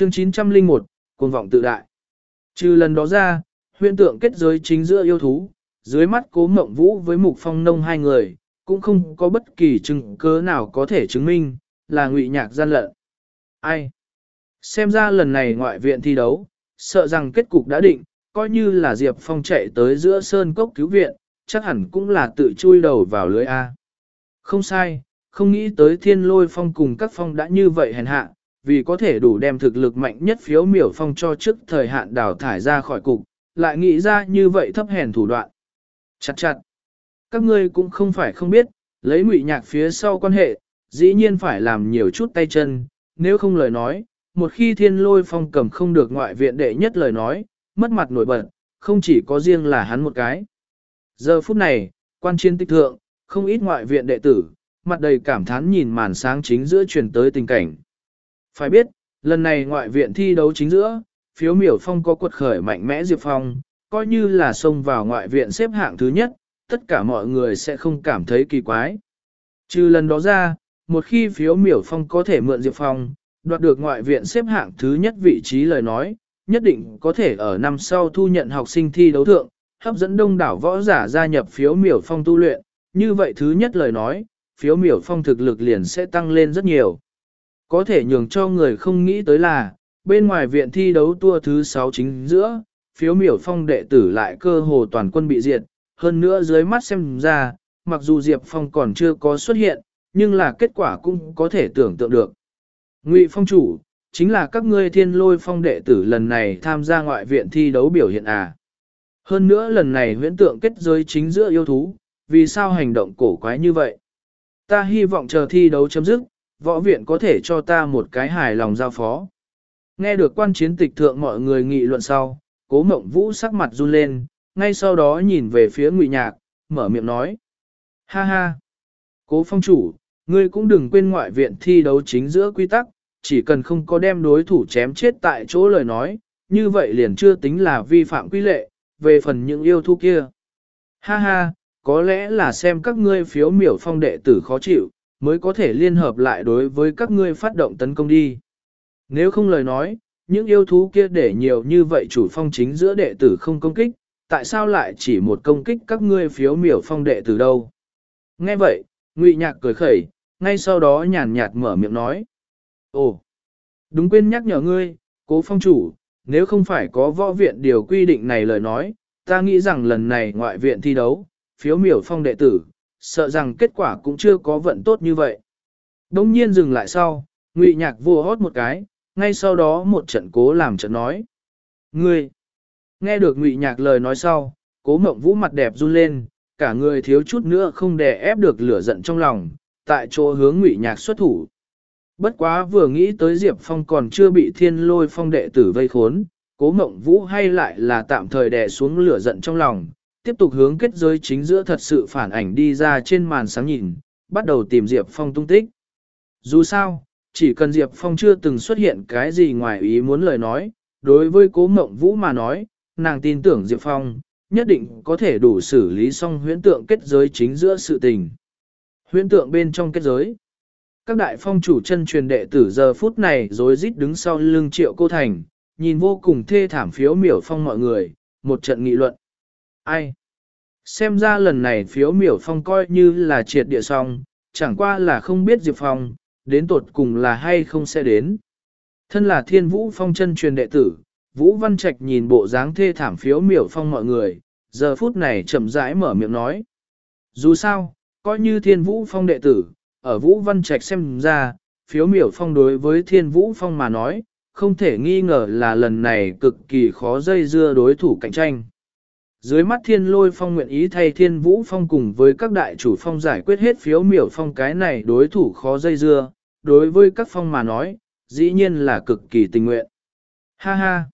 Chương 901, cuồng vọng tự đại. Trừ lần đó ra, huyện tượng kết giới chính giữa yêu thú, dưới mắt cố mộng vũ với mục phong nông hai người, cũng không có bất kỳ chứng cứ nào có thể chứng minh, là ngụy nhạc gian lận. Ai? Xem ra lần này ngoại viện thi đấu, sợ rằng kết cục đã định, coi như là Diệp Phong chạy tới giữa sơn cốc cứu viện, chắc hẳn cũng là tự chui đầu vào lưới A. Không sai, không nghĩ tới thiên lôi phong cùng các phong đã như vậy hèn hạ, vì có thể đủ đem thực lực mạnh nhất phiếu miểu phong cho trước thời hạn đào thải ra khỏi cục, lại nghĩ ra như vậy thấp hèn thủ đoạn. Chặt chặt. Các ngươi cũng không phải không biết, lấy ngụy nhạc phía sau quan hệ, dĩ nhiên phải làm nhiều chút tay chân, nếu không lời nói, một khi thiên lôi phong cầm không được ngoại viện đệ nhất lời nói, mất mặt nổi bật, không chỉ có riêng là hắn một cái. Giờ phút này, quan chiến tích thượng, không ít ngoại viện đệ tử, mặt đầy cảm thán nhìn màn sáng chính giữa truyền tới tình cảnh. Phải biết, lần này ngoại viện thi đấu chính giữa, phiếu miểu phong có quật khởi mạnh mẽ Diệp Phong, coi như là xông vào ngoại viện xếp hạng thứ nhất, tất cả mọi người sẽ không cảm thấy kỳ quái. Trừ lần đó ra, một khi phiếu miểu phong có thể mượn Diệp Phong, đoạt được ngoại viện xếp hạng thứ nhất vị trí lời nói, nhất định có thể ở năm sau thu nhận học sinh thi đấu thượng, hấp dẫn đông đảo võ giả gia nhập phiếu miểu phong tu luyện, như vậy thứ nhất lời nói, phiếu miểu phong thực lực liền sẽ tăng lên rất nhiều. Có thể nhường cho người không nghĩ tới là, bên ngoài viện thi đấu tour thứ 6 chính giữa, phiếu miểu phong đệ tử lại cơ hồ toàn quân bị diệt, hơn nữa dưới mắt xem ra, mặc dù Diệp Phong còn chưa có xuất hiện, nhưng là kết quả cũng có thể tưởng tượng được. Ngụy Phong chủ, chính là các ngươi thiên lôi phong đệ tử lần này tham gia ngoại viện thi đấu biểu hiện à. Hơn nữa lần này huyễn tượng kết giới chính giữa yêu thú, vì sao hành động cổ quái như vậy? Ta hy vọng chờ thi đấu chấm dứt, võ viện có thể cho ta một cái hài lòng giao phó. Nghe được quan chiến tịch thượng mọi người nghị luận sau, cố mộng vũ sắc mặt run lên, ngay sau đó nhìn về phía ngụy nhạc, mở miệng nói. Ha ha! Cố phong chủ, ngươi cũng đừng quên ngoại viện thi đấu chính giữa quy tắc, chỉ cần không có đem đối thủ chém chết tại chỗ lời nói, như vậy liền chưa tính là vi phạm quy lệ, về phần những yêu thú kia. Ha ha, có lẽ là xem các ngươi phiếu miểu phong đệ tử khó chịu, mới có thể liên hợp lại đối với các ngươi phát động tấn công đi. Nếu không lời nói, những yêu thú kia để nhiều như vậy chủ phong chính giữa đệ tử không công kích, tại sao lại chỉ một công kích các ngươi phiếu miểu phong đệ tử đâu? Nghe vậy, Ngụy Nhạc cười khẩy, ngay sau đó nhàn nhạt mở miệng nói. Ồ, đúng quên nhắc nhở ngươi, cố phong chủ, nếu không phải có võ viện điều quy định này lời nói, ta nghĩ rằng lần này ngoại viện thi đấu, phiếu miểu phong đệ tử, sợ rằng kết quả cũng chưa có vận tốt như vậy. Đông nhiên dừng lại sau, ngụy nhạc vua hót một cái, ngay sau đó một trận cố làm trận nói. Ngươi! Nghe được ngụy nhạc lời nói sau, cố mộng vũ mặt đẹp run lên, cả người thiếu chút nữa không đè ép được lửa giận trong lòng, tại chỗ hướng ngụy nhạc xuất thủ. Bất quá vừa nghĩ tới Diệp Phong còn chưa bị thiên lôi phong đệ tử vây khốn, cố mộng vũ hay lại là tạm thời đè xuống lửa giận trong lòng, tiếp tục hướng kết giới chính giữa thật sự phản ảnh đi ra trên màn sáng nhìn, bắt đầu tìm Diệp Phong tung tích. Dù sao, chỉ cần Diệp Phong chưa từng xuất hiện cái gì ngoài ý muốn lời nói, đối với cố mộng vũ mà nói, nàng tin tưởng Diệp Phong, nhất định có thể đủ xử lý xong huyễn tượng kết giới chính giữa sự tình. Huyễn tượng bên trong kết giới. Các đại phong chủ chân truyền đệ tử giờ phút này rối rít đứng sau lưng triệu cô thành, nhìn vô cùng thê thảm phiếu miểu phong mọi người, một trận nghị luận. Ai? Xem ra lần này phiếu miểu phong coi như là triệt địa song, chẳng qua là không biết Diệp Phong, đến tột cùng là hay không sẽ đến. Thân là thiên vũ phong chân truyền đệ tử, Vũ Văn Trạch nhìn bộ dáng thê thảm phiếu miểu phong mọi người, giờ phút này chậm rãi mở miệng nói. Dù sao, coi như thiên vũ phong đệ tử, ở Vũ Văn Trạch xem ra, phiếu miểu phong đối với thiên vũ phong mà nói, không thể nghi ngờ là lần này cực kỳ khó dây dưa đối thủ cạnh tranh. Dưới mắt thiên lôi phong nguyện ý thay thiên vũ phong cùng với các đại chủ phong giải quyết hết phiếu miểu phong cái này đối thủ khó dây dưa, đối với các phong mà nói, dĩ nhiên là cực kỳ tình nguyện. Ha ha!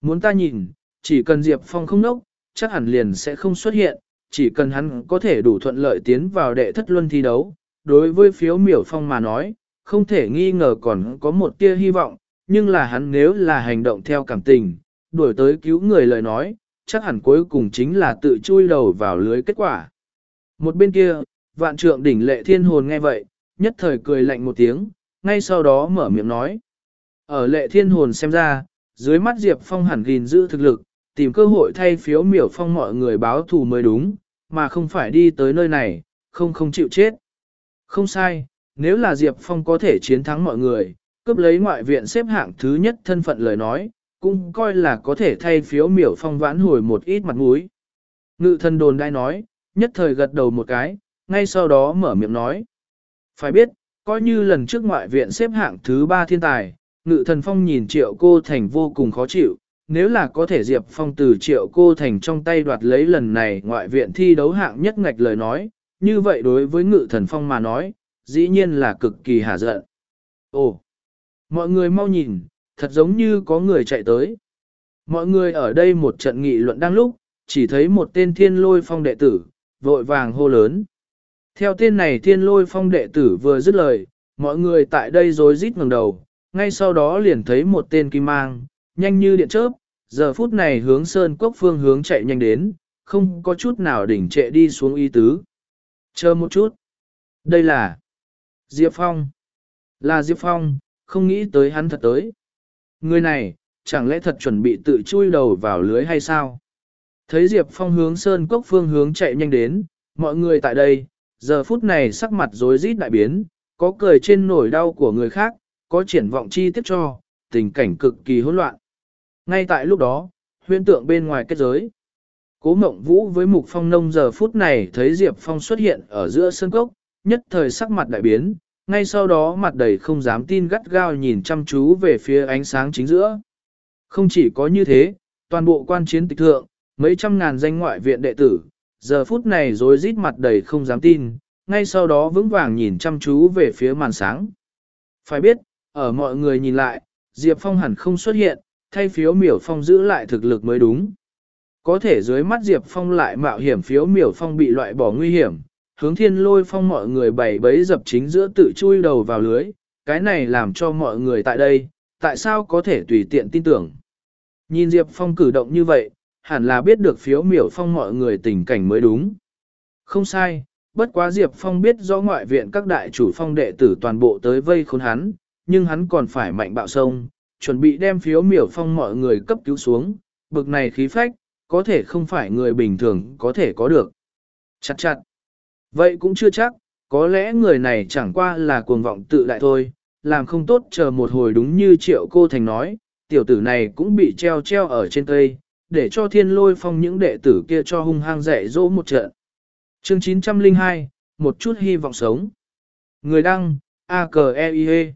Muốn ta nhìn, chỉ cần Diệp Phong không nốc, chắc hẳn liền sẽ không xuất hiện, chỉ cần hắn có thể đủ thuận lợi tiến vào đệ thất luân thi đấu. Đối với phiếu miểu phong mà nói, không thể nghi ngờ còn có một tia hy vọng, nhưng là hắn nếu là hành động theo cảm tình, đuổi tới cứu người lời nói, chắc hẳn cuối cùng chính là tự chui đầu vào lưới kết quả. Một bên kia, vạn trượng đỉnh lệ thiên hồn nghe vậy, nhất thời cười lạnh một tiếng, ngay sau đó mở miệng nói. Ở lệ thiên hồn xem ra, dưới mắt Diệp Phong hẳn gìn giữ thực lực, tìm cơ hội thay phiếu miểu phong mọi người báo thù mới đúng, mà không phải đi tới nơi này, không không chịu chết. Không sai, nếu là Diệp Phong có thể chiến thắng mọi người, cướp lấy ngoại viện xếp hạng thứ nhất thân phận lời nói, cũng coi là có thể thay phiếu miểu phong vãn hồi một ít mặt mũi. Ngự thần đồn đai nói, nhất thời gật đầu một cái, ngay sau đó mở miệng nói. Phải biết, coi như lần trước ngoại viện xếp hạng thứ ba thiên tài, ngự thần phong nhìn triệu cô thành vô cùng khó chịu, nếu là có thể Diệp Phong từ triệu cô thành trong tay đoạt lấy lần này ngoại viện thi đấu hạng nhất ngạch lời nói, như vậy đối với ngự thần phong mà nói, dĩ nhiên là cực kỳ hả giận. Ồ, mọi người mau nhìn, thật giống như có người chạy tới. Mọi người ở đây một trận nghị luận đang lúc, chỉ thấy một tên thiên lôi phong đệ tử, vội vàng hô lớn. Theo tên này thiên lôi phong đệ tử vừa dứt lời, mọi người tại đây rối rít ngẩng đầu, ngay sau đó liền thấy một tên kim mang, nhanh như điện chớp, giờ phút này hướng sơn quốc phương hướng chạy nhanh đến, không có chút nào đỉnh trệ đi xuống y tứ. Chờ một chút. Đây là Diệp Phong. Là Diệp Phong, không nghĩ tới hắn thật tới. Người này, chẳng lẽ thật chuẩn bị tự chui đầu vào lưới hay sao? Thấy Diệp Phong hướng sơn Cốc phương hướng chạy nhanh đến, mọi người tại đây, giờ phút này sắc mặt rối rít đại biến, có cười trên nổi đau của người khác, có triển vọng chi tiết cho, tình cảnh cực kỳ hỗn loạn. Ngay tại lúc đó, huyễn tượng bên ngoài kết giới. Cố mộng vũ với mục phong nông giờ phút này thấy Diệp Phong xuất hiện ở giữa sân cốc, nhất thời sắc mặt đại biến, ngay sau đó mặt đầy không dám tin gắt gao nhìn chăm chú về phía ánh sáng chính giữa. Không chỉ có như thế, toàn bộ quan chiến tịch thượng, mấy trăm ngàn danh ngoại viện đệ tử, giờ phút này rối rít mặt đầy không dám tin, ngay sau đó vững vàng nhìn chăm chú về phía màn sáng. Phải biết, ở mọi người nhìn lại, Diệp Phong hẳn không xuất hiện, thay phiếu miểu phong giữ lại thực lực mới đúng. Có thể dưới mắt Diệp Phong lại mạo hiểm phiếu miểu phong bị loại bỏ nguy hiểm, hướng thiên lôi phong mọi người bày bấy dập chính giữa tự chui đầu vào lưới, cái này làm cho mọi người tại đây, tại sao có thể tùy tiện tin tưởng. Nhìn Diệp Phong cử động như vậy, hẳn là biết được phiếu miểu phong mọi người tình cảnh mới đúng. Không sai, bất quá Diệp Phong biết rõ ngoại viện các đại chủ phong đệ tử toàn bộ tới vây khốn hắn, nhưng hắn còn phải mạnh bạo sông, chuẩn bị đem phiếu miểu phong mọi người cấp cứu xuống, bực này khí phách, có thể không phải người bình thường có thể có được. Chặt chặt. Vậy cũng chưa chắc, có lẽ người này chẳng qua là cuồng vọng tự đại thôi, làm không tốt chờ một hồi đúng như triệu cô thành nói, tiểu tử này cũng bị treo treo ở trên cây, để cho thiên lôi phong những đệ tử kia cho hung hăng dạy dỗ một trận. Chương 902, một chút hy vọng sống. Người đăng, a k e i -E.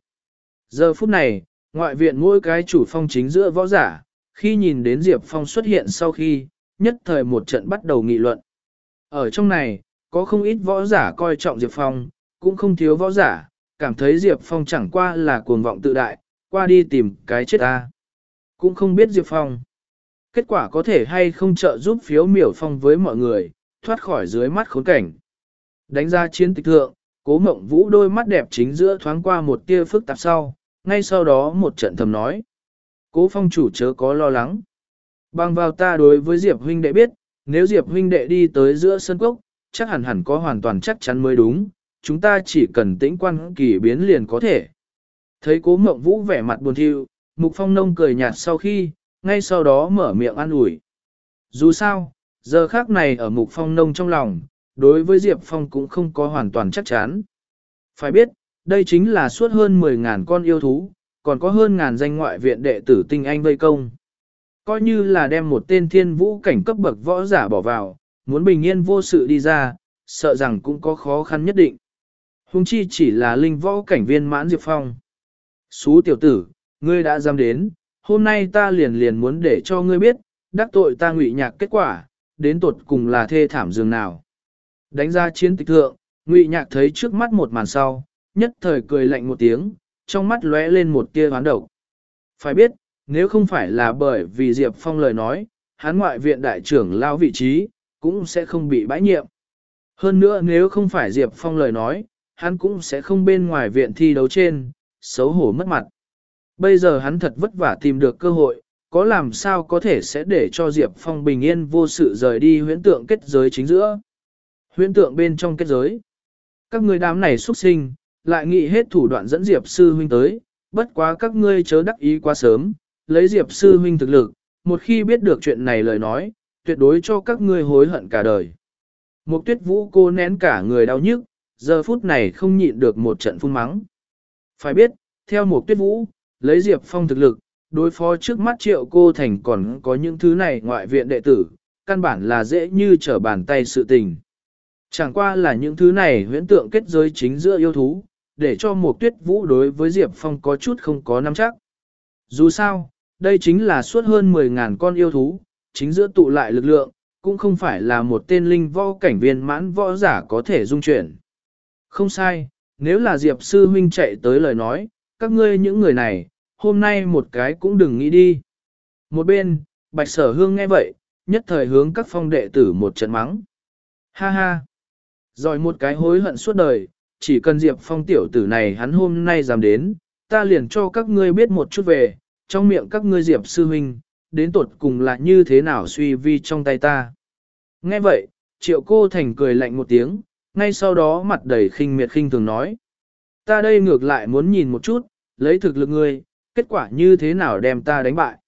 Giờ phút này, ngoại viện mỗi cái chủ phong chính giữa võ giả, khi nhìn đến Diệp Phong xuất hiện sau khi, nhất thời một trận bắt đầu nghị luận. Ở trong này, có không ít võ giả coi trọng Diệp Phong, cũng không thiếu võ giả, cảm thấy Diệp Phong chẳng qua là cuồng vọng tự đại, qua đi tìm cái chết ta. Cũng không biết Diệp Phong. Kết quả có thể hay không trợ giúp phiếu miểu phong với mọi người, thoát khỏi dưới mắt khốn cảnh. Đánh ra chiến tịch thượng, cố mộng vũ đôi mắt đẹp chính giữa thoáng qua một tia phức tạp sau, ngay sau đó một trận thầm nói. Cố phong chủ chớ có lo lắng. Bằng vào ta đối với Diệp huynh đệ biết, nếu Diệp huynh đệ đi tới giữa sân cốc, chắc hẳn hẳn có hoàn toàn chắc chắn mới đúng, chúng ta chỉ cần tĩnh quan kỳ biến liền có thể. Thấy cố mộng vũ vẻ mặt buồn thiu, mục phong nông cười nhạt sau khi, ngay sau đó mở miệng an ủi. Dù sao, giờ khác này ở mục phong nông trong lòng, đối với Diệp Phong cũng không có hoàn toàn chắc chắn. Phải biết, đây chính là suốt hơn 10.000 con yêu thú, còn có hơn ngàn danh ngoại viện đệ tử tinh anh vây công. Coi như là đem một tên thiên vũ cảnh cấp bậc võ giả bỏ vào, muốn bình yên vô sự đi ra, sợ rằng cũng có khó khăn nhất định. Hùng chi chỉ là linh võ cảnh viên mãn Diệp Phong. Xú tiểu tử, ngươi đã dám đến, hôm nay ta liền liền muốn để cho ngươi biết, đắc tội ta ngụy nhạc kết quả, đến tột cùng là thê thảm dường nào. Đánh ra chiến tịch thượng, ngụy nhạc thấy trước mắt một màn sau, nhất thời cười lạnh một tiếng, trong mắt lóe lên một tia hoán độc. Phải biết, nếu không phải là bởi vì Diệp Phong lời nói, hắn ngoại viện đại trưởng lao vị trí, cũng sẽ không bị bãi nhiệm. Hơn nữa nếu không phải Diệp Phong lời nói, hắn cũng sẽ không bên ngoài viện thi đấu trên, xấu hổ mất mặt. Bây giờ hắn thật vất vả tìm được cơ hội, có làm sao có thể sẽ để cho Diệp Phong bình yên vô sự rời đi huyễn tượng kết giới chính giữa. Huyễn tượng bên trong kết giới. Các người đám này xuất sinh, lại nghĩ hết thủ đoạn dẫn Diệp sư huynh tới, bất quá các ngươi chớ đắc ý quá sớm, lấy Diệp sư huynh thực lực, một khi biết được chuyện này lời nói, tuyệt đối cho các ngươi hối hận cả đời. Một tuyết vũ cô nén cả người đau nhức, giờ phút này không nhịn được một trận phun mắng. Phải biết, theo một tuyết vũ, lấy Diệp Phong thực lực, đối phó trước mắt triệu cô thành còn có những thứ này ngoại viện đệ tử, căn bản là dễ như trở bàn tay sự tình. Chẳng qua là những thứ này huyễn tượng kết giới chính giữa yêu thú, để cho một tuyết vũ đối với Diệp Phong có chút không có nắm chắc. Dù sao, đây chính là suốt hơn 10.000 con yêu thú, chính giữa tụ lại lực lượng, cũng không phải là một tên linh võ cảnh viên mãn võ giả có thể dung chuyển. Không sai, nếu là Diệp Sư Huynh chạy tới lời nói, các ngươi những người này, hôm nay một cái cũng đừng nghĩ đi. Một bên, Bạch Sở Hương nghe vậy, nhất thời hướng các phong đệ tử một trận mắng. Ha ha! Rồi một cái hối hận suốt đời, chỉ cần Diệp Phong tiểu tử này hắn hôm nay dám đến, ta liền cho các ngươi biết một chút về, trong miệng các ngươi Diệp Sư Huynh, đến tột cùng là như thế nào suy vi trong tay ta. Nghe vậy, triệu cô thành cười lạnh một tiếng, ngay sau đó mặt đầy khinh miệt khinh thường nói. Ta đây ngược lại muốn nhìn một chút, lấy thực lực ngươi, kết quả như thế nào đem ta đánh bại.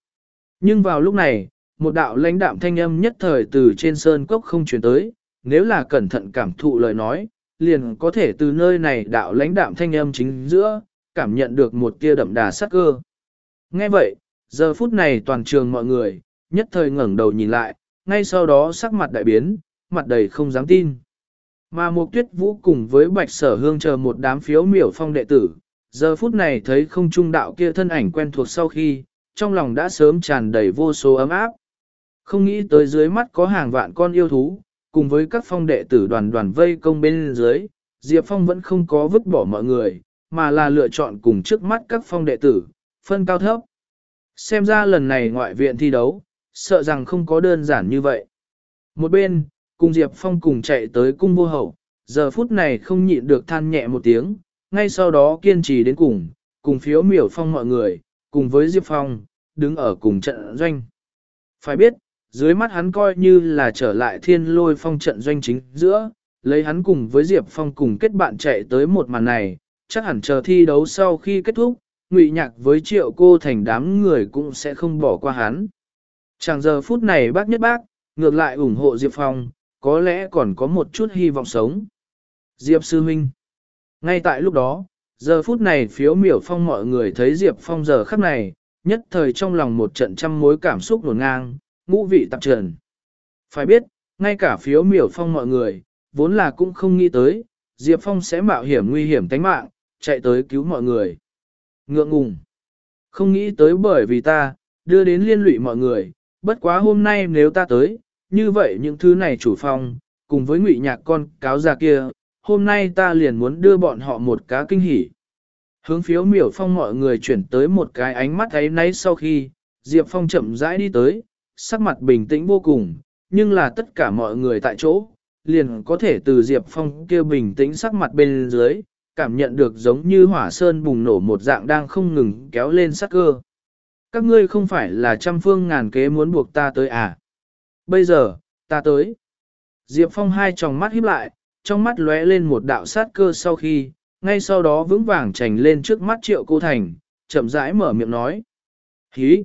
Nhưng vào lúc này, một đạo lãnh đạm thanh âm nhất thời từ trên sơn cốc không chuyển tới, nếu là cẩn thận cảm thụ lời nói, liền có thể từ nơi này đạo lãnh đạm thanh âm chính giữa, cảm nhận được một tia đậm đà sắc cơ. Nghe vậy, giờ phút này toàn trường mọi người, nhất thời ngẩng đầu nhìn lại, ngay sau đó sắc mặt đại biến, mặt đầy không dám tin. Mà Mục tuyết vũ cùng với bạch sở hương chờ một đám phiếu miểu phong đệ tử, giờ phút này thấy không trung đạo kia thân ảnh quen thuộc sau khi, trong lòng đã sớm tràn đầy vô số ấm áp. Không nghĩ tới dưới mắt có hàng vạn con yêu thú, cùng với các phong đệ tử đoàn đoàn vây công bên dưới, Diệp Phong vẫn không có vứt bỏ mọi người, mà là lựa chọn cùng trước mắt các phong đệ tử, phân cao thấp. Xem ra lần này ngoại viện thi đấu, sợ rằng không có đơn giản như vậy. Một bên, cùng Diệp Phong cùng chạy tới cung vô hậu, giờ phút này không nhịn được than nhẹ một tiếng, ngay sau đó kiên trì đến cùng, cùng phiếu miểu phong mọi người, cùng với Diệp Phong, đứng ở cùng trận doanh. Phải biết, dưới mắt hắn coi như là trở lại thiên lôi phong trận doanh chính giữa, lấy hắn cùng với Diệp Phong cùng kết bạn chạy tới một màn này, chắc hẳn chờ thi đấu sau khi kết thúc, ngụy nhạc với triệu cô thành đám người cũng sẽ không bỏ qua hắn. Chẳng giờ phút này bác nhất bác, ngược lại ủng hộ Diệp Phong, có lẽ còn có một chút hy vọng sống. Diệp Sư Minh Ngay tại lúc đó, giờ phút này phiếu miểu phong mọi người thấy Diệp Phong giờ khắc này, nhất thời trong lòng một trận trăm mối cảm xúc nổ ngang, ngũ vị tạp trần. Phải biết, ngay cả phiếu miểu phong mọi người, vốn là cũng không nghĩ tới, Diệp Phong sẽ mạo hiểm nguy hiểm tánh mạng, chạy tới cứu mọi người. Ngượng ngùng. Không nghĩ tới bởi vì ta, đưa đến liên lụy mọi người, bất quá hôm nay nếu ta tới, như vậy những thứ này chủ phòng cùng với ngụy nhạc con cáo già kia, hôm nay ta liền muốn đưa bọn họ một cá kinh hỉ. Hướng phiếu miểu phong mọi người chuyển tới một cái ánh mắt ấy nấy sau khi, Diệp Phong chậm rãi đi tới, sắc mặt bình tĩnh vô cùng, nhưng là tất cả mọi người tại chỗ, liền có thể từ Diệp Phong kia bình tĩnh sắc mặt bên dưới, cảm nhận được giống như hỏa sơn bùng nổ một dạng đang không ngừng kéo lên sắc cơ. Các ngươi không phải là trăm phương ngàn kế muốn buộc ta tới à? Bây giờ, ta tới. Diệp Phong hai tròng mắt híp lại, trong mắt lóe lên một đạo sát cơ sau khi, ngay sau đó vững vàng trành lên trước mắt triệu cô thành, chậm rãi mở miệng nói. Hí!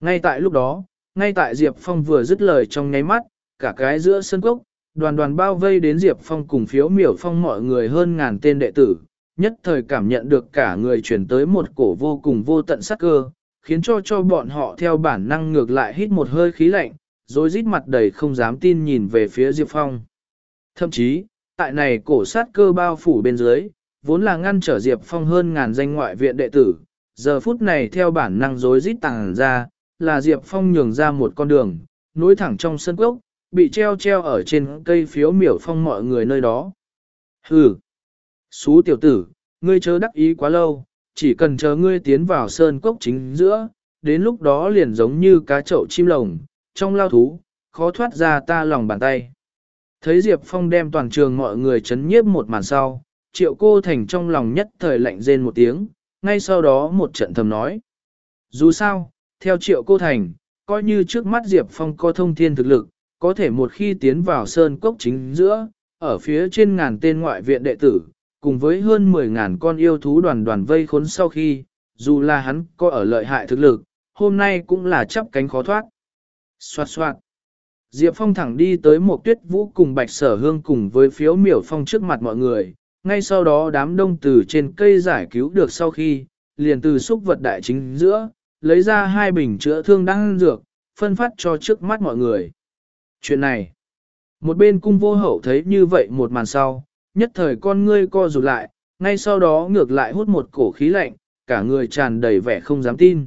Ngay tại lúc đó, ngay tại Diệp Phong vừa dứt lời trong nháy mắt, cả cái giữa sân cốc, đoàn đoàn bao vây đến Diệp Phong cùng phiếu miểu phong mọi người hơn ngàn tên đệ tử, nhất thời cảm nhận được cả người chuyển tới một cổ vô cùng vô tận sắc cơ, khiến cho cho bọn họ theo bản năng ngược lại hít một hơi khí lạnh, rồi rít mặt đầy không dám tin nhìn về phía Diệp Phong. Thậm chí, tại này cổ sát cơ bao phủ bên dưới, vốn là ngăn trở Diệp Phong hơn ngàn danh ngoại viện đệ tử, giờ phút này theo bản năng rối rít tàng ra, là Diệp Phong nhường ra một con đường, nối thẳng trong sân cốc, bị treo treo ở trên cây phiếu miểu phong mọi người nơi đó. Hừ! Xú tiểu tử, ngươi chớ đắc ý quá lâu, chỉ cần chờ ngươi tiến vào sơn cốc chính giữa, đến lúc đó liền giống như cá chậu chim lồng, trong lao thú, khó thoát ra ta lòng bàn tay. Thấy Diệp Phong đem toàn trường mọi người chấn nhiếp một màn sau, triệu cô thành trong lòng nhất thời lạnh rên một tiếng, ngay sau đó một trận thầm nói. Dù sao, theo triệu cô thành, coi như trước mắt Diệp Phong có thông thiên thực lực, có thể một khi tiến vào sơn cốc chính giữa, ở phía trên ngàn tên ngoại viện đệ tử, cùng với hơn 10 ngàn con yêu thú đoàn đoàn vây khốn sau khi, dù là hắn có ở lợi hại thực lực, hôm nay cũng là chắp cánh khó thoát. Xoạt xoạt. Diệp Phong thẳng đi tới một tuyết vũ cùng bạch sở hương cùng với phiếu miểu phong trước mặt mọi người, ngay sau đó đám đông từ trên cây giải cứu được sau khi, liền từ xúc vật đại chính giữa, lấy ra hai bình chữa thương đang dược, phân phát cho trước mắt mọi người. Chuyện này, một bên cung vô hậu thấy như vậy một màn sau, nhất thời con ngươi co rụt lại, ngay sau đó ngược lại hút một cổ khí lạnh, cả người tràn đầy vẻ không dám tin.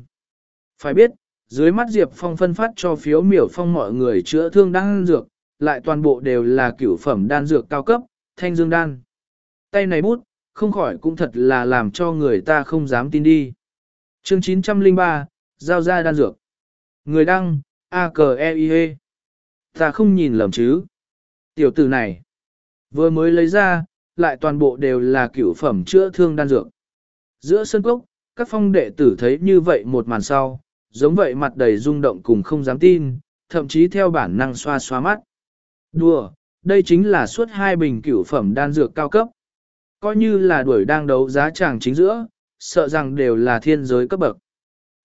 Phải biết, dưới mắt Diệp Phong phân phát cho phiếu miểu phong mọi người chữa thương đan dược, lại toàn bộ đều là cửu phẩm đan dược cao cấp, thanh dương đan. Tay này bút, không khỏi cũng thật là làm cho người ta không dám tin đi. Chương 903, Giao ra đan dược. Người đăng, a k e i -E. Ta không nhìn lầm chứ. Tiểu tử này, vừa mới lấy ra, lại toàn bộ đều là cửu phẩm chữa thương đan dược. Giữa sân cốc, các phong đệ tử thấy như vậy một màn sau, giống vậy mặt đầy rung động cùng không dám tin, thậm chí theo bản năng xoa xoa mắt. Đùa, đây chính là suốt hai bình cửu phẩm đan dược cao cấp. Coi như là đuổi đang đấu giá tràng chính giữa, sợ rằng đều là thiên giới cấp bậc.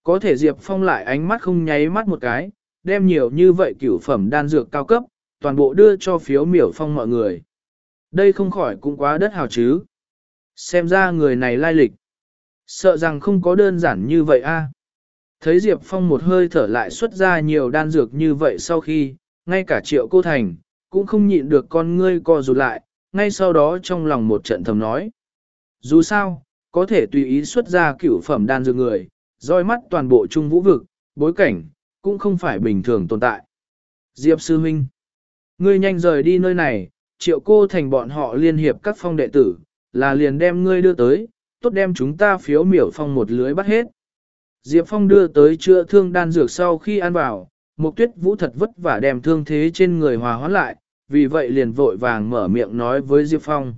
Có thể Diệp Phong lại ánh mắt không nháy mắt một cái, đem nhiều như vậy cửu phẩm đan dược cao cấp, toàn bộ đưa cho phiếu miểu phong mọi người. Đây không khỏi cũng quá đất hào chứ. Xem ra người này lai lịch. Sợ rằng không có đơn giản như vậy a. Thấy Diệp Phong một hơi thở lại xuất ra nhiều đan dược như vậy sau khi, ngay cả triệu cô thành, cũng không nhịn được con ngươi co rụt lại, ngay sau đó trong lòng một trận thầm nói. Dù sao, có thể tùy ý xuất ra cửu phẩm đan dược người, roi mắt toàn bộ trung vũ vực, bối cảnh, cũng không phải bình thường tồn tại. Diệp Sư Minh, ngươi nhanh rời đi nơi này, triệu cô thành bọn họ liên hiệp các phong đệ tử, là liền đem ngươi đưa tới, tốt đem chúng ta phiếu miểu phong một lưới bắt hết. Diệp Phong đưa tới chữa thương đan dược sau khi ăn vào, Mục Tuyết Vũ thật vất vả đem thương thế trên người hòa hoãn lại, vì vậy liền vội vàng mở miệng nói với Diệp Phong.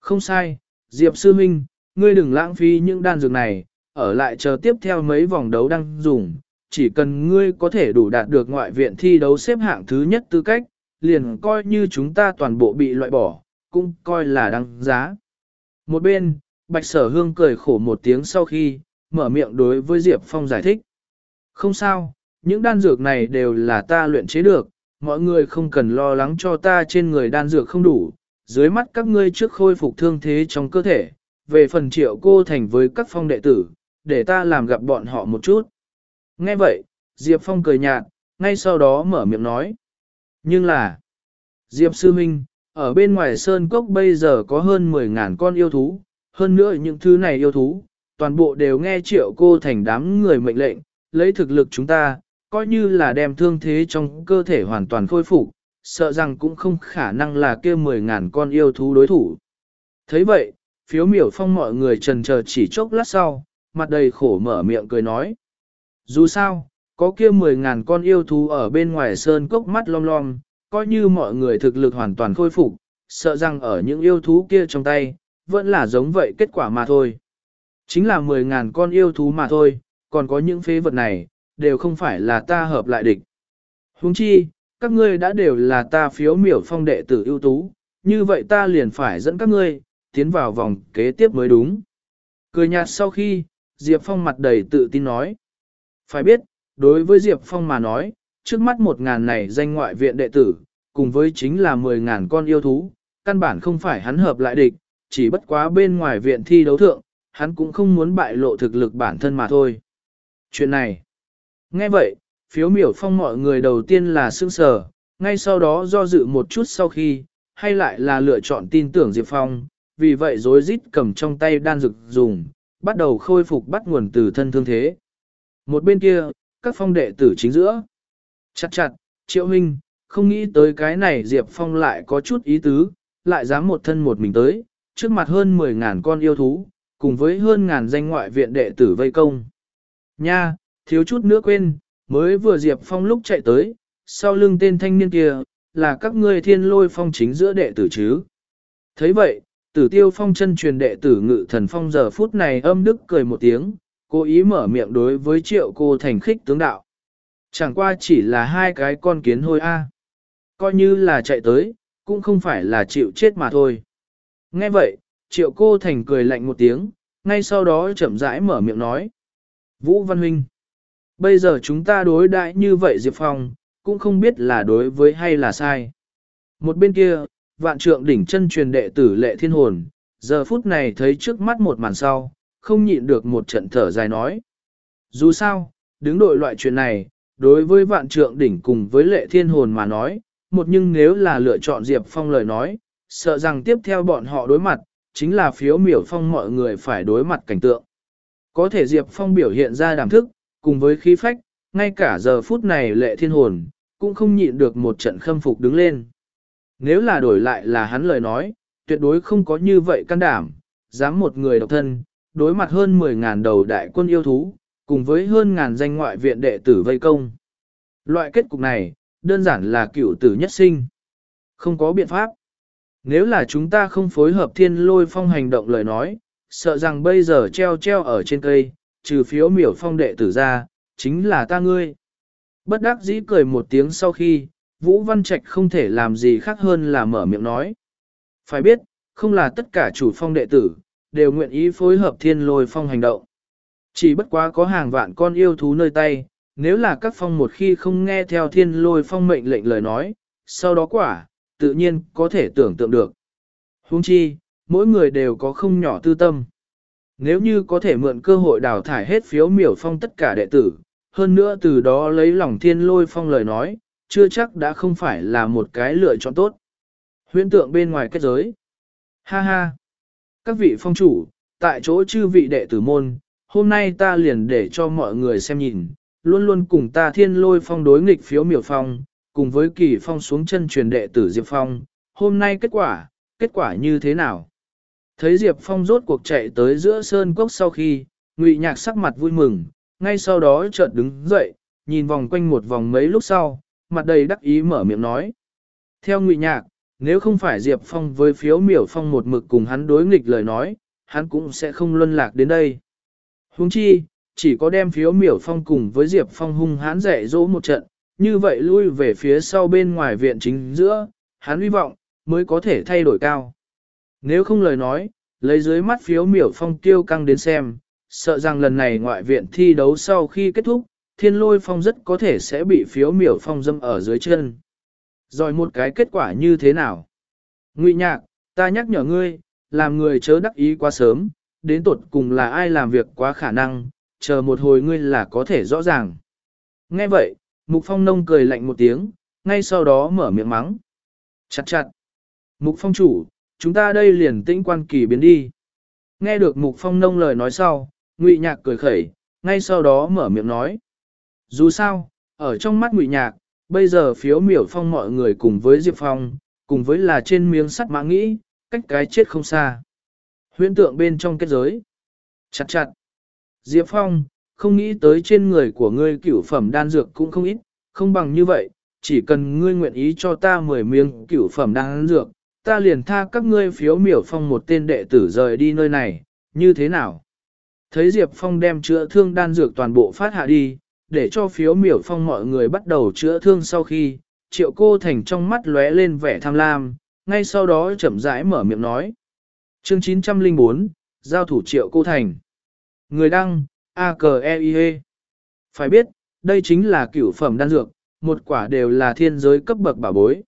Không sai, Diệp Sư Minh, ngươi đừng lãng phí những đan dược này, ở lại chờ tiếp theo mấy vòng đấu đang dùng, chỉ cần ngươi có thể đủ đạt được ngoại viện thi đấu xếp hạng thứ nhất tư cách, liền coi như chúng ta toàn bộ bị loại bỏ, cũng coi là đáng giá. Một bên, Bạch Sở Hương cười khổ một tiếng sau khi, mở miệng đối với Diệp Phong giải thích. Không sao, những đan dược này đều là ta luyện chế được, mọi người không cần lo lắng cho ta trên người đan dược không đủ, dưới mắt các ngươi trước khôi phục thương thế trong cơ thể, về phần triệu cô thành với các phong đệ tử, để ta làm gặp bọn họ một chút. Nghe vậy, Diệp Phong cười nhạt, ngay sau đó mở miệng nói. Nhưng là, Diệp Sư Minh, ở bên ngoài Sơn Cốc bây giờ có hơn 10.000 con yêu thú, hơn nữa những thứ này yêu thú, toàn bộ đều nghe triệu cô thành đám người mệnh lệnh, lấy thực lực chúng ta, coi như là đem thương thế trong cơ thể hoàn toàn khôi phục, sợ rằng cũng không khả năng là kia 10.000 con yêu thú đối thủ. thấy vậy, phiếu miểu phong mọi người trần chờ chỉ chốc lát sau, mặt đầy khổ mở miệng cười nói. Dù sao, có kia 10.000 con yêu thú ở bên ngoài sơn cốc mắt lom lom, coi như mọi người thực lực hoàn toàn khôi phục, sợ rằng ở những yêu thú kia trong tay, vẫn là giống vậy kết quả mà thôi. Chính là 10.000 con yêu thú mà thôi, còn có những phế vật này, đều không phải là ta hợp lại địch. Huống chi, các ngươi đã đều là ta phiếu miểu phong đệ tử ưu tú, như vậy ta liền phải dẫn các ngươi, tiến vào vòng kế tiếp mới đúng. Cười nhạt sau khi, Diệp Phong mặt đầy tự tin nói. Phải biết, đối với Diệp Phong mà nói, trước mắt một ngàn này danh ngoại viện đệ tử, cùng với chính là mười ngàn con yêu thú, căn bản không phải hắn hợp lại địch, chỉ bất quá bên ngoài viện thi đấu thượng, hắn cũng không muốn bại lộ thực lực bản thân mà thôi. Chuyện này, nghe vậy, phiếu miểu phong mọi người đầu tiên là sương sờ, ngay sau đó do dự một chút sau khi, hay lại là lựa chọn tin tưởng Diệp Phong, vì vậy rối rít cầm trong tay đan dược dùng, bắt đầu khôi phục bắt nguồn từ thân thương thế. Một bên kia, các phong đệ tử chính giữa. Chặt chặt, triệu huynh, không nghĩ tới cái này Diệp Phong lại có chút ý tứ, lại dám một thân một mình tới, trước mặt hơn 10.000 con yêu thú, cùng với hơn ngàn danh ngoại viện đệ tử vây công. Nha, thiếu chút nữa quên, mới vừa Diệp Phong lúc chạy tới, sau lưng tên thanh niên kia, là các ngươi thiên lôi phong chính giữa đệ tử chứ. thấy vậy, tử tiêu phong chân truyền đệ tử ngự thần phong giờ phút này âm đức cười một tiếng, cố ý mở miệng đối với triệu cô thành khích tướng đạo. Chẳng qua chỉ là hai cái con kiến hôi a Coi như là chạy tới, cũng không phải là chịu chết mà thôi. Nghe vậy, triệu cô thành cười lạnh một tiếng, ngay sau đó chậm rãi mở miệng nói. Vũ Văn Huynh, bây giờ chúng ta đối đãi như vậy Diệp Phong, cũng không biết là đối với hay là sai. Một bên kia, vạn trượng đỉnh chân truyền đệ tử lệ thiên hồn, giờ phút này thấy trước mắt một màn sau, không nhịn được một trận thở dài nói. Dù sao, đứng đội loại chuyện này, đối với vạn trượng đỉnh cùng với lệ thiên hồn mà nói, một nhưng nếu là lựa chọn Diệp Phong lời nói, sợ rằng tiếp theo bọn họ đối mặt, chính là phiếu miểu phong mọi người phải đối mặt cảnh tượng. Có thể Diệp Phong biểu hiện ra đàm thức, cùng với khí phách, ngay cả giờ phút này lệ thiên hồn, cũng không nhịn được một trận khâm phục đứng lên. Nếu là đổi lại là hắn lời nói, tuyệt đối không có như vậy can đảm, dám một người độc thân, đối mặt hơn 10.000 đầu đại quân yêu thú, cùng với hơn ngàn danh ngoại viện đệ tử vây công. Loại kết cục này, đơn giản là cựu tử nhất sinh. Không có biện pháp. Nếu là chúng ta không phối hợp thiên lôi phong hành động lời nói, sợ rằng bây giờ treo treo ở trên cây, trừ phiếu miểu phong đệ tử ra, chính là ta ngươi. Bất đắc dĩ cười một tiếng sau khi, Vũ Văn Trạch không thể làm gì khác hơn là mở miệng nói. Phải biết, không là tất cả chủ phong đệ tử, đều nguyện ý phối hợp thiên lôi phong hành động. Chỉ bất quá có hàng vạn con yêu thú nơi tay, nếu là các phong một khi không nghe theo thiên lôi phong mệnh lệnh lời nói, sau đó quả, tự nhiên có thể tưởng tượng được. Huống chi, mỗi người đều có không nhỏ tư tâm. Nếu như có thể mượn cơ hội đào thải hết phiếu miểu phong tất cả đệ tử, hơn nữa từ đó lấy lòng thiên lôi phong lời nói, chưa chắc đã không phải là một cái lựa chọn tốt. Huyễn tượng bên ngoài kết giới. Ha ha! Các vị phong chủ, tại chỗ chư vị đệ tử môn, hôm nay ta liền để cho mọi người xem nhìn, luôn luôn cùng ta thiên lôi phong đối nghịch phiếu miểu phong, cùng với kỳ phong xuống chân truyền đệ tử Diệp Phong, hôm nay kết quả, kết quả như thế nào? Thấy Diệp Phong rốt cuộc chạy tới giữa sơn cốc sau khi, ngụy nhạc sắc mặt vui mừng, ngay sau đó chợt đứng dậy, nhìn vòng quanh một vòng mấy lúc sau, mặt đầy đắc ý mở miệng nói. Theo ngụy nhạc, nếu không phải Diệp Phong với phiếu miểu phong một mực cùng hắn đối nghịch lời nói, hắn cũng sẽ không luân lạc đến đây. Huống chi, chỉ có đem phiếu miểu phong cùng với Diệp Phong hung hãn dạy dỗ một trận, như vậy lui về phía sau bên ngoài viện chính giữa, hắn hy vọng, mới có thể thay đổi cao. Nếu không lời nói, lấy dưới mắt phiếu miểu phong tiêu căng đến xem, sợ rằng lần này ngoại viện thi đấu sau khi kết thúc, thiên lôi phong rất có thể sẽ bị phiếu miểu phong dâm ở dưới chân. Rồi một cái kết quả như thế nào? Ngụy nhạc, ta nhắc nhở ngươi, làm người chớ đắc ý quá sớm, đến tột cùng là ai làm việc quá khả năng, chờ một hồi ngươi là có thể rõ ràng. Nghe vậy, Mục Phong nông cười lạnh một tiếng, ngay sau đó mở miệng mắng. Chặt chặt. Mục Phong chủ, chúng ta đây liền tĩnh quan kỳ biến đi. Nghe được Mục Phong nông lời nói sau, Ngụy Nhạc cười khẩy, ngay sau đó mở miệng nói. Dù sao, ở trong mắt Ngụy Nhạc, bây giờ phiếu miểu phong mọi người cùng với Diệp Phong, cùng với là trên miếng sắt mã nghĩ, cách cái chết không xa. Huyễn tượng bên trong kết giới. Chặt chặt. Diệp Phong, không nghĩ tới trên người của ngươi cửu phẩm đan dược cũng không ít, không bằng như vậy, chỉ cần ngươi nguyện ý cho ta 10 miếng cửu phẩm đan dược, ta liền tha các ngươi phiếu miểu phong một tên đệ tử rời đi nơi này, như thế nào? Thấy Diệp Phong đem chữa thương đan dược toàn bộ phát hạ đi, để cho phiếu miểu phong mọi người bắt đầu chữa thương sau khi, triệu cô thành trong mắt lóe lên vẻ tham lam, ngay sau đó chậm rãi mở miệng nói. Chương 904, Giao thủ triệu cô thành. Người đăng, a k e i -E. Phải biết, đây chính là cửu phẩm đan dược, một quả đều là thiên giới cấp bậc bảo bối.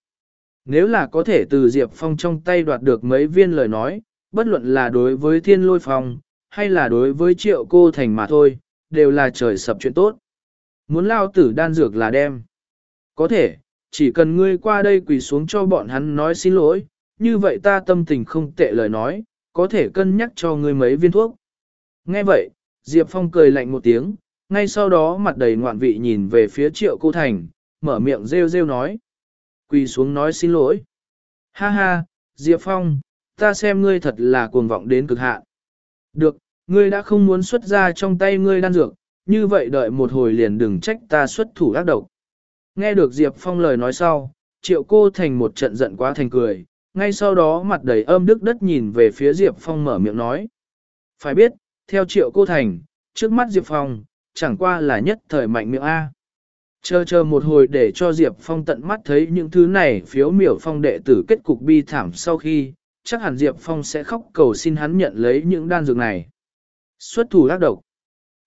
Nếu là có thể từ Diệp Phong trong tay đoạt được mấy viên lời nói, bất luận là đối với thiên lôi phong, hay là đối với triệu cô thành mà thôi, đều là trời sập chuyện tốt. Muốn lao tử đan dược là đem. Có thể, chỉ cần ngươi qua đây quỳ xuống cho bọn hắn nói xin lỗi, như vậy ta tâm tình không tệ lời nói, có thể cân nhắc cho ngươi mấy viên thuốc. Nghe vậy, Diệp Phong cười lạnh một tiếng, ngay sau đó mặt đầy ngoạn vị nhìn về phía triệu cô thành, mở miệng rêu rêu nói. Quỳ xuống nói xin lỗi. Ha ha, Diệp Phong, ta xem ngươi thật là cuồng vọng đến cực hạn. Được, ngươi đã không muốn xuất ra trong tay ngươi đan dược, như vậy đợi một hồi liền đừng trách ta xuất thủ ác độc. Nghe được Diệp Phong lời nói sau, triệu cô thành một trận giận quá thành cười, ngay sau đó mặt đầy âm đức đất nhìn về phía Diệp Phong mở miệng nói. Phải biết, theo triệu cô thành, trước mắt Diệp Phong, chẳng qua là nhất thời mạnh miệng A. Chờ chờ một hồi để cho Diệp Phong tận mắt thấy những thứ này phiếu miểu phong đệ tử kết cục bi thảm sau khi, chắc hẳn Diệp Phong sẽ khóc cầu xin hắn nhận lấy những đan dược này. Xuất thủ ác độc.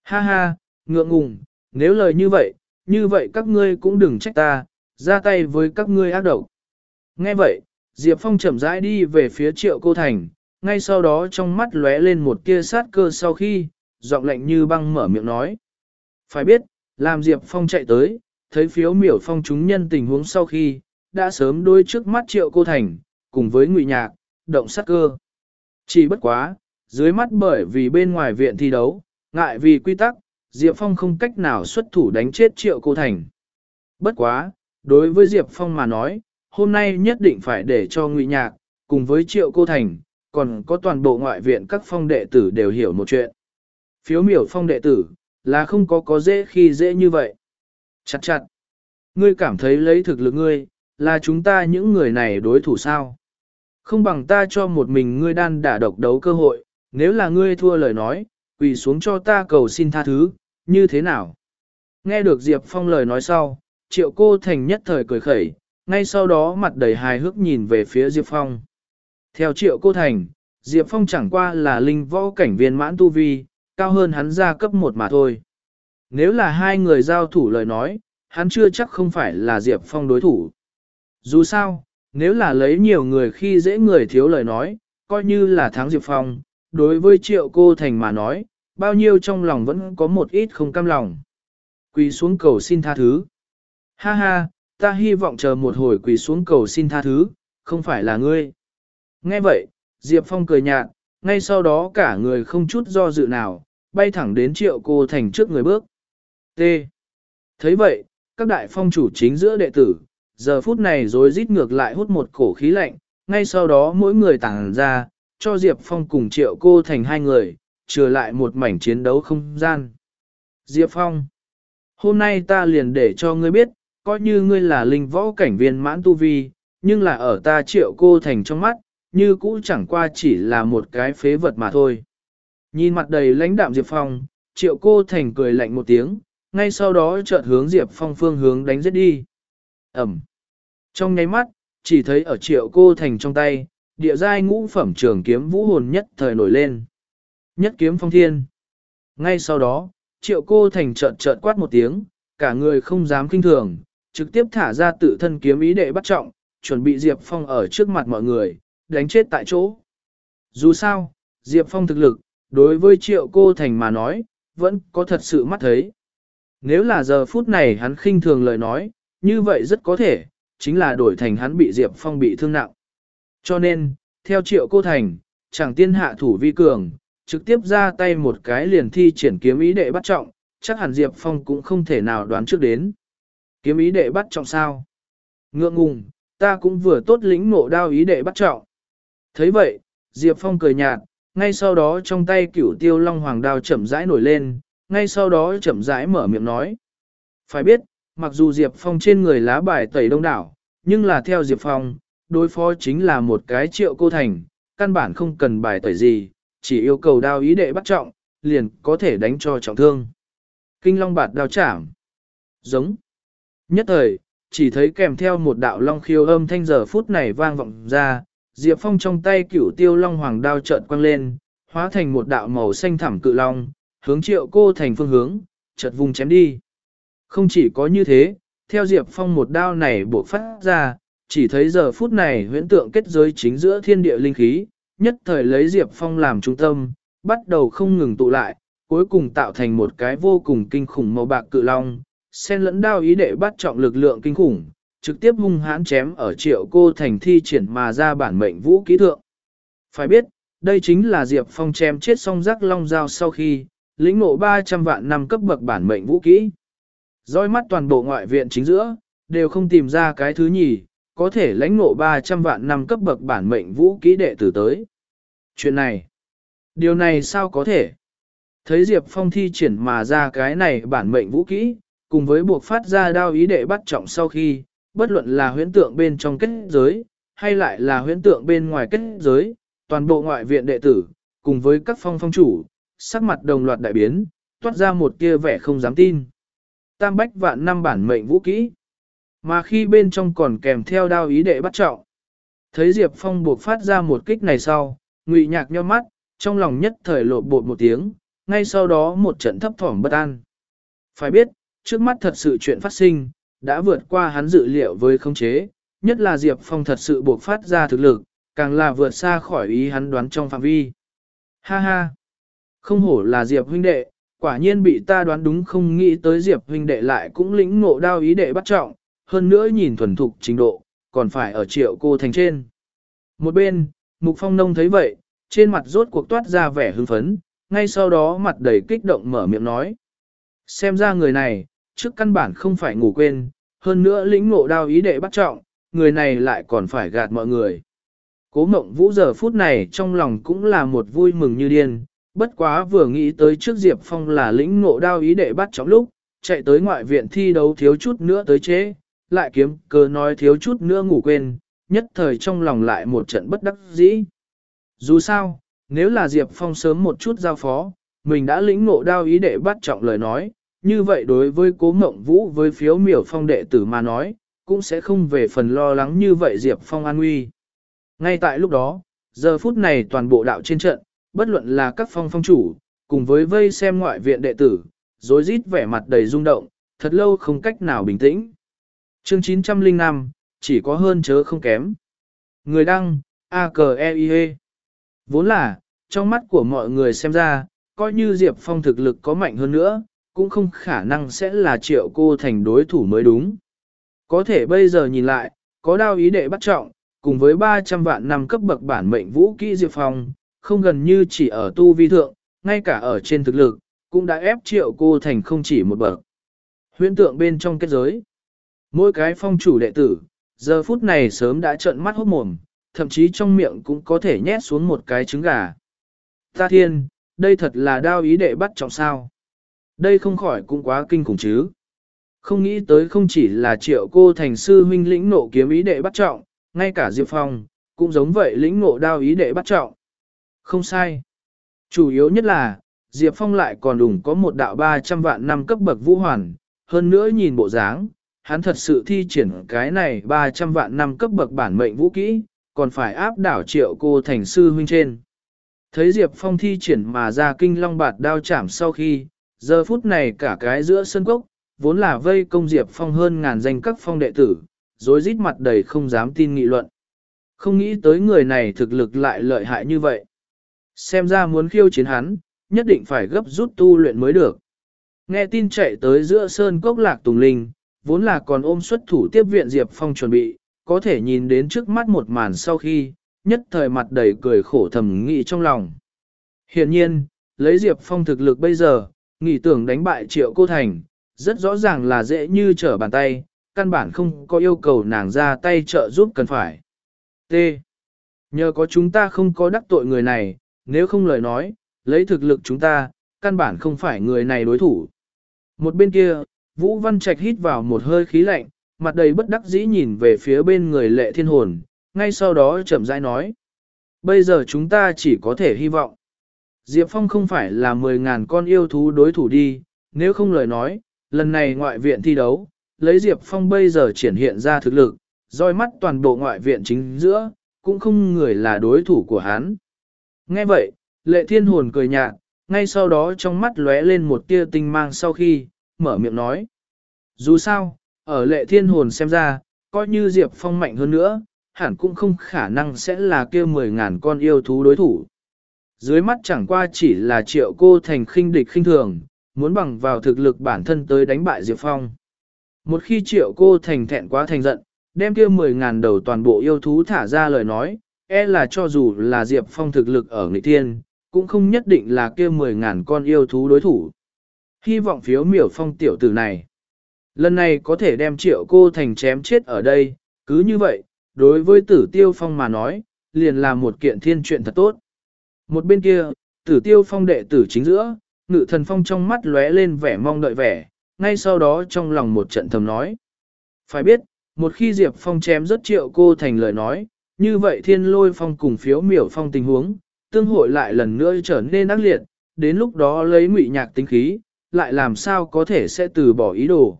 Ha ha, ngượng ngùng, nếu lời như vậy, như vậy các ngươi cũng đừng trách ta, ra tay với các ngươi ác độc. Nghe vậy, Diệp Phong chậm rãi đi về phía triệu cô thành, ngay sau đó trong mắt lóe lên một tia sát cơ sau khi, giọng lạnh như băng mở miệng nói. Phải biết, làm Diệp Phong chạy tới, thấy phiếu miểu phong chúng nhân tình huống sau khi, đã sớm đôi trước mắt triệu cô thành, cùng với ngụy nhạc, động sát cơ. Chỉ bất quá, dưới mắt bởi vì bên ngoài viện thi đấu, ngại vì quy tắc, Diệp Phong không cách nào xuất thủ đánh chết triệu cô thành. Bất quá, đối với Diệp Phong mà nói, hôm nay nhất định phải để cho ngụy nhạc, cùng với triệu cô thành, còn có toàn bộ ngoại viện các phong đệ tử đều hiểu một chuyện. Phiếu miểu phong đệ tử, là không có có dễ khi dễ như vậy. Chặt chặt. Ngươi cảm thấy lấy thực lực ngươi, là chúng ta những người này đối thủ sao? Không bằng ta cho một mình ngươi đan đả độc đấu cơ hội, nếu là ngươi thua lời nói, quỳ xuống cho ta cầu xin tha thứ, như thế nào? Nghe được Diệp Phong lời nói sau, triệu cô thành nhất thời cười khẩy, ngay sau đó mặt đầy hài hước nhìn về phía Diệp Phong. Theo triệu cô thành, Diệp Phong chẳng qua là linh võ cảnh viên mãn tu vi, cao hơn hắn ra cấp một mà thôi. Nếu là hai người giao thủ lời nói, hắn chưa chắc không phải là Diệp Phong đối thủ. Dù sao, nếu là lấy nhiều người khi dễ người thiếu lời nói, coi như là thắng Diệp Phong, đối với triệu cô thành mà nói, bao nhiêu trong lòng vẫn có một ít không cam lòng. Quỳ xuống cầu xin tha thứ. Ha ha, ta hy vọng chờ một hồi quỳ xuống cầu xin tha thứ, không phải là ngươi. Nghe vậy, Diệp Phong cười nhạt, ngay sau đó cả người không chút do dự nào, bay thẳng đến triệu cô thành trước người bước. T. thấy vậy, các đại phong chủ chính giữa đệ tử, giờ phút này rồi rít ngược lại hút một cổ khí lạnh, ngay sau đó mỗi người tàng ra, cho Diệp Phong cùng triệu cô thành hai người, trừ lại một mảnh chiến đấu không gian. Diệp Phong, hôm nay ta liền để cho ngươi biết, coi như ngươi là linh võ cảnh viên mãn tu vi, nhưng là ở ta triệu cô thành trong mắt, như cũ chẳng qua chỉ là một cái phế vật mà thôi. Nhìn mặt đầy lãnh đạm Diệp Phong, triệu cô thành cười lạnh một tiếng, ngay sau đó chợt hướng Diệp Phong phương hướng đánh giết đi. Ẩm. Trong nháy mắt, chỉ thấy ở triệu cô thành trong tay, địa giai ngũ phẩm trường kiếm vũ hồn nhất thời nổi lên. Nhất kiếm phong thiên. Ngay sau đó, triệu cô thành trợn trợn quát một tiếng, cả người không dám kinh thường, trực tiếp thả ra tự thân kiếm ý đệ bắt trọng, chuẩn bị Diệp Phong ở trước mặt mọi người, đánh chết tại chỗ. Dù sao, Diệp Phong thực lực, đối với triệu cô thành mà nói, vẫn có thật sự mắt thấy. Nếu là giờ phút này hắn khinh thường lời nói, như vậy rất có thể, chính là đổi thành hắn bị Diệp Phong bị thương nặng. Cho nên, theo triệu cô thành, chẳng tiên hạ thủ vi cường, trực tiếp ra tay một cái liền thi triển kiếm ý đệ bắt trọng, chắc hẳn Diệp Phong cũng không thể nào đoán trước đến. Kiếm ý đệ bắt trọng sao? Ngượng ngùng, ta cũng vừa tốt lĩnh ngộ đao ý đệ bắt trọng. thấy vậy, Diệp Phong cười nhạt, ngay sau đó trong tay cửu tiêu long hoàng đao chậm rãi nổi lên, ngay sau đó chậm rãi mở miệng nói. Phải biết, mặc dù Diệp Phong trên người lá bài tẩy đông đảo, nhưng là theo Diệp Phong, đối phó chính là một cái triệu cô thành, căn bản không cần bài tẩy gì, chỉ yêu cầu đao ý đệ bắt trọng, liền có thể đánh cho trọng thương. Kinh long bạt đao chạm. Giống. Nhất thời, chỉ thấy kèm theo một đạo long khiêu âm thanh giờ phút này vang vọng ra, Diệp Phong trong tay cửu tiêu long hoàng đao chợt quăng lên, hóa thành một đạo màu xanh thẳm cự long, hướng triệu cô thành phương hướng, chợt vùng chém đi. Không chỉ có như thế, theo Diệp Phong một đao này buộc phát ra, chỉ thấy giờ phút này huyễn tượng kết giới chính giữa thiên địa linh khí, nhất thời lấy Diệp Phong làm trung tâm, bắt đầu không ngừng tụ lại, cuối cùng tạo thành một cái vô cùng kinh khủng màu bạc cự long, xen lẫn đao ý để bắt trọng lực lượng kinh khủng, trực tiếp hung hãn chém ở triệu cô thành thi triển mà ra bản mệnh vũ kỹ thượng. Phải biết, đây chính là Diệp Phong chém chết song rắc long dao sau khi, lĩnh ngộ 300 vạn năm cấp bậc bản mệnh vũ kỹ. Dõi mắt toàn bộ ngoại viện chính giữa, đều không tìm ra cái thứ nhì, có thể lãnh ngộ 300 vạn năm cấp bậc bản mệnh vũ kỹ đệ tử tới. Chuyện này, điều này sao có thể? Thấy Diệp Phong thi triển mà ra cái này bản mệnh vũ kỹ, cùng với buộc phát ra đao ý đệ bắt trọng sau khi, bất luận là huyễn tượng bên trong kết giới, hay lại là huyễn tượng bên ngoài kết giới, toàn bộ ngoại viện đệ tử, cùng với các phong phong chủ, sắc mặt đồng loạt đại biến, toát ra một kia vẻ không dám tin. Tam bách vạn năm bản mệnh vũ kỹ, mà khi bên trong còn kèm theo đao ý đệ bắt trọng. Thấy Diệp Phong buộc phát ra một kích này sau, ngụy nhạc nheo mắt, trong lòng nhất thời lộ bột một tiếng, ngay sau đó một trận thấp thỏm bất an. Phải biết, trước mắt thật sự chuyện phát sinh, đã vượt qua hắn dự liệu với khống chế, nhất là Diệp Phong thật sự buộc phát ra thực lực, càng là vượt xa khỏi ý hắn đoán trong phạm vi. Ha ha! Không hổ là Diệp huynh đệ, quả nhiên bị ta đoán đúng không nghĩ tới Diệp huynh đệ lại cũng lĩnh ngộ đao ý đệ bắt trọng, hơn nữa nhìn thuần thục trình độ, còn phải ở triệu cô thành trên. Một bên, Mục Phong Nông thấy vậy, trên mặt rốt cuộc toát ra vẻ hưng phấn, ngay sau đó mặt đầy kích động mở miệng nói. Xem ra người này, trước căn bản không phải ngủ quên, hơn nữa lĩnh ngộ đao ý đệ bắt trọng, người này lại còn phải gạt mọi người. Cố mộng vũ giờ phút này trong lòng cũng là một vui mừng như điên, bất quá vừa nghĩ tới trước Diệp Phong là lĩnh ngộ đao ý đệ bắt trọng lúc, chạy tới ngoại viện thi đấu thiếu chút nữa tới chế, lại kiếm cơ nói thiếu chút nữa ngủ quên, nhất thời trong lòng lại một trận bất đắc dĩ. Dù sao, nếu là Diệp Phong sớm một chút giao phó, mình đã lĩnh ngộ đao ý đệ bắt trọng lời nói, như vậy đối với cố mộng vũ với phiếu miểu phong đệ tử mà nói, cũng sẽ không về phần lo lắng như vậy Diệp Phong an nguy. Ngay tại lúc đó, giờ phút này toàn bộ đạo trên trận, bất luận là các phong phong chủ, cùng với vây xem ngoại viện đệ tử, rối rít vẻ mặt đầy rung động, thật lâu không cách nào bình tĩnh. Chương 905, chỉ có hơn chớ không kém. Người đăng, a k e i -E. Vốn là, trong mắt của mọi người xem ra, coi như Diệp Phong thực lực có mạnh hơn nữa, cũng không khả năng sẽ là triệu cô thành đối thủ mới đúng. Có thể bây giờ nhìn lại, có đao ý đệ bắt trọng, cùng với 300 vạn năm cấp bậc bản mệnh vũ kỹ Diệp Phong, không gần như chỉ ở tu vi thượng, ngay cả ở trên thực lực, cũng đã ép triệu cô thành không chỉ một bậc. Huyễn tượng bên trong kết giới. Mỗi cái phong chủ đệ tử, giờ phút này sớm đã trợn mắt hốt mồm, thậm chí trong miệng cũng có thể nhét xuống một cái trứng gà. Ta thiên, đây thật là đao ý đệ bắt trọng sao. Đây không khỏi cũng quá kinh khủng chứ. Không nghĩ tới không chỉ là triệu cô thành sư huynh lĩnh nộ kiếm ý đệ bắt trọng, ngay cả Diệp Phong, cũng giống vậy lĩnh nộ đao ý đệ bắt trọng. Không sai. Chủ yếu nhất là, Diệp Phong lại còn đủng có một đạo 300 vạn năm cấp bậc vũ hoàn, hơn nữa nhìn bộ dáng, hắn thật sự thi triển cái này 300 vạn năm cấp bậc bản mệnh vũ kỹ, còn phải áp đảo triệu cô thành sư huynh trên. Thấy Diệp Phong thi triển mà ra kinh long bạt đao chạm sau khi, giờ phút này cả cái giữa sân cốc, vốn là vây công Diệp Phong hơn ngàn danh các phong đệ tử, rối rít mặt đầy không dám tin nghị luận. Không nghĩ tới người này thực lực lại lợi hại như vậy. Xem ra muốn khiêu chiến hắn, nhất định phải gấp rút tu luyện mới được. Nghe tin chạy tới giữa sơn cốc lạc tùng linh, vốn là còn ôm xuất thủ tiếp viện Diệp Phong chuẩn bị, có thể nhìn đến trước mắt một màn sau khi, nhất thời mặt đầy cười khổ thầm nghĩ trong lòng. Hiện nhiên, lấy Diệp Phong thực lực bây giờ, nghĩ tưởng đánh bại triệu cô thành, rất rõ ràng là dễ như trở bàn tay, căn bản không có yêu cầu nàng ra tay trợ giúp cần phải. T. Nhờ có chúng ta không có đắc tội người này, nếu không lời nói, lấy thực lực chúng ta, căn bản không phải người này đối thủ. Một bên kia, Vũ Văn Trạch hít vào một hơi khí lạnh, mặt đầy bất đắc dĩ nhìn về phía bên người lệ thiên hồn, ngay sau đó chậm rãi nói. Bây giờ chúng ta chỉ có thể hy vọng. Diệp Phong không phải là 10.000 con yêu thú đối thủ đi, nếu không lời nói, lần này ngoại viện thi đấu, lấy Diệp Phong bây giờ triển hiện ra thực lực, roi mắt toàn bộ ngoại viện chính giữa, cũng không người là đối thủ của hắn. Nghe vậy, lệ thiên hồn cười nhạt, ngay sau đó trong mắt lóe lên một tia tinh mang sau khi, mở miệng nói. Dù sao, ở lệ thiên hồn xem ra, coi như Diệp Phong mạnh hơn nữa, hẳn cũng không khả năng sẽ là kia mười ngàn con yêu thú đối thủ. Dưới mắt chẳng qua chỉ là triệu cô thành khinh địch khinh thường, muốn bằng vào thực lực bản thân tới đánh bại Diệp Phong. Một khi triệu cô thành thẹn quá thành giận, đem kia mười ngàn đầu toàn bộ yêu thú thả ra lời nói, e là cho dù là Diệp Phong thực lực ở nghịch thiên, cũng không nhất định là kia mười ngàn con yêu thú đối thủ. Hy vọng phiếu miểu phong tiểu tử này. Lần này có thể đem triệu cô thành chém chết ở đây, cứ như vậy, đối với tử tiêu phong mà nói, liền là một kiện thiên chuyện thật tốt. Một bên kia, tử tiêu phong đệ tử chính giữa, ngự thần phong trong mắt lóe lên vẻ mong đợi vẻ, ngay sau đó trong lòng một trận thầm nói. Phải biết, một khi Diệp Phong chém rất triệu cô thành lời nói, như vậy thiên lôi phong cùng phiếu miểu phong tình huống, tương hội lại lần nữa trở nên ác liệt, đến lúc đó lấy ngụy nhạc tính khí, lại làm sao có thể sẽ từ bỏ ý đồ.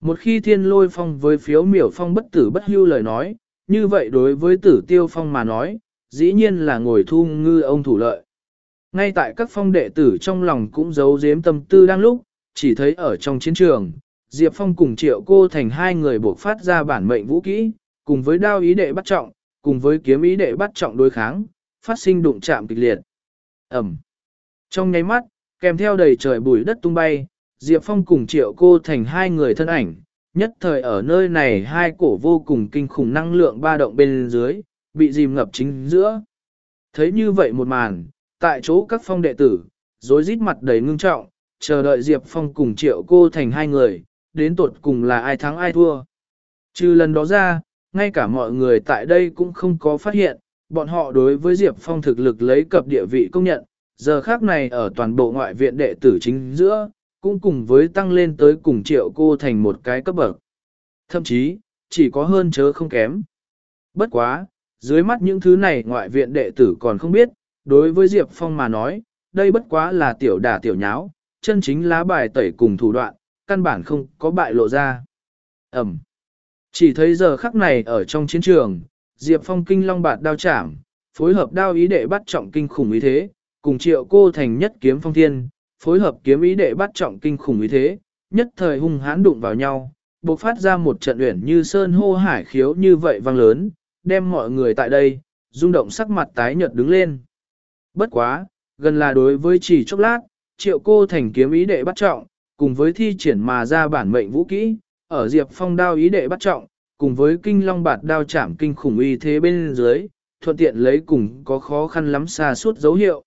Một khi thiên lôi phong với phiếu miểu phong bất tử bất hưu lời nói, như vậy đối với tử tiêu phong mà nói, dĩ nhiên là ngồi thu ngư ông thủ lợi. Ngay tại các phong đệ tử trong lòng cũng giấu giếm tâm tư đang lúc, chỉ thấy ở trong chiến trường, Diệp Phong cùng triệu cô thành hai người buộc phát ra bản mệnh vũ kỹ, cùng với đao ý đệ bắt trọng, cùng với kiếm ý đệ bắt trọng đối kháng, phát sinh đụng chạm kịch liệt. Ẩm. Trong nháy mắt, kèm theo đầy trời bụi đất tung bay, Diệp Phong cùng triệu cô thành hai người thân ảnh, nhất thời ở nơi này hai cổ vô cùng kinh khủng năng lượng ba động bên dưới, bị dìm ngập chính giữa. Thấy như vậy một màn, tại chỗ các phong đệ tử, rối rít mặt đầy ngưng trọng, chờ đợi Diệp Phong cùng triệu cô thành hai người, đến tột cùng là ai thắng ai thua. Trừ lần đó ra, ngay cả mọi người tại đây cũng không có phát hiện, bọn họ đối với Diệp Phong thực lực lấy cập địa vị công nhận, giờ khác này ở toàn bộ ngoại viện đệ tử chính giữa, cũng cùng với tăng lên tới cùng triệu cô thành một cái cấp bậc. Thậm chí, chỉ có hơn chớ không kém. Bất quá, dưới mắt những thứ này ngoại viện đệ tử còn không biết, đối với Diệp Phong mà nói, đây bất quá là tiểu đả tiểu nháo, chân chính lá bài tẩy cùng thủ đoạn, căn bản không có bại lộ ra. Ẩm. Chỉ thấy giờ khắc này ở trong chiến trường, Diệp Phong kinh long bạt đao chạm, phối hợp đao ý đệ bắt trọng kinh khủng ý thế, cùng triệu cô thành nhất kiếm phong thiên, phối hợp kiếm ý đệ bắt trọng kinh khủng ý thế, nhất thời hung hãn đụng vào nhau, bộc phát ra một trận uyển như sơn hô hải khiếu như vậy vang lớn, đem mọi người tại đây, rung động sắc mặt tái nhợt đứng lên. Bất quá, gần là đối với chỉ chốc lát, triệu cô thành kiếm ý đệ bắt trọng, cùng với thi triển mà ra bản mệnh vũ kỹ, ở Diệp Phong đao ý đệ bắt trọng, cùng với kinh long bạt đao chạm kinh khủng uy thế bên dưới, thuận tiện lấy cùng có khó khăn lắm xa suốt dấu hiệu.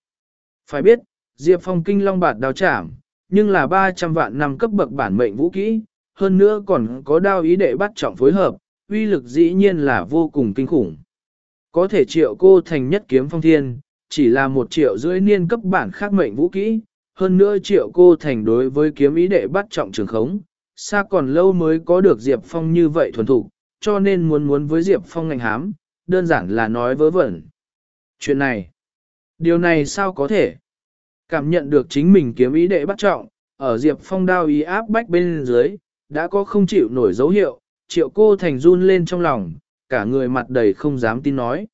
Phải biết, Diệp Phong kinh long bạt đào chạm, nhưng là 300 vạn năm cấp bậc bản mệnh vũ kỹ, hơn nữa còn có đao ý đệ bắt trọng phối hợp, uy lực dĩ nhiên là vô cùng kinh khủng. Có thể triệu cô thành nhất kiếm phong thiên, chỉ là một triệu rưỡi niên cấp bản khác mệnh vũ kỹ, hơn nữa triệu cô thành đối với kiếm ý đệ bắt trọng trường khống, xa còn lâu mới có được Diệp Phong như vậy thuần thục, cho nên muốn muốn với Diệp Phong ngành hám, đơn giản là nói vớ vẩn. Chuyện này, điều này sao có thể? Cảm nhận được chính mình kiếm ý đệ bắt trọng, ở Diệp Phong đao ý áp bách bên dưới, đã có không chịu nổi dấu hiệu, triệu cô thành run lên trong lòng, cả người mặt đầy không dám tin nói.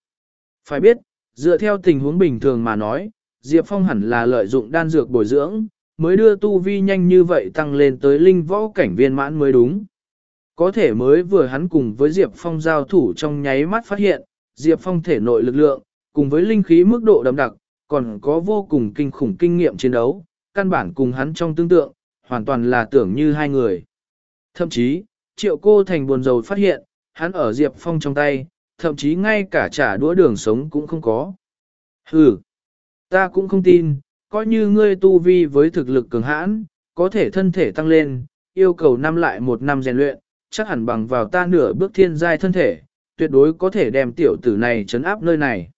Phải biết, dựa theo tình huống bình thường mà nói, Diệp Phong hẳn là lợi dụng đan dược bồi dưỡng, mới đưa tu vi nhanh như vậy tăng lên tới linh võ cảnh viên mãn mới đúng. Có thể mới vừa hắn cùng với Diệp Phong giao thủ trong nháy mắt phát hiện, Diệp Phong thể nội lực lượng, cùng với linh khí mức độ đậm đặc, còn có vô cùng kinh khủng kinh nghiệm chiến đấu, căn bản cùng hắn trong tương tượng, hoàn toàn là tưởng như hai người. Thậm chí, triệu cô thành buồn rầu phát hiện, hắn ở Diệp Phong trong tay, thậm chí ngay cả trả đũa đường sống cũng không có. Hừ, ta cũng không tin, coi như ngươi tu vi với thực lực cường hãn, có thể thân thể tăng lên, yêu cầu năm lại một năm rèn luyện, chắc hẳn bằng vào ta nửa bước thiên giai thân thể, tuyệt đối có thể đem tiểu tử này chấn áp nơi này.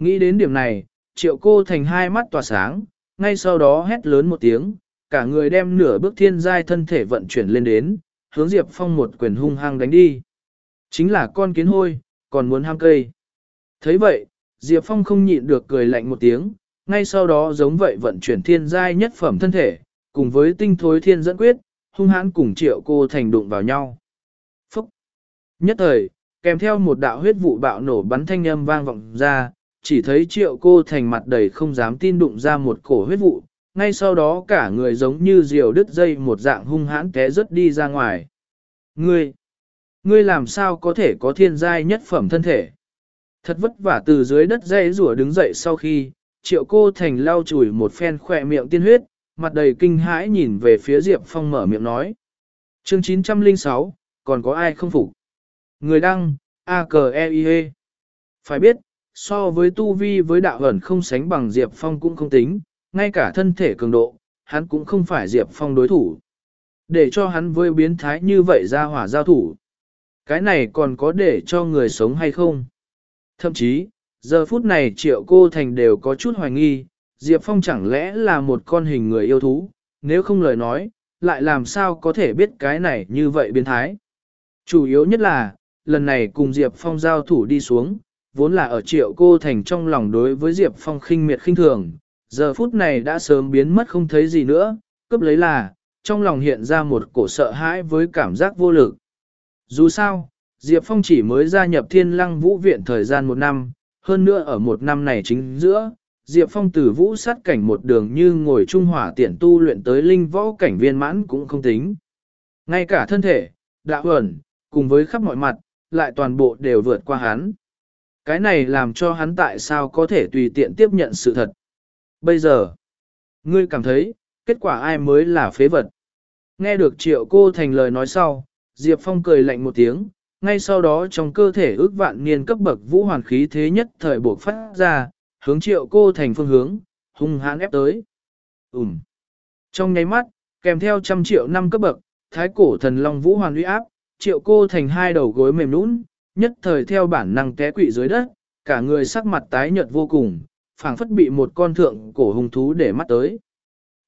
Nghĩ đến điểm này, triệu cô thành hai mắt tỏa sáng, ngay sau đó hét lớn một tiếng, cả người đem nửa bước thiên giai thân thể vận chuyển lên đến, hướng Diệp Phong một quyền hung hăng đánh đi. Chính là con kiến hôi, còn muốn ham cây. thấy vậy, Diệp Phong không nhịn được cười lạnh một tiếng, ngay sau đó giống vậy vận chuyển thiên giai nhất phẩm thân thể, cùng với tinh thối thiên dẫn quyết, hung hãn cùng triệu cô thành đụng vào nhau. Phúc! Nhất thời, kèm theo một đạo huyết vụ bạo nổ bắn thanh âm vang vọng ra, chỉ thấy triệu cô thành mặt đầy không dám tin đụng ra một cổ huyết vụ, ngay sau đó cả người giống như diều đứt dây một dạng hung hãn té rớt đi ra ngoài. Ngươi! Ngươi làm sao có thể có thiên giai nhất phẩm thân thể? Thật vất vả từ dưới đất dây rủa đứng dậy sau khi, triệu cô thành lau chùi một phen khỏe miệng tiên huyết, mặt đầy kinh hãi nhìn về phía Diệp Phong mở miệng nói. chương 906, còn có ai không phục? Người đăng, a k e i -E. Phải biết, so với tu vi với đạo ẩn không sánh bằng Diệp Phong cũng không tính, ngay cả thân thể cường độ, hắn cũng không phải Diệp Phong đối thủ. Để cho hắn với biến thái như vậy ra hỏa giao thủ. Cái này còn có để cho người sống hay không? Thậm chí, giờ phút này triệu cô thành đều có chút hoài nghi, Diệp Phong chẳng lẽ là một con hình người yêu thú, nếu không lời nói, lại làm sao có thể biết cái này như vậy biến thái. Chủ yếu nhất là, lần này cùng Diệp Phong giao thủ đi xuống, vốn là ở triệu cô thành trong lòng đối với Diệp Phong khinh miệt khinh thường, giờ phút này đã sớm biến mất không thấy gì nữa, cấp lấy là, trong lòng hiện ra một cổ sợ hãi với cảm giác vô lực. Dù sao, Diệp Phong chỉ mới gia nhập thiên lăng vũ viện thời gian một năm, hơn nữa ở một năm này chính giữa, Diệp Phong từ vũ sát cảnh một đường như ngồi trung hỏa tiện tu luyện tới linh võ cảnh viên mãn cũng không tính. Ngay cả thân thể, đạo ẩn, cùng với khắp mọi mặt, lại toàn bộ đều vượt qua hắn. Cái này làm cho hắn tại sao có thể tùy tiện tiếp nhận sự thật. Bây giờ, ngươi cảm thấy, kết quả ai mới là phế vật. Nghe được triệu cô thành lời nói sau, Diệp Phong cười lạnh một tiếng, ngay sau đó trong cơ thể ước vạn niên cấp bậc vũ hoàn khí thế nhất thời buộc phát ra, hướng triệu cô thành phương hướng, hung hãn ép tới. Ừm. Trong nháy mắt, kèm theo trăm triệu năm cấp bậc, thái cổ thần long vũ hoàn uy áp, triệu cô thành hai đầu gối mềm nũng, nhất thời theo bản năng té quỵ dưới đất, cả người sắc mặt tái nhợt vô cùng, phảng phất bị một con thượng cổ hung thú để mắt tới.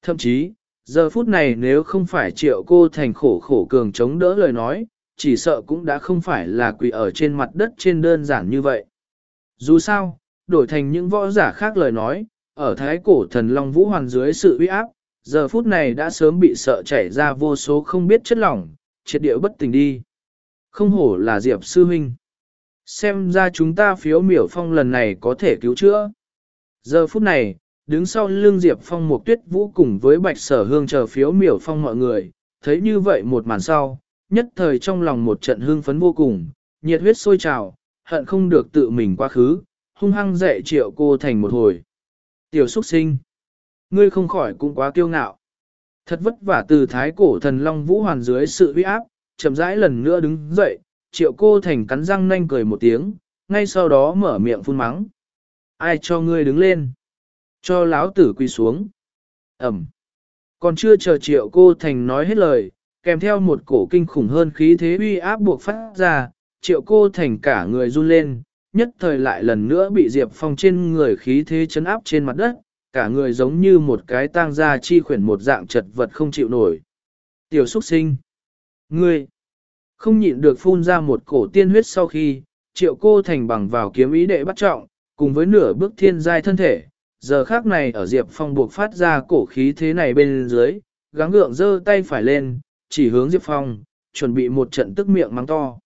Thậm chí, giờ phút này nếu không phải triệu cô thành khổ khổ cường chống đỡ lời nói, chỉ sợ cũng đã không phải là quỳ ở trên mặt đất trên đơn giản như vậy. Dù sao, đổi thành những võ giả khác lời nói, ở thái cổ thần long vũ hoàn dưới sự uy áp, giờ phút này đã sớm bị sợ chảy ra vô số không biết chất lỏng, triệt địa bất tỉnh đi. Không hổ là Diệp Sư Huynh. Xem ra chúng ta phiếu miểu phong lần này có thể cứu chữa. Giờ phút này, đứng sau lưng Diệp Phong một tuyết vũ cùng với bạch sở hương chờ phiếu miểu phong mọi người, thấy như vậy một màn sau, nhất thời trong lòng một trận hương phấn vô cùng, nhiệt huyết sôi trào, hận không được tự mình quá khứ, hung hăng dạy triệu cô thành một hồi. Tiểu xuất sinh, ngươi không khỏi cũng quá kiêu ngạo. Thật vất vả từ thái cổ thần long vũ hoàn dưới sự uy áp, chậm rãi lần nữa đứng dậy, triệu cô thành cắn răng nanh cười một tiếng, ngay sau đó mở miệng phun mắng. Ai cho ngươi đứng lên? Cho lão tử quỳ xuống. Ẩm. Còn chưa chờ triệu cô thành nói hết lời, kèm theo một cổ kinh khủng hơn khí thế uy áp buộc phát ra, triệu cô thành cả người run lên, nhất thời lại lần nữa bị Diệp Phong trên người khí thế chấn áp trên mặt đất, cả người giống như một cái tang gia chi khuyển một dạng chật vật không chịu nổi. Tiểu xuất sinh. Ngươi. Không nhịn được phun ra một cổ tiên huyết sau khi, triệu cô thành bằng vào kiếm ý đệ bắt trọng, cùng với nửa bước thiên giai thân thể. Giờ khác này ở Diệp Phong buộc phát ra cổ khí thế này bên dưới, gắng gượng giơ tay phải lên, chỉ hướng Diệp Phong, chuẩn bị một trận tức miệng mắng to.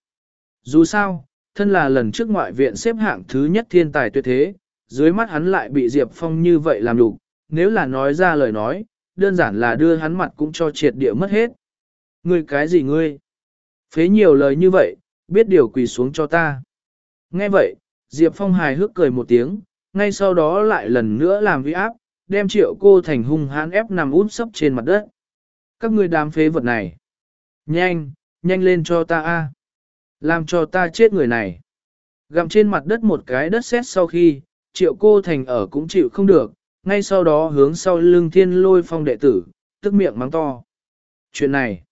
Dù sao, thân là lần trước ngoại viện xếp hạng thứ nhất thiên tài tuyệt thế, dưới mắt hắn lại bị Diệp Phong như vậy làm đủ, nếu là nói ra lời nói, đơn giản là đưa hắn mặt cũng cho triệt địa mất hết. Ngươi cái gì ngươi? Phế nhiều lời như vậy, biết điều quỳ xuống cho ta. Nghe vậy, Diệp Phong hài hước cười một tiếng, ngay sau đó lại lần nữa làm vi áp, đem triệu cô thành hung hãn ép nằm út sấp trên mặt đất. Các ngươi đám phế vật này. Nhanh, nhanh lên cho ta a, Làm cho ta chết người này. Gặm trên mặt đất một cái đất sét sau khi, triệu cô thành ở cũng chịu không được, ngay sau đó hướng sau lưng thiên lôi phong đệ tử, tức miệng mắng to. Chuyện này.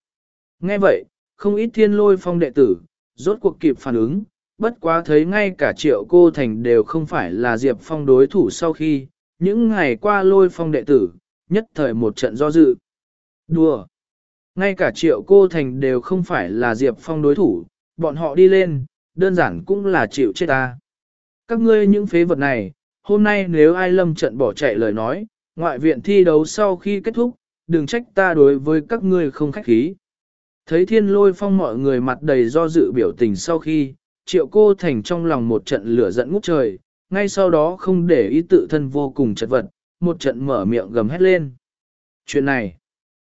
Nghe vậy, không ít thiên lôi phong đệ tử, rốt cuộc kịp phản ứng, bất quá thấy ngay cả triệu cô thành đều không phải là Diệp Phong đối thủ sau khi, những ngày qua lôi phong đệ tử, nhất thời một trận do dự. Đùa! Ngay cả triệu cô thành đều không phải là Diệp Phong đối thủ, bọn họ đi lên, đơn giản cũng là chịu chết ta. Các ngươi những phế vật này, hôm nay nếu ai lâm trận bỏ chạy lời nói, ngoại viện thi đấu sau khi kết thúc, đừng trách ta đối với các ngươi không khách khí. Thấy thiên lôi phong mọi người mặt đầy do dự biểu tình sau khi, triệu cô thành trong lòng một trận lửa giận ngút trời, ngay sau đó không để ý tự thân vô cùng chật vật, một trận mở miệng gầm hét lên. Chuyện này,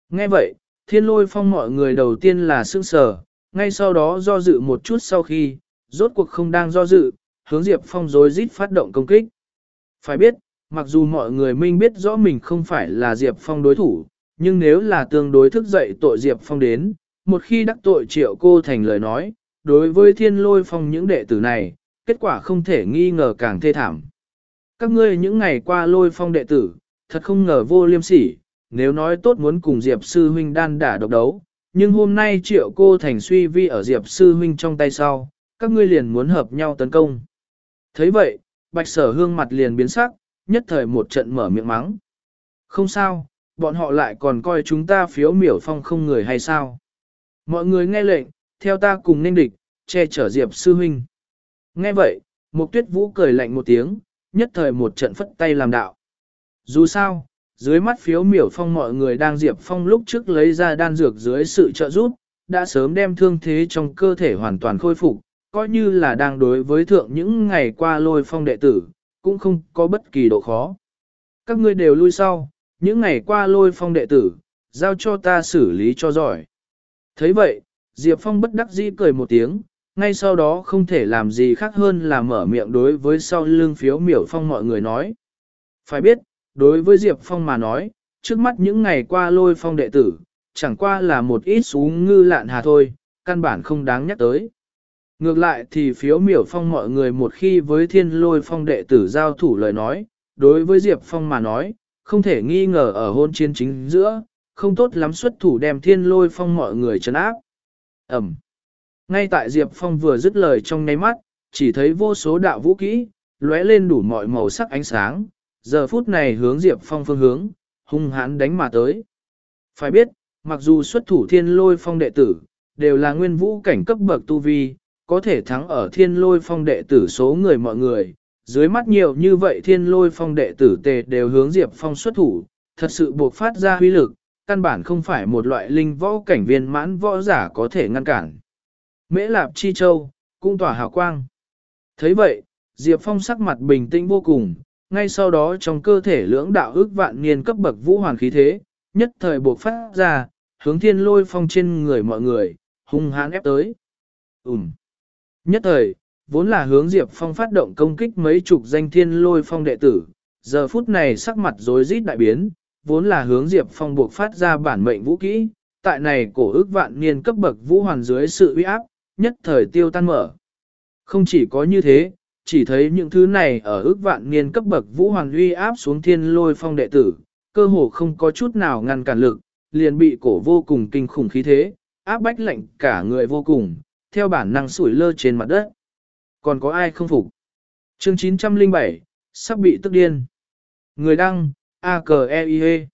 nghe vậy, thiên lôi phong mọi người đầu tiên là sương sờ, ngay sau đó do dự một chút sau khi, rốt cuộc không đang do dự, hướng Diệp Phong rối rít phát động công kích. Phải biết, mặc dù mọi người minh biết rõ mình không phải là Diệp Phong đối thủ, nhưng nếu là tương đối thức dậy tội Diệp Phong đến, một khi đắc tội triệu cô thành lời nói, đối với thiên lôi phong những đệ tử này, kết quả không thể nghi ngờ càng thê thảm. Các ngươi những ngày qua lôi phong đệ tử, thật không ngờ vô liêm sỉ, nếu nói tốt muốn cùng Diệp Sư Huynh đan đả độc đấu, nhưng hôm nay triệu cô thành suy vi ở Diệp Sư Huynh trong tay sau, các ngươi liền muốn hợp nhau tấn công. thấy vậy, bạch sở hương mặt liền biến sắc, nhất thời một trận mở miệng mắng. Không sao, bọn họ lại còn coi chúng ta phiếu miểu phong không người hay sao. Mọi người nghe lệnh, theo ta cùng nên địch, che chở Diệp sư huynh. Nghe vậy, Mục Tuyết Vũ cười lạnh một tiếng, nhất thời một trận phất tay làm đạo. Dù sao, dưới mắt phiếu miểu phong mọi người đang Diệp Phong lúc trước lấy ra đan dược dưới sự trợ giúp, đã sớm đem thương thế trong cơ thể hoàn toàn khôi phục, coi như là đang đối với thượng những ngày qua lôi phong đệ tử, cũng không có bất kỳ độ khó. các ngươi đều lui sau, những ngày qua lôi phong đệ tử, giao cho ta xử lý cho giỏi thấy vậy, Diệp Phong bất đắc dĩ cười một tiếng, ngay sau đó không thể làm gì khác hơn là mở miệng đối với sau lưng phiếu miểu phong mọi người nói. Phải biết, đối với Diệp Phong mà nói, trước mắt những ngày qua lôi phong đệ tử, chẳng qua là một ít xuống ngư lạn hà thôi, căn bản không đáng nhắc tới. Ngược lại thì phiếu miểu phong mọi người một khi với thiên lôi phong đệ tử giao thủ lời nói, đối với Diệp Phong mà nói, không thể nghi ngờ ở hôn chiến chính giữa, không tốt lắm xuất thủ đem thiên lôi phong mọi người trấn áp. Ẩm. Ngay tại Diệp Phong vừa dứt lời trong nháy mắt, chỉ thấy vô số đạo vũ kỹ, lóe lên đủ mọi màu sắc ánh sáng, giờ phút này hướng Diệp Phong phương hướng, hung hãn đánh mà tới. Phải biết, mặc dù xuất thủ thiên lôi phong đệ tử, đều là nguyên vũ cảnh cấp bậc tu vi, có thể thắng ở thiên lôi phong đệ tử số người mọi người. Dưới mắt nhiều như vậy thiên lôi phong đệ tử tề đều hướng Diệp Phong xuất thủ, thật sự buộc phát ra huy lực, căn bản không phải một loại linh võ cảnh viên mãn võ giả có thể ngăn cản. Mễ Lạp Chi Châu, cung tỏa hào quang. thấy vậy, Diệp Phong sắc mặt bình tĩnh vô cùng, ngay sau đó trong cơ thể lưỡng đạo ước vạn niên cấp bậc vũ hoàn khí thế, nhất thời buộc phát ra, hướng thiên lôi phong trên người mọi người, hung hãn ép tới. Ừm. Nhất thời, vốn là hướng Diệp Phong phát động công kích mấy chục danh thiên lôi phong đệ tử, giờ phút này sắc mặt rối rít đại biến, vốn là hướng Diệp Phong buộc phát ra bản mệnh vũ kỹ, tại này cổ ước vạn niên cấp bậc vũ hoàn dưới sự uy áp, nhất thời tiêu tan mở. Không chỉ có như thế, chỉ thấy những thứ này ở ước vạn niên cấp bậc vũ hoàn uy áp xuống thiên lôi phong đệ tử, cơ hồ không có chút nào ngăn cản lực, liền bị cổ vô cùng kinh khủng khí thế, áp bách lệnh cả người vô cùng, theo bản năng sủi lơ trên mặt đất. Còn có ai không phục? Chương 907, sắp bị tức điên. Người đăng, a k e i -E.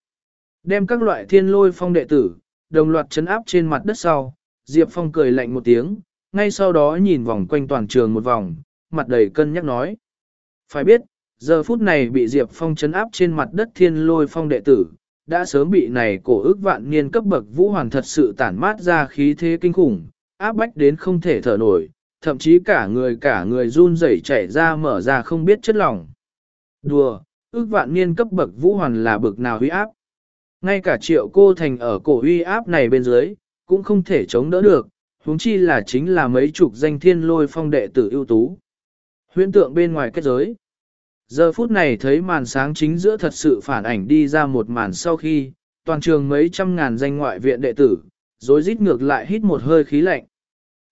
Đem các loại thiên lôi phong đệ tử, đồng loạt chấn áp trên mặt đất sau, Diệp Phong cười lạnh một tiếng, ngay sau đó nhìn vòng quanh toàn trường một vòng, mặt đầy cân nhắc nói. Phải biết, giờ phút này bị Diệp Phong chấn áp trên mặt đất thiên lôi phong đệ tử, đã sớm bị này cổ ức vạn niên cấp bậc vũ hoàn thật sự tản mát ra khí thế kinh khủng, áp bách đến không thể thở nổi, thậm chí cả người cả người run rẩy chảy ra mở ra không biết chất lỏng. Đùa, ước vạn niên cấp bậc vũ hoàn là bậc nào huy áp. Ngay cả triệu cô thành ở cổ huy áp này bên dưới, cũng không thể chống đỡ được, huống chi là chính là mấy chục danh thiên lôi phong đệ tử ưu tú. Huyễn tượng bên ngoài kết giới. Giờ phút này thấy màn sáng chính giữa thật sự phản ảnh đi ra một màn sau khi, toàn trường mấy trăm ngàn danh ngoại viện đệ tử, rồi rít ngược lại hít một hơi khí lạnh.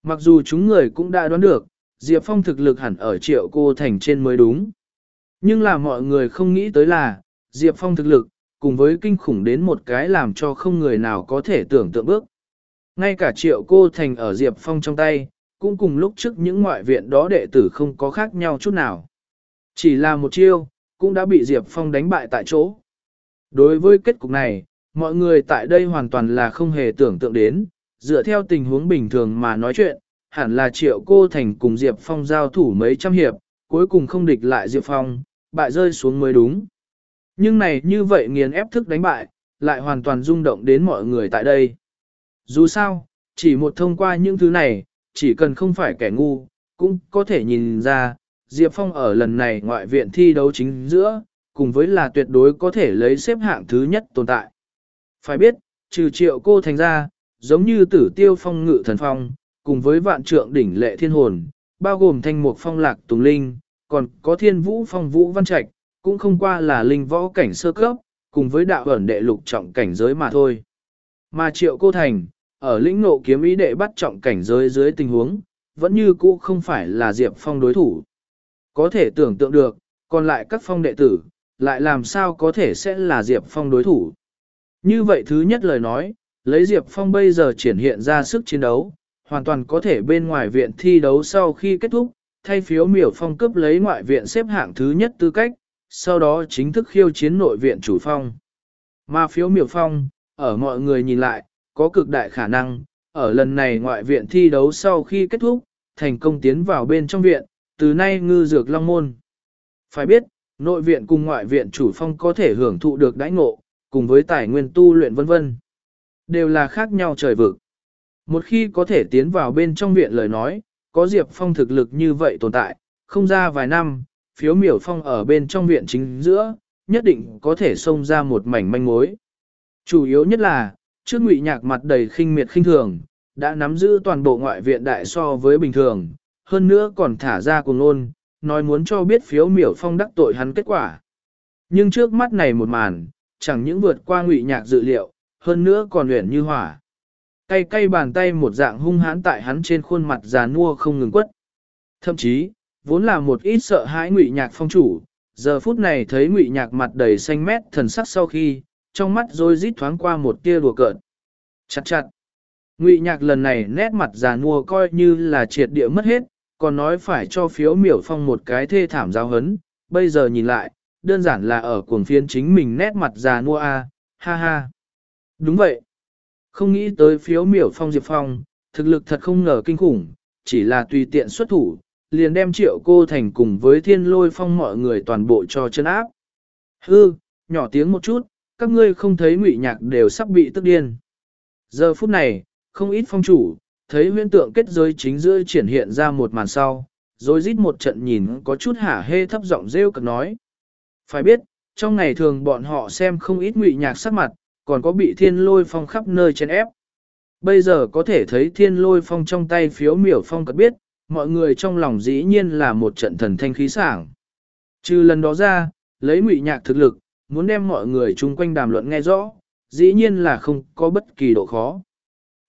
Mặc dù chúng người cũng đã đoán được, Diệp Phong thực lực hẳn ở triệu cô thành trên mới đúng. Nhưng là mọi người không nghĩ tới là, Diệp Phong thực lực, cùng với kinh khủng đến một cái làm cho không người nào có thể tưởng tượng bước. Ngay cả triệu cô thành ở Diệp Phong trong tay, cũng cùng lúc trước những ngoại viện đó đệ tử không có khác nhau chút nào. Chỉ là một chiêu, cũng đã bị Diệp Phong đánh bại tại chỗ. Đối với kết cục này, mọi người tại đây hoàn toàn là không hề tưởng tượng đến, dựa theo tình huống bình thường mà nói chuyện, hẳn là triệu cô thành cùng Diệp Phong giao thủ mấy trăm hiệp, cuối cùng không địch lại Diệp Phong, bại rơi xuống mới đúng. Nhưng này như vậy nghiền ép thức đánh bại, lại hoàn toàn rung động đến mọi người tại đây. Dù sao, chỉ một thông qua những thứ này, chỉ cần không phải kẻ ngu, cũng có thể nhìn ra, Diệp Phong ở lần này ngoại viện thi đấu chính giữa, cùng với là tuyệt đối có thể lấy xếp hạng thứ nhất tồn tại. Phải biết, trừ triệu cô thành ra, giống như tử tiêu phong ngự thần phong, cùng với vạn trượng đỉnh lệ thiên hồn, bao gồm thanh mục phong lạc tùng linh, còn có thiên vũ phong vũ văn trạch, cũng không qua là linh võ cảnh sơ cấp, cùng với đạo ẩn đệ lục trọng cảnh giới mà thôi. Mà triệu cô thành, ở lĩnh nộ kiếm ý đệ bắt trọng cảnh giới dưới tình huống, vẫn như cũ không phải là Diệp Phong đối thủ. Có thể tưởng tượng được, còn lại các phong đệ tử, lại làm sao có thể sẽ là Diệp Phong đối thủ. Như vậy thứ nhất lời nói, lấy Diệp Phong bây giờ triển hiện ra sức chiến đấu, hoàn toàn có thể bên ngoài viện thi đấu sau khi kết thúc, thay phiếu miểu phong cướp lấy ngoại viện xếp hạng thứ nhất tư cách, sau đó chính thức khiêu chiến nội viện chủ phong. Mà phiếu miểu phong, ở mọi người nhìn lại, có cực đại khả năng, ở lần này ngoại viện thi đấu sau khi kết thúc, thành công tiến vào bên trong viện, từ nay ngư dược long môn. Phải biết, nội viện cùng ngoại viện chủ phong có thể hưởng thụ được đãi ngộ, cùng với tài nguyên tu luyện vân vân, đều là khác nhau trời vực. Một khi có thể tiến vào bên trong viện lời nói, có Diệp Phong thực lực như vậy tồn tại, không ra vài năm, phiếu miểu phong ở bên trong viện chính giữa, nhất định có thể xông ra một mảnh manh mối. Chủ yếu nhất là, trước ngụy nhạc mặt đầy khinh miệt khinh thường, đã nắm giữ toàn bộ ngoại viện đại so với bình thường, hơn nữa còn thả ra cùng ngôn, nói muốn cho biết phiếu miểu phong đắc tội hắn kết quả. Nhưng trước mắt này một màn, chẳng những vượt qua ngụy nhạc dự liệu, hơn nữa còn luyện như hỏa. Cay cay bàn tay một dạng hung hãn tại hắn trên khuôn mặt già nua không ngừng quất. Thậm chí, vốn là một ít sợ hãi ngụy nhạc phong chủ, giờ phút này thấy ngụy nhạc mặt đầy xanh mét thần sắc sau khi, trong mắt rồi rít thoáng qua một tia đùa cợt. Chặt chặt. Ngụy nhạc lần này nét mặt già nua coi như là triệt địa mất hết, còn nói phải cho phiếu miểu phong một cái thê thảm giao hấn, bây giờ nhìn lại, đơn giản là ở cuồng phiên chính mình nét mặt già nua a, ha ha. Đúng vậy. Không nghĩ tới phiếu miểu phong diệp phong, thực lực thật không ngờ kinh khủng, chỉ là tùy tiện xuất thủ, liền đem triệu cô thành cùng với thiên lôi phong mọi người toàn bộ cho chân áp. Hư, nhỏ tiếng một chút, các ngươi không thấy ngụy nhạc đều sắp bị tức điên. Giờ phút này, không ít phong chủ, thấy huyễn tượng kết giới chính giữa triển hiện ra một màn sau, rồi rít một trận nhìn có chút hả hê thấp giọng rêu cực nói. Phải biết, trong ngày thường bọn họ xem không ít ngụy nhạc sắc mặt, còn có bị thiên lôi phong khắp nơi chen ép. Bây giờ có thể thấy thiên lôi phong trong tay phiếu miểu phong cất biết, mọi người trong lòng dĩ nhiên là một trận thần thanh khí sảng. Trừ lần đó ra, lấy ngụy nhạc thực lực, muốn đem mọi người chung quanh đàm luận nghe rõ, dĩ nhiên là không có bất kỳ độ khó.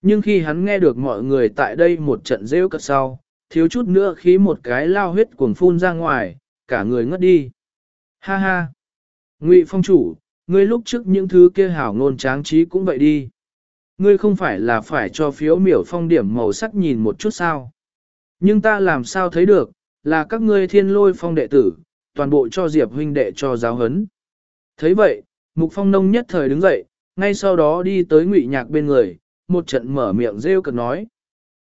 Nhưng khi hắn nghe được mọi người tại đây một trận rêu cất sau, thiếu chút nữa khí một cái lao huyết cuồng phun ra ngoài, cả người ngất đi. Ha ha! Ngụy phong chủ, ngươi lúc trước những thứ kia hảo ngôn tráng trí cũng vậy đi. Ngươi không phải là phải cho phiếu miểu phong điểm màu sắc nhìn một chút sao. Nhưng ta làm sao thấy được, là các ngươi thiên lôi phong đệ tử, toàn bộ cho Diệp huynh đệ cho giáo hấn. thấy vậy, Mục Phong Nông nhất thời đứng dậy, ngay sau đó đi tới Ngụy Nhạc bên người, một trận mở miệng rêu cực nói.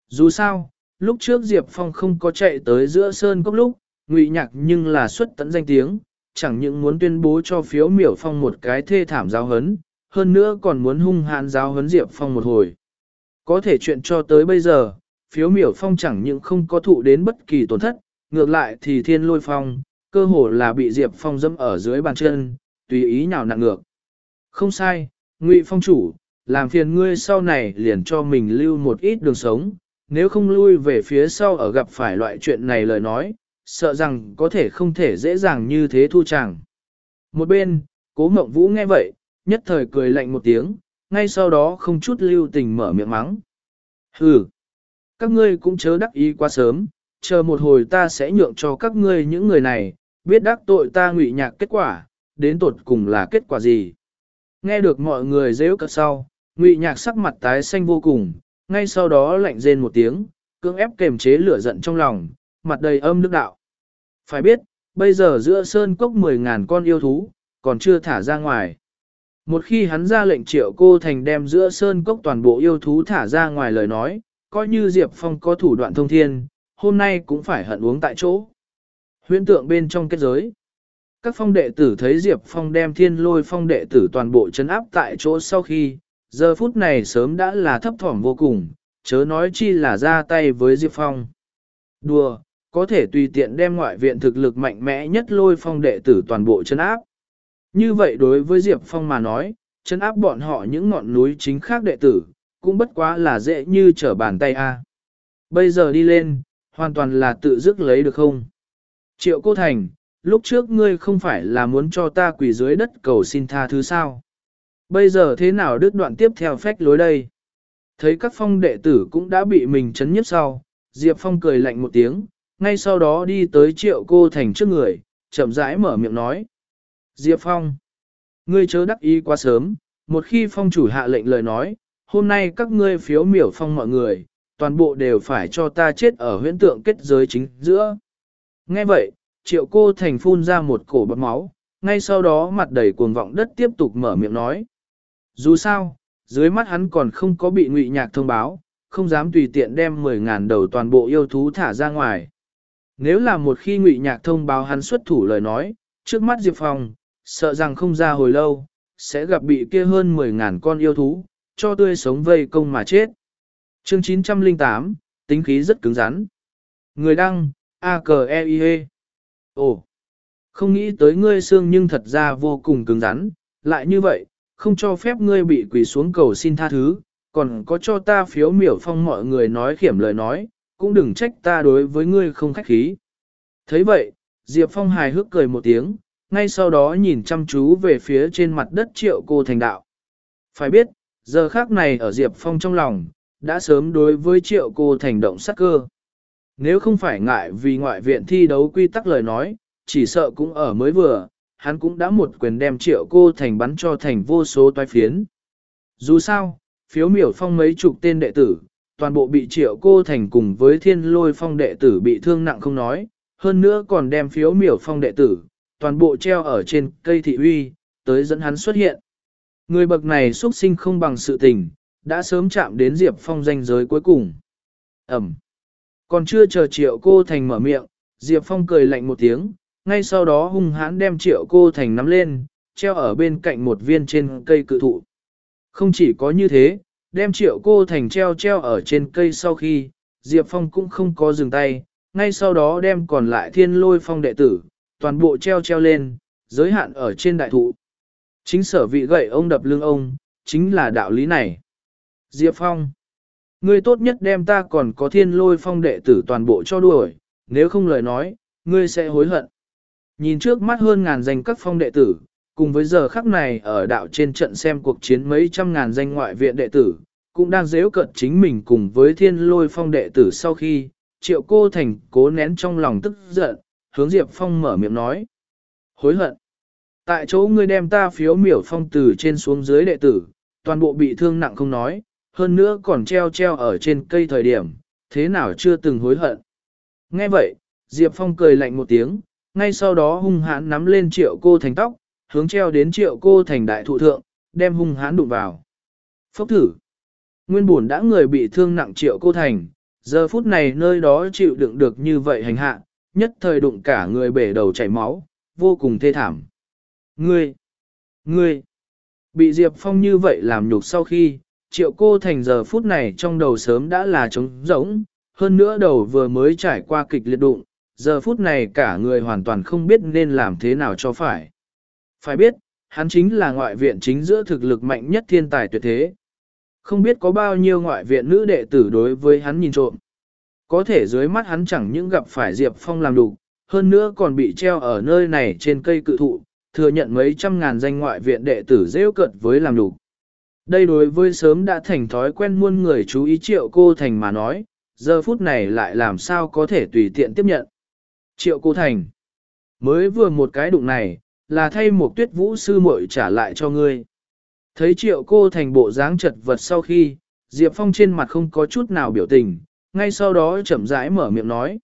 Dù sao, lúc trước Diệp Phong không có chạy tới giữa sơn cốc lúc, Ngụy Nhạc nhưng là xuất tận danh tiếng, chẳng những muốn tuyên bố cho phiếu miểu phong một cái thê thảm giáo hấn, hơn nữa còn muốn hung hãn giáo hấn Diệp Phong một hồi. Có thể chuyện cho tới bây giờ, phiếu miểu phong chẳng những không có thụ đến bất kỳ tổn thất, ngược lại thì thiên lôi phong, cơ hồ là bị Diệp Phong dẫm ở dưới bàn chân, tùy ý nào nặng ngược. Không sai, Ngụy Phong chủ, làm phiền ngươi sau này liền cho mình lưu một ít đường sống, nếu không lui về phía sau ở gặp phải loại chuyện này lời nói, sợ rằng có thể không thể dễ dàng như thế thu chàng. Một bên, cố mộng vũ nghe vậy, nhất thời cười lạnh một tiếng, ngay sau đó không chút lưu tình mở miệng mắng. Hừ, các ngươi cũng chớ đắc ý quá sớm, chờ một hồi ta sẽ nhượng cho các ngươi những người này, biết đắc tội ta ngụy nhạc kết quả, đến tột cùng là kết quả gì. Nghe được mọi người rêu cợt sau, ngụy nhạc sắc mặt tái xanh vô cùng, ngay sau đó lạnh rên một tiếng, cưỡng ép kềm chế lửa giận trong lòng, mặt đầy âm nước đạo. Phải biết, bây giờ giữa sơn cốc 10.000 con yêu thú, còn chưa thả ra ngoài. Một khi hắn ra lệnh triệu cô thành đem giữa sơn cốc toàn bộ yêu thú thả ra ngoài lời nói, coi như Diệp Phong có thủ đoạn thông thiên, hôm nay cũng phải hận uống tại chỗ. Huyễn tượng bên trong kết giới. Các phong đệ tử thấy Diệp Phong đem thiên lôi phong đệ tử toàn bộ chấn áp tại chỗ sau khi, giờ phút này sớm đã là thấp thỏm vô cùng, chớ nói chi là ra tay với Diệp Phong. Đùa, có thể tùy tiện đem ngoại viện thực lực mạnh mẽ nhất lôi phong đệ tử toàn bộ chân áp. Như vậy đối với Diệp Phong mà nói, chân áp bọn họ những ngọn núi chính khác đệ tử, cũng bất quá là dễ như trở bàn tay a. Bây giờ đi lên, hoàn toàn là tự dứt lấy được không? Triệu Cô Thành, lúc trước ngươi không phải là muốn cho ta quỳ dưới đất cầu xin tha thứ sao? Bây giờ thế nào đứt đoạn tiếp theo phách lối đây? Thấy các phong đệ tử cũng đã bị mình chấn nhiếp sau, Diệp Phong cười lạnh một tiếng, ngay sau đó đi tới triệu cô thành trước người, chậm rãi mở miệng nói. Diệp Phong, ngươi chớ đắc ý quá sớm, một khi phong chủ hạ lệnh lời nói, hôm nay các ngươi phiếu miểu phong mọi người, toàn bộ đều phải cho ta chết ở huyễn tượng kết giới chính giữa. Nghe vậy, triệu cô thành phun ra một cổ bọt máu, ngay sau đó mặt đầy cuồng vọng đất tiếp tục mở miệng nói. Dù sao, dưới mắt hắn còn không có bị ngụy nhạc thông báo, không dám tùy tiện đem 10.000 đầu toàn bộ yêu thú thả ra ngoài. Nếu là một khi ngụy nhạc thông báo hắn xuất thủ lời nói, trước mắt Diệp Phong, sợ rằng không ra hồi lâu, sẽ gặp bị kia hơn 10.000 con yêu thú, cho tươi sống vây công mà chết. Chương 908, tính khí rất cứng rắn. Người đăng, a k e i -E. Ồ, Không nghĩ tới ngươi xương nhưng thật ra vô cùng cứng rắn, lại như vậy, không cho phép ngươi bị quỳ xuống cầu xin tha thứ, còn có cho ta phiếu miểu phong mọi người nói khiểm lời nói, cũng đừng trách ta đối với ngươi không khách khí. thấy vậy, Diệp Phong hài hước cười một tiếng, ngay sau đó nhìn chăm chú về phía trên mặt đất triệu cô thành đạo. Phải biết, giờ khác này ở Diệp Phong trong lòng, đã sớm đối với triệu cô thành động sắc cơ. Nếu không phải ngại vì ngoại viện thi đấu quy tắc lời nói, chỉ sợ cũng ở mới vừa, hắn cũng đã một quyền đem triệu cô thành bắn cho thành vô số toái phiến. Dù sao, phiếu miểu phong mấy chục tên đệ tử, toàn bộ bị triệu cô thành cùng với thiên lôi phong đệ tử bị thương nặng không nói, hơn nữa còn đem phiếu miểu phong đệ tử, toàn bộ treo ở trên cây thị uy, tới dẫn hắn xuất hiện. Người bậc này xuất sinh không bằng sự tình, đã sớm chạm đến Diệp Phong danh giới cuối cùng. Ẩm. Còn chưa chờ triệu cô thành mở miệng, Diệp Phong cười lạnh một tiếng, ngay sau đó hung hãn đem triệu cô thành nắm lên, treo ở bên cạnh một viên trên cây cự thụ. Không chỉ có như thế, đem triệu cô thành treo treo ở trên cây sau khi, Diệp Phong cũng không có dừng tay, ngay sau đó đem còn lại thiên lôi phong đệ tử, toàn bộ treo treo lên, giới hạn ở trên đại thụ. Chính sở vị gậy ông đập lưng ông, chính là đạo lý này. Diệp Phong, ngươi tốt nhất đem ta còn có thiên lôi phong đệ tử toàn bộ cho đuổi, nếu không lời nói, ngươi sẽ hối hận. Nhìn trước mắt hơn ngàn danh các phong đệ tử, cùng với giờ khắc này ở đạo trên trận xem cuộc chiến mấy trăm ngàn danh ngoại viện đệ tử, cũng đang dễ cận chính mình cùng với thiên lôi phong đệ tử sau khi, triệu cô thành cố nén trong lòng tức giận, hướng Diệp Phong mở miệng nói. Hối hận. Tại chỗ ngươi đem ta phiếu miểu phong từ trên xuống dưới đệ tử, toàn bộ bị thương nặng không nói, hơn nữa còn treo treo ở trên cây thời điểm, thế nào chưa từng hối hận. Nghe vậy, Diệp Phong cười lạnh một tiếng, ngay sau đó hung hãn nắm lên triệu cô thành tóc, hướng treo đến triệu cô thành đại thụ thượng, đem hung hãn đụng vào. Phốc thử. Nguyên buồn đã người bị thương nặng triệu cô thành, giờ phút này nơi đó chịu đựng được như vậy hành hạ, nhất thời đụng cả người bể đầu chảy máu, vô cùng thê thảm. Ngươi! Ngươi! Bị Diệp Phong như vậy làm nhục sau khi, triệu cô thành giờ phút này trong đầu sớm đã là trống rỗng, hơn nữa đầu vừa mới trải qua kịch liệt đụng, giờ phút này cả người hoàn toàn không biết nên làm thế nào cho phải. Phải biết, hắn chính là ngoại viện chính giữa thực lực mạnh nhất thiên tài tuyệt thế. Không biết có bao nhiêu ngoại viện nữ đệ tử đối với hắn nhìn trộm. Có thể dưới mắt hắn chẳng những gặp phải Diệp Phong làm đủ, hơn nữa còn bị treo ở nơi này trên cây cự thụ, thừa nhận mấy trăm ngàn danh ngoại viện đệ tử rêu cận với làm đủ. Đây đối với sớm đã thành thói quen muôn người chú ý triệu cô thành mà nói, giờ phút này lại làm sao có thể tùy tiện tiếp nhận. Triệu cô thành, mới vừa một cái đụng này, là thay một tuyết vũ sư muội trả lại cho ngươi. Thấy triệu cô thành bộ dáng chật vật sau khi, Diệp Phong trên mặt không có chút nào biểu tình, ngay sau đó chậm rãi mở miệng nói.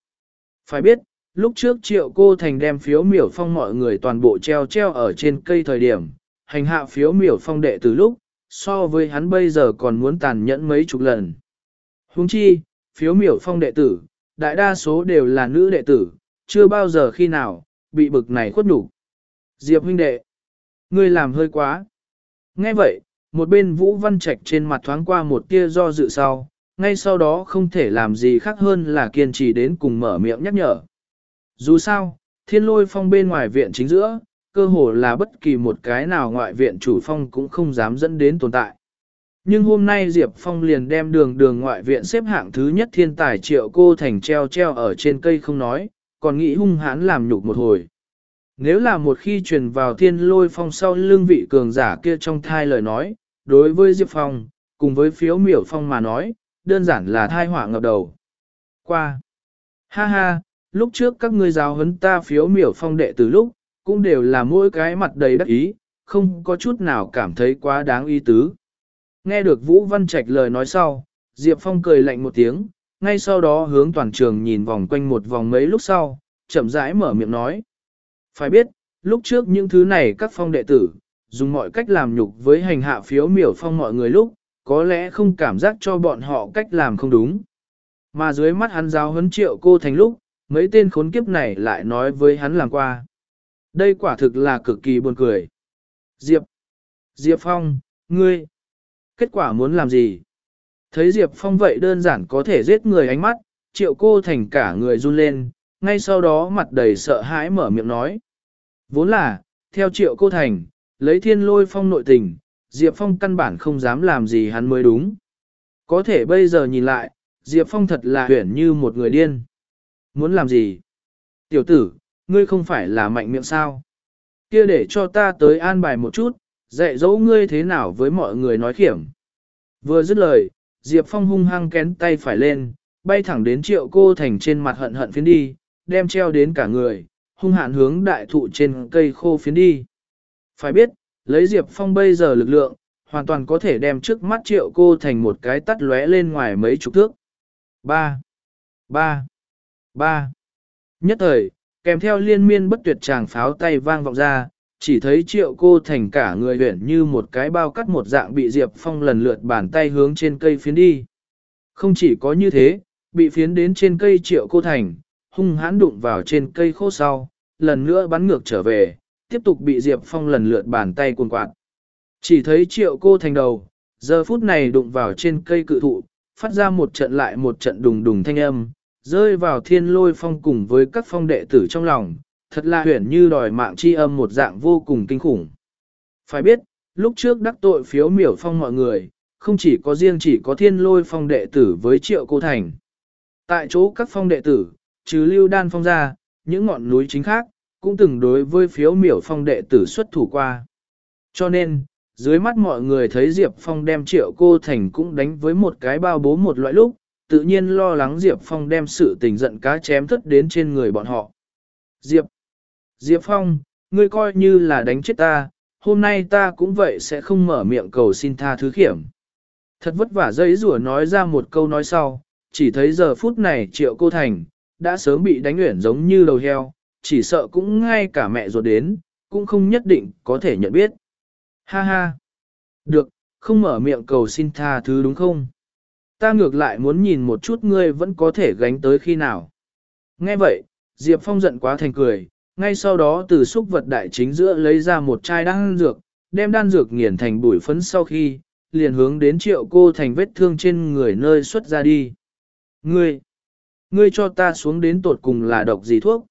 Phải biết, lúc trước triệu cô thành đem phiếu miểu phong mọi người toàn bộ treo treo ở trên cây thời điểm, hành hạ phiếu miểu phong đệ từ lúc, so với hắn bây giờ còn muốn tàn nhẫn mấy chục lần. Huống chi, phiếu miểu phong đệ tử, đại đa số đều là nữ đệ tử, chưa bao giờ khi nào, bị bực này khuất nhục Diệp huynh đệ, ngươi làm hơi quá. Nghe vậy, một bên Vũ Văn Trạch trên mặt thoáng qua một tia do dự sau, ngay sau đó không thể làm gì khác hơn là kiên trì đến cùng mở miệng nhắc nhở. Dù sao, thiên lôi phong bên ngoài viện chính giữa, cơ hồ là bất kỳ một cái nào ngoại viện chủ phong cũng không dám dẫn đến tồn tại. Nhưng hôm nay Diệp Phong liền đem đường đường ngoại viện xếp hạng thứ nhất thiên tài triệu cô thành treo treo ở trên cây không nói, còn nghĩ hung hãn làm nhục một hồi. Nếu là một khi truyền vào thiên lôi phong sau lưng vị cường giả kia trong thai lời nói, đối với Diệp Phong, cùng với phiếu miểu phong mà nói, đơn giản là thai họa ngập đầu. Qua. Ha ha, lúc trước các ngươi giáo huấn ta phiếu miểu phong đệ từ lúc, cũng đều là mỗi cái mặt đầy đắc ý, không có chút nào cảm thấy quá đáng y tứ. Nghe được Vũ Văn Trạch lời nói sau, Diệp Phong cười lạnh một tiếng, ngay sau đó hướng toàn trường nhìn vòng quanh một vòng mấy lúc sau, chậm rãi mở miệng nói. Phải biết, lúc trước những thứ này các phong đệ tử, dùng mọi cách làm nhục với hành hạ phiếu miểu phong mọi người lúc, có lẽ không cảm giác cho bọn họ cách làm không đúng. Mà dưới mắt hắn giáo huấn triệu cô thành lúc, mấy tên khốn kiếp này lại nói với hắn làm qua. Đây quả thực là cực kỳ buồn cười. Diệp! Diệp Phong, ngươi! Kết quả muốn làm gì? Thấy Diệp Phong vậy đơn giản có thể giết người ánh mắt, triệu cô thành cả người run lên, ngay sau đó mặt đầy sợ hãi mở miệng nói. Vốn là, theo triệu cô thành, lấy thiên lôi phong nội tình, Diệp Phong căn bản không dám làm gì hắn mới đúng. Có thể bây giờ nhìn lại, Diệp Phong thật là huyển như một người điên. Muốn làm gì? Tiểu tử, ngươi không phải là mạnh miệng sao? Kia để cho ta tới an bài một chút, dạy dỗ ngươi thế nào với mọi người nói khiểm. Vừa dứt lời, Diệp Phong hung hăng kén tay phải lên, bay thẳng đến triệu cô thành trên mặt hận hận phiến đi, đem treo đến cả người, hung hạn hướng đại thụ trên cây khô phiến đi. Phải biết, lấy Diệp Phong bây giờ lực lượng, hoàn toàn có thể đem trước mắt triệu cô thành một cái tắt lóe lên ngoài mấy chục thước. 3. 3. 3. Nhất thời, kèm theo liên miên bất tuyệt tràng pháo tay vang vọng ra, chỉ thấy triệu cô thành cả người huyển như một cái bao cắt một dạng bị Diệp Phong lần lượt bàn tay hướng trên cây phiến đi. Không chỉ có như thế, bị phiến đến trên cây triệu cô thành, hung hãn đụng vào trên cây khô sau, lần nữa bắn ngược trở về, tiếp tục bị Diệp Phong lần lượt bàn tay cuồng quạt. Chỉ thấy triệu cô thành đầu, giờ phút này đụng vào trên cây cự thụ, phát ra một trận lại một trận đùng đùng thanh âm, rơi vào thiên lôi phong cùng với các phong đệ tử trong lòng, thật là huyển như đòi mạng chi âm một dạng vô cùng kinh khủng. Phải biết, lúc trước đắc tội phiếu miểu phong mọi người, không chỉ có riêng chỉ có thiên lôi phong đệ tử với triệu cô thành. Tại chỗ các phong đệ tử, trừ lưu đan phong ra, những ngọn núi chính khác, cũng từng đối với phiếu miểu phong đệ tử xuất thủ qua. Cho nên, dưới mắt mọi người thấy Diệp Phong đem triệu cô thành cũng đánh với một cái bao bố một loại lúc, tự nhiên lo lắng Diệp Phong đem sự tình giận cá chém thất đến trên người bọn họ. Diệp, Diệp Phong, ngươi coi như là đánh chết ta, hôm nay ta cũng vậy sẽ không mở miệng cầu xin tha thứ khiểm. Thật vất vả dây rủa nói ra một câu nói sau, chỉ thấy giờ phút này triệu cô thành, đã sớm bị đánh uyển giống như đầu heo, chỉ sợ cũng ngay cả mẹ ruột đến, cũng không nhất định có thể nhận biết. Ha ha! Được, không mở miệng cầu xin tha thứ đúng không? Ta ngược lại muốn nhìn một chút ngươi vẫn có thể gánh tới khi nào. Nghe vậy, Diệp Phong giận quá thành cười, ngay sau đó từ xúc vật đại chính giữa lấy ra một chai đan dược, đem đan dược nghiền thành bụi phấn sau khi, liền hướng đến triệu cô thành vết thương trên người nơi xuất ra đi. Ngươi, ngươi cho ta xuống đến tột cùng là độc gì thuốc?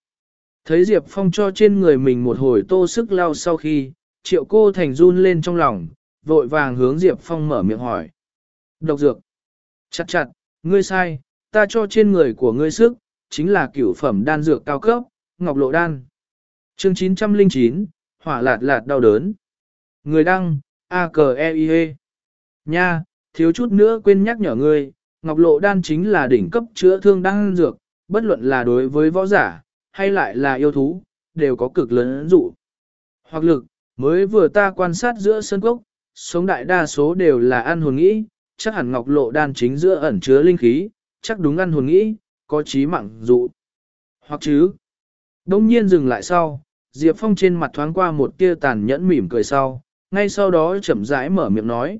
Thấy Diệp Phong cho trên người mình một hồi tô sức lao sau khi, triệu cô thành run lên trong lòng, vội vàng hướng Diệp Phong mở miệng hỏi. Độc dược. Chặt chặt, ngươi sai, ta cho trên người của ngươi sức, chính là cửu phẩm đan dược cao cấp, ngọc lộ đan. Chương 909, hỏa lạt lạt đau đớn. Người đăng, a k e i -E. Nha, thiếu chút nữa quên nhắc nhở ngươi, ngọc lộ đan chính là đỉnh cấp chữa thương đan dược, bất luận là đối với võ giả, hay lại là yêu thú, đều có cực lớn dụ. Hoặc lực, mới vừa ta quan sát giữa sân cốc, sống đại đa số đều là ăn hồn nghĩ, chắc hẳn ngọc lộ đan chính giữa ẩn chứa linh khí, chắc đúng ăn hồn nghĩ, có trí mạng dụ. Hoặc chứ, đông nhiên dừng lại sau, Diệp Phong trên mặt thoáng qua một tia tàn nhẫn mỉm cười sau, ngay sau đó chậm rãi mở miệng nói.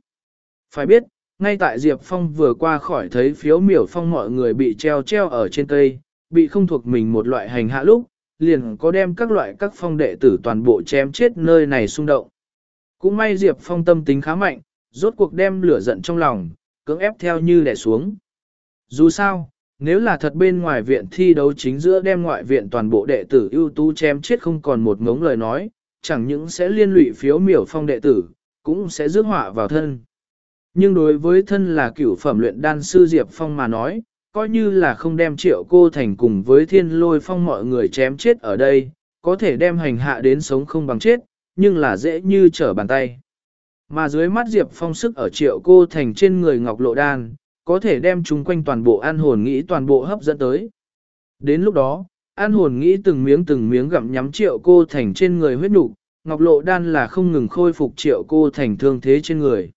Phải biết, ngay tại Diệp Phong vừa qua khỏi thấy phiếu miểu phong mọi người bị treo treo ở trên cây, bị không thuộc mình một loại hành hạ lúc, liền có đem các loại các phong đệ tử toàn bộ chém chết nơi này xung động. Cũng may Diệp Phong tâm tính khá mạnh, rốt cuộc đem lửa giận trong lòng, cưỡng ép theo như đè xuống. Dù sao, nếu là thật bên ngoài viện thi đấu chính giữa đem ngoại viện toàn bộ đệ tử ưu tú chém chết không còn một ngống lời nói, chẳng những sẽ liên lụy phiếu miểu phong đệ tử, cũng sẽ rước họa vào thân. Nhưng đối với thân là cửu phẩm luyện đan sư Diệp Phong mà nói, coi như là không đem triệu cô thành cùng với thiên lôi phong mọi người chém chết ở đây, có thể đem hành hạ đến sống không bằng chết, nhưng là dễ như trở bàn tay. Mà dưới mắt Diệp Phong sức ở triệu cô thành trên người ngọc lộ đan, có thể đem chúng quanh toàn bộ an hồn nghĩ toàn bộ hấp dẫn tới. Đến lúc đó, an hồn nghĩ từng miếng từng miếng gặm nhắm triệu cô thành trên người huyết nục ngọc lộ đan là không ngừng khôi phục triệu cô thành thương thế trên người.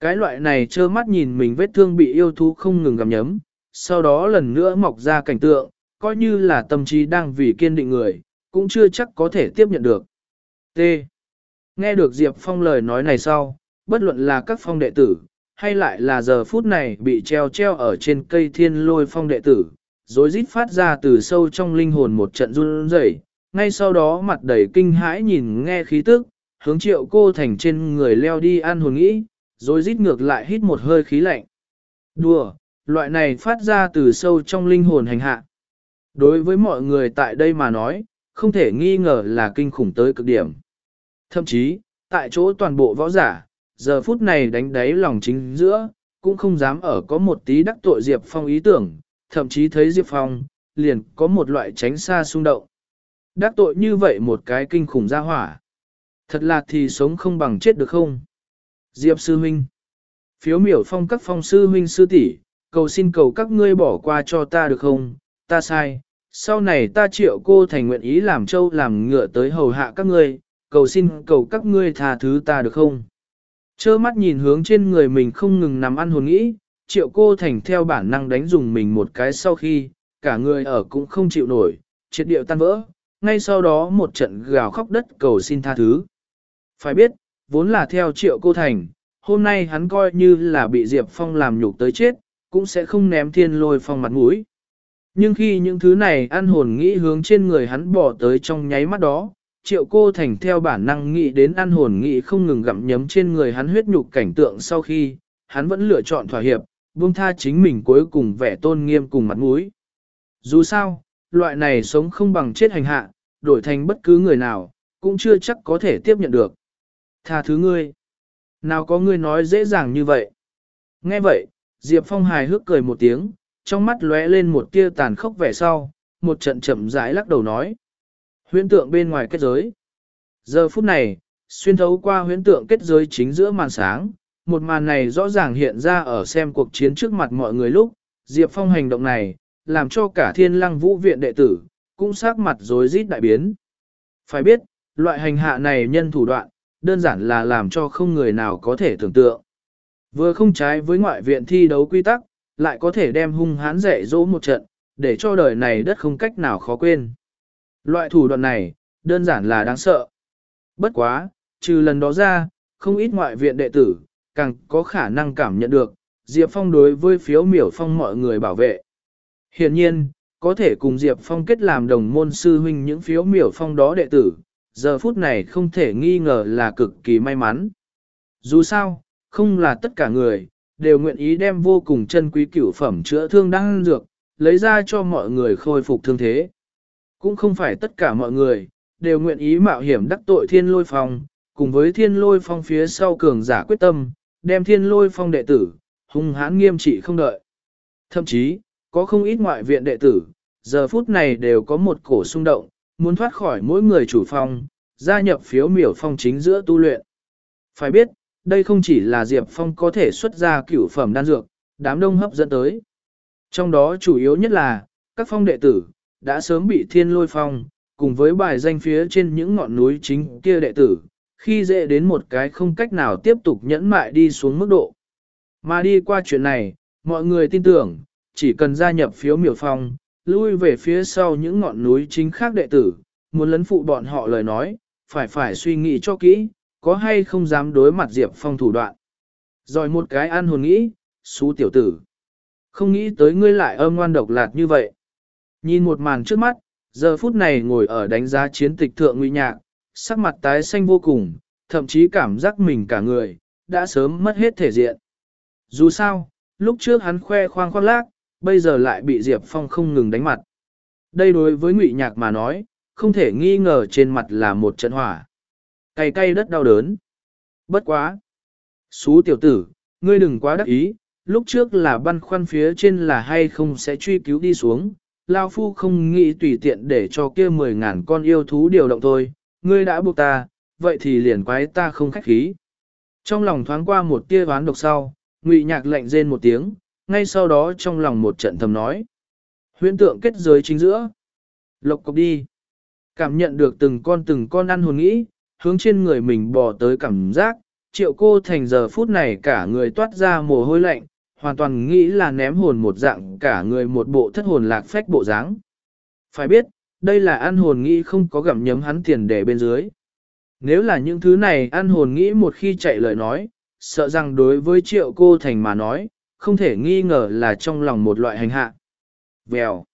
Cái loại này trơ mắt nhìn mình vết thương bị yêu thú không ngừng gặm nhấm, sau đó lần nữa mọc ra cảnh tượng, coi như là tâm trí đang vì kiên định người, cũng chưa chắc có thể tiếp nhận được. T. Nghe được Diệp Phong lời nói này sau, bất luận là các phong đệ tử, hay lại là giờ phút này bị treo treo ở trên cây thiên lôi phong đệ tử, rồi rít phát ra từ sâu trong linh hồn một trận run rẩy, ngay sau đó mặt đầy kinh hãi nhìn nghe khí tức, hướng triệu cô thành trên người leo đi an hồn nghĩ, rồi rít ngược lại hít một hơi khí lạnh. Đùa, loại này phát ra từ sâu trong linh hồn hành hạ. Đối với mọi người tại đây mà nói, không thể nghi ngờ là kinh khủng tới cực điểm. Thậm chí, tại chỗ toàn bộ võ giả, giờ phút này đánh đáy lòng chính giữa, cũng không dám ở có một tí đắc tội Diệp Phong ý tưởng, thậm chí thấy Diệp Phong, liền có một loại tránh xa xung động. Đắc tội như vậy một cái kinh khủng ra hỏa. Thật là thì sống không bằng chết được không? Diệp Sư Huynh Phiếu miểu phong các phong sư huynh sư tỷ cầu xin cầu các ngươi bỏ qua cho ta được không? Ta sai. Sau này ta triệu cô thành nguyện ý làm trâu làm ngựa tới hầu hạ các ngươi, cầu xin cầu các ngươi tha thứ ta được không? Chơ mắt nhìn hướng trên người mình không ngừng nằm ăn hồn nghĩ, triệu cô thành theo bản năng đánh dùng mình một cái sau khi, cả người ở cũng không chịu nổi, triệt điệu tan vỡ, ngay sau đó một trận gào khóc đất cầu xin tha thứ. Phải biết, vốn là theo triệu cô thành, hôm nay hắn coi như là bị Diệp Phong làm nhục tới chết, cũng sẽ không ném thiên lôi phong mặt mũi. Nhưng khi những thứ này ăn hồn nghĩ hướng trên người hắn bỏ tới trong nháy mắt đó, triệu cô thành theo bản năng nghĩ đến ăn hồn nghĩ không ngừng gặm nhấm trên người hắn huyết nhục cảnh tượng sau khi, hắn vẫn lựa chọn thỏa hiệp, buông tha chính mình cuối cùng vẻ tôn nghiêm cùng mặt mũi. Dù sao, loại này sống không bằng chết hành hạ, đổi thành bất cứ người nào, cũng chưa chắc có thể tiếp nhận được. Tha thứ ngươi. Nào có ngươi nói dễ dàng như vậy. Nghe vậy, Diệp Phong hài hước cười một tiếng, trong mắt lóe lên một tia tàn khốc vẻ sau, một trận chậm rãi lắc đầu nói. Huyễn tượng bên ngoài kết giới. Giờ phút này, xuyên thấu qua huyễn tượng kết giới chính giữa màn sáng, một màn này rõ ràng hiện ra ở xem cuộc chiến trước mặt mọi người lúc, Diệp Phong hành động này, làm cho cả thiên lăng vũ viện đệ tử, cũng sắc mặt rối rít đại biến. Phải biết, loại hành hạ này nhân thủ đoạn, đơn giản là làm cho không người nào có thể tưởng tượng. Vừa không trái với ngoại viện thi đấu quy tắc, lại có thể đem hung hãn dạy dỗ một trận, để cho đời này đất không cách nào khó quên. Loại thủ đoạn này, đơn giản là đáng sợ. Bất quá, trừ lần đó ra, không ít ngoại viện đệ tử, càng có khả năng cảm nhận được, Diệp Phong đối với phiếu miểu phong mọi người bảo vệ. Hiện nhiên, có thể cùng Diệp Phong kết làm đồng môn sư huynh những phiếu miểu phong đó đệ tử, giờ phút này không thể nghi ngờ là cực kỳ may mắn. Dù sao, không là tất cả người, đều nguyện ý đem vô cùng chân quý cửu phẩm chữa thương đang dược, lấy ra cho mọi người khôi phục thương thế. Cũng không phải tất cả mọi người, đều nguyện ý mạo hiểm đắc tội thiên lôi phong, cùng với thiên lôi phong phía sau cường giả quyết tâm, đem thiên lôi phong đệ tử, hung hãn nghiêm trị không đợi. Thậm chí, có không ít ngoại viện đệ tử, giờ phút này đều có một cổ xung động, muốn thoát khỏi mỗi người chủ phong, gia nhập phiếu miểu phong chính giữa tu luyện. Phải biết, đây không chỉ là Diệp Phong có thể xuất ra cửu phẩm đan dược, đám đông hấp dẫn tới. Trong đó chủ yếu nhất là, các phong đệ tử, đã sớm bị thiên lôi phong, cùng với bài danh phía trên những ngọn núi chính kia đệ tử, khi dễ đến một cái không cách nào tiếp tục nhẫn mại đi xuống mức độ. Mà đi qua chuyện này, mọi người tin tưởng, chỉ cần gia nhập phiếu miểu phong, lui về phía sau những ngọn núi chính khác đệ tử, muốn lấn phụ bọn họ lời nói, phải phải suy nghĩ cho kỹ, có hay không dám đối mặt Diệp Phong thủ đoạn. Rồi một cái ăn hồn nghĩ, xú tiểu tử. Không nghĩ tới ngươi lại âm ngoan độc lạt như vậy. Nhìn một màn trước mắt, giờ phút này ngồi ở đánh giá chiến tịch thượng nguy nhạc, sắc mặt tái xanh vô cùng, thậm chí cảm giác mình cả người, đã sớm mất hết thể diện. Dù sao, lúc trước hắn khoe khoang khoác lác, bây giờ lại bị Diệp Phong không ngừng đánh mặt. Đây đối với ngụy nhạc mà nói, không thể nghi ngờ trên mặt là một trận hỏa. Cay cay đất đau đớn. Bất quá. Xú tiểu tử, ngươi đừng quá đắc ý, lúc trước là băn khoăn phía trên là hay không sẽ truy cứu đi xuống. Lao Phu không nghĩ tùy tiện để cho kia mười ngàn con yêu thú điều động thôi, ngươi đã buộc ta, vậy thì liền quái ta không khách khí. Trong lòng thoáng qua một tia ván độc sau, ngụy nhạc lạnh rên một tiếng, ngay sau đó trong lòng một trận thầm nói. Huyễn tượng kết giới chính giữa. Lộc cộc đi. Cảm nhận được từng con từng con ăn hồn nghĩ, hướng trên người mình bò tới cảm giác, triệu cô thành giờ phút này cả người toát ra mồ hôi lạnh, hoàn toàn nghĩ là ném hồn một dạng cả người một bộ thất hồn lạc phách bộ dáng. Phải biết, đây là ăn hồn nghĩ không có gặm nhấm hắn tiền để bên dưới. Nếu là những thứ này ăn hồn nghĩ một khi chạy lời nói, sợ rằng đối với triệu cô thành mà nói, không thể nghi ngờ là trong lòng một loại hành hạ. Vèo.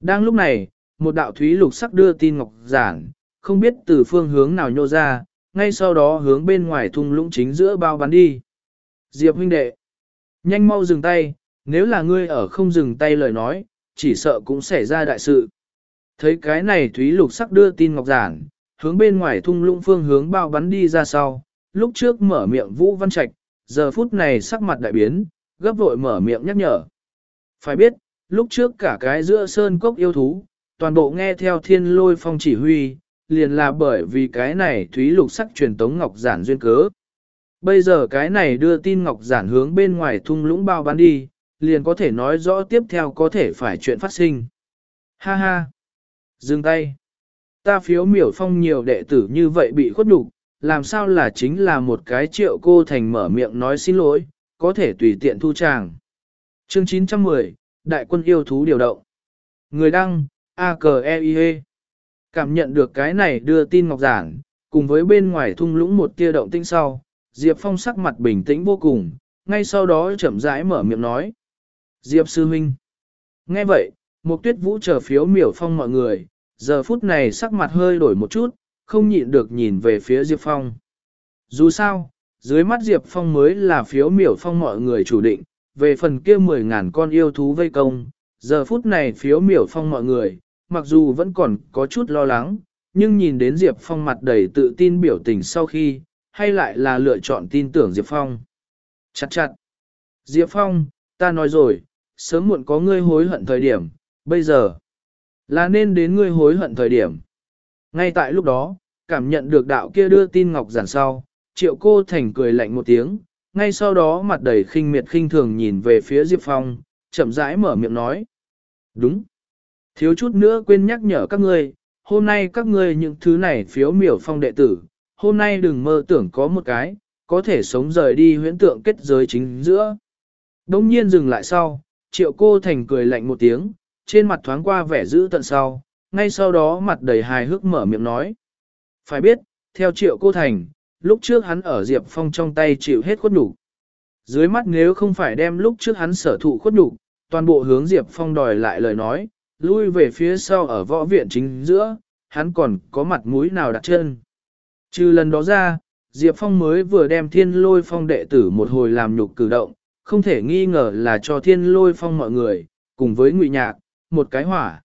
Đang lúc này, một đạo thúy lục sắc đưa tin ngọc giản, không biết từ phương hướng nào nhô ra, ngay sau đó hướng bên ngoài thung lũng chính giữa bao bắn đi. Diệp huynh đệ, nhanh mau dừng tay, nếu là ngươi ở không dừng tay lời nói, chỉ sợ cũng xảy ra đại sự. Thấy cái này Thúy Lục sắc đưa tin ngọc giản, hướng bên ngoài thung lũng phương hướng bao bắn đi ra sau, lúc trước mở miệng Vũ Văn Trạch, giờ phút này sắc mặt đại biến, gấp vội mở miệng nhắc nhở. Phải biết, lúc trước cả cái giữa sơn cốc yêu thú, toàn bộ nghe theo thiên lôi phong chỉ huy, liền là bởi vì cái này Thúy Lục sắc truyền tống ngọc giản duyên cớ. Bây giờ cái này đưa tin ngọc giản hướng bên ngoài thung lũng bao bán đi, liền có thể nói rõ tiếp theo có thể phải chuyện phát sinh. Ha ha! Dừng tay! Ta phiếu miểu phong nhiều đệ tử như vậy bị khuất đục, làm sao là chính là một cái triệu cô thành mở miệng nói xin lỗi, có thể tùy tiện thu tràng. Chương 910, Đại quân yêu thú điều động. Người đăng, a k e i -E. Cảm nhận được cái này đưa tin ngọc giản, cùng với bên ngoài thung lũng một tia động tinh sau, Diệp Phong sắc mặt bình tĩnh vô cùng, ngay sau đó chậm rãi mở miệng nói. Diệp Sư Minh. Nghe vậy, một tuyết vũ chờ phiếu miểu phong mọi người, giờ phút này sắc mặt hơi đổi một chút, không nhịn được nhìn về phía Diệp Phong. Dù sao, dưới mắt Diệp Phong mới là phiếu miểu phong mọi người chủ định, về phần kia 10.000 con yêu thú vây công, giờ phút này phiếu miểu phong mọi người, mặc dù vẫn còn có chút lo lắng, nhưng nhìn đến Diệp Phong mặt đầy tự tin biểu tình sau khi, hay lại là lựa chọn tin tưởng Diệp Phong. Chặt chặt. Diệp Phong, ta nói rồi, sớm muộn có ngươi hối hận thời điểm, bây giờ là nên đến ngươi hối hận thời điểm. Ngay tại lúc đó, cảm nhận được đạo kia đưa tin ngọc giản sau, triệu cô thành cười lạnh một tiếng, ngay sau đó mặt đầy khinh miệt khinh thường nhìn về phía Diệp Phong, chậm rãi mở miệng nói. Đúng. Thiếu chút nữa quên nhắc nhở các ngươi, hôm nay các ngươi những thứ này phiếu miểu phong đệ tử, hôm nay đừng mơ tưởng có một cái, có thể sống rời đi huyễn tượng kết giới chính giữa. Đông nhiên dừng lại sau, triệu cô thành cười lạnh một tiếng, trên mặt thoáng qua vẻ dữ tận sau, ngay sau đó mặt đầy hài hước mở miệng nói. Phải biết, theo triệu cô thành, lúc trước hắn ở Diệp Phong trong tay chịu hết khuất nhục Dưới mắt nếu không phải đem lúc trước hắn sở thụ khuất nhục toàn bộ hướng Diệp Phong đòi lại lời nói, lui về phía sau ở võ viện chính giữa, hắn còn có mặt mũi nào đặt chân. Trừ lần đó ra, Diệp Phong mới vừa đem thiên lôi phong đệ tử một hồi làm nhục cử động, không thể nghi ngờ là cho thiên lôi phong mọi người, cùng với ngụy nhạc, một cái hỏa.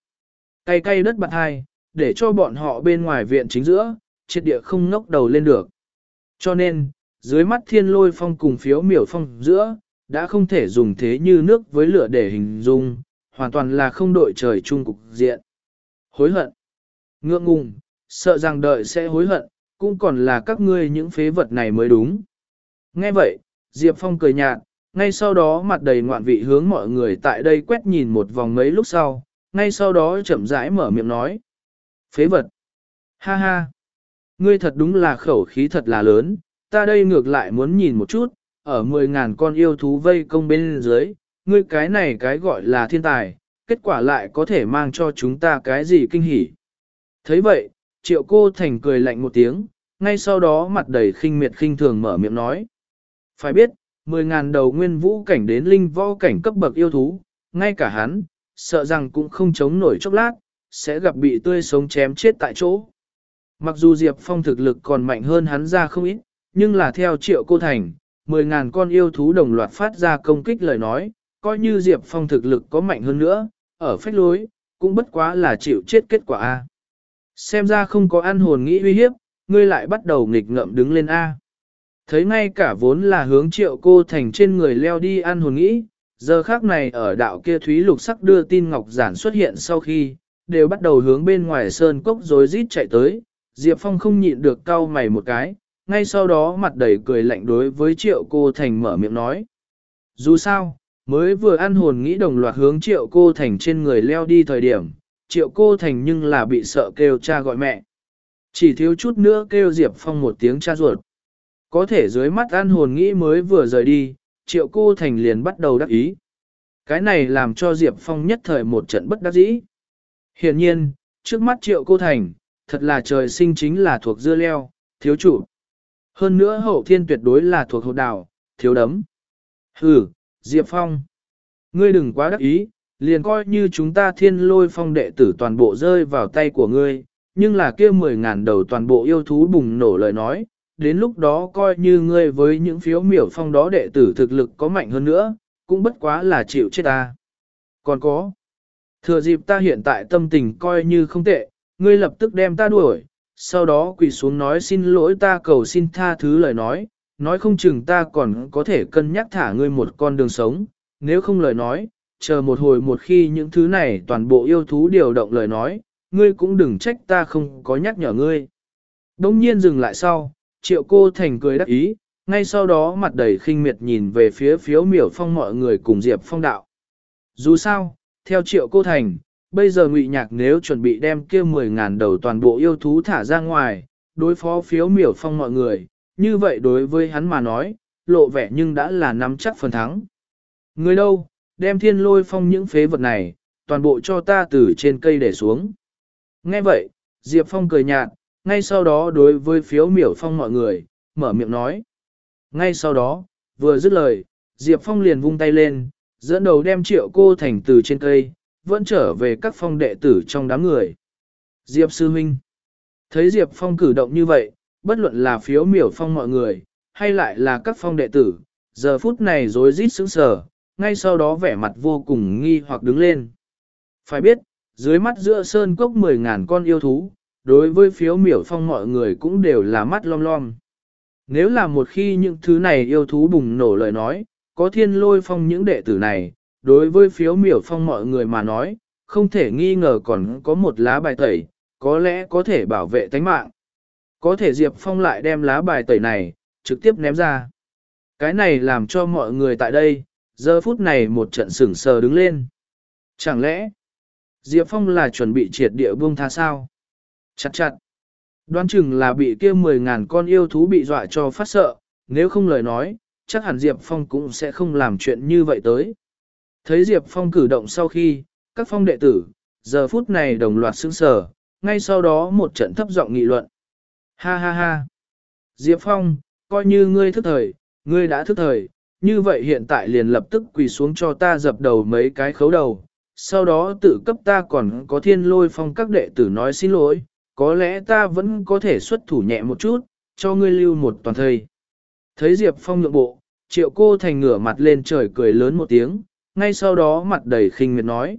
Cay cay đất bạc hai, để cho bọn họ bên ngoài viện chính giữa, triệt địa không ngốc đầu lên được. Cho nên, dưới mắt thiên lôi phong cùng phiếu miểu phong giữa, đã không thể dùng thế như nước với lửa để hình dung, hoàn toàn là không đội trời chung cục diện. Hối hận, ngượng ngùng, sợ rằng đợi sẽ hối hận, cũng còn là các ngươi những phế vật này mới đúng. Nghe vậy, Diệp Phong cười nhạt, ngay sau đó mặt đầy ngoạn vị hướng mọi người tại đây quét nhìn một vòng mấy lúc sau, ngay sau đó chậm rãi mở miệng nói. Phế vật! Ha ha! Ngươi thật đúng là khẩu khí thật là lớn, ta đây ngược lại muốn nhìn một chút, ở 10.000 con yêu thú vây công bên dưới, ngươi cái này cái gọi là thiên tài, kết quả lại có thể mang cho chúng ta cái gì kinh hỉ. thấy vậy, triệu cô thành cười lạnh một tiếng, ngay sau đó mặt đầy khinh miệt khinh thường mở miệng nói. Phải biết, 10.000 đầu nguyên vũ cảnh đến linh võ cảnh cấp bậc yêu thú, ngay cả hắn, sợ rằng cũng không chống nổi chốc lát, sẽ gặp bị tươi sống chém chết tại chỗ. Mặc dù Diệp Phong thực lực còn mạnh hơn hắn ra không ít, nhưng là theo triệu cô thành, 10.000 con yêu thú đồng loạt phát ra công kích lời nói, coi như Diệp Phong thực lực có mạnh hơn nữa, ở phách lối, cũng bất quá là chịu chết kết quả A. Xem ra không có ăn hồn nghĩ uy hiếp, ngươi lại bắt đầu nghịch ngợm đứng lên A. Thấy ngay cả vốn là hướng triệu cô thành trên người leo đi ăn hồn nghĩ, giờ khác này ở đạo kia Thúy Lục sắc đưa tin Ngọc Giản xuất hiện sau khi, đều bắt đầu hướng bên ngoài sơn cốc rồi rít chạy tới, Diệp Phong không nhịn được cau mày một cái, ngay sau đó mặt đầy cười lạnh đối với triệu cô thành mở miệng nói. Dù sao, mới vừa ăn hồn nghĩ đồng loạt hướng triệu cô thành trên người leo đi thời điểm, triệu cô thành nhưng là bị sợ kêu cha gọi mẹ. Chỉ thiếu chút nữa kêu Diệp Phong một tiếng cha ruột. Có thể dưới mắt ăn hồn nghĩ mới vừa rời đi, triệu cô thành liền bắt đầu đắc ý. Cái này làm cho Diệp Phong nhất thời một trận bất đắc dĩ. Hiển nhiên, trước mắt triệu cô thành, thật là trời sinh chính là thuộc dưa leo, thiếu chủ. Hơn nữa hậu thiên tuyệt đối là thuộc hậu đào, thiếu đấm. Hừ, Diệp Phong. Ngươi đừng quá đắc ý, liền coi như chúng ta thiên lôi phong đệ tử toàn bộ rơi vào tay của ngươi, nhưng là kia mười ngàn đầu toàn bộ yêu thú bùng nổ lời nói, đến lúc đó coi như ngươi với những phiếu miểu phong đó đệ tử thực lực có mạnh hơn nữa, cũng bất quá là chịu chết ta. Còn có, Thừa dịp ta hiện tại tâm tình coi như không tệ, ngươi lập tức đem ta đuổi, sau đó quỳ xuống nói xin lỗi ta cầu xin tha thứ lời nói, nói không chừng ta còn có thể cân nhắc thả ngươi một con đường sống, nếu không lời nói, chờ một hồi một khi những thứ này toàn bộ yêu thú điều động lời nói, ngươi cũng đừng trách ta không có nhắc nhở ngươi. Đông nhiên dừng lại sau, triệu cô thành cười đắc ý, ngay sau đó mặt đầy khinh miệt nhìn về phía phiếu miểu phong mọi người cùng Diệp Phong đạo. Dù sao, theo triệu cô thành, bây giờ ngụy nhạc nếu chuẩn bị đem kia 10.000 đầu toàn bộ yêu thú thả ra ngoài, đối phó phiếu miểu phong mọi người, như vậy đối với hắn mà nói, lộ vẻ nhưng đã là nắm chắc phần thắng. Người đâu, đem thiên lôi phong những phế vật này, toàn bộ cho ta từ trên cây để xuống. Nghe vậy, Diệp Phong cười nhạt, ngay sau đó đối với phiếu miểu phong mọi người, mở miệng nói. Ngay sau đó, vừa dứt lời, Diệp Phong liền vung tay lên, dẫn đầu đem triệu cô thành từ trên cây, vẫn trở về các phong đệ tử trong đám người. Diệp Sư Minh Thấy Diệp Phong cử động như vậy, bất luận là phiếu miểu phong mọi người, hay lại là các phong đệ tử, giờ phút này rối rít sững sờ, ngay sau đó vẻ mặt vô cùng nghi hoặc đứng lên. Phải biết, dưới mắt giữa sơn cốc 10.000 con yêu thú, đối với phiếu miểu phong mọi người cũng đều là mắt lom lom. Nếu là một khi những thứ này yêu thú bùng nổ lời nói, có thiên lôi phong những đệ tử này, đối với phiếu miểu phong mọi người mà nói, không thể nghi ngờ còn có một lá bài tẩy, có lẽ có thể bảo vệ tánh mạng. Có thể Diệp Phong lại đem lá bài tẩy này, trực tiếp ném ra. Cái này làm cho mọi người tại đây, giờ phút này một trận sửng sờ đứng lên. Chẳng lẽ, Diệp Phong là chuẩn bị triệt địa buông tha sao? Chặt chặt. Đoán chừng là bị kia 10.000 con yêu thú bị dọa cho phát sợ, nếu không lời nói, chắc hẳn Diệp Phong cũng sẽ không làm chuyện như vậy tới. Thấy Diệp Phong cử động sau khi, các phong đệ tử, giờ phút này đồng loạt sững sờ, ngay sau đó một trận thấp giọng nghị luận. Ha ha ha! Diệp Phong, coi như ngươi thức thời, ngươi đã thức thời, như vậy hiện tại liền lập tức quỳ xuống cho ta dập đầu mấy cái khấu đầu, sau đó tự cấp ta còn có thiên lôi phong các đệ tử nói xin lỗi, có lẽ ta vẫn có thể xuất thủ nhẹ một chút, cho ngươi lưu một toàn thời. Thấy Diệp Phong nhượng bộ, triệu cô thành ngửa mặt lên trời cười lớn một tiếng, ngay sau đó mặt đầy khinh miệt nói.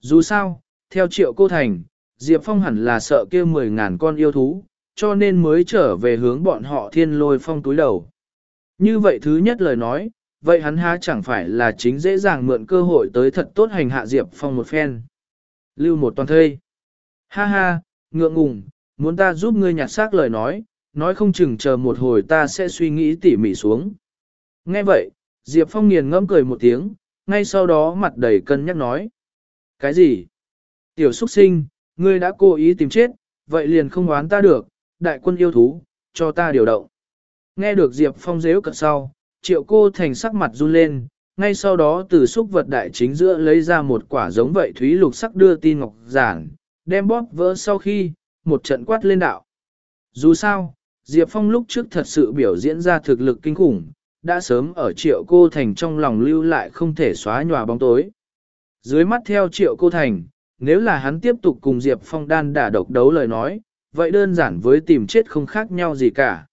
Dù sao, theo triệu cô thành, Diệp Phong hẳn là sợ kia mười ngàn con yêu thú, cho nên mới trở về hướng bọn họ thiên lôi phong túi đầu. Như vậy thứ nhất lời nói, vậy hắn há chẳng phải là chính dễ dàng mượn cơ hội tới thật tốt hành hạ Diệp Phong một phen. Lưu một toàn thây. Ha ha, ngượng ngùng, muốn ta giúp ngươi nhặt xác lời nói, nói không chừng chờ một hồi ta sẽ suy nghĩ tỉ mỉ xuống. Nghe vậy, Diệp Phong nghiền ngẫm cười một tiếng, ngay sau đó mặt đầy cân nhắc nói. Cái gì? Tiểu xuất sinh, ngươi đã cố ý tìm chết, vậy liền không oán ta được, đại quân yêu thú, cho ta điều động. Nghe được Diệp Phong dễu cận sau, triệu cô thành sắc mặt run lên, ngay sau đó từ xúc vật đại chính giữa lấy ra một quả giống vậy thúy lục sắc đưa tin ngọc giản, đem bóp vỡ sau khi, một trận quát lên đạo. Dù sao, Diệp Phong lúc trước thật sự biểu diễn ra thực lực kinh khủng, đã sớm ở triệu cô thành trong lòng lưu lại không thể xóa nhòa bóng tối. Dưới mắt theo triệu cô thành, nếu là hắn tiếp tục cùng Diệp Phong đan đả độc đấu lời nói, vậy đơn giản với tìm chết không khác nhau gì cả.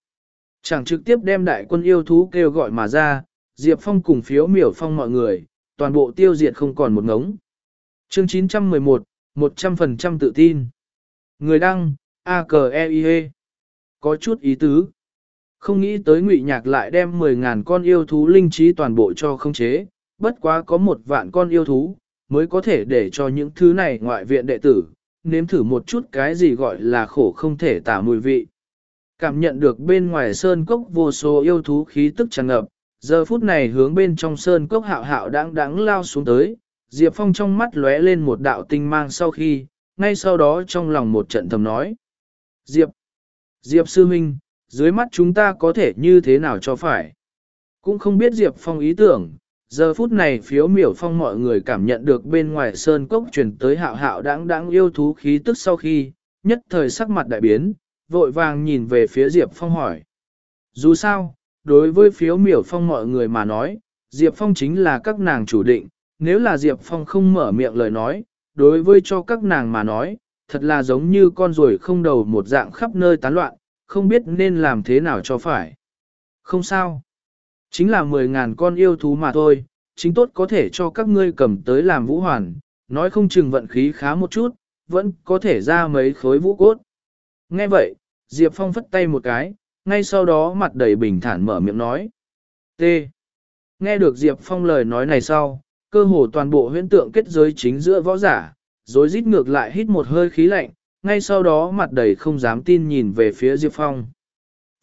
Chẳng trực tiếp đem đại quân yêu thú kêu gọi mà ra, Diệp Phong cùng phiếu miểu phong mọi người, toàn bộ tiêu diệt không còn một ngống. Chương 911, 100% tự tin. Người đăng, a k e i -E. Có chút ý tứ. Không nghĩ tới ngụy nhạc lại đem 10.000 con yêu thú linh trí toàn bộ cho không chế, bất quá có một vạn con yêu thú, mới có thể để cho những thứ này ngoại viện đệ tử, nếm thử một chút cái gì gọi là khổ không thể tả mùi vị. Cảm nhận được bên ngoài sơn cốc vô số yêu thú khí tức tràn ngập, giờ phút này hướng bên trong sơn cốc hạo hạo đáng đáng lao xuống tới, Diệp Phong trong mắt lóe lên một đạo tinh mang sau khi, ngay sau đó trong lòng một trận thầm nói. Diệp, Diệp Sư Minh, dưới mắt chúng ta có thể như thế nào cho phải. Cũng không biết Diệp Phong ý tưởng, giờ phút này phiếu miểu phong mọi người cảm nhận được bên ngoài sơn cốc truyền tới hạo hạo đáng đáng yêu thú khí tức sau khi, nhất thời sắc mặt đại biến, vội vàng nhìn về phía Diệp Phong hỏi. Dù sao, đối với phiếu miểu phong mọi người mà nói, Diệp Phong chính là các nàng chủ định, nếu là Diệp Phong không mở miệng lời nói, đối với cho các nàng mà nói, thật là giống như con ruồi không đầu một dạng khắp nơi tán loạn, không biết nên làm thế nào cho phải. Không sao. Chính là 10.000 con yêu thú mà thôi, chính tốt có thể cho các ngươi cầm tới làm vũ hoàn, nói không chừng vận khí khá một chút, vẫn có thể ra mấy khối vũ cốt. Nghe vậy, Diệp Phong phất tay một cái, ngay sau đó mặt đầy bình thản mở miệng nói. T. Nghe được Diệp Phong lời nói này sau, cơ hồ toàn bộ huyễn tượng kết giới chính giữa võ giả, rồi rít ngược lại hít một hơi khí lạnh, ngay sau đó mặt đầy không dám tin nhìn về phía Diệp Phong.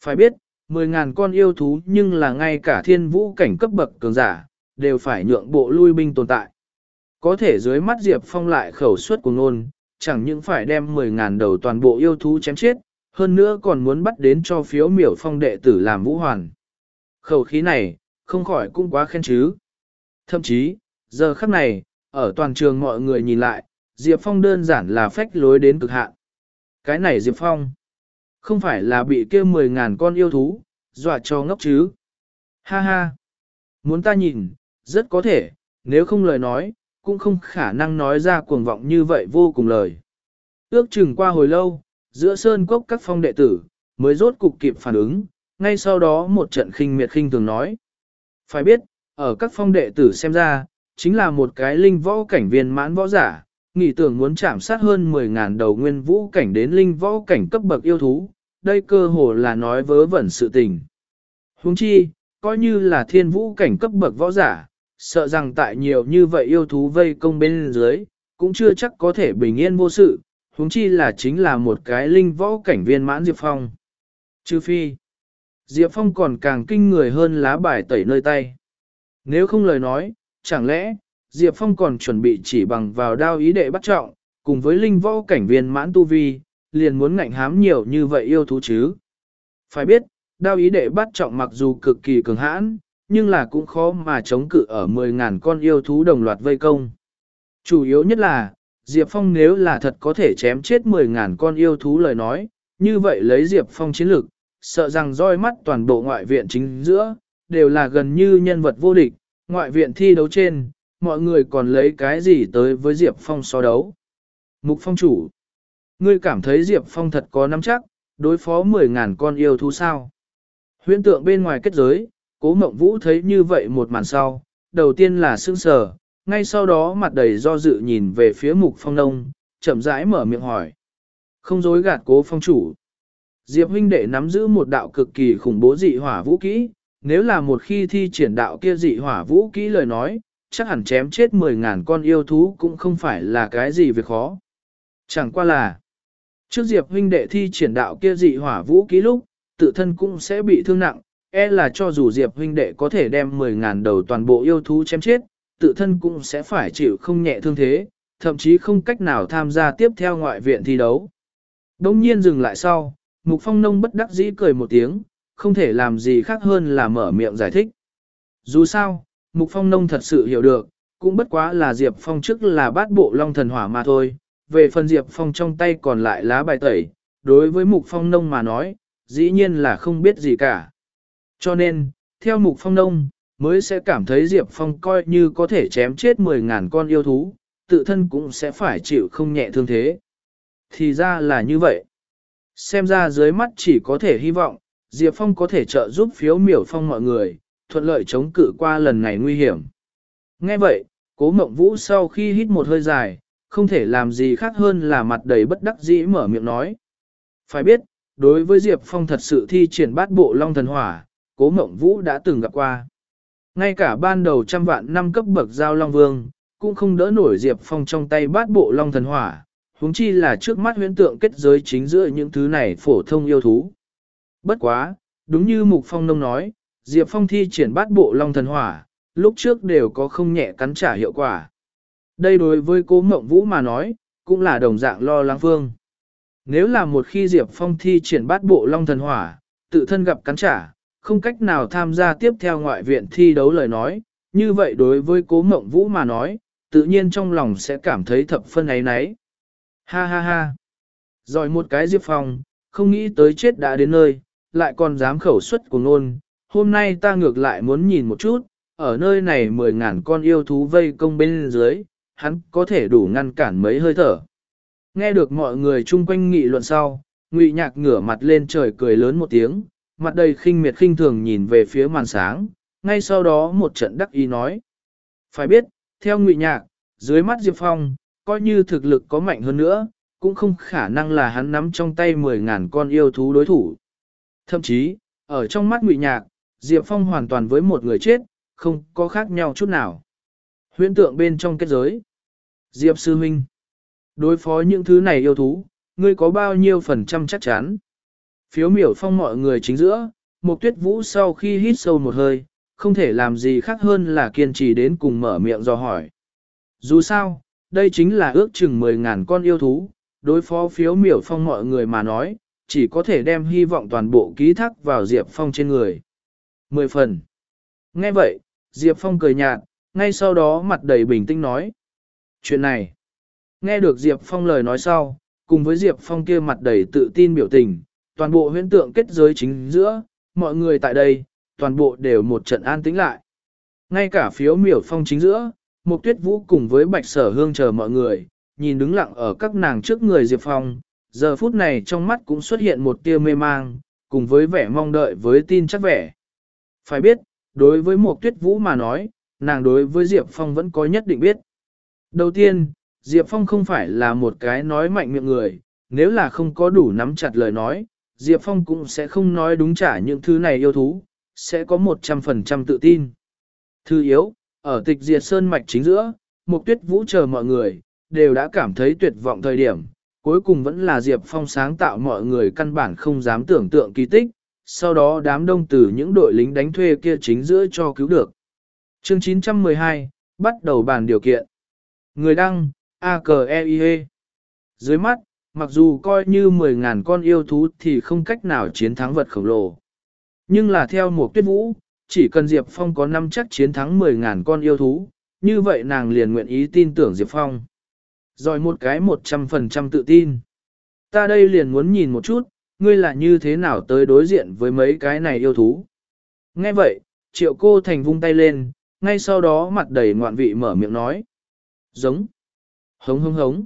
Phải biết, 10.000 con yêu thú nhưng là ngay cả thiên vũ cảnh cấp bậc cường giả, đều phải nhượng bộ lui binh tồn tại. Có thể dưới mắt Diệp Phong lại khẩu suất của ngôn, chẳng những phải đem 10.000 đầu toàn bộ yêu thú chém chết, hơn nữa còn muốn bắt đến cho phiếu miểu phong đệ tử làm vũ hoàn. Khẩu khí này, không khỏi cũng quá khen chứ. Thậm chí, giờ khắc này, ở toàn trường mọi người nhìn lại, Diệp Phong đơn giản là phách lối đến cực hạn. Cái này Diệp Phong, không phải là bị kia 10.000 con yêu thú, dọa cho ngốc chứ. Ha ha, muốn ta nhìn, rất có thể, nếu không lời nói, cũng không khả năng nói ra cuồng vọng như vậy vô cùng lời. Ước chừng qua hồi lâu, giữa sơn cốc các phong đệ tử, mới rốt cục kịp phản ứng, ngay sau đó một trận khinh miệt khinh thường nói. Phải biết, ở các phong đệ tử xem ra, chính là một cái linh võ cảnh viên mãn võ giả, nghĩ tưởng muốn chạm sát hơn 10.000 đầu nguyên vũ cảnh đến linh võ cảnh cấp bậc yêu thú, đây cơ hồ là nói vớ vẩn sự tình. Huống chi, coi như là thiên vũ cảnh cấp bậc võ giả, sợ rằng tại nhiều như vậy yêu thú vây công bên dưới, cũng chưa chắc có thể bình yên vô sự, huống chi là chính là một cái linh võ cảnh viên mãn Diệp Phong. Trừ phi, Diệp Phong còn càng kinh người hơn lá bài tẩy nơi tay. Nếu không lời nói, chẳng lẽ, Diệp Phong còn chuẩn bị chỉ bằng vào đao ý đệ bắt trọng, cùng với linh võ cảnh viên mãn tu vi, liền muốn ngạnh hám nhiều như vậy yêu thú chứ. Phải biết, đao ý đệ bắt trọng mặc dù cực kỳ cường hãn, nhưng là cũng khó mà chống cự ở 10.000 con yêu thú đồng loạt vây công. Chủ yếu nhất là, Diệp Phong nếu là thật có thể chém chết 10.000 con yêu thú lời nói, như vậy lấy Diệp Phong chiến lực, sợ rằng roi mắt toàn bộ ngoại viện chính giữa, đều là gần như nhân vật vô địch, ngoại viện thi đấu trên, mọi người còn lấy cái gì tới với Diệp Phong so đấu. Mục Phong chủ, ngươi cảm thấy Diệp Phong thật có nắm chắc, đối phó 10.000 con yêu thú sao? Huyễn tượng bên ngoài kết giới, cố mộng vũ thấy như vậy một màn sau, đầu tiên là sững sờ, ngay sau đó mặt đầy do dự nhìn về phía mục phong nông, chậm rãi mở miệng hỏi. Không dối gạt cố phong chủ. Diệp huynh đệ nắm giữ một đạo cực kỳ khủng bố dị hỏa vũ kỹ, nếu là một khi thi triển đạo kia dị hỏa vũ kỹ lời nói, chắc hẳn chém chết 10.000 con yêu thú cũng không phải là cái gì việc khó. Chẳng qua là, trước Diệp huynh đệ thi triển đạo kia dị hỏa vũ ký lúc, tự thân cũng sẽ bị thương nặng, e là cho dù Diệp huynh đệ có thể đem 10.000 đầu toàn bộ yêu thú chém chết, tự thân cũng sẽ phải chịu không nhẹ thương thế, thậm chí không cách nào tham gia tiếp theo ngoại viện thi đấu. Đông nhiên dừng lại sau, Mục Phong Nông bất đắc dĩ cười một tiếng, không thể làm gì khác hơn là mở miệng giải thích. Dù sao, Mục Phong Nông thật sự hiểu được, cũng bất quá là Diệp Phong trước là bát bộ long thần hỏa mà thôi, về phần Diệp Phong trong tay còn lại lá bài tẩy, đối với Mục Phong Nông mà nói, dĩ nhiên là không biết gì cả. Cho nên, theo Mục Phong Nông, mới sẽ cảm thấy Diệp Phong coi như có thể chém chết 10.000 con yêu thú, tự thân cũng sẽ phải chịu không nhẹ thương thế. Thì ra là như vậy. Xem ra dưới mắt chỉ có thể hy vọng, Diệp Phong có thể trợ giúp phiếu miểu phong mọi người, thuận lợi chống cự qua lần này nguy hiểm. Nghe vậy, cố mộng vũ sau khi hít một hơi dài, không thể làm gì khác hơn là mặt đầy bất đắc dĩ mở miệng nói. Phải biết, đối với Diệp Phong thật sự thi triển bát bộ long thần hỏa, cố mộng vũ đã từng gặp qua. Ngay cả ban đầu trăm vạn năm cấp bậc giao long vương, cũng không đỡ nổi Diệp Phong trong tay bát bộ long thần hỏa, huống chi là trước mắt huyễn tượng kết giới chính giữa những thứ này phổ thông yêu thú. Bất quá, đúng như Mục Phong Nông nói, Diệp Phong thi triển bát bộ long thần hỏa, lúc trước đều có không nhẹ cắn trả hiệu quả. Đây đối với cố mộng vũ mà nói, cũng là đồng dạng lo lắng phương. Nếu là một khi Diệp Phong thi triển bát bộ long thần hỏa, tự thân gặp cắn trả, không cách nào tham gia tiếp theo ngoại viện thi đấu lời nói, như vậy đối với cố mộng vũ mà nói, tự nhiên trong lòng sẽ cảm thấy thập phân ấy nấy. Ha ha ha. Rồi một cái Diệp Phong, không nghĩ tới chết đã đến nơi, lại còn dám khẩu xuất của ngôn. Hôm nay ta ngược lại muốn nhìn một chút, ở nơi này mười ngàn con yêu thú vây công bên dưới, hắn có thể đủ ngăn cản mấy hơi thở. Nghe được mọi người chung quanh nghị luận sau, Ngụy Nhạc ngửa mặt lên trời cười lớn một tiếng, mặt đầy khinh miệt khinh thường nhìn về phía màn sáng, ngay sau đó một trận đắc ý nói. Phải biết, theo Ngụy Nhạc, dưới mắt Diệp Phong, coi như thực lực có mạnh hơn nữa, cũng không khả năng là hắn nắm trong tay 10.000 con yêu thú đối thủ. Thậm chí, ở trong mắt ngụy nhạc, Diệp Phong hoàn toàn với một người chết, không có khác nhau chút nào. Huyễn tượng bên trong kết giới. Diệp Sư Minh. Đối phó những thứ này yêu thú, ngươi có bao nhiêu phần trăm chắc chắn? Phiếu miểu phong mọi người chính giữa, một tuyết vũ sau khi hít sâu một hơi, không thể làm gì khác hơn là kiên trì đến cùng mở miệng do hỏi. Dù sao, đây chính là ước chừng 10.000 con yêu thú, đối phó phiếu miểu phong mọi người mà nói, chỉ có thể đem hy vọng toàn bộ ký thác vào Diệp Phong trên người. 10 phần. Nghe vậy, Diệp Phong cười nhạt, ngay sau đó mặt đầy bình tĩnh nói. Chuyện này, nghe được Diệp Phong lời nói sau, cùng với Diệp Phong kia mặt đầy tự tin biểu tình, toàn bộ huyễn tượng kết giới chính giữa, mọi người tại đây, toàn bộ đều một trận an tĩnh lại. Ngay cả phiếu miểu phong chính giữa, một tuyết vũ cùng với bạch sở hương chờ mọi người, nhìn đứng lặng ở các nàng trước người Diệp Phong, giờ phút này trong mắt cũng xuất hiện một tia mê mang, cùng với vẻ mong đợi với tin chắc vẻ. Phải biết, đối với một tuyết vũ mà nói, nàng đối với Diệp Phong vẫn có nhất định biết. Đầu tiên, Diệp Phong không phải là một cái nói mạnh miệng người, nếu là không có đủ nắm chặt lời nói, Diệp Phong cũng sẽ không nói đúng trả những thứ này yêu thú, sẽ có 100% tự tin. Thứ yếu, ở tịch diệt sơn mạch chính giữa, Mục Tuyết Vũ chờ mọi người, đều đã cảm thấy tuyệt vọng thời điểm, cuối cùng vẫn là Diệp Phong sáng tạo mọi người căn bản không dám tưởng tượng kỳ tích, sau đó đám đông từ những đội lính đánh thuê kia chính giữa cho cứu được. Chương 912, bắt đầu bàn điều kiện. Người đăng, AKEIE. Dưới mắt, mặc dù coi như 10.000 con yêu thú thì không cách nào chiến thắng vật khổng lồ. Nhưng là theo một tuyết vũ, chỉ cần Diệp Phong có năm chắc chiến thắng 10.000 con yêu thú, như vậy nàng liền nguyện ý tin tưởng Diệp Phong. Rồi một cái 100% tự tin. Ta đây liền muốn nhìn một chút, ngươi là như thế nào tới đối diện với mấy cái này yêu thú. Nghe vậy, triệu cô thành vung tay lên, ngay sau đó mặt đầy ngoạn vị mở miệng nói. Giống. Hống hống hống.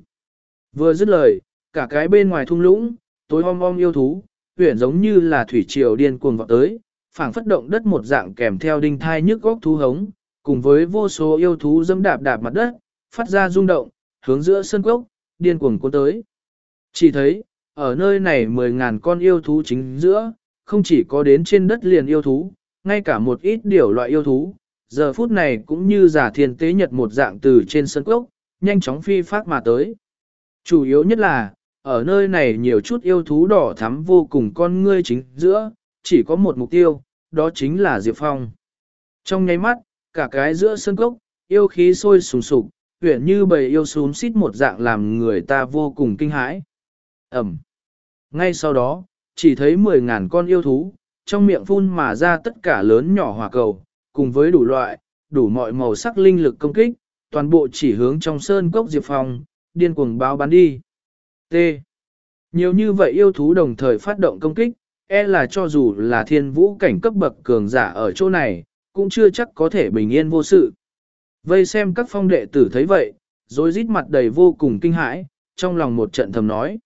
Vừa dứt lời, cả cái bên ngoài thung lũng, tối om om yêu thú, huyển giống như là thủy triều điên cuồng vọt tới, phảng phất động đất một dạng kèm theo đinh thai nhức góc thú hống, cùng với vô số yêu thú dẫm đạp đạp mặt đất, phát ra rung động, hướng giữa sân cốc, điên cuồng cuốn tới. Chỉ thấy, ở nơi này mười ngàn con yêu thú chính giữa, không chỉ có đến trên đất liền yêu thú, ngay cả một ít điều loại yêu thú, giờ phút này cũng như giả thiên tế nhật một dạng từ trên sân cốc, nhanh chóng phi phát mà tới. Chủ yếu nhất là, ở nơi này nhiều chút yêu thú đỏ thắm vô cùng con ngươi chính giữa, chỉ có một mục tiêu, đó chính là Diệp Phong. Trong nháy mắt, cả cái giữa sân cốc, yêu khí sôi sùng sục, huyện như bầy yêu xuống xít một dạng làm người ta vô cùng kinh hãi. Ẩm. Ngay sau đó, chỉ thấy mười ngàn con yêu thú, trong miệng phun mà ra tất cả lớn nhỏ hỏa cầu, cùng với đủ loại, đủ mọi màu sắc linh lực công kích, toàn bộ chỉ hướng trong sơn cốc Diệp Phong, điên cuồng báo bắn đi. T. Nhiều như vậy yêu thú đồng thời phát động công kích, e là cho dù là thiên vũ cảnh cấp bậc cường giả ở chỗ này, cũng chưa chắc có thể bình yên vô sự. Vây xem các phong đệ tử thấy vậy, rồi rít mặt đầy vô cùng kinh hãi, trong lòng một trận thầm nói.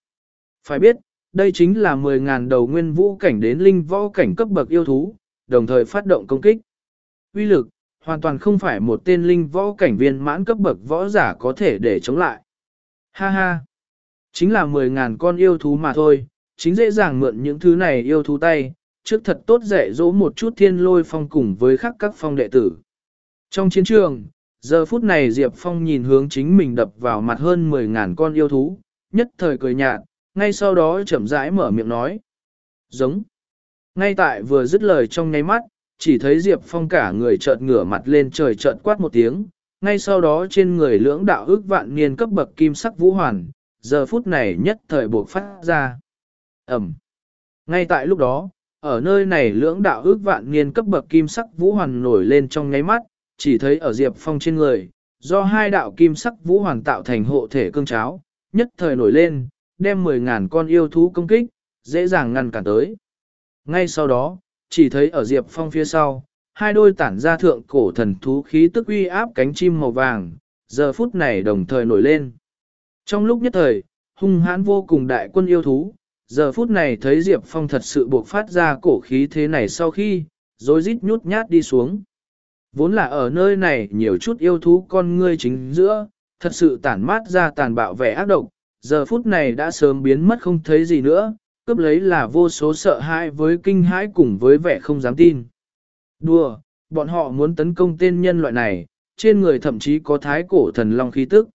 Phải biết, đây chính là 10.000 đầu nguyên vũ cảnh đến linh võ cảnh cấp bậc yêu thú, đồng thời phát động công kích. Uy lực, hoàn toàn không phải một tên linh võ cảnh viên mãn cấp bậc võ giả có thể để chống lại. Ha ha! Chính là 10.000 con yêu thú mà thôi, chính dễ dàng mượn những thứ này yêu thú tay, trước thật tốt dạy dỗ một chút thiên lôi phong cùng với khắc các phong đệ tử. Trong chiến trường, giờ phút này Diệp Phong nhìn hướng chính mình đập vào mặt hơn 10.000 con yêu thú, nhất thời cười nhạt, ngay sau đó chậm rãi mở miệng nói. Giống. Ngay tại vừa dứt lời trong nháy mắt, chỉ thấy Diệp Phong cả người chợt ngửa mặt lên trời chợt quát một tiếng, ngay sau đó trên người lưỡng đạo ước vạn niên cấp bậc kim sắc vũ hoàn, giờ phút này nhất thời buộc phát ra. Ẩm. Ngay tại lúc đó, ở nơi này lưỡng đạo ước vạn niên cấp bậc kim sắc vũ hoàn nổi lên trong nháy mắt, chỉ thấy ở Diệp Phong trên người, do hai đạo kim sắc vũ hoàn tạo thành hộ thể cương cháo, nhất thời nổi lên, đem 10.000 con yêu thú công kích, dễ dàng ngăn cản tới. Ngay sau đó, chỉ thấy ở Diệp Phong phía sau, hai đôi tản ra thượng cổ thần thú khí tức uy áp cánh chim màu vàng, giờ phút này đồng thời nổi lên. Trong lúc nhất thời, hung hãn vô cùng đại quân yêu thú, giờ phút này thấy Diệp Phong thật sự buộc phát ra cổ khí thế này sau khi, rồi rít nhút nhát đi xuống. Vốn là ở nơi này nhiều chút yêu thú con ngươi chính giữa, thật sự tản mát ra tàn bạo vẻ ác độc, giờ phút này đã sớm biến mất không thấy gì nữa, cướp lấy là vô số sợ hãi với kinh hãi cùng với vẻ không dám tin. Đùa, bọn họ muốn tấn công tên nhân loại này, trên người thậm chí có thái cổ thần long khí tức.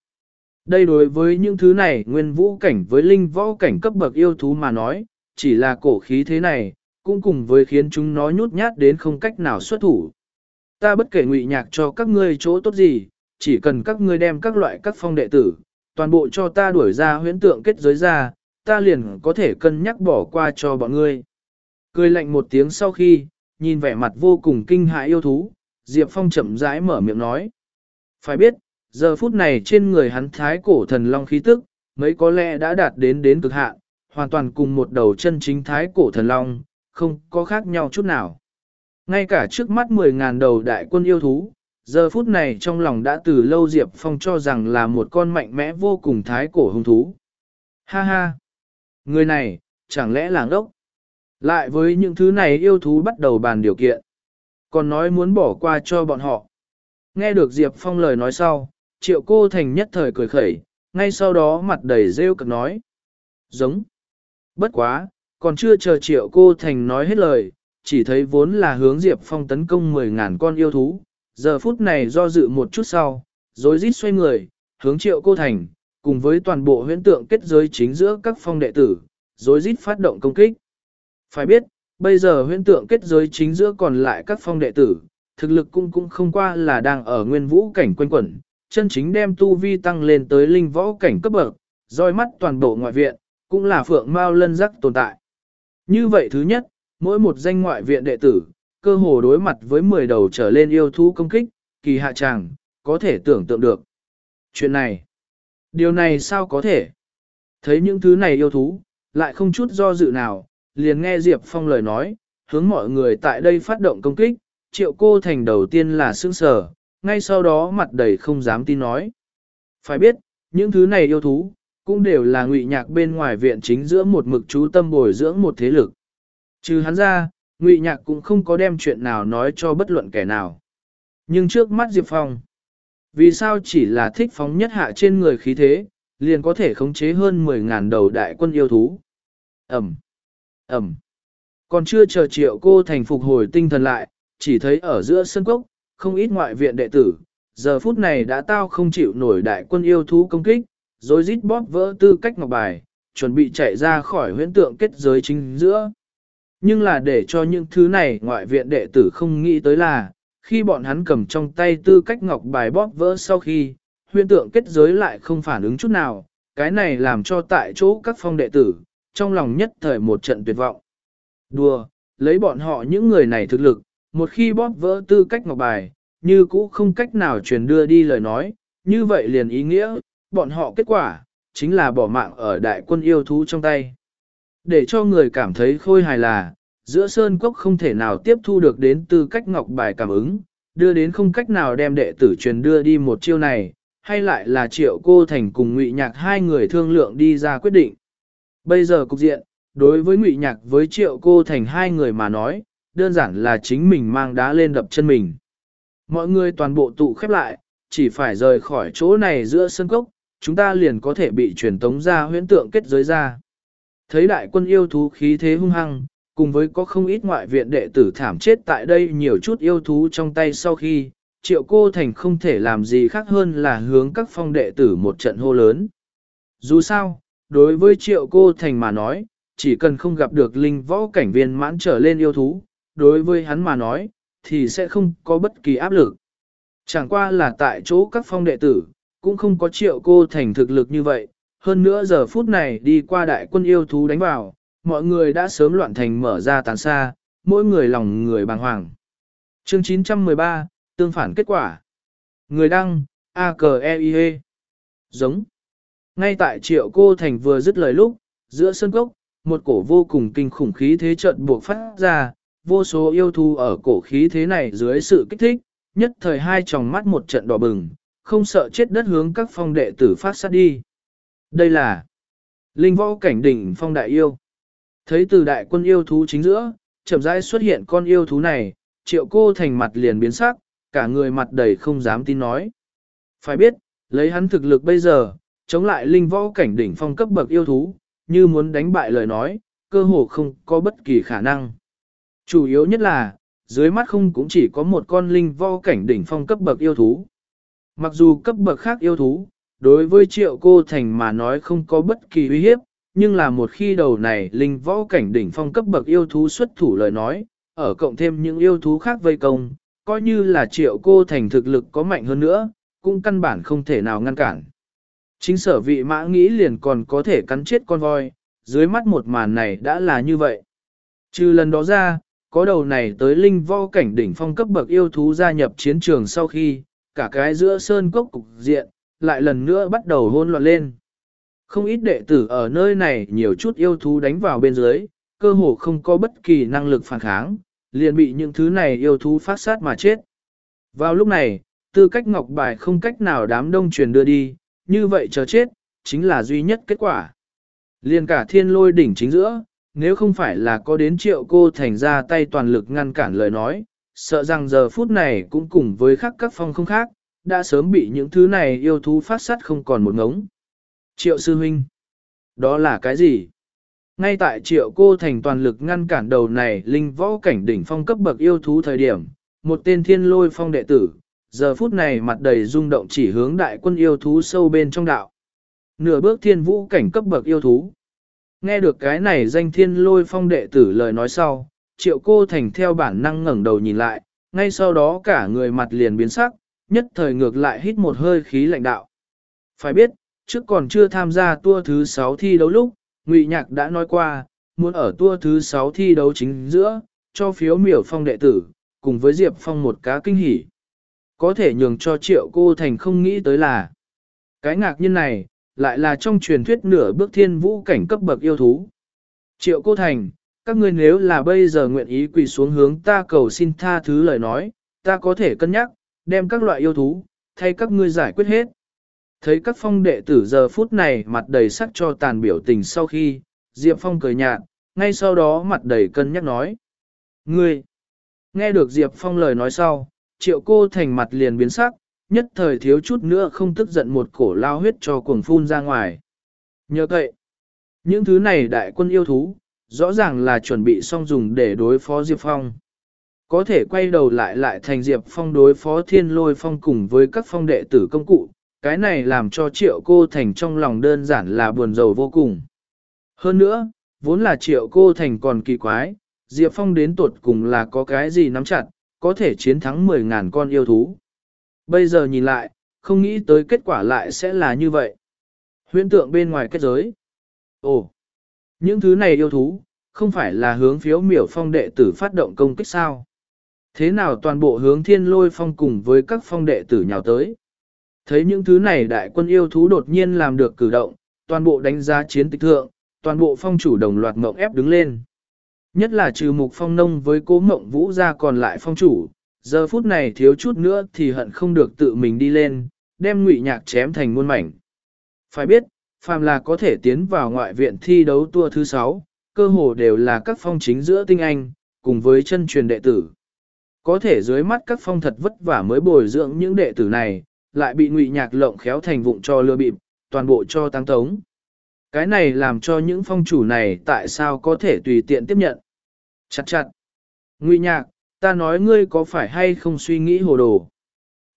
Đây đối với những thứ này nguyên vũ cảnh với linh võ cảnh cấp bậc yêu thú mà nói, chỉ là cổ khí thế này, cũng cùng với khiến chúng nó nhút nhát đến không cách nào xuất thủ. Ta bất kể ngụy nhạc cho các ngươi chỗ tốt gì, chỉ cần các ngươi đem các loại các phong đệ tử, toàn bộ cho ta đuổi ra huyễn tượng kết giới ra, ta liền có thể cân nhắc bỏ qua cho bọn ngươi. Cười lạnh một tiếng sau khi, nhìn vẻ mặt vô cùng kinh hãi yêu thú, Diệp Phong chậm rãi mở miệng nói. Phải biết, giờ phút này trên người hắn thái cổ thần long khí tức, mấy có lẽ đã đạt đến đến cực hạn, hoàn toàn cùng một đầu chân chính thái cổ thần long, không có khác nhau chút nào. Ngay cả trước mắt 10.000 đầu đại quân yêu thú, giờ phút này trong lòng đã từ lâu Diệp Phong cho rằng là một con mạnh mẽ vô cùng thái cổ hung thú. Ha ha! Người này, chẳng lẽ là ngốc? Lại với những thứ này yêu thú bắt đầu bàn điều kiện. Còn nói muốn bỏ qua cho bọn họ. Nghe được Diệp Phong lời nói sau, triệu cô thành nhất thời cười khẩy, ngay sau đó mặt đầy rêu cực nói. Giống. Bất quá, còn chưa chờ triệu cô thành nói hết lời, chỉ thấy vốn là hướng Diệp Phong tấn công 10.000 con yêu thú, giờ phút này do dự một chút sau, rồi rít xoay người, hướng triệu cô thành, cùng với toàn bộ huyễn tượng kết giới chính giữa các phong đệ tử, rồi rít phát động công kích. Phải biết, bây giờ huyễn tượng kết giới chính giữa còn lại các phong đệ tử, thực lực cũng cũng không qua là đang ở nguyên vũ cảnh quanh quẩn, chân chính đem tu vi tăng lên tới linh võ cảnh cấp bậc, roi mắt toàn bộ ngoại viện, cũng là phượng mao lân rắc tồn tại. Như vậy thứ nhất, mỗi một danh ngoại viện đệ tử, cơ hồ đối mặt với 10 đầu trở lên yêu thú công kích, kỳ hạ chàng, có thể tưởng tượng được. Chuyện này, điều này sao có thể? Thấy những thứ này yêu thú, lại không chút do dự nào, liền nghe Diệp Phong lời nói, hướng mọi người tại đây phát động công kích, triệu cô thành đầu tiên là sương sở, ngay sau đó mặt đầy không dám tin nói. Phải biết, những thứ này yêu thú, cũng đều là ngụy nhạc bên ngoài viện chính giữa một mực chú tâm bồi dưỡng một thế lực. Trừ hắn ra, ngụy nhạc cũng không có đem chuyện nào nói cho bất luận kẻ nào. Nhưng trước mắt Diệp Phong, vì sao chỉ là thích phóng nhất hạ trên người khí thế, liền có thể khống chế hơn 10.000 đầu đại quân yêu thú. Ẩm, Ẩm. Còn chưa chờ triệu cô thành phục hồi tinh thần lại, chỉ thấy ở giữa sân cốc, không ít ngoại viện đệ tử, giờ phút này đã tao không chịu nổi đại quân yêu thú công kích, rồi rít bóp vỡ tư cách ngọc bài, chuẩn bị chạy ra khỏi huyễn tượng kết giới chính giữa. Nhưng là để cho những thứ này ngoại viện đệ tử không nghĩ tới là, khi bọn hắn cầm trong tay tư cách ngọc bài bóp vỡ sau khi, huyễn tượng kết giới lại không phản ứng chút nào, cái này làm cho tại chỗ các phong đệ tử, trong lòng nhất thời một trận tuyệt vọng. Đùa, lấy bọn họ những người này thực lực, một khi bóp vỡ tư cách ngọc bài, như cũ không cách nào truyền đưa đi lời nói, như vậy liền ý nghĩa, bọn họ kết quả, chính là bỏ mạng ở đại quân yêu thú trong tay. Để cho người cảm thấy khôi hài là, giữa sơn cốc không thể nào tiếp thu được đến tư cách ngọc bài cảm ứng, đưa đến không cách nào đem đệ tử truyền đưa đi một chiêu này, hay lại là triệu cô thành cùng ngụy nhạc hai người thương lượng đi ra quyết định. Bây giờ cục diện, đối với ngụy nhạc với triệu cô thành hai người mà nói, đơn giản là chính mình mang đá lên đập chân mình. Mọi người toàn bộ tụ khép lại, chỉ phải rời khỏi chỗ này giữa sân cốc, chúng ta liền có thể bị truyền tống ra huyễn tượng kết giới ra. Thấy đại quân yêu thú khí thế hung hăng, cùng với có không ít ngoại viện đệ tử thảm chết tại đây nhiều chút yêu thú trong tay sau khi, triệu cô thành không thể làm gì khác hơn là hướng các phong đệ tử một trận hô lớn. Dù sao, đối với triệu cô thành mà nói, chỉ cần không gặp được linh võ cảnh viên mãn trở lên yêu thú, đối với hắn mà nói, thì sẽ không có bất kỳ áp lực. Chẳng qua là tại chỗ các phong đệ tử, cũng không có triệu cô thành thực lực như vậy, hơn nữa giờ phút này đi qua đại quân yêu thú đánh vào, mọi người đã sớm loạn thành mở ra tàn xa, mỗi người lòng người bàng hoàng. Chương 913, tương phản kết quả. Người đăng, a k e i -E. Giống. Ngay tại triệu cô thành vừa dứt lời lúc, giữa sân cốc, một cổ vô cùng kinh khủng khí thế trận buộc phát ra, vô số yêu thú ở cổ khí thế này dưới sự kích thích, nhất thời hai tròng mắt một trận đỏ bừng, không sợ chết đất hướng các phong đệ tử phát sát đi. Đây là linh võ cảnh đỉnh phong đại yêu. Thấy từ đại quân yêu thú chính giữa, chậm rãi xuất hiện con yêu thú này, triệu cô thành mặt liền biến sắc, cả người mặt đầy không dám tin nói. Phải biết, Lấy hắn thực lực bây giờ, chống lại linh võ cảnh đỉnh phong cấp bậc yêu thú, như muốn đánh bại lời nói, cơ hồ không có bất kỳ khả năng. Chủ yếu nhất là, dưới mắt không cũng chỉ có một con linh võ cảnh đỉnh phong cấp bậc yêu thú. Mặc dù cấp bậc khác yêu thú, đối với triệu cô thành mà nói không có bất kỳ uy hiếp, nhưng là một khi đầu này linh võ cảnh đỉnh phong cấp bậc yêu thú xuất thủ lời nói, ở cộng thêm những yêu thú khác vây công, coi như là triệu cô thành thực lực có mạnh hơn nữa, cũng căn bản không thể nào ngăn cản. Chính sở vị mã nghĩ liền còn có thể cắn chết con voi, dưới mắt một màn này đã là như vậy. Trừ lần đó ra, có đầu này tới linh võ cảnh đỉnh phong cấp bậc yêu thú gia nhập chiến trường sau khi, cả cái giữa sơn cốc cục diện, lại lần nữa bắt đầu hôn loạn lên. Không ít đệ tử ở nơi này nhiều chút yêu thú đánh vào bên dưới, cơ hồ không có bất kỳ năng lực phản kháng, liền bị những thứ này yêu thú phát sát mà chết. Vào lúc này, tư cách ngọc bài không cách nào đám đông truyền đưa đi, như vậy chờ chết, chính là duy nhất kết quả. Liền cả thiên lôi đỉnh chính giữa, nếu không phải là có đến triệu cô thành ra tay toàn lực ngăn cản lời nói, sợ rằng giờ phút này cũng cùng với khắc các phong không khác, đã sớm bị những thứ này yêu thú phát sát không còn một ngống. Triệu sư huynh, đó là cái gì? Ngay tại triệu cô thành toàn lực ngăn cản đầu này linh võ cảnh đỉnh phong cấp bậc yêu thú thời điểm, một tên thiên lôi phong đệ tử, giờ phút này mặt đầy rung động chỉ hướng đại quân yêu thú sâu bên trong đạo. Nửa bước thiên vũ cảnh cấp bậc yêu thú. Nghe được cái này danh thiên lôi phong đệ tử lời nói sau, triệu cô thành theo bản năng ngẩng đầu nhìn lại, ngay sau đó cả người mặt liền biến sắc, nhất thời ngược lại hít một hơi khí lạnh đạo. Phải biết, trước còn chưa tham gia tour thứ 6 thi đấu lúc, Ngụy Nhạc đã nói qua, muốn ở tour thứ 6 thi đấu chính giữa, cho phiếu miểu phong đệ tử, cùng với Diệp Phong một cá kinh hỉ. Có thể nhường cho triệu cô thành không nghĩ tới là, cái ngạc nhiên này, lại là trong truyền thuyết nửa bước thiên vũ cảnh cấp bậc yêu thú. Triệu cô thành, các ngươi nếu là bây giờ nguyện ý quỳ xuống hướng ta cầu xin tha thứ lời nói, ta có thể cân nhắc, đem các loại yêu thú, thay các ngươi giải quyết hết. Thấy các phong đệ tử giờ phút này mặt đầy sắc cho tàn biểu tình sau khi, Diệp Phong cười nhạt, ngay sau đó mặt đầy cân nhắc nói. Ngươi! Nghe được Diệp Phong lời nói sau, triệu cô thành mặt liền biến sắc, nhất thời thiếu chút nữa không tức giận một cổ lao huyết cho cuồng phun ra ngoài. nhớ vậy, những thứ này đại quân yêu thú, rõ ràng là chuẩn bị xong dùng để đối phó Diệp Phong. Có thể quay đầu lại lại thành Diệp Phong đối phó thiên lôi phong cùng với các phong đệ tử công cụ, cái này làm cho triệu cô thành trong lòng đơn giản là buồn rầu vô cùng. Hơn nữa, vốn là triệu cô thành còn kỳ quái, Diệp Phong đến tuột cùng là có cái gì nắm chặt, có thể chiến thắng 10.000 con yêu thú. Bây giờ nhìn lại, không nghĩ tới kết quả lại sẽ là như vậy. Huyễn tượng bên ngoài kết giới. Ồ, những thứ này yêu thú, không phải là hướng phiếu miểu phong đệ tử phát động công kích sao? Thế nào toàn bộ hướng thiên lôi phong cùng với các phong đệ tử nhào tới? Thấy những thứ này đại quân yêu thú đột nhiên làm được cử động, toàn bộ đánh giá chiến tịch thượng, toàn bộ phong chủ đồng loạt mộng ép đứng lên. Nhất là trừ mục phong nông với cố mộng vũ ra còn lại phong chủ, giờ phút này thiếu chút nữa thì hận không được tự mình đi lên, đem ngụy nhạc chém thành muôn mảnh. Phải biết, phàm là có thể tiến vào ngoại viện thi đấu tour thứ 6, cơ hồ đều là các phong chính giữa tinh anh, cùng với chân truyền đệ tử. Có thể dưới mắt các phong thật vất vả mới bồi dưỡng những đệ tử này, lại bị ngụy nhạc lộng khéo thành vụng cho lừa bịp, toàn bộ cho tăng tống. Cái này làm cho những phong chủ này tại sao có thể tùy tiện tiếp nhận. Chặt chặt. Ngụy nhạc, ta nói ngươi có phải hay không suy nghĩ hồ đồ.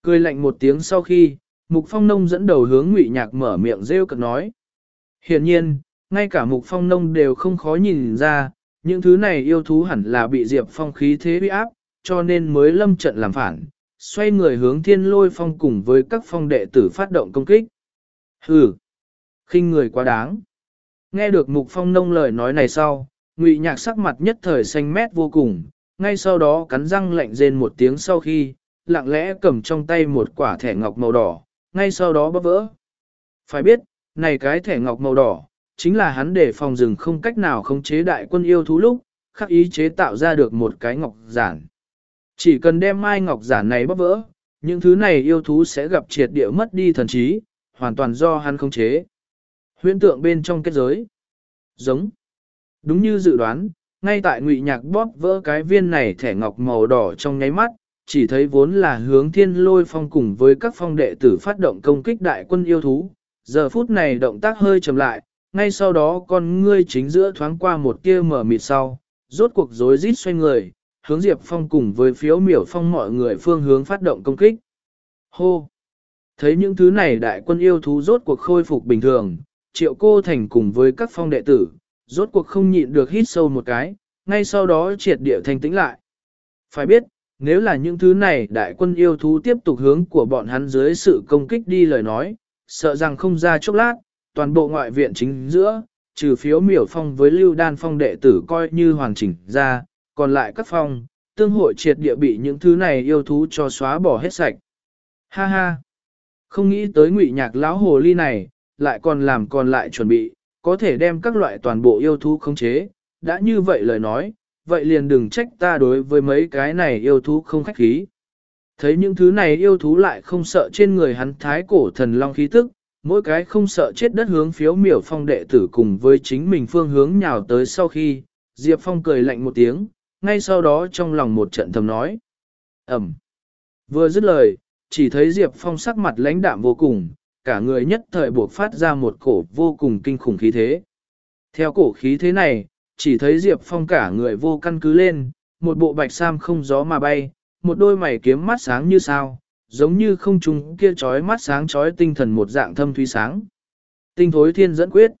Cười lạnh một tiếng sau khi, Mục Phong Nông dẫn đầu hướng Ngụy Nhạc mở miệng rêu cực nói. Hiển nhiên, ngay cả Mục Phong Nông đều không khó nhìn ra, những thứ này yêu thú hẳn là bị Diệp Phong khí thế uy áp, cho nên mới lâm trận làm phản, xoay người hướng thiên lôi phong cùng với các phong đệ tử phát động công kích. Hừ, khinh người quá đáng. Nghe được Mục Phong Nông lời nói này sau, Ngụy Nhạc sắc mặt nhất thời xanh mét vô cùng, ngay sau đó cắn răng lạnh rên một tiếng sau khi, lặng lẽ cầm trong tay một quả thẻ ngọc màu đỏ, ngay sau đó bóp vỡ. Phải biết, này cái thẻ ngọc màu đỏ, chính là hắn để phòng rừng không cách nào khống chế đại quân yêu thú lúc, khắc ý chế tạo ra được một cái ngọc giản. Chỉ cần đem mai ngọc giản này bóp vỡ, những thứ này yêu thú sẽ gặp triệt địa mất đi thần trí, hoàn toàn do hắn không chế. Huyễn tượng bên trong kết giới. Giống. Đúng như dự đoán, ngay tại ngụy nhạc bóp vỡ cái viên này thẻ ngọc màu đỏ trong nháy mắt, chỉ thấy vốn là hướng thiên lôi phong cùng với các phong đệ tử phát động công kích đại quân yêu thú. Giờ phút này động tác hơi chậm lại, ngay sau đó con ngươi chính giữa thoáng qua một kia mở mịt sau, rốt cuộc rối rít xoay người, hướng Diệp Phong cùng với phiếu miểu phong mọi người phương hướng phát động công kích. Hô! Thấy những thứ này đại quân yêu thú rốt cuộc khôi phục bình thường, triệu cô thành cùng với các phong đệ tử, rốt cuộc không nhịn được hít sâu một cái, ngay sau đó triệt địa thanh tĩnh lại. Phải biết, nếu là những thứ này đại quân yêu thú tiếp tục hướng của bọn hắn dưới sự công kích đi lời nói, sợ rằng không ra chốc lát, toàn bộ ngoại viện chính giữa, trừ phiếu miểu phong với lưu đan phong đệ tử coi như hoàn chỉnh ra, còn lại các phòng tương hội triệt địa bị những thứ này yêu thú cho xóa bỏ hết sạch. Ha ha! Không nghĩ tới ngụy nhạc lão hồ ly này, lại còn làm còn lại chuẩn bị, có thể đem các loại toàn bộ yêu thú khống chế, đã như vậy lời nói, vậy liền đừng trách ta đối với mấy cái này yêu thú không khách khí. Thấy những thứ này yêu thú lại không sợ trên người hắn thái cổ thần long khí tức, mỗi cái không sợ chết đất hướng phiếu miểu phong đệ tử cùng với chính mình phương hướng nhào tới sau khi, Diệp Phong cười lạnh một tiếng, ngay sau đó trong lòng một trận thầm nói. Ẩm. Vừa dứt lời, chỉ thấy Diệp Phong sắc mặt lãnh đạm vô cùng, cả người nhất thời buộc phát ra một cổ vô cùng kinh khủng khí thế. Theo cổ khí thế này, chỉ thấy Diệp Phong cả người vô căn cứ lên, một bộ bạch sam không gió mà bay, một đôi mày kiếm mắt sáng như sao, giống như không trùng kia trói mắt sáng trói tinh thần một dạng thâm thúy sáng. Tinh thối thiên dẫn quyết.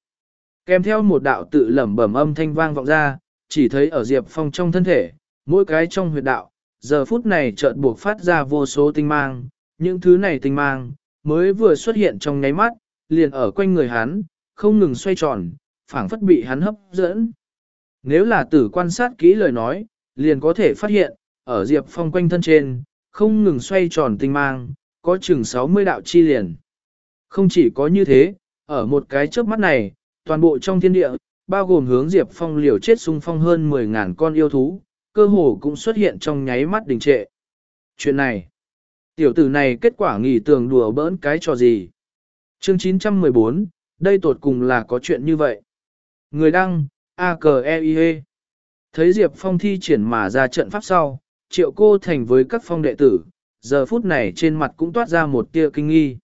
Kèm theo một đạo tự lẩm bẩm âm thanh vang vọng ra, chỉ thấy ở Diệp Phong trong thân thể, mỗi cái trong huyệt đạo, giờ phút này chợt buộc phát ra vô số tinh mang, những thứ này tinh mang, mới vừa xuất hiện trong nháy mắt, liền ở quanh người hắn, không ngừng xoay tròn, phảng phất bị hắn hấp dẫn. Nếu là tử quan sát kỹ lời nói, liền có thể phát hiện, ở Diệp Phong quanh thân trên, không ngừng xoay tròn tinh mang, có chừng 60 đạo chi liền. Không chỉ có như thế, ở một cái chớp mắt này, toàn bộ trong thiên địa, bao gồm hướng Diệp Phong liều chết xung phong hơn 10.000 con yêu thú, cơ hồ cũng xuất hiện trong nháy mắt đình trệ. Chuyện này, tiểu tử này kết quả nghỉ tường đùa bỡn cái trò gì? Chương 914, đây tột cùng là có chuyện như vậy. Người đăng, a k e i -E. Thấy Diệp Phong thi triển mà ra trận pháp sau, triệu cô thành với các phong đệ tử, giờ phút này trên mặt cũng toát ra một tia kinh nghi.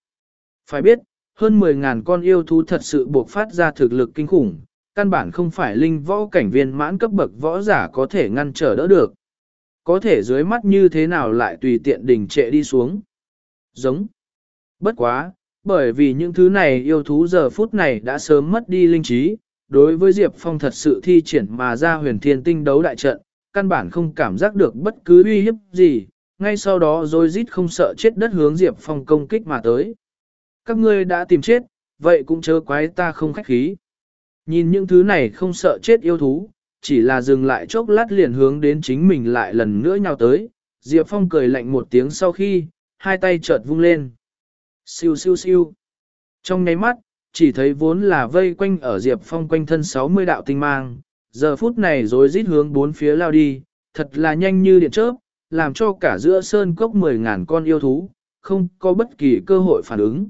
Phải biết, hơn 10.000 con yêu thú thật sự buộc phát ra thực lực kinh khủng, căn bản không phải linh võ cảnh viên mãn cấp bậc võ giả có thể ngăn trở đỡ được. Có thể dưới mắt như thế nào lại tùy tiện đình trệ đi xuống. Giống. Bất quá, bởi vì những thứ này yêu thú giờ phút này đã sớm mất đi linh trí, đối với Diệp Phong thật sự thi triển mà ra huyền thiên tinh đấu đại trận, căn bản không cảm giác được bất cứ uy hiếp gì, ngay sau đó rồi rít không sợ chết đất hướng Diệp Phong công kích mà tới. Các ngươi đã tìm chết, vậy cũng chớ quái ta không khách khí. Nhìn những thứ này không sợ chết yêu thú, chỉ là dừng lại chốc lát liền hướng đến chính mình lại lần nữa nhào tới. Diệp Phong cười lạnh một tiếng sau khi, hai tay chợt vung lên. Siêu siêu siêu. Trong nháy mắt, chỉ thấy vốn là vây quanh ở Diệp Phong quanh thân 60 đạo tinh mang, giờ phút này rồi rít hướng bốn phía lao đi, thật là nhanh như điện chớp, làm cho cả giữa sơn cốc 10.000 con yêu thú, không có bất kỳ cơ hội phản ứng.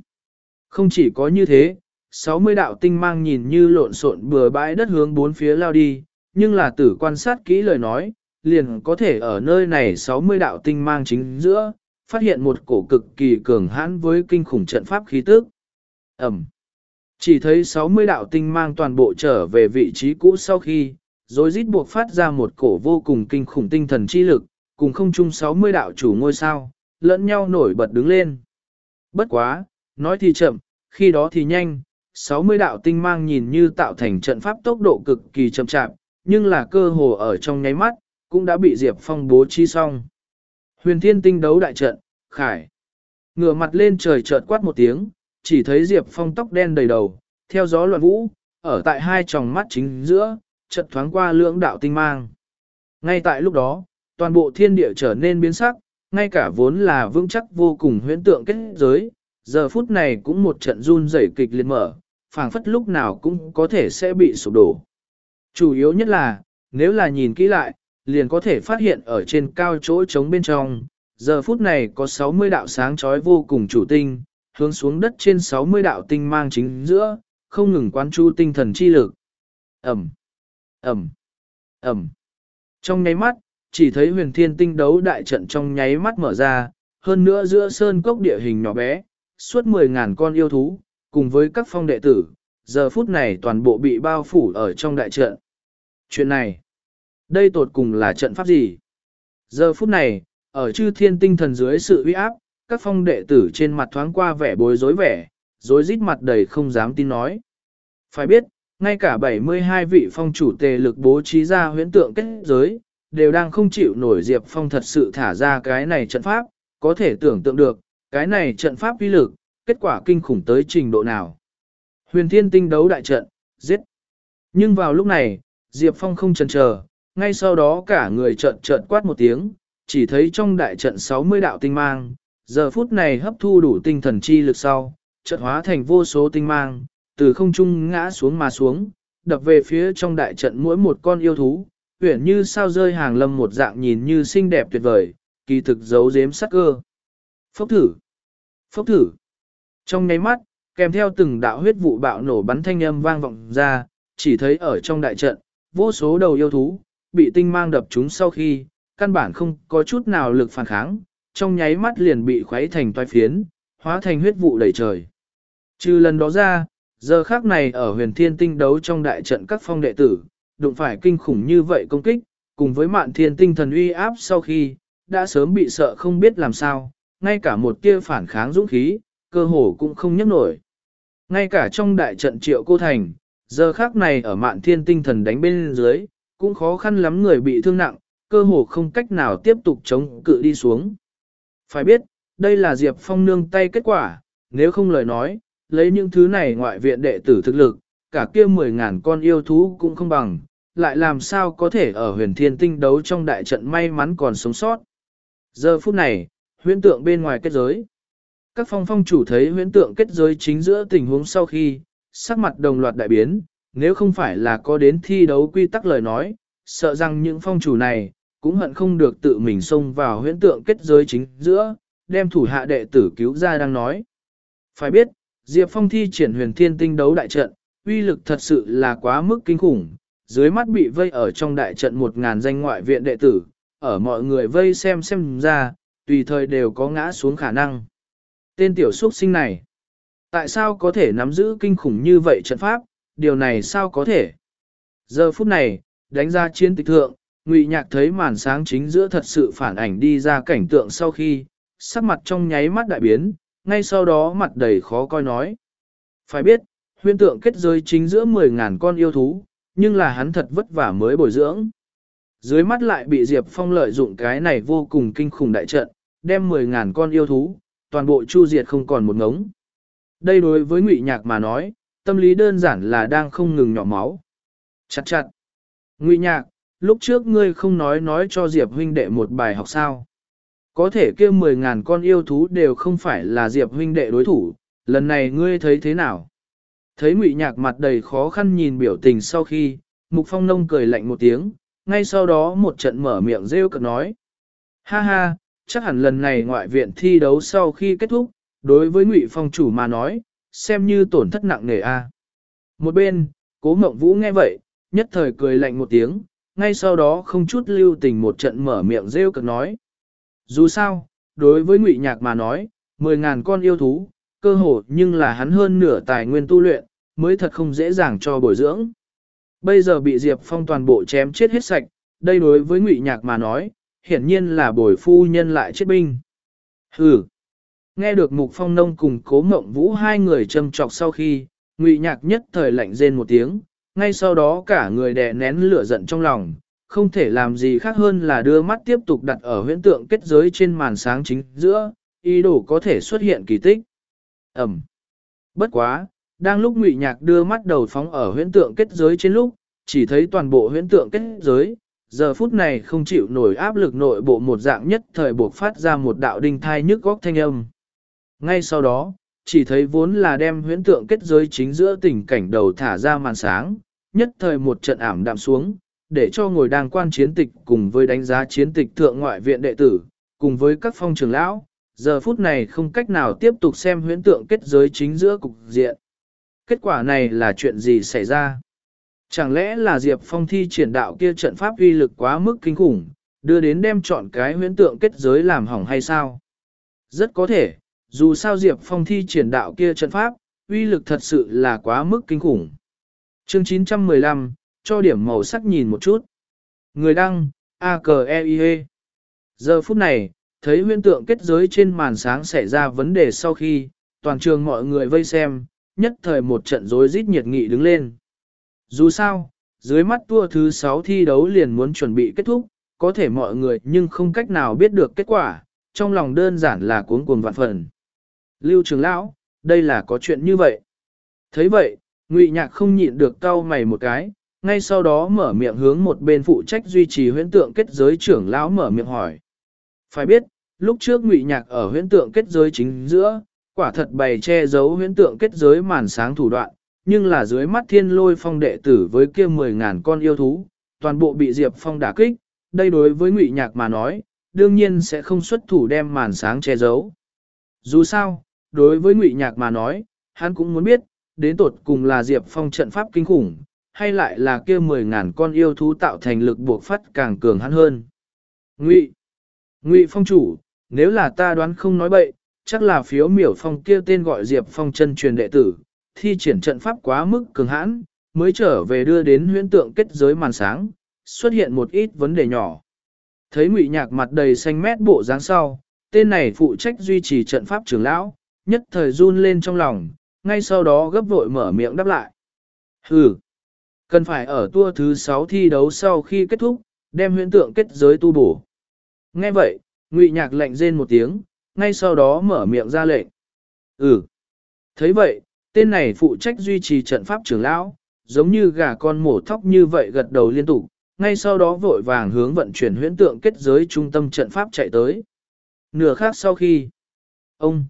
Không chỉ có như thế, 60 đạo tinh mang nhìn như lộn xộn bừa bãi đất hướng bốn phía lao đi, nhưng là tử quan sát kỹ lời nói, liền có thể ở nơi này 60 đạo tinh mang chính giữa, phát hiện một cổ cực kỳ cường hãn với kinh khủng trận pháp khí tức. Ẩm. Chỉ thấy 60 đạo tinh mang toàn bộ trở về vị trí cũ sau khi, rồi rít buộc phát ra một cổ vô cùng kinh khủng tinh thần chi lực, cùng không chung 60 đạo chủ ngôi sao, lẫn nhau nổi bật đứng lên. Bất quá, nói thì chậm, khi đó thì nhanh, 60 đạo tinh mang nhìn như tạo thành trận pháp tốc độ cực kỳ chậm chạp, nhưng là cơ hồ ở trong nháy mắt, cũng đã bị Diệp Phong bố trí xong. Huyền thiên tinh đấu đại trận, khải. Ngửa mặt lên trời chợt quát một tiếng, chỉ thấy Diệp Phong tóc đen đầy đầu, theo gió loạn vũ, ở tại hai tròng mắt chính giữa, chợt thoáng qua lưỡng đạo tinh mang. Ngay tại lúc đó, toàn bộ thiên địa trở nên biến sắc, ngay cả vốn là vững chắc vô cùng huyễn tượng kết giới, giờ phút này cũng một trận run rẩy kịch liệt mở, phảng phất lúc nào cũng có thể sẽ bị sụp đổ. Chủ yếu nhất là, nếu là nhìn kỹ lại, liền có thể phát hiện ở trên cao chỗ trống bên trong, giờ phút này có 60 đạo sáng chói vô cùng chủ tinh, hướng xuống đất trên 60 đạo tinh mang chính giữa, không ngừng quán chu tinh thần chi lực. Ẩm, Ẩm, Ẩm. Trong nháy mắt, chỉ thấy huyền thiên tinh đấu đại trận trong nháy mắt mở ra, hơn nữa giữa sơn cốc địa hình nhỏ bé, suốt 10.000 con yêu thú, cùng với các phong đệ tử, giờ phút này toàn bộ bị bao phủ ở trong đại trận. Chuyện này, đây tột cùng là trận pháp gì? Giờ phút này, ở chư thiên tinh thần dưới sự uy áp, các phong đệ tử trên mặt thoáng qua vẻ bối rối vẻ, rối rít mặt đầy không dám tin nói. Phải biết, ngay cả 72 vị phong chủ tề lực bố trí ra huyễn tượng kết giới, đều đang không chịu nổi Diệp Phong thật sự thả ra cái này trận pháp, có thể tưởng tượng được, cái này trận pháp uy lực, kết quả kinh khủng tới trình độ nào. Huyền thiên tinh đấu đại trận, giết. Nhưng vào lúc này, Diệp Phong không chần chờ, ngay sau đó cả người trận trận quát một tiếng, chỉ thấy trong đại trận 60 đạo tinh mang, giờ phút này hấp thu đủ tinh thần chi lực sau, trận hóa thành vô số tinh mang, từ không trung ngã xuống mà xuống, đập về phía trong đại trận mỗi một con yêu thú, huyển như sao rơi hàng lâm một dạng nhìn như xinh đẹp tuyệt vời, kỳ thực giấu giếm sắc cơ. Phốc thử! Phốc thử! Trong nháy mắt, kèm theo từng đạo huyết vụ bạo nổ bắn thanh âm vang vọng ra, chỉ thấy ở trong đại trận, vô số đầu yêu thú, bị tinh mang đập chúng sau khi, căn bản không có chút nào lực phản kháng, trong nháy mắt liền bị khuấy thành toái phiến, hóa thành huyết vụ đầy trời. Trừ lần đó ra, giờ khác này ở huyền thiên tinh đấu trong đại trận các phong đệ tử, đụng phải kinh khủng như vậy công kích, cùng với mạn thiên tinh thần uy áp sau khi, đã sớm bị sợ không biết làm sao, ngay cả một tia phản kháng dũng khí, cơ hồ cũng không nhấc nổi. Ngay cả trong đại trận triệu cô thành, giờ khác này ở mạn thiên tinh thần đánh bên dưới, cũng khó khăn lắm người bị thương nặng, cơ hồ không cách nào tiếp tục chống cự đi xuống. Phải biết, đây là Diệp Phong nương tay kết quả, nếu không lời nói, lấy những thứ này ngoại viện đệ tử thực lực, cả kia 10.000 con yêu thú cũng không bằng, lại làm sao có thể ở huyền thiên tinh đấu trong đại trận may mắn còn sống sót. Giờ phút này, huyễn tượng bên ngoài kết giới. Các phong phong chủ thấy huyễn tượng kết giới chính giữa tình huống sau khi, sắc mặt đồng loạt đại biến, nếu không phải là có đến thi đấu quy tắc lời nói, sợ rằng những phong chủ này, cũng hận không được tự mình xông vào huyễn tượng kết giới chính giữa, đem thủ hạ đệ tử cứu ra đang nói. Phải biết, Diệp Phong thi triển huyền thiên tinh đấu đại trận, uy lực thật sự là quá mức kinh khủng, dưới mắt bị vây ở trong đại trận một ngàn danh ngoại viện đệ tử, ở mọi người vây xem xem ra, tùy thời đều có ngã xuống khả năng. Tên tiểu xuất sinh này, tại sao có thể nắm giữ kinh khủng như vậy trận pháp, điều này sao có thể? Giờ phút này, đánh ra chiến tịch thượng, Ngụy Nhạc thấy màn sáng chính giữa thật sự phản ảnh đi ra cảnh tượng sau khi, sắc mặt trong nháy mắt đại biến, ngay sau đó mặt đầy khó coi nói. Phải biết, huyên tượng kết giới chính giữa 10.000 con yêu thú, nhưng là hắn thật vất vả mới bồi dưỡng. Dưới mắt lại bị Diệp Phong lợi dụng cái này vô cùng kinh khủng đại trận, đem 10.000 con yêu thú, toàn bộ chu diệt không còn một ngống. Đây đối với Ngụy Nhạc mà nói, tâm lý đơn giản là đang không ngừng nhỏ máu. Chặt chặt. Ngụy Nhạc, lúc trước ngươi không nói nói cho Diệp huynh đệ một bài học sao. Có thể kêu 10.000 con yêu thú đều không phải là Diệp huynh đệ đối thủ, lần này ngươi thấy thế nào? Thấy ngụy nhạc mặt đầy khó khăn nhìn biểu tình sau khi, Mục Phong Nông cười lạnh một tiếng, ngay sau đó một trận mở miệng rêu cực nói. Ha ha, chắc hẳn lần này ngoại viện thi đấu sau khi kết thúc, đối với ngụy phong chủ mà nói, xem như tổn thất nặng nề a. Một bên, cố mộng vũ nghe vậy, nhất thời cười lạnh một tiếng, ngay sau đó không chút lưu tình một trận mở miệng rêu cực nói. Dù sao, đối với ngụy nhạc mà nói, 10.000 con yêu thú, cơ hồ nhưng là hắn hơn nửa tài nguyên tu luyện, mới thật không dễ dàng cho bồi dưỡng. Bây giờ bị Diệp Phong toàn bộ chém chết hết sạch, đây đối với ngụy nhạc mà nói, hiển nhiên là bồi phu nhân lại chết binh. Hừ! Nghe được Mục Phong Nông cùng Cố Mộng Vũ hai người châm trọc sau khi, ngụy nhạc nhất thời lạnh rên một tiếng, ngay sau đó cả người đè nén lửa giận trong lòng, không thể làm gì khác hơn là đưa mắt tiếp tục đặt ở huyễn tượng kết giới trên màn sáng chính giữa, ý đồ có thể xuất hiện kỳ tích. Ẩm. Bất quá, đang lúc ngụy nhạc đưa mắt đầu phóng ở huyễn tượng kết giới trên lúc, chỉ thấy toàn bộ huyễn tượng kết giới, giờ phút này không chịu nổi áp lực nội bộ một dạng nhất thời buộc phát ra một đạo đinh thai nhức góc thanh âm. Ngay sau đó, chỉ thấy vốn là đem huyễn tượng kết giới chính giữa tình cảnh đầu thả ra màn sáng, nhất thời một trận ảm đạm xuống, để cho ngồi đang quan chiến tịch cùng với đánh giá chiến tịch thượng ngoại viện đệ tử, cùng với các phong trường lão, giờ phút này không cách nào tiếp tục xem huyễn tượng kết giới chính giữa cục diện. Kết quả này là chuyện gì xảy ra? Chẳng lẽ là Diệp Phong thi triển đạo kia trận pháp uy lực quá mức kinh khủng, đưa đến đem chọn cái huyễn tượng kết giới làm hỏng hay sao? Rất có thể, dù sao Diệp Phong thi triển đạo kia trận pháp, uy lực thật sự là quá mức kinh khủng. Chương 915, cho điểm màu sắc nhìn một chút. Người đăng, a k e i -E. Giờ phút này, thấy huyễn tượng kết giới trên màn sáng xảy ra vấn đề sau khi, toàn trường mọi người vây xem, nhất thời một trận rối rít nhiệt nghị đứng lên. Dù sao, dưới mắt tua thứ 6 thi đấu liền muốn chuẩn bị kết thúc, có thể mọi người nhưng không cách nào biết được kết quả, trong lòng đơn giản là cuống cuồng vạn phần. Lưu Trường Lão, đây là có chuyện như vậy. thấy vậy, Ngụy Nhạc không nhịn được cau mày một cái, ngay sau đó mở miệng hướng một bên phụ trách duy trì huyễn tượng kết giới trưởng lão mở miệng hỏi. Phải biết, lúc trước Ngụy Nhạc ở huyễn tượng kết giới chính giữa, quả thật bày che giấu huyễn tượng kết giới màn sáng thủ đoạn, nhưng là dưới mắt thiên lôi phong đệ tử với kia mười ngàn con yêu thú, toàn bộ bị Diệp Phong đả kích, đây đối với ngụy nhạc mà nói, đương nhiên sẽ không xuất thủ đem màn sáng che giấu. Dù sao, đối với ngụy nhạc mà nói, hắn cũng muốn biết, đến tột cùng là Diệp Phong trận pháp kinh khủng, hay lại là kia mười ngàn con yêu thú tạo thành lực buộc phát càng cường hắn hơn. Ngụy, Ngụy Phong chủ, nếu là ta đoán không nói bậy, chắc là phiếu miểu phong kia tên gọi Diệp Phong chân truyền đệ tử, thi triển trận pháp quá mức cường hãn, mới trở về đưa đến huyễn tượng kết giới màn sáng, xuất hiện một ít vấn đề nhỏ. Thấy ngụy nhạc mặt đầy xanh mét bộ dáng sau, tên này phụ trách duy trì trận pháp trưởng lão, nhất thời run lên trong lòng, ngay sau đó gấp vội mở miệng đáp lại. Hừ, cần phải ở tua thứ 6 thi đấu sau khi kết thúc, đem huyễn tượng kết giới tu bổ. Nghe vậy, ngụy nhạc lạnh rên một tiếng, ngay sau đó mở miệng ra lệnh. Ừ, thấy vậy, tên này phụ trách duy trì trận pháp trưởng lão, giống như gà con mổ thóc như vậy gật đầu liên tục, ngay sau đó vội vàng hướng vận chuyển huyễn tượng kết giới trung tâm trận pháp chạy tới. Nửa khác sau khi, ông,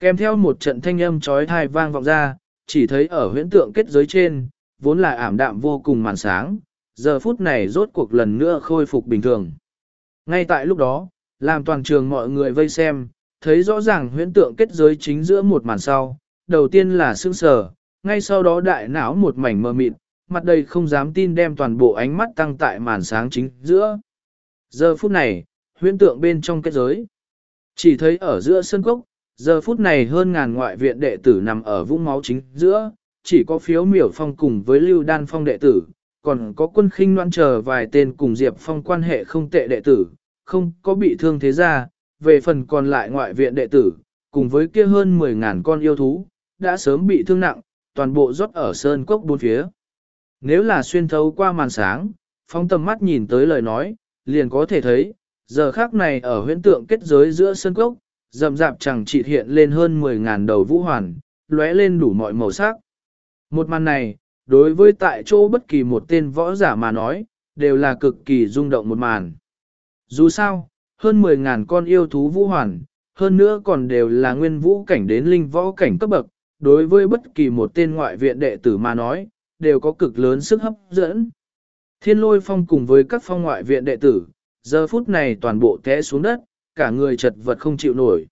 kèm theo một trận thanh âm chói tai vang vọng ra, chỉ thấy ở huyễn tượng kết giới trên, vốn là ảm đạm vô cùng màn sáng, giờ phút này rốt cuộc lần nữa khôi phục bình thường. Ngay tại lúc đó, làm toàn trường mọi người vây xem, thấy rõ ràng huyễn tượng kết giới chính giữa một màn sau, đầu tiên là sương sờ, ngay sau đó đại não một mảnh mờ mịt, mặt đầy không dám tin đem toàn bộ ánh mắt tăng tại màn sáng chính giữa. Giờ phút này, huyễn tượng bên trong kết giới. Chỉ thấy ở giữa sân cốc, giờ phút này hơn ngàn ngoại viện đệ tử nằm ở vũng máu chính giữa, chỉ có phiếu miểu phong cùng với lưu đan phong đệ tử, còn có quân khinh loan chờ vài tên cùng Diệp Phong quan hệ không tệ đệ tử, không có bị thương thế ra, về phần còn lại ngoại viện đệ tử, cùng với kia hơn 10.000 con yêu thú, đã sớm bị thương nặng, toàn bộ rót ở sơn cốc bốn phía. Nếu là xuyên thấu qua màn sáng, phong tầm mắt nhìn tới lời nói, liền có thể thấy, giờ khác này ở huyễn tượng kết giới giữa sơn cốc, rậm rạp chẳng chỉ hiện lên hơn 10.000 đầu vũ hoàn, lóe lên đủ mọi màu sắc. Một màn này, đối với tại chỗ bất kỳ một tên võ giả mà nói, đều là cực kỳ rung động một màn. Dù sao, hơn 10.000 con yêu thú vũ hoàn, hơn nữa còn đều là nguyên vũ cảnh đến linh võ cảnh cấp bậc, đối với bất kỳ một tên ngoại viện đệ tử mà nói, đều có cực lớn sức hấp dẫn. Thiên lôi phong cùng với các phong ngoại viện đệ tử, giờ phút này toàn bộ té xuống đất, cả người chật vật không chịu nổi.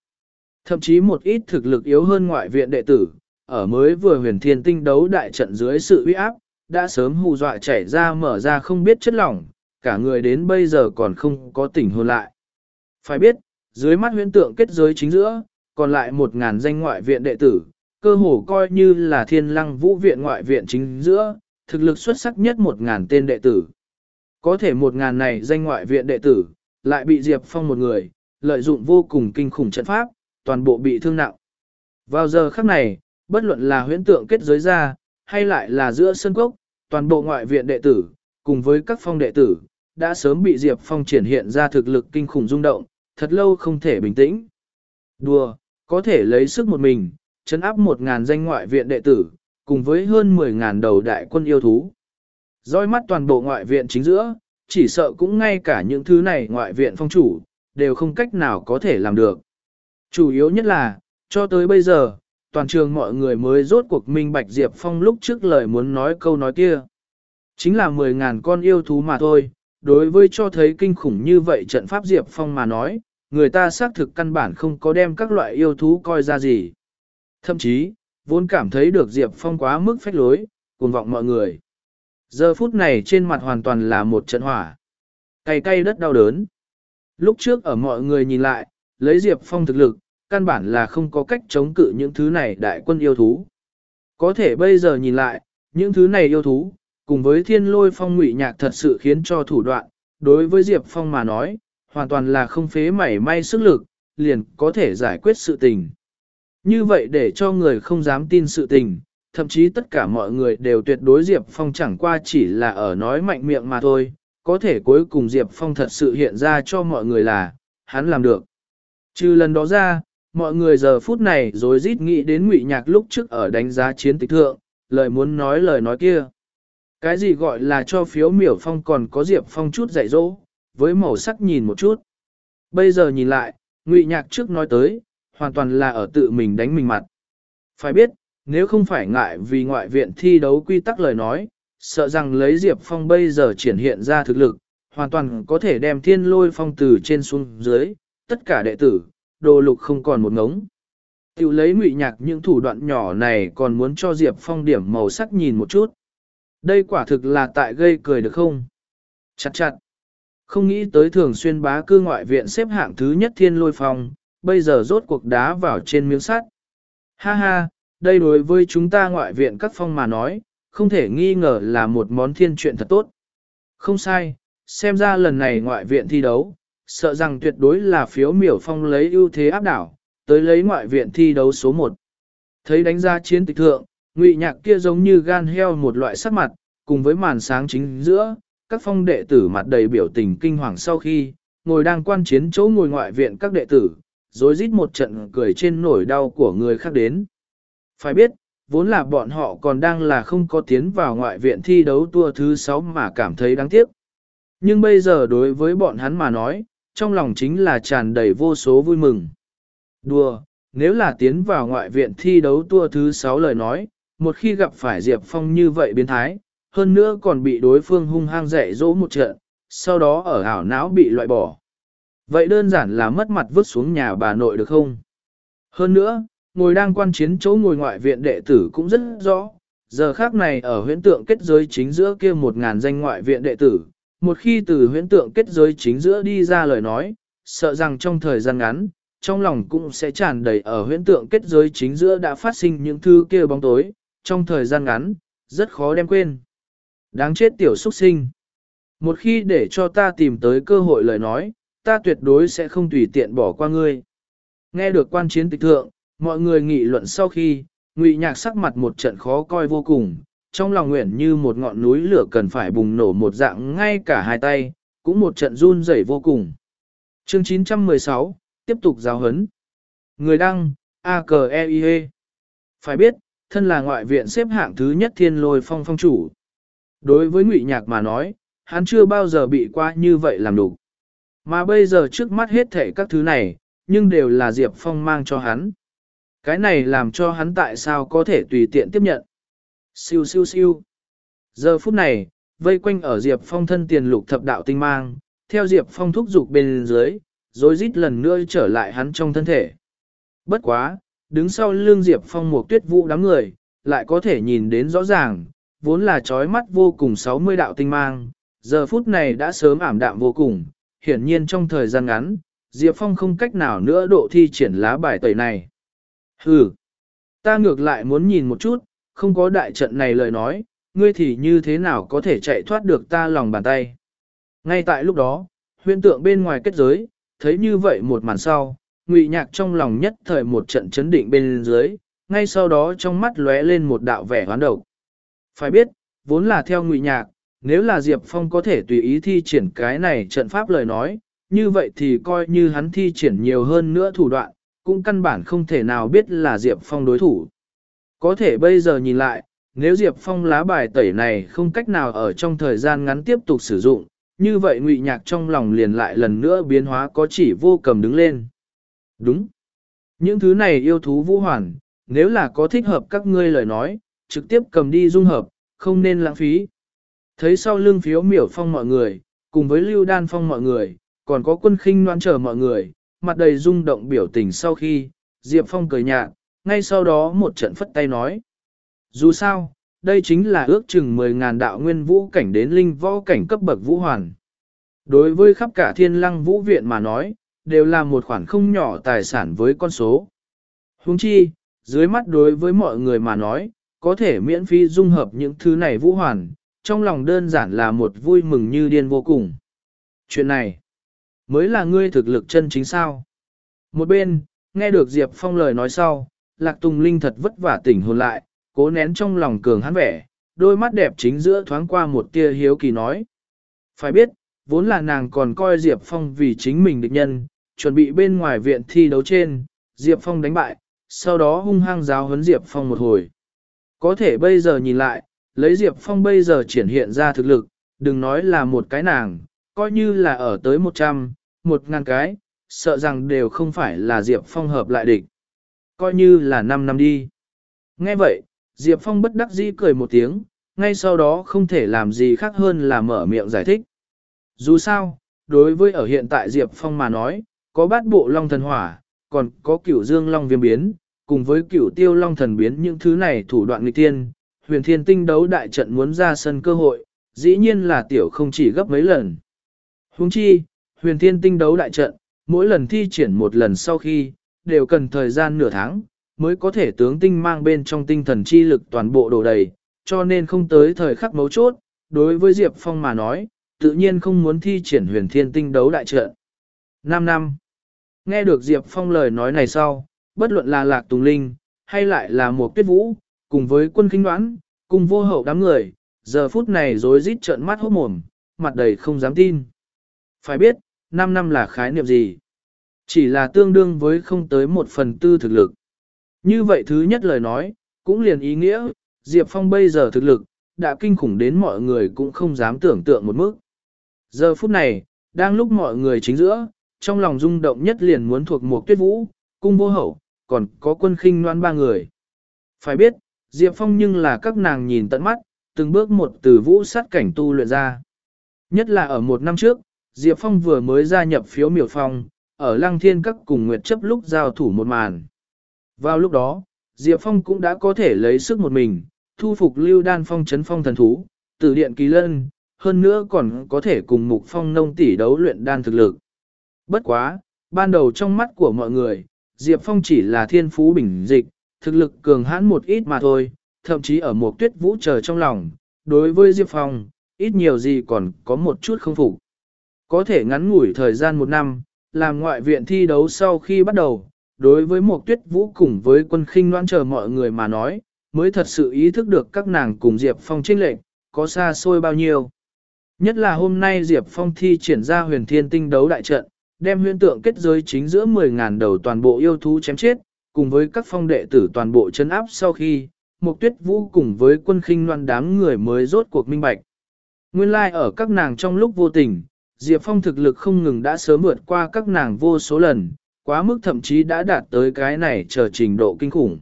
Thậm chí một ít thực lực yếu hơn ngoại viện đệ tử, ở mới vừa huyền thiên tinh đấu đại trận dưới sự uy áp, đã sớm hù dọa chảy ra mở ra không biết chất lỏng, cả người đến bây giờ còn không có tỉnh hồn lại. Phải biết, dưới mắt huyễn tượng kết giới chính giữa, còn lại một ngàn danh ngoại viện đệ tử, cơ hồ coi như là thiên lăng vũ viện ngoại viện chính giữa, thực lực xuất sắc nhất một ngàn tên đệ tử. Có thể một ngàn này danh ngoại viện đệ tử, lại bị Diệp Phong một người, lợi dụng vô cùng kinh khủng trận pháp, toàn bộ bị thương nặng. Vào giờ khắc này, bất luận là huyễn tượng kết giới ra, hay lại là giữa sân cốc, toàn bộ ngoại viện đệ tử, cùng với các phong đệ tử, đã sớm bị Diệp Phong triển hiện ra thực lực kinh khủng rung động, thật lâu không thể bình tĩnh. Đùa, có thể lấy sức một mình, chấn áp một ngàn danh ngoại viện đệ tử, cùng với hơn mười ngàn đầu đại quân yêu thú. Dõi mắt toàn bộ ngoại viện chính giữa, chỉ sợ cũng ngay cả những thứ này ngoại viện phong chủ, đều không cách nào có thể làm được. Chủ yếu nhất là, cho tới bây giờ, toàn trường mọi người mới rốt cuộc minh bạch Diệp Phong lúc trước lời muốn nói câu nói kia. Chính là mười ngàn con yêu thú mà thôi, đối với cho thấy kinh khủng như vậy trận pháp Diệp Phong mà nói, người ta xác thực căn bản không có đem các loại yêu thú coi ra gì. Thậm chí, vốn cảm thấy được Diệp Phong quá mức phách lối, cuồng vọng mọi người. Giờ phút này trên mặt hoàn toàn là một trận hỏa. cay cay đất đau đớn. Lúc trước ở mọi người nhìn lại, lấy Diệp Phong thực lực, căn bản là không có cách chống cự những thứ này đại quân yêu thú. Có thể bây giờ nhìn lại, những thứ này yêu thú, cùng với thiên lôi phong ngụy nhạc thật sự khiến cho thủ đoạn, đối với Diệp Phong mà nói, hoàn toàn là không phế mảy may sức lực, liền có thể giải quyết sự tình. Như vậy để cho người không dám tin sự tình, thậm chí tất cả mọi người đều tuyệt đối Diệp Phong chẳng qua chỉ là ở nói mạnh miệng mà thôi, có thể cuối cùng Diệp Phong thật sự hiện ra cho mọi người là, hắn làm được. Trừ lần đó ra, mọi người giờ phút này rồi rít nghĩ đến ngụy nhạc lúc trước ở đánh giá chiến tịch thượng, lời muốn nói lời nói kia. Cái gì gọi là cho phiếu miểu phong còn có Diệp Phong chút dạy dỗ, với màu sắc nhìn một chút. Bây giờ nhìn lại, ngụy nhạc trước nói tới, hoàn toàn là ở tự mình đánh mình mặt. Phải biết, nếu không phải ngại vì ngoại viện thi đấu quy tắc lời nói, sợ rằng lấy Diệp Phong bây giờ triển hiện ra thực lực, hoàn toàn có thể đem thiên lôi phong từ trên xuống dưới, tất cả đệ tử, đồ lục không còn một ngống. Tiểu lấy ngụy nhạc những thủ đoạn nhỏ này còn muốn cho Diệp Phong điểm màu sắc nhìn một chút. Đây quả thực là tại gây cười được không? Chặt chặt. Không nghĩ tới thường xuyên bá cư ngoại viện xếp hạng thứ nhất thiên lôi phong, bây giờ rốt cuộc đá vào trên miếng sắt. Ha ha, đây đối với chúng ta ngoại viện các phong mà nói, không thể nghi ngờ là một món thiên chuyện thật tốt. Không sai, xem ra lần này ngoại viện thi đấu, sợ rằng tuyệt đối là phiếu miểu phong lấy ưu thế áp đảo, tới lấy ngoại viện thi đấu số 1. Thấy đánh giá chiến tịch thượng, ngụy nhạc kia giống như gan heo một loại sắc mặt, cùng với màn sáng chính giữa, các phong đệ tử mặt đầy biểu tình kinh hoàng sau khi, ngồi đang quan chiến chỗ ngồi ngoại viện các đệ tử, rồi rít một trận cười trên nỗi đau của người khác đến. Phải biết, vốn là bọn họ còn đang là không có tiến vào ngoại viện thi đấu tour thứ 6 mà cảm thấy đáng tiếc. Nhưng bây giờ đối với bọn hắn mà nói, trong lòng chính là tràn đầy vô số vui mừng. Đùa, nếu là tiến vào ngoại viện thi đấu tour thứ 6 lời nói, một khi gặp phải Diệp Phong như vậy biến thái, hơn nữa còn bị đối phương hung hăng dạy dỗ một trận, sau đó ở ảo não bị loại bỏ. Vậy đơn giản là mất mặt vứt xuống nhà bà nội được không? Hơn nữa, ngồi đang quan chiến chỗ ngồi ngoại viện đệ tử cũng rất rõ, giờ khác này ở huyễn tượng kết giới chính giữa kia một ngàn danh ngoại viện đệ tử, một khi từ huyễn tượng kết giới chính giữa đi ra lời nói, sợ rằng trong thời gian ngắn, trong lòng cũng sẽ tràn đầy ở huyễn tượng kết giới chính giữa đã phát sinh những thứ kia bóng tối, trong thời gian ngắn, rất khó đem quên. Đáng chết tiểu xuất sinh. Một khi để cho ta tìm tới cơ hội lời nói, ta tuyệt đối sẽ không tùy tiện bỏ qua ngươi. Nghe được quan chiến tịch thượng, mọi người nghị luận sau khi, ngụy nhạc sắc mặt một trận khó coi vô cùng, trong lòng nguyện như một ngọn núi lửa cần phải bùng nổ một dạng ngay cả hai tay, cũng một trận run rẩy vô cùng. Chương 916, tiếp tục giáo hấn. Người đăng, a k e i -E. Phải biết, thân là ngoại viện xếp hạng thứ nhất thiên lôi phong phong chủ. Đối với ngụy nhạc mà nói, hắn chưa bao giờ bị qua như vậy làm đủ. Mà bây giờ trước mắt hết thể các thứ này, nhưng đều là Diệp Phong mang cho hắn. Cái này làm cho hắn tại sao có thể tùy tiện tiếp nhận. Siêu siêu siêu. Giờ phút này, vây quanh ở Diệp Phong thân tiền lục thập đạo tinh mang, theo Diệp Phong thúc dục bên dưới, rồi rít lần nữa trở lại hắn trong thân thể. Bất quá, đứng sau lưng Diệp Phong một tuyết vũ đám người, lại có thể nhìn đến rõ ràng, vốn là trói mắt vô cùng 60 đạo tinh mang, giờ phút này đã sớm ảm đạm vô cùng, hiển nhiên trong thời gian ngắn, Diệp Phong không cách nào nữa độ thi triển lá bài tẩy này. Hừ, ta ngược lại muốn nhìn một chút, không có đại trận này lời nói, ngươi thì như thế nào có thể chạy thoát được ta lòng bàn tay. Ngay tại lúc đó, huyễn tượng bên ngoài kết giới, thấy như vậy một màn sau, ngụy nhạc trong lòng nhất thời một trận chấn định bên dưới, ngay sau đó trong mắt lóe lên một đạo vẻ hoán độc. Phải biết, vốn là theo ngụy nhạc, nếu là Diệp Phong có thể tùy ý thi triển cái này trận pháp lời nói, như vậy thì coi như hắn thi triển nhiều hơn nữa thủ đoạn, cũng căn bản không thể nào biết là Diệp Phong đối thủ. Có thể bây giờ nhìn lại, nếu Diệp Phong lá bài tẩy này không cách nào ở trong thời gian ngắn tiếp tục sử dụng, như vậy ngụy nhạc trong lòng liền lại lần nữa biến hóa có chỉ vô cầm đứng lên. Đúng. Những thứ này yêu thú vũ hoàn, nếu là có thích hợp các ngươi lời nói, trực tiếp cầm đi dung hợp, không nên lãng phí. Thấy sau lưng phiếu miểu phong mọi người, cùng với lưu đan phong mọi người, còn có quân khinh noan trở mọi người, mặt đầy rung động biểu tình sau khi, Diệp Phong cười nhạt, ngay sau đó một trận phất tay nói. Dù sao, đây chính là ước chừng 10.000 đạo nguyên vũ cảnh đến linh võ cảnh cấp bậc vũ hoàn. Đối với khắp cả thiên lăng vũ viện mà nói, đều là một khoản không nhỏ tài sản với con số. Huống chi, dưới mắt đối với mọi người mà nói, có thể miễn phí dung hợp những thứ này vũ hoàn, trong lòng đơn giản là một vui mừng như điên vô cùng. Chuyện này, mới là ngươi thực lực chân chính sao. Một bên, nghe được Diệp Phong lời nói sau, Lạc Tùng Linh thật vất vả tỉnh hồn lại, cố nén trong lòng cường hắn vẻ, đôi mắt đẹp chính giữa thoáng qua một tia hiếu kỳ nói. Phải biết, vốn là nàng còn coi Diệp Phong vì chính mình địch nhân, chuẩn bị bên ngoài viện thi đấu trên, Diệp Phong đánh bại, sau đó hung hăng giáo huấn Diệp Phong một hồi. Có thể bây giờ nhìn lại, lấy Diệp Phong bây giờ triển hiện ra thực lực, đừng nói là một cái nàng, coi như là ở tới 100, một ngàn cái, sợ rằng đều không phải là Diệp Phong hợp lại địch. Coi như là 5 năm đi. Nghe vậy, Diệp Phong bất đắc dĩ cười một tiếng, ngay sau đó không thể làm gì khác hơn là mở miệng giải thích. Dù sao, đối với ở hiện tại Diệp Phong mà nói, có bát bộ long thần hỏa, còn có cửu dương long viêm biến, cùng với cửu tiêu long thần biến những thứ này thủ đoạn nghịch tiên, huyền thiên tinh đấu đại trận muốn ra sân cơ hội, dĩ nhiên là tiểu không chỉ gấp mấy lần. Huống chi, huyền thiên tinh đấu đại trận, mỗi lần thi triển một lần sau khi, đều cần thời gian nửa tháng, mới có thể tướng tinh mang bên trong tinh thần chi lực toàn bộ đổ đầy, cho nên không tới thời khắc mấu chốt, đối với Diệp Phong mà nói, tự nhiên không muốn thi triển huyền thiên tinh đấu đại trận. 5 năm. Nghe được Diệp Phong lời nói này sau, bất luận là Lạc Tùng Linh, hay lại là một tuyết vũ, cùng với quân kinh đoán, cùng vô hậu đám người, giờ phút này rối rít trợn mắt hốt mồm, mặt đầy không dám tin. Phải biết, 5 năm là khái niệm gì? Chỉ là tương đương với không tới một phần tư thực lực. Như vậy thứ nhất lời nói, cũng liền ý nghĩa, Diệp Phong bây giờ thực lực, đã kinh khủng đến mọi người cũng không dám tưởng tượng một mức. Giờ phút này, đang lúc mọi người chính giữa, trong lòng rung động nhất liền muốn thuộc một tuyết vũ, cung vô hậu, còn có quân khinh noan ba người. Phải biết, Diệp Phong nhưng là các nàng nhìn tận mắt, từng bước một từ vũ sát cảnh tu luyện ra. Nhất là ở một năm trước, Diệp Phong vừa mới gia nhập phiếu miểu phong, ở lăng thiên các cùng nguyệt chấp lúc giao thủ một màn. Vào lúc đó, Diệp Phong cũng đã có thể lấy sức một mình, thu phục lưu đan phong chấn phong thần thú, tử điện kỳ lân, hơn nữa còn có thể cùng mục phong nông tỷ đấu luyện đan thực lực. Bất quá, ban đầu trong mắt của mọi người, Diệp Phong chỉ là thiên phú bình dịch, thực lực cường hãn một ít mà thôi, thậm chí ở một tuyết vũ chờ trong lòng, đối với Diệp Phong, ít nhiều gì còn có một chút không phục. Có thể ngắn ngủi thời gian một năm, làm ngoại viện thi đấu sau khi bắt đầu, đối với một tuyết vũ cùng với quân khinh noan chờ mọi người mà nói, mới thật sự ý thức được các nàng cùng Diệp Phong trinh lệnh, có xa xôi bao nhiêu. Nhất là hôm nay Diệp Phong thi triển ra huyền thiên tinh đấu đại trận, đem huyền tượng kết giới chính giữa 10.000 đầu toàn bộ yêu thú chém chết, cùng với các phong đệ tử toàn bộ chấn áp sau khi, một tuyết vũ cùng với quân khinh loan đám người mới rốt cuộc minh bạch. Nguyên lai like ở các nàng trong lúc vô tình, Diệp Phong thực lực không ngừng đã sớm vượt qua các nàng vô số lần, quá mức thậm chí đã đạt tới cái này trở trình độ kinh khủng.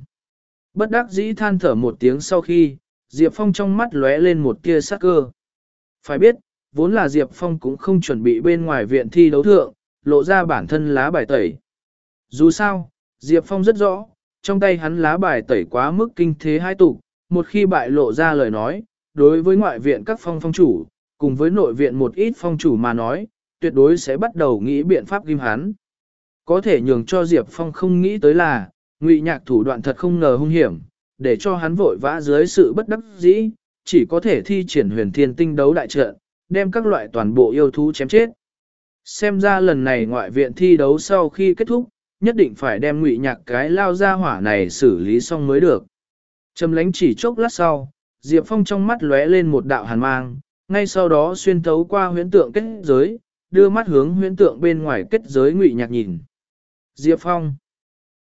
Bất đắc dĩ than thở một tiếng sau khi, Diệp Phong trong mắt lóe lên một tia sắc cơ. Phải biết, vốn là Diệp Phong cũng không chuẩn bị bên ngoài viện thi đấu thượng, lộ ra bản thân lá bài tẩy. Dù sao, Diệp Phong rất rõ, trong tay hắn lá bài tẩy quá mức kinh thế hai tục, một khi bại lộ ra lời nói, đối với ngoại viện các phong phong chủ, cùng với nội viện một ít phong chủ mà nói, tuyệt đối sẽ bắt đầu nghĩ biện pháp ghim hắn. Có thể nhường cho Diệp Phong không nghĩ tới là, ngụy nhạc thủ đoạn thật không ngờ hung hiểm, để cho hắn vội vã dưới sự bất đắc dĩ, chỉ có thể thi triển huyền thiên tinh đấu đại trận, đem các loại toàn bộ yêu thú chém chết. Xem ra lần này ngoại viện thi đấu sau khi kết thúc, nhất định phải đem ngụy nhạc cái lao ra hỏa này xử lý xong mới được. Trầm lánh chỉ chốc lát sau, Diệp Phong trong mắt lóe lên một đạo hàn mang, ngay sau đó xuyên thấu qua huyễn tượng kết giới, đưa mắt hướng huyễn tượng bên ngoài kết giới ngụy nhạc nhìn. Diệp Phong,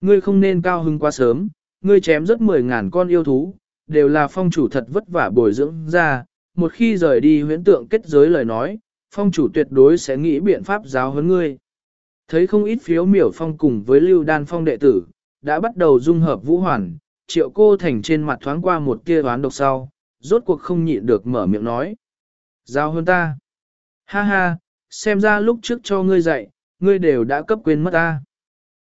ngươi không nên cao hưng quá sớm, ngươi chém rất mười ngàn con yêu thú, đều là phong chủ thật vất vả bồi dưỡng ra, một khi rời đi huyễn tượng kết giới lời nói, phong chủ tuyệt đối sẽ nghĩ biện pháp giáo huấn ngươi. Thấy không ít phiếu miểu phong cùng với lưu đan phong đệ tử, đã bắt đầu dung hợp vũ hoàn, triệu cô thành trên mặt thoáng qua một tia đoán độc sau, rốt cuộc không nhịn được mở miệng nói. giao hơn ta. Ha ha, xem ra lúc trước cho ngươi dạy, ngươi đều đã cấp quên mất ta.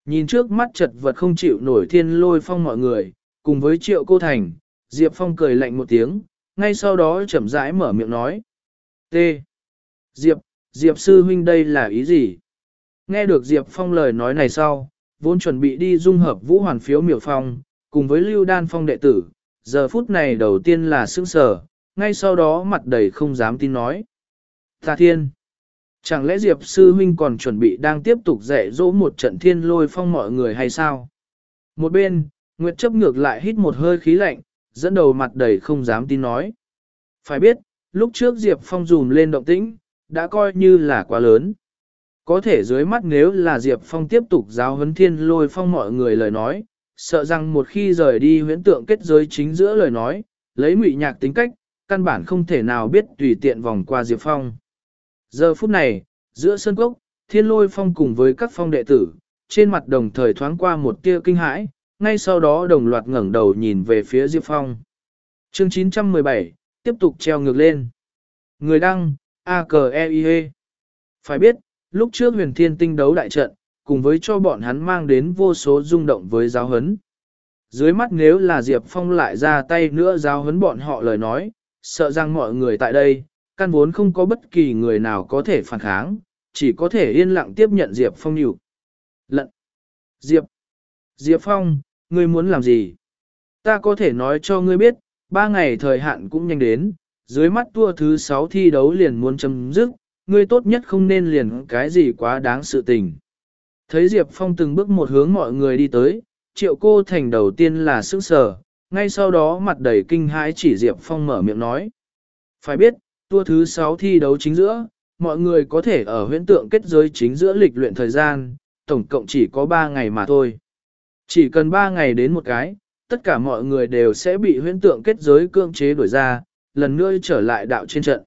Nhìn trước mắt chật vật không chịu nổi thiên lôi phong mọi người, cùng với triệu cô thành, Diệp Phong cười lạnh một tiếng, ngay sau đó chậm rãi mở miệng nói. T. Diệp, Diệp sư huynh đây là ý gì? Nghe được Diệp Phong lời nói này sau, vốn chuẩn bị đi dung hợp vũ hoàn phiếu miểu phong, cùng với lưu đan phong đệ tử, giờ phút này đầu tiên là sững sờ, ngay sau đó mặt đầy không dám tin nói. Ta thiên! Chẳng lẽ Diệp sư huynh còn chuẩn bị đang tiếp tục dạy dỗ một trận thiên lôi phong mọi người hay sao? Một bên, Nguyệt chấp ngược lại hít một hơi khí lạnh, dẫn đầu mặt đầy không dám tin nói. Phải biết, lúc trước Diệp Phong dùm lên động tĩnh, đã coi như là quá lớn. Có thể dưới mắt nếu là Diệp Phong tiếp tục giáo huấn thiên lôi phong mọi người lời nói, sợ rằng một khi rời đi huyễn tượng kết giới chính giữa lời nói, lấy ngụy nhạc tính cách, căn bản không thể nào biết tùy tiện vòng qua Diệp Phong. Giờ phút này, giữa sân cốc, thiên lôi phong cùng với các phong đệ tử, trên mặt đồng thời thoáng qua một tia kinh hãi, ngay sau đó đồng loạt ngẩng đầu nhìn về phía Diệp Phong. Chương 917, tiếp tục treo ngược lên. Người đăng, a k e i -E. Phải biết, lúc trước huyền thiên tinh đấu đại trận, cùng với cho bọn hắn mang đến vô số rung động với giáo hấn. Dưới mắt nếu là Diệp Phong lại ra tay nữa giáo hấn bọn họ lời nói, sợ rằng mọi người tại đây, căn vốn không có bất kỳ người nào có thể phản kháng, chỉ có thể yên lặng tiếp nhận Diệp Phong nhiều. Lận! Diệp! Diệp Phong, ngươi muốn làm gì? Ta có thể nói cho ngươi biết, ba ngày thời hạn cũng nhanh đến, dưới mắt tua thứ sáu thi đấu liền muốn chấm dứt, ngươi tốt nhất không nên liền cái gì quá đáng sự tình. Thấy Diệp Phong từng bước một hướng mọi người đi tới, triệu cô thành đầu tiên là sức sở. ngay sau đó mặt đầy kinh hãi chỉ Diệp Phong mở miệng nói. Phải biết, tua thứ 6 thi đấu chính giữa, mọi người có thể ở huyễn tượng kết giới chính giữa lịch luyện thời gian, tổng cộng chỉ có 3 ngày mà thôi. Chỉ cần 3 ngày đến một cái, tất cả mọi người đều sẽ bị huyễn tượng kết giới cưỡng chế đuổi ra, lần nữa trở lại đạo trên trận.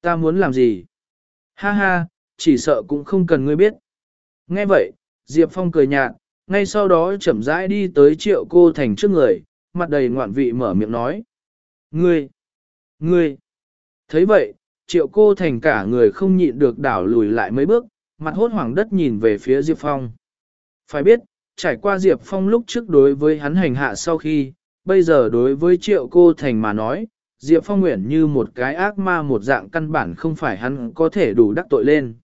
Ta muốn làm gì? Ha ha, chỉ sợ cũng không cần ngươi biết. Nghe vậy, Diệp Phong cười nhạt, ngay sau đó chậm rãi đi tới triệu cô thành trước người, mặt đầy ngoạn vị mở miệng nói. Ngươi! Ngươi! thấy vậy, triệu cô thành cả người không nhịn được đảo lùi lại mấy bước, mặt hốt hoảng đất nhìn về phía Diệp Phong. Phải biết, trải qua Diệp Phong lúc trước đối với hắn hành hạ sau khi, bây giờ đối với triệu cô thành mà nói, Diệp Phong nguyện như một cái ác ma một dạng căn bản không phải hắn có thể đủ đắc tội lên.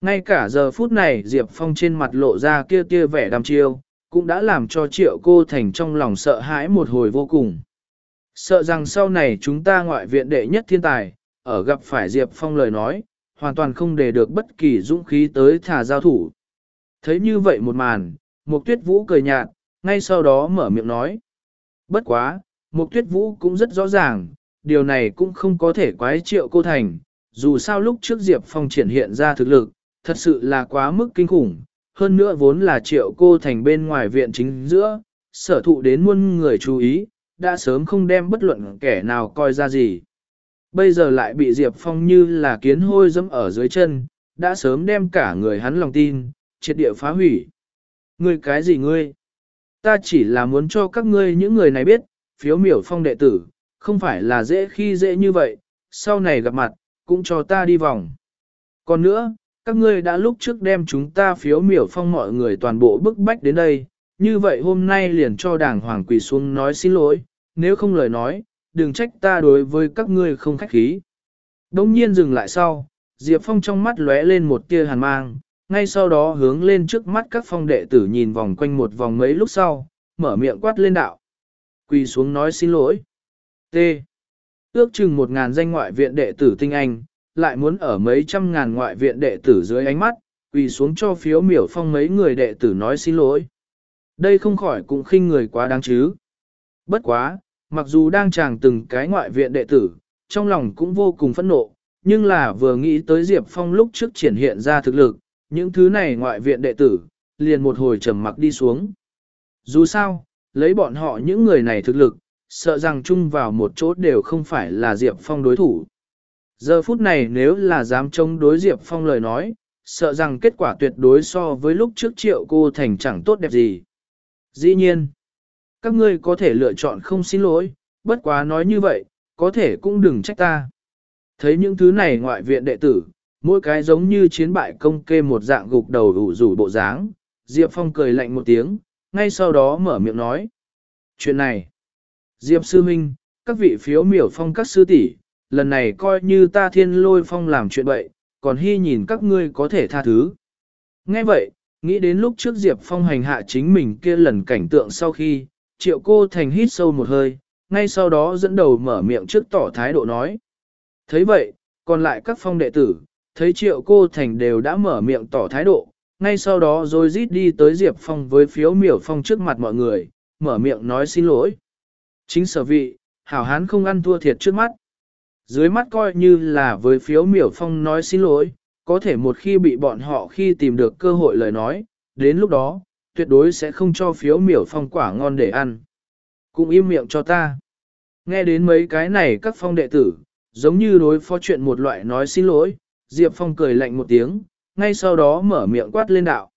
Ngay cả giờ phút này Diệp Phong trên mặt lộ ra kia kia vẻ đăm chiêu, cũng đã làm cho triệu cô thành trong lòng sợ hãi một hồi vô cùng. Sợ rằng sau này chúng ta ngoại viện đệ nhất thiên tài, ở gặp phải Diệp Phong lời nói, hoàn toàn không để được bất kỳ dũng khí tới thả giao thủ. Thấy như vậy một màn, Mục Tuyết Vũ cười nhạt, ngay sau đó mở miệng nói. Bất quá, Mục Tuyết Vũ cũng rất rõ ràng, điều này cũng không có thể quái triệu cô thành, dù sao lúc trước Diệp Phong triển hiện ra thực lực, thật sự là quá mức kinh khủng, hơn nữa vốn là triệu cô thành bên ngoài viện chính giữa, sở thụ đến muôn người chú ý, đã sớm không đem bất luận kẻ nào coi ra gì. Bây giờ lại bị Diệp Phong như là kiến hôi dẫm ở dưới chân, đã sớm đem cả người hắn lòng tin, triệt địa phá hủy. Ngươi cái gì ngươi? Ta chỉ là muốn cho các ngươi những người này biết, phiếu miểu phong đệ tử, không phải là dễ khi dễ như vậy, sau này gặp mặt, cũng cho ta đi vòng. Còn nữa, các ngươi đã lúc trước đem chúng ta phiếu miểu phong mọi người toàn bộ bức bách đến đây, như vậy hôm nay liền cho đảng hoàng quỳ xuống nói xin lỗi, nếu không lời nói, đừng trách ta đối với các ngươi không khách khí. Đông nhiên dừng lại sau, Diệp Phong trong mắt lóe lên một tia hàn mang, ngay sau đó hướng lên trước mắt các phong đệ tử nhìn vòng quanh một vòng mấy lúc sau, mở miệng quát lên đạo. Quỳ xuống nói xin lỗi. T. Ước chừng một ngàn danh ngoại viện đệ tử tinh anh, lại muốn ở mấy trăm ngàn ngoại viện đệ tử dưới ánh mắt, quỳ xuống cho phiếu miểu phong mấy người đệ tử nói xin lỗi. Đây không khỏi cũng khinh người quá đáng chứ. Bất quá, mặc dù đang chàng từng cái ngoại viện đệ tử, trong lòng cũng vô cùng phẫn nộ, nhưng là vừa nghĩ tới Diệp Phong lúc trước triển hiện ra thực lực, những thứ này ngoại viện đệ tử, liền một hồi trầm mặc đi xuống. Dù sao, lấy bọn họ những người này thực lực, sợ rằng chung vào một chỗ đều không phải là Diệp Phong đối thủ. Giờ phút này nếu là dám chống đối Diệp Phong lời nói, sợ rằng kết quả tuyệt đối so với lúc trước triệu cô thành chẳng tốt đẹp gì. Dĩ nhiên, các ngươi có thể lựa chọn không xin lỗi, bất quá nói như vậy, có thể cũng đừng trách ta. Thấy những thứ này ngoại viện đệ tử, mỗi cái giống như chiến bại công kê một dạng gục đầu ủ rủ bộ dáng, Diệp Phong cười lạnh một tiếng, ngay sau đó mở miệng nói. Chuyện này, Diệp Sư Minh, các vị phiếu miểu phong các sư tỷ lần này coi như ta thiên lôi phong làm chuyện bậy, còn hy nhìn các ngươi có thể tha thứ. Nghe vậy, nghĩ đến lúc trước Diệp Phong hành hạ chính mình kia lần cảnh tượng sau khi, triệu cô thành hít sâu một hơi, ngay sau đó dẫn đầu mở miệng trước tỏ thái độ nói. thấy vậy, còn lại các phong đệ tử, thấy triệu cô thành đều đã mở miệng tỏ thái độ, ngay sau đó rồi rít đi tới Diệp Phong với phiếu miểu phong trước mặt mọi người, mở miệng nói xin lỗi. Chính sở vị, hảo hán không ăn thua thiệt trước mắt. Dưới mắt coi như là với phiếu miểu phong nói xin lỗi, có thể một khi bị bọn họ khi tìm được cơ hội lời nói, đến lúc đó, tuyệt đối sẽ không cho phiếu miểu phong quả ngon để ăn. Cũng im miệng cho ta. Nghe đến mấy cái này các phong đệ tử, giống như đối phó chuyện một loại nói xin lỗi, Diệp Phong cười lạnh một tiếng, ngay sau đó mở miệng quát lên đạo.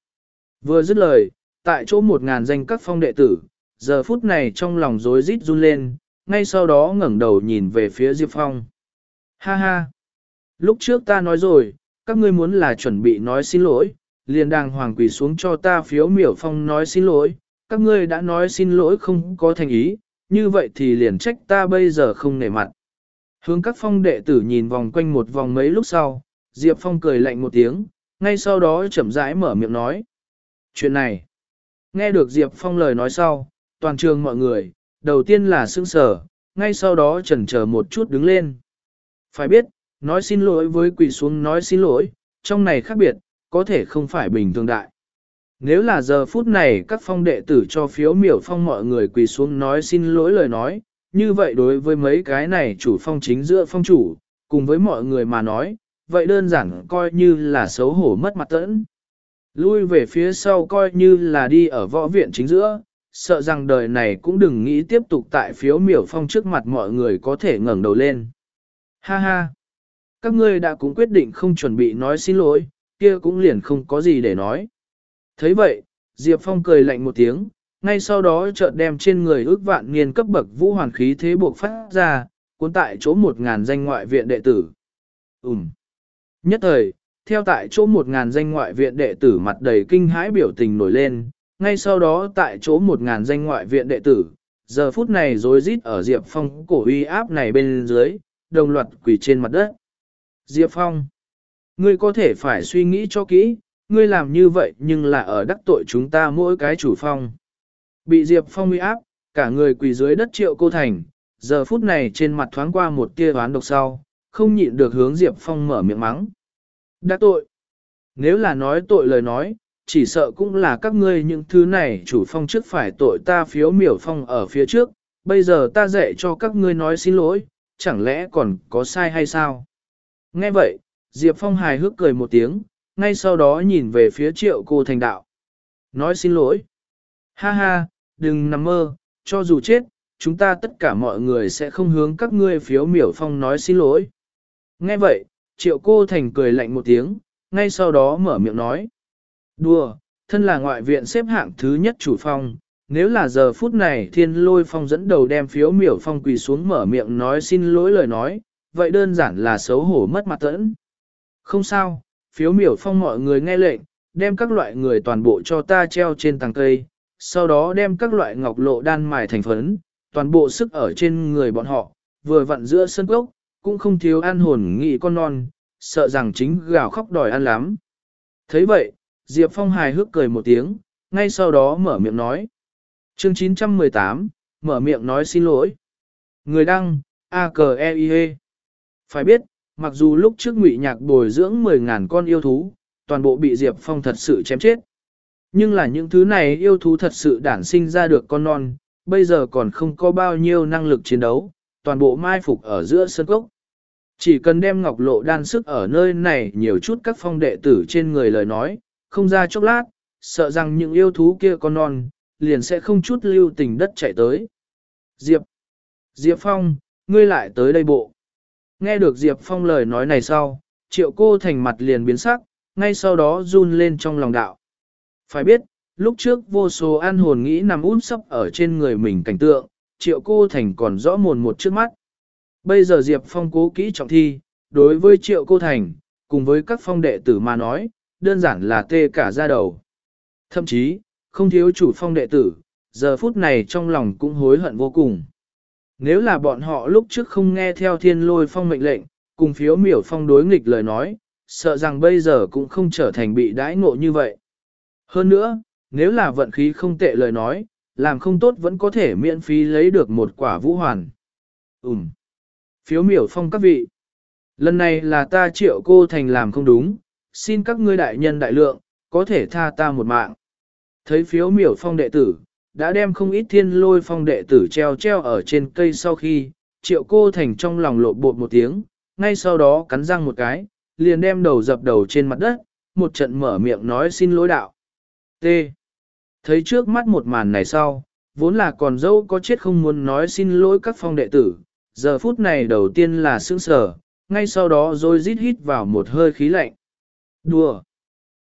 Vừa dứt lời, tại chỗ một ngàn danh các phong đệ tử, giờ phút này trong lòng rối rít run lên, ngay sau đó ngẩng đầu nhìn về phía Diệp Phong. Ha ha! Lúc trước ta nói rồi, các ngươi muốn là chuẩn bị nói xin lỗi, liền đàng hoàng quỳ xuống cho ta phiếu miểu phong nói xin lỗi, các ngươi đã nói xin lỗi không có thành ý, như vậy thì liền trách ta bây giờ không nể mặt. Hướng các phong đệ tử nhìn vòng quanh một vòng mấy lúc sau, Diệp Phong cười lạnh một tiếng, ngay sau đó chậm rãi mở miệng nói. Chuyện này, nghe được Diệp Phong lời nói sau, toàn trường mọi người, đầu tiên là sững sở, ngay sau đó chần chờ một chút đứng lên. Phải biết, nói xin lỗi với quỳ xuống nói xin lỗi, trong này khác biệt, có thể không phải bình thường đại. Nếu là giờ phút này các phong đệ tử cho phiếu miểu phong mọi người quỳ xuống nói xin lỗi lời nói, như vậy đối với mấy cái này chủ phong chính giữa phong chủ, cùng với mọi người mà nói, vậy đơn giản coi như là xấu hổ mất mặt tẫn. Lui về phía sau coi như là đi ở võ viện chính giữa, sợ rằng đời này cũng đừng nghĩ tiếp tục tại phiếu miểu phong trước mặt mọi người có thể ngẩng đầu lên. Ha ha! Các ngươi đã cũng quyết định không chuẩn bị nói xin lỗi, kia cũng liền không có gì để nói. thấy vậy, Diệp Phong cười lạnh một tiếng, ngay sau đó chợt đem trên người ước vạn niên cấp bậc vũ hoàn khí thế buộc phát ra, cuốn tại chỗ một ngàn danh ngoại viện đệ tử. Ừm! Nhất thời, theo tại chỗ một ngàn danh ngoại viện đệ tử mặt đầy kinh hãi biểu tình nổi lên, ngay sau đó tại chỗ một ngàn danh ngoại viện đệ tử, giờ phút này rối rít ở Diệp Phong cổ uy áp này bên dưới, đồng loạt quỳ trên mặt đất. Diệp Phong, ngươi có thể phải suy nghĩ cho kỹ, ngươi làm như vậy nhưng là ở đắc tội chúng ta mỗi cái chủ phong. Bị Diệp Phong uy áp, cả người quỳ dưới đất triệu cô thành, giờ phút này trên mặt thoáng qua một tia oán độc sau, không nhịn được hướng Diệp Phong mở miệng mắng. Đã tội. Nếu là nói tội lời nói, chỉ sợ cũng là các ngươi những thứ này chủ phong trước phải tội ta phiếu miểu phong ở phía trước, bây giờ ta dạy cho các ngươi nói xin lỗi, chẳng lẽ còn có sai hay sao? Nghe vậy, Diệp Phong hài hước cười một tiếng, ngay sau đó nhìn về phía triệu cô thành đạo. Nói xin lỗi. Ha ha, đừng nằm mơ, cho dù chết, chúng ta tất cả mọi người sẽ không hướng các ngươi phiếu miểu phong nói xin lỗi. Nghe vậy, triệu cô thành cười lạnh một tiếng, ngay sau đó mở miệng nói. Đùa, thân là ngoại viện xếp hạng thứ nhất chủ phong, nếu là giờ phút này thiên lôi phong dẫn đầu đem phiếu miểu phong quỳ xuống mở miệng nói xin lỗi lời nói, vậy đơn giản là xấu hổ mất mặt tẫn. Không sao, phiếu miểu phong mọi người nghe lệnh, đem các loại người toàn bộ cho ta treo trên tàng cây, sau đó đem các loại ngọc lộ đan mài thành phấn, toàn bộ sức ở trên người bọn họ, vừa vặn giữa sân cốc, cũng không thiếu ăn hồn nghị con non, sợ rằng chính gào khóc đòi ăn lắm. thấy vậy, Diệp Phong hài hước cười một tiếng, ngay sau đó mở miệng nói. Chương 918, mở miệng nói xin lỗi. Người đăng, a k e i -E. Phải biết, mặc dù lúc trước ngụy nhạc bồi dưỡng 10.000 con yêu thú, toàn bộ bị Diệp Phong thật sự chém chết. Nhưng là những thứ này yêu thú thật sự đản sinh ra được con non, bây giờ còn không có bao nhiêu năng lực chiến đấu, toàn bộ mai phục ở giữa sân cốc. Chỉ cần đem ngọc lộ đan sức ở nơi này nhiều chút các phong đệ tử trên người lời nói, không ra chốc lát, sợ rằng những yêu thú kia con non, liền sẽ không chút lưu tình đất chạy tới. Diệp! Diệp Phong, ngươi lại tới đây bộ. Nghe được Diệp Phong lời nói này sau, triệu cô thành mặt liền biến sắc, ngay sau đó run lên trong lòng đạo. Phải biết, lúc trước vô số an hồn nghĩ nằm út sấp ở trên người mình cảnh tượng, triệu cô thành còn rõ mồn một trước mắt. Bây giờ Diệp Phong cố kỹ trọng thi, đối với triệu cô thành, cùng với các phong đệ tử mà nói, đơn giản là tê cả ra đầu. Thậm chí, không thiếu chủ phong đệ tử, giờ phút này trong lòng cũng hối hận vô cùng. Nếu là bọn họ lúc trước không nghe theo thiên lôi phong mệnh lệnh, cùng phiếu miểu phong đối nghịch lời nói, sợ rằng bây giờ cũng không trở thành bị đãi ngộ như vậy. Hơn nữa, nếu là vận khí không tệ lời nói, làm không tốt vẫn có thể miễn phí lấy được một quả vũ hoàn. Ừm. Phiếu miểu phong các vị. Lần này là ta triệu cô thành làm không đúng, xin các ngươi đại nhân đại lượng, có thể tha ta một mạng. Thấy phiếu miểu phong đệ tử, đã đem không ít thiên lôi phong đệ tử treo treo ở trên cây sau khi, triệu cô thành trong lòng lộ bột một tiếng, ngay sau đó cắn răng một cái, liền đem đầu dập đầu trên mặt đất, một trận mở miệng nói xin lỗi đạo. T. Thấy trước mắt một màn này sau, vốn là còn dâu có chết không muốn nói xin lỗi các phong đệ tử, giờ phút này đầu tiên là sững sờ, ngay sau đó rồi rít hít vào một hơi khí lạnh. Đùa!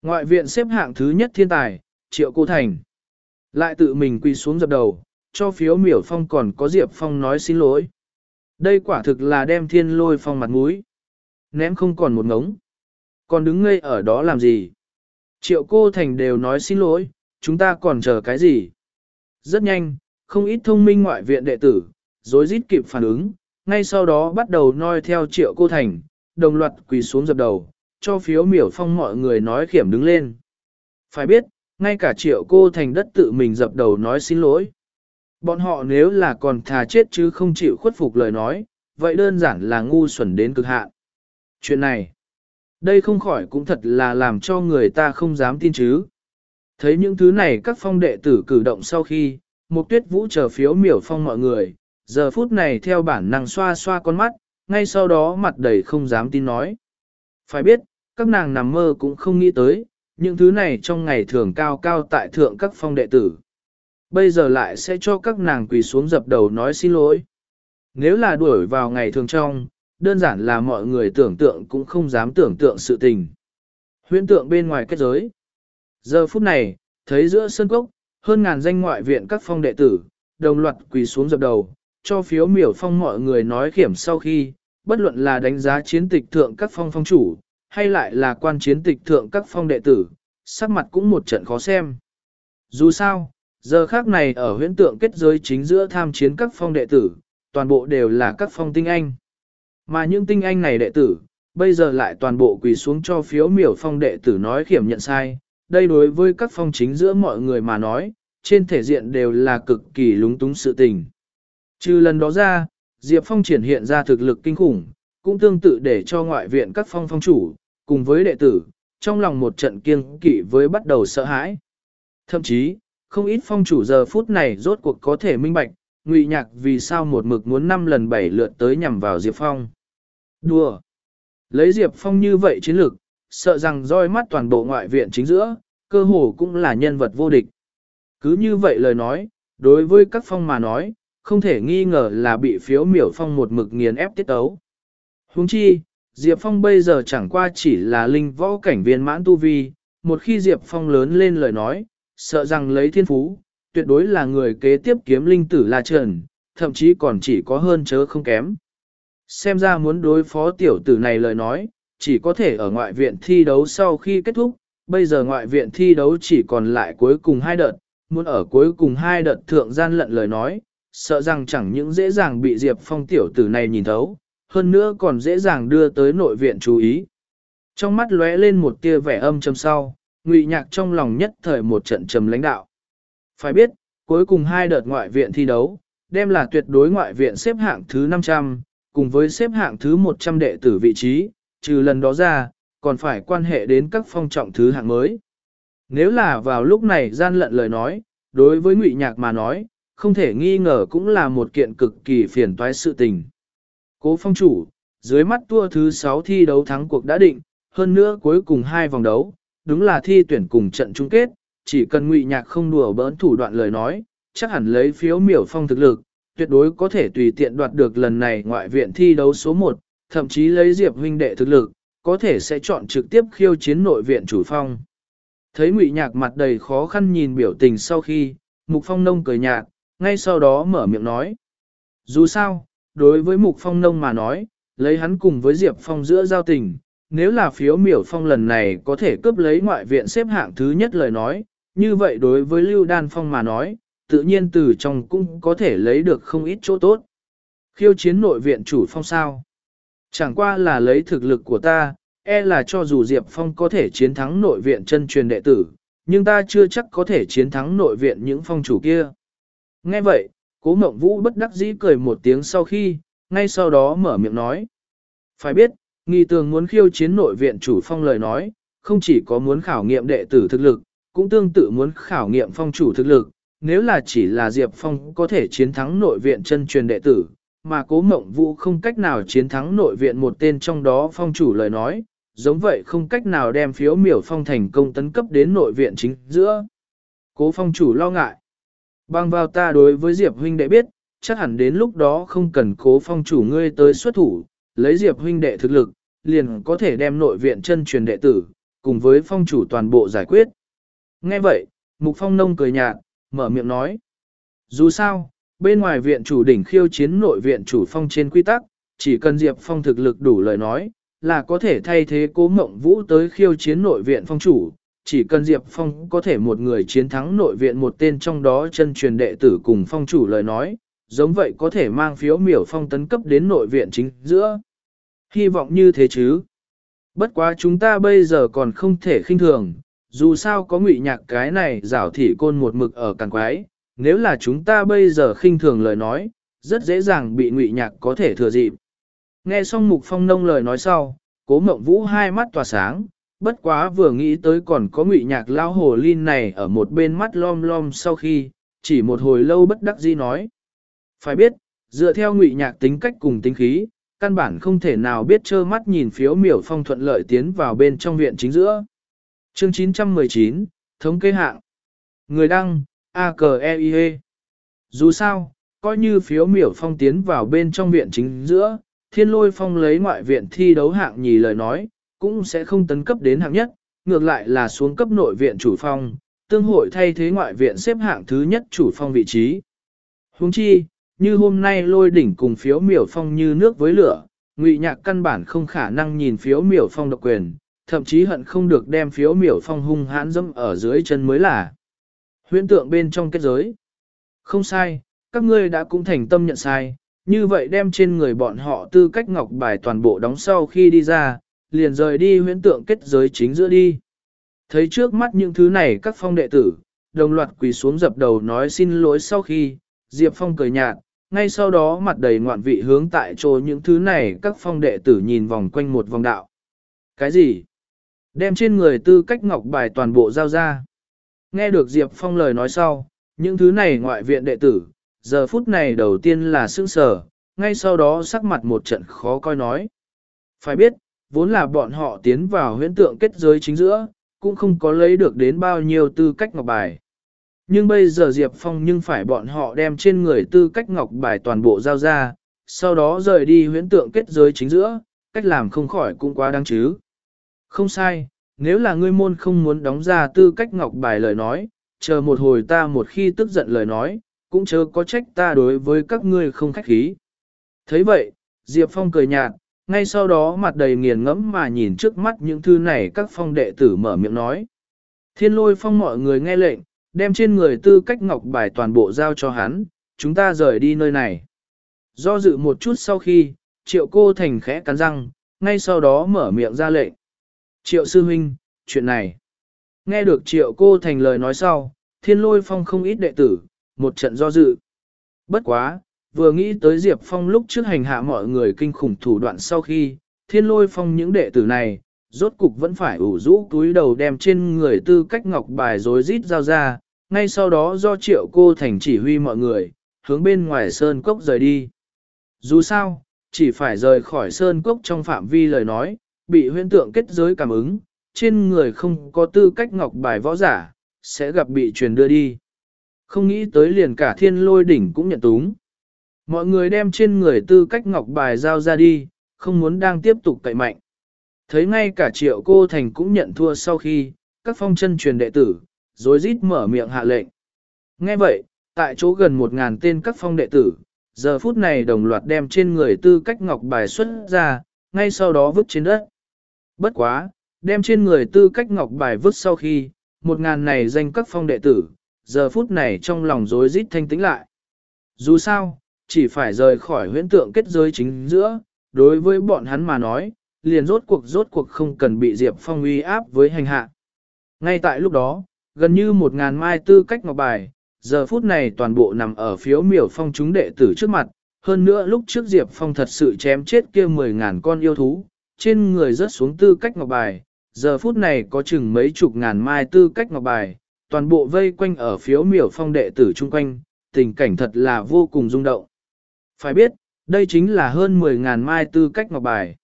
Ngoại viện xếp hạng thứ nhất thiên tài, Triệu Cô Thành. Lại tự mình quỳ xuống dập đầu, cho phiếu miểu phong còn có Diệp Phong nói xin lỗi. Đây quả thực là đem thiên lôi phong mặt mũi. Ném không còn một ngống. Còn đứng ngây ở đó làm gì? Triệu cô thành đều nói xin lỗi, chúng ta còn chờ cái gì? Rất nhanh, không ít thông minh ngoại viện đệ tử, dối rít kịp phản ứng, ngay sau đó bắt đầu noi theo triệu cô thành, đồng loạt quỳ xuống dập đầu, cho phiếu miểu phong mọi người nói khiểm đứng lên. Phải biết, ngay cả triệu cô thành đất tự mình dập đầu nói xin lỗi. Bọn họ nếu là còn thà chết chứ không chịu khuất phục lời nói, vậy đơn giản là ngu xuẩn đến cực hạn. Chuyện này, đây không khỏi cũng thật là làm cho người ta không dám tin chứ. Thấy những thứ này các phong đệ tử cử động sau khi, một tuyết vũ chờ phiếu miểu phong mọi người, giờ phút này theo bản năng xoa xoa con mắt, ngay sau đó mặt đầy không dám tin nói. Phải biết, các nàng nằm mơ cũng không nghĩ tới, những thứ này trong ngày thường cao cao tại thượng các phong đệ tử. Bây giờ lại sẽ cho các nàng quỳ xuống dập đầu nói xin lỗi. Nếu là đuổi vào ngày thường trong, đơn giản là mọi người tưởng tượng cũng không dám tưởng tượng sự tình. Huyễn tượng bên ngoài kết giới. Giờ phút này, thấy giữa sân cốc, hơn ngàn danh ngoại viện các phong đệ tử, đồng loạt quỳ xuống dập đầu, cho phiếu miểu phong mọi người nói khiểm sau khi, bất luận là đánh giá chiến tịch thượng các phong phong chủ, hay lại là quan chiến tịch thượng các phong đệ tử, sắc mặt cũng một trận khó xem. Dù sao, giờ khác này ở huyễn tượng kết giới chính giữa tham chiến các phong đệ tử, toàn bộ đều là các phong tinh anh. Mà những tinh anh này đệ tử, bây giờ lại toàn bộ quỳ xuống cho phiếu miểu phong đệ tử nói khiểm nhận sai. Đây đối với các phong chính giữa mọi người mà nói, trên thể diện đều là cực kỳ lúng túng sự tình. Trừ lần đó ra, Diệp Phong triển hiện ra thực lực kinh khủng, cũng tương tự để cho ngoại viện các phong phong chủ, cùng với đệ tử, trong lòng một trận kiêng kỵ với bắt đầu sợ hãi. Thậm chí, không ít phong chủ giờ phút này rốt cuộc có thể minh bạch, ngụy nhạc vì sao một mực muốn năm lần bảy lượt tới nhằm vào Diệp Phong. Đùa! Lấy Diệp Phong như vậy chiến lược, sợ rằng roi mắt toàn bộ ngoại viện chính giữa, cơ hồ cũng là nhân vật vô địch. Cứ như vậy lời nói, đối với các phong mà nói, không thể nghi ngờ là bị phiếu miểu phong một mực nghiền ép tiết ấu. Huống chi, Diệp Phong bây giờ chẳng qua chỉ là linh võ cảnh viên mãn tu vi, một khi Diệp Phong lớn lên lời nói, sợ rằng lấy thiên phú, tuyệt đối là người kế tiếp kiếm linh tử La Trần, thậm chí còn chỉ có hơn chớ không kém. Xem ra muốn đối phó tiểu tử này lời nói, chỉ có thể ở ngoại viện thi đấu sau khi kết thúc, bây giờ ngoại viện thi đấu chỉ còn lại cuối cùng hai đợt, muốn ở cuối cùng hai đợt thượng gian lận lời nói, sợ rằng chẳng những dễ dàng bị Diệp Phong tiểu tử này nhìn thấu, hơn nữa còn dễ dàng đưa tới nội viện chú ý. Trong mắt lóe lên một tia vẻ âm trầm sau, ngụy nhạc trong lòng nhất thời một trận trầm lãnh đạo. Phải biết, cuối cùng hai đợt ngoại viện thi đấu, đem là tuyệt đối ngoại viện xếp hạng thứ 500, cùng với xếp hạng thứ 100 đệ tử vị trí, trừ lần đó ra, còn phải quan hệ đến các phong trọng thứ hạng mới. Nếu là vào lúc này gian lận lời nói, đối với ngụy nhạc mà nói, không thể nghi ngờ cũng là một kiện cực kỳ phiền toái sự tình. Cố phong chủ, dưới mắt tua thứ 6 thi đấu thắng cuộc đã định, hơn nữa cuối cùng hai vòng đấu, đúng là thi tuyển cùng trận chung kết, chỉ cần ngụy nhạc không đùa bỡn thủ đoạn lời nói, chắc hẳn lấy phiếu miểu phong thực lực, tuyệt đối có thể tùy tiện đoạt được lần này ngoại viện thi đấu số 1, thậm chí lấy Diệp huynh đệ thực lực, có thể sẽ chọn trực tiếp khiêu chiến nội viện chủ phong. Thấy ngụy nhạc mặt đầy khó khăn nhìn biểu tình sau khi, Mục Phong Nông cười nhạt, ngay sau đó mở miệng nói. Dù sao, đối với Mục Phong Nông mà nói, lấy hắn cùng với Diệp Phong giữa giao tình, nếu là phiếu miểu phong lần này có thể cướp lấy ngoại viện xếp hạng thứ nhất lời nói, như vậy đối với Lưu Đan Phong mà nói, tự nhiên từ trong cũng có thể lấy được không ít chỗ tốt. Khiêu chiến nội viện chủ phong sao. Chẳng qua là lấy thực lực của ta, e là cho dù Diệp Phong có thể chiến thắng nội viện chân truyền đệ tử, nhưng ta chưa chắc có thể chiến thắng nội viện những phong chủ kia. Nghe vậy, cố mộng vũ bất đắc dĩ cười một tiếng sau khi, ngay sau đó mở miệng nói. Phải biết, nghi tường muốn khiêu chiến nội viện chủ phong lời nói, không chỉ có muốn khảo nghiệm đệ tử thực lực, cũng tương tự muốn khảo nghiệm phong chủ thực lực. Nếu là chỉ là Diệp Phong có thể chiến thắng nội viện chân truyền đệ tử, mà cố mộng vũ không cách nào chiến thắng nội viện một tên trong đó phong chủ lời nói, giống vậy không cách nào đem phiếu miểu phong thành công tấn cấp đến nội viện chính giữa. Cố phong chủ lo ngại. Bằng vào ta đối với Diệp huynh đệ biết, chắc hẳn đến lúc đó không cần cố phong chủ ngươi tới xuất thủ, lấy Diệp huynh đệ thực lực, liền có thể đem nội viện chân truyền đệ tử, cùng với phong chủ toàn bộ giải quyết. Nghe vậy, Mục Phong Nông cười nhạt, mở miệng nói. Dù sao, bên ngoài viện chủ đỉnh khiêu chiến nội viện chủ phong trên quy tắc, chỉ cần Diệp Phong thực lực đủ lời nói, là có thể thay thế cố mộng vũ tới khiêu chiến nội viện phong chủ, chỉ cần Diệp Phong có thể một người chiến thắng nội viện một tên trong đó chân truyền đệ tử cùng phong chủ lời nói, giống vậy có thể mang phiếu miểu phong tấn cấp đến nội viện chính giữa. Hy vọng như thế chứ. Bất quá chúng ta bây giờ còn không thể khinh thường, dù sao có ngụy nhạc cái này rảo thị côn một mực ở càng quái, nếu là chúng ta bây giờ khinh thường lời nói, rất dễ dàng bị ngụy nhạc có thể thừa dịp. Nghe xong mục phong nông lời nói sau, cố mộng vũ hai mắt tỏa sáng, bất quá vừa nghĩ tới còn có ngụy nhạc lao hồ linh này ở một bên mắt lom lom sau khi, chỉ một hồi lâu bất đắc dĩ nói. Phải biết, dựa theo ngụy nhạc tính cách cùng tính khí, căn bản không thể nào biết trơ mắt nhìn phiếu miểu phong thuận lợi tiến vào bên trong viện chính giữa. Chương 919, Thống kê hạng. Người đăng, a k e i -E. Dù sao, coi như phiếu miểu phong tiến vào bên trong viện chính giữa, thiên lôi phong lấy ngoại viện thi đấu hạng nhì lời nói, cũng sẽ không tấn cấp đến hạng nhất, ngược lại là xuống cấp nội viện chủ phong, tương hội thay thế ngoại viện xếp hạng thứ nhất chủ phong vị trí. Huống chi, như hôm nay lôi đỉnh cùng phiếu miểu phong như nước với lửa, ngụy nhạc căn bản không khả năng nhìn phiếu miểu phong độc quyền, thậm chí hận không được đem phiếu miểu phong hung hãn dâm ở dưới chân mới là. Huyễn tượng bên trong kết giới. Không sai, các ngươi đã cũng thành tâm nhận sai, như vậy đem trên người bọn họ tư cách ngọc bài toàn bộ đóng sau khi đi ra, liền rời đi huyễn tượng kết giới chính giữa đi. Thấy trước mắt những thứ này các phong đệ tử, đồng loạt quỳ xuống dập đầu nói xin lỗi sau khi, Diệp Phong cười nhạt, ngay sau đó mặt đầy ngoạn vị hướng tại chỗ những thứ này các phong đệ tử nhìn vòng quanh một vòng đạo. Cái gì? Đem trên người tư cách ngọc bài toàn bộ giao ra. Nghe được Diệp Phong lời nói sau, những thứ này ngoại viện đệ tử, giờ phút này đầu tiên là sững sở ngay sau đó sắc mặt một trận khó coi nói. Phải biết, vốn là bọn họ tiến vào huyễn tượng kết giới chính giữa, cũng không có lấy được đến bao nhiêu tư cách ngọc bài. Nhưng bây giờ Diệp Phong nhưng phải bọn họ đem trên người tư cách ngọc bài toàn bộ giao ra, sau đó rời đi huyễn tượng kết giới chính giữa, cách làm không khỏi cũng quá đáng chứ. Không sai, nếu là ngươi môn không muốn đóng ra tư cách ngọc bài lời nói, chờ một hồi ta một khi tức giận lời nói, cũng chớ có trách ta đối với các ngươi không khách khí. thấy vậy, Diệp Phong cười nhạt, ngay sau đó mặt đầy nghiền ngẫm mà nhìn trước mắt những thư này các phong đệ tử mở miệng nói. Thiên lôi phong mọi người nghe lệnh, đem trên người tư cách ngọc bài toàn bộ giao cho hắn, chúng ta rời đi nơi này. Do dự một chút sau khi, triệu cô thành khẽ cắn răng, ngay sau đó mở miệng ra lệnh. Triệu sư huynh, chuyện này. Nghe được triệu cô thành lời nói sau, thiên lôi phong không ít đệ tử, một trận do dự. Bất quá, vừa nghĩ tới Diệp Phong lúc trước hành hạ mọi người kinh khủng thủ đoạn sau khi, thiên lôi phong những đệ tử này, rốt cục vẫn phải ủ rũ túi đầu đem trên người tư cách ngọc bài rối rít giao ra, ngay sau đó do triệu cô thành chỉ huy mọi người, hướng bên ngoài sơn cốc rời đi. Dù sao, chỉ phải rời khỏi sơn cốc trong phạm vi lời nói, bị huyễn tượng kết giới cảm ứng, trên người không có tư cách ngọc bài võ giả, sẽ gặp bị truyền đưa đi. Không nghĩ tới liền cả thiên lôi đỉnh cũng nhận túng. Mọi người đem trên người tư cách ngọc bài giao ra đi, không muốn đang tiếp tục cậy mạnh. Thấy ngay cả triệu cô thành cũng nhận thua sau khi, các phong chân truyền đệ tử, rồi rít mở miệng hạ lệnh. Nghe vậy, tại chỗ gần một ngàn tên các phong đệ tử, giờ phút này đồng loạt đem trên người tư cách ngọc bài xuất ra, ngay sau đó vứt trên đất. Bất quá, đem trên người tư cách ngọc bài vứt sau khi, một ngàn này danh các phong đệ tử, giờ phút này trong lòng rối rít thanh tĩnh lại. Dù sao, chỉ phải rời khỏi huyễn tượng kết giới chính giữa, đối với bọn hắn mà nói, liền rốt cuộc rốt cuộc không cần bị Diệp Phong uy áp với hành hạ. Ngay tại lúc đó, gần như một ngàn mai tư cách ngọc bài, giờ phút này toàn bộ nằm ở phiếu miểu phong chúng đệ tử trước mặt, hơn nữa lúc trước Diệp Phong thật sự chém chết kia mười ngàn con yêu thú, trên người rớt xuống tư cách ngọc bài, giờ phút này có chừng mấy chục ngàn mai tư cách ngọc bài, toàn bộ vây quanh ở phiếu miểu phong đệ tử chung quanh, tình cảnh thật là vô cùng rung động. Phải biết, đây chính là hơn 10.000 mai tư cách ngọc bài.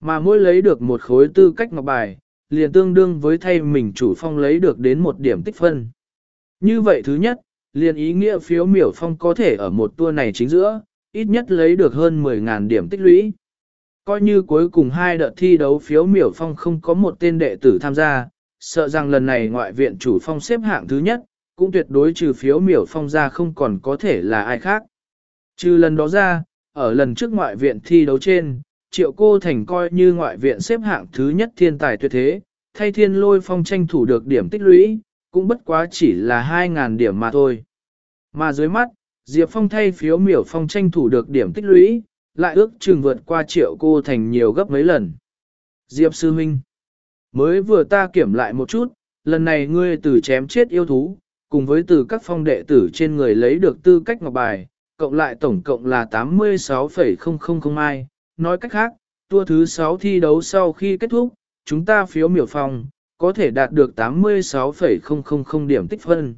Mà mỗi lấy được một khối tư cách ngọc bài, liền tương đương với thay mình chủ phong lấy được đến một điểm tích phân. Như vậy thứ nhất, liền ý nghĩa phiếu miểu phong có thể ở một tour này chính giữa, ít nhất lấy được hơn 10.000 điểm tích lũy. Coi như cuối cùng hai đợt thi đấu phiếu miểu phong không có một tên đệ tử tham gia, sợ rằng lần này ngoại viện chủ phong xếp hạng thứ nhất, cũng tuyệt đối trừ phiếu miểu phong ra không còn có thể là ai khác. Trừ lần đó ra, ở lần trước ngoại viện thi đấu trên, triệu cô thành coi như ngoại viện xếp hạng thứ nhất thiên tài tuyệt thế, thay thiên lôi phong tranh thủ được điểm tích lũy, cũng bất quá chỉ là 2.000 điểm mà thôi. Mà dưới mắt, Diệp Phong thay phiếu miểu phong tranh thủ được điểm tích lũy, lại ước chừng vượt qua triệu cô thành nhiều gấp mấy lần. Diệp Sư Minh Mới vừa ta kiểm lại một chút, lần này ngươi từ chém chết yêu thú, cùng với từ các phong đệ tử trên người lấy được tư cách ngọc bài, cộng lại tổng cộng là 86,000 mai. Nói cách khác, tour thứ 6 thi đấu sau khi kết thúc, chúng ta phiếu miểu phòng, có thể đạt được 86,000 điểm tích phân.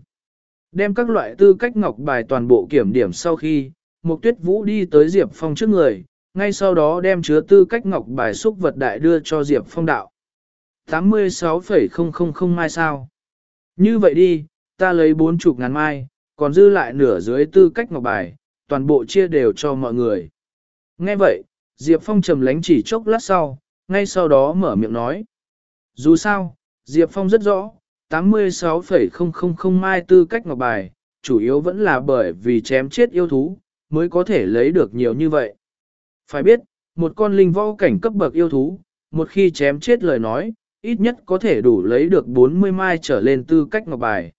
Đem các loại tư cách ngọc bài toàn bộ kiểm điểm sau khi, Mục Tuyết Vũ đi tới Diệp Phong trước người, ngay sau đó đem chứa tư cách ngọc bài xúc vật đại đưa cho Diệp Phong đạo. 86,000 mai sao? Như vậy đi, ta lấy bốn chục ngàn mai, còn dư lại nửa dưới tư cách ngọc bài, toàn bộ chia đều cho mọi người. Nghe vậy, Diệp Phong trầm lánh chỉ chốc lát sau, ngay sau đó mở miệng nói. Dù sao, Diệp Phong rất rõ, 86,000 mai tư cách ngọc bài, chủ yếu vẫn là bởi vì chém chết yêu thú, mới có thể lấy được nhiều như vậy. Phải biết, một con linh võ cảnh cấp bậc yêu thú, một khi chém chết lời nói, ít nhất có thể đủ lấy được 40 mai trở lên tư cách ngọc bài.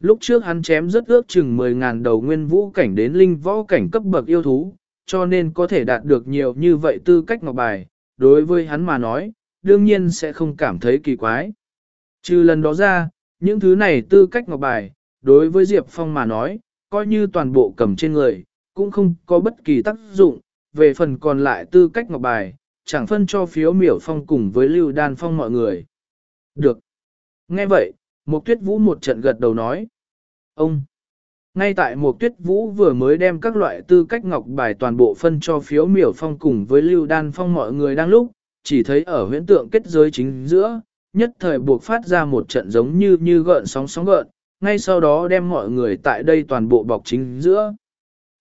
Lúc trước hắn chém rất ước chừng 10.000 đầu nguyên vũ cảnh đến linh võ cảnh cấp bậc yêu thú, cho nên có thể đạt được nhiều như vậy tư cách ngọc bài, đối với hắn mà nói, đương nhiên sẽ không cảm thấy kỳ quái. Trừ lần đó ra, những thứ này tư cách ngọc bài, đối với Diệp Phong mà nói, coi như toàn bộ cầm trên người, cũng không có bất kỳ tác dụng, về phần còn lại tư cách ngọc bài, chẳng phân cho phiếu miểu phong cùng với lưu đan phong mọi người. Được. Nghe vậy, một tuyết vũ một trận gật đầu nói. Ông. Ngay tại một tuyết vũ vừa mới đem các loại tư cách ngọc bài toàn bộ phân cho phiếu miểu phong cùng với lưu đan phong mọi người đang lúc, chỉ thấy ở huyễn tượng kết giới chính giữa, nhất thời buộc phát ra một trận giống như như gợn sóng sóng gợn, ngay sau đó đem mọi người tại đây toàn bộ bọc chính giữa.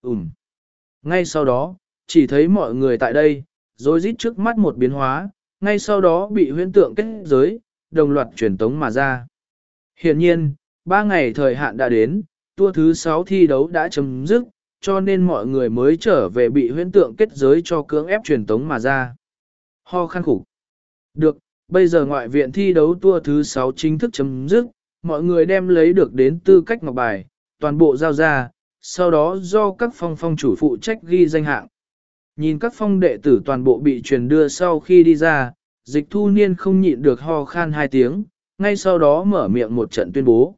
Ừm. Ngay sau đó, chỉ thấy mọi người tại đây, rồi rít trước mắt một biến hóa, ngay sau đó bị huyễn tượng kết giới, đồng loạt truyền tống mà ra. Hiện nhiên, ba ngày thời hạn đã đến, tour thứ 6 thi đấu đã chấm dứt, cho nên mọi người mới trở về bị huyễn tượng kết giới cho cưỡng ép truyền tống mà ra. Ho khăn khủng. Được, bây giờ ngoại viện thi đấu tour thứ 6 chính thức chấm dứt, mọi người đem lấy được đến tư cách ngọc bài, toàn bộ giao ra, sau đó do các phong phong chủ phụ trách ghi danh hạng. Nhìn các phong đệ tử toàn bộ bị truyền đưa sau khi đi ra, dịch thu niên không nhịn được ho khan hai tiếng, ngay sau đó mở miệng một trận tuyên bố.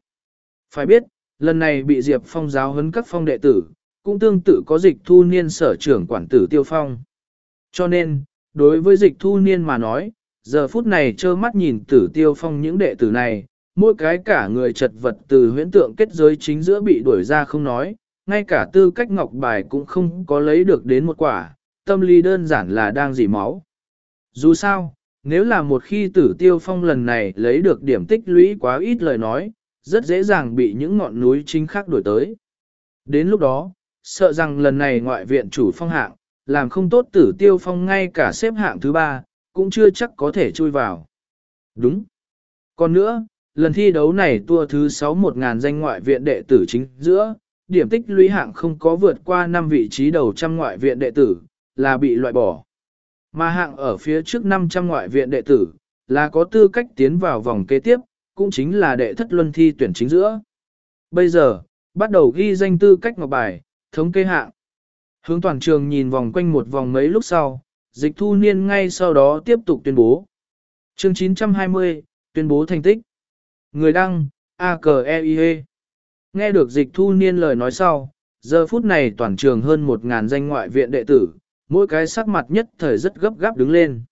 Phải biết, lần này bị Diệp Phong giáo huấn các phong đệ tử, cũng tương tự có dịch thu niên sở trưởng quản tử tiêu phong. Cho nên, đối với dịch thu niên mà nói, giờ phút này trơ mắt nhìn tử tiêu phong những đệ tử này, mỗi cái cả người chật vật từ huyễn tượng kết giới chính giữa bị đuổi ra không nói, ngay cả tư cách ngọc bài cũng không có lấy được đến một quả, tâm lý đơn giản là đang dỉ máu. Dù sao, nếu là một khi tử tiêu phong lần này lấy được điểm tích lũy quá ít lời nói, rất dễ dàng bị những ngọn núi chính khác đuổi tới. Đến lúc đó, sợ rằng lần này ngoại viện chủ phong hạng, làm không tốt tử tiêu phong ngay cả xếp hạng thứ ba, cũng chưa chắc có thể chui vào. Đúng. Còn nữa, lần thi đấu này tua thứ 6 một ngàn danh ngoại viện đệ tử chính giữa, điểm tích lũy hạng không có vượt qua 5 vị trí đầu trăm ngoại viện đệ tử, là bị loại bỏ. Mà hạng ở phía trước 500 ngoại viện đệ tử, là có tư cách tiến vào vòng kế tiếp, cũng chính là đệ thất luân thi tuyển chính giữa. Bây giờ, bắt đầu ghi danh tư cách ngọc bài, thống kê hạng. Hướng toàn trường nhìn vòng quanh một vòng mấy lúc sau, dịch thu niên ngay sau đó tiếp tục tuyên bố. Chương 920, tuyên bố thành tích. Người đăng, a k e i -E. Nghe được dịch thu niên lời nói sau, giờ phút này toàn trường hơn 1.000 danh ngoại viện đệ tử, mỗi cái sắc mặt nhất thời rất gấp gáp đứng lên.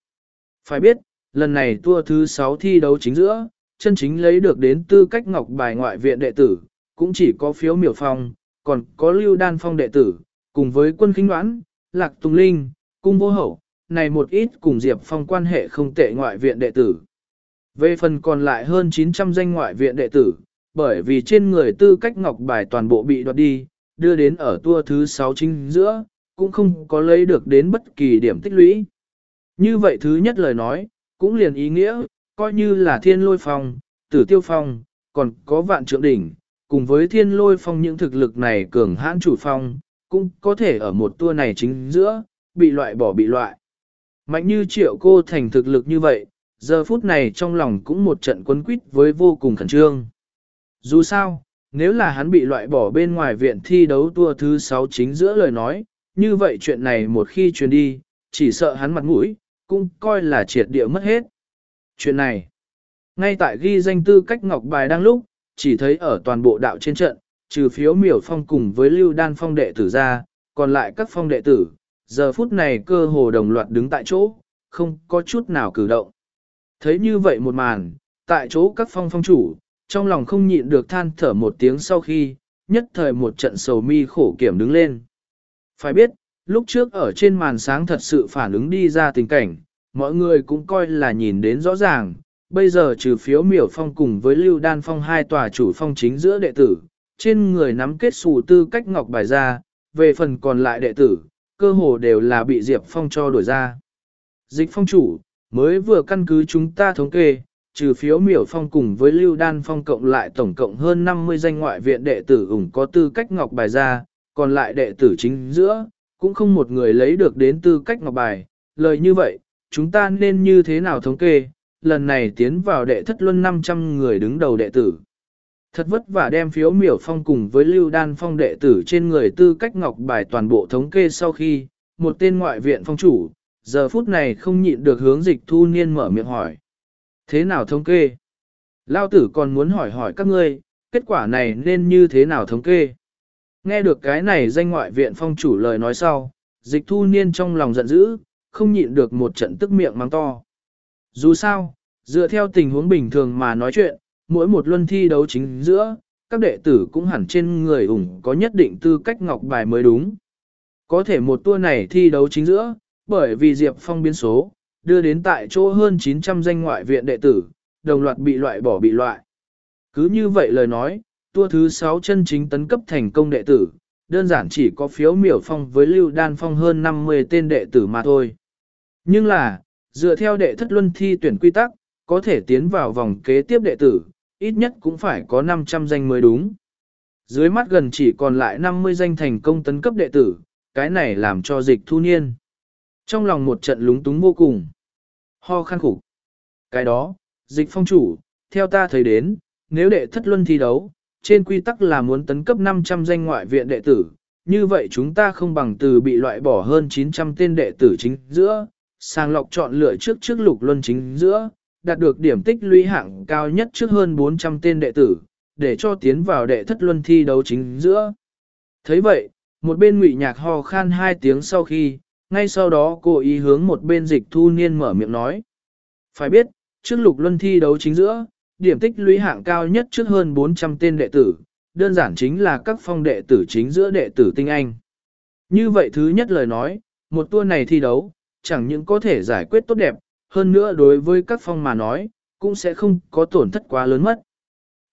Phải biết, lần này tour thứ 6 thi đấu chính giữa, chân chính lấy được đến tư cách ngọc bài ngoại viện đệ tử, cũng chỉ có phiếu miểu phong, còn có lưu đan phong đệ tử, cùng với quân khinh đoán, lạc tùng linh, cung vô hậu, này một ít cùng Diệp Phong quan hệ không tệ ngoại viện đệ tử. Về phần còn lại hơn 900 danh ngoại viện đệ tử, bởi vì trên người tư cách ngọc bài toàn bộ bị đoạt đi, đưa đến ở tour thứ 6 chính giữa, cũng không có lấy được đến bất kỳ điểm tích lũy. Như vậy thứ nhất lời nói, cũng liền ý nghĩa, coi như là thiên lôi phong, tử tiêu phong, còn có vạn trượng đỉnh, cùng với thiên lôi phong những thực lực này cường hãn chủ phong, cũng có thể ở một tour này chính giữa, bị loại bỏ bị loại. Mạnh như triệu cô thành thực lực như vậy, giờ phút này trong lòng cũng một trận quấn quýt với vô cùng khẩn trương. Dù sao, nếu là hắn bị loại bỏ bên ngoài viện thi đấu tour thứ 6 chính giữa lời nói, như vậy chuyện này một khi truyền đi, chỉ sợ hắn mặt mũi, cũng coi là triệt địa mất hết. Chuyện này, ngay tại ghi danh tư cách ngọc bài đang lúc, chỉ thấy ở toàn bộ đạo trên trận, trừ phiếu miểu phong cùng với lưu đan phong đệ tử ra, còn lại các phong đệ tử, giờ phút này cơ hồ đồng loạt đứng tại chỗ, không có chút nào cử động. Thấy như vậy một màn, tại chỗ các phong phong chủ, trong lòng không nhịn được than thở một tiếng sau khi, nhất thời một trận sầu mi khổ kiểm đứng lên. Phải biết, lúc trước ở trên màn sáng thật sự phản ứng đi ra tình cảnh, mọi người cũng coi là nhìn đến rõ ràng, bây giờ trừ phiếu miểu phong cùng với lưu đan phong hai tòa chủ phong chính giữa đệ tử, trên người nắm kết xù tư cách ngọc bài ra, về phần còn lại đệ tử, cơ hồ đều là bị Diệp Phong cho đổi ra. Dịch phong chủ, mới vừa căn cứ chúng ta thống kê, trừ phiếu miểu phong cùng với lưu đan phong cộng lại tổng cộng hơn 50 danh ngoại viện đệ tử ủng có tư cách ngọc bài ra, còn lại đệ tử chính giữa, cũng không một người lấy được đến tư cách ngọc bài. Lời như vậy, chúng ta nên như thế nào thống kê, lần này tiến vào đệ thất luân 500 người đứng đầu đệ tử. Thật vất vả đem phiếu miểu phong cùng với lưu đan phong đệ tử trên người tư cách ngọc bài toàn bộ thống kê sau khi, một tên ngoại viện phong chủ, giờ phút này không nhịn được hướng dịch thu niên mở miệng hỏi. Thế nào thống kê? Lao tử còn muốn hỏi hỏi các ngươi, kết quả này nên như thế nào thống kê? Nghe được cái này danh ngoại viện phong chủ lời nói sau, dịch thu niên trong lòng giận dữ, không nhịn được một trận tức miệng mang to. Dù sao, dựa theo tình huống bình thường mà nói chuyện, mỗi một luân thi đấu chính giữa, các đệ tử cũng hẳn trên người ủng có nhất định tư cách ngọc bài mới đúng. Có thể một tour này thi đấu chính giữa, bởi vì Diệp Phong biến số, đưa đến tại chỗ hơn 900 danh ngoại viện đệ tử, đồng loạt bị loại bỏ bị loại. Cứ như vậy lời nói, Tua thứ 6 chân chính tấn cấp thành công đệ tử, đơn giản chỉ có phiếu miểu phong với lưu đan phong hơn 50 tên đệ tử mà thôi. Nhưng là, dựa theo đệ thất luân thi tuyển quy tắc, có thể tiến vào vòng kế tiếp đệ tử, ít nhất cũng phải có 500 danh mới đúng. Dưới mắt gần chỉ còn lại 50 danh thành công tấn cấp đệ tử, cái này làm cho dịch thu niên. Trong lòng một trận lúng túng vô cùng. Ho khăn khủng. Cái đó, dịch phong chủ, theo ta thấy đến, nếu đệ thất luân thi đấu, trên quy tắc là muốn tấn cấp 500 danh ngoại viện đệ tử, như vậy chúng ta không bằng từ bị loại bỏ hơn 900 tên đệ tử chính giữa, sàng lọc chọn lựa trước trước lục luân chính giữa, đạt được điểm tích lũy hạng cao nhất trước hơn 400 tên đệ tử, để cho tiến vào đệ thất luân thi đấu chính giữa. thấy vậy, một bên ngụy nhạc ho khan hai tiếng sau khi, ngay sau đó cô ý hướng một bên dịch thu niên mở miệng nói. Phải biết, trước lục luân thi đấu chính giữa, điểm tích lũy hạng cao nhất trước hơn 400 tên đệ tử, đơn giản chính là các phong đệ tử chính giữa đệ tử tinh anh. Như vậy thứ nhất lời nói, một tour này thi đấu, chẳng những có thể giải quyết tốt đẹp, hơn nữa đối với các phong mà nói, cũng sẽ không có tổn thất quá lớn mất.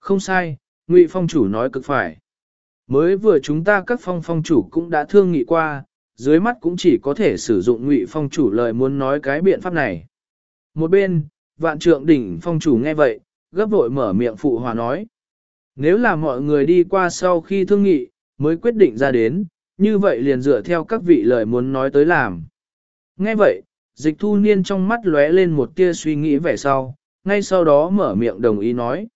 Không sai, Ngụy phong chủ nói cực phải. Mới vừa chúng ta các phong phong chủ cũng đã thương nghị qua, dưới mắt cũng chỉ có thể sử dụng Ngụy phong chủ lời muốn nói cái biện pháp này. Một bên, vạn trượng đỉnh phong chủ nghe vậy, gấp vội mở miệng phụ hòa nói. Nếu là mọi người đi qua sau khi thương nghị, mới quyết định ra đến, như vậy liền dựa theo các vị lời muốn nói tới làm. Nghe vậy, dịch thu niên trong mắt lóe lên một tia suy nghĩ vẻ sau, ngay sau đó mở miệng đồng ý nói.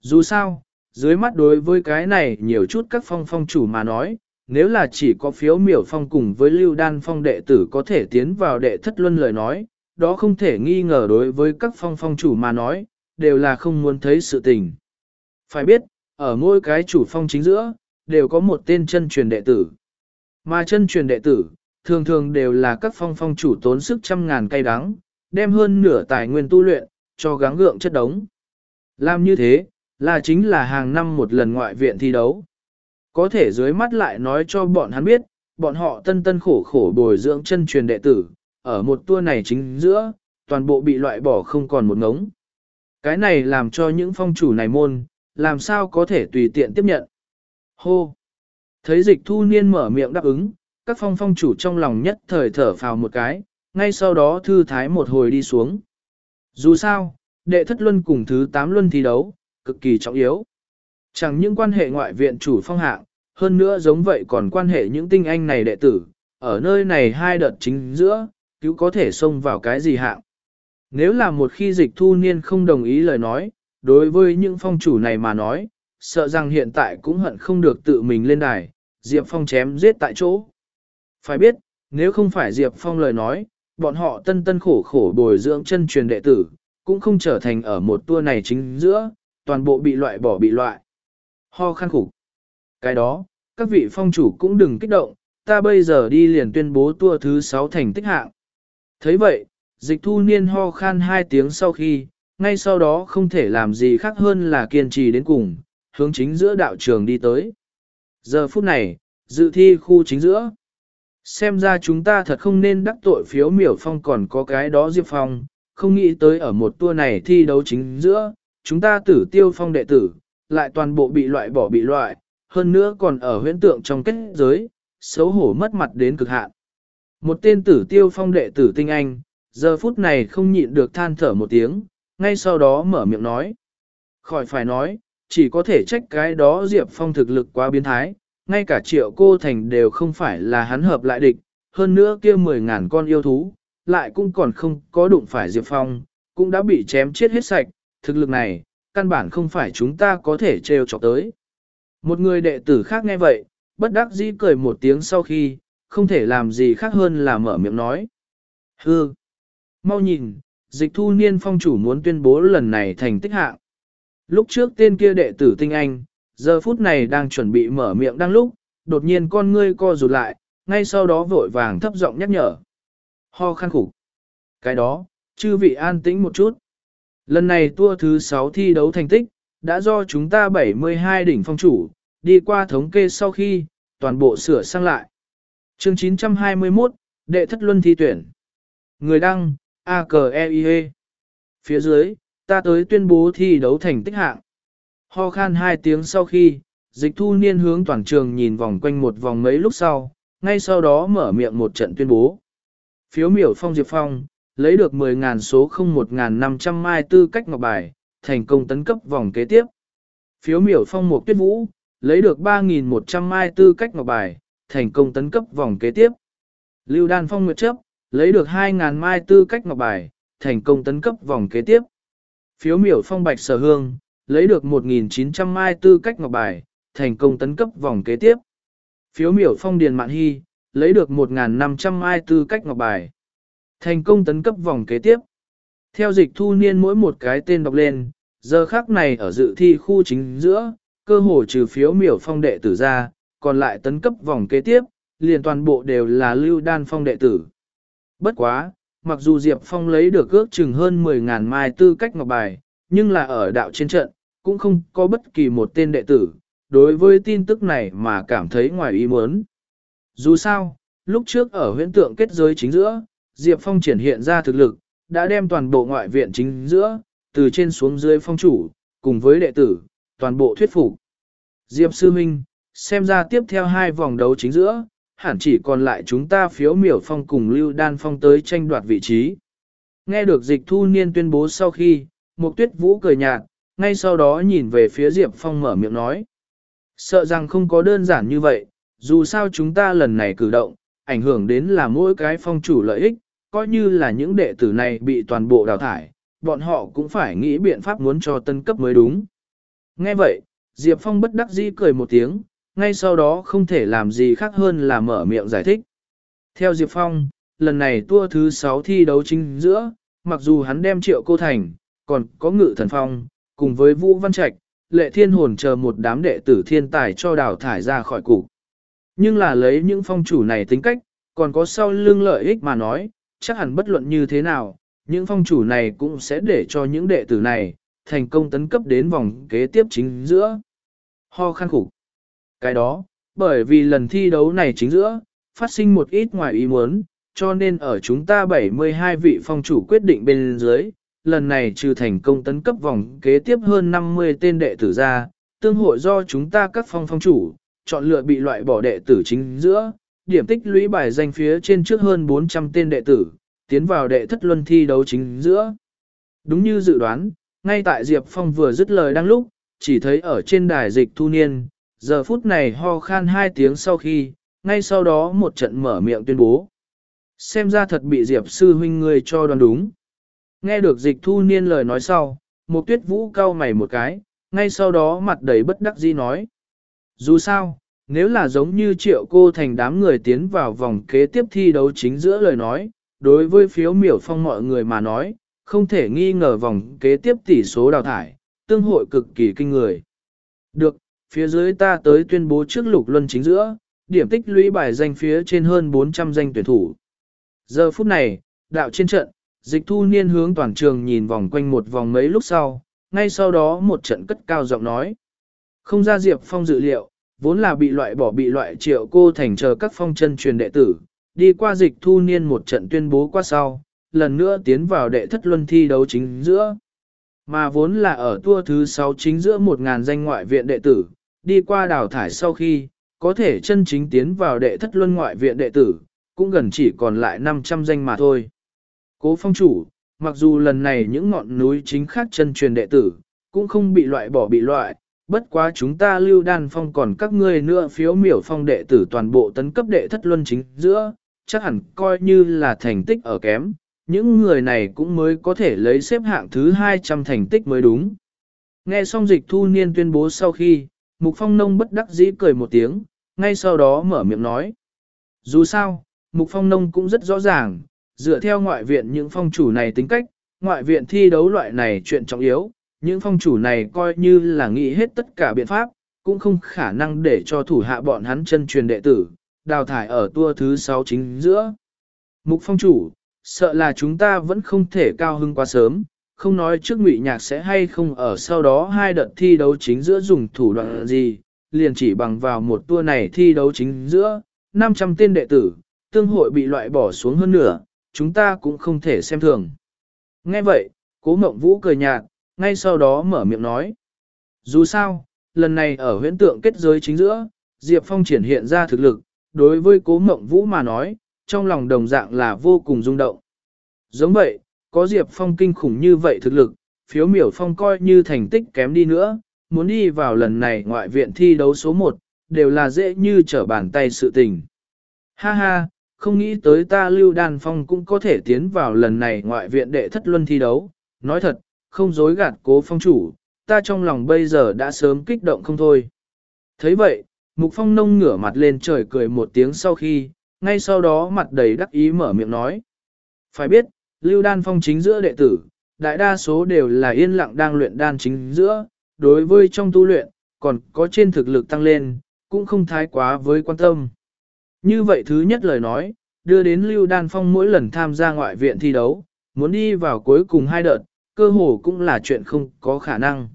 Dù sao, dưới mắt đối với cái này nhiều chút các phong phong chủ mà nói, Nếu là chỉ có phiếu miểu phong cùng với lưu đan phong đệ tử có thể tiến vào đệ thất luân lời nói, đó không thể nghi ngờ đối với các phong phong chủ mà nói, đều là không muốn thấy sự tình. Phải biết, ở mỗi cái chủ phong chính giữa, đều có một tên chân truyền đệ tử. Mà chân truyền đệ tử, thường thường đều là các phong phong chủ tốn sức trăm ngàn cây đắng, đem hơn nửa tài nguyên tu luyện, cho gắng gượng chất đống. Làm như thế, là chính là hàng năm một lần ngoại viện thi đấu. Có thể dưới mắt lại nói cho bọn hắn biết, bọn họ tân tân khổ khổ bồi dưỡng chân truyền đệ tử, ở một tour này chính giữa, toàn bộ bị loại bỏ không còn một ngống. Cái này làm cho những phong chủ này môn, làm sao có thể tùy tiện tiếp nhận. Hô! Thấy dịch thu niên mở miệng đáp ứng, các phong phong chủ trong lòng nhất thời thở phào một cái, ngay sau đó thư thái một hồi đi xuống. Dù sao, đệ thất luân cùng thứ tám luân thi đấu, cực kỳ trọng yếu. Chẳng những quan hệ ngoại viện chủ phong hạng, hơn nữa giống vậy còn quan hệ những tinh anh này đệ tử, ở nơi này hai đợt chính giữa, cứu có thể xông vào cái gì hạng. Nếu là một khi dịch thu niên không đồng ý lời nói, đối với những phong chủ này mà nói, sợ rằng hiện tại cũng hận không được tự mình lên đài, Diệp Phong chém giết tại chỗ. Phải biết, nếu không phải Diệp Phong lời nói, bọn họ tân tân khổ khổ bồi dưỡng chân truyền đệ tử, cũng không trở thành ở một tour này chính giữa, toàn bộ bị loại bỏ bị loại. Ho khăn khủng. Cái đó, các vị phong chủ cũng đừng kích động, ta bây giờ đi liền tuyên bố tour thứ 6 thành tích hạng. thấy vậy, dịch thu niên ho khan hai tiếng sau khi, ngay sau đó không thể làm gì khác hơn là kiên trì đến cùng, hướng chính giữa đạo trường đi tới. Giờ phút này, dự thi khu chính giữa. Xem ra chúng ta thật không nên đắc tội phiếu miểu phong còn có cái đó diệp phong, không nghĩ tới ở một tour này thi đấu chính giữa, chúng ta tử tiêu phong đệ tử, lại toàn bộ bị loại bỏ bị loại, hơn nữa còn ở huyễn tượng trong kết giới, xấu hổ mất mặt đến cực hạn. Một tên tử tiêu phong đệ tử tinh anh, giờ phút này không nhịn được than thở một tiếng, ngay sau đó mở miệng nói. Khỏi phải nói, chỉ có thể trách cái đó Diệp Phong thực lực quá biến thái, ngay cả triệu cô thành đều không phải là hắn hợp lại địch, hơn nữa kia mười ngàn con yêu thú, lại cũng còn không có đụng phải Diệp Phong, cũng đã bị chém chết hết sạch, thực lực này, căn bản không phải chúng ta có thể trêu chọc tới. Một người đệ tử khác nghe vậy, bất đắc dĩ cười một tiếng sau khi, không thể làm gì khác hơn là mở miệng nói. Hư! Mau nhìn, dịch thu niên phong chủ muốn tuyên bố lần này thành tích hạng. Lúc trước tên kia đệ tử tinh anh, giờ phút này đang chuẩn bị mở miệng đang lúc, đột nhiên con ngươi co rụt lại, ngay sau đó vội vàng thấp giọng nhắc nhở. Ho khăn khủng. Cái đó, chư vị an tĩnh một chút. Lần này tour thứ 6 thi đấu thành tích, đã do chúng ta 72 đỉnh phong chủ, đi qua thống kê sau khi, toàn bộ sửa sang lại. chương 921, đệ thất luân thi tuyển. Người đăng, a e i -E. Phía dưới, ta tới tuyên bố thi đấu thành tích hạng. Ho khan hai tiếng sau khi, dịch thu niên hướng toàn trường nhìn vòng quanh một vòng mấy lúc sau, ngay sau đó mở miệng một trận tuyên bố. Phiếu miểu phong diệp phong, lấy được 10.000 số 01.500 mai tư cách ngọc bài, thành công tấn cấp vòng kế tiếp. Phiếu miểu phong một tuyết vũ, lấy được 3.100 mai tư cách ngọc bài, thành công tấn cấp vòng kế tiếp. Lưu đan phong nguyệt chấp, lấy được 2.000 mai tư cách ngọc bài, thành công tấn cấp vòng kế tiếp. Phiếu miểu phong bạch sở hương, lấy được 1.900 mai tư cách ngọc bài, thành công tấn cấp vòng kế tiếp. Phiếu miểu phong điền mạn hy, lấy được 1.500 mai tư cách ngọc bài. Thành công tấn cấp vòng kế tiếp. Theo dịch thu niên mỗi một cái tên đọc lên, giờ khác này ở dự thi khu chính giữa, cơ hồ trừ phiếu miểu phong đệ tử ra, còn lại tấn cấp vòng kế tiếp, liền toàn bộ đều là lưu đan phong đệ tử. Bất quá, mặc dù Diệp Phong lấy được ước chừng hơn 10.000 mai tư cách ngọc bài, nhưng là ở đạo trên trận, cũng không có bất kỳ một tên đệ tử, đối với tin tức này mà cảm thấy ngoài ý muốn. Dù sao, lúc trước ở huyễn tượng kết giới chính giữa, Diệp Phong triển hiện ra thực lực, đã đem toàn bộ ngoại viện chính giữa, từ trên xuống dưới phong chủ, cùng với đệ tử, toàn bộ thuyết phục. Diệp Sư Minh, xem ra tiếp theo hai vòng đấu chính giữa, hẳn chỉ còn lại chúng ta phiếu miểu phong cùng Lưu Đan Phong tới tranh đoạt vị trí. Nghe được dịch thu niên tuyên bố sau khi, Mục Tuyết Vũ cười nhạt, ngay sau đó nhìn về phía Diệp Phong mở miệng nói. Sợ rằng không có đơn giản như vậy, dù sao chúng ta lần này cử động, ảnh hưởng đến là mỗi cái phong chủ lợi ích, coi như là những đệ tử này bị toàn bộ đào thải, bọn họ cũng phải nghĩ biện pháp muốn cho tân cấp mới đúng. Nghe vậy, Diệp Phong bất đắc dĩ cười một tiếng, ngay sau đó không thể làm gì khác hơn là mở miệng giải thích. Theo Diệp Phong, lần này tour thứ 6 thi đấu chính giữa, mặc dù hắn đem triệu cô thành, còn có ngự thần phong, cùng với Vũ Văn Trạch, lệ thiên hồn chờ một đám đệ tử thiên tài cho đào thải ra khỏi cục. Nhưng là lấy những phong chủ này tính cách, còn có sau lưng lợi ích mà nói, chắc hẳn bất luận như thế nào, những phong chủ này cũng sẽ để cho những đệ tử này, thành công tấn cấp đến vòng kế tiếp chính giữa. Ho khăn khủng. Cái đó, bởi vì lần thi đấu này chính giữa, phát sinh một ít ngoài ý muốn, cho nên ở chúng ta 72 vị phong chủ quyết định bên dưới, lần này trừ thành công tấn cấp vòng kế tiếp hơn 50 tên đệ tử ra, tương hội do chúng ta các phong phong chủ, chọn lựa bị loại bỏ đệ tử chính giữa, điểm tích lũy bài danh phía trên trước hơn 400 tên đệ tử, tiến vào đệ thất luân thi đấu chính giữa. Đúng như dự đoán, ngay tại Diệp Phong vừa dứt lời đang lúc, chỉ thấy ở trên đài dịch thu niên, giờ phút này ho khan hai tiếng sau khi, ngay sau đó một trận mở miệng tuyên bố. Xem ra thật bị Diệp sư huynh người cho đoán đúng. Nghe được dịch thu niên lời nói sau, một tuyết vũ cau mày một cái, ngay sau đó mặt đầy bất đắc dĩ nói. Dù sao, nếu là giống như triệu cô thành đám người tiến vào vòng kế tiếp thi đấu chính giữa lời nói, đối với phiếu miểu phong mọi người mà nói, không thể nghi ngờ vòng kế tiếp tỷ số đào thải, tương hội cực kỳ kinh người. Được, phía dưới ta tới tuyên bố trước lục luân chính giữa, điểm tích lũy bài danh phía trên hơn 400 danh tuyển thủ. Giờ phút này, đạo trên trận, dịch thu niên hướng toàn trường nhìn vòng quanh một vòng mấy lúc sau, ngay sau đó một trận cất cao giọng nói. Không ra Diệp Phong dự liệu, vốn là bị loại bỏ bị loại triệu cô thành chờ các phong chân truyền đệ tử, đi qua dịch thu niên một trận tuyên bố qua sau, lần nữa tiến vào đệ thất luân thi đấu chính giữa. Mà vốn là ở tua thứ 6 chính giữa 1.000 danh ngoại viện đệ tử, đi qua đào thải sau khi, có thể chân chính tiến vào đệ thất luân ngoại viện đệ tử, cũng gần chỉ còn lại 500 danh mà thôi. Cố phong chủ, mặc dù lần này những ngọn núi chính khác chân truyền đệ tử, cũng không bị loại bỏ bị loại, bất quá chúng ta lưu đan phong còn các ngươi nữa phiếu miểu phong đệ tử toàn bộ tấn cấp đệ thất luân chính giữa, chắc hẳn coi như là thành tích ở kém, những người này cũng mới có thể lấy xếp hạng thứ 200 thành tích mới đúng. Nghe xong dịch thu niên tuyên bố sau khi, Mục Phong Nông bất đắc dĩ cười một tiếng, ngay sau đó mở miệng nói. Dù sao, Mục Phong Nông cũng rất rõ ràng, dựa theo ngoại viện những phong chủ này tính cách, ngoại viện thi đấu loại này chuyện trọng yếu, những phong chủ này coi như là nghĩ hết tất cả biện pháp, cũng không khả năng để cho thủ hạ bọn hắn chân truyền đệ tử, đào thải ở tour thứ 6 chính giữa. Mục phong chủ, sợ là chúng ta vẫn không thể cao hưng quá sớm, không nói trước ngụy nhạc sẽ hay không ở sau đó hai đợt thi đấu chính giữa dùng thủ đoạn gì, liền chỉ bằng vào một tour này thi đấu chính giữa, 500 tên đệ tử, tương hội bị loại bỏ xuống hơn nửa, chúng ta cũng không thể xem thường. Nghe vậy, cố mộng vũ cười nhạt, ngay sau đó mở miệng nói. Dù sao, lần này ở huyễn tượng kết giới chính giữa, Diệp Phong triển hiện ra thực lực, đối với cố mộng vũ mà nói, trong lòng đồng dạng là vô cùng rung động. Giống vậy, có Diệp Phong kinh khủng như vậy thực lực, phiếu miểu phong coi như thành tích kém đi nữa, muốn đi vào lần này ngoại viện thi đấu số 1, đều là dễ như trở bàn tay sự tình. Ha ha, không nghĩ tới ta Lưu Đan Phong cũng có thể tiến vào lần này ngoại viện đệ thất luân thi đấu. Nói thật, không dối gạt cố phong chủ, ta trong lòng bây giờ đã sớm kích động không thôi. thấy vậy, Mục Phong nông ngửa mặt lên trời cười một tiếng sau khi, ngay sau đó mặt đầy đắc ý mở miệng nói. Phải biết, Lưu Đan Phong chính giữa đệ tử, đại đa số đều là yên lặng đang luyện đan chính giữa, đối với trong tu luyện, còn có trên thực lực tăng lên, cũng không thái quá với quan tâm. Như vậy thứ nhất lời nói, đưa đến Lưu Đan Phong mỗi lần tham gia ngoại viện thi đấu, muốn đi vào cuối cùng hai đợt, cơ hồ cũng là chuyện không có khả năng.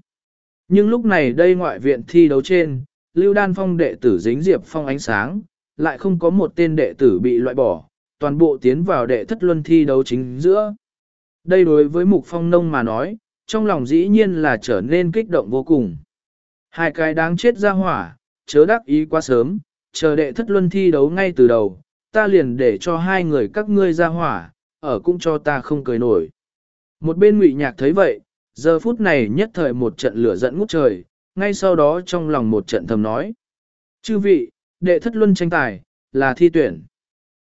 Nhưng lúc này đây ngoại viện thi đấu trên, Lưu Đan Phong đệ tử dính Diệp Phong ánh sáng, lại không có một tên đệ tử bị loại bỏ, toàn bộ tiến vào đệ thất luân thi đấu chính giữa. Đây đối với Mục Phong Nông mà nói, trong lòng dĩ nhiên là trở nên kích động vô cùng. Hai cái đáng chết ra hỏa, chớ đắc ý quá sớm, chờ đệ thất luân thi đấu ngay từ đầu, ta liền để cho hai người các ngươi ra hỏa, ở cũng cho ta không cười nổi. Một bên ngụy nhạc thấy vậy, giờ phút này nhất thời một trận lửa giận ngút trời, ngay sau đó trong lòng một trận thầm nói. Chư vị, đệ thất luân tranh tài, là thi tuyển.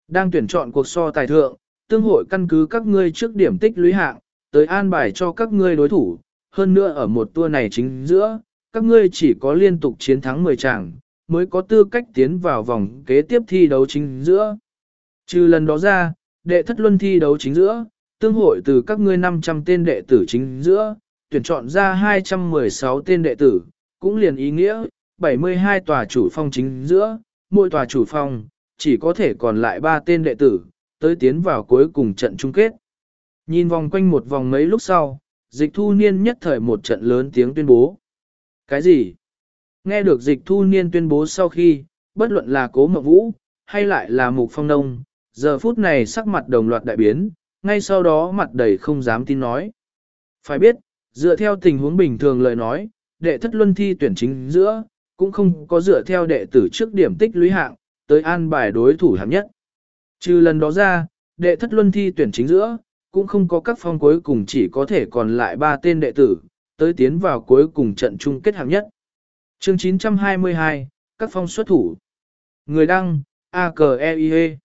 Đang tuyển chọn cuộc so tài thượng, tương hội căn cứ các ngươi trước điểm tích lũy hạng, tới an bài cho các ngươi đối thủ. Hơn nữa ở một tour này chính giữa, các ngươi chỉ có liên tục chiến thắng 10 trạng, mới có tư cách tiến vào vòng kế tiếp thi đấu chính giữa. Trừ lần đó ra, đệ thất luân thi đấu chính giữa, tương hội từ các ngươi 500 tên đệ tử chính giữa, tuyển chọn ra 216 tên đệ tử, cũng liền ý nghĩa, 72 tòa chủ phong chính giữa, mỗi tòa chủ phong, chỉ có thể còn lại ba tên đệ tử, tới tiến vào cuối cùng trận chung kết. Nhìn vòng quanh một vòng mấy lúc sau, dịch thu niên nhất thời một trận lớn tiếng tuyên bố. Cái gì? Nghe được dịch thu niên tuyên bố sau khi, bất luận là cố mộng vũ, hay lại là mục phong nông, giờ phút này sắc mặt đồng loạt đại biến, ngay sau đó mặt đầy không dám tin nói. Phải biết, dựa theo tình huống bình thường lời nói, đệ thất luân thi tuyển chính giữa, cũng không có dựa theo đệ tử trước điểm tích lũy hạng, tới an bài đối thủ hạng nhất. Trừ lần đó ra, đệ thất luân thi tuyển chính giữa, cũng không có các phong cuối cùng chỉ có thể còn lại 3 tên đệ tử, tới tiến vào cuối cùng trận chung kết hạng nhất. Chương 922, các phong xuất thủ. Người đăng, a k e i -E.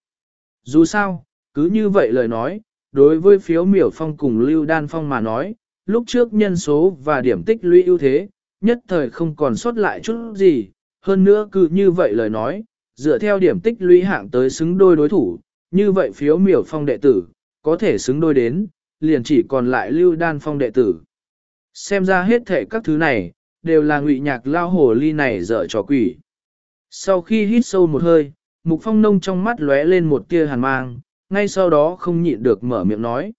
Dù sao, cứ như vậy lời nói, đối với phiếu miểu phong cùng lưu đan phong mà nói, lúc trước nhân số và điểm tích lũy ưu thế, nhất thời không còn sót lại chút gì, hơn nữa cứ như vậy lời nói, dựa theo điểm tích lũy hạng tới xứng đôi đối thủ, như vậy phiếu miểu phong đệ tử, có thể xứng đôi đến, liền chỉ còn lại lưu đan phong đệ tử. Xem ra hết thể các thứ này, đều là ngụy nhạc lao hồ ly này dở trò quỷ. Sau khi hít sâu một hơi, mục phong nông trong mắt lóe lên một tia hàn mang, ngay sau đó không nhịn được mở miệng nói.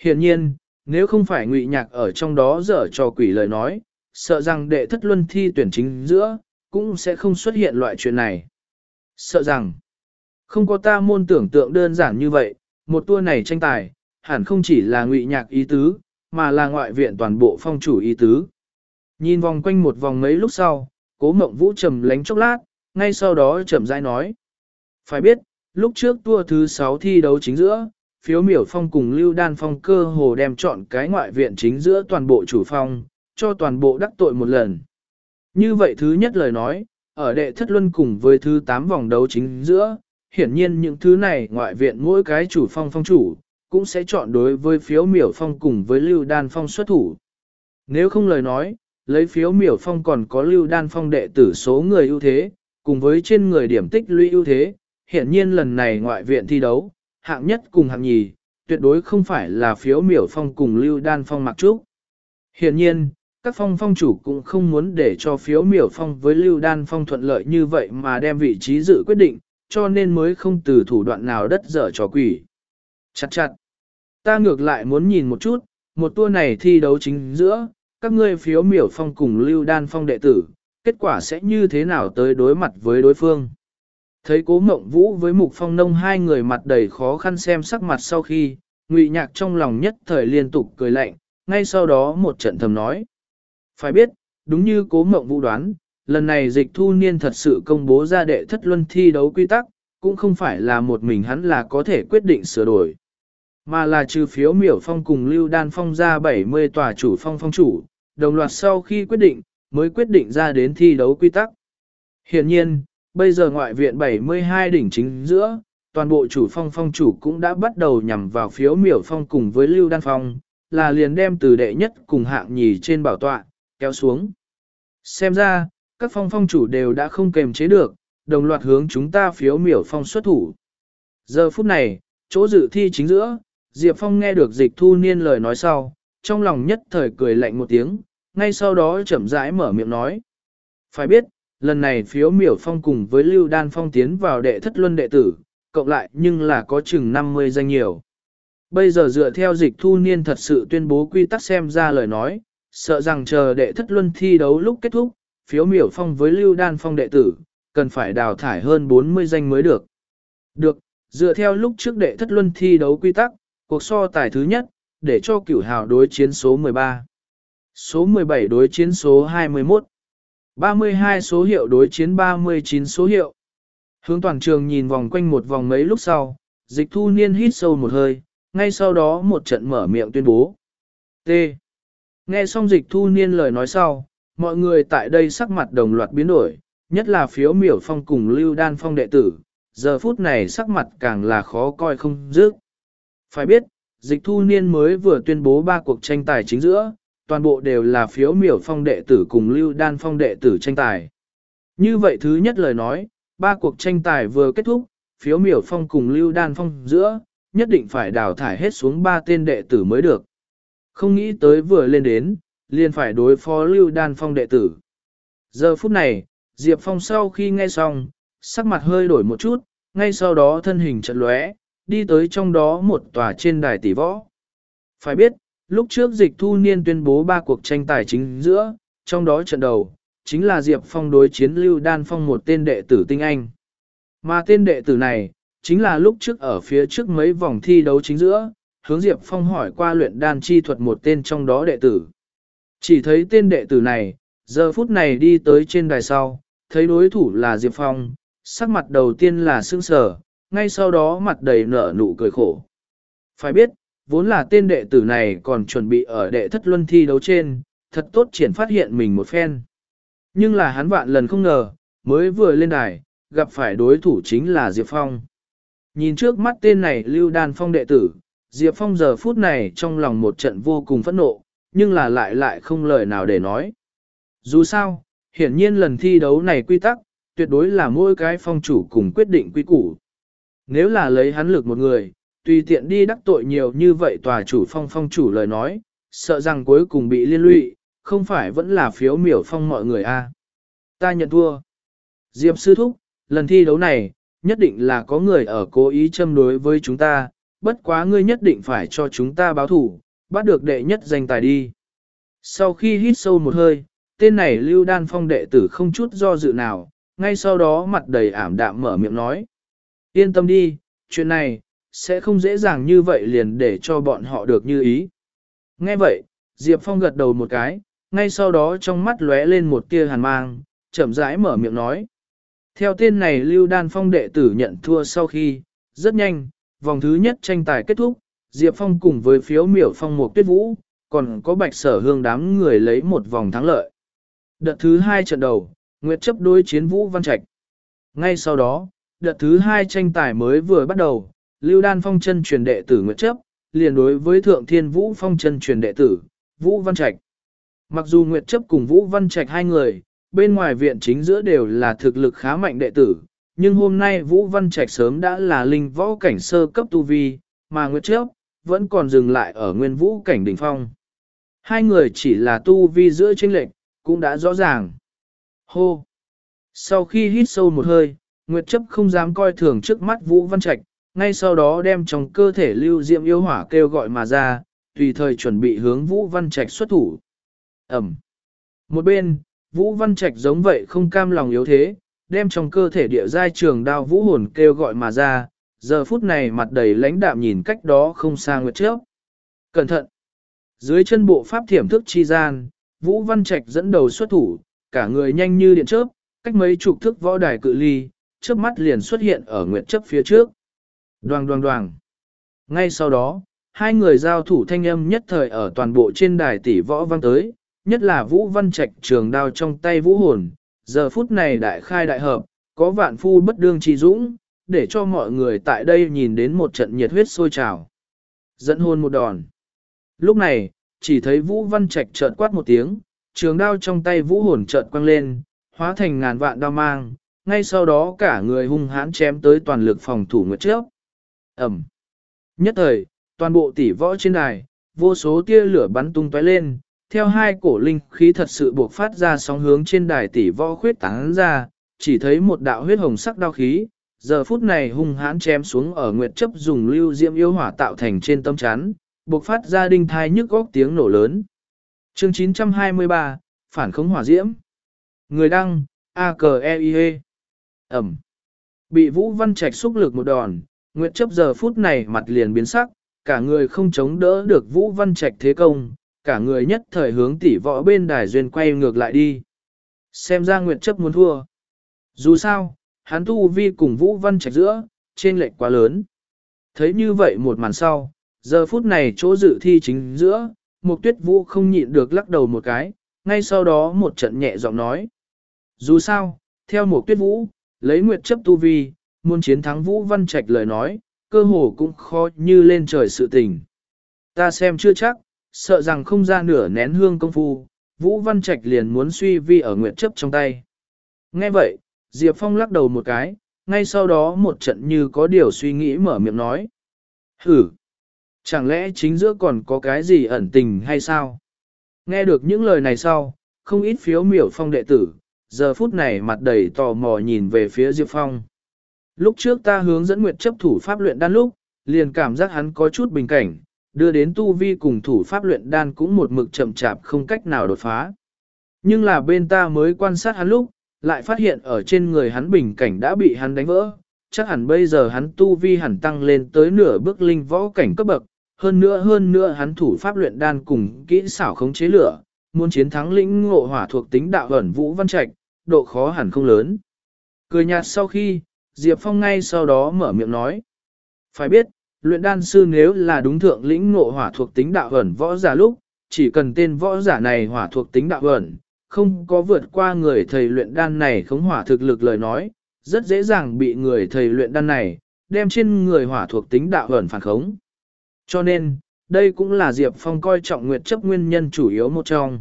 Hiện nhiên, nếu không phải ngụy nhạc ở trong đó dở trò quỷ lời nói, sợ rằng đệ thất luân thi tuyển chính giữa, cũng sẽ không xuất hiện loại chuyện này. Sợ rằng, không có ta môn tưởng tượng đơn giản như vậy, một tour này tranh tài, hẳn không chỉ là ngụy nhạc ý tứ, mà là ngoại viện toàn bộ phong chủ ý tứ. Nhìn vòng quanh một vòng mấy lúc sau, cố mộng vũ trầm lánh chốc lát, ngay sau đó trầm rãi nói. Phải biết, lúc trước tour thứ 6 thi đấu chính giữa, phiếu miểu phong cùng lưu đan phong cơ hồ đem chọn cái ngoại viện chính giữa toàn bộ chủ phong, cho toàn bộ đắc tội một lần. Như vậy thứ nhất lời nói, ở đệ thất luân cùng với thứ 8 vòng đấu chính giữa, hiển nhiên những thứ này ngoại viện mỗi cái chủ phong phong chủ, cũng sẽ chọn đối với phiếu miểu phong cùng với lưu đan phong xuất thủ. Nếu không lời nói, lấy phiếu miểu phong còn có lưu đan phong đệ tử số người ưu thế, cùng với trên người điểm tích lũy ưu thế, hiển nhiên lần này ngoại viện thi đấu, hạng nhất cùng hạng nhì, tuyệt đối không phải là phiếu miểu phong cùng lưu đan phong mặc trúc. Hiển nhiên, các phong phong chủ cũng không muốn để cho phiếu miểu phong với lưu đan phong thuận lợi như vậy mà đem vị trí dự quyết định, cho nên mới không từ thủ đoạn nào đất dở trò quỷ. Chặt chặt. Ta ngược lại muốn nhìn một chút, một tour này thi đấu chính giữa, các ngươi phiếu miểu phong cùng lưu đan phong đệ tử, kết quả sẽ như thế nào tới đối mặt với đối phương. Thấy cố mộng vũ với mục phong nông hai người mặt đầy khó khăn xem sắc mặt sau khi, ngụy nhạc trong lòng nhất thời liên tục cười lạnh, ngay sau đó một trận thầm nói. Phải biết, đúng như cố mộng vũ đoán, lần này dịch thu niên thật sự công bố ra đệ thất luân thi đấu quy tắc, cũng không phải là một mình hắn là có thể quyết định sửa đổi. Mà là trừ phiếu miểu phong cùng lưu đan phong ra 70 tòa chủ phong phong chủ, đồng loạt sau khi quyết định, mới quyết định ra đến thi đấu quy tắc. Hiện nhiên, bây giờ ngoại viện 72 đỉnh chính giữa, toàn bộ chủ phong phong chủ cũng đã bắt đầu nhằm vào phiếu miểu phong cùng với lưu đan phong, là liền đem từ đệ nhất cùng hạng nhì trên bảo tọa, kéo xuống. Xem ra, các phong phong chủ đều đã không kềm chế được, đồng loạt hướng chúng ta phiếu miểu phong xuất thủ. Giờ phút này, chỗ dự thi chính giữa, Diệp Phong nghe được dịch thu niên lời nói sau, trong lòng nhất thời cười lạnh một tiếng, ngay sau đó chậm rãi mở miệng nói. Phải biết, lần này phiếu miểu phong cùng với Lưu Đan Phong tiến vào đệ thất luân đệ tử, cộng lại nhưng là có chừng 50 danh nhiều. Bây giờ dựa theo dịch thu niên thật sự tuyên bố quy tắc xem ra lời nói, sợ rằng chờ đệ thất luân thi đấu lúc kết thúc, phiếu miểu phong với Lưu Đan Phong đệ tử, cần phải đào thải hơn 40 danh mới được. Được, dựa theo lúc trước đệ thất luân thi đấu quy tắc, cuộc so tài thứ nhất, để cho cửu hào đối chiến số 13. Số 17 đối chiến số 21. 32 số hiệu đối chiến 39 số hiệu. Hướng toàn trường nhìn vòng quanh một vòng mấy lúc sau, dịch thu niên hít sâu một hơi, ngay sau đó một trận mở miệng tuyên bố. T. Nghe xong dịch thu niên lời nói sau, mọi người tại đây sắc mặt đồng loạt biến đổi, nhất là phiếu miểu phong cùng lưu đan phong đệ tử, giờ phút này sắc mặt càng là khó coi không dứt. Phải biết, dịch thu niên mới vừa tuyên bố ba cuộc tranh tài chính giữa, toàn bộ đều là phiếu miểu phong đệ tử cùng lưu đan phong đệ tử tranh tài. Như vậy thứ nhất lời nói, ba cuộc tranh tài vừa kết thúc, phiếu miểu phong cùng lưu đan phong giữa, nhất định phải đào thải hết xuống ba tên đệ tử mới được. Không nghĩ tới vừa lên đến, liền phải đối phó lưu đan phong đệ tử. Giờ phút này, Diệp Phong sau khi nghe xong, sắc mặt hơi đổi một chút, ngay sau đó thân hình trận lóe, đi tới trong đó một tòa trên đài tỷ võ. Phải biết, lúc trước dịch thu niên tuyên bố ba cuộc tranh tài chính giữa, trong đó trận đầu, chính là Diệp Phong đối chiến Lưu Đan Phong một tên đệ tử tinh anh. Mà tên đệ tử này, chính là lúc trước ở phía trước mấy vòng thi đấu chính giữa, hướng Diệp Phong hỏi qua luyện đan chi thuật một tên trong đó đệ tử. Chỉ thấy tên đệ tử này, giờ phút này đi tới trên đài sau, thấy đối thủ là Diệp Phong, sắc mặt đầu tiên là sương sở, ngay sau đó mặt đầy nở nụ cười khổ. Phải biết, vốn là tên đệ tử này còn chuẩn bị ở đệ thất luân thi đấu trên, thật tốt triển phát hiện mình một phen. Nhưng là hắn vạn lần không ngờ, mới vừa lên đài, gặp phải đối thủ chính là Diệp Phong. Nhìn trước mắt tên này lưu đan phong đệ tử, Diệp Phong giờ phút này trong lòng một trận vô cùng phẫn nộ, nhưng là lại lại không lời nào để nói. Dù sao, hiển nhiên lần thi đấu này quy tắc, tuyệt đối là mỗi cái phong chủ cùng quyết định quy củ. Nếu là lấy hắn lực một người, tùy tiện đi đắc tội nhiều như vậy tòa chủ phong phong chủ lời nói, sợ rằng cuối cùng bị liên lụy, không phải vẫn là phiếu miểu phong mọi người a à. Ta nhận thua. Diệp sư thúc, lần thi đấu này, nhất định là có người ở cố ý châm đối với chúng ta, bất quá ngươi nhất định phải cho chúng ta báo thủ, bắt được đệ nhất danh tài đi. Sau khi hít sâu một hơi, tên này lưu đan phong đệ tử không chút do dự nào, ngay sau đó mặt đầy ảm đạm mở miệng nói. Yên tâm đi, chuyện này, sẽ không dễ dàng như vậy liền để cho bọn họ được như ý. Nghe vậy, Diệp Phong gật đầu một cái, ngay sau đó trong mắt lóe lên một tia hàn mang, chậm rãi mở miệng nói. Theo tên này Lưu Đan Phong đệ tử nhận thua sau khi, rất nhanh, vòng thứ nhất tranh tài kết thúc, Diệp Phong cùng với phiếu miểu phong một tuyết vũ, còn có bạch sở hương đám người lấy một vòng thắng lợi. Đợt thứ hai trận đầu, Nguyệt chấp đối chiến Vũ Văn Trạch. Ngay sau đó, đợt thứ hai tranh tài mới vừa bắt đầu, Lưu Đan Phong chân truyền đệ tử Nguyệt chấp, liền đối với Thượng Thiên Vũ Phong chân truyền đệ tử, Vũ Văn Trạch. Mặc dù Nguyệt chấp cùng Vũ Văn Trạch hai người, bên ngoài viện chính giữa đều là thực lực khá mạnh đệ tử, nhưng hôm nay Vũ Văn Trạch sớm đã là linh võ cảnh sơ cấp tu vi, mà Nguyệt chấp, vẫn còn dừng lại ở nguyên vũ cảnh đỉnh phong. Hai người chỉ là tu vi giữa chênh lệch, cũng đã rõ ràng. Hô! Sau khi hít sâu một hơi, Nguyệt chấp không dám coi thường trước mắt Vũ Văn Trạch, ngay sau đó đem trong cơ thể lưu diệm yêu hỏa kêu gọi mà ra, tùy thời chuẩn bị hướng Vũ Văn Trạch xuất thủ. Ẩm! Một bên, Vũ Văn Trạch giống vậy không cam lòng yếu thế, đem trong cơ thể địa giai trường đao vũ hồn kêu gọi mà ra, giờ phút này mặt đầy lãnh đạm nhìn cách đó không xa Nguyệt trước Cẩn thận! Dưới chân bộ pháp thiểm thức chi gian, Vũ Văn Trạch dẫn đầu xuất thủ, cả người nhanh như điện chớp, cách mấy chục thước võ đài cự ly, chớp mắt liền xuất hiện ở nguyệt chấp phía trước. Đoàng đoàng đoàng. Ngay sau đó, hai người giao thủ thanh âm nhất thời ở toàn bộ trên đài tỷ võ vang tới, nhất là Vũ Văn Trạch trường đao trong tay vũ hồn, giờ phút này đại khai đại hợp, có vạn phu bất đương trì dũng, để cho mọi người tại đây nhìn đến một trận nhiệt huyết sôi trào. Dẫn hôn một đòn. Lúc này, chỉ thấy Vũ Văn Trạch chợt quát một tiếng, trường đao trong tay Vũ hồn chợt quăng lên, hóa thành ngàn vạn đao mang, ngay sau đó cả người hung hãn chém tới toàn lực phòng thủ nguyệt trước. Ẩm. Nhất thời, toàn bộ tỷ võ trên đài, vô số tia lửa bắn tung tóe lên, theo hai cổ linh khí thật sự buộc phát ra sóng hướng trên đài tỷ võ khuyết tán ra, chỉ thấy một đạo huyết hồng sắc đao khí, giờ phút này hung hãn chém xuống ở nguyệt chấp dùng lưu diễm yêu hỏa tạo thành trên tâm chắn, buộc phát ra đinh thai nhức góc tiếng nổ lớn. Chương 923, Phản khống hỏa diễm. Người đăng, a k e i -E. Ẩm. Bị Vũ Văn Trạch xúc lực một đòn, Nguyệt chấp giờ phút này mặt liền biến sắc, cả người không chống đỡ được Vũ Văn Trạch thế công, cả người nhất thời hướng tỉ võ bên đài duyên quay ngược lại đi. Xem ra Nguyệt chấp muốn thua. Dù sao, hắn tu vi cùng Vũ Văn Trạch giữa, trên lệch quá lớn. Thấy như vậy một màn sau, giờ phút này chỗ dự thi chính giữa, Mục Tuyết Vũ không nhịn được lắc đầu một cái, ngay sau đó một trận nhẹ giọng nói. Dù sao, theo Mục Tuyết Vũ, lấy Nguyệt chấp tu vi, muốn chiến thắng Vũ Văn Trạch lời nói, cơ hồ cũng khó như lên trời sự tình. Ta xem chưa chắc, sợ rằng không ra nửa nén hương công phu, Vũ Văn Trạch liền muốn suy vi ở Nguyệt chấp trong tay. Nghe vậy, Diệp Phong lắc đầu một cái, ngay sau đó một trận như có điều suy nghĩ mở miệng nói. Hử! Chẳng lẽ chính giữa còn có cái gì ẩn tình hay sao? Nghe được những lời này sau, không ít phiếu miểu phong đệ tử, giờ phút này mặt đầy tò mò nhìn về phía Diệp Phong. Lúc trước ta hướng dẫn Nguyệt chấp thủ pháp luyện đan lúc, liền cảm giác hắn có chút bình cảnh, đưa đến tu vi cùng thủ pháp luyện đan cũng một mực chậm chạp không cách nào đột phá. Nhưng là bên ta mới quan sát hắn lúc, lại phát hiện ở trên người hắn bình cảnh đã bị hắn đánh vỡ, chắc hẳn bây giờ hắn tu vi hẳn tăng lên tới nửa bước linh võ cảnh cấp bậc, hơn nữa hơn nữa hắn thủ pháp luyện đan cùng kỹ xảo khống chế lửa, muốn chiến thắng lĩnh ngộ hỏa thuộc tính đạo ẩn vũ văn trạch, độ khó hẳn không lớn. Cười nhạt sau khi, Diệp Phong ngay sau đó mở miệng nói. Phải biết, luyện đan sư nếu là đúng thượng lĩnh ngộ hỏa thuộc tính đạo ẩn võ giả lúc, chỉ cần tên võ giả này hỏa thuộc tính đạo ẩn, không có vượt qua người thầy luyện đan này khống hỏa thực lực lời nói, rất dễ dàng bị người thầy luyện đan này, đem trên người hỏa thuộc tính đạo ẩn phản khống. Cho nên, đây cũng là Diệp Phong coi trọng nguyệt chấp nguyên nhân chủ yếu một trong.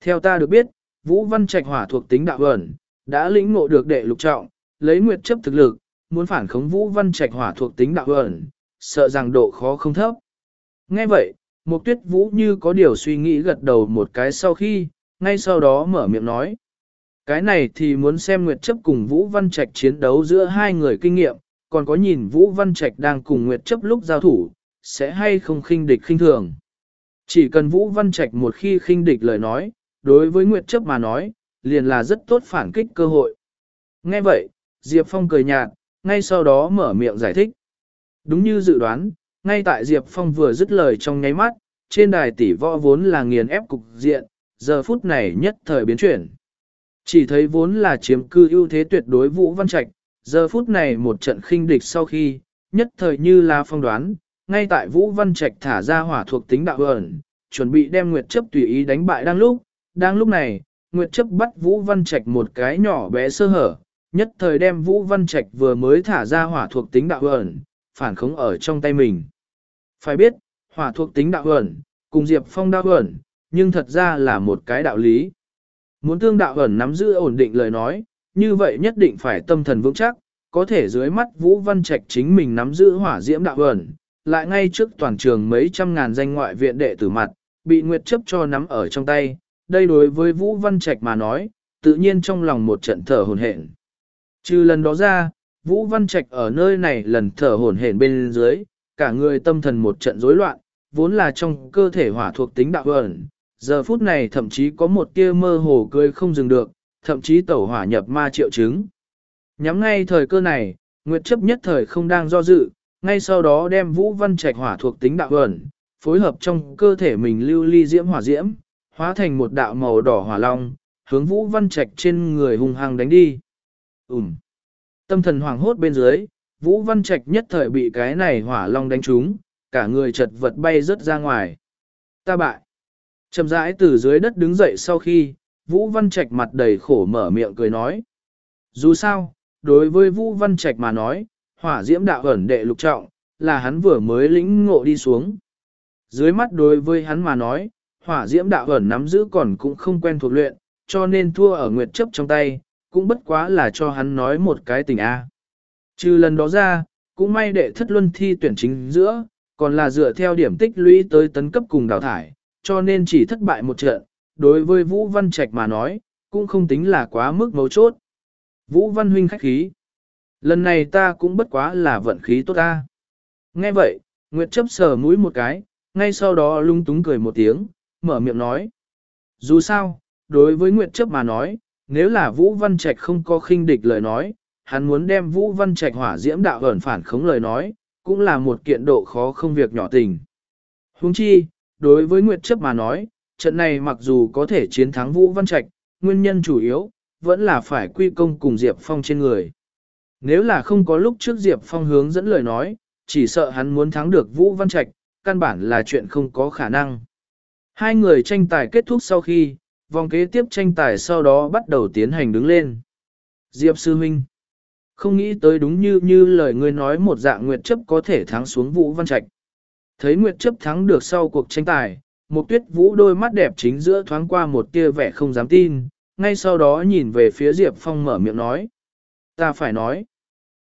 Theo ta được biết, Vũ Văn Trạch hỏa thuộc tính đạo ẩn, đã lĩnh ngộ được đệ lục trọng, lấy nguyệt chấp thực lực, muốn phản khống Vũ Văn Trạch hỏa thuộc tính đạo ẩn, sợ rằng độ khó không thấp. Nghe vậy, Mục tuyết vũ như có điều suy nghĩ gật đầu một cái sau khi, ngay sau đó mở miệng nói. Cái này thì muốn xem Nguyệt chấp cùng Vũ Văn Trạch chiến đấu giữa hai người kinh nghiệm, còn có nhìn Vũ Văn Trạch đang cùng Nguyệt chấp lúc giao thủ, sẽ hay không khinh địch khinh thường. Chỉ cần Vũ Văn Trạch một khi khinh địch lời nói, đối với Nguyệt chấp mà nói, liền là rất tốt phản kích cơ hội. Nghe vậy, Diệp Phong cười nhạt, ngay sau đó mở miệng giải thích. Đúng như dự đoán, ngay tại Diệp Phong vừa dứt lời trong nháy mắt, trên đài tỷ võ vốn là nghiền ép cục diện, giờ phút này nhất thời biến chuyển. Chỉ thấy vốn là chiếm cư ưu thế tuyệt đối Vũ Văn Trạch, giờ phút này một trận khinh địch sau khi, nhất thời như là phong đoán, ngay tại Vũ Văn Trạch thả ra hỏa thuộc tính đạo ẩn, chuẩn bị đem Nguyệt chấp tùy ý đánh bại đang lúc, đang lúc này, Nguyệt chấp bắt Vũ Văn Trạch một cái nhỏ bé sơ hở, nhất thời đem Vũ Văn Trạch vừa mới thả ra hỏa thuộc tính đạo ẩn, phản khống ở trong tay mình. Phải biết, hỏa thuộc tính đạo ẩn, cùng Diệp Phong đạo ẩn, nhưng thật ra là một cái đạo lý. Muốn tương đạo ẩn nắm giữ ổn định lời nói, như vậy nhất định phải tâm thần vững chắc, có thể dưới mắt Vũ Văn Trạch chính mình nắm giữ hỏa diễm đạo ẩn, lại ngay trước toàn trường mấy trăm ngàn danh ngoại viện đệ tử mặt, bị Nguyệt chấp cho nắm ở trong tay, đây đối với Vũ Văn Trạch mà nói, tự nhiên trong lòng một trận thở hồn hển. Trừ lần đó ra, Vũ Văn Trạch ở nơi này lần thở hổn hển bên dưới, cả người tâm thần một trận rối loạn, vốn là trong cơ thể hỏa thuộc tính đạo ẩn, giờ phút này thậm chí có một tia mơ hồ cười không dừng được, thậm chí tẩu hỏa nhập ma triệu chứng. Nhắm ngay thời cơ này, Nguyệt chấp nhất thời không đang do dự, ngay sau đó đem Vũ Văn Trạch hỏa thuộc tính đạo ẩn, phối hợp trong cơ thể mình lưu ly diễm hỏa diễm, hóa thành một đạo màu đỏ hỏa long, hướng Vũ Văn Trạch trên người hung hăng đánh đi. Ừm. Tâm thần hoảng hốt bên dưới, Vũ Văn Trạch nhất thời bị cái này hỏa long đánh trúng, cả người chật vật bay rớt ra ngoài. Ta bại. Chậm rãi từ dưới đất đứng dậy sau khi, Vũ Văn Trạch mặt đầy khổ mở miệng cười nói. Dù sao, đối với Vũ Văn Trạch mà nói, hỏa diễm đạo ẩn đệ lục trọng, là hắn vừa mới lĩnh ngộ đi xuống. Dưới mắt đối với hắn mà nói, hỏa diễm đạo ẩn nắm giữ còn cũng không quen thuộc luyện, cho nên thua ở nguyệt chấp trong tay, cũng bất quá là cho hắn nói một cái tình A. Trừ lần đó ra, cũng may đệ thất luân thi tuyển chính giữa, còn là dựa theo điểm tích lũy tới tấn cấp cùng đào thải, cho nên chỉ thất bại một trận, đối với Vũ Văn Trạch mà nói, cũng không tính là quá mức mấu chốt. Vũ Văn huynh khách khí. Lần này ta cũng bất quá là vận khí tốt ta. Nghe vậy, Nguyệt chấp sờ mũi một cái, ngay sau đó lung túng cười một tiếng, mở miệng nói. Dù sao, đối với Nguyệt chấp mà nói, nếu là Vũ Văn Trạch không có khinh địch lời nói, hắn muốn đem Vũ Văn Trạch hỏa diễm đạo ẩn phản khống lời nói, cũng là một kiện độ khó không việc nhỏ tình. Huống chi, đối với Nguyệt chấp mà nói, trận này mặc dù có thể chiến thắng Vũ Văn Trạch, nguyên nhân chủ yếu, vẫn là phải quy công cùng Diệp Phong trên người. Nếu là không có lúc trước Diệp Phong hướng dẫn lời nói, chỉ sợ hắn muốn thắng được Vũ Văn Trạch, căn bản là chuyện không có khả năng. Hai người tranh tài kết thúc sau khi, vòng kế tiếp tranh tài sau đó bắt đầu tiến hành đứng lên. Diệp Sư Minh Không nghĩ tới đúng như như lời ngươi nói một dạng Nguyệt chấp có thể thắng xuống Vũ Văn Trạch. Thấy Nguyệt chấp thắng được sau cuộc tranh tài, một tuyết vũ đôi mắt đẹp chính giữa thoáng qua một tia vẻ không dám tin, ngay sau đó nhìn về phía Diệp Phong mở miệng nói. Ta phải nói.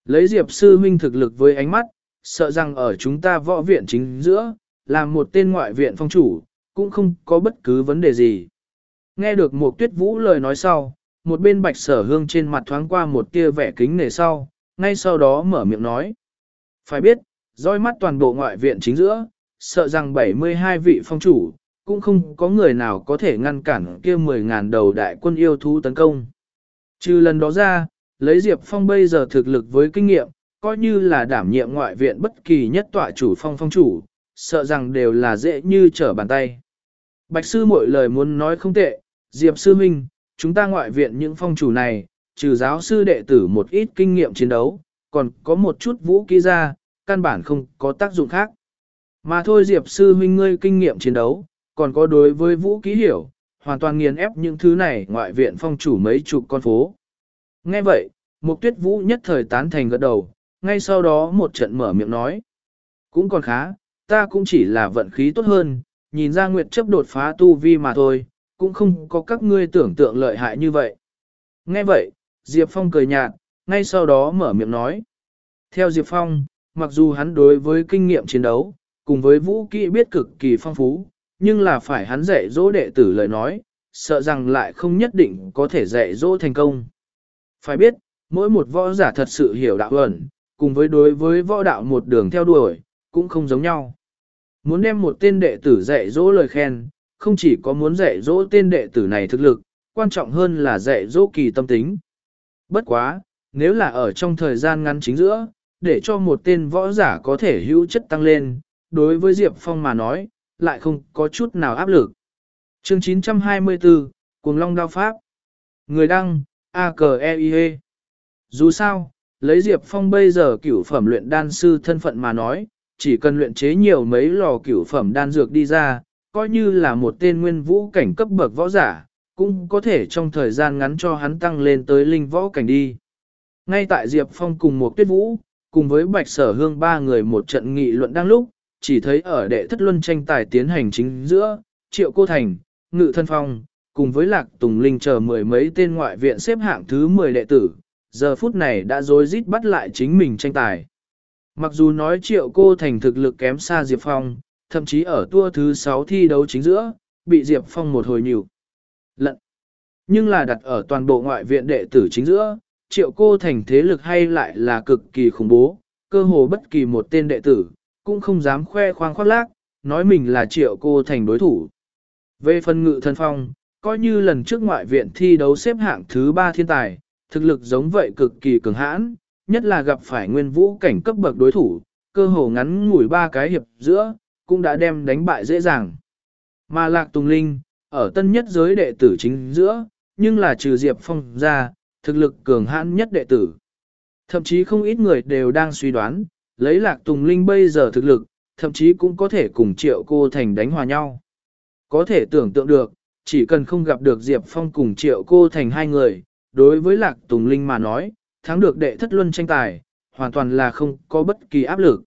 Lấy Diệp sư Minh thực lực với ánh mắt, sợ rằng ở chúng ta võ viện chính giữa, làm một tên ngoại viện phong chủ, cũng không có bất cứ vấn đề gì. Nghe được một tuyết vũ lời nói sau, một bên bạch sở hương trên mặt thoáng qua một tia vẻ kính nể sau, ngay sau đó mở miệng nói. Phải biết, roi mắt toàn bộ ngoại viện chính giữa, sợ rằng 72 vị phong chủ, cũng không có người nào có thể ngăn cản kia 10.000 đầu đại quân yêu thú tấn công. Trừ lần đó ra, lấy Diệp Phong bây giờ thực lực với kinh nghiệm, coi như là đảm nhiệm ngoại viện bất kỳ nhất tọa chủ phong phong chủ, sợ rằng đều là dễ như trở bàn tay. Bạch sư mỗi lời muốn nói không tệ, Diệp sư minh, chúng ta ngoại viện những phong chủ này, trừ giáo sư đệ tử một ít kinh nghiệm chiến đấu, còn có một chút vũ kỹ ra, căn bản không có tác dụng khác. Mà thôi Diệp sư huynh ngươi kinh nghiệm chiến đấu, còn có đối với vũ kỹ hiểu, hoàn toàn nghiền ép những thứ này ngoại viện phong chủ mấy chục con phố. Nghe vậy, Mục tuyết vũ nhất thời tán thành gật đầu, ngay sau đó một trận mở miệng nói. Cũng còn khá, ta cũng chỉ là vận khí tốt hơn, nhìn ra nguyệt chấp đột phá tu vi mà thôi, cũng không có các ngươi tưởng tượng lợi hại như vậy. Nghe vậy, Diệp Phong cười nhạt, ngay sau đó mở miệng nói. Theo Diệp Phong, mặc dù hắn đối với kinh nghiệm chiến đấu, cùng với vũ kỹ biết cực kỳ phong phú, nhưng là phải hắn dạy dỗ đệ tử lời nói, sợ rằng lại không nhất định có thể dạy dỗ thành công. Phải biết, mỗi một võ giả thật sự hiểu đạo ẩn, cùng với đối với võ đạo một đường theo đuổi, cũng không giống nhau. Muốn đem một tên đệ tử dạy dỗ lời khen, không chỉ có muốn dạy dỗ tên đệ tử này thực lực, quan trọng hơn là dạy dỗ kỳ tâm tính. Bất quá, nếu là ở trong thời gian ngắn chính giữa, để cho một tên võ giả có thể hữu chất tăng lên, đối với Diệp Phong mà nói, lại không có chút nào áp lực. Chương 924, Cuồng Long Đao Pháp Người đăng, a k e i -E. Dù sao, lấy Diệp Phong bây giờ cửu phẩm luyện đan sư thân phận mà nói, chỉ cần luyện chế nhiều mấy lò cửu phẩm đan dược đi ra, coi như là một tên nguyên vũ cảnh cấp bậc võ giả, cũng có thể trong thời gian ngắn cho hắn tăng lên tới linh võ cảnh đi. Ngay tại Diệp Phong cùng một tuyết vũ, cùng với Bạch Sở Hương ba người một trận nghị luận đang lúc, chỉ thấy ở đệ thất luân tranh tài tiến hành chính giữa, Triệu Cô Thành, Ngự Thân Phong, cùng với Lạc Tùng Linh chờ mười mấy tên ngoại viện xếp hạng thứ 10 đệ tử, giờ phút này đã rối rít bắt lại chính mình tranh tài. Mặc dù nói triệu cô thành thực lực kém xa Diệp Phong, thậm chí ở tua thứ 6 thi đấu chính giữa, bị Diệp Phong một hồi nhịu. Lận. Nhưng là đặt ở toàn bộ ngoại viện đệ tử chính giữa, triệu cô thành thế lực hay lại là cực kỳ khủng bố, cơ hồ bất kỳ một tên đệ tử, cũng không dám khoe khoang khoác lác, nói mình là triệu cô thành đối thủ. Về phần ngự thân phong, coi như lần trước ngoại viện thi đấu xếp hạng thứ 3 thiên tài, thực lực giống vậy cực kỳ cường hãn, nhất là gặp phải nguyên vũ cảnh cấp bậc đối thủ, cơ hồ ngắn ngủi ba cái hiệp giữa, cũng đã đem đánh bại dễ dàng. Mà Lạc Tùng Linh, ở tân nhất giới đệ tử chính giữa, nhưng là trừ Diệp Phong ra, thực lực cường hãn nhất đệ tử. Thậm chí không ít người đều đang suy đoán, lấy Lạc Tùng Linh bây giờ thực lực, thậm chí cũng có thể cùng Triệu Cô Thành đánh hòa nhau. Có thể tưởng tượng được, chỉ cần không gặp được Diệp Phong cùng Triệu Cô Thành hai người, đối với Lạc Tùng Linh mà nói, thắng được đệ thất luân tranh tài, hoàn toàn là không có bất kỳ áp lực.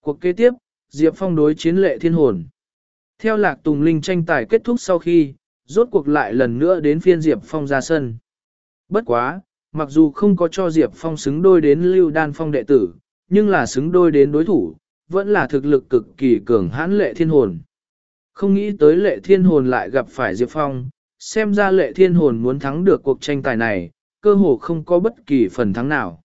Cuộc kế tiếp, Diệp Phong đối chiến lệ thiên hồn. Theo Lạc Tùng Linh tranh tài kết thúc sau khi, rốt cuộc lại lần nữa đến phiên Diệp Phong ra sân. Bất quá, mặc dù không có cho Diệp Phong xứng đôi đến lưu đan phong đệ tử, nhưng là xứng đôi đến đối thủ, vẫn là thực lực cực kỳ cường hãn lệ thiên hồn. Không nghĩ tới lệ thiên hồn lại gặp phải Diệp Phong, xem ra lệ thiên hồn muốn thắng được cuộc tranh tài này, cơ hồ không có bất kỳ phần thắng nào.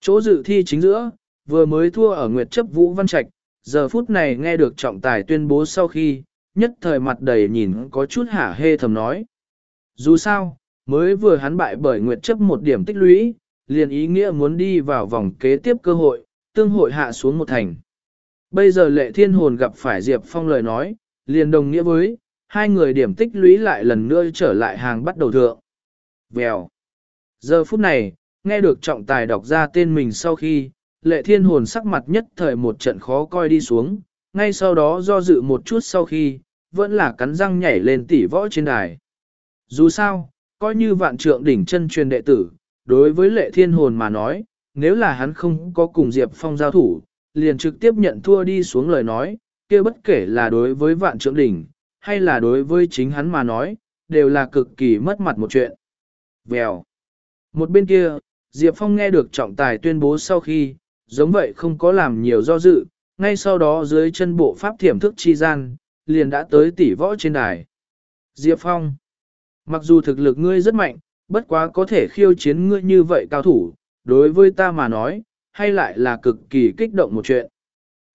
Chỗ dự thi chính giữa, vừa mới thua ở Nguyệt chấp Vũ Văn Trạch, giờ phút này nghe được trọng tài tuyên bố sau khi, nhất thời mặt đầy nhìn có chút hả hê thầm nói. Dù sao, mới vừa hắn bại bởi Nguyệt chấp một điểm tích lũy, liền ý nghĩa muốn đi vào vòng kế tiếp cơ hội, tương hội hạ xuống một thành. Bây giờ lệ thiên hồn gặp phải Diệp Phong lời nói, liền đồng nghĩa với, hai người điểm tích lũy lại lần nữa trở lại hàng bắt đầu thượng. Vèo. Giờ phút này, nghe được trọng tài đọc ra tên mình sau khi, lệ thiên hồn sắc mặt nhất thời một trận khó coi đi xuống, ngay sau đó do dự một chút sau khi, vẫn là cắn răng nhảy lên tỉ võ trên đài. Dù sao, coi như vạn trượng đỉnh chân truyền đệ tử, đối với lệ thiên hồn mà nói, nếu là hắn không có cùng Diệp Phong giao thủ, liền trực tiếp nhận thua đi xuống lời nói, kia bất kể là đối với vạn trượng đỉnh, hay là đối với chính hắn mà nói, đều là cực kỳ mất mặt một chuyện. Vèo. Một bên kia, Diệp Phong nghe được trọng tài tuyên bố sau khi, giống vậy không có làm nhiều do dự, ngay sau đó dưới chân bộ pháp thiểm thức chi gian, liền đã tới tỷ võ trên đài. Diệp Phong. Mặc dù thực lực ngươi rất mạnh, bất quá có thể khiêu chiến ngươi như vậy cao thủ, đối với ta mà nói, hay lại là cực kỳ kích động một chuyện.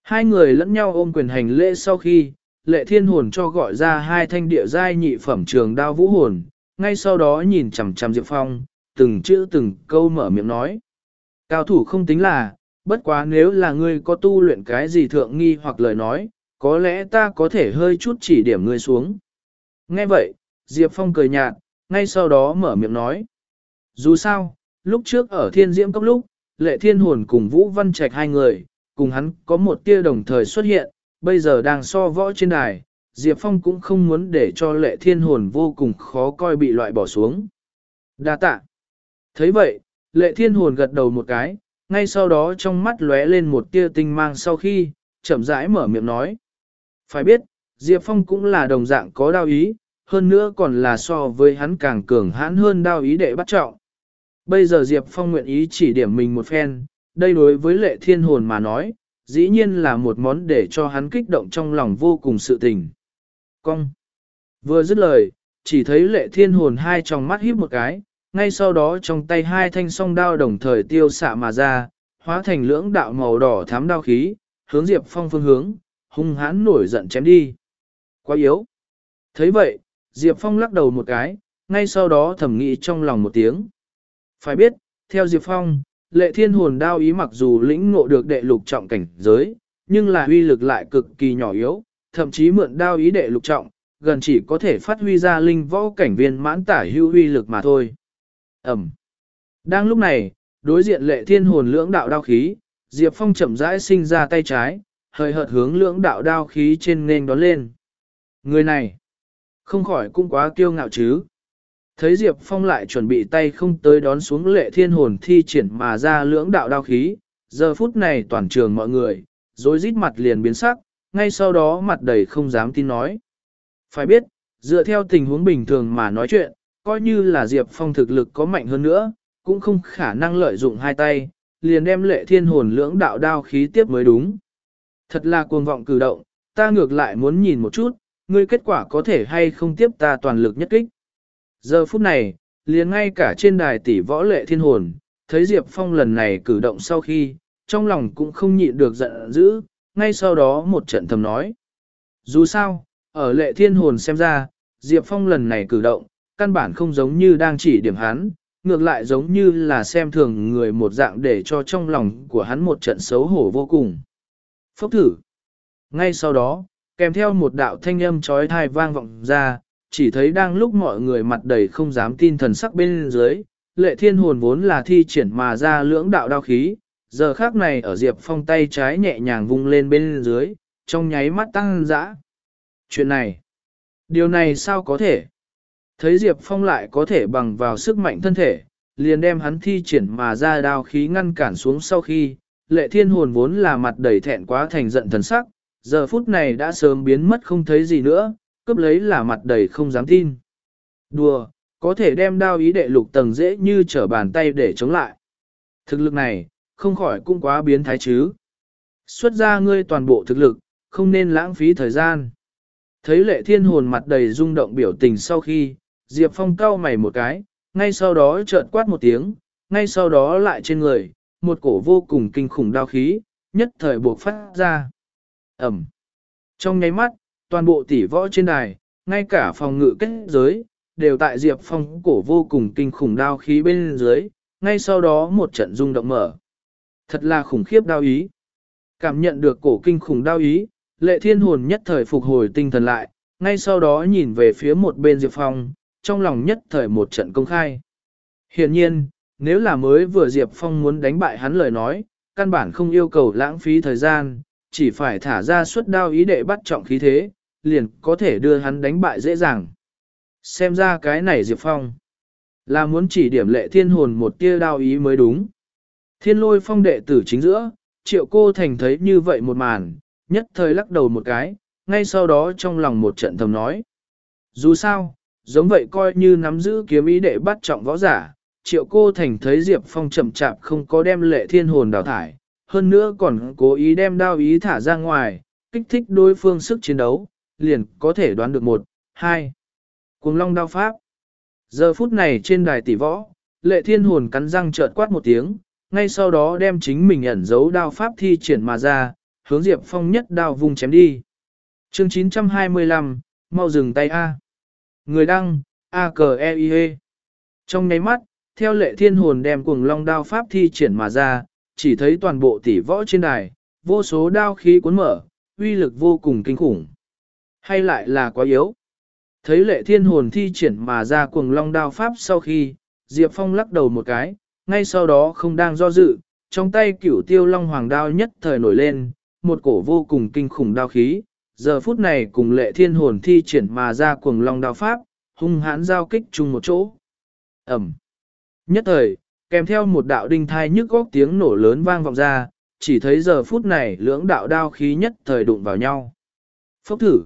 Hai người lẫn nhau ôm quyền hành lễ sau khi, lệ thiên hồn cho gọi ra hai thanh địa giai nhị phẩm trường đao vũ hồn, ngay sau đó nhìn chằm chằm Diệp Phong, từng chữ từng câu mở miệng nói. Cao thủ không tính là, bất quá nếu là ngươi có tu luyện cái gì thượng nghi hoặc lời nói, có lẽ ta có thể hơi chút chỉ điểm ngươi xuống. Nghe vậy, Diệp Phong cười nhạt, ngay sau đó mở miệng nói. Dù sao, lúc trước ở thiên diễm cốc lúc, lệ thiên hồn cùng Vũ Văn Trạch hai người, cùng hắn có một tia đồng thời xuất hiện, bây giờ đang so võ trên đài, Diệp Phong cũng không muốn để cho lệ thiên hồn vô cùng khó coi bị loại bỏ xuống. Đa tạ. thấy vậy, lệ thiên hồn gật đầu một cái, ngay sau đó trong mắt lóe lên một tia tinh mang sau khi, chậm rãi mở miệng nói. Phải biết, Diệp Phong cũng là đồng dạng có đao ý, hơn nữa còn là so với hắn càng cường hãn hơn đao ý để bắt trọng. Bây giờ Diệp Phong nguyện ý chỉ điểm mình một phen, đây đối với lệ thiên hồn mà nói, dĩ nhiên là một món để cho hắn kích động trong lòng vô cùng sự tình. Cong. Vừa dứt lời, chỉ thấy lệ thiên hồn hai trong mắt híp một cái, ngay sau đó trong tay hai thanh song đao đồng thời tiêu xạ mà ra, hóa thành lưỡng đạo màu đỏ thám đao khí, hướng Diệp Phong phương hướng, hung hãn nổi giận chém đi. Quá yếu. thấy vậy, Diệp Phong lắc đầu một cái, ngay sau đó thầm nghĩ trong lòng một tiếng. Phải biết, theo Diệp Phong, lệ thiên hồn đao ý mặc dù lĩnh ngộ được đệ lục trọng cảnh giới, nhưng là uy lực lại cực kỳ nhỏ yếu, thậm chí mượn đao ý đệ lục trọng, gần chỉ có thể phát huy ra linh võ cảnh viên mãn tả hưu uy lực mà thôi. Ẩm. Đang lúc này, đối diện lệ thiên hồn lưỡng đạo đao khí, Diệp Phong chậm rãi sinh ra tay trái, hơi hợt hướng lưỡng đạo đao khí trên nền đón lên. Người này, không khỏi cũng quá kiêu ngạo chứ. Thấy Diệp Phong lại chuẩn bị tay không tới đón xuống lệ thiên hồn thi triển mà ra lưỡng đạo đao khí, giờ phút này toàn trường mọi người, rồi rít mặt liền biến sắc, ngay sau đó mặt đầy không dám tin nói. Phải biết, dựa theo tình huống bình thường mà nói chuyện, coi như là Diệp Phong thực lực có mạnh hơn nữa, cũng không khả năng lợi dụng hai tay, liền đem lệ thiên hồn lưỡng đạo đao khí tiếp mới đúng. Thật là cuồng vọng cử động, ta ngược lại muốn nhìn một chút, ngươi kết quả có thể hay không tiếp ta toàn lực nhất kích. Giờ phút này, liền ngay cả trên đài tỷ võ lệ thiên hồn, thấy Diệp Phong lần này cử động sau khi, trong lòng cũng không nhịn được giận dữ, ngay sau đó một trận thầm nói. Dù sao, ở lệ thiên hồn xem ra, Diệp Phong lần này cử động, căn bản không giống như đang chỉ điểm hắn, ngược lại giống như là xem thường người một dạng để cho trong lòng của hắn một trận xấu hổ vô cùng. Phốc thử. Ngay sau đó, kèm theo một đạo thanh âm trói thai vang vọng ra, chỉ thấy đang lúc mọi người mặt đầy không dám tin thần sắc bên dưới, lệ thiên hồn vốn là thi triển mà ra lưỡng đạo đao khí, giờ khác này ở Diệp Phong tay trái nhẹ nhàng vung lên bên dưới, trong nháy mắt tăng dã. Chuyện này, điều này sao có thể? Thấy Diệp Phong lại có thể bằng vào sức mạnh thân thể, liền đem hắn thi triển mà ra đao khí ngăn cản xuống sau khi, lệ thiên hồn vốn là mặt đầy thẹn quá thành giận thần sắc, giờ phút này đã sớm biến mất không thấy gì nữa, cướp lấy là mặt đầy không dám tin. Đùa, có thể đem đao ý đệ lục tầng dễ như trở bàn tay để chống lại. Thực lực này, không khỏi cũng quá biến thái chứ. Xuất ra ngươi toàn bộ thực lực, không nên lãng phí thời gian. Thấy lệ thiên hồn mặt đầy rung động biểu tình sau khi, Diệp Phong cau mày một cái, ngay sau đó chợt quát một tiếng, ngay sau đó lại trên người, một cổ vô cùng kinh khủng đao khí, nhất thời buộc phát ra. Ẩm. Trong nháy mắt, toàn bộ tỷ võ trên đài, ngay cả phòng ngự kết giới, đều tại Diệp Phong cổ vô cùng kinh khủng đao khí bên dưới, ngay sau đó một trận rung động mở. Thật là khủng khiếp đao ý. Cảm nhận được cổ kinh khủng đao ý, lệ thiên hồn nhất thời phục hồi tinh thần lại, ngay sau đó nhìn về phía một bên Diệp Phong, trong lòng nhất thời một trận công khai. Hiện nhiên, nếu là mới vừa Diệp Phong muốn đánh bại hắn lời nói, căn bản không yêu cầu lãng phí thời gian, chỉ phải thả ra suất đao ý đệ bắt trọng khí thế, liền có thể đưa hắn đánh bại dễ dàng. Xem ra cái này Diệp Phong là muốn chỉ điểm lệ thiên hồn một tia đao ý mới đúng. Thiên lôi phong đệ tử chính giữa, triệu cô thành thấy như vậy một màn, nhất thời lắc đầu một cái, ngay sau đó trong lòng một trận thầm nói. Dù sao, giống vậy coi như nắm giữ kiếm ý đệ bắt trọng võ giả, triệu cô thành thấy Diệp Phong chậm chạp không có đem lệ thiên hồn đào thải, hơn nữa còn cố ý đem đao ý thả ra ngoài, kích thích đối phương sức chiến đấu, liền có thể đoán được một, hai. Cuồng long đao pháp. Giờ phút này trên đài tỷ võ, lệ thiên hồn cắn răng trợn quát một tiếng, ngay sau đó đem chính mình ẩn giấu đao pháp thi triển mà ra, hướng Diệp Phong nhất đao vùng chém đi. Chương 925, mau dừng tay A. Người đăng, A K E I -E. Trong nháy mắt, theo lệ thiên hồn đem cuồng long đao pháp thi triển mà ra, chỉ thấy toàn bộ tỷ võ trên đài, vô số đao khí cuốn mở, uy lực vô cùng kinh khủng. Hay lại là quá yếu. Thấy lệ thiên hồn thi triển mà ra cuồng long đao pháp sau khi, Diệp Phong lắc đầu một cái, ngay sau đó không đang do dự, trong tay cửu tiêu long hoàng đao nhất thời nổi lên, một cổ vô cùng kinh khủng đao khí, giờ phút này cùng lệ thiên hồn thi triển mà ra cuồng long đao pháp, hung hãn giao kích chung một chỗ. Ẩm. Nhất thời, kèm theo một đạo đinh thai nhức góc tiếng nổ lớn vang vọng ra, chỉ thấy giờ phút này lưỡng đạo đao khí nhất thời đụng vào nhau. Phốc thử.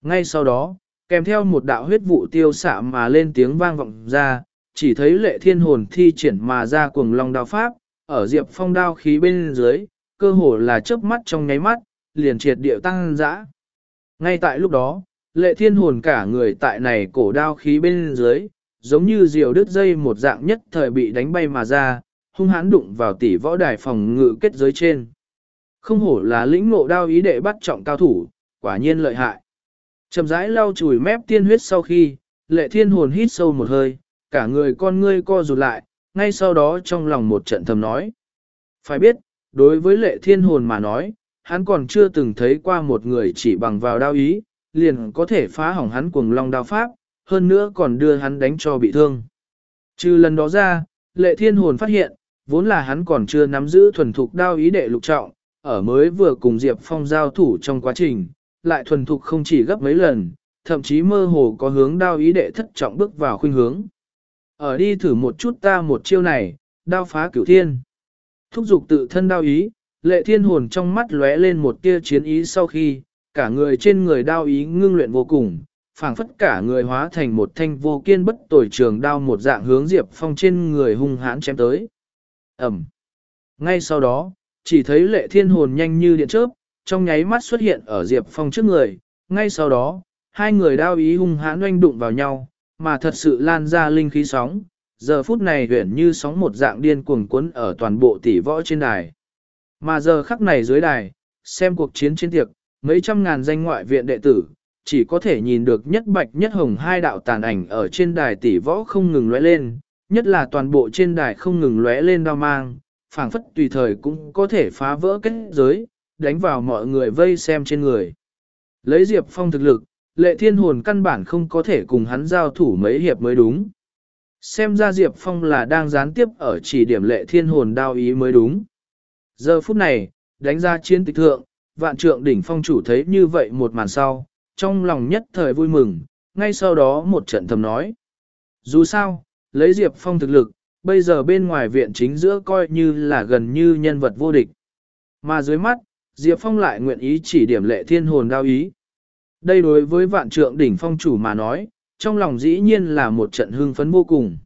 Ngay sau đó, kèm theo một đạo huyết vụ tiêu xạ mà lên tiếng vang vọng ra, chỉ thấy lệ thiên hồn thi triển mà ra cuồng long đao pháp, ở diệp phong đao khí bên dưới, cơ hồ là chớp mắt trong nháy mắt, liền triệt điệu tăng dã. Ngay tại lúc đó, lệ thiên hồn cả người tại này cổ đao khí bên dưới, giống như diều đứt dây một dạng nhất thời bị đánh bay mà ra, hung hãn đụng vào tỷ võ đài phòng ngự kết giới trên. Không hổ là lĩnh ngộ đao ý đệ bắt trọng cao thủ, quả nhiên lợi hại. Chậm rãi lau chùi mép tiên huyết sau khi, lệ thiên hồn hít sâu một hơi, cả người con ngươi co rụt lại, ngay sau đó trong lòng một trận thầm nói. Phải biết, đối với lệ thiên hồn mà nói, hắn còn chưa từng thấy qua một người chỉ bằng vào đao ý, liền có thể phá hỏng hắn cuồng long đao pháp, hơn nữa còn đưa hắn đánh cho bị thương. Trừ lần đó ra, lệ thiên hồn phát hiện, vốn là hắn còn chưa nắm giữ thuần thục đao ý đệ lục trọng, ở mới vừa cùng Diệp Phong giao thủ trong quá trình, lại thuần thục không chỉ gấp mấy lần, thậm chí mơ hồ có hướng đao ý đệ thất trọng bước vào khuynh hướng. Ở đi thử một chút ta một chiêu này, đao phá cửu thiên. Thúc giục tự thân đao ý, lệ thiên hồn trong mắt lóe lên một tia chiến ý sau khi, cả người trên người đao ý ngưng luyện vô cùng, phảng phất cả người hóa thành một thanh vô kiên bất tồi trường đao một dạng hướng Diệp Phong trên người hung hãn chém tới. Ẩm. Ngay sau đó, chỉ thấy lệ thiên hồn nhanh như điện chớp, trong nháy mắt xuất hiện ở Diệp Phong trước người, ngay sau đó, hai người đao ý hung hãn oanh đụng vào nhau, mà thật sự lan ra linh khí sóng, giờ phút này huyển như sóng một dạng điên cuồng cuốn ở toàn bộ tỷ võ trên đài. Mà giờ khắc này dưới đài, xem cuộc chiến trên tiệc, mấy trăm ngàn danh ngoại viện đệ tử, chỉ có thể nhìn được nhất bạch nhất hồng hai đạo tàn ảnh ở trên đài tỷ võ không ngừng lóe lên, nhất là toàn bộ trên đài không ngừng lóe lên đao mang, phảng phất tùy thời cũng có thể phá vỡ kết giới, đánh vào mọi người vây xem trên người. Lấy Diệp Phong thực lực, lệ thiên hồn căn bản không có thể cùng hắn giao thủ mấy hiệp mới đúng. Xem ra Diệp Phong là đang gián tiếp ở chỉ điểm lệ thiên hồn đao ý mới đúng. Giờ phút này, đánh ra chiến tịch thượng, vạn trượng đỉnh phong chủ thấy như vậy một màn sau, trong lòng nhất thời vui mừng, ngay sau đó một trận thầm nói. Dù sao, lấy Diệp Phong thực lực, bây giờ bên ngoài viện chính giữa coi như là gần như nhân vật vô địch. Mà dưới mắt, Diệp Phong lại nguyện ý chỉ điểm lệ thiên hồn đao ý. Đây đối với vạn trượng đỉnh phong chủ mà nói, trong lòng dĩ nhiên là một trận hưng phấn vô cùng.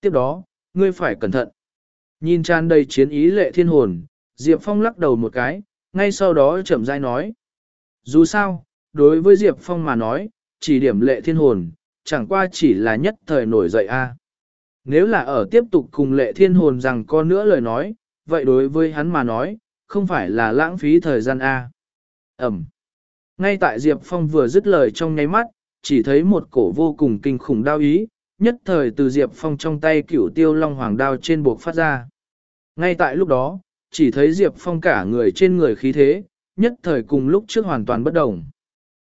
Tiếp đó, ngươi phải cẩn thận. Nhìn tràn đầy chiến ý lệ thiên hồn, Diệp Phong lắc đầu một cái, ngay sau đó chậm rãi nói. Dù sao, đối với Diệp Phong mà nói, chỉ điểm lệ thiên hồn, chẳng qua chỉ là nhất thời nổi dậy a. Nếu là ở tiếp tục cùng lệ thiên hồn rằng có nữa lời nói, vậy đối với hắn mà nói, không phải là lãng phí thời gian a. Ẩm. Ngay tại Diệp Phong vừa dứt lời trong nháy mắt, chỉ thấy một cổ vô cùng kinh khủng đao ý, nhất thời từ Diệp Phong trong tay cửu tiêu long hoàng đao trên buộc phát ra. Ngay tại lúc đó, chỉ thấy Diệp Phong cả người trên người khí thế, nhất thời cùng lúc trước hoàn toàn bất đồng.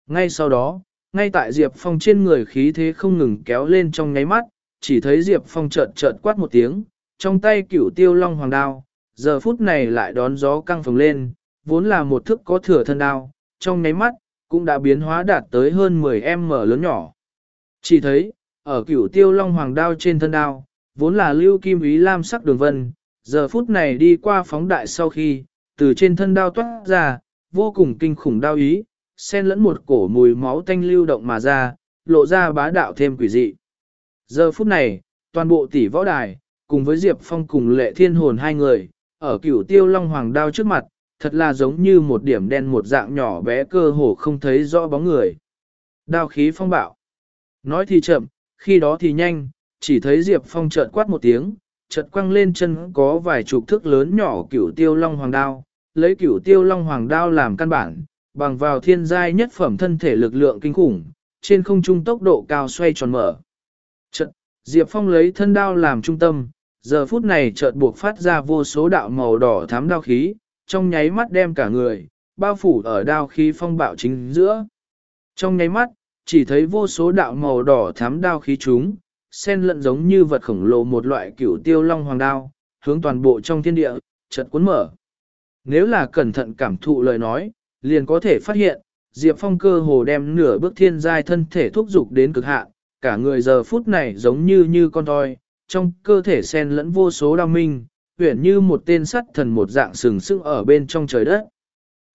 Ngay sau đó, ngay tại Diệp Phong trên người khí thế không ngừng kéo lên trong nháy mắt, chỉ thấy Diệp Phong chợt chợt quát một tiếng, trong tay cửu tiêu long hoàng đao, giờ phút này lại đón gió căng phồng lên, vốn là một thức có thừa thân đao, trong nháy mắt, cũng đã biến hóa đạt tới hơn 10m lớn nhỏ. Chỉ thấy, ở cửu tiêu long hoàng đao trên thân đao, vốn là lưu kim ý lam sắc đường vân, giờ phút này đi qua phóng đại sau khi, từ trên thân đao toát ra, vô cùng kinh khủng đao ý, xen lẫn một cổ mùi máu tanh lưu động mà ra, lộ ra bá đạo thêm quỷ dị. Giờ phút này, toàn bộ tỷ võ đài, cùng với Diệp Phong cùng lệ thiên hồn hai người, ở cửu tiêu long hoàng đao trước mặt, thật là giống như một điểm đen một dạng nhỏ bé cơ hồ không thấy rõ bóng người. Đao khí phong bạo. Nói thì chậm, khi đó thì nhanh, chỉ thấy Diệp Phong trợn quát một tiếng, chợt quăng lên chân có vài chục thước lớn nhỏ cửu tiêu long hoàng đao, lấy cửu tiêu long hoàng đao làm căn bản, bằng vào thiên giai nhất phẩm thân thể lực lượng kinh khủng, trên không trung tốc độ cao xoay tròn mở. Chợt, Diệp Phong lấy thân đao làm trung tâm, giờ phút này chợt buộc phát ra vô số đạo màu đỏ thám đao khí, trong nháy mắt đem cả người, bao phủ ở đao khí phong bạo chính giữa. Trong nháy mắt, chỉ thấy vô số đạo màu đỏ thám đao khí chúng, sen lẫn giống như vật khổng lồ một loại cửu tiêu long hoàng đao, hướng toàn bộ trong thiên địa, chợt cuốn mở. Nếu là cẩn thận cảm thụ lời nói, liền có thể phát hiện, Diệp Phong cơ hồ đem nửa bước thiên giai thân thể thúc dục đến cực hạn, cả người giờ phút này giống như như con toy, trong cơ thể sen lẫn vô số đao minh, uyển như một tên sắt thần một dạng sừng sững ở bên trong trời đất.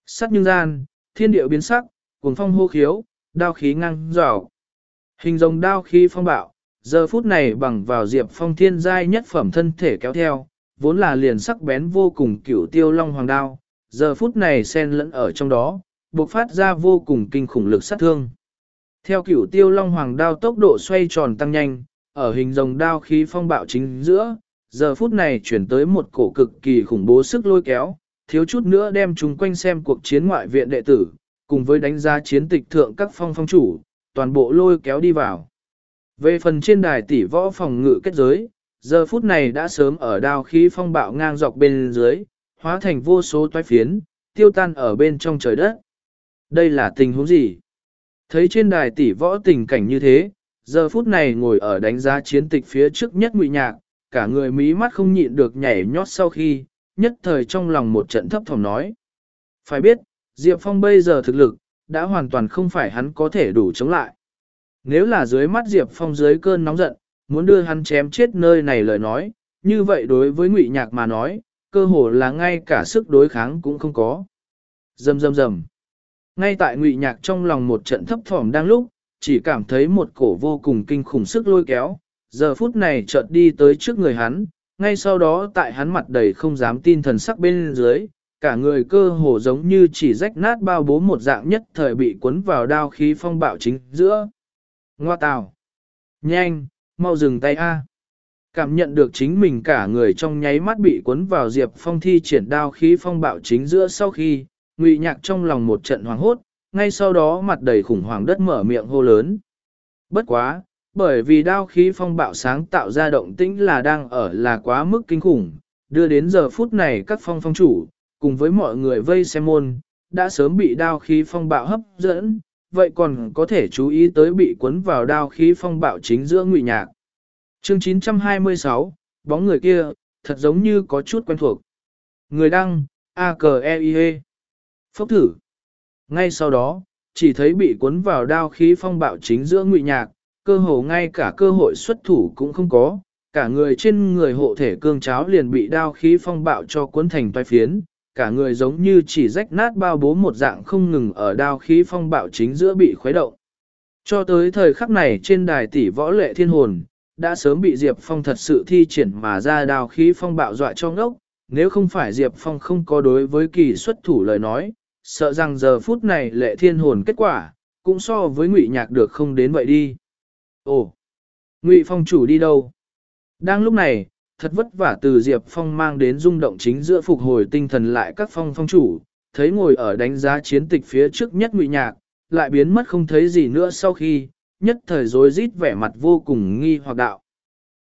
Sắt như gian, thiên địa biến sắc, cuồng phong hô khiếu, đao khí ngang rào. Hình rồng đao khí phong bạo, giờ phút này bằng vào diệp phong thiên giai nhất phẩm thân thể kéo theo, vốn là liền sắc bén vô cùng cửu tiêu long hoàng đao, giờ phút này sen lẫn ở trong đó, bộc phát ra vô cùng kinh khủng lực sát thương. Theo cửu tiêu long hoàng đao tốc độ xoay tròn tăng nhanh, ở hình rồng đao khí phong bạo chính giữa, giờ phút này chuyển tới một cổ cực kỳ khủng bố sức lôi kéo, thiếu chút nữa đem chúng quanh xem cuộc chiến ngoại viện đệ tử, cùng với đánh giá chiến tịch thượng các phong phong chủ, toàn bộ lôi kéo đi vào. Về phần trên đài tỷ võ phòng ngự kết giới, giờ phút này đã sớm ở đao khí phong bạo ngang dọc bên dưới, hóa thành vô số toái phiến, tiêu tan ở bên trong trời đất. Đây là tình huống gì? Thấy trên đài tỷ võ tình cảnh như thế, giờ phút này ngồi ở đánh giá chiến tịch phía trước nhất ngụy nhạc, cả người mí mắt không nhịn được nhảy nhót sau khi, nhất thời trong lòng một trận thấp thỏm nói. Phải biết, Diệp Phong bây giờ thực lực, đã hoàn toàn không phải hắn có thể đủ chống lại. Nếu là dưới mắt Diệp Phong dưới cơn nóng giận, muốn đưa hắn chém chết nơi này lời nói, như vậy đối với ngụy nhạc mà nói, cơ hồ là ngay cả sức đối kháng cũng không có. Dầm dầm dầm. Ngay tại ngụy nhạc trong lòng một trận thấp thỏm đang lúc, chỉ cảm thấy một cổ vô cùng kinh khủng sức lôi kéo, giờ phút này chợt đi tới trước người hắn, ngay sau đó tại hắn mặt đầy không dám tin thần sắc bên dưới, cả người cơ hồ giống như chỉ rách nát bao bố một dạng nhất thời bị cuốn vào đao khí phong bạo chính giữa. Ngoa tào! Nhanh, mau dừng tay a! Cảm nhận được chính mình cả người trong nháy mắt bị cuốn vào diệp phong thi triển đao khí phong bạo chính giữa sau khi, ngụy nhạc trong lòng một trận hoảng hốt, ngay sau đó mặt đầy khủng hoảng đất mở miệng hô lớn. Bất quá, bởi vì đao khí phong bạo sáng tạo ra động tĩnh là đang ở là quá mức kinh khủng, đưa đến giờ phút này các phong phong chủ, cùng với mọi người vây xem môn, đã sớm bị đao khí phong bạo hấp dẫn, vậy còn có thể chú ý tới bị cuốn vào đao khí phong bạo chính giữa ngụy nhạc. Chương 926, bóng người kia, thật giống như có chút quen thuộc. Người đăng, a k e i -E. Phốc thử. Ngay sau đó, chỉ thấy bị cuốn vào đao khí phong bạo chính giữa ngụy nhạc, cơ hồ ngay cả cơ hội xuất thủ cũng không có, cả người trên người hộ thể cương cháo liền bị đao khí phong bạo cho cuốn thành toai phiến, cả người giống như chỉ rách nát bao bố một dạng không ngừng ở đao khí phong bạo chính giữa bị khuấy động. Cho tới thời khắc này trên đài tỷ võ lệ thiên hồn, đã sớm bị Diệp Phong thật sự thi triển mà ra đao khí phong bạo dọa cho ngốc, nếu không phải Diệp Phong không có đối với kỳ xuất thủ lời nói, sợ rằng giờ phút này lệ thiên hồn kết quả, cũng so với ngụy nhạc được không đến vậy đi. Ồ, ngụy phong chủ đi đâu? Đang lúc này, thật vất vả từ Diệp Phong mang đến rung động chính giữa phục hồi tinh thần lại các phong phong chủ, thấy ngồi ở đánh giá chiến tịch phía trước nhất ngụy nhạc, lại biến mất không thấy gì nữa sau khi, nhất thời rối rít vẻ mặt vô cùng nghi hoặc đạo.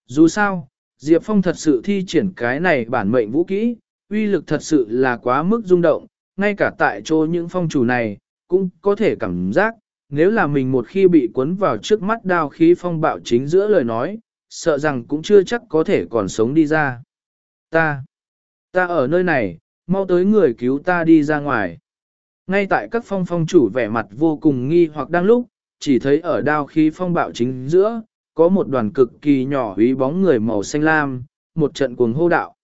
Dù sao, Diệp Phong thật sự thi triển cái này bản mệnh vũ kỹ, uy lực thật sự là quá mức rung động, ngay cả tại chỗ những phong chủ này, cũng có thể cảm giác, nếu là mình một khi bị cuốn vào trước mắt đao khí phong bạo chính giữa lời nói, sợ rằng cũng chưa chắc có thể còn sống đi ra. Ta, ta ở nơi này, mau tới người cứu ta đi ra ngoài. Ngay tại các phong phong chủ vẻ mặt vô cùng nghi hoặc đang lúc, chỉ thấy ở đao khí phong bạo chính giữa, có một đoàn cực kỳ nhỏ húy bóng người màu xanh lam, một trận cuồng hô đạo.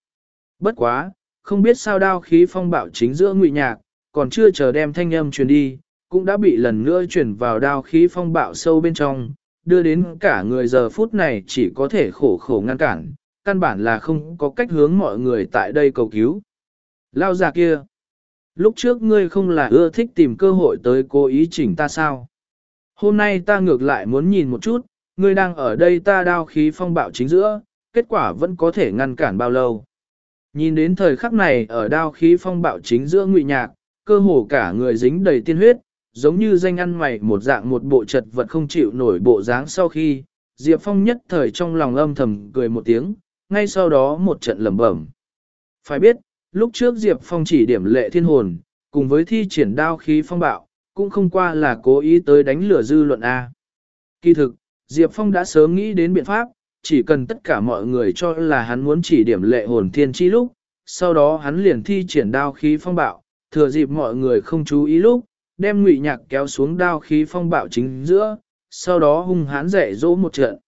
Bất quá, không biết sao đao khí phong bạo chính giữa ngụy nhạc, còn chưa chờ đem thanh âm truyền đi, cũng đã bị lần nữa chuyển vào đao khí phong bạo sâu bên trong, đưa đến cả người giờ phút này chỉ có thể khổ khổ ngăn cản, căn bản là không có cách hướng mọi người tại đây cầu cứu. Lao già kia! Lúc trước ngươi không là ưa thích tìm cơ hội tới cố ý chỉnh ta sao? Hôm nay ta ngược lại muốn nhìn một chút, ngươi đang ở đây ta đao khí phong bạo chính giữa, kết quả vẫn có thể ngăn cản bao lâu. Nhìn đến thời khắc này ở đao khí phong bạo chính giữa ngụy nhạc, cơ hồ cả người dính đầy tiên huyết, giống như danh ăn mày một dạng một bộ chật vật không chịu nổi bộ dáng sau khi, Diệp Phong nhất thời trong lòng âm thầm cười một tiếng, ngay sau đó một trận lẩm bẩm. Phải biết, lúc trước Diệp Phong chỉ điểm lệ thiên hồn, cùng với thi triển đao khí phong bạo, cũng không qua là cố ý tới đánh lửa dư luận A. Kỳ thực, Diệp Phong đã sớm nghĩ đến biện pháp, chỉ cần tất cả mọi người cho là hắn muốn chỉ điểm lệ hồn thiên chi lúc, sau đó hắn liền thi triển đao khí phong bạo, thừa dịp mọi người không chú ý lúc, đem ngụy nhạc kéo xuống đao khí phong bạo chính giữa, sau đó hung hãn dạy dỗ một trận.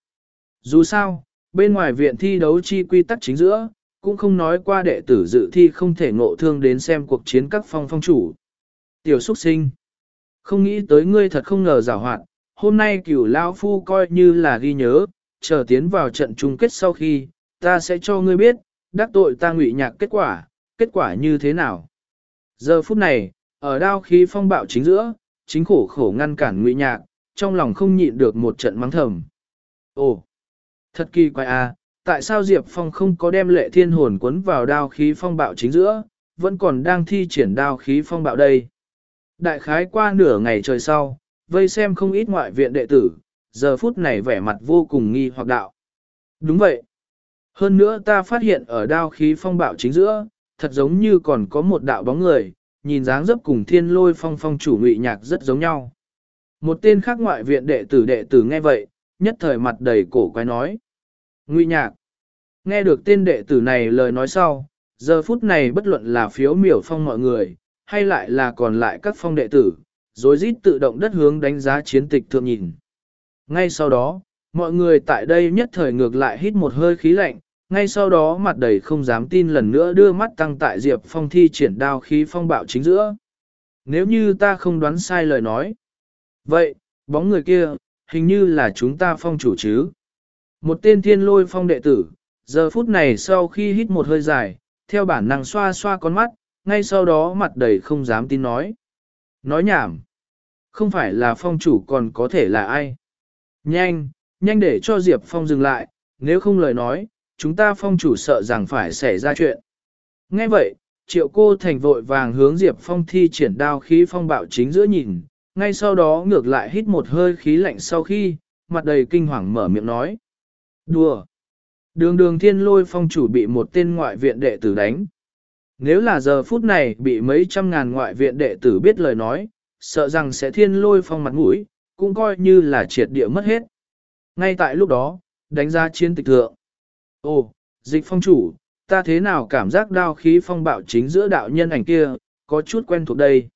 Dù sao, bên ngoài viện thi đấu chi quy tắc chính giữa, cũng không nói qua đệ tử dự thi không thể ngộ thương đến xem cuộc chiến các phong phong chủ. Tiểu xuất sinh, không nghĩ tới ngươi thật không ngờ rào hoạt, hôm nay cửu lao phu coi như là ghi nhớ, chờ tiến vào trận chung kết sau khi, ta sẽ cho ngươi biết, đắc tội ta ngụy nhạc kết quả, kết quả như thế nào. Giờ phút này, ở đao khí phong bạo chính giữa, chính khổ khổ ngăn cản ngụy nhạc, trong lòng không nhịn được một trận mắng thầm. Ồ, thật kỳ quái à, tại sao Diệp Phong không có đem lệ thiên hồn cuốn vào đao khí phong bạo chính giữa, vẫn còn đang thi triển đao khí phong bạo đây. Đại khái qua nửa ngày trời sau, vây xem không ít ngoại viện đệ tử, giờ phút này vẻ mặt vô cùng nghi hoặc đạo. Đúng vậy. Hơn nữa ta phát hiện ở đao khí phong bạo chính giữa, thật giống như còn có một đạo bóng người, nhìn dáng dấp cùng thiên lôi phong phong chủ ngụy nhạc rất giống nhau. Một tên khác ngoại viện đệ tử đệ tử nghe vậy, nhất thời mặt đầy cổ quái nói. Ngụy nhạc. Nghe được tên đệ tử này lời nói sau, giờ phút này bất luận là phiếu miểu phong mọi người, hay lại là còn lại các phong đệ tử, rồi rít tự động đất hướng đánh giá chiến tịch thượng nhìn. Ngay sau đó, mọi người tại đây nhất thời ngược lại hít một hơi khí lạnh, ngay sau đó mặt đầy không dám tin lần nữa đưa mắt tăng tại Diệp Phong thi triển đao khí phong bạo chính giữa. Nếu như ta không đoán sai lời nói. Vậy, bóng người kia, hình như là chúng ta phong chủ chứ. Một tên thiên lôi phong đệ tử, giờ phút này sau khi hít một hơi dài, theo bản năng xoa xoa con mắt, ngay sau đó mặt đầy không dám tin nói. Nói nhảm. Không phải là phong chủ còn có thể là ai. Nhanh, nhanh để cho Diệp Phong dừng lại, nếu không lời nói, chúng ta phong chủ sợ rằng phải xảy ra chuyện. Nghe vậy, triệu cô thành vội vàng hướng Diệp Phong thi triển đao khí phong bạo chính giữa nhìn, ngay sau đó ngược lại hít một hơi khí lạnh sau khi, mặt đầy kinh hoàng mở miệng nói. Đùa! Đường đường thiên lôi phong chủ bị một tên ngoại viện đệ tử đánh. Nếu là giờ phút này bị mấy trăm ngàn ngoại viện đệ tử biết lời nói, sợ rằng sẽ thiên lôi phong mặt mũi, cũng coi như là triệt địa mất hết. Ngay tại lúc đó, đánh ra chiến tịch thượng. Ồ, dịch phong chủ, ta thế nào cảm giác đao khí phong bạo chính giữa đạo nhân ảnh kia, có chút quen thuộc đây.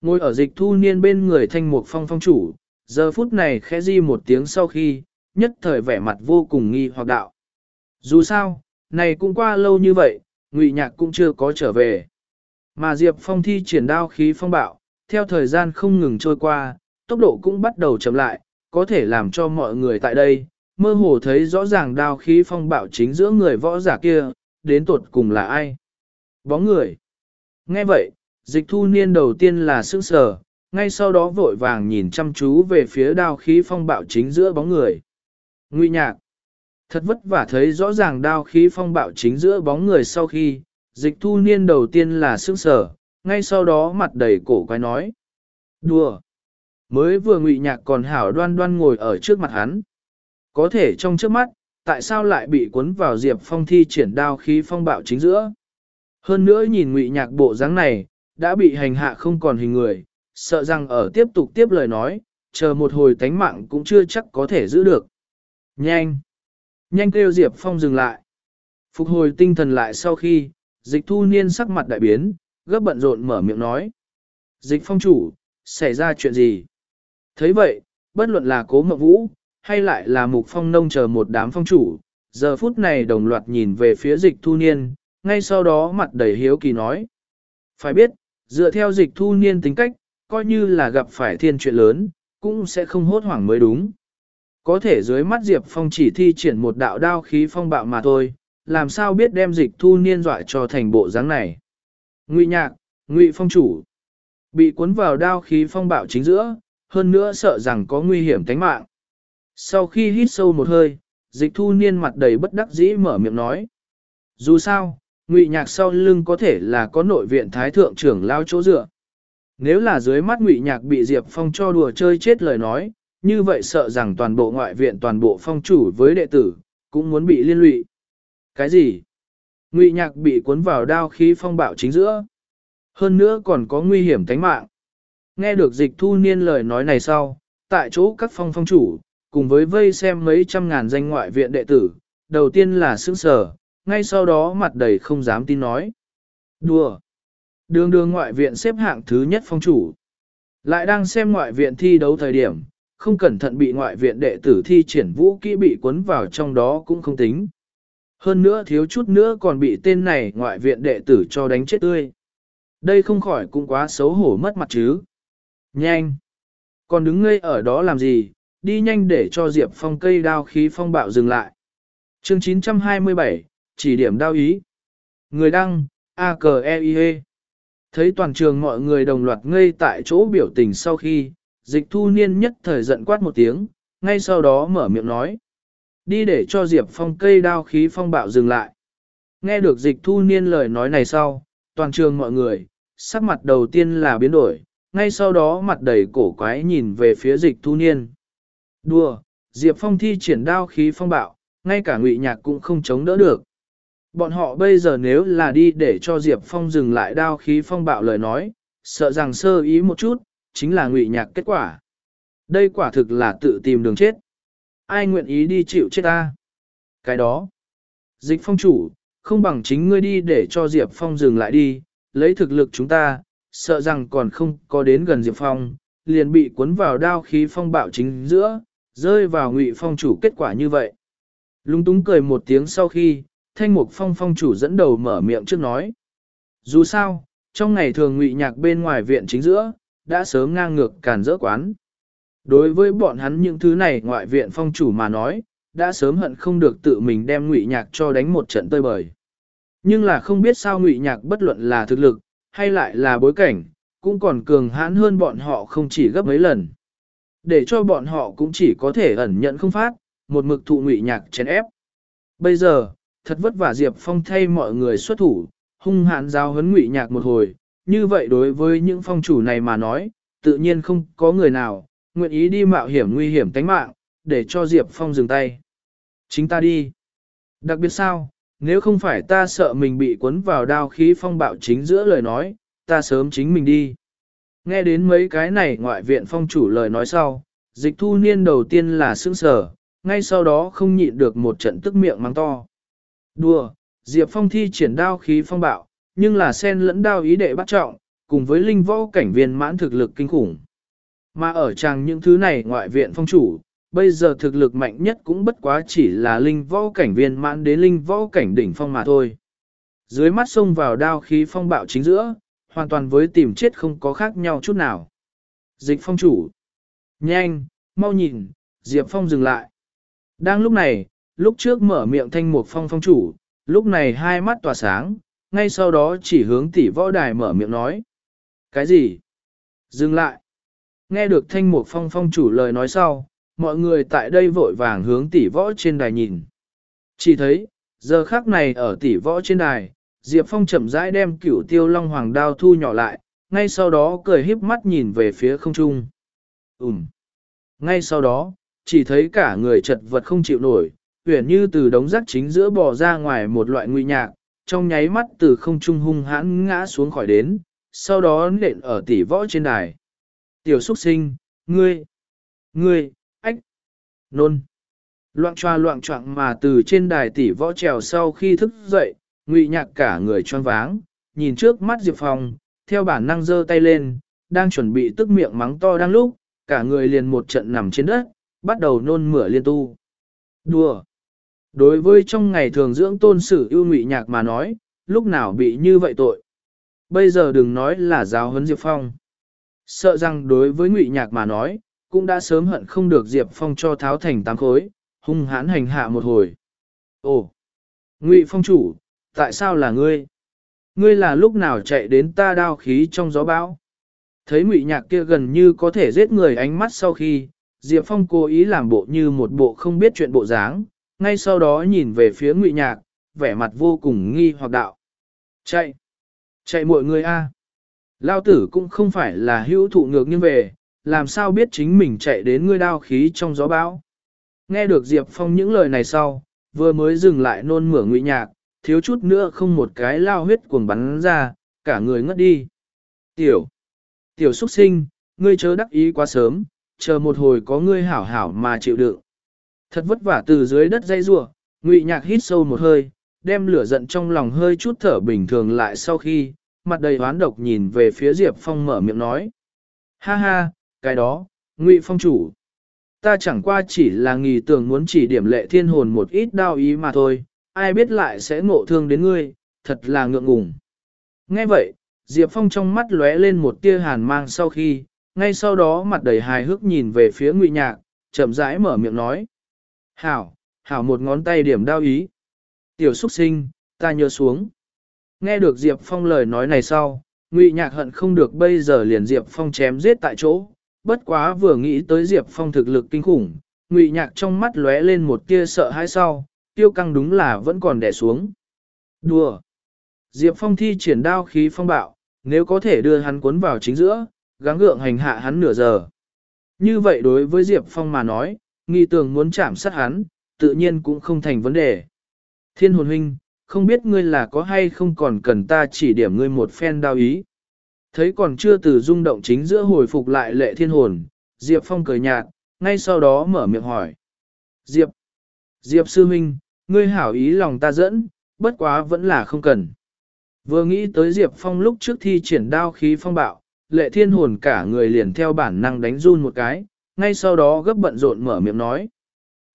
Ngồi ở dịch thu niên bên người thanh mục phong phong chủ, giờ phút này khẽ di một tiếng sau khi, nhất thời vẻ mặt vô cùng nghi hoặc đạo. Dù sao, này cũng qua lâu như vậy, ngụy nhạc cũng chưa có trở về. Mà Diệp Phong thi triển đao khí phong bạo, theo thời gian không ngừng trôi qua, tốc độ cũng bắt đầu chậm lại, có thể làm cho mọi người tại đây, mơ hồ thấy rõ ràng đao khí phong bạo chính giữa người võ giả kia, đến tuột cùng là ai. Bóng người. Nghe vậy, dịch thu niên đầu tiên là sững sờ, ngay sau đó vội vàng nhìn chăm chú về phía đao khí phong bạo chính giữa bóng người. Ngụy nhạc. Thật vất vả thấy rõ ràng đao khí phong bạo chính giữa bóng người sau khi, dịch thu niên đầu tiên là sững sờ, ngay sau đó mặt đầy cổ quái nói. Đùa! Mới vừa ngụy nhạc còn hảo đoan đoan ngồi ở trước mặt hắn. Có thể trong trước mắt, tại sao lại bị cuốn vào Diệp Phong thi triển đao khí phong bạo chính giữa? Hơn nữa nhìn ngụy nhạc bộ dáng này, đã bị hành hạ không còn hình người, sợ rằng ở tiếp tục tiếp lời nói, chờ một hồi tánh mạng cũng chưa chắc có thể giữ được. Nhanh! Nhanh kêu Diệp Phong dừng lại. Phục hồi tinh thần lại sau khi, dịch thu niên sắc mặt đại biến, gấp bận rộn mở miệng nói. Dịch phong chủ, xảy ra chuyện gì? thấy vậy, bất luận là cố mộng vũ, hay lại là mục phong nông chờ một đám phong chủ, giờ phút này đồng loạt nhìn về phía dịch thu niên, ngay sau đó mặt đầy hiếu kỳ nói. Phải biết, dựa theo dịch thu niên tính cách, coi như là gặp phải thiên chuyện lớn, cũng sẽ không hốt hoảng mới đúng. Có thể dưới mắt Diệp Phong chỉ thi triển một đạo đao khí phong bạo mà thôi, làm sao biết đem dịch thu niên dọa cho thành bộ dáng này. Ngụy nhạc, ngụy phong chủ, bị cuốn vào đao khí phong bạo chính giữa, hơn nữa sợ rằng có nguy hiểm tính mạng. Sau khi hít sâu một hơi, dịch thu niên mặt đầy bất đắc dĩ mở miệng nói. Dù sao, ngụy nhạc sau lưng có thể là có nội viện thái thượng trưởng lao chỗ dựa. Nếu là dưới mắt ngụy nhạc bị Diệp Phong cho đùa chơi chết lời nói, như vậy sợ rằng toàn bộ ngoại viện toàn bộ phong chủ với đệ tử, cũng muốn bị liên lụy. Cái gì? Ngụy nhạc bị cuốn vào đao khí phong bạo chính giữa. Hơn nữa còn có nguy hiểm tính mạng. Nghe được dịch thu niên lời nói này sau, tại chỗ các phong phong chủ, cùng với vây xem mấy trăm ngàn danh ngoại viện đệ tử, đầu tiên là sững sờ, ngay sau đó mặt đầy không dám tin nói. Đùa! Đường đường ngoại viện xếp hạng thứ nhất phong chủ. Lại đang xem ngoại viện thi đấu thời điểm, không cẩn thận bị ngoại viện đệ tử thi triển vũ kỹ bị cuốn vào trong đó cũng không tính. Hơn nữa thiếu chút nữa còn bị tên này ngoại viện đệ tử cho đánh chết tươi. Đây không khỏi cũng quá xấu hổ mất mặt chứ. Nhanh! Còn đứng ngây ở đó làm gì, đi nhanh để cho Diệp Phong cây đao khí phong bạo dừng lại. Chương 927, chỉ điểm đao ý. Người đăng, a k e i -E. Thấy toàn trường mọi người đồng loạt ngây tại chỗ biểu tình sau khi, dịch thu niên nhất thời giận quát một tiếng, ngay sau đó mở miệng nói. Đi để cho Diệp Phong cây đao khí phong bạo dừng lại. Nghe được dịch thu niên lời nói này sau, toàn trường mọi người, sắc mặt đầu tiên là biến đổi, ngay sau đó mặt đầy cổ quái nhìn về phía dịch thu niên. Đùa, Diệp Phong thi triển đao khí phong bạo, ngay cả ngụy nhạc cũng không chống đỡ được. Bọn họ bây giờ nếu là đi để cho Diệp Phong dừng lại đao khí phong bạo lời nói, sợ rằng sơ ý một chút, chính là ngụy nhạc kết quả. Đây quả thực là tự tìm đường chết. Ai nguyện ý đi chịu chết ta? Cái đó. Dịch phong chủ, không bằng chính ngươi đi để cho Diệp Phong dừng lại đi, lấy thực lực chúng ta, sợ rằng còn không có đến gần Diệp Phong, liền bị cuốn vào đao khí phong bạo chính giữa, rơi vào ngụy phong chủ kết quả như vậy. Lung túng cười một tiếng sau khi, thanh mục phong phong chủ dẫn đầu mở miệng trước nói. Dù sao, trong ngày thường ngụy nhạc bên ngoài viện chính giữa, đã sớm ngang ngược càn rỡ quán. Đối với bọn hắn những thứ này ngoại viện phong chủ mà nói, đã sớm hận không được tự mình đem ngụy nhạc cho đánh một trận tơi bời. Nhưng là không biết sao ngụy nhạc bất luận là thực lực, hay lại là bối cảnh, cũng còn cường hãn hơn bọn họ không chỉ gấp mấy lần. Để cho bọn họ cũng chỉ có thể ẩn nhận không phát, một mực thụ ngụy nhạc chén ép. Bây giờ, thật vất vả Diệp Phong thay mọi người xuất thủ, hung hãn giao hấn ngụy nhạc một hồi, như vậy đối với những phong chủ này mà nói, tự nhiên không có người nào, nguyện ý đi mạo hiểm nguy hiểm tánh mạng, để cho Diệp Phong dừng tay. Chính ta đi. Đặc biệt sao, nếu không phải ta sợ mình bị cuốn vào đao khí phong bạo chính giữa lời nói, ta sớm chính mình đi. Nghe đến mấy cái này ngoại viện phong chủ lời nói sau, dịch thu niên đầu tiên là sững sờ, ngay sau đó không nhịn được một trận tức miệng mắng to. Đùa, Diệp Phong thi triển đao khí phong bạo, nhưng là sen lẫn đao ý đệ bắt trọng, cùng với linh võ cảnh viên mãn thực lực kinh khủng. Mà ở chàng những thứ này ngoại viện phong chủ, bây giờ thực lực mạnh nhất cũng bất quá chỉ là linh võ cảnh viên mãn đến linh võ cảnh đỉnh phong mà thôi. Dưới mắt xông vào đao khí phong bạo chính giữa, hoàn toàn với tìm chết không có khác nhau chút nào. Dịch phong chủ. Nhanh, mau nhìn, Diệp Phong dừng lại. Đang lúc này, lúc trước mở miệng thanh mục phong phong chủ, lúc này hai mắt tỏa sáng, ngay sau đó chỉ hướng tỷ võ đài mở miệng nói. Cái gì? Dừng lại. Nghe được thanh mục phong phong chủ lời nói sau, mọi người tại đây vội vàng hướng tỷ võ trên đài nhìn. Chỉ thấy, giờ khác này ở tỷ võ trên đài, Diệp Phong chậm rãi đem cửu tiêu long hoàng đao thu nhỏ lại, ngay sau đó cười híp mắt nhìn về phía không trung. Ừm. Ngay sau đó, chỉ thấy cả người chật vật không chịu nổi, uyển như từ đống rác chính giữa bò ra ngoài một loại nguy nhạc, trong nháy mắt từ không trung hung hãn ngã xuống khỏi đến, sau đó nện ở tỷ võ trên đài. Tiểu xuất sinh, ngươi, ngươi, ách, nôn. Loạn choa loạn choạng mà từ trên đài tỷ võ trèo sau khi thức dậy, ngụy nhạc cả người choáng váng, nhìn trước mắt Diệp Phong, theo bản năng giơ tay lên, đang chuẩn bị tức miệng mắng to đang lúc, cả người liền một trận nằm trên đất, bắt đầu nôn mửa liên tu. Đùa! Đối với trong ngày thường dưỡng tôn sử yêu ngụy nhạc mà nói, lúc nào bị như vậy tội. Bây giờ đừng nói là giáo huấn Diệp Phong. Sợ rằng đối với ngụy nhạc mà nói, cũng đã sớm hận không được Diệp Phong cho tháo thành tám khối, hung hãn hành hạ một hồi. Ồ! Ngụy Phong chủ, tại sao là ngươi? Ngươi là lúc nào chạy đến ta đao khí trong gió bão? Thấy ngụy nhạc kia gần như có thể giết người ánh mắt sau khi, Diệp Phong cố ý làm bộ như một bộ không biết chuyện bộ dáng, ngay sau đó nhìn về phía ngụy nhạc, vẻ mặt vô cùng nghi hoặc đạo. Chạy! Chạy mọi người a! Lao tử cũng không phải là hữu thụ ngược như về, làm sao biết chính mình chạy đến ngươi đao khí trong gió bão. Nghe được Diệp Phong những lời này sau, vừa mới dừng lại nôn mửa ngụy nhạc, thiếu chút nữa không một cái lao huyết cuồng bắn ra, cả người ngất đi. Tiểu! Tiểu xuất sinh, ngươi chớ đắc ý quá sớm, chờ một hồi có ngươi hảo hảo mà chịu đựng. Thật vất vả từ dưới đất dây rủa, ngụy nhạc hít sâu một hơi, đem lửa giận trong lòng hơi chút thở bình thường lại sau khi, mặt đầy hoán độc nhìn về phía Diệp Phong mở miệng nói. Ha ha, cái đó, ngụy phong chủ. Ta chẳng qua chỉ là nghi tưởng muốn chỉ điểm lệ thiên hồn một ít đau ý mà thôi, ai biết lại sẽ ngộ thương đến ngươi, thật là ngượng ngùng. Nghe vậy, Diệp Phong trong mắt lóe lên một tia hàn mang sau khi, ngay sau đó mặt đầy hài hước nhìn về phía ngụy nhạc, chậm rãi mở miệng nói. Hảo, hảo một ngón tay điểm đau ý. Tiểu xuất sinh, ta nhớ xuống. Nghe được Diệp Phong lời nói này sau, ngụy nhạc hận không được bây giờ liền Diệp Phong chém giết tại chỗ. Bất quá vừa nghĩ tới Diệp Phong thực lực kinh khủng, ngụy nhạc trong mắt lóe lên một tia sợ hãi sau, tiêu căng đúng là vẫn còn đè xuống. Đùa! Diệp Phong thi triển đao khí phong bạo, nếu có thể đưa hắn cuốn vào chính giữa, gắng gượng hành hạ hắn nửa giờ. Như vậy đối với Diệp Phong mà nói, nghi tưởng muốn chạm sát hắn, tự nhiên cũng không thành vấn đề. Thiên hồn huynh, không biết ngươi là có hay không còn cần ta chỉ điểm ngươi một phen đao ý. Thấy còn chưa từ rung động chính giữa hồi phục lại lệ thiên hồn, Diệp Phong cười nhạt, ngay sau đó mở miệng hỏi. Diệp, Diệp sư huynh, ngươi hảo ý lòng ta dẫn, bất quá vẫn là không cần. Vừa nghĩ tới Diệp Phong lúc trước thi triển đao khí phong bạo, lệ thiên hồn cả người liền theo bản năng đánh run một cái, ngay sau đó gấp bận rộn mở miệng nói.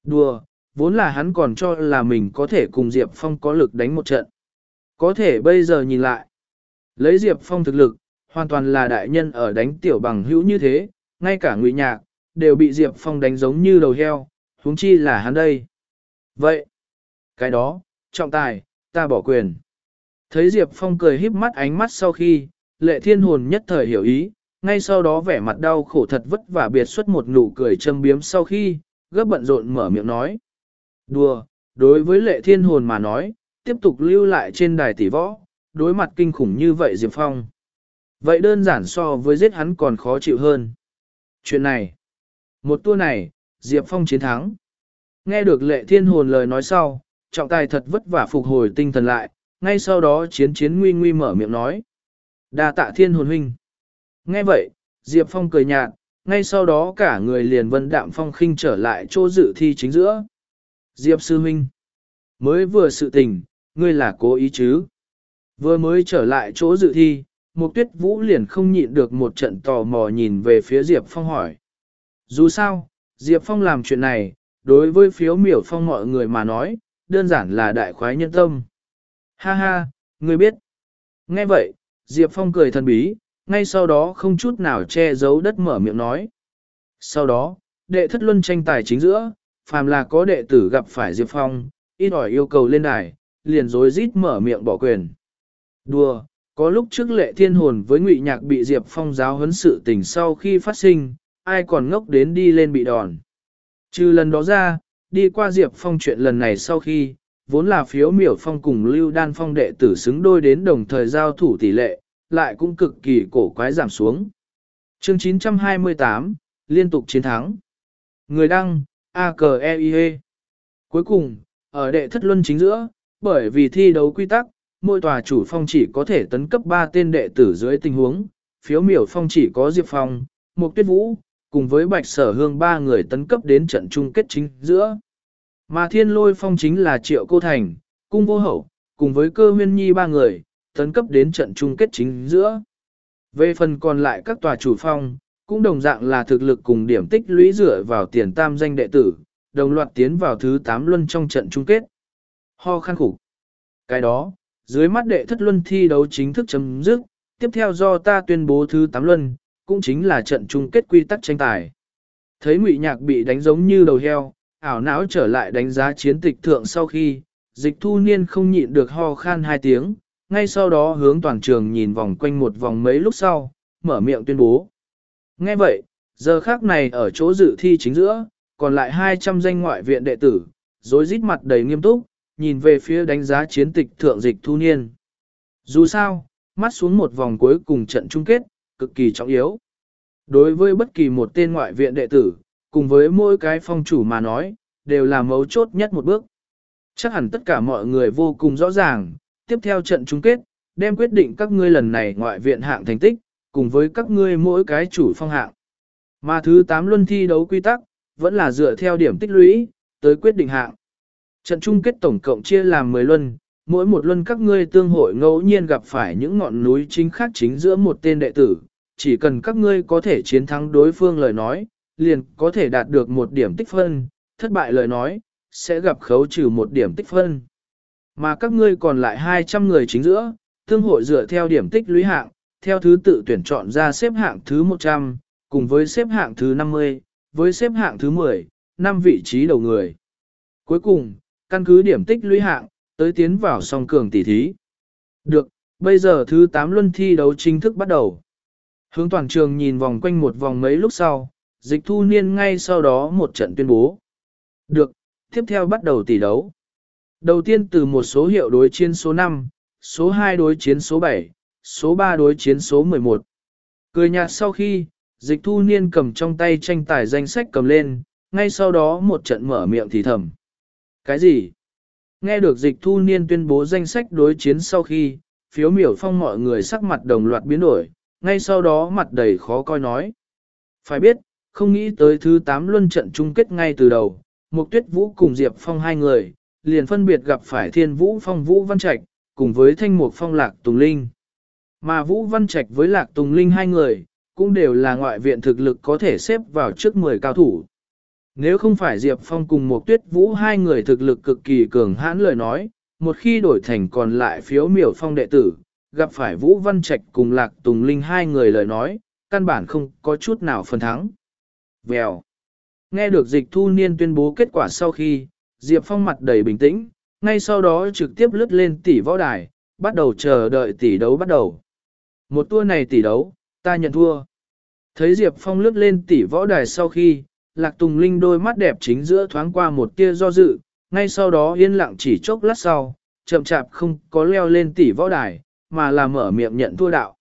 Đùa, vốn là hắn còn cho là mình có thể cùng Diệp Phong có lực đánh một trận. Có thể bây giờ nhìn lại, lấy Diệp Phong thực lực, hoàn toàn là đại nhân ở đánh tiểu bằng hữu như thế, ngay cả ngụy nhạc, đều bị Diệp Phong đánh giống như đầu heo, huống chi là hắn đây. Vậy, cái đó, trọng tài, ta bỏ quyền. Thấy Diệp Phong cười híp mắt ánh mắt sau khi, lệ thiên hồn nhất thời hiểu ý, ngay sau đó vẻ mặt đau khổ thật vất vả biệt xuất một nụ cười châm biếm sau khi, gấp bận rộn mở miệng nói. Đùa, đối với lệ thiên hồn mà nói, tiếp tục lưu lại trên đài tỷ võ, đối mặt kinh khủng như vậy Diệp Phong. Vậy đơn giản so với giết hắn còn khó chịu hơn. Chuyện này, một tour này, Diệp Phong chiến thắng. Nghe được lệ thiên hồn lời nói sau, trọng tài thật vất vả phục hồi tinh thần lại, ngay sau đó chiến chiến nguy nguy mở miệng nói. đa tạ thiên hồn huynh. Nghe vậy, Diệp Phong cười nhạt, ngay sau đó cả người liền vân đạm phong khinh trở lại chỗ dự thi chính giữa. Diệp sư huynh. Mới vừa sự tình, ngươi là cố ý chứ. Vừa mới trở lại chỗ dự thi, Mục tuyết vũ liền không nhịn được một trận tò mò nhìn về phía Diệp Phong hỏi. Dù sao, Diệp Phong làm chuyện này, đối với phiếu miểu phong mọi người mà nói, đơn giản là đại khoái nhân tâm. Ha ha, ngươi biết. Nghe vậy, Diệp Phong cười thần bí, ngay sau đó không chút nào che giấu đất mở miệng nói. Sau đó, đệ thất luân tranh tài chính giữa, phàm là có đệ tử gặp phải Diệp Phong, ít ỏi yêu cầu lên đài, liền rối rít mở miệng bỏ quyền. Đùa, có lúc trước lệ thiên hồn với ngụy nhạc bị Diệp Phong giáo huấn sự tình sau khi phát sinh, ai còn ngốc đến đi lên bị đòn. Trừ lần đó ra, đi qua Diệp Phong chuyện lần này sau khi, vốn là phiếu miểu phong cùng lưu đan phong đệ tử xứng đôi đến đồng thời giao thủ tỷ lệ, lại cũng cực kỳ cổ quái giảm xuống. Chương 928, liên tục chiến thắng. Người đăng, a k e i -E. Cuối cùng, ở đệ thất luân chính giữa, bởi vì thi đấu quy tắc, mỗi tòa chủ phong chỉ có thể tấn cấp 3 tên đệ tử dưới tình huống, phiếu miểu phong chỉ có Diệp Phong, Mục Tuyết Vũ, cùng với Bạch Sở Hương ba người tấn cấp đến trận chung kết chính giữa. Mà thiên lôi phong chính là Triệu Cô Thành, Cung Vô Hậu, cùng với cơ huyên nhi ba người, tấn cấp đến trận chung kết chính giữa. Về phần còn lại các tòa chủ phong, cũng đồng dạng là thực lực cùng điểm tích lũy dựa vào tiền tam danh đệ tử, đồng loạt tiến vào thứ 8 luân trong trận chung kết. Ho khăn khủng. Cái đó, dưới mắt đệ thất luân thi đấu chính thức chấm dứt, tiếp theo do ta tuyên bố thứ 8 luân, cũng chính là trận chung kết quy tắc tranh tài. Thấy Ngụy Nhạc bị đánh giống như đầu heo, ảo não trở lại đánh giá chiến tịch thượng sau khi, dịch thu niên không nhịn được ho khan hai tiếng, ngay sau đó hướng toàn trường nhìn vòng quanh một vòng mấy lúc sau, mở miệng tuyên bố. Nghe vậy, giờ khác này ở chỗ dự thi chính giữa, còn lại 200 danh ngoại viện đệ tử, dối rít mặt đầy nghiêm túc, nhìn về phía đánh giá chiến tịch thượng dịch thu niên. Dù sao, mắt xuống một vòng cuối cùng trận chung kết, cực kỳ trọng yếu. Đối với bất kỳ một tên ngoại viện đệ tử, cùng với mỗi cái phong chủ mà nói, đều là mấu chốt nhất một bước. Chắc hẳn tất cả mọi người vô cùng rõ ràng, tiếp theo trận chung kết, đem quyết định các ngươi lần này ngoại viện hạng thành tích, cùng với các ngươi mỗi cái chủ phong hạng. Mà thứ 8 luân thi đấu quy tắc, vẫn là dựa theo điểm tích lũy, tới quyết định hạng. Trận chung kết tổng cộng chia làm 10 luân, mỗi một luân các ngươi tương hội ngẫu nhiên gặp phải những ngọn núi chính khác chính giữa một tên đệ tử, chỉ cần các ngươi có thể chiến thắng đối phương lời nói, liền có thể đạt được một điểm tích phân, thất bại lời nói, sẽ gặp khấu trừ một điểm tích phân. Mà các ngươi còn lại 200 người chính giữa, tương hội dựa theo điểm tích lũy hạng, theo thứ tự tuyển chọn ra xếp hạng thứ 100, cùng với xếp hạng thứ 50, với xếp hạng thứ 10, 5 vị trí đầu người. Cuối cùng, căn cứ điểm tích lũy hạng, tới tiến vào song cường tỷ thí. Được, bây giờ thứ 8 luân thi đấu chính thức bắt đầu. Hướng toàn trường nhìn vòng quanh một vòng mấy lúc sau, dịch thu niên ngay sau đó một trận tuyên bố. Được, tiếp theo bắt đầu tỷ đấu. Đầu tiên từ một số hiệu đối chiến số 5, số 2 đối chiến số 7, số 3 đối chiến số 11. Cười nhạt sau khi, dịch thu niên cầm trong tay tranh tài danh sách cầm lên, ngay sau đó một trận mở miệng thì thầm. Cái gì? Nghe được dịch thu niên tuyên bố danh sách đối chiến sau khi, phiếu miểu phong mọi người sắc mặt đồng loạt biến đổi, ngay sau đó mặt đầy khó coi nói. Phải biết, không nghĩ tới thứ 8 luân trận chung kết ngay từ đầu, Mục Tuyết Vũ cùng Diệp Phong hai người, liền phân biệt gặp phải Thiên Vũ Phong Vũ Văn Trạch, cùng với Thanh Mục Phong Lạc Tùng Linh. Mà Vũ Văn Trạch với Lạc Tùng Linh hai người, cũng đều là ngoại viện thực lực có thể xếp vào trước 10 cao thủ. Nếu không phải Diệp Phong cùng Mục Tuyết Vũ hai người thực lực cực kỳ cường hãn lời nói, một khi đổi thành còn lại phiếu miểu phong đệ tử, gặp phải Vũ Văn Trạch cùng Lạc Tùng Linh hai người lời nói, căn bản không có chút nào phần thắng. Vèo. Nghe được dịch thu niên tuyên bố kết quả sau khi, Diệp Phong mặt đầy bình tĩnh, ngay sau đó trực tiếp lướt lên tỷ võ đài, bắt đầu chờ đợi tỷ đấu bắt đầu. Một tour này tỷ đấu, ta nhận thua. Thấy Diệp Phong lướt lên tỷ võ đài sau khi, Lạc Tùng Linh đôi mắt đẹp chính giữa thoáng qua một tia do dự, ngay sau đó yên lặng chỉ chốc lát sau, chậm chạp không có leo lên tỷ võ đài, mà là mở miệng nhận thua đạo.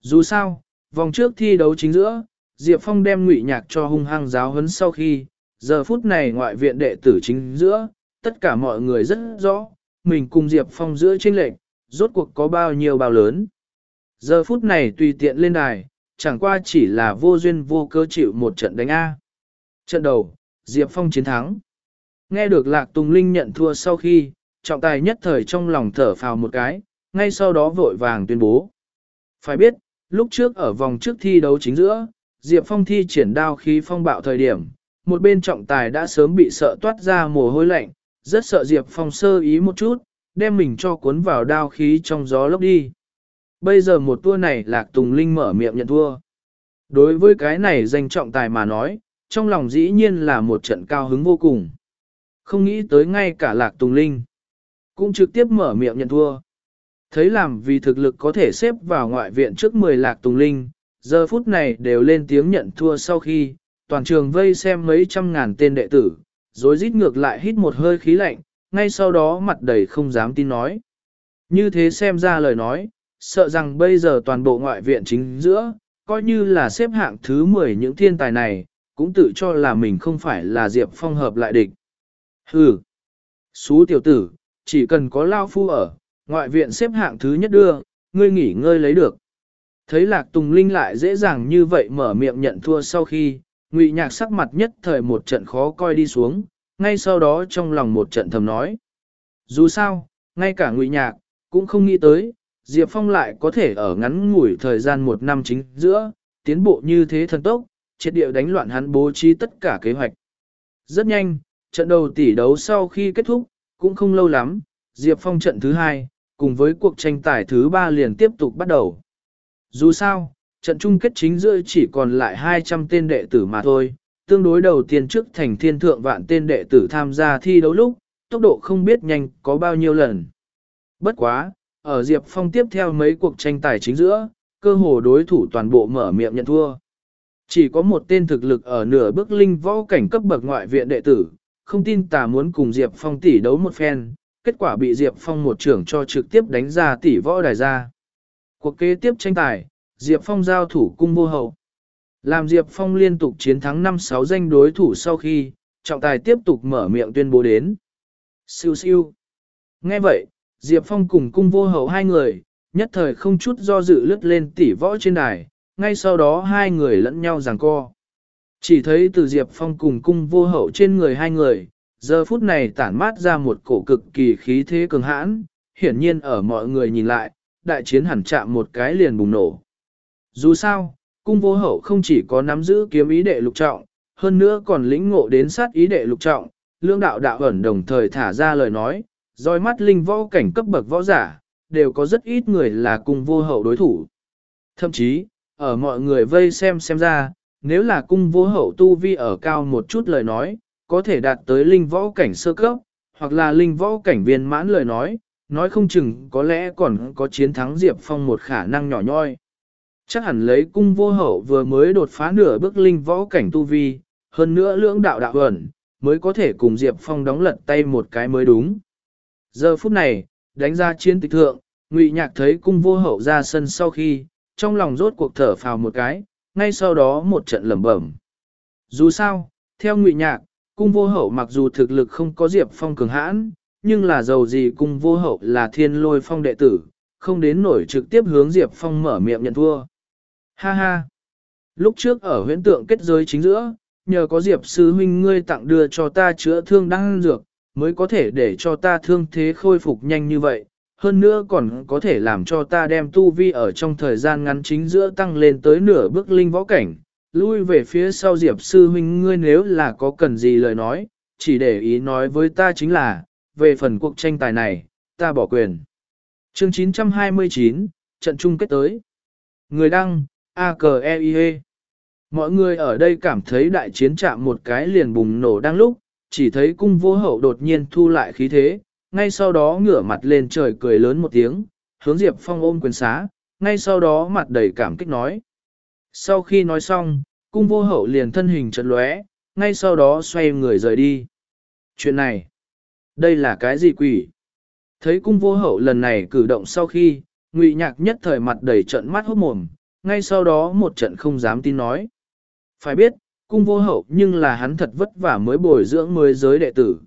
Dù sao, vòng trước thi đấu chính giữa, Diệp Phong đem ngụy nhạc cho hung hăng giáo huấn sau khi, giờ phút này ngoại viện đệ tử chính giữa, tất cả mọi người rất rõ, mình cùng Diệp Phong giữa chênh lệnh, rốt cuộc có bao nhiêu bao lớn. Giờ phút này tùy tiện lên đài, chẳng qua chỉ là vô duyên vô cơ chịu một trận đánh A. Trận đầu, Diệp Phong chiến thắng. Nghe được Lạc Tùng Linh nhận thua sau khi, trọng tài nhất thời trong lòng thở phào một cái, ngay sau đó vội vàng tuyên bố. Phải biết, lúc trước ở vòng trước thi đấu chính giữa, Diệp Phong thi triển đao khí phong bạo thời điểm, một bên trọng tài đã sớm bị sợ toát ra mồ hôi lạnh, rất sợ Diệp Phong sơ ý một chút, đem mình cho cuốn vào đao khí trong gió lốc đi. Bây giờ một tour này Lạc Tùng Linh mở miệng nhận thua. Đối với cái này danh trọng tài mà nói, trong lòng dĩ nhiên là một trận cao hứng vô cùng. Không nghĩ tới ngay cả Lạc Tùng Linh, cũng trực tiếp mở miệng nhận thua. Thấy làm vì thực lực có thể xếp vào ngoại viện trước 10 Lạc Tùng Linh, giờ phút này đều lên tiếng nhận thua sau khi, toàn trường vây xem mấy trăm ngàn tên đệ tử, rồi rít ngược lại hít một hơi khí lạnh, ngay sau đó mặt đầy không dám tin nói. Như thế xem ra lời nói, sợ rằng bây giờ toàn bộ ngoại viện chính giữa, coi như là xếp hạng thứ 10 những thiên tài này, cũng tự cho là mình không phải là Diệp Phong hợp lại địch. Hừ! Xú tiểu tử, chỉ cần có Lao Phu ở, ngoại viện xếp hạng thứ nhất đưa, ngươi nghỉ ngơi lấy được. Thấy Lạc Tùng Linh lại dễ dàng như vậy mở miệng nhận thua sau khi, Ngụy Nhạc sắc mặt nhất thời một trận khó coi đi xuống, ngay sau đó trong lòng một trận thầm nói. Dù sao, ngay cả Ngụy Nhạc, cũng không nghĩ tới, Diệp Phong lại có thể ở ngắn ngủi thời gian một năm chính giữa, tiến bộ như thế thần tốc, triệt địa đánh loạn hắn bố trí tất cả kế hoạch. Rất nhanh, trận đầu tỷ đấu sau khi kết thúc, cũng không lâu lắm, Diệp Phong trận thứ hai, cùng với cuộc tranh tài thứ ba liền tiếp tục bắt đầu. Dù sao, trận chung kết chính giữa chỉ còn lại 200 tên đệ tử mà thôi, tương đối đầu tiên trước thành thiên thượng vạn tên đệ tử tham gia thi đấu lúc, tốc độ không biết nhanh có bao nhiêu lần. Bất quá, ở Diệp Phong tiếp theo mấy cuộc tranh tài chính giữa, cơ hồ đối thủ toàn bộ mở miệng nhận thua. Chỉ có một tên thực lực ở nửa bước linh võ cảnh cấp bậc ngoại viện đệ tử, không tin tà muốn cùng Diệp Phong tỷ đấu một phen, kết quả bị Diệp Phong một trưởng cho trực tiếp đánh ra tỷ võ đài ra. Cuộc kế tiếp tranh tài, Diệp Phong giao thủ cung vô hậu. Làm Diệp Phong liên tục chiến thắng 5-6 danh đối thủ sau khi, trọng tài tiếp tục mở miệng tuyên bố đến. Siêu siêu. Nghe vậy, Diệp Phong cùng cung vô hậu hai người, nhất thời không chút do dự lướt lên tỉ võ trên đài, ngay sau đó hai người lẫn nhau giằng co. Chỉ thấy từ Diệp Phong cùng cung vô hậu trên người hai người, giờ phút này tản mát ra một cổ cực kỳ khí thế cường hãn, hiển nhiên ở mọi người nhìn lại, đại chiến hẳn chạm một cái liền bùng nổ. Dù sao, cung vô hậu không chỉ có nắm giữ kiếm ý đệ lục trọng, hơn nữa còn lĩnh ngộ đến sát ý đệ lục trọng, lương đạo đạo ẩn đồng thời thả ra lời nói, roi mắt linh võ cảnh cấp bậc võ giả, đều có rất ít người là cung vô hậu đối thủ. Thậm chí, ở mọi người vây xem xem ra, nếu là cung vô hậu tu vi ở cao một chút lời nói, có thể đạt tới linh võ cảnh sơ cấp, hoặc là linh võ cảnh viên mãn lời nói, nói không chừng có lẽ còn có chiến thắng Diệp Phong một khả năng nhỏ nhoi. Chắc hẳn lấy cung vô hậu vừa mới đột phá nửa bước linh võ cảnh tu vi, hơn nữa lưỡng đạo đạo ẩn, mới có thể cùng Diệp Phong đóng lật tay một cái mới đúng. Giờ phút này, đánh ra chiến tịch thượng, Ngụy Nhạc thấy cung vô hậu ra sân sau khi, trong lòng rốt cuộc thở phào một cái, ngay sau đó một trận lẩm bẩm. Dù sao, theo Ngụy Nhạc, cung vô hậu mặc dù thực lực không có Diệp Phong cường hãn, nhưng là dầu gì cung vô hậu là thiên lôi phong đệ tử, không đến nổi trực tiếp hướng Diệp Phong mở miệng nhận thua. Ha ha! Lúc trước ở huyễn tượng kết giới chính giữa, nhờ có Diệp sư huynh ngươi tặng đưa cho ta chữa thương đang dược, mới có thể để cho ta thương thế khôi phục nhanh như vậy. Hơn nữa còn có thể làm cho ta đem tu vi ở trong thời gian ngắn chính giữa tăng lên tới nửa bước linh võ cảnh. Lui về phía sau Diệp sư huynh ngươi nếu là có cần gì lời nói, chỉ để ý nói với ta chính là, về phần cuộc tranh tài này, ta bỏ quyền. Chương 929, trận chung kết tới. Người đăng, a k e i -E. Mọi người ở đây cảm thấy đại chiến chạm một cái liền bùng nổ đang lúc, chỉ thấy cung vô hậu đột nhiên thu lại khí thế, ngay sau đó ngửa mặt lên trời cười lớn một tiếng, hướng Diệp Phong ôm quyền xá, ngay sau đó mặt đầy cảm kích nói. Sau khi nói xong, cung vô hậu liền thân hình chật lóe, ngay sau đó xoay người rời đi. Chuyện này, đây là cái gì quỷ? Thấy cung vô hậu lần này cử động sau khi, ngụy nhạc nhất thời mặt đầy trận mắt hốt mồm, ngay sau đó một trận không dám tin nói. Phải biết, cung vô hậu nhưng là hắn thật vất vả mới bồi dưỡng mới giới đệ tử.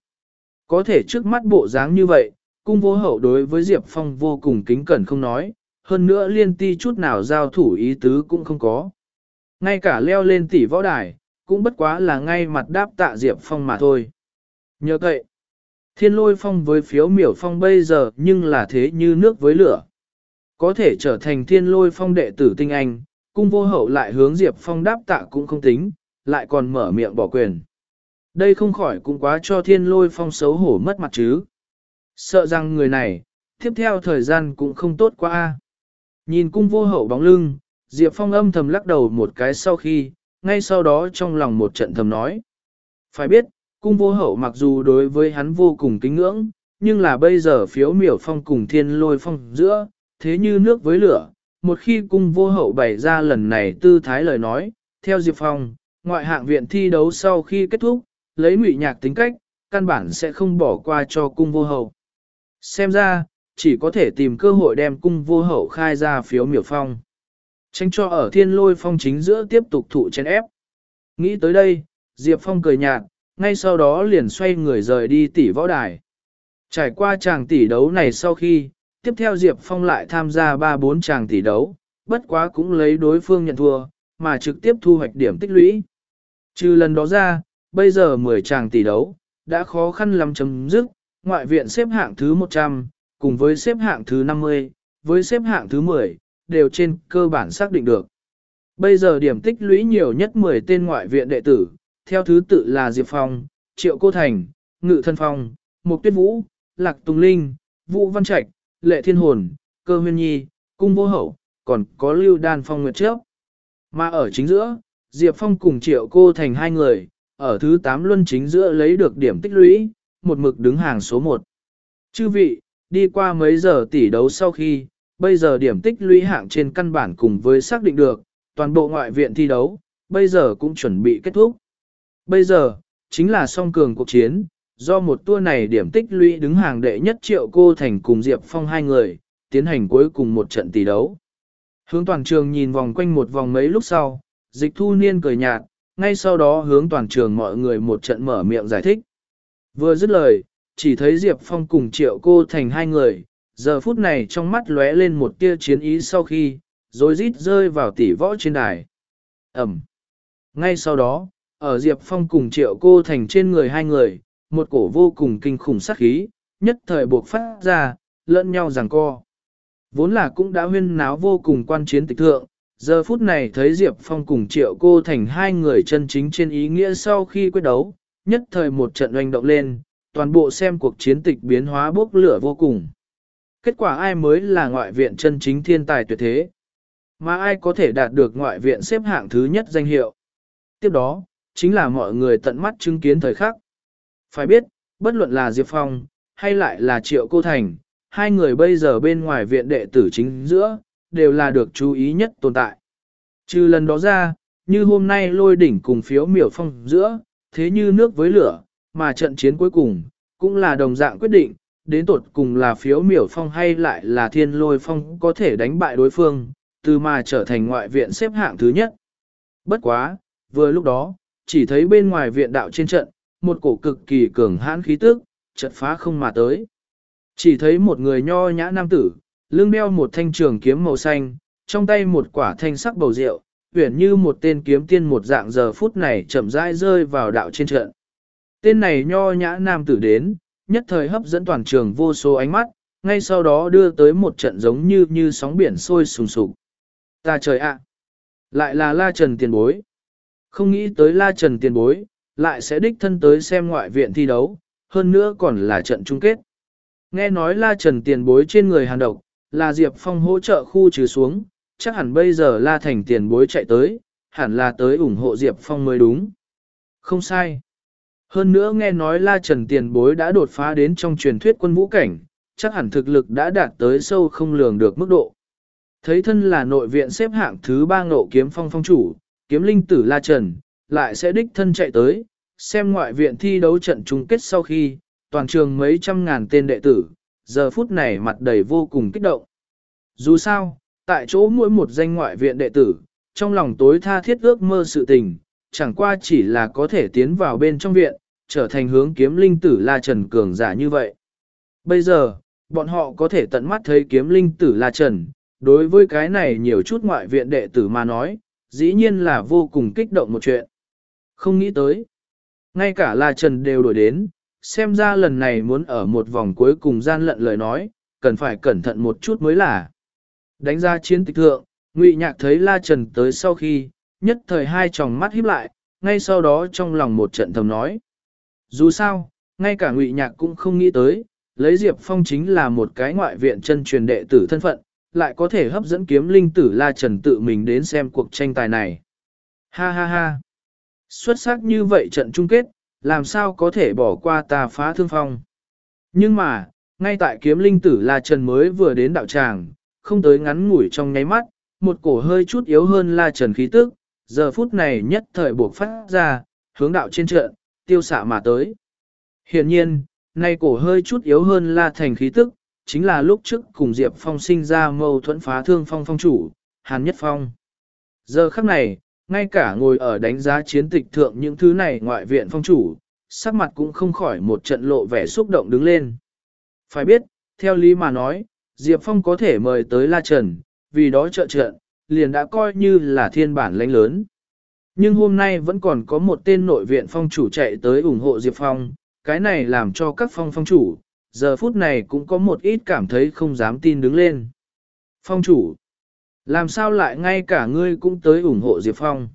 Có thể trước mắt bộ dáng như vậy, cung vô hậu đối với Diệp Phong vô cùng kính cẩn không nói, hơn nữa liên ti chút nào giao thủ ý tứ cũng không có. Ngay cả leo lên tỷ võ đài, cũng bất quá là ngay mặt đáp tạ Diệp Phong mà thôi. nhớ vậy, thiên lôi phong với phiếu miểu phong bây giờ nhưng là thế như nước với lửa. Có thể trở thành thiên lôi phong đệ tử tinh anh, cung vô hậu lại hướng Diệp Phong đáp tạ cũng không tính, lại còn mở miệng bỏ quyền. Đây không khỏi cũng quá cho thiên lôi phong xấu hổ mất mặt chứ. Sợ rằng người này, tiếp theo thời gian cũng không tốt quá. Nhìn cung vô hậu bóng lưng, Diệp Phong âm thầm lắc đầu một cái sau khi, ngay sau đó trong lòng một trận thầm nói. Phải biết, cung vô hậu mặc dù đối với hắn vô cùng kính ngưỡng, nhưng là bây giờ phiếu miểu phong cùng thiên lôi phong giữa, thế như nước với lửa. Một khi cung vô hậu bày ra lần này tư thái lời nói, theo Diệp Phong, ngoại hạng viện thi đấu sau khi kết thúc, lấy ngụy nhạc tính cách, căn bản sẽ không bỏ qua cho cung vô hậu. Xem ra, chỉ có thể tìm cơ hội đem cung vô hậu khai ra phiếu miểu phong. Tránh cho ở thiên lôi phong chính giữa tiếp tục thụ chén ép. Nghĩ tới đây, Diệp Phong cười nhạt, ngay sau đó liền xoay người rời đi tỷ võ đài. Trải qua chàng tỷ đấu này sau khi, tiếp theo Diệp Phong lại tham gia 3-4 chàng tỷ đấu, bất quá cũng lấy đối phương nhận thua, mà trực tiếp thu hoạch điểm tích lũy. Trừ lần đó ra, bây giờ 10 chàng tỷ đấu, đã khó khăn lắm chấm dứt, ngoại viện xếp hạng thứ 100, cùng với xếp hạng thứ 50, với xếp hạng thứ 10, đều trên cơ bản xác định được. Bây giờ điểm tích lũy nhiều nhất 10 tên ngoại viện đệ tử, theo thứ tự là Diệp Phong, Triệu Cô Thành, Ngự Thân Phong, Mục Tuyết Vũ, Lạc Tùng Linh, Vũ Văn Trạch, Lệ Thiên Hồn, Cơ Huyên Nhi, Cung Vô Hậu, còn có Lưu Đan Phong Nguyệt Trước. Mà ở chính giữa, Diệp Phong cùng triệu cô thành hai người, ở thứ 8 luân chính giữa lấy được điểm tích lũy, một mực đứng hàng số 1. Chư vị, đi qua mấy giờ tỷ đấu sau khi, bây giờ điểm tích lũy hạng trên căn bản cùng với xác định được, toàn bộ ngoại viện thi đấu, bây giờ cũng chuẩn bị kết thúc. Bây giờ, chính là song cường cuộc chiến, do một tour này điểm tích lũy đứng hàng đệ nhất triệu cô thành cùng Diệp Phong hai người, tiến hành cuối cùng một trận tỷ đấu. Hướng toàn trường nhìn vòng quanh một vòng mấy lúc sau, dịch thu niên cười nhạt, ngay sau đó hướng toàn trường mọi người một trận mở miệng giải thích. Vừa dứt lời, chỉ thấy Diệp Phong cùng triệu cô thành hai người, giờ phút này trong mắt lóe lên một tia chiến ý sau khi, rồi rít rơi vào tỷ võ trên đài. Ẩm. Ngay sau đó, ở Diệp Phong cùng triệu cô thành trên người hai người, một cổ vô cùng kinh khủng sát khí, nhất thời buộc phát ra, lẫn nhau giằng co. Vốn là cũng đã huyên náo vô cùng quan chiến tịch thượng, giờ phút này thấy Diệp Phong cùng triệu cô thành hai người chân chính trên ý nghĩa sau khi quyết đấu, nhất thời một trận oanh động lên, toàn bộ xem cuộc chiến tịch biến hóa bốc lửa vô cùng. Kết quả ai mới là ngoại viện chân chính thiên tài tuyệt thế? Mà ai có thể đạt được ngoại viện xếp hạng thứ nhất danh hiệu? Tiếp đó, chính là mọi người tận mắt chứng kiến thời khắc. Phải biết, bất luận là Diệp Phong, hay lại là Triệu Cô Thành, hai người bây giờ bên ngoài viện đệ tử chính giữa, đều là được chú ý nhất tồn tại. Trừ lần đó ra, như hôm nay lôi đỉnh cùng phiếu miểu phong giữa, thế như nước với lửa, mà trận chiến cuối cùng, cũng là đồng dạng quyết định, đến tột cùng là phiếu miểu phong hay lại là thiên lôi phong có thể đánh bại đối phương, từ mà trở thành ngoại viện xếp hạng thứ nhất. Bất quá, vừa lúc đó, chỉ thấy bên ngoài viện đạo trên trận, một cổ cực kỳ cường hãn khí tức, chợt phá không mà tới. Chỉ thấy một người nho nhã nam tử, lưng đeo một thanh trường kiếm màu xanh, trong tay một quả thanh sắc bầu rượu, uyển như một tên kiếm tiên một dạng giờ phút này chậm rãi rơi vào đạo trên trận. Tên này nho nhã nam tử đến, nhất thời hấp dẫn toàn trường vô số ánh mắt, ngay sau đó đưa tới một trận giống như như sóng biển sôi sùng sục. Ta trời ạ! lại là La Trần tiền bối. Không nghĩ tới La Trần tiền bối, lại sẽ đích thân tới xem ngoại viện thi đấu, hơn nữa còn là trận chung kết. Nghe nói La Trần tiền bối trên người hàn độc, là Diệp Phong hỗ trợ khu trừ xuống, chắc hẳn bây giờ La Thành tiền bối chạy tới, hẳn là tới ủng hộ Diệp Phong mới đúng. Không sai. Hơn nữa nghe nói La Trần tiền bối đã đột phá đến trong truyền thuyết quân vũ cảnh, chắc hẳn thực lực đã đạt tới sâu không lường được mức độ. Thấy thân là nội viện xếp hạng thứ ba ngộ kiếm phong phong chủ, kiếm linh tử La Trần, lại sẽ đích thân chạy tới, xem ngoại viện thi đấu trận chung kết sau khi, toàn trường mấy trăm ngàn tên đệ tử, giờ phút này mặt đầy vô cùng kích động. Dù sao, tại chỗ mỗi một danh ngoại viện đệ tử, trong lòng tối tha thiết ước mơ sự tình, chẳng qua chỉ là có thể tiến vào bên trong viện, trở thành hướng kiếm linh tử La Trần cường giả như vậy. Bây giờ, bọn họ có thể tận mắt thấy kiếm linh tử La Trần, đối với cái này nhiều chút ngoại viện đệ tử mà nói, dĩ nhiên là vô cùng kích động một chuyện. Không nghĩ tới, ngay cả La Trần đều đổi đến, xem ra lần này muốn ở một vòng cuối cùng gian lận lời nói, cần phải cẩn thận một chút mới là. Đánh ra chiến tịch thượng, Ngụy Nhạc thấy La Trần tới sau khi, nhất thời hai tròng mắt híp lại, ngay sau đó trong lòng một trận thầm nói. Dù sao, ngay cả Ngụy Nhạc cũng không nghĩ tới, lấy Diệp Phong chính là một cái ngoại viện chân truyền đệ tử thân phận, lại có thể hấp dẫn kiếm linh tử La Trần tự mình đến xem cuộc tranh tài này. Ha ha ha! Xuất sắc như vậy trận chung kết, làm sao có thể bỏ qua ta phá thương phong. Nhưng mà, ngay tại kiếm linh tử La Trần mới vừa đến đạo tràng, không tới ngắn ngủi trong nháy mắt, một cổ hơi chút yếu hơn La Trần khí tức, giờ phút này nhất thời buộc phát ra, hướng đạo trên trận, tiêu xạ mà tới. Hiện nhiên, nay cổ hơi chút yếu hơn La Thành khí tức, chính là lúc trước cùng Diệp Phong sinh ra mâu thuẫn phá thương phong phong chủ, Hàn Nhất Phong. Giờ khắc này, ngay cả ngồi ở đánh giá chiến tịch thượng những thứ này ngoại viện phong chủ, sắc mặt cũng không khỏi một trận lộ vẻ xúc động đứng lên. Phải biết, theo lý mà nói, Diệp Phong có thể mời tới La Trần, vì đó trợ trận, liền đã coi như là thiên bản lãnh lớn. Nhưng hôm nay vẫn còn có một tên nội viện phong chủ chạy tới ủng hộ Diệp Phong, cái này làm cho các phong phong chủ, giờ phút này cũng có một ít cảm thấy không dám tin đứng lên. Phong chủ, làm sao lại ngay cả ngươi cũng tới ủng hộ Diệp Phong?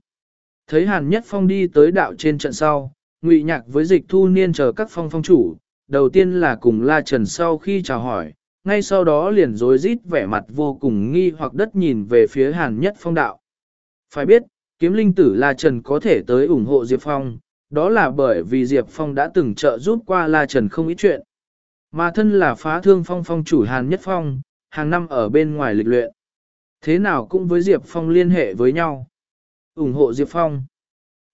Thấy Hàn Nhất Phong đi tới đạo trên trận sau, ngụy nhạc với dịch thu niên chờ các phong phong chủ, đầu tiên là cùng La Trần sau khi chào hỏi, ngay sau đó liền rối rít vẻ mặt vô cùng nghi hoặc đất nhìn về phía Hàn Nhất Phong đạo. Phải biết, kiếm linh tử La Trần có thể tới ủng hộ Diệp Phong, đó là bởi vì Diệp Phong đã từng trợ giúp qua La Trần không ít chuyện. Mà thân là phá thương phong phong chủ Hàn Nhất Phong, hàng năm ở bên ngoài lịch luyện. Thế nào cũng với Diệp Phong liên hệ với nhau. ủng hộ Diệp Phong.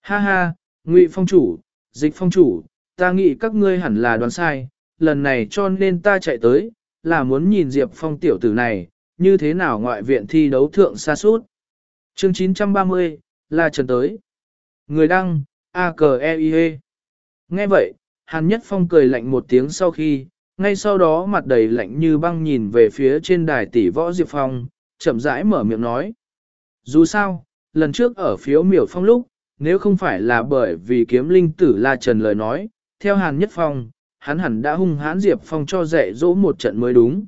Ha ha, Ngụy Phong chủ, Dịch Phong chủ, ta nghĩ các ngươi hẳn là đoán sai, lần này cho nên ta chạy tới, là muốn nhìn Diệp Phong tiểu tử này, như thế nào ngoại viện thi đấu thượng xa suốt. Chương 930, là Trần tới. Người đăng, a k e i -E. Nghe vậy, Hàn Nhất Phong cười lạnh một tiếng sau khi, ngay sau đó mặt đầy lạnh như băng nhìn về phía trên đài tỷ võ Diệp Phong, chậm rãi mở miệng nói. Dù sao, lần trước ở phiếu miểu phong lúc, nếu không phải là bởi vì kiếm linh tử La Trần lời nói, theo Hàn Nhất Phong, hắn hẳn đã hung hãn Diệp Phong cho dạy dỗ một trận mới đúng.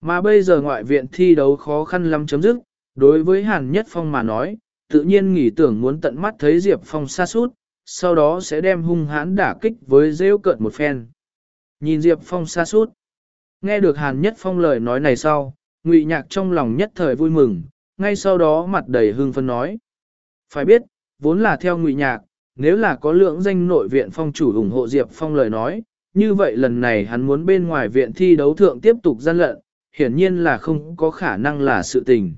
Mà bây giờ ngoại viện thi đấu khó khăn lắm chấm dứt, đối với Hàn Nhất Phong mà nói, tự nhiên nghĩ tưởng muốn tận mắt thấy Diệp Phong xa suốt, sau đó sẽ đem hung hãn đả kích với rêu cợt một phen. Nhìn Diệp Phong xa suốt. Nghe được Hàn Nhất Phong lời nói này sau, Ngụy Nhạc trong lòng nhất thời vui mừng, ngay sau đó mặt đầy hưng phân nói. Phải biết, vốn là theo Ngụy Nhạc, nếu là có lượng danh nội viện phong chủ ủng hộ Diệp Phong lời nói, như vậy lần này hắn muốn bên ngoài viện thi đấu thượng tiếp tục gian lận, hiển nhiên là không có khả năng là sự tình.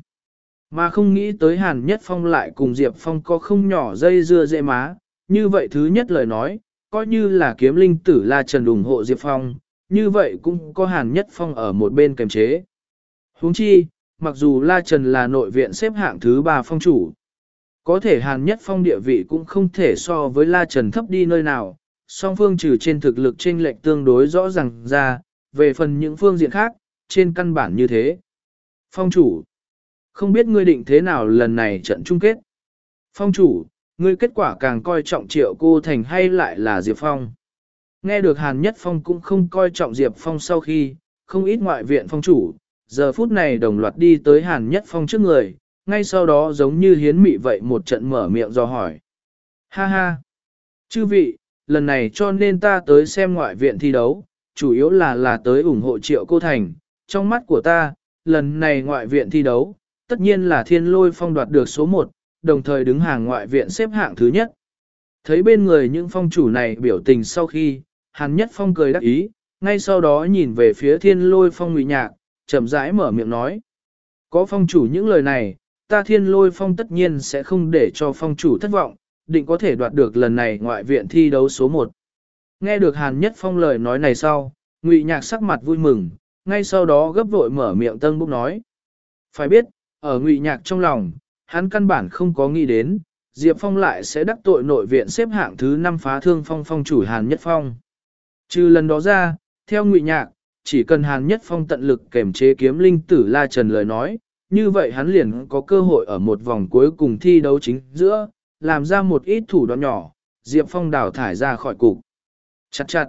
Mà không nghĩ tới Hàn Nhất Phong lại cùng Diệp Phong có không nhỏ dây dưa dễ má, như vậy thứ nhất lời nói, coi như là kiếm linh tử La Trần ủng hộ Diệp Phong, như vậy cũng có Hàn Nhất Phong ở một bên kềm chế. huống chi, mặc dù La Trần là nội viện xếp hạng thứ ba phong chủ, có thể Hàn Nhất Phong địa vị cũng không thể so với La Trần thấp đi nơi nào, song phương trừ trên thực lực chênh lệch tương đối rõ ràng ra, về phần những phương diện khác, trên căn bản như thế. Phong chủ, không biết ngươi định thế nào lần này trận chung kết. Phong chủ, ngươi kết quả càng coi trọng triệu cô thành hay lại là Diệp Phong. Nghe được Hàn Nhất Phong cũng không coi trọng Diệp Phong sau khi, không ít ngoại viện phong chủ, giờ phút này đồng loạt đi tới Hàn Nhất Phong trước người, ngay sau đó giống như hiến mị vậy một trận mở miệng do hỏi. Ha ha! Chư vị, lần này cho nên ta tới xem ngoại viện thi đấu, chủ yếu là là tới ủng hộ triệu cô thành. Trong mắt của ta, lần này ngoại viện thi đấu, tất nhiên là thiên lôi phong đoạt được số 1, đồng thời đứng hàng ngoại viện xếp hạng thứ nhất. Thấy bên người những phong chủ này biểu tình sau khi, Hàn Nhất Phong cười đắc ý, ngay sau đó nhìn về phía thiên lôi phong ngụy nhạc, chậm rãi mở miệng nói. Có phong chủ những lời này, ta thiên lôi phong tất nhiên sẽ không để cho phong chủ thất vọng, định có thể đoạt được lần này ngoại viện thi đấu số 1. Nghe được Hàn Nhất Phong lời nói này sau, Ngụy Nhạc sắc mặt vui mừng, ngay sau đó gấp vội mở miệng tân bốc nói. Phải biết, ở Ngụy Nhạc trong lòng, hắn căn bản không có nghĩ đến, Diệp Phong lại sẽ đắc tội nội viện xếp hạng thứ 5 phá thương phong phong chủ Hàn Nhất Phong. Trừ lần đó ra, theo Ngụy Nhạc, chỉ cần Hàn Nhất Phong tận lực kềm chế kiếm linh tử La Trần lời nói, như vậy hắn liền có cơ hội ở một vòng cuối cùng thi đấu chính giữa, làm ra một ít thủ đoạn nhỏ, Diệp Phong đào thải ra khỏi cục. Chặt chặt.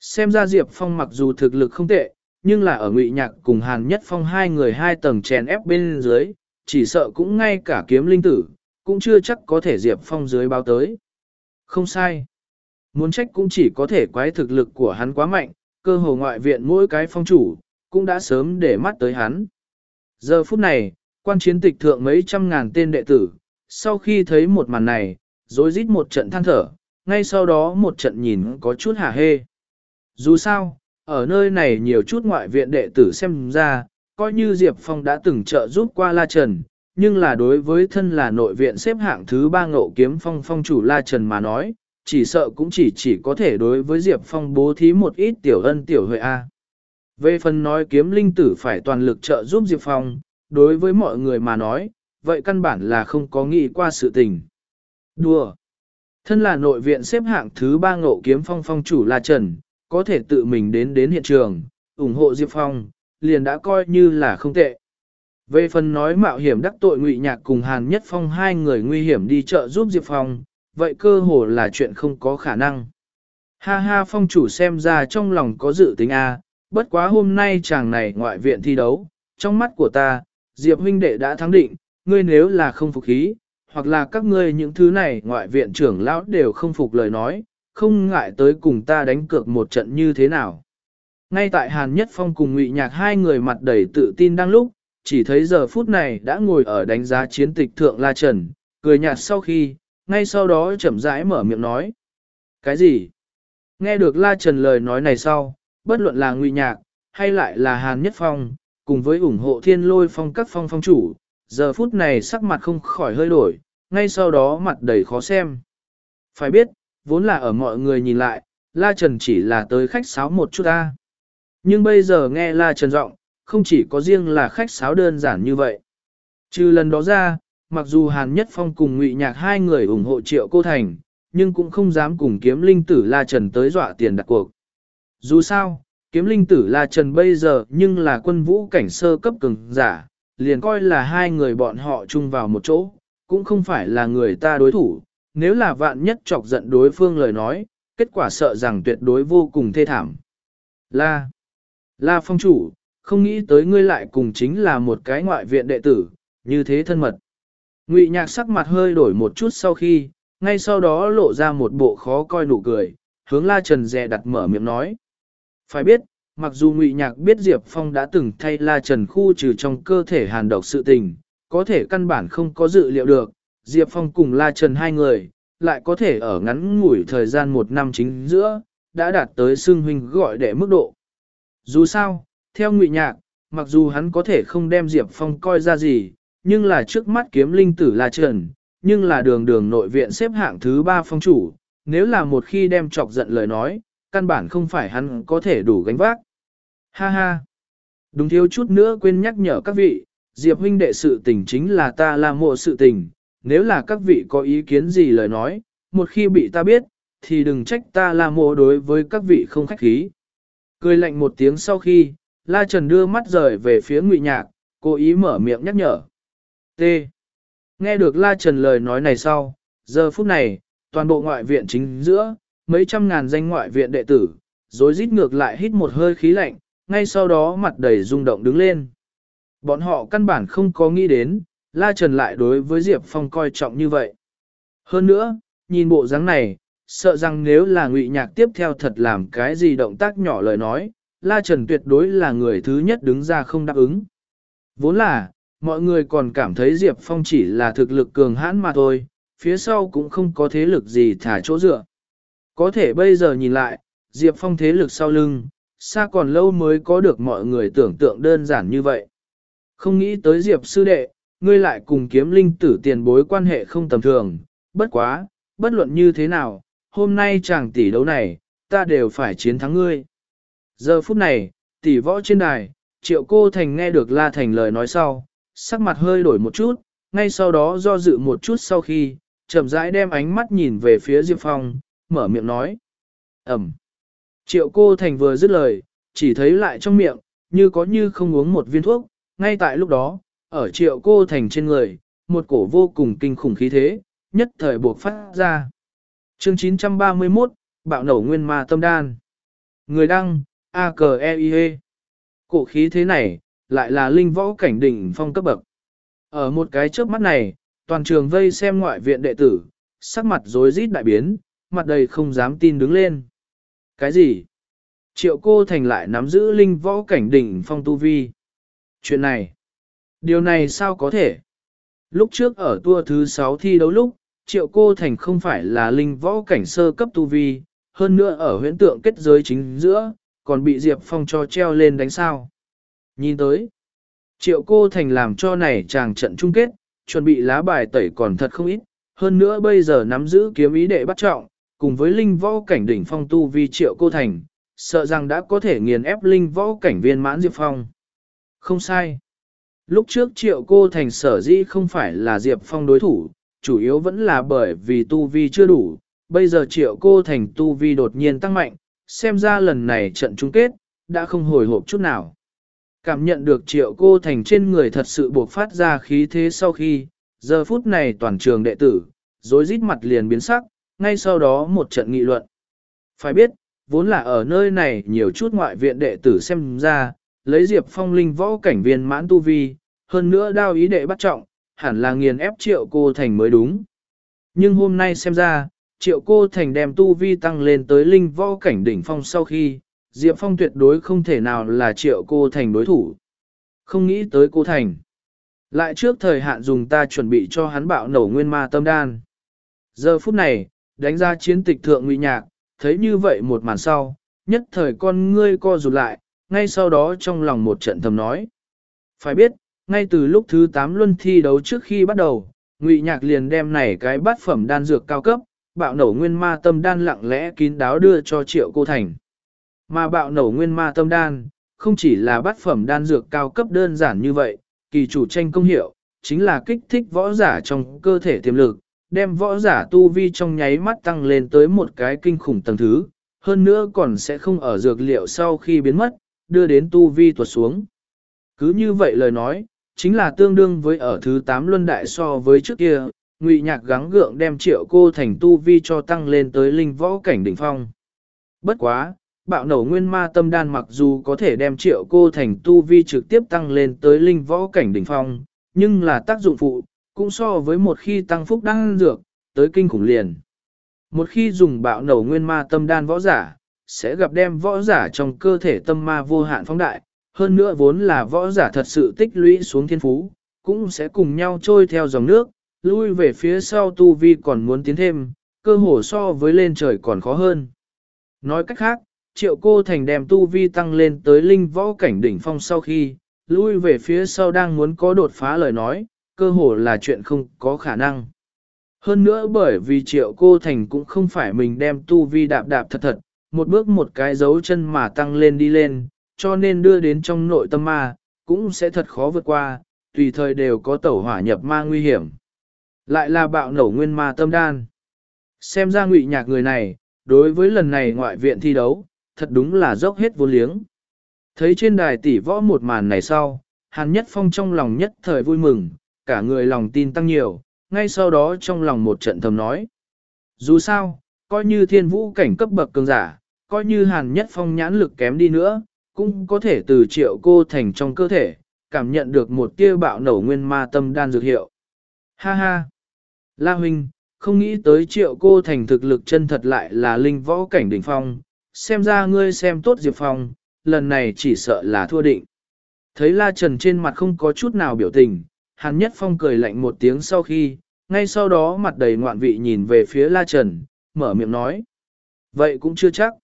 Xem ra Diệp Phong mặc dù thực lực không tệ, nhưng là ở ngụy nhạc cùng Hàn Nhất Phong hai người hai tầng chèn ép bên dưới, chỉ sợ cũng ngay cả kiếm linh tử, cũng chưa chắc có thể Diệp Phong dưới bao tới. Không sai. Muốn trách cũng chỉ có thể quái thực lực của hắn quá mạnh, cơ hồ ngoại viện mỗi cái phong chủ, cũng đã sớm để mắt tới hắn. Giờ phút này, quan chiến tịch thượng mấy trăm ngàn tên đệ tử, sau khi thấy một màn này, rối rít một trận than thở, ngay sau đó một trận nhìn có chút hả hê. Dù sao, ở nơi này nhiều chút ngoại viện đệ tử xem ra, coi như Diệp Phong đã từng trợ giúp qua La Trần, nhưng là đối với thân là nội viện xếp hạng thứ ba ngộ kiếm phong phong chủ La Trần mà nói, chỉ sợ cũng chỉ chỉ có thể đối với Diệp Phong bố thí một ít tiểu ân tiểu huệ A. Về phần nói kiếm linh tử phải toàn lực trợ giúp Diệp Phong, đối với mọi người mà nói, vậy căn bản là không có nghĩ qua sự tình. Đùa! Thân là nội viện xếp hạng thứ ba ngộ kiếm phong phong chủ La Trần, có thể tự mình đến đến hiện trường, ủng hộ Diệp Phong, liền đã coi như là không tệ. Về phần nói mạo hiểm đắc tội ngụy nhạc cùng Hàn Nhất Phong hai người nguy hiểm đi chợ giúp Diệp Phong, vậy cơ hồ là chuyện không có khả năng. Ha ha phong chủ xem ra trong lòng có dự tính A, bất quá hôm nay chàng này ngoại viện thi đấu, trong mắt của ta, Diệp huynh đệ đã thắng định, ngươi nếu là không phục khí, hoặc là các ngươi những thứ này ngoại viện trưởng lão đều không phục lời nói, không ngại tới cùng ta đánh cược một trận như thế nào. Ngay tại Hàn Nhất Phong cùng Ngụy Nhạc hai người mặt đầy tự tin đang lúc, chỉ thấy giờ phút này đã ngồi ở đánh giá chiến tịch thượng La Trần, cười nhạt sau khi, ngay sau đó chậm rãi mở miệng nói. Cái gì? Nghe được La Trần lời nói này sau, bất luận là ngụy nhạc, hay lại là Hàn Nhất Phong, cùng với ủng hộ thiên lôi phong các phong phong chủ, giờ phút này sắc mặt không khỏi hơi đổi, ngay sau đó mặt đầy khó xem. Phải biết, vốn là ở mọi người nhìn lại, La Trần chỉ là tới khách sáo một chút ta. Nhưng bây giờ nghe La Trần giọng, không chỉ có riêng là khách sáo đơn giản như vậy. Trừ lần đó ra, mặc dù Hàn Nhất Phong cùng Ngụy Nhạc hai người ủng hộ Triệu Cô Thành, nhưng cũng không dám cùng kiếm linh tử La Trần tới dọa tiền đặt cuộc. Dù sao, kiếm linh tử La Trần bây giờ nhưng là quân vũ cảnh sơ cấp cường giả, liền coi là hai người bọn họ chung vào một chỗ, cũng không phải là người ta đối thủ, nếu là vạn nhất chọc giận đối phương lời nói, kết quả sợ rằng tuyệt đối vô cùng thê thảm. La, La phong chủ, không nghĩ tới ngươi lại cùng chính là một cái ngoại viện đệ tử, như thế thân mật. Ngụy nhạc sắc mặt hơi đổi một chút sau khi, ngay sau đó lộ ra một bộ khó coi nụ cười, hướng La Trần dè đặt mở miệng nói. Phải biết, mặc dù Ngụy Nhạc biết Diệp Phong đã từng thay La Trần khu trừ trong cơ thể hàn độc sự tình, có thể căn bản không có dự liệu được, Diệp Phong cùng La Trần hai người, lại có thể ở ngắn ngủi thời gian một năm chính giữa, đã đạt tới xương huynh gọi đệ mức độ. Dù sao, theo Ngụy Nhạc, mặc dù hắn có thể không đem Diệp Phong coi ra gì, nhưng là trước mắt kiếm linh tử La Trần, nhưng là đường đường nội viện xếp hạng thứ ba phong chủ, nếu là một khi đem chọc giận lời nói, căn bản không phải hắn có thể đủ gánh vác. Ha ha! Đúng thiếu chút nữa quên nhắc nhở các vị, Diệp huynh đệ sự tình chính là ta là mộ sự tình, nếu là các vị có ý kiến gì lời nói, một khi bị ta biết, thì đừng trách ta là mộ đối với các vị không khách khí. Cười lạnh một tiếng sau khi, La Trần đưa mắt rời về phía ngụy nhạc, cố ý mở miệng nhắc nhở. T. Nghe được La Trần lời nói này sau, giờ phút này, toàn bộ ngoại viện chính giữa, mấy trăm ngàn danh ngoại viện đệ tử, rồi rít ngược lại hít một hơi khí lạnh, ngay sau đó mặt đầy rung động đứng lên. Bọn họ căn bản không có nghĩ đến, La Trần lại đối với Diệp Phong coi trọng như vậy. Hơn nữa, nhìn bộ dáng này, sợ rằng nếu là ngụy nhạc tiếp theo thật làm cái gì động tác nhỏ lời nói, La Trần tuyệt đối là người thứ nhất đứng ra không đáp ứng. Vốn là, mọi người còn cảm thấy Diệp Phong chỉ là thực lực cường hãn mà thôi, phía sau cũng không có thế lực gì thả chỗ dựa. Có thể bây giờ nhìn lại, Diệp Phong thế lực sau lưng, xa còn lâu mới có được mọi người tưởng tượng đơn giản như vậy. Không nghĩ tới Diệp sư đệ, ngươi lại cùng kiếm linh tử tiền bối quan hệ không tầm thường, bất quá, bất luận như thế nào, hôm nay chàng tỷ đấu này, ta đều phải chiến thắng ngươi. Giờ phút này, tỷ võ trên đài, triệu cô thành nghe được La Thành lời nói sau, sắc mặt hơi đổi một chút, ngay sau đó do dự một chút sau khi, chậm rãi đem ánh mắt nhìn về phía Diệp Phong, mở miệng nói. Ẩm. Triệu cô thành vừa dứt lời, chỉ thấy lại trong miệng, như có như không uống một viên thuốc, ngay tại lúc đó, ở triệu cô thành trên người, một cổ vô cùng kinh khủng khí thế, nhất thời buộc phát ra. Chương 931, Bạo nổ nguyên ma tâm đan. Người đăng, a k e i -E. Cổ khí thế này, lại là linh võ cảnh đỉnh phong cấp bậc. Ở một cái trước mắt này, toàn trường vây xem ngoại viện đệ tử, sắc mặt rối rít đại biến, mặt đầy không dám tin đứng lên. Cái gì? Triệu cô thành lại nắm giữ linh võ cảnh đỉnh phong tu vi. Chuyện này, điều này sao có thể? Lúc trước ở tour thứ 6 thi đấu lúc, triệu cô thành không phải là linh võ cảnh sơ cấp tu vi, hơn nữa ở huyễn tượng kết giới chính giữa, còn bị Diệp Phong cho treo lên đánh sao. Nhìn tới, triệu cô thành làm cho này chàng trận chung kết, chuẩn bị lá bài tẩy còn thật không ít, hơn nữa bây giờ nắm giữ kiếm ý đệ bắt trọng, cùng với linh võ cảnh đỉnh phong tu vi triệu cô thành, sợ rằng đã có thể nghiền ép linh võ cảnh viên mãn Diệp Phong. Không sai. Lúc trước triệu cô thành sở dĩ không phải là Diệp Phong đối thủ, chủ yếu vẫn là bởi vì tu vi chưa đủ, bây giờ triệu cô thành tu vi đột nhiên tăng mạnh, xem ra lần này trận chung kết, đã không hồi hộp chút nào. Cảm nhận được triệu cô thành trên người thật sự buộc phát ra khí thế sau khi, giờ phút này toàn trường đệ tử, rối rít mặt liền biến sắc, ngay sau đó một trận nghị luận. Phải biết, vốn là ở nơi này nhiều chút ngoại viện đệ tử xem ra, lấy Diệp Phong linh võ cảnh viên mãn tu vi, hơn nữa đao ý đệ bắt trọng, hẳn là nghiền ép triệu cô thành mới đúng. Nhưng hôm nay xem ra, triệu cô thành đem tu vi tăng lên tới linh võ cảnh đỉnh phong sau khi, Diệp Phong tuyệt đối không thể nào là triệu cô thành đối thủ. Không nghĩ tới cô Thành. Lại trước thời hạn dùng ta chuẩn bị cho hắn bạo nổ nguyên ma tâm đan. Giờ phút này, đánh ra chiến tịch thượng ngụy nhạc, thấy như vậy một màn sau, nhất thời con ngươi co rụt lại, ngay sau đó trong lòng một trận thầm nói. Phải biết, ngay từ lúc thứ 8 luân thi đấu trước khi bắt đầu, ngụy nhạc liền đem này cái bát phẩm đan dược cao cấp, bạo nổ nguyên ma tâm đan lặng lẽ kín đáo đưa cho triệu cô thành. Mà bạo nổ nguyên ma tâm đan, không chỉ là bát phẩm đan dược cao cấp đơn giản như vậy, kỳ chủ tranh công hiệu, chính là kích thích võ giả trong cơ thể tiềm lực, đem võ giả tu vi trong nháy mắt tăng lên tới một cái kinh khủng tầng thứ, hơn nữa còn sẽ không ở dược liệu sau khi biến mất, đưa đến tu vi tuột xuống. Cứ như vậy lời nói, chính là tương đương với ở thứ 8 luân đại so với trước kia, ngụy nhạc gắng gượng đem triệu cô thành tu vi cho tăng lên tới linh võ cảnh đỉnh phong. Bất quá, bạo nổ nguyên ma tâm đan mặc dù có thể đem triệu cô thành tu vi trực tiếp tăng lên tới linh võ cảnh đỉnh phong, nhưng là tác dụng phụ, cũng so với một khi tăng phúc đan dược, tới kinh khủng liền. Một khi dùng bạo nổ nguyên ma tâm đan võ giả, sẽ gặp đem võ giả trong cơ thể tâm ma vô hạn phóng đại, hơn nữa vốn là võ giả thật sự tích lũy xuống thiên phú, cũng sẽ cùng nhau trôi theo dòng nước, lui về phía sau tu vi còn muốn tiến thêm, cơ hồ so với lên trời còn khó hơn. Nói cách khác, triệu cô thành đem tu vi tăng lên tới linh võ cảnh đỉnh phong sau khi, lui về phía sau đang muốn có đột phá lời nói, cơ hồ là chuyện không có khả năng. Hơn nữa bởi vì triệu cô thành cũng không phải mình đem tu vi đạp đạp thật thật, một bước một cái dấu chân mà tăng lên đi lên, cho nên đưa đến trong nội tâm ma, cũng sẽ thật khó vượt qua, tùy thời đều có tẩu hỏa nhập ma nguy hiểm. Lại là bạo nổ nguyên ma tâm đan. Xem ra ngụy nhạc người này, đối với lần này ngoại viện thi đấu, thật đúng là dốc hết vô liếng. Thấy trên đài tỷ võ một màn này sau, Hàn Nhất Phong trong lòng nhất thời vui mừng, cả người lòng tin tăng nhiều, ngay sau đó trong lòng một trận thầm nói. Dù sao, coi như thiên vũ cảnh cấp bậc cường giả, coi như Hàn Nhất Phong nhãn lực kém đi nữa, cũng có thể từ triệu cô thành trong cơ thể, cảm nhận được một tia bạo nổ nguyên ma tâm đan dược hiệu. Ha ha! La huynh, không nghĩ tới triệu cô thành thực lực chân thật lại là linh võ cảnh đỉnh phong, xem ra ngươi xem tốt Diệp Phong, lần này chỉ sợ là thua định. Thấy La Trần trên mặt không có chút nào biểu tình, Hàn Nhất Phong cười lạnh một tiếng sau khi, ngay sau đó mặt đầy ngoạn vị nhìn về phía La Trần, mở miệng nói. Vậy cũng chưa chắc.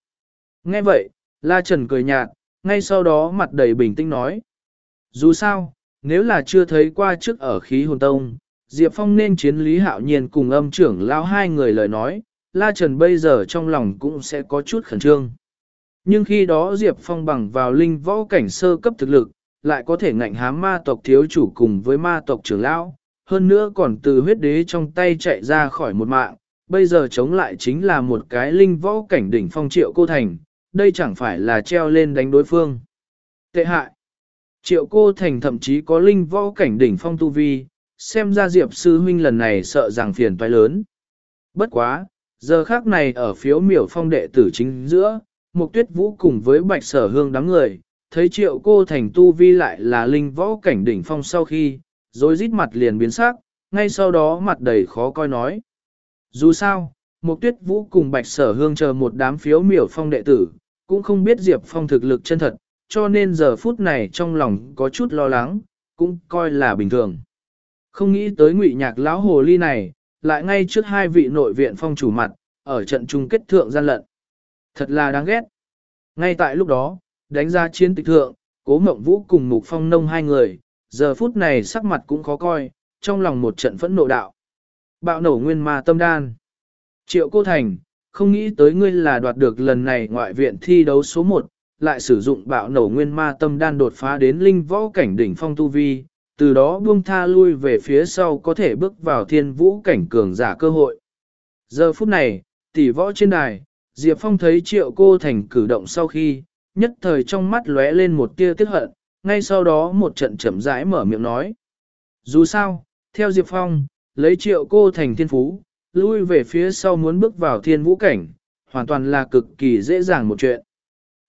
Nghe vậy, La Trần cười nhạt, ngay sau đó mặt đầy bình tĩnh nói. Dù sao, nếu là chưa thấy qua trước ở khí hồn tông, Diệp Phong nên chiến Lý Hạo Nhiên cùng âm trưởng lao hai người lời nói, La Trần bây giờ trong lòng cũng sẽ có chút khẩn trương. Nhưng khi đó Diệp Phong bằng vào linh võ cảnh sơ cấp thực lực, lại có thể ngạnh hám ma tộc thiếu chủ cùng với ma tộc trưởng lão, hơn nữa còn từ huyết đế trong tay chạy ra khỏi một mạng, bây giờ chống lại chính là một cái linh võ cảnh đỉnh phong triệu cô thành, đây chẳng phải là treo lên đánh đối phương. Tệ hại. Triệu cô thành thậm chí có linh võ cảnh đỉnh phong tu vi, xem ra Diệp sư huynh lần này sợ rằng phiền toái lớn. Bất quá, giờ khác này ở phiếu miểu phong đệ tử chính giữa, một tuyết vũ cùng với bạch sở hương đám người, thấy triệu cô thành tu vi lại là linh võ cảnh đỉnh phong sau khi, rồi rít mặt liền biến sắc, ngay sau đó mặt đầy khó coi nói. Dù sao, một tuyết vũ cùng bạch sở hương chờ một đám phiếu miểu phong đệ tử, cũng không biết Diệp Phong thực lực chân thật, cho nên giờ phút này trong lòng có chút lo lắng, cũng coi là bình thường. Không nghĩ tới ngụy nhạc lão hồ ly này, lại ngay trước hai vị nội viện phong chủ mặt, ở trận chung kết thượng gian lận. Thật là đáng ghét. Ngay tại lúc đó, đánh ra chiến tịch thượng, cố mộng vũ cùng mục phong nông hai người, giờ phút này sắc mặt cũng khó coi, trong lòng một trận phẫn nộ đạo. Bạo nổ nguyên ma tâm đan. Triệu cô thành, không nghĩ tới ngươi là đoạt được lần này ngoại viện thi đấu số 1, lại sử dụng bạo nổ nguyên ma tâm đan đột phá đến linh võ cảnh đỉnh phong tu vi, từ đó buông tha lui về phía sau có thể bước vào thiên vũ cảnh cường giả cơ hội. Giờ phút này, tỷ võ trên đài, Diệp Phong thấy triệu cô thành cử động sau khi, nhất thời trong mắt lóe lên một tia tiếc hận, ngay sau đó một trận chậm rãi mở miệng nói. Dù sao, theo Diệp Phong, lấy triệu cô thành thiên phú, lui về phía sau muốn bước vào thiên vũ cảnh, hoàn toàn là cực kỳ dễ dàng một chuyện.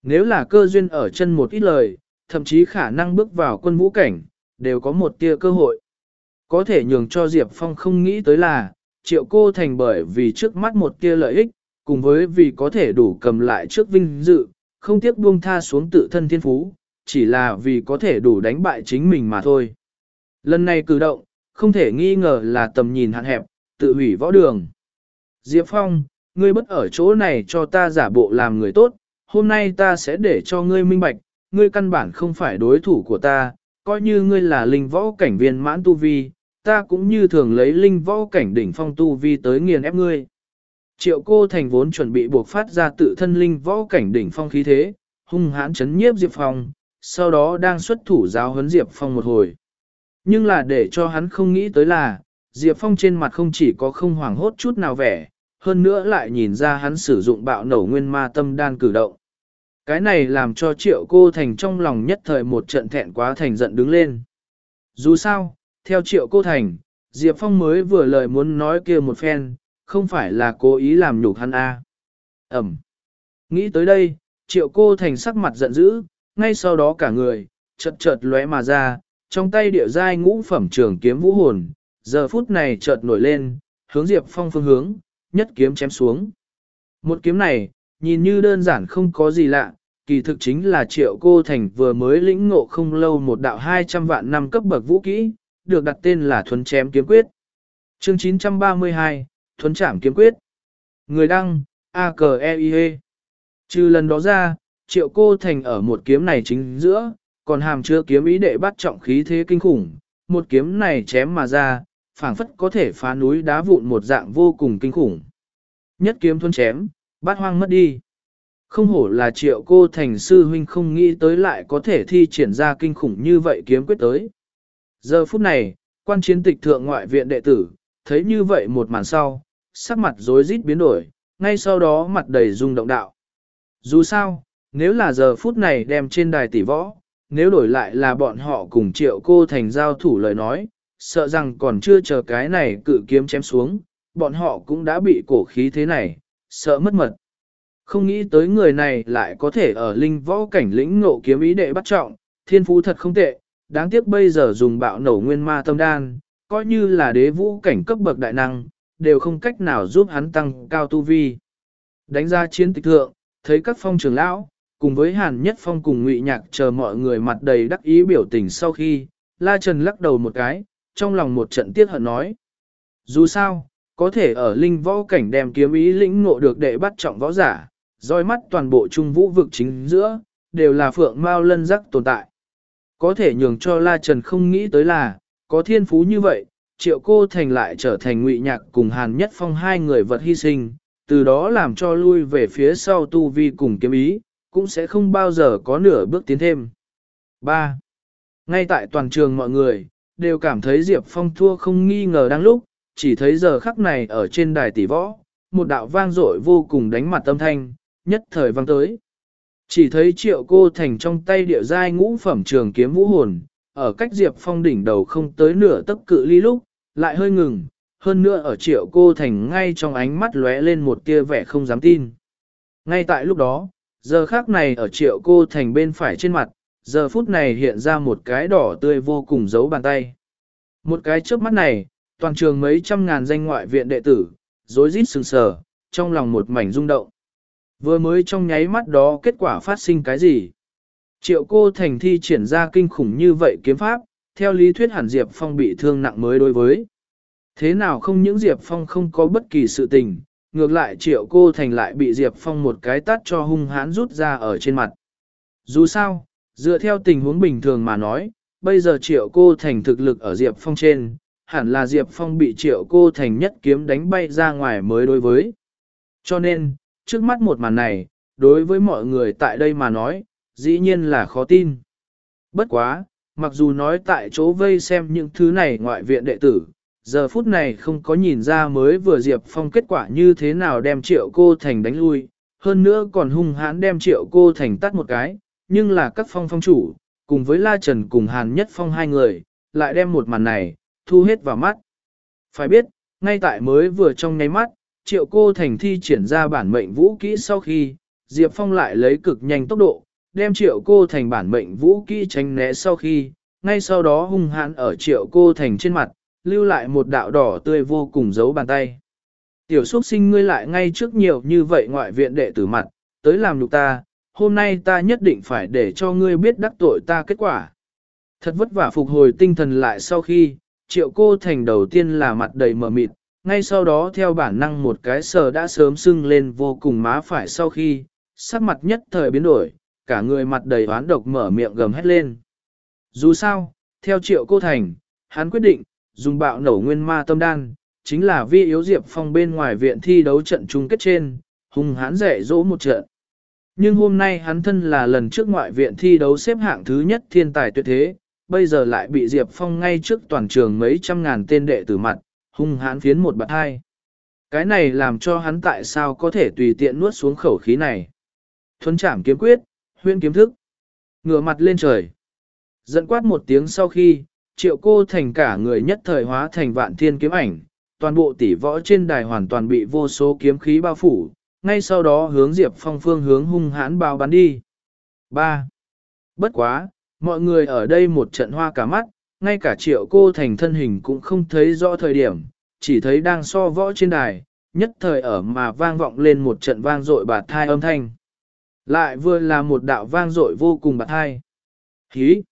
Nếu là cơ duyên ở chân một ít lời, thậm chí khả năng bước vào quân vũ cảnh, đều có một tia cơ hội. Có thể nhường cho Diệp Phong không nghĩ tới là, triệu cô thành bởi vì trước mắt một tia lợi ích, cùng với vì có thể đủ cầm lại trước vinh dự, không tiếc buông tha xuống tự thân thiên phú, chỉ là vì có thể đủ đánh bại chính mình mà thôi. Lần này cử động, không thể nghi ngờ là tầm nhìn hạn hẹp, tự hủy võ đường. Diệp Phong, ngươi bất ở chỗ này cho ta giả bộ làm người tốt, hôm nay ta sẽ để cho ngươi minh bạch, ngươi căn bản không phải đối thủ của ta, coi như ngươi là linh võ cảnh viên mãn tu vi, ta cũng như thường lấy linh võ cảnh đỉnh phong tu vi tới nghiền ép ngươi. Triệu cô thành vốn chuẩn bị buộc phát ra tự thân linh võ cảnh đỉnh phong khí thế, hung hãn chấn nhiếp Diệp Phong, sau đó đang xuất thủ giáo huấn Diệp Phong một hồi. Nhưng là để cho hắn không nghĩ tới là, Diệp Phong trên mặt không chỉ có không hoảng hốt chút nào vẻ, hơn nữa lại nhìn ra hắn sử dụng bạo nổ nguyên ma tâm đan cử động. Cái này làm cho triệu cô thành trong lòng nhất thời một trận thẹn quá thành giận đứng lên. Dù sao, theo triệu cô thành, Diệp Phong mới vừa lời muốn nói kia một phen, không phải là cố ý làm nhục hắn a. À. Ẩm. Nghĩ tới đây, triệu cô thành sắc mặt giận dữ, ngay sau đó cả người, chợt chợt lóe mà ra, trong tay địa giai ngũ phẩm trường kiếm vũ hồn, giờ phút này chợt nổi lên, hướng Diệp Phong phương hướng, nhất kiếm chém xuống. Một kiếm này, nhìn như đơn giản không có gì lạ, kỳ thực chính là triệu cô thành vừa mới lĩnh ngộ không lâu một đạo 200 vạn năm cấp bậc vũ kỹ, được đặt tên là thuấn chém kiếm quyết. Chương 932, thuấn chạm kiếm quyết. Người đăng, a k e i -E. Trừ lần đó ra, triệu cô thành ở một kiếm này chính giữa, còn hàm chứa kiếm ý đệ bắt trọng khí thế kinh khủng, một kiếm này chém mà ra, phảng phất có thể phá núi đá vụn một dạng vô cùng kinh khủng. Nhất kiếm thuấn chém, bát hoang mất đi. Không hổ là triệu cô thành sư huynh không nghĩ tới lại có thể thi triển ra kinh khủng như vậy kiếm quyết tới. Giờ phút này, quan chiến tịch thượng ngoại viện đệ tử, thấy như vậy một màn sau, sắc mặt rối rít biến đổi, ngay sau đó mặt đầy rung động đạo. Dù sao, nếu là giờ phút này đem trên đài tỷ võ, nếu đổi lại là bọn họ cùng triệu cô thành giao thủ lời nói, sợ rằng còn chưa chờ cái này cự kiếm chém xuống, bọn họ cũng đã bị cổ khí thế này, sợ mất mật. Không nghĩ tới người này lại có thể ở linh võ cảnh lĩnh ngộ kiếm ý đệ bắt trọng, thiên phú thật không tệ, đáng tiếc bây giờ dùng bạo nổ nguyên ma tâm đan, coi như là đế vũ cảnh cấp bậc đại năng, đều không cách nào giúp hắn tăng cao tu vi. Đánh ra chiến tịch thượng, thấy các phong trưởng lão, cùng với hàn nhất phong cùng ngụy nhạc chờ mọi người mặt đầy đắc ý biểu tình sau khi, La Trần lắc đầu một cái, trong lòng một trận tiếc hận nói. Dù sao, có thể ở linh võ cảnh đem kiếm ý lĩnh ngộ được đệ bắt trọng võ giả, roi mắt toàn bộ trung vũ vực chính giữa, đều là phượng mao lân rắc tồn tại. Có thể nhường cho La Trần không nghĩ tới là, có thiên phú như vậy, triệu cô thành lại trở thành ngụy nhạc cùng hàn nhất phong hai người vật hy sinh, từ đó làm cho lui về phía sau tu vi cùng kiếm ý, cũng sẽ không bao giờ có nửa bước tiến thêm. 3. Ngay tại toàn trường mọi người, đều cảm thấy Diệp Phong thua không nghi ngờ đang lúc, chỉ thấy giờ khắc này ở trên đài tỷ võ, một đạo vang dội vô cùng đánh mặt tâm thanh, nhất thời vang tới. Chỉ thấy triệu cô thành trong tay địa giai ngũ phẩm trường kiếm vũ hồn, ở cách Diệp Phong đỉnh đầu không tới nửa tấc cự ly lúc, lại hơi ngừng, hơn nữa ở triệu cô thành ngay trong ánh mắt lóe lên một tia vẻ không dám tin. Ngay tại lúc đó, giờ khác này ở triệu cô thành bên phải trên mặt, giờ phút này hiện ra một cái đỏ tươi vô cùng giấu bàn tay. Một cái trước mắt này, toàn trường mấy trăm ngàn danh ngoại viện đệ tử, rối rít sừng sờ, trong lòng một mảnh rung động. Vừa mới trong nháy mắt đó kết quả phát sinh cái gì? Triệu cô thành thi triển ra kinh khủng như vậy kiếm pháp, theo lý thuyết hẳn Diệp Phong bị thương nặng mới đối với. Thế nào không những Diệp Phong không có bất kỳ sự tình, ngược lại triệu cô thành lại bị Diệp Phong một cái tát cho hung hãn rút ra ở trên mặt. Dù sao, dựa theo tình huống bình thường mà nói, bây giờ triệu cô thành thực lực ở Diệp Phong trên, hẳn là Diệp Phong bị triệu cô thành nhất kiếm đánh bay ra ngoài mới đối với. Cho nên, trước mắt một màn này, đối với mọi người tại đây mà nói, dĩ nhiên là khó tin. Bất quá, mặc dù nói tại chỗ vây xem những thứ này ngoại viện đệ tử, giờ phút này không có nhìn ra mới vừa Diệp Phong kết quả như thế nào đem triệu cô thành đánh lui, hơn nữa còn hung hãn đem triệu cô thành tắt một cái, nhưng là các phong phong chủ, cùng với La Trần cùng Hàn Nhất Phong hai người, lại đem một màn này, thu hết vào mắt. Phải biết, ngay tại mới vừa trong nháy mắt, triệu cô thành thi triển ra bản mệnh vũ kỹ sau khi, Diệp Phong lại lấy cực nhanh tốc độ, đem triệu cô thành bản mệnh vũ kỹ tránh né sau khi, ngay sau đó hung hãn ở triệu cô thành trên mặt, lưu lại một đạo đỏ tươi vô cùng giấu bàn tay. Tiểu xuất sinh ngươi lại ngay trước nhiều như vậy ngoại viện đệ tử mặt, tới làm lục ta, hôm nay ta nhất định phải để cho ngươi biết đắc tội ta kết quả. Thật vất vả phục hồi tinh thần lại sau khi, triệu cô thành đầu tiên là mặt đầy mờ mịt, ngay sau đó theo bản năng một cái sờ đã sớm sưng lên vô cùng má phải sau khi, sắc mặt nhất thời biến đổi, cả người mặt đầy oán độc mở miệng gầm hét lên. Dù sao, theo triệu cô thành, hắn quyết định, dùng bạo nổ nguyên ma tâm đan, chính là vi yếu diệp phong bên ngoài viện thi đấu trận chung kết trên, hung hãn dạy dỗ một trận. Nhưng hôm nay hắn thân là lần trước ngoại viện thi đấu xếp hạng thứ nhất thiên tài tuyệt thế, bây giờ lại bị Diệp Phong ngay trước toàn trường mấy trăm ngàn tên đệ tử mặt, hung hãn phiến một bạt hai. Cái này làm cho hắn tại sao có thể tùy tiện nuốt xuống khẩu khí này. Thuấn chảm kiếm quyết, huyên kiếm thức. Ngửa mặt lên trời. Dẫn quát một tiếng sau khi, triệu cô thành cả người nhất thời hóa thành vạn thiên kiếm ảnh, toàn bộ tỷ võ trên đài hoàn toàn bị vô số kiếm khí bao phủ, ngay sau đó hướng Diệp Phong phương hướng hung hãn bao bắn đi. 3. Bất quá, mọi người ở đây một trận hoa cả mắt, ngay cả triệu cô thành thân hình cũng không thấy rõ thời điểm, chỉ thấy đang so võ trên đài, nhất thời ở mà vang vọng lên một trận vang dội bạt thai âm thanh. Lại vừa là một đạo vang dội vô cùng bạt thai. Hí!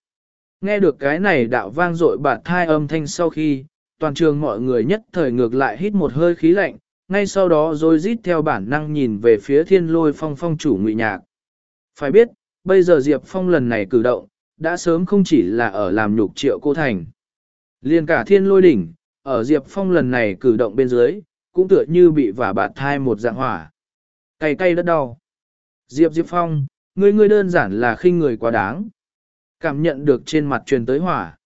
Nghe được cái này đạo vang dội bạt thai âm thanh sau khi, toàn trường mọi người nhất thời ngược lại hít một hơi khí lạnh, ngay sau đó rồi rít theo bản năng nhìn về phía thiên lôi phong phong chủ ngụy nhạc. Phải biết, bây giờ Diệp Phong lần này cử động, đã sớm không chỉ là ở làm nhục triệu cô thành. Liên cả thiên lôi đỉnh, ở Diệp Phong lần này cử động bên dưới, cũng tựa như bị vả bạt thai một dạng hỏa. Cay cay đất đau. Diệp Diệp Phong, ngươi ngươi đơn giản là khinh người quá đáng. Cảm nhận được trên mặt truyền tới hỏa.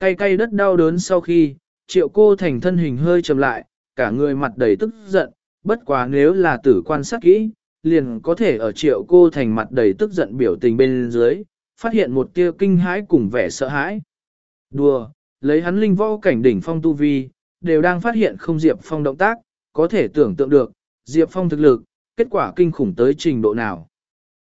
Cay cay đất đau đớn sau khi, triệu cô thành thân hình hơi chậm lại, cả người mặt đầy tức giận, bất quá nếu là tử quan sát kỹ, liền có thể ở triệu cô thành mặt đầy tức giận biểu tình bên dưới, phát hiện một tia kinh hãi cùng vẻ sợ hãi. Đùa, lấy hắn linh võ cảnh đỉnh phong tu vi, đều đang phát hiện không Diệp Phong động tác, có thể tưởng tượng được, Diệp Phong thực lực, kết quả kinh khủng tới trình độ nào.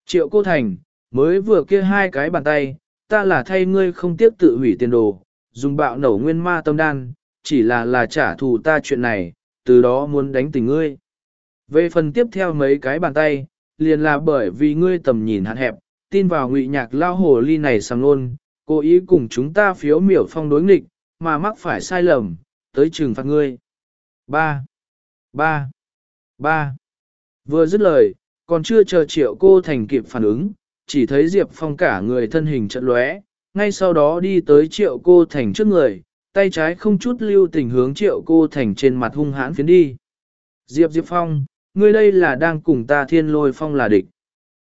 Triệu cô thành, mới vừa kia hai cái bàn tay, ta là thay ngươi không tiếc tự hủy tiền đồ, dùng bạo nổ nguyên ma tâm đan, chỉ là là trả thù ta chuyện này, từ đó muốn đánh tình ngươi. Về phần tiếp theo mấy cái bàn tay, liền là bởi vì ngươi tầm nhìn hạn hẹp, tin vào ngụy nhạc lao hồ ly này sang luôn, cố ý cùng chúng ta phiếu miểu phong đối nghịch, mà mắc phải sai lầm, tới trừng phạt ngươi. 3. 3. 3. Vừa dứt lời, còn chưa chờ triệu cô thành kịp phản ứng, chỉ thấy Diệp Phong cả người thân hình trận lóe, ngay sau đó đi tới triệu cô thành trước người, tay trái không chút lưu tình hướng triệu cô thành trên mặt hung hãn phiến đi. Diệp Diệp Phong, ngươi đây là đang cùng ta thiên lôi phong là địch.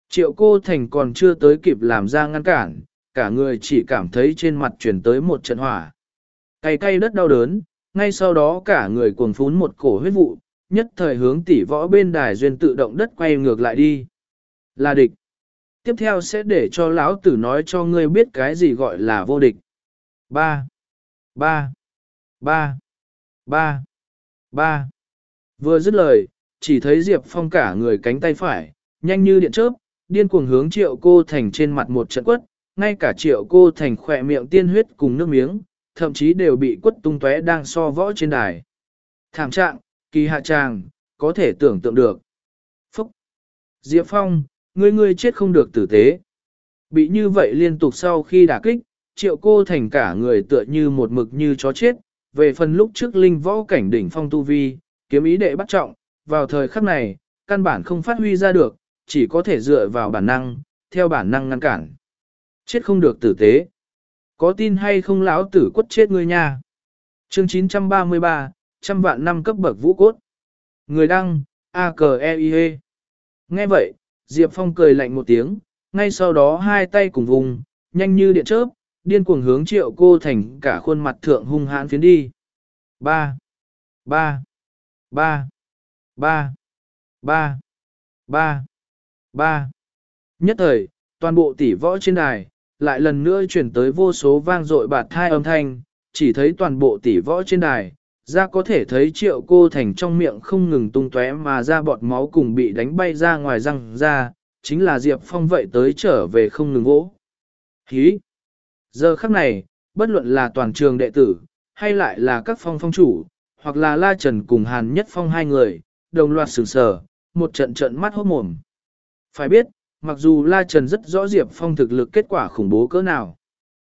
Triệu cô thành còn chưa tới kịp làm ra ngăn cản, cả người chỉ cảm thấy trên mặt chuyển tới một trận hỏa. Cay cay đất đau đớn, ngay sau đó cả người cuồng phún một cổ huyết vụ, nhất thời hướng tỷ võ bên đài duyên tự động đất quay ngược lại đi. Là địch. Tiếp theo sẽ để cho lão tử nói cho ngươi biết cái gì gọi là vô địch. 3. 3. 3. 3. 3. Vừa dứt lời, chỉ thấy Diệp Phong cả người cánh tay phải, nhanh như điện chớp, điên cuồng hướng triệu cô thành trên mặt một trận quất, ngay cả triệu cô thành khỏe miệng tiên huyết cùng nước miếng, thậm chí đều bị quất tung tóe đang so võ trên đài. Thảm trạng, kỳ hạ tràng, có thể tưởng tượng được. Phúc! Diệp Phong, ngươi ngươi chết không được tử tế. Bị như vậy liên tục sau khi đả kích, triệu cô thành cả người tựa như một mực như chó chết, về phần lúc trước linh võ cảnh đỉnh phong tu vi, kiếm ý đệ bắt trọng, vào thời khắc này, căn bản không phát huy ra được, chỉ có thể dựa vào bản năng, theo bản năng ngăn cản. Chết không được tử tế. Có tin hay không lão tử quất chết ngươi nha. Chương 933, trăm vạn năm cấp bậc vũ cốt. Người đăng, a k e i -E. Nghe vậy, Diệp Phong cười lạnh một tiếng, ngay sau đó hai tay cùng vùng, nhanh như điện chớp, điên cuồng hướng triệu cô thành cả khuôn mặt thượng hung hãn phiến đi. 3. 3. 3. 3. 3. 3. 3. Nhất thời, toàn bộ tỷ võ trên đài, lại lần nữa chuyển tới vô số vang dội bạt thai âm thanh, chỉ thấy toàn bộ tỷ võ trên đài, ra có thể thấy triệu cô thành trong miệng không ngừng tung tóe mà ra bọt máu cùng bị đánh bay ra ngoài răng ra, chính là Diệp Phong vậy tới trở về không ngừng vỗ. Hí! Giờ khắc này, bất luận là toàn trường đệ tử, hay lại là các phong phong chủ, hoặc là La Trần cùng Hàn Nhất Phong hai người, đồng loạt sửng sờ, một trận trận mắt hốt mồm. Phải biết, mặc dù La Trần rất rõ Diệp Phong thực lực kết quả khủng bố cỡ nào.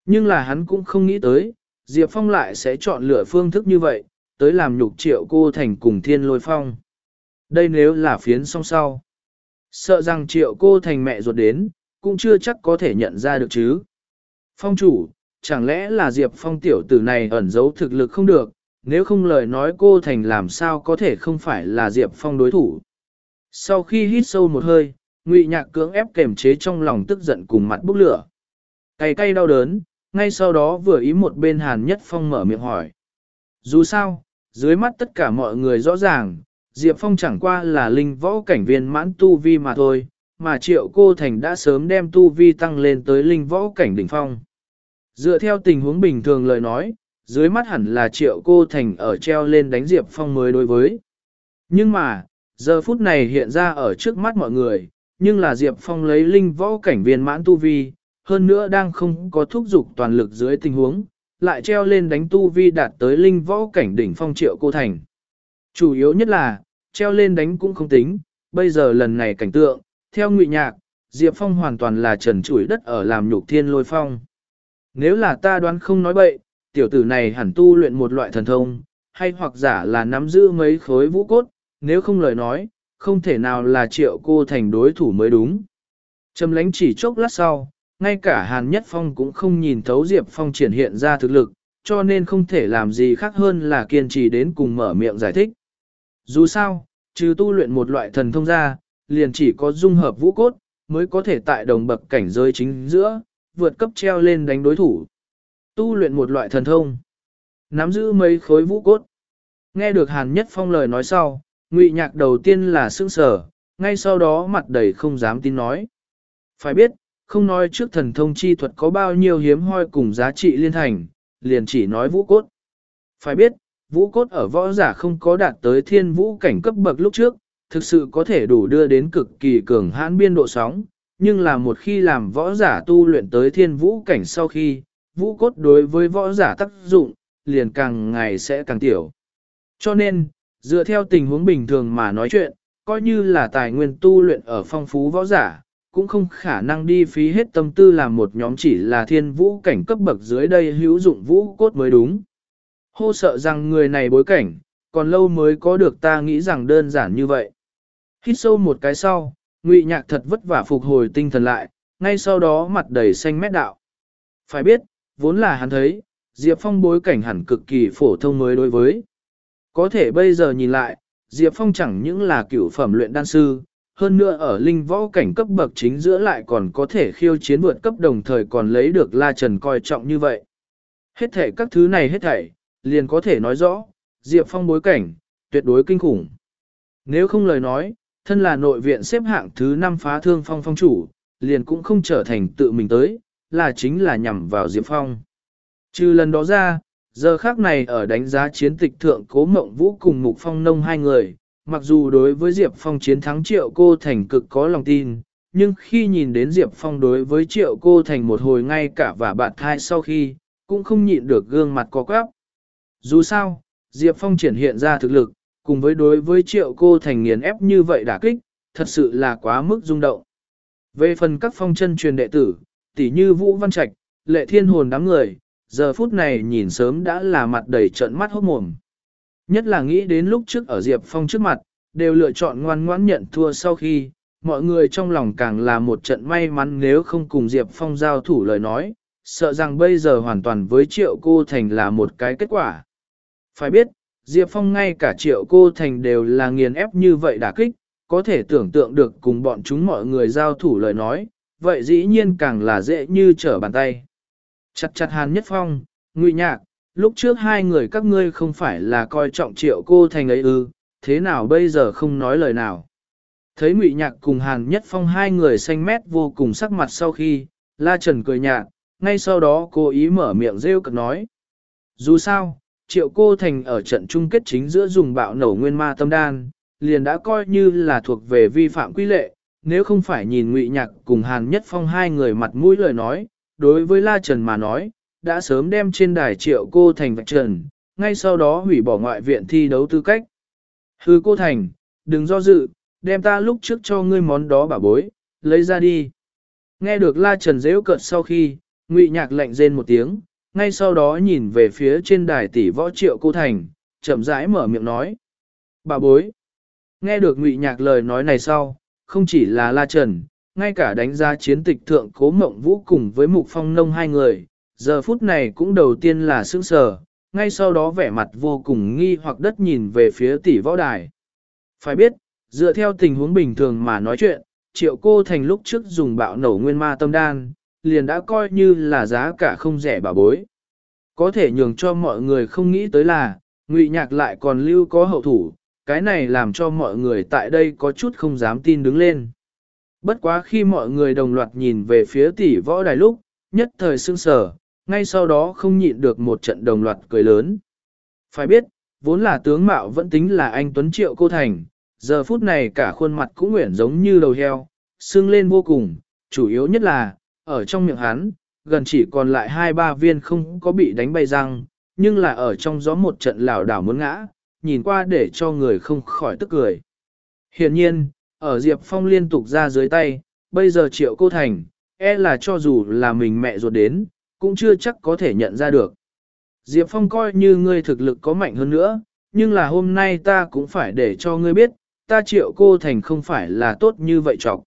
Nhưng là hắn cũng không nghĩ tới, Diệp Phong lại sẽ chọn lựa phương thức như vậy, tới làm nhục triệu cô thành cùng thiên lôi phong. Đây nếu là phiến song sau. Sợ rằng triệu cô thành mẹ ruột đến, cũng chưa chắc có thể nhận ra được chứ. Phong chủ, chẳng lẽ là Diệp Phong tiểu tử này ẩn giấu thực lực không được, nếu không lời nói cô thành làm sao có thể không phải là Diệp Phong đối thủ. Sau khi hít sâu một hơi, Ngụy Nhạc cưỡng ép kềm chế trong lòng tức giận cùng mặt bốc lửa. Cay cay đau đớn, ngay sau đó vừa ý một bên Hàn Nhất Phong mở miệng hỏi. Dù sao, dưới mắt tất cả mọi người rõ ràng, Diệp Phong chẳng qua là linh võ cảnh viên mãn tu vi mà thôi, mà triệu cô thành đã sớm đem tu vi tăng lên tới linh võ cảnh đỉnh phong. Dựa theo tình huống bình thường lời nói, dưới mắt hẳn là triệu cô thành ở treo lên đánh Diệp Phong mới đối với. Nhưng mà, giờ phút này hiện ra ở trước mắt mọi người, nhưng là Diệp Phong lấy linh võ cảnh viên mãn tu vi, hơn nữa đang không có thúc dục toàn lực dưới tình huống, lại treo lên đánh tu vi đạt tới linh võ cảnh đỉnh phong triệu cô thành. Chủ yếu nhất là, treo lên đánh cũng không tính, bây giờ lần này cảnh tượng, theo ngụy nhạc, Diệp Phong hoàn toàn là trần chủi đất ở làm nhục thiên lôi phong. Nếu là ta đoán không nói bậy, tiểu tử này hẳn tu luyện một loại thần thông, hay hoặc giả là nắm giữ mấy khối vũ cốt, nếu không lời nói, không thể nào là triệu cô thành đối thủ mới đúng. Trầm lánh chỉ chốc lát sau, ngay cả Hàn Nhất Phong cũng không nhìn thấu Diệp Phong triển hiện ra thực lực, cho nên không thể làm gì khác hơn là kiên trì đến cùng mở miệng giải thích. Dù sao, trừ tu luyện một loại thần thông ra, liền chỉ có dung hợp vũ cốt, mới có thể tại đồng bậc cảnh giới chính giữa, vượt cấp treo lên đánh đối thủ. Tu luyện một loại thần thông, nắm giữ mấy khối vũ cốt. Nghe được Hàn Nhất Phong lời nói sau, ngụy nhạc đầu tiên là sững sờ, ngay sau đó mặt đầy không dám tin nói. Phải biết, không nói trước thần thông chi thuật có bao nhiêu hiếm hoi cùng giá trị liên thành, liền chỉ nói vũ cốt. Phải biết, vũ cốt ở võ giả không có đạt tới thiên vũ cảnh cấp bậc lúc trước, thực sự có thể đủ đưa đến cực kỳ cường hãn biên độ sóng, nhưng là một khi làm võ giả tu luyện tới thiên vũ cảnh sau khi, vũ cốt đối với võ giả tác dụng, liền càng ngày sẽ càng tiểu. Cho nên, dựa theo tình huống bình thường mà nói chuyện, coi như là tài nguyên tu luyện ở phong phú võ giả, cũng không khả năng đi phí hết tâm tư làm một nhóm chỉ là thiên vũ cảnh cấp bậc dưới đây hữu dụng vũ cốt mới đúng. Hô sợ rằng người này bối cảnh, còn lâu mới có được ta nghĩ rằng đơn giản như vậy. Hít sâu một cái sau, ngụy nhạc thật vất vả phục hồi tinh thần lại, ngay sau đó mặt đầy xanh mét đạo. Phải biết, vốn là hắn thấy, Diệp Phong bối cảnh hẳn cực kỳ phổ thông mới đối với. Có thể bây giờ nhìn lại, Diệp Phong chẳng những là cựu phẩm luyện đan sư, hơn nữa ở linh võ cảnh cấp bậc chính giữa lại còn có thể khiêu chiến vượt cấp đồng thời còn lấy được La Trần coi trọng như vậy. Hết thể các thứ này hết thảy, liền có thể nói rõ, Diệp Phong bối cảnh, tuyệt đối kinh khủng. Nếu không lời nói, thân là nội viện xếp hạng thứ 5 phá thương phong phong chủ, liền cũng không trở thành tự mình tới, là chính là nhằm vào Diệp Phong. Trừ lần đó ra, giờ khác này ở đánh giá chiến tịch thượng cố mộng vũ cùng mục phong nông hai người, mặc dù đối với Diệp Phong chiến thắng triệu cô thành cực có lòng tin, nhưng khi nhìn đến Diệp Phong đối với triệu cô thành một hồi ngay cả và bạn thai sau khi, cũng không nhịn được gương mặt có quáp. Dù sao, Diệp Phong triển hiện ra thực lực, cùng với đối với triệu cô thành nghiền ép như vậy đả kích, thật sự là quá mức rung động. Về phần các phong chân truyền đệ tử, tỷ như Vũ Văn Trạch, lệ thiên hồn đám người, giờ phút này nhìn sớm đã là mặt đầy trận mắt hốt mồm. Nhất là nghĩ đến lúc trước ở Diệp Phong trước mặt, đều lựa chọn ngoan ngoãn nhận thua sau khi, mọi người trong lòng càng là một trận may mắn nếu không cùng Diệp Phong giao thủ lời nói, sợ rằng bây giờ hoàn toàn với triệu cô thành là một cái kết quả. Phải biết, Diệp Phong ngay cả triệu cô thành đều là nghiền ép như vậy đả kích, có thể tưởng tượng được cùng bọn chúng mọi người giao thủ lời nói, vậy dĩ nhiên càng là dễ như trở bàn tay. Chặt chặt hàn nhất phong, ngụy nhạc, lúc trước hai người các ngươi không phải là coi trọng triệu cô thành ấy ư, thế nào bây giờ không nói lời nào. Thấy ngụy nhạc cùng hàn nhất phong hai người xanh mét vô cùng sắc mặt sau khi, la trần cười nhạt, ngay sau đó cô ý mở miệng rêu cực nói. Dù sao, triệu cô thành ở trận chung kết chính giữa dùng bạo nổ nguyên ma tâm đan, liền đã coi như là thuộc về vi phạm quy lệ, nếu không phải nhìn ngụy nhạc cùng hàn nhất phong hai người mặt mũi lời nói, đối với La Trần mà nói, đã sớm đem trên đài triệu cô thành vạch trần, ngay sau đó hủy bỏ ngoại viện thi đấu tư cách. Hư cô thành, đừng do dự, đem ta lúc trước cho ngươi món đó bảo bối, lấy ra đi. Nghe được la trần dễu cợt sau khi, ngụy nhạc lạnh rên một tiếng, ngay sau đó nhìn về phía trên đài tỷ võ triệu cô thành, chậm rãi mở miệng nói. Bà bối. Nghe được ngụy nhạc lời nói này sau, không chỉ là la trần, ngay cả đánh giá chiến tịch thượng cố mộng vũ cùng với mục phong nông hai người, giờ phút này cũng đầu tiên là sững sờ, ngay sau đó vẻ mặt vô cùng nghi hoặc đất nhìn về phía tỷ võ đài. Phải biết, dựa theo tình huống bình thường mà nói chuyện, triệu cô thành lúc trước dùng bạo nổ nguyên ma tâm đan, liền đã coi như là giá cả không rẻ bà bối. Có thể nhường cho mọi người không nghĩ tới là, ngụy nhạc lại còn lưu có hậu thủ, cái này làm cho mọi người tại đây có chút không dám tin đứng lên. Bất quá khi mọi người đồng loạt nhìn về phía tỷ võ đài lúc, nhất thời sương sở, ngay sau đó không nhịn được một trận đồng loạt cười lớn. Phải biết, vốn là tướng mạo vẫn tính là anh Tuấn Triệu Cô Thành, giờ phút này cả khuôn mặt cũng nguyện giống như đầu heo, sưng lên vô cùng, chủ yếu nhất là, ở trong miệng hắn, gần chỉ còn lại hai ba viên không có bị đánh bay răng, nhưng là ở trong gió một trận lảo đảo muốn ngã, nhìn qua để cho người không khỏi tức cười. Hiện nhiên, ở Diệp Phong liên tục ra dưới tay, bây giờ triệu cô thành, e là cho dù là mình mẹ ruột đến, cũng chưa chắc có thể nhận ra được. Diệp Phong coi như ngươi thực lực có mạnh hơn nữa, nhưng là hôm nay ta cũng phải để cho ngươi biết, ta triệu cô thành không phải là tốt như vậy trọc.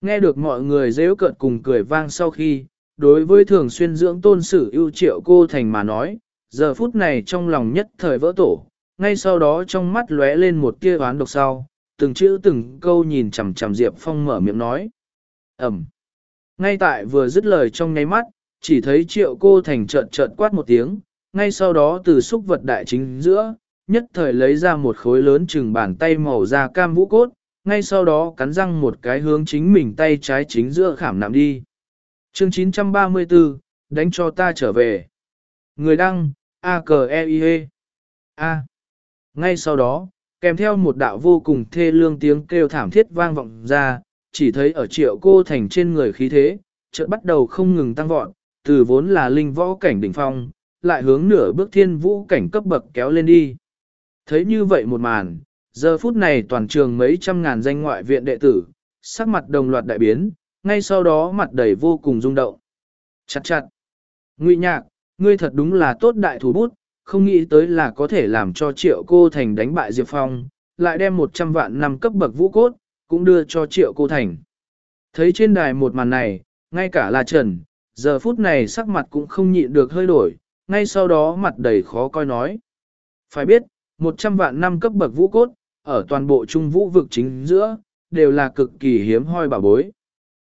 Nghe được mọi người dễ cợt cùng cười vang sau khi, đối với thường xuyên dưỡng tôn sử ưu triệu cô thành mà nói, giờ phút này trong lòng nhất thời vỡ tổ, ngay sau đó trong mắt lóe lên một tia oán độc sau, từng chữ từng câu nhìn chằm chằm Diệp Phong mở miệng nói. Ẩm. Ngay tại vừa dứt lời trong nháy mắt, chỉ thấy triệu cô thành trợn trợn quát một tiếng, ngay sau đó từ xúc vật đại chính giữa, nhất thời lấy ra một khối lớn chừng bàn tay màu da cam vũ cốt, ngay sau đó cắn răng một cái hướng chính mình tay trái chính giữa khảm nạm đi. Chương 934, đánh cho ta trở về. Người đăng, a k e i -E. A. Ngay sau đó, kèm theo một đạo vô cùng thê lương tiếng kêu thảm thiết vang vọng ra, chỉ thấy ở triệu cô thành trên người khí thế, chợt bắt đầu không ngừng tăng vọt, từ vốn là linh võ cảnh đỉnh phong, lại hướng nửa bước thiên vũ cảnh cấp bậc kéo lên đi. Thấy như vậy một màn, giờ phút này toàn trường mấy trăm ngàn danh ngoại viện đệ tử, sắc mặt đồng loạt đại biến, ngay sau đó mặt đầy vô cùng rung động. Chặt chặt. Ngụy nhạc, ngươi thật đúng là tốt đại thủ bút, không nghĩ tới là có thể làm cho triệu cô thành đánh bại Diệp Phong, lại đem 100 vạn năm cấp bậc vũ cốt, cũng đưa cho triệu cô thành. Thấy trên đài một màn này, ngay cả là Trần, giờ phút này sắc mặt cũng không nhịn được hơi đổi, ngay sau đó mặt đầy khó coi nói. Phải biết, 100 vạn năm cấp bậc vũ cốt, ở toàn bộ trung vũ vực chính giữa, đều là cực kỳ hiếm hoi bảo bối.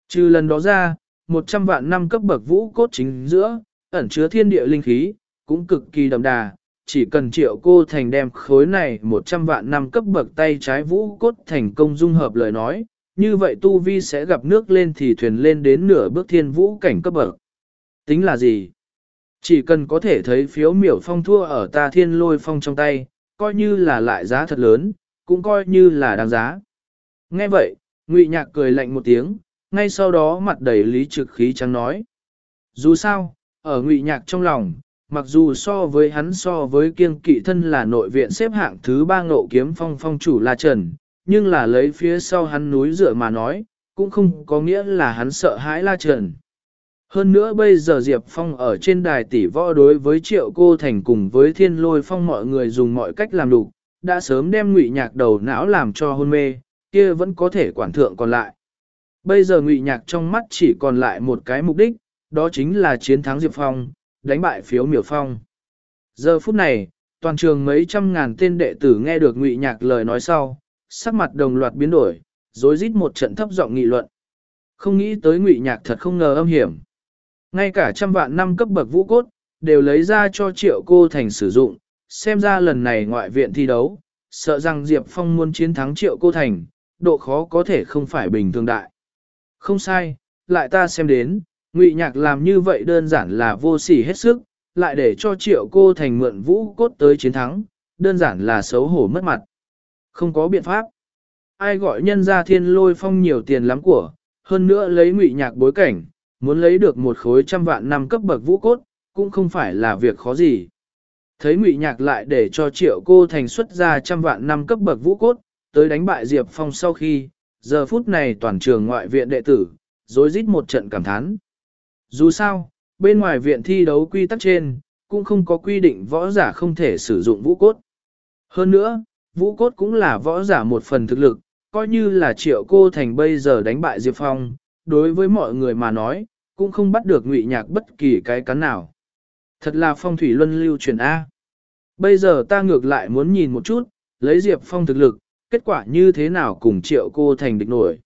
Trừ lần đó ra, 100 vạn năm cấp bậc vũ cốt chính giữa, ẩn chứa thiên địa linh khí, cũng cực kỳ đậm đà, chỉ cần triệu cô thành đem khối này 100 vạn năm cấp bậc tay trái vũ cốt thành công dung hợp lời nói, như vậy tu vi sẽ gặp nước lên thì thuyền lên đến nửa bước thiên vũ cảnh cấp bậc. Tính là gì? Chỉ cần có thể thấy phiếu miểu phong thua ở ta thiên lôi phong trong tay, coi như là lại giá thật lớn, cũng coi như là đáng giá. Nghe vậy, Ngụy Nhạc cười lạnh một tiếng, ngay sau đó mặt đầy lý trực khí trắng nói. Dù sao, ở Ngụy Nhạc trong lòng, mặc dù so với hắn so với kiêng kỵ thân là nội viện xếp hạng thứ ba ngộ kiếm phong phong chủ là Trần, nhưng là lấy phía sau hắn núi dựa mà nói, cũng không có nghĩa là hắn sợ hãi la trần. Hơn nữa bây giờ Diệp Phong ở trên đài tỷ võ đối với triệu cô thành cùng với thiên lôi phong mọi người dùng mọi cách làm đủ, đã sớm đem ngụy nhạc đầu não làm cho hôn mê, kia vẫn có thể quản thượng còn lại. Bây giờ ngụy nhạc trong mắt chỉ còn lại một cái mục đích, đó chính là chiến thắng Diệp Phong, đánh bại phiếu miểu phong. Giờ phút này, toàn trường mấy trăm ngàn tên đệ tử nghe được ngụy nhạc lời nói sau, sắc mặt đồng loạt biến đổi, rối rít một trận thấp giọng nghị luận. Không nghĩ tới ngụy nhạc thật không ngờ âm hiểm. Ngay cả trăm vạn năm cấp bậc vũ cốt, đều lấy ra cho triệu cô thành sử dụng, xem ra lần này ngoại viện thi đấu, sợ rằng Diệp Phong muốn chiến thắng triệu cô thành, độ khó có thể không phải bình thường đại. Không sai, lại ta xem đến, ngụy nhạc làm như vậy đơn giản là vô sỉ hết sức, lại để cho triệu cô thành mượn vũ cốt tới chiến thắng, đơn giản là xấu hổ mất mặt. Không có biện pháp. Ai gọi nhân ra thiên lôi phong nhiều tiền lắm của, hơn nữa lấy ngụy nhạc bối cảnh, muốn lấy được một khối trăm vạn năm cấp bậc vũ cốt, cũng không phải là việc khó gì. Thấy ngụy nhạc lại để cho triệu cô thành xuất ra trăm vạn năm cấp bậc vũ cốt, tới đánh bại Diệp Phong sau khi, giờ phút này toàn trường ngoại viện đệ tử, rối rít một trận cảm thán. Dù sao, bên ngoài viện thi đấu quy tắc trên, cũng không có quy định võ giả không thể sử dụng vũ cốt. Hơn nữa, vũ cốt cũng là võ giả một phần thực lực, coi như là triệu cô thành bây giờ đánh bại Diệp Phong, đối với mọi người mà nói, cũng không bắt được ngụy nhạc bất kỳ cái cắn nào. Thật là phong thủy luân lưu truyền A. Bây giờ ta ngược lại muốn nhìn một chút, lấy Diệp Phong thực lực, kết quả như thế nào cùng triệu cô thành địch nổi.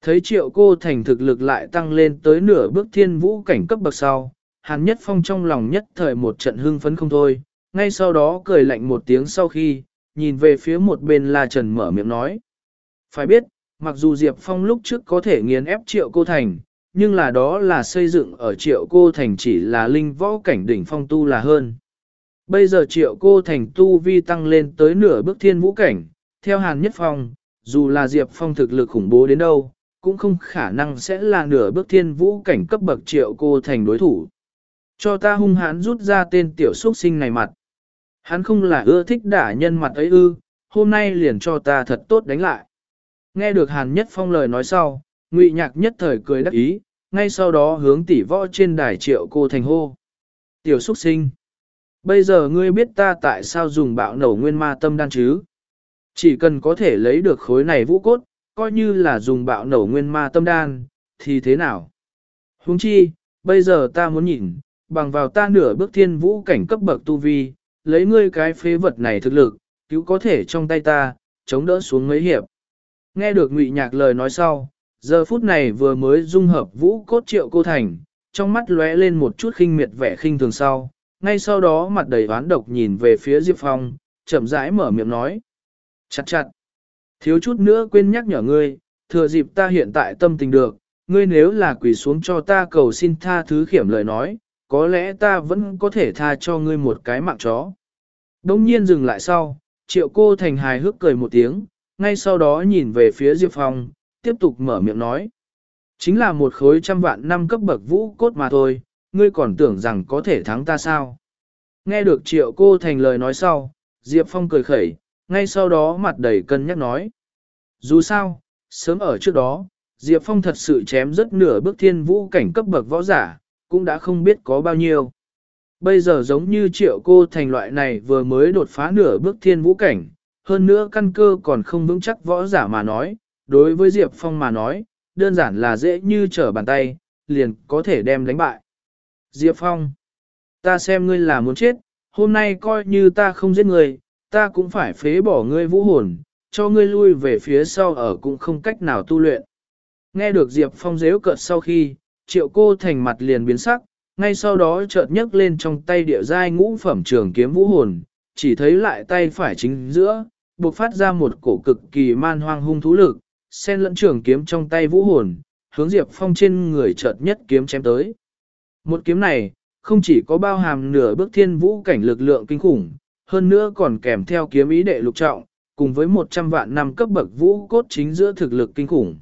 Thấy triệu cô thành thực lực lại tăng lên tới nửa bước thiên vũ cảnh cấp bậc sau, Hàn Nhất Phong trong lòng nhất thời một trận hưng phấn không thôi, ngay sau đó cười lạnh một tiếng sau khi, nhìn về phía một bên La Trần mở miệng nói. Phải biết, mặc dù Diệp Phong lúc trước có thể nghiền ép triệu cô thành, nhưng là đó là xây dựng ở triệu cô thành chỉ là linh võ cảnh đỉnh phong tu là hơn. Bây giờ triệu cô thành tu vi tăng lên tới nửa bước thiên vũ cảnh, theo Hàn Nhất Phong, dù là Diệp Phong thực lực khủng bố đến đâu, cũng không khả năng sẽ là nửa bước thiên vũ cảnh cấp bậc triệu cô thành đối thủ. Cho ta hung hãn rút ra tên tiểu xuất sinh này mặt. Hắn không là ưa thích đả nhân mặt ấy ư, hôm nay liền cho ta thật tốt đánh lại. Nghe được Hàn Nhất Phong lời nói sau, Ngụy Nhạc nhất thời cười đắc ý, ngay sau đó hướng tỷ võ trên đài triệu cô thành hô. Tiểu xuất sinh. Bây giờ ngươi biết ta tại sao dùng bạo nổ nguyên ma tâm đan chứ? Chỉ cần có thể lấy được khối này vũ cốt, coi như là dùng bạo nổ nguyên ma tâm đan, thì thế nào? Huống chi, bây giờ ta muốn nhìn, bằng vào ta nửa bước thiên vũ cảnh cấp bậc tu vi, lấy ngươi cái phế vật này thực lực, cứu có thể trong tay ta, chống đỡ xuống mấy hiệp. Nghe được ngụy nhạc lời nói sau, giờ phút này vừa mới dung hợp vũ cốt triệu cô thành, trong mắt lóe lên một chút khinh miệt vẻ khinh thường sau, ngay sau đó mặt đầy oán độc nhìn về phía Diệp Phong, chậm rãi mở miệng nói. Chặt chặt. Thiếu chút nữa quên nhắc nhở ngươi, thừa dịp ta hiện tại tâm tình được, ngươi nếu là quỳ xuống cho ta cầu xin tha thứ khiểm lời nói, có lẽ ta vẫn có thể tha cho ngươi một cái mạng chó. Đông nhiên dừng lại sau, triệu cô thành hài hước cười một tiếng, ngay sau đó nhìn về phía Diệp Phong, tiếp tục mở miệng nói. Chính là một khối trăm vạn năm cấp bậc vũ cốt mà thôi, ngươi còn tưởng rằng có thể thắng ta sao? Nghe được triệu cô thành lời nói sau, Diệp Phong cười khẩy, ngay sau đó mặt đầy cân nhắc nói. Dù sao, sớm ở trước đó, Diệp Phong thật sự chém rất nửa bước thiên vũ cảnh cấp bậc võ giả, cũng đã không biết có bao nhiêu. Bây giờ giống như triệu cô thành loại này vừa mới đột phá nửa bước thiên vũ cảnh, hơn nữa căn cơ còn không vững chắc võ giả mà nói, đối với Diệp Phong mà nói, đơn giản là dễ như trở bàn tay, liền có thể đem đánh bại. Diệp Phong, ta xem ngươi là muốn chết, hôm nay coi như ta không giết ngươi, ta cũng phải phế bỏ ngươi vũ hồn, cho ngươi lui về phía sau ở cũng không cách nào tu luyện. Nghe được Diệp Phong dễu cợt sau khi, triệu cô thành mặt liền biến sắc, ngay sau đó chợt nhấc lên trong tay địa giai ngũ phẩm trường kiếm vũ hồn, chỉ thấy lại tay phải chính giữa, buộc phát ra một cổ cực kỳ man hoang hung thú lực, sen lẫn trường kiếm trong tay vũ hồn, hướng Diệp Phong trên người chợt nhất kiếm chém tới. Một kiếm này, không chỉ có bao hàm nửa bước thiên vũ cảnh lực lượng kinh khủng, hơn nữa còn kèm theo kiếm ý đệ lục trọng, cùng với 100 vạn năm cấp bậc vũ cốt chính giữa thực lực kinh khủng.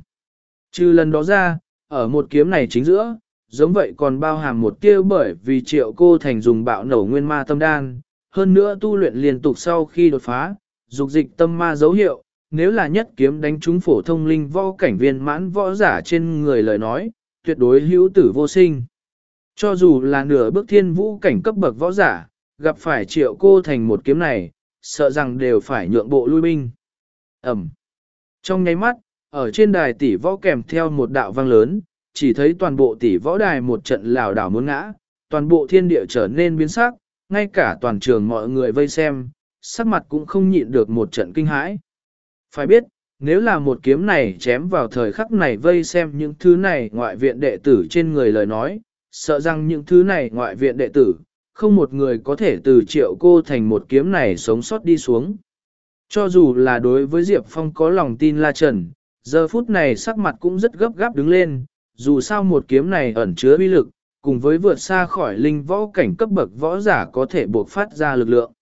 Trừ lần đó ra, ở một kiếm này chính giữa, giống vậy còn bao hàm một tiêu bởi vì triệu cô thành dùng bạo nổ nguyên ma tâm đan, hơn nữa tu luyện liên tục sau khi đột phá, dục dịch tâm ma dấu hiệu, nếu là nhất kiếm đánh trúng phổ thông linh võ cảnh viên mãn võ giả trên người lời nói, tuyệt đối hữu tử vô sinh. Cho dù là nửa bước thiên vũ cảnh cấp bậc võ giả, gặp phải triệu cô thành một kiếm này, sợ rằng đều phải nhượng bộ lui binh. Ẩm. Trong nháy mắt, ở trên đài tỷ võ kèm theo một đạo vang lớn, chỉ thấy toàn bộ tỷ võ đài một trận lảo đảo muốn ngã, toàn bộ thiên địa trở nên biến sắc, ngay cả toàn trường mọi người vây xem, sắc mặt cũng không nhịn được một trận kinh hãi. Phải biết, nếu là một kiếm này chém vào thời khắc này vây xem những thứ này ngoại viện đệ tử trên người lời nói, sợ rằng những thứ này ngoại viện đệ tử, không một người có thể từ triệu cô thành một kiếm này sống sót đi xuống. Cho dù là đối với Diệp Phong có lòng tin La Trần, giờ phút này sắc mặt cũng rất gấp gáp đứng lên, dù sao một kiếm này ẩn chứa uy lực, cùng với vượt xa khỏi linh võ cảnh cấp bậc võ giả có thể buộc phát ra lực lượng.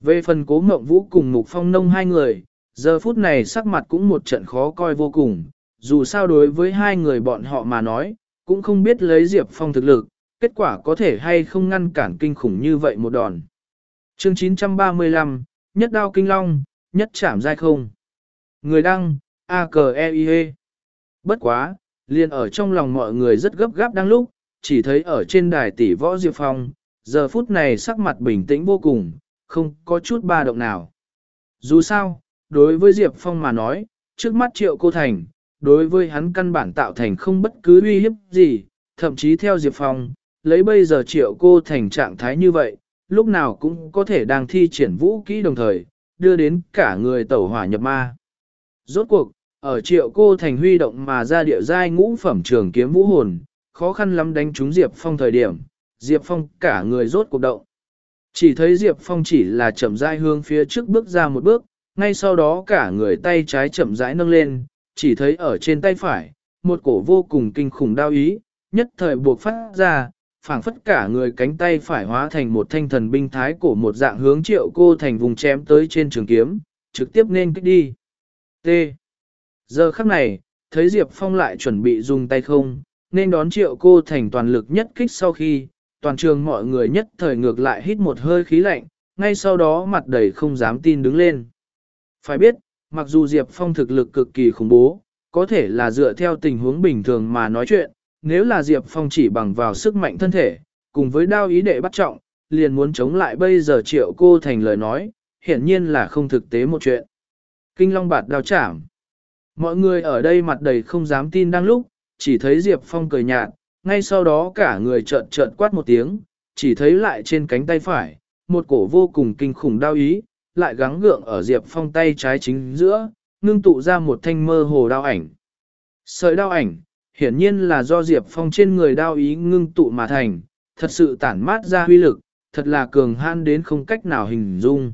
Về phần cố mộng vũ cùng Mục Phong Nông hai người, giờ phút này sắc mặt cũng một trận khó coi vô cùng, dù sao đối với hai người bọn họ mà nói, cũng không biết lấy Diệp Phong thực lực, kết quả có thể hay không ngăn cản kinh khủng như vậy một đòn. Chương 935, nhất đao kinh long, nhất chạm Giai không. Người đăng, a cờ e i -E. Bất quá, liền ở trong lòng mọi người rất gấp gáp đang lúc, chỉ thấy ở trên đài tỷ võ Diệp Phong, giờ phút này sắc mặt bình tĩnh vô cùng, không có chút ba động nào. Dù sao, đối với Diệp Phong mà nói, trước mắt triệu cô thành, đối với hắn căn bản tạo thành không bất cứ uy hiếp gì, thậm chí theo Diệp Phong, lấy bây giờ triệu cô thành trạng thái như vậy, lúc nào cũng có thể đang thi triển vũ kỹ đồng thời, đưa đến cả người tẩu hỏa nhập ma. Rốt cuộc, ở triệu cô thành huy động mà ra địa giai ngũ phẩm trường kiếm vũ hồn, khó khăn lắm đánh trúng Diệp Phong thời điểm, Diệp Phong cả người rốt cuộc động. Chỉ thấy Diệp Phong chỉ là chậm rãi hướng phía trước bước ra một bước, ngay sau đó cả người tay trái chậm rãi nâng lên, chỉ thấy ở trên tay phải, một cổ vô cùng kinh khủng đau ý, nhất thời buộc phát ra, phảng phất cả người cánh tay phải hóa thành một thanh thần binh thái cổ một dạng hướng triệu cô thành vùng chém tới trên trường kiếm, trực tiếp nên kích đi. T. Giờ khắc này, thấy Diệp Phong lại chuẩn bị dùng tay không, nên đón triệu cô thành toàn lực nhất kích sau khi, toàn trường mọi người nhất thời ngược lại hít một hơi khí lạnh, ngay sau đó mặt đầy không dám tin đứng lên. Phải biết, mặc dù Diệp Phong thực lực cực kỳ khủng bố, có thể là dựa theo tình huống bình thường mà nói chuyện, nếu là Diệp Phong chỉ bằng vào sức mạnh thân thể, cùng với đao ý đệ bắt trọng, liền muốn chống lại bây giờ triệu cô thành lời nói, hiển nhiên là không thực tế một chuyện. Kinh Long bạt đao chảm. Mọi người ở đây mặt đầy không dám tin đang lúc, chỉ thấy Diệp Phong cười nhạt, ngay sau đó cả người trợn trợn quát một tiếng, chỉ thấy lại trên cánh tay phải, một cổ vô cùng kinh khủng đau ý, lại gắng gượng ở Diệp Phong tay trái chính giữa, ngưng tụ ra một thanh mơ hồ đau ảnh. Sợi đau ảnh, hiển nhiên là do Diệp Phong trên người đau ý ngưng tụ mà thành, thật sự tản mát ra huy lực, thật là cường han đến không cách nào hình dung.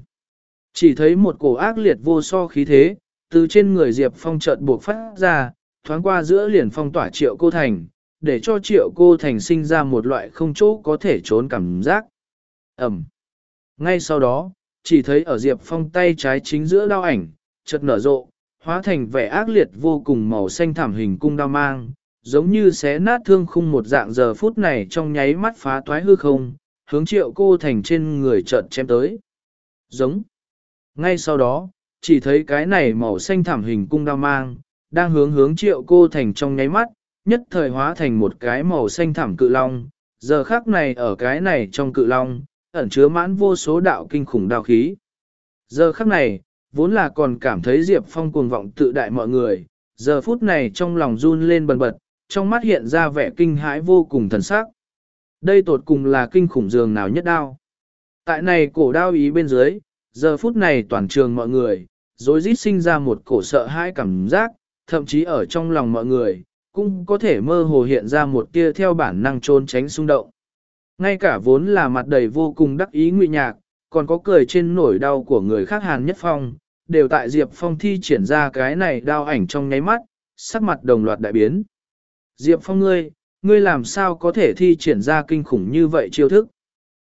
Chỉ thấy một cổ ác liệt vô so khí thế, từ trên người Diệp Phong chợt buộc phát ra, thoáng qua giữa liền phong tỏa triệu cô thành, để cho triệu cô thành sinh ra một loại không chỗ có thể trốn cảm giác. Ẩm. Ngay sau đó, chỉ thấy ở Diệp Phong tay trái chính giữa đao ảnh, chợt nở rộ, hóa thành vẻ ác liệt vô cùng màu xanh thảm hình cung đao mang, giống như xé nát thương khung một dạng giờ phút này trong nháy mắt phá toái hư không, hướng triệu cô thành trên người chợt chém tới. Giống. Ngay sau đó, chỉ thấy cái này màu xanh thảm hình cung đao mang, đang hướng hướng triệu cô thành trong nháy mắt, nhất thời hóa thành một cái màu xanh thảm cự long, giờ khác này ở cái này trong cự long, ẩn chứa mãn vô số đạo kinh khủng đao khí. Giờ khắc này, vốn là còn cảm thấy Diệp Phong cuồng vọng tự đại mọi người, giờ phút này trong lòng run lên bần bật, trong mắt hiện ra vẻ kinh hãi vô cùng thần sắc. Đây tột cùng là kinh khủng dường nào nhất đao. Tại này cổ đao ý bên dưới, giờ phút này toàn trường mọi người, rồi rít sinh ra một cổ sợ hãi cảm giác, thậm chí ở trong lòng mọi người, cũng có thể mơ hồ hiện ra một tia theo bản năng trốn tránh xung động. Ngay cả vốn là mặt đầy vô cùng đắc ý ngụy nhạc, còn có cười trên nổi đau của người khác Hàn Nhất Phong, đều tại Diệp Phong thi triển ra cái này đau ảnh trong nháy mắt, sắc mặt đồng loạt đại biến. Diệp Phong ngươi, ngươi làm sao có thể thi triển ra kinh khủng như vậy chiêu thức?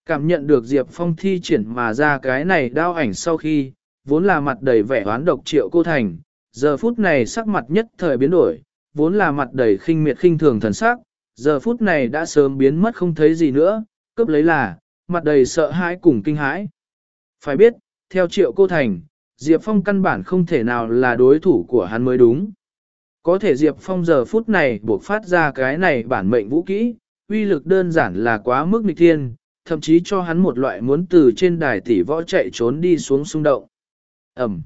Cảm nhận được Diệp Phong thi triển mà ra cái này đau ảnh sau khi, vốn là mặt đầy vẻ oán độc triệu cô thành, giờ phút này sắc mặt nhất thời biến đổi, vốn là mặt đầy khinh miệt khinh thường thần sắc, giờ phút này đã sớm biến mất không thấy gì nữa, cướp lấy là, mặt đầy sợ hãi cùng kinh hãi. Phải biết, theo triệu cô thành, Diệp Phong căn bản không thể nào là đối thủ của hắn mới đúng. Có thể Diệp Phong giờ phút này buộc phát ra cái này bản mệnh vũ kỹ, uy lực đơn giản là quá mức nghịch thiên, thậm chí cho hắn một loại muốn từ trên đài tỷ võ chạy trốn đi xuống xung động. Ẩm.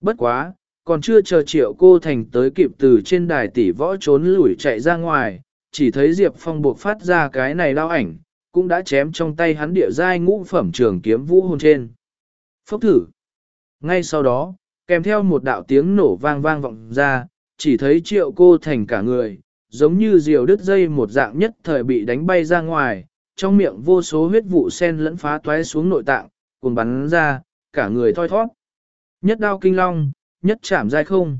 Bất quá, còn chưa chờ triệu cô thành tới kịp từ trên đài tỷ võ trốn lủi chạy ra ngoài, chỉ thấy Diệp Phong buộc phát ra cái này lao ảnh, cũng đã chém trong tay hắn địa giai ngũ phẩm trường kiếm vũ hồn trên. Phốc thử. Ngay sau đó, kèm theo một đạo tiếng nổ vang vang vọng ra, chỉ thấy triệu cô thành cả người, giống như diều đứt dây một dạng nhất thời bị đánh bay ra ngoài, trong miệng vô số huyết vụ sen lẫn phá toái xuống nội tạng, cùng bắn ra, cả người thoi thoát. Nhất đao kinh long, nhất chạm dai không.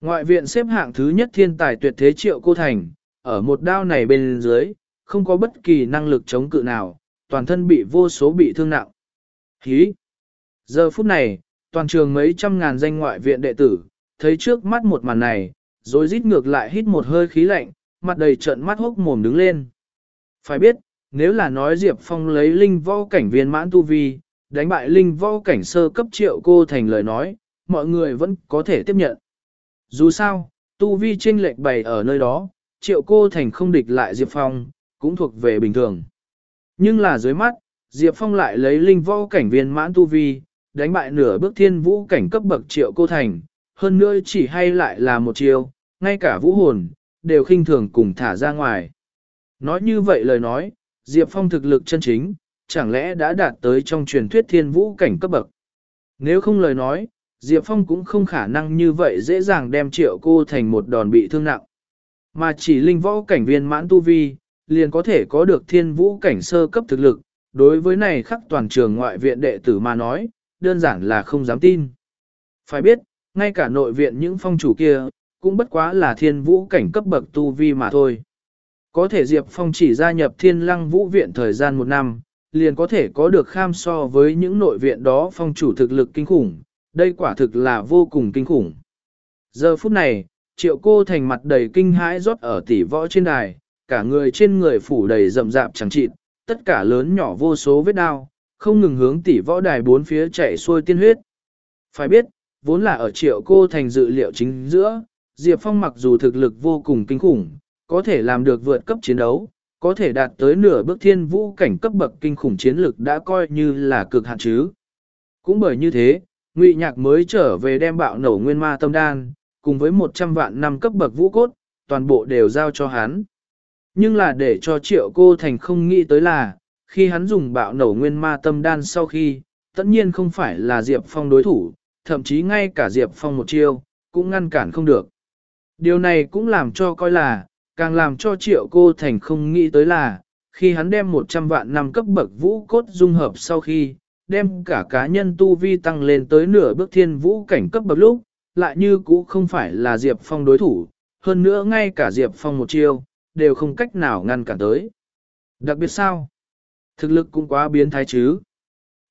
Ngoại viện xếp hạng thứ nhất thiên tài tuyệt thế triệu cô thành, ở một đao này bên dưới, không có bất kỳ năng lực chống cự nào, toàn thân bị vô số bị thương nặng. Hí! Giờ phút này, toàn trường mấy trăm ngàn danh ngoại viện đệ tử, thấy trước mắt một màn này, rồi rít ngược lại hít một hơi khí lạnh, mặt đầy trận mắt hốc mồm đứng lên. Phải biết, nếu là nói Diệp Phong lấy linh võ cảnh viên mãn tu vi, đánh bại linh võ cảnh sơ cấp triệu cô thành lời nói, mọi người vẫn có thể tiếp nhận. Dù sao, tu vi chênh lệch bày ở nơi đó, triệu cô thành không địch lại Diệp Phong, cũng thuộc về bình thường. Nhưng là dưới mắt, Diệp Phong lại lấy linh võ cảnh viên mãn tu vi, đánh bại nửa bước thiên vũ cảnh cấp bậc triệu cô thành, hơn nữa chỉ hay lại là một chiều, ngay cả vũ hồn, đều khinh thường cùng thả ra ngoài. Nói như vậy lời nói, Diệp Phong thực lực chân chính, chẳng lẽ đã đạt tới trong truyền thuyết thiên vũ cảnh cấp bậc. Nếu không lời nói, Diệp Phong cũng không khả năng như vậy dễ dàng đem triệu cô thành một đòn bị thương nặng. Mà chỉ linh võ cảnh viên mãn tu vi, liền có thể có được thiên vũ cảnh sơ cấp thực lực, đối với này khắc toàn trường ngoại viện đệ tử mà nói, đơn giản là không dám tin. Phải biết, ngay cả nội viện những phong chủ kia, cũng bất quá là thiên vũ cảnh cấp bậc tu vi mà thôi. Có thể Diệp Phong chỉ gia nhập thiên lăng vũ viện thời gian một năm, liền có thể có được kham so với những nội viện đó phong chủ thực lực kinh khủng, đây quả thực là vô cùng kinh khủng. Giờ phút này, triệu cô thành mặt đầy kinh hãi rót ở tỷ võ trên đài, cả người trên người phủ đầy rậm rạp chẳng chịt, tất cả lớn nhỏ vô số vết đau, không ngừng hướng tỷ võ đài bốn phía chạy xuôi tiên huyết. Phải biết, vốn là ở triệu cô thành dự liệu chính giữa, Diệp Phong mặc dù thực lực vô cùng kinh khủng, có thể làm được vượt cấp chiến đấu, có thể đạt tới nửa bước thiên vũ cảnh cấp bậc kinh khủng chiến lực đã coi như là cực hạn chứ. Cũng bởi như thế, Ngụy Nhạc mới trở về đem bạo nổ nguyên ma tâm đan, cùng với 100 vạn năm cấp bậc vũ cốt, toàn bộ đều giao cho hắn. Nhưng là để cho triệu cô thành không nghĩ tới là, khi hắn dùng bạo nổ nguyên ma tâm đan sau khi, tất nhiên không phải là Diệp Phong đối thủ, thậm chí ngay cả Diệp Phong một chiêu, cũng ngăn cản không được. Điều này cũng làm cho coi là, càng làm cho triệu cô thành không nghĩ tới là, khi hắn đem 100 vạn năm cấp bậc vũ cốt dung hợp sau khi, đem cả cá nhân tu vi tăng lên tới nửa bước thiên vũ cảnh cấp bậc lúc, lại như cũ không phải là Diệp Phong đối thủ, hơn nữa ngay cả Diệp Phong một chiêu, đều không cách nào ngăn cản tới. Đặc biệt sao? Thực lực cũng quá biến thái chứ.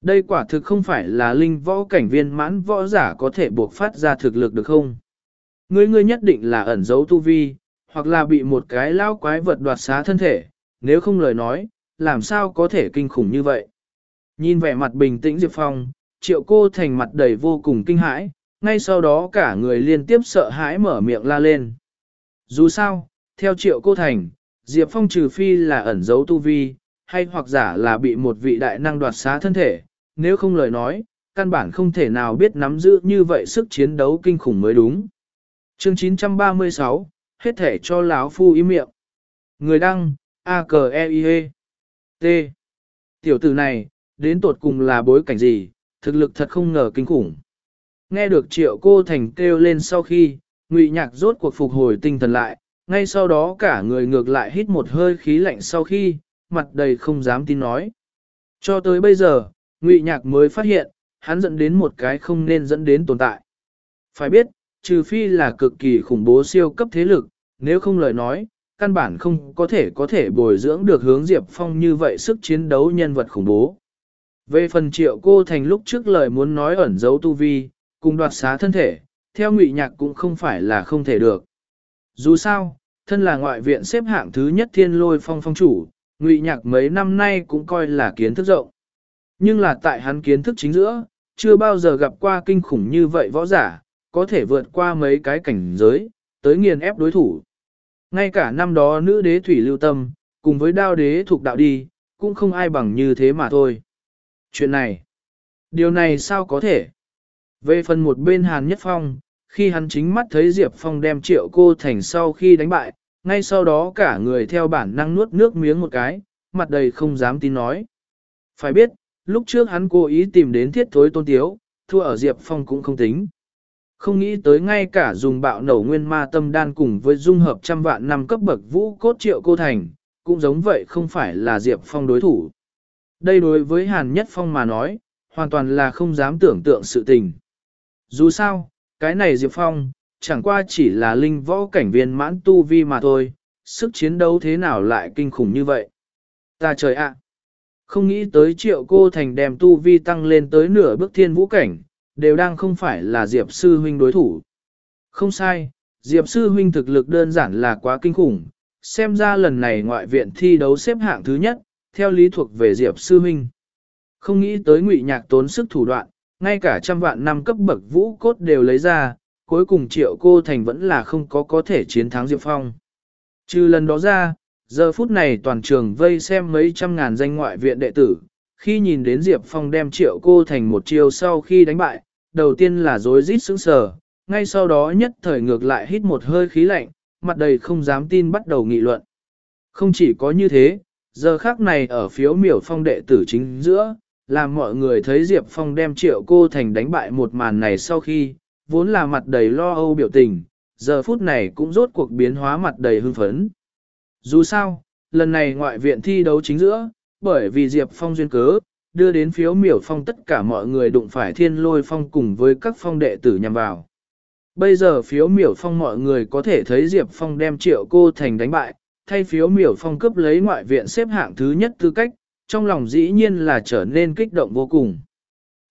Đây quả thực không phải là linh võ cảnh viên mãn võ giả có thể buộc phát ra thực lực được không? Ngươi ngươi nhất định là ẩn giấu tu vi, hoặc là bị một cái lao quái vật đoạt xá thân thể, nếu không lời nói, làm sao có thể kinh khủng như vậy? Nhìn vẻ mặt bình tĩnh Diệp Phong, triệu cô thành mặt đầy vô cùng kinh hãi, ngay sau đó cả người liên tiếp sợ hãi mở miệng la lên. Dù sao, theo triệu cô thành, Diệp Phong trừ phi là ẩn giấu tu vi, hay hoặc giả là bị một vị đại năng đoạt xá thân thể, nếu không lời nói, căn bản không thể nào biết nắm giữ như vậy sức chiến đấu kinh khủng mới đúng. Chương 936, hết thể cho lão phu im miệng. Người đăng, a k e i -E. T. Tiểu tử này, đến tột cùng là bối cảnh gì, thực lực thật không ngờ kinh khủng. Nghe được triệu cô thành kêu lên sau khi, ngụy nhạc rốt cuộc phục hồi tinh thần lại, ngay sau đó cả người ngược lại hít một hơi khí lạnh sau khi, mặt đầy không dám tin nói. Cho tới bây giờ, ngụy nhạc mới phát hiện, hắn dẫn đến một cái không nên dẫn đến tồn tại. Phải biết, trừ phi là cực kỳ khủng bố siêu cấp thế lực, nếu không lời nói, căn bản không có thể có thể bồi dưỡng được hướng Diệp Phong như vậy sức chiến đấu nhân vật khủng bố. Về phần triệu cô thành lúc trước lời muốn nói ẩn giấu tu vi, cùng đoạt xá thân thể, theo ngụy nhạc cũng không phải là không thể được. Dù sao, thân là ngoại viện xếp hạng thứ nhất thiên lôi phong phong chủ, ngụy nhạc mấy năm nay cũng coi là kiến thức rộng. Nhưng là tại hắn kiến thức chính giữa, chưa bao giờ gặp qua kinh khủng như vậy võ giả, có thể vượt qua mấy cái cảnh giới, tới nghiền ép đối thủ. Ngay cả năm đó nữ đế thủy lưu tâm, cùng với đao đế thuộc đạo đi, cũng không ai bằng như thế mà thôi. Chuyện này, điều này sao có thể? Về phần một bên Hàn Nhất Phong, khi hắn chính mắt thấy Diệp Phong đem triệu cô thành sau khi đánh bại, ngay sau đó cả người theo bản năng nuốt nước miếng một cái, mặt đầy không dám tin nói. Phải biết, lúc trước hắn cố ý tìm đến thiết thối tôn tiếu, thua ở Diệp Phong cũng không tính. Không nghĩ tới ngay cả dùng bạo nổ nguyên ma tâm đan cùng với dung hợp trăm vạn năm cấp bậc vũ cốt triệu cô thành, cũng giống vậy không phải là Diệp Phong đối thủ. Đây đối với Hàn Nhất Phong mà nói, hoàn toàn là không dám tưởng tượng sự tình. Dù sao, cái này Diệp Phong, chẳng qua chỉ là linh võ cảnh viên mãn tu vi mà thôi, sức chiến đấu thế nào lại kinh khủng như vậy. Ta trời ạ! Không nghĩ tới triệu cô thành đem tu vi tăng lên tới nửa bước thiên vũ cảnh, đều đang không phải là Diệp Sư Huynh đối thủ. Không sai, Diệp Sư Huynh thực lực đơn giản là quá kinh khủng, xem ra lần này ngoại viện thi đấu xếp hạng thứ nhất, theo lý thuộc về Diệp Sư Huynh. Không nghĩ tới ngụy nhạc tốn sức thủ đoạn, ngay cả trăm vạn năm cấp bậc vũ cốt đều lấy ra, cuối cùng triệu cô thành vẫn là không có có thể chiến thắng Diệp Phong. Trừ lần đó ra, giờ phút này toàn trường vây xem mấy trăm ngàn danh ngoại viện đệ tử, khi nhìn đến Diệp Phong đem triệu cô thành một chiều sau khi đánh bại, đầu tiên là dối rít sững sờ, ngay sau đó nhất thời ngược lại hít một hơi khí lạnh, mặt đầy không dám tin bắt đầu nghị luận. Không chỉ có như thế, giờ khác này ở phiếu miểu phong đệ tử chính giữa, làm mọi người thấy Diệp Phong đem triệu cô thành đánh bại một màn này sau khi, vốn là mặt đầy lo âu biểu tình, giờ phút này cũng rốt cuộc biến hóa mặt đầy hưng phấn. Dù sao, lần này ngoại viện thi đấu chính giữa, bởi vì Diệp Phong duyên cớ, đưa đến phiếu miểu phong tất cả mọi người đụng phải thiên lôi phong cùng với các phong đệ tử nhằm vào. Bây giờ phiếu miểu phong mọi người có thể thấy Diệp Phong đem triệu cô thành đánh bại, thay phiếu miểu phong cướp lấy ngoại viện xếp hạng thứ nhất tư cách, trong lòng dĩ nhiên là trở nên kích động vô cùng.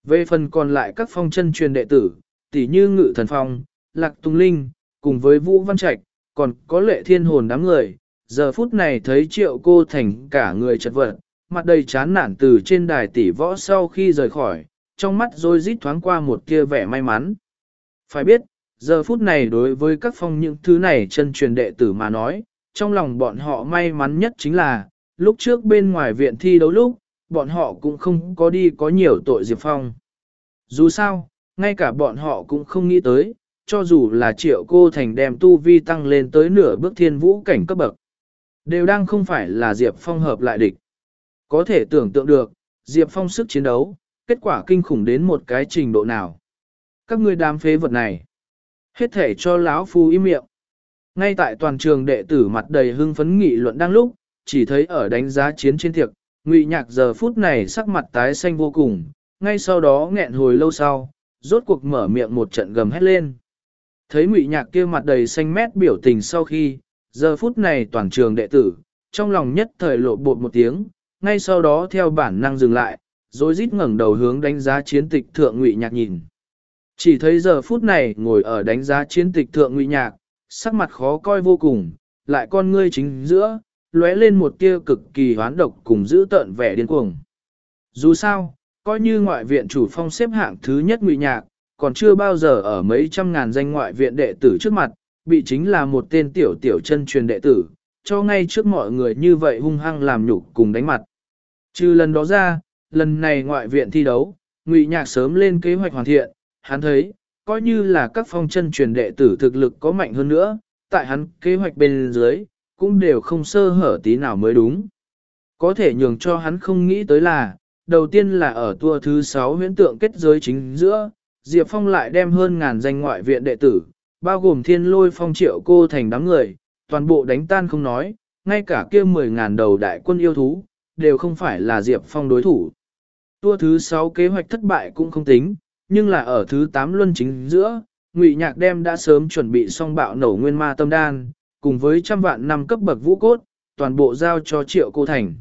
Về phần còn lại các phong chân truyền đệ tử, tỷ như Ngự Thần Phong, Lạc Tùng Linh, cùng với Vũ Văn Trạch, còn có lệ thiên hồn đám người, giờ phút này thấy triệu cô thành cả người chật vật, mặt đầy chán nản từ trên đài tỷ võ sau khi rời khỏi, trong mắt rồi rít thoáng qua một kia vẻ may mắn. Phải biết, giờ phút này đối với các phong những thứ này chân truyền đệ tử mà nói, trong lòng bọn họ may mắn nhất chính là, lúc trước bên ngoài viện thi đấu lúc, bọn họ cũng không có đi có nhiều tội Diệp Phong. Dù sao, ngay cả bọn họ cũng không nghĩ tới, cho dù là triệu cô thành đem tu vi tăng lên tới nửa bước thiên vũ cảnh cấp bậc. Đều đang không phải là Diệp Phong hợp lại địch. Có thể tưởng tượng được, Diệp Phong sức chiến đấu, kết quả kinh khủng đến một cái trình độ nào. Các ngươi đám phế vật này, hết thể cho lão phu im miệng. Ngay tại toàn trường đệ tử mặt đầy hưng phấn nghị luận đang lúc, chỉ thấy ở đánh giá chiến trên tiệc, Ngụy Nhạc giờ phút này sắc mặt tái xanh vô cùng, ngay sau đó nghẹn hồi lâu sau, rốt cuộc mở miệng một trận gầm hét lên. Thấy Ngụy Nhạc kia mặt đầy xanh mét biểu tình sau khi, giờ phút này toàn trường đệ tử, trong lòng nhất thời lộ bột một tiếng, ngay sau đó theo bản năng dừng lại, rồi rít ngẩng đầu hướng đánh giá chiến tịch thượng Ngụy Nhạc nhìn. Chỉ thấy giờ phút này ngồi ở đánh giá chiến tịch thượng Ngụy Nhạc, sắc mặt khó coi vô cùng, lại con ngươi chính giữa, lóe lên một tia cực kỳ hoán độc cùng giữ tợn vẻ điên cuồng. Dù sao, coi như ngoại viện chủ phong xếp hạng thứ nhất ngụy nhạc, còn chưa bao giờ ở mấy trăm ngàn danh ngoại viện đệ tử trước mặt, bị chính là một tên tiểu tiểu chân truyền đệ tử, cho ngay trước mọi người như vậy hung hăng làm nhục cùng đánh mặt. Trừ lần đó ra, lần này ngoại viện thi đấu, ngụy nhạc sớm lên kế hoạch hoàn thiện, hắn thấy, coi như là các phong chân truyền đệ tử thực lực có mạnh hơn nữa, tại hắn kế hoạch bên dưới, cũng đều không sơ hở tí nào mới đúng. Có thể nhường cho hắn không nghĩ tới là, đầu tiên là ở tour thứ 6 huyễn tượng kết giới chính giữa, Diệp Phong lại đem hơn ngàn danh ngoại viện đệ tử, bao gồm thiên lôi phong triệu cô thành đám người, toàn bộ đánh tan không nói, ngay cả kia 10 ngàn đầu đại quân yêu thú, đều không phải là Diệp Phong đối thủ. Tua thứ 6 kế hoạch thất bại cũng không tính, nhưng là ở thứ 8 luân chính giữa, Ngụy Nhạc đem đã sớm chuẩn bị xong bạo nổ nguyên ma tâm đan, cùng với trăm vạn năm cấp bậc vũ cốt, toàn bộ giao cho triệu cô thành.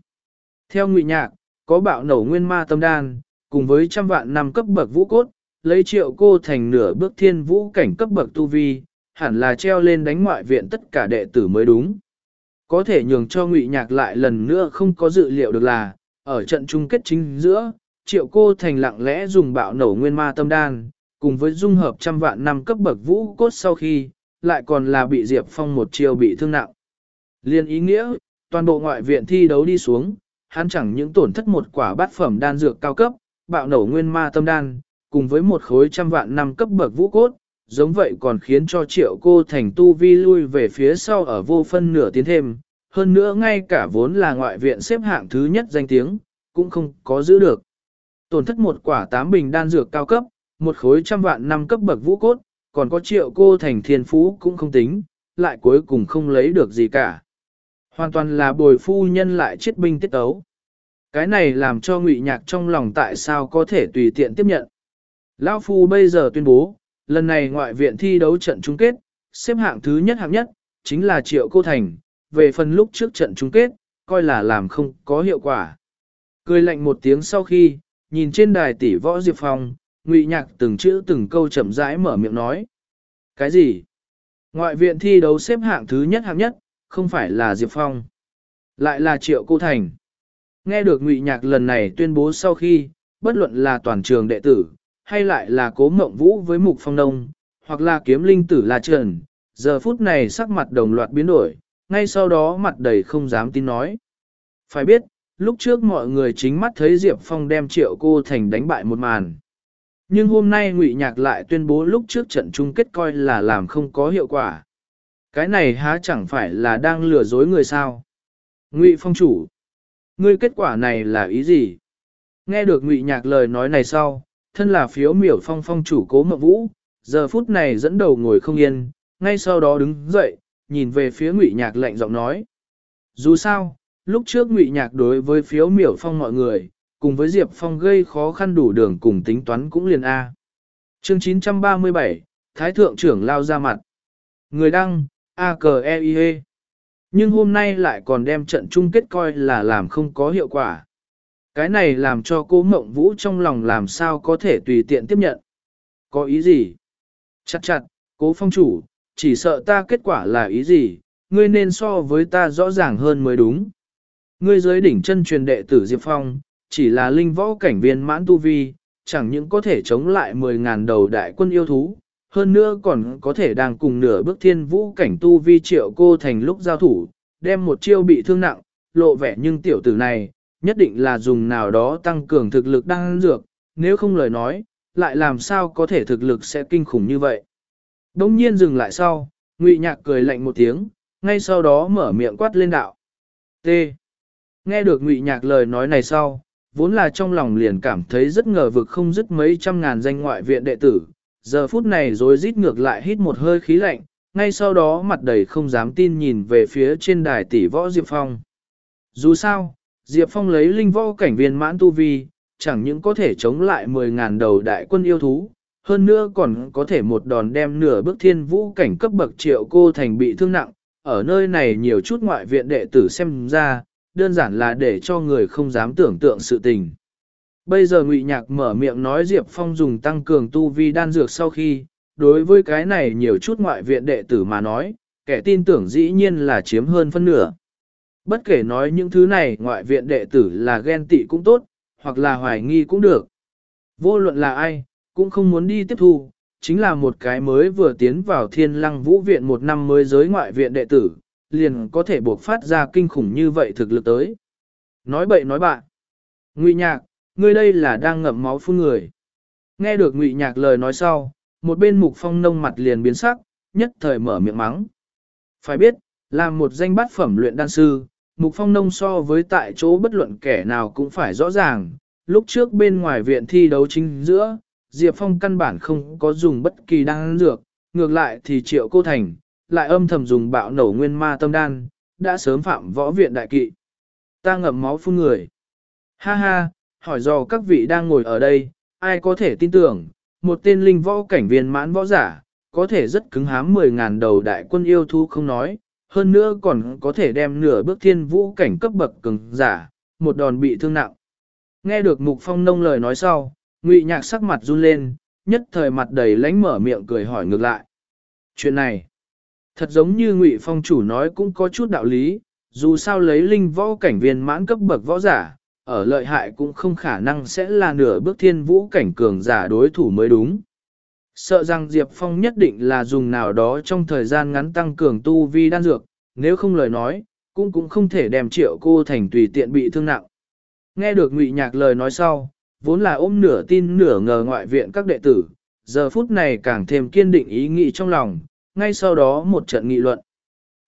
Theo Ngụy Nhạc, có bạo nổ nguyên ma tâm đan, cùng với trăm vạn năm cấp bậc vũ cốt, lấy triệu cô thành nửa bước thiên vũ cảnh cấp bậc tu vi, hẳn là treo lên đánh ngoại viện tất cả đệ tử mới đúng. Có thể nhường cho Ngụy Nhạc lại lần nữa không có dự liệu được là, ở trận chung kết chính giữa, triệu cô thành lặng lẽ dùng bạo nổ nguyên ma tâm đan, cùng với dung hợp trăm vạn năm cấp bậc vũ cốt sau khi, lại còn là bị Diệp Phong một chiều bị thương nặng. Liên ý nghĩa, toàn bộ ngoại viện thi đấu đi xuống, hắn chẳng những tổn thất một quả bát phẩm đan dược cao cấp, bạo nổ nguyên ma tâm đan, cùng với một khối trăm vạn năm cấp bậc vũ cốt, giống vậy còn khiến cho triệu cô thành tu vi lui về phía sau ở vô phân nửa tiến thêm, hơn nữa ngay cả vốn là ngoại viện xếp hạng thứ nhất danh tiếng, cũng không có giữ được. Tổn thất một quả tám bình đan dược cao cấp, một khối trăm vạn năm cấp bậc vũ cốt, còn có triệu cô thành thiên phú cũng không tính, lại cuối cùng không lấy được gì cả. Hoàn toàn là bồi phu nhân lại chết binh tiết ấu. Cái này làm cho ngụy nhạc trong lòng tại sao có thể tùy tiện tiếp nhận. Lão phu bây giờ tuyên bố, lần này ngoại viện thi đấu trận chung kết, xếp hạng thứ nhất hạng nhất, chính là triệu cô thành, về phần lúc trước trận chung kết, coi là làm không có hiệu quả. Cười lạnh một tiếng sau khi, nhìn trên đài tỷ võ Diệp Phong, Ngụy Nhạc từng chữ từng câu chậm rãi mở miệng nói. Cái gì? Ngoại viện thi đấu xếp hạng thứ nhất hạng nhất, không phải là Diệp Phong, lại là Triệu Cô Thành. Nghe được Ngụy Nhạc lần này tuyên bố sau khi, bất luận là toàn trường đệ tử, hay lại là cố mộng vũ với Mục Phong nông, hoặc là kiếm linh tử La Trần, giờ phút này sắc mặt đồng loạt biến đổi, ngay sau đó mặt đầy không dám tin nói. Phải biết, lúc trước mọi người chính mắt thấy Diệp Phong đem triệu cô thành đánh bại một màn. Nhưng hôm nay Ngụy Nhạc lại tuyên bố lúc trước trận chung kết coi là làm không có hiệu quả. Cái này há chẳng phải là đang lừa dối người sao? Ngụy Phong chủ, ngươi kết quả này là ý gì? Nghe được Ngụy Nhạc lời nói này sau, thân là phiếu miểu phong phong chủ cố mộng vũ, giờ phút này dẫn đầu ngồi không yên, ngay sau đó đứng dậy, nhìn về phía Ngụy Nhạc lạnh giọng nói. Dù sao, lúc trước Ngụy Nhạc đối với phiếu miểu phong mọi người, cùng với Diệp Phong gây khó khăn đủ đường cùng tính toán cũng liền A. Chương 937, Thái Thượng trưởng lao ra mặt. Người đăng, a k e i -E. Nhưng hôm nay lại còn đem trận chung kết coi là làm không có hiệu quả. Cái này làm cho cô Mộng Vũ trong lòng làm sao có thể tùy tiện tiếp nhận. Có ý gì? Chặt chặt, cố phong chủ, chỉ sợ ta kết quả là ý gì, ngươi nên so với ta rõ ràng hơn mới đúng. Ngươi dưới đỉnh chân truyền đệ tử Diệp Phong, chỉ là linh võ cảnh viên mãn tu vi, chẳng những có thể chống lại 10.000 đầu đại quân yêu thú, hơn nữa còn có thể đang cùng nửa bước thiên vũ cảnh tu vi triệu cô thành lúc giao thủ, đem một chiêu bị thương nặng, lộ vẻ nhưng tiểu tử này, nhất định là dùng nào đó tăng cường thực lực đang dược, nếu không lời nói, lại làm sao có thể thực lực sẽ kinh khủng như vậy. Đông nhiên dừng lại sau, ngụy nhạc cười lạnh một tiếng, ngay sau đó mở miệng quát lên đạo. T. Nghe được ngụy nhạc lời nói này sau, vốn là trong lòng liền cảm thấy rất ngờ vực không dứt mấy trăm ngàn danh ngoại viện đệ tử, giờ phút này rồi rít ngược lại hít một hơi khí lạnh, ngay sau đó mặt đầy không dám tin nhìn về phía trên đài tỷ võ Diệp Phong. Dù sao, Diệp Phong lấy linh võ cảnh viên mãn tu vi, chẳng những có thể chống lại 10.000 đầu đại quân yêu thú, hơn nữa còn có thể một đòn đem nửa bước thiên vũ cảnh cấp bậc triệu cô thành bị thương nặng, ở nơi này nhiều chút ngoại viện đệ tử xem ra, đơn giản là để cho người không dám tưởng tượng sự tình. Bây giờ Ngụy Nhạc mở miệng nói Diệp Phong dùng tăng cường tu vi đan dược sau khi, đối với cái này nhiều chút ngoại viện đệ tử mà nói, kẻ tin tưởng dĩ nhiên là chiếm hơn phân nửa. Bất kể nói những thứ này ngoại viện đệ tử là ghen tị cũng tốt, hoặc là hoài nghi cũng được. Vô luận là ai, cũng không muốn đi tiếp thu, chính là một cái mới vừa tiến vào thiên lăng vũ viện một năm mới giới ngoại viện đệ tử, liền có thể buộc phát ra kinh khủng như vậy thực lực tới. Nói bậy nói bạn. Ngụy nhạc, ngươi đây là đang ngậm máu phun người. Nghe được ngụy nhạc lời nói sau, một bên mục phong nông mặt liền biến sắc, nhất thời mở miệng mắng. Phải biết, là một danh bát phẩm luyện đan sư, mục phong nông so với tại chỗ bất luận kẻ nào cũng phải rõ ràng. Lúc trước bên ngoài viện thi đấu chính giữa, Diệp Phong căn bản không có dùng bất kỳ đan dược, ngược lại thì triệu cô thành, lại âm thầm dùng bạo nổ nguyên ma tâm đan, đã sớm phạm võ viện đại kỵ. Ta ngậm máu phun người. Ha ha, hỏi dò các vị đang ngồi ở đây, ai có thể tin tưởng, một tên linh võ cảnh viên mãn võ giả, có thể rất cứng hám 10.000 đầu đại quân yêu thú không nói, hơn nữa còn có thể đem nửa bước thiên vũ cảnh cấp bậc cường giả, một đòn bị thương nặng. Nghe được Mục Phong Nông lời nói sau, Ngụy Nhạc sắc mặt run lên, nhất thời mặt đầy lánh mở miệng cười hỏi ngược lại. Chuyện này, thật giống như Ngụy Phong chủ nói cũng có chút đạo lý, dù sao lấy linh võ cảnh viên mãn cấp bậc võ giả, ở lợi hại cũng không khả năng sẽ là nửa bước thiên vũ cảnh cường giả đối thủ mới đúng. Sợ rằng Diệp Phong nhất định là dùng nào đó trong thời gian ngắn tăng cường tu vi đan dược, nếu không lời nói, cũng cũng không thể đem triệu cô thành tùy tiện bị thương nặng. Nghe được ngụy nhạc lời nói sau, vốn là ôm nửa tin nửa ngờ ngoại viện các đệ tử, giờ phút này càng thêm kiên định ý nghĩ trong lòng, ngay sau đó một trận nghị luận.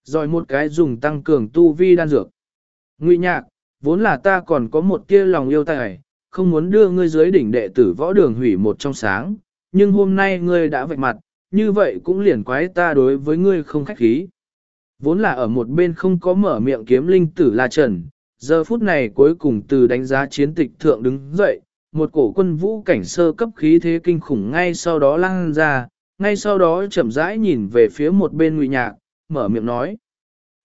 Rồi một cái dùng tăng cường tu vi đan dược. Ngụy nhạc, vốn là ta còn có một tia lòng yêu tài, không muốn đưa ngươi dưới đỉnh đệ tử võ đường hủy một trong sáng, nhưng hôm nay ngươi đã vạch mặt, như vậy cũng liền quái ta đối với ngươi không khách khí. Vốn là ở một bên không có mở miệng kiếm linh tử La Trần, giờ phút này cuối cùng từ đánh giá chiến tịch thượng đứng dậy, một cổ quân vũ cảnh sơ cấp khí thế kinh khủng ngay sau đó lăng ra, ngay sau đó chậm rãi nhìn về phía một bên ngụy nhạc, mở miệng nói.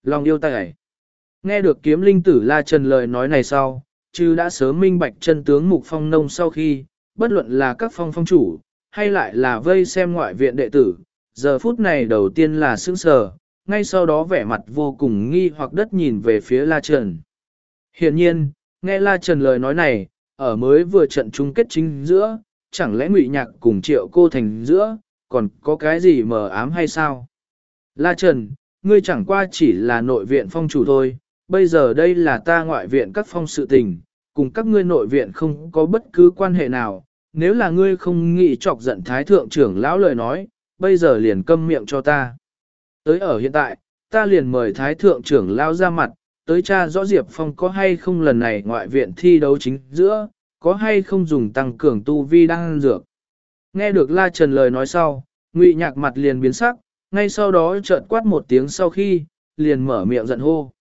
Lòng yêu tài. Nghe được kiếm linh tử La Trần lời nói này sau, chứ đã sớm minh bạch chân tướng mục phong nông sau khi, bất luận là các phong phong chủ, hay lại là vây xem ngoại viện đệ tử, giờ phút này đầu tiên là sững sờ, ngay sau đó vẻ mặt vô cùng nghi hoặc đất nhìn về phía La Trần. Hiện nhiên, nghe La Trần lời nói này, ở mới vừa trận chung kết chính giữa, chẳng lẽ ngụy nhạc cùng triệu cô thành giữa, còn có cái gì mờ ám hay sao? La Trần, ngươi chẳng qua chỉ là nội viện phong chủ thôi, bây giờ đây là ta ngoại viện các phong sự tình, cùng các ngươi nội viện không có bất cứ quan hệ nào, nếu là ngươi không nghĩ chọc giận thái thượng trưởng lão lời nói, bây giờ liền câm miệng cho ta. Tới ở hiện tại, ta liền mời thái thượng trưởng lão ra mặt, tới cha rõ Diệp Phong có hay không lần này ngoại viện thi đấu chính giữa, có hay không dùng tăng cường tu vi đang dược. Nghe được La Trần lời nói sau, Ngụy Nhạc mặt liền biến sắc, ngay sau đó chợt quát một tiếng sau khi, liền mở miệng giận hô.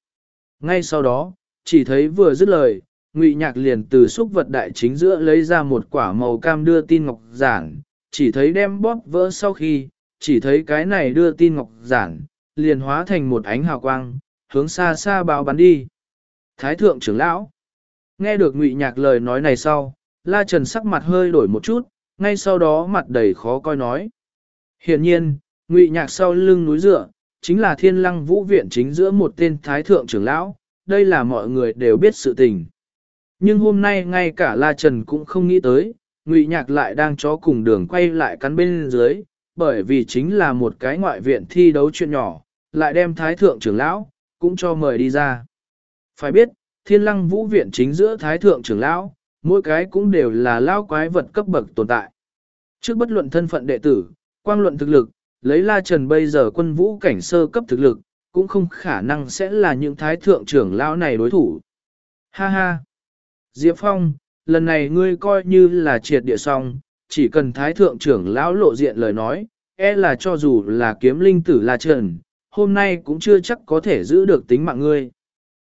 Ngay sau đó, chỉ thấy vừa dứt lời, Ngụy Nhạc liền từ xúc vật đại chính giữa lấy ra một quả màu cam đưa tin ngọc giản, chỉ thấy đem bóp vỡ sau khi, chỉ thấy cái này đưa tin ngọc giản, liền hóa thành một ánh hào quang, hướng xa xa báo bắn đi. Thái thượng trưởng lão, nghe được Ngụy Nhạc lời nói này sau, La Trần sắc mặt hơi đổi một chút, ngay sau đó mặt đầy khó coi nói. Hiện nhiên, Ngụy Nhạc sau lưng núi dựa, chính là thiên lăng vũ viện chính giữa một tên thái thượng trưởng lão, đây là mọi người đều biết sự tình. Nhưng hôm nay ngay cả La Trần cũng không nghĩ tới, Ngụy Nhạc lại đang chó cùng đường quay lại cắn bên dưới, bởi vì chính là một cái ngoại viện thi đấu chuyện nhỏ, lại đem thái thượng trưởng lão, cũng cho mời đi ra. Phải biết, thiên lăng vũ viện chính giữa thái thượng trưởng lão, mỗi cái cũng đều là lao quái vật cấp bậc tồn tại. Trước bất luận thân phận đệ tử, quang luận thực lực, lấy La Trần bây giờ quân vũ cảnh sơ cấp thực lực, cũng không khả năng sẽ là những thái thượng trưởng lão này đối thủ. Ha ha! Diệp Phong, lần này ngươi coi như là triệt địa xong, chỉ cần thái thượng trưởng lão lộ diện lời nói, e là cho dù là kiếm linh tử là Trần, hôm nay cũng chưa chắc có thể giữ được tính mạng ngươi.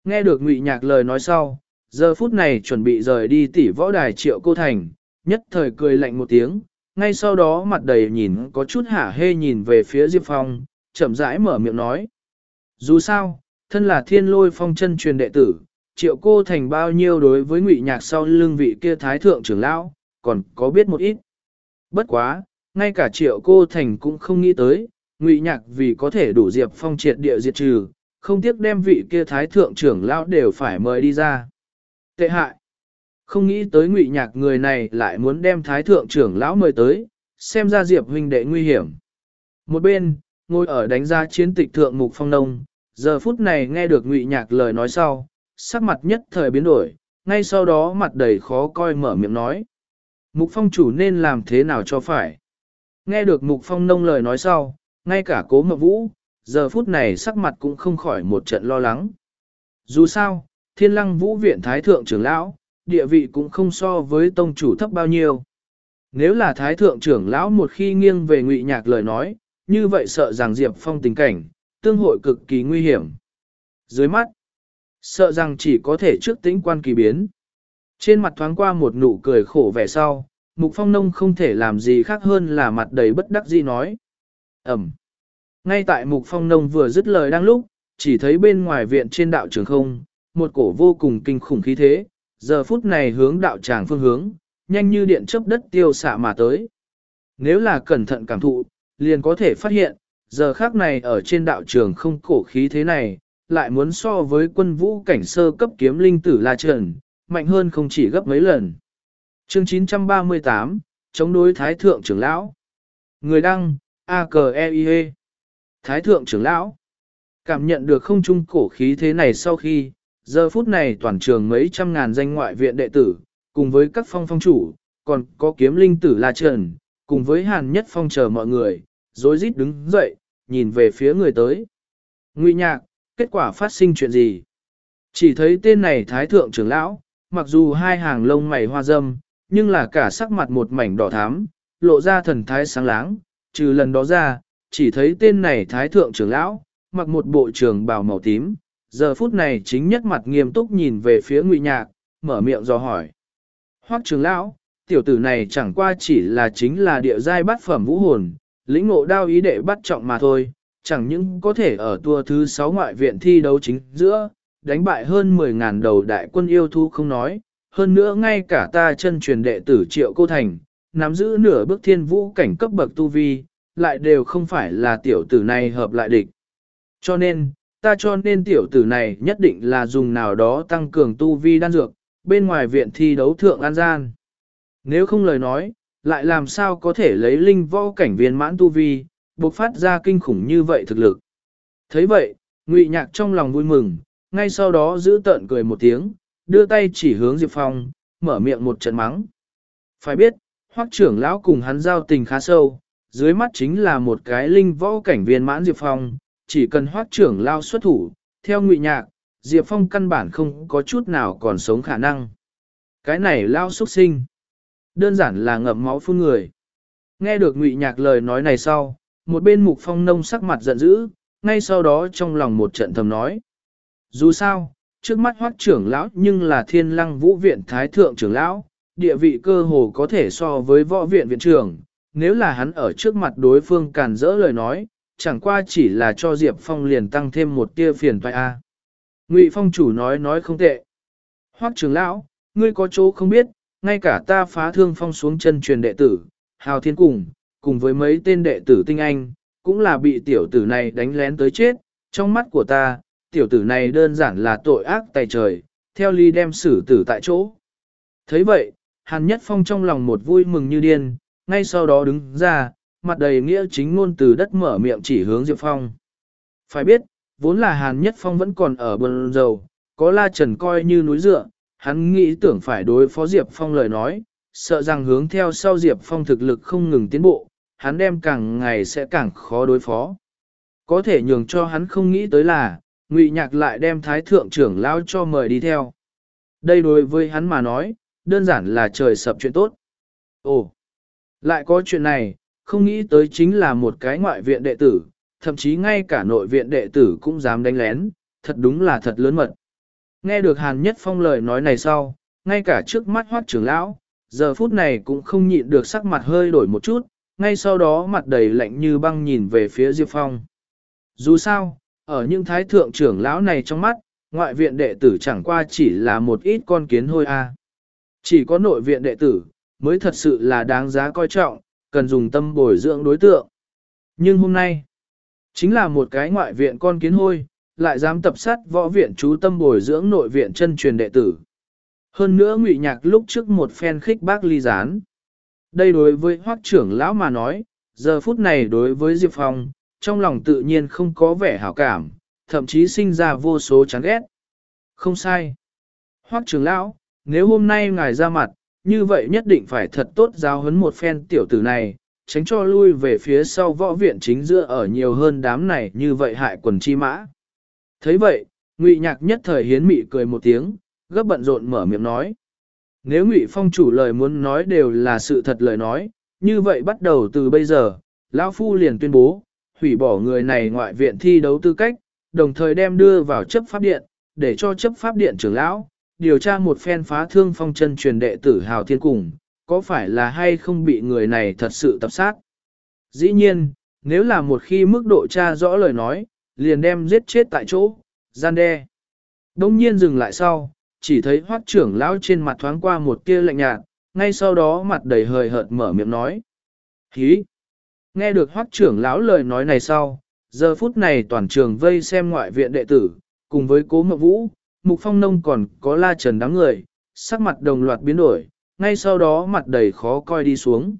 Nghe được ngụy nhạc lời nói sau, giờ phút này chuẩn bị rời đi tỉ võ đài triệu cô thành, nhất thời cười lạnh một tiếng, ngay sau đó mặt đầy nhìn có chút hả hê nhìn về phía Diệp Phong, chậm rãi mở miệng nói. Dù sao, thân là thiên lôi phong chân truyền đệ tử, triệu cô thành bao nhiêu đối với ngụy nhạc sau lưng vị kia thái thượng trưởng lão, còn có biết một ít. Bất quá, ngay cả triệu cô thành cũng không nghĩ tới, ngụy nhạc vì có thể đủ Diệp Phong triệt địa diệt trừ, không tiếc đem vị kia thái thượng trưởng lão đều phải mời đi ra. Tệ hại! Không nghĩ tới ngụy nhạc người này lại muốn đem thái thượng trưởng lão mời tới, xem ra Diệp huynh đệ nguy hiểm. Một bên, ngồi ở đánh giá chiến tịch thượng mục phong nông, giờ phút này nghe được ngụy nhạc lời nói sau, sắc mặt nhất thời biến đổi, ngay sau đó mặt đầy khó coi mở miệng nói. Mục phong chủ nên làm thế nào cho phải? Nghe được mục phong nông lời nói sau, ngay cả cố mộng vũ, giờ phút này sắc mặt cũng không khỏi một trận lo lắng. Dù sao, thiên lăng vũ viện thái thượng trưởng lão, địa vị cũng không so với tông chủ thấp bao nhiêu. Nếu là thái thượng trưởng lão một khi nghiêng về ngụy nhạc lời nói, như vậy sợ rằng Diệp Phong tình cảnh, tương hội cực kỳ nguy hiểm. Dưới mắt, sợ rằng chỉ có thể trước tính quan kỳ biến. Trên mặt thoáng qua một nụ cười khổ vẻ sau, Mục Phong Nông không thể làm gì khác hơn là mặt đầy bất đắc dĩ nói. Ẩm. Ngay tại Mục Phong Nông vừa dứt lời đang lúc, chỉ thấy bên ngoài viện trên đạo trường không, một cổ vô cùng kinh khủng khí thế, giờ phút này hướng đạo tràng phương hướng, nhanh như điện chớp đất tiêu xạ mà tới. Nếu là cẩn thận cảm thụ, liền có thể phát hiện, giờ khác này ở trên đạo trường không cổ khí thế này, lại muốn so với quân vũ cảnh sơ cấp kiếm linh tử La Trần, mạnh hơn không chỉ gấp mấy lần. Chương 938, chống đối Thái Thượng trưởng lão. Người đăng, a k e i -E. Thái Thượng trưởng lão. Cảm nhận được không trung cổ khí thế này sau khi, giờ phút này toàn trường mấy trăm ngàn danh ngoại viện đệ tử, cùng với các phong phong chủ, còn có kiếm linh tử La Trần, cùng với hàn nhất phong chờ mọi người, rối rít đứng dậy, nhìn về phía người tới. Ngụy nhạc, kết quả phát sinh chuyện gì? Chỉ thấy tên này thái thượng trưởng lão, mặc dù hai hàng lông mày hoa dâm, nhưng là cả sắc mặt một mảnh đỏ thắm, lộ ra thần thái sáng láng, trừ lần đó ra, chỉ thấy tên này thái thượng trưởng lão, mặc một bộ trường bào màu tím, giờ phút này chính nhất mặt nghiêm túc nhìn về phía ngụy nhạc, mở miệng do hỏi. Hoắc trưởng lão, tiểu tử này chẳng qua chỉ là chính là địa giai bát phẩm vũ hồn, lĩnh ngộ đao ý đệ bắt trọng mà thôi, chẳng những có thể ở tour thứ 6 ngoại viện thi đấu chính giữa, đánh bại hơn 10.000 đầu đại quân yêu thú không nói, hơn nữa ngay cả ta chân truyền đệ tử triệu cô thành, nắm giữ nửa bước thiên vũ cảnh cấp bậc tu vi, lại đều không phải là tiểu tử này hợp lại địch. Cho nên, ta cho nên tiểu tử này nhất định là dùng nào đó tăng cường tu vi đan dược, bên ngoài viện thi đấu thượng an gian. Nếu không lời nói, lại làm sao có thể lấy linh võ cảnh viên mãn tu vi, bộc phát ra kinh khủng như vậy thực lực. thấy vậy, ngụy nhạc trong lòng vui mừng, ngay sau đó giữ tợn cười một tiếng, đưa tay chỉ hướng Diệp Phong, mở miệng một trận mắng. Phải biết, hoắc trưởng lão cùng hắn giao tình khá sâu, dưới mắt chính là một cái linh võ cảnh viên mãn Diệp Phong, chỉ cần hoắc trưởng lao xuất thủ, theo ngụy nhạc, Diệp Phong căn bản không có chút nào còn sống khả năng. Cái này lao xuất sinh. Đơn giản là ngậm máu phun người. Nghe được ngụy nhạc lời nói này sau, một bên mục phong nông sắc mặt giận dữ, ngay sau đó trong lòng một trận thầm nói. Dù sao, trước mắt hoác trưởng lão nhưng là thiên lăng vũ viện thái thượng trưởng lão, địa vị cơ hồ có thể so với võ viện viện trưởng, nếu là hắn ở trước mặt đối phương càn rỡ lời nói, chẳng qua chỉ là cho Diệp Phong liền tăng thêm một tia phiền toại a. Ngụy Phong chủ nói nói không tệ. Hoắc trưởng lão, ngươi có chỗ không biết, ngay cả ta phá thương phong xuống chân truyền đệ tử, Hào Thiên cùng, cùng với mấy tên đệ tử tinh anh, cũng là bị tiểu tử này đánh lén tới chết, trong mắt của ta, tiểu tử này đơn giản là tội ác tài trời, theo ly đem xử tử tại chỗ. thấy vậy, Hàn Nhất Phong trong lòng một vui mừng như điên, ngay sau đó đứng ra, mặt đầy nghĩa chính ngôn từ đất mở miệng chỉ hướng Diệp Phong. Phải biết, vốn là Hàn Nhất Phong vẫn còn ở bờ dầu, có La Trần coi như núi dựa, hắn nghĩ tưởng phải đối phó Diệp Phong lời nói, sợ rằng hướng theo sau Diệp Phong thực lực không ngừng tiến bộ, hắn đem càng ngày sẽ càng khó đối phó. Có thể nhường cho hắn không nghĩ tới là, Ngụy Nhạc lại đem Thái Thượng trưởng lão cho mời đi theo. Đây đối với hắn mà nói, đơn giản là trời sập chuyện tốt. Ồ, lại có chuyện này, không nghĩ tới chính là một cái ngoại viện đệ tử, thậm chí ngay cả nội viện đệ tử cũng dám đánh lén, thật đúng là thật lớn mật. Nghe được Hàn Nhất Phong lời nói này sau, ngay cả trước mắt hoát trưởng lão, giờ phút này cũng không nhịn được sắc mặt hơi đổi một chút, ngay sau đó mặt đầy lạnh như băng nhìn về phía Diệp Phong. Dù sao, ở những thái thượng trưởng lão này trong mắt, ngoại viện đệ tử chẳng qua chỉ là một ít con kiến hôi a. Chỉ có nội viện đệ tử, mới thật sự là đáng giá coi trọng, cần dùng tâm bồi dưỡng đối tượng. Nhưng hôm nay, chính là một cái ngoại viện con kiến hôi, lại dám tập sát võ viện chú tâm bồi dưỡng nội viện chân truyền đệ tử. Hơn nữa ngụy nhạc lúc trước một phen khích bác ly gián. Đây đối với hoác trưởng lão mà nói, giờ phút này đối với Diệp Phong, trong lòng tự nhiên không có vẻ hảo cảm, thậm chí sinh ra vô số chán ghét. Không sai. Hoác trưởng lão, nếu hôm nay ngài ra mặt, như vậy nhất định phải thật tốt giáo huấn một phen tiểu tử này, tránh cho lui về phía sau võ viện chính giữa ở nhiều hơn đám này như vậy hại quần chi mã. thấy vậy, ngụy nhạc nhất thời hiến mị cười một tiếng, gấp bận rộn mở miệng nói. Nếu ngụy phong chủ lời muốn nói đều là sự thật lời nói, như vậy bắt đầu từ bây giờ, lão Phu liền tuyên bố, hủy bỏ người này ngoại viện thi đấu tư cách, đồng thời đem đưa vào chấp pháp điện, để cho chấp pháp điện trưởng lão, điều tra một phen phá thương phong chân truyền đệ tử Hào Thiên Cùng, có phải là hay không bị người này thật sự tập sát. Dĩ nhiên, nếu là một khi mức độ tra rõ lời nói, liền đem giết chết tại chỗ, gian đe. Đông nhiên dừng lại sau, chỉ thấy hoác trưởng lão trên mặt thoáng qua một tia lạnh nhạt, ngay sau đó mặt đầy hời hợt mở miệng nói. Hí! Nghe được hoác trưởng lão lời nói này sau, giờ phút này toàn trường vây xem ngoại viện đệ tử, cùng với cố mộng vũ, mục phong nông còn có la trần đám người, sắc mặt đồng loạt biến đổi, ngay sau đó mặt đầy khó coi đi xuống.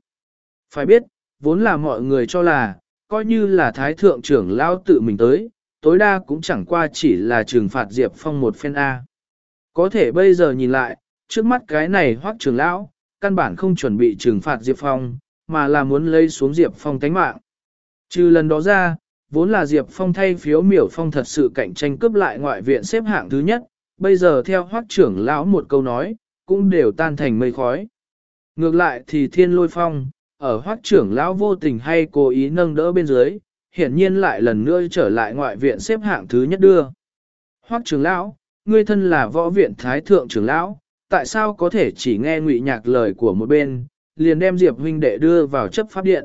Phải biết, vốn là mọi người cho là, coi như là thái thượng trưởng lão tự mình tới, tối đa cũng chẳng qua chỉ là trừng phạt Diệp Phong một phen A. Có thể bây giờ nhìn lại, trước mắt cái này hoác trưởng lão, căn bản không chuẩn bị trừng phạt Diệp Phong, mà là muốn lấy xuống Diệp Phong tánh mạng. Trừ lần đó ra, vốn là Diệp Phong thay phiếu miểu phong thật sự cạnh tranh cướp lại ngoại viện xếp hạng thứ nhất, bây giờ theo hoác trưởng lão một câu nói, cũng đều tan thành mây khói. Ngược lại thì thiên lôi phong, ở hoác trưởng lão vô tình hay cố ý nâng đỡ bên dưới, hiển nhiên lại lần nữa trở lại ngoại viện xếp hạng thứ nhất đưa. Hoác trưởng lão, ngươi thân là võ viện thái thượng trưởng lão, tại sao có thể chỉ nghe ngụy nhạc lời của một bên, liền đem Diệp huynh đệ đưa vào chấp pháp điện.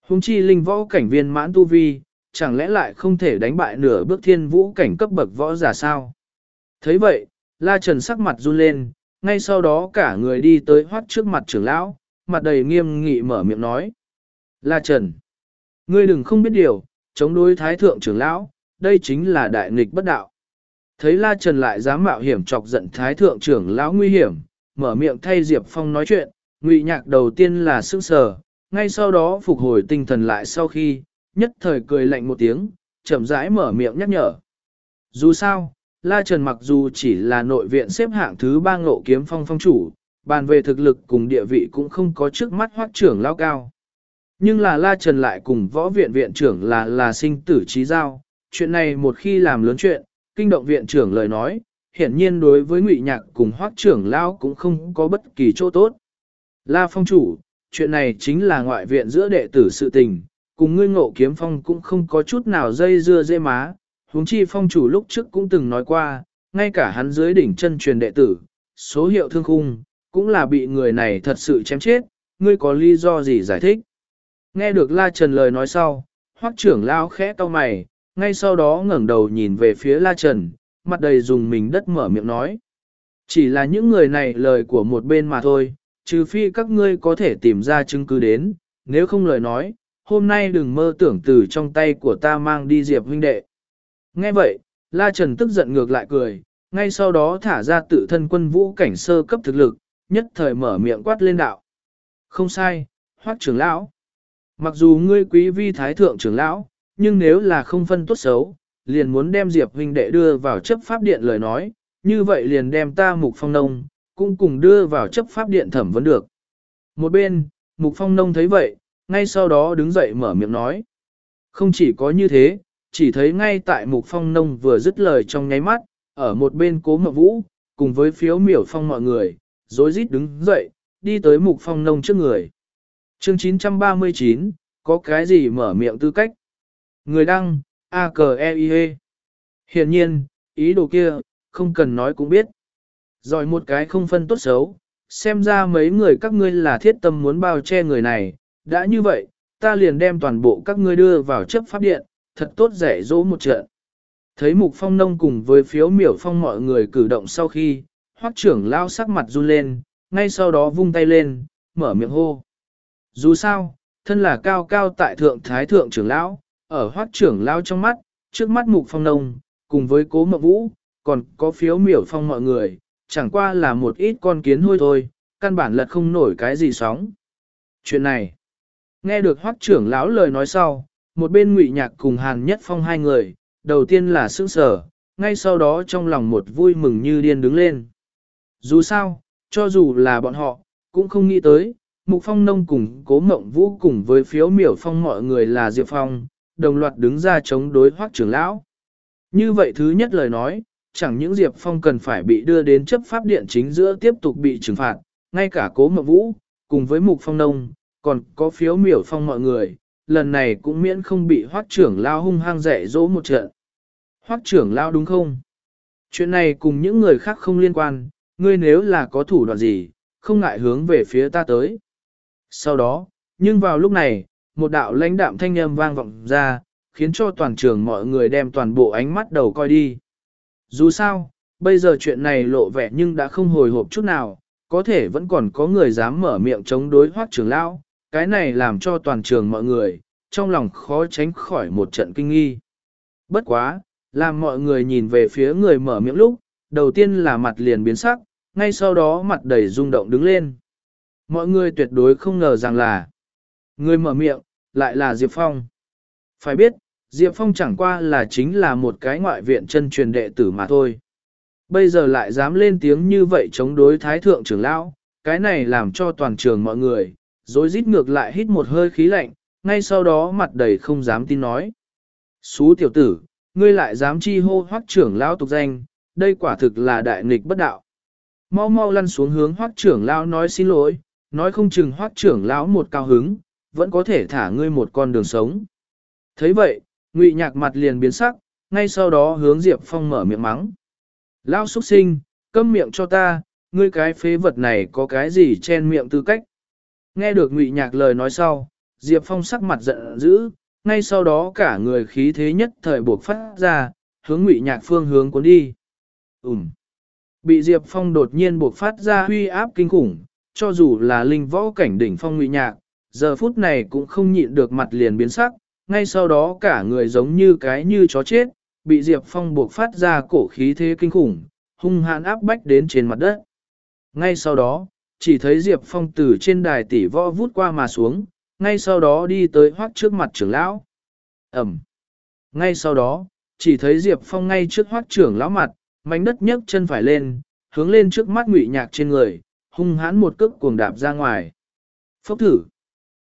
Hùng chi linh võ cảnh viên mãn tu vi, chẳng lẽ lại không thể đánh bại nửa bước thiên vũ cảnh cấp bậc võ giả sao? thấy vậy, La Trần sắc mặt run lên, ngay sau đó cả người đi tới hoắt trước mặt trưởng lão, mặt đầy nghiêm nghị mở miệng nói. La Trần, ngươi đừng không biết điều, chống đối thái thượng trưởng lão, đây chính là đại nghịch bất đạo. Thấy La Trần lại dám mạo hiểm chọc giận thái thượng trưởng lão nguy hiểm, mở miệng thay Diệp Phong nói chuyện, ngụy nhạc đầu tiên là sững sờ, ngay sau đó phục hồi tinh thần lại sau khi, nhất thời cười lạnh một tiếng, chậm rãi mở miệng nhắc nhở. Dù sao, La Trần mặc dù chỉ là nội viện xếp hạng thứ ba ngộ kiếm phong phong chủ, bàn về thực lực cùng địa vị cũng không có trước mắt hoác trưởng lao cao. Nhưng là La Trần lại cùng võ viện viện trưởng là là sinh tử trí giao, chuyện này một khi làm lớn chuyện, kinh động viện trưởng lời nói, hiển nhiên đối với ngụy nhạc cùng hoác trưởng lao cũng không có bất kỳ chỗ tốt. La phong chủ, chuyện này chính là ngoại viện giữa đệ tử sự tình, cùng ngươi ngộ kiếm phong cũng không có chút nào dây dưa dê má, huống chi phong chủ lúc trước cũng từng nói qua, ngay cả hắn dưới đỉnh chân truyền đệ tử, số hiệu thương khung, cũng là bị người này thật sự chém chết, ngươi có lý do gì giải thích. Nghe được La Trần lời nói sau, hoắc trưởng lao khẽ to mày, ngay sau đó ngẩng đầu nhìn về phía La Trần, mặt đầy dùng mình đất mở miệng nói. Chỉ là những người này lời của một bên mà thôi, trừ phi các ngươi có thể tìm ra chứng cứ đến, nếu không lời nói, hôm nay đừng mơ tưởng từ trong tay của ta mang đi Diệp huynh đệ. Nghe vậy, La Trần tức giận ngược lại cười, ngay sau đó thả ra tự thân quân vũ cảnh sơ cấp thực lực, nhất thời mở miệng quát lên đạo. Không sai, hoác trưởng lão. Mặc dù ngươi quý vi thái thượng trưởng lão, nhưng nếu là không phân tốt xấu, liền muốn đem Diệp huynh đệ đưa vào chấp pháp điện lời nói, như vậy liền đem ta mục phong nông, cũng cùng đưa vào chấp pháp điện thẩm vấn được. Một bên, mục phong nông thấy vậy, ngay sau đó đứng dậy mở miệng nói. Không chỉ có như thế, chỉ thấy ngay tại mục phong nông vừa dứt lời trong nháy mắt, ở một bên cố mộng vũ, cùng với phiếu miểu phong mọi người, rối rít đứng dậy, đi tới mục phong nông trước người. Chương 939, có cái gì mở miệng tư cách? Người đăng, a k e i -E. Hiện nhiên, ý đồ kia, không cần nói cũng biết. Rồi một cái không phân tốt xấu, xem ra mấy người các ngươi là thiết tâm muốn bao che người này, đã như vậy, ta liền đem toàn bộ các ngươi đưa vào chấp pháp điện, thật tốt rẻ dỗ một trận. Thấy mục phong nông cùng với phiếu miểu phong mọi người cử động sau khi, hoắc trưởng lao sắc mặt run lên, ngay sau đó vung tay lên, mở miệng hô. Dù sao, thân là cao cao tại thượng thái thượng trưởng lão, ở hoắc trưởng lao trong mắt, trước mắt mục phong nông, cùng với cố mộng vũ, còn có phiếu miểu phong mọi người, chẳng qua là một ít con kiến hôi thôi, căn bản lật không nổi cái gì sóng. Chuyện này, nghe được hoắc trưởng lão lời nói sau, một bên ngụy nhạc cùng hàn nhất phong hai người, đầu tiên là sững sờ, ngay sau đó trong lòng một vui mừng như điên đứng lên. Dù sao, cho dù là bọn họ, cũng không nghĩ tới, Mục Phong Nông cùng Cố Mộng Vũ cùng với phiếu miểu phong mọi người là Diệp Phong, đồng loạt đứng ra chống đối hoác trưởng lão. Như vậy thứ nhất lời nói, chẳng những Diệp Phong cần phải bị đưa đến chấp pháp điện chính giữa tiếp tục bị trừng phạt, ngay cả Cố Mộng Vũ, cùng với Mục Phong Nông, còn có phiếu miểu phong mọi người, lần này cũng miễn không bị hoác trưởng lao hung hăng dạy dỗ một trận. Hoác trưởng lao đúng không? Chuyện này cùng những người khác không liên quan, ngươi nếu là có thủ đoạn gì, không ngại hướng về phía ta tới. Sau đó, nhưng vào lúc này, một đạo lãnh đạm thanh âm vang vọng ra, khiến cho toàn trường mọi người đem toàn bộ ánh mắt đầu coi đi. Dù sao, bây giờ chuyện này lộ vẻ nhưng đã không hồi hộp chút nào, có thể vẫn còn có người dám mở miệng chống đối hoác trưởng lão, cái này làm cho toàn trường mọi người, trong lòng khó tránh khỏi một trận kinh nghi. Bất quá, làm mọi người nhìn về phía người mở miệng lúc, đầu tiên là mặt liền biến sắc, ngay sau đó mặt đầy rung động đứng lên. Mọi người tuyệt đối không ngờ rằng là người mở miệng, lại là Diệp Phong. Phải biết, Diệp Phong chẳng qua là chính là một cái ngoại viện chân truyền đệ tử mà thôi. Bây giờ lại dám lên tiếng như vậy chống đối thái thượng trưởng lão, cái này làm cho toàn trường mọi người, rồi rít ngược lại hít một hơi khí lạnh, ngay sau đó mặt đầy không dám tin nói. Xú tiểu tử, ngươi lại dám chi hô hoác trưởng lão tục danh, đây quả thực là đại nghịch bất đạo. Mau mau lăn xuống hướng hoác trưởng lão nói xin lỗi, nói không chừng hoác trưởng lão một cao hứng, vẫn có thể thả ngươi một con đường sống. thấy vậy, ngụy nhạc mặt liền biến sắc, ngay sau đó hướng Diệp Phong mở miệng mắng. lao xuất sinh, câm miệng cho ta, ngươi cái phế vật này có cái gì chen miệng tư cách. Nghe được ngụy nhạc lời nói sau, Diệp Phong sắc mặt giận dữ, ngay sau đó cả người khí thế nhất thời buộc phát ra, hướng ngụy nhạc phương hướng cuốn đi. Ừm. Bị Diệp Phong đột nhiên buộc phát ra huy áp kinh khủng, cho dù là linh võ cảnh đỉnh phong ngụy nhạc, giờ phút này cũng không nhịn được mặt liền biến sắc, ngay sau đó cả người giống như cái như chó chết, bị Diệp Phong buộc phát ra cổ khí thế kinh khủng, hung hãn áp bách đến trên mặt đất. Ngay sau đó, chỉ thấy Diệp Phong từ trên đài tỷ võ vút qua mà xuống, ngay sau đó đi tới hoác trước mặt trưởng lão. Ẩm. Ngay sau đó, chỉ thấy Diệp Phong ngay trước hoác trưởng lão mặt, mảnh đất nhấc chân phải lên, hướng lên trước mắt ngụy nhạc trên người, hung hãn một cước cuồng đạp ra ngoài. Phốc thử.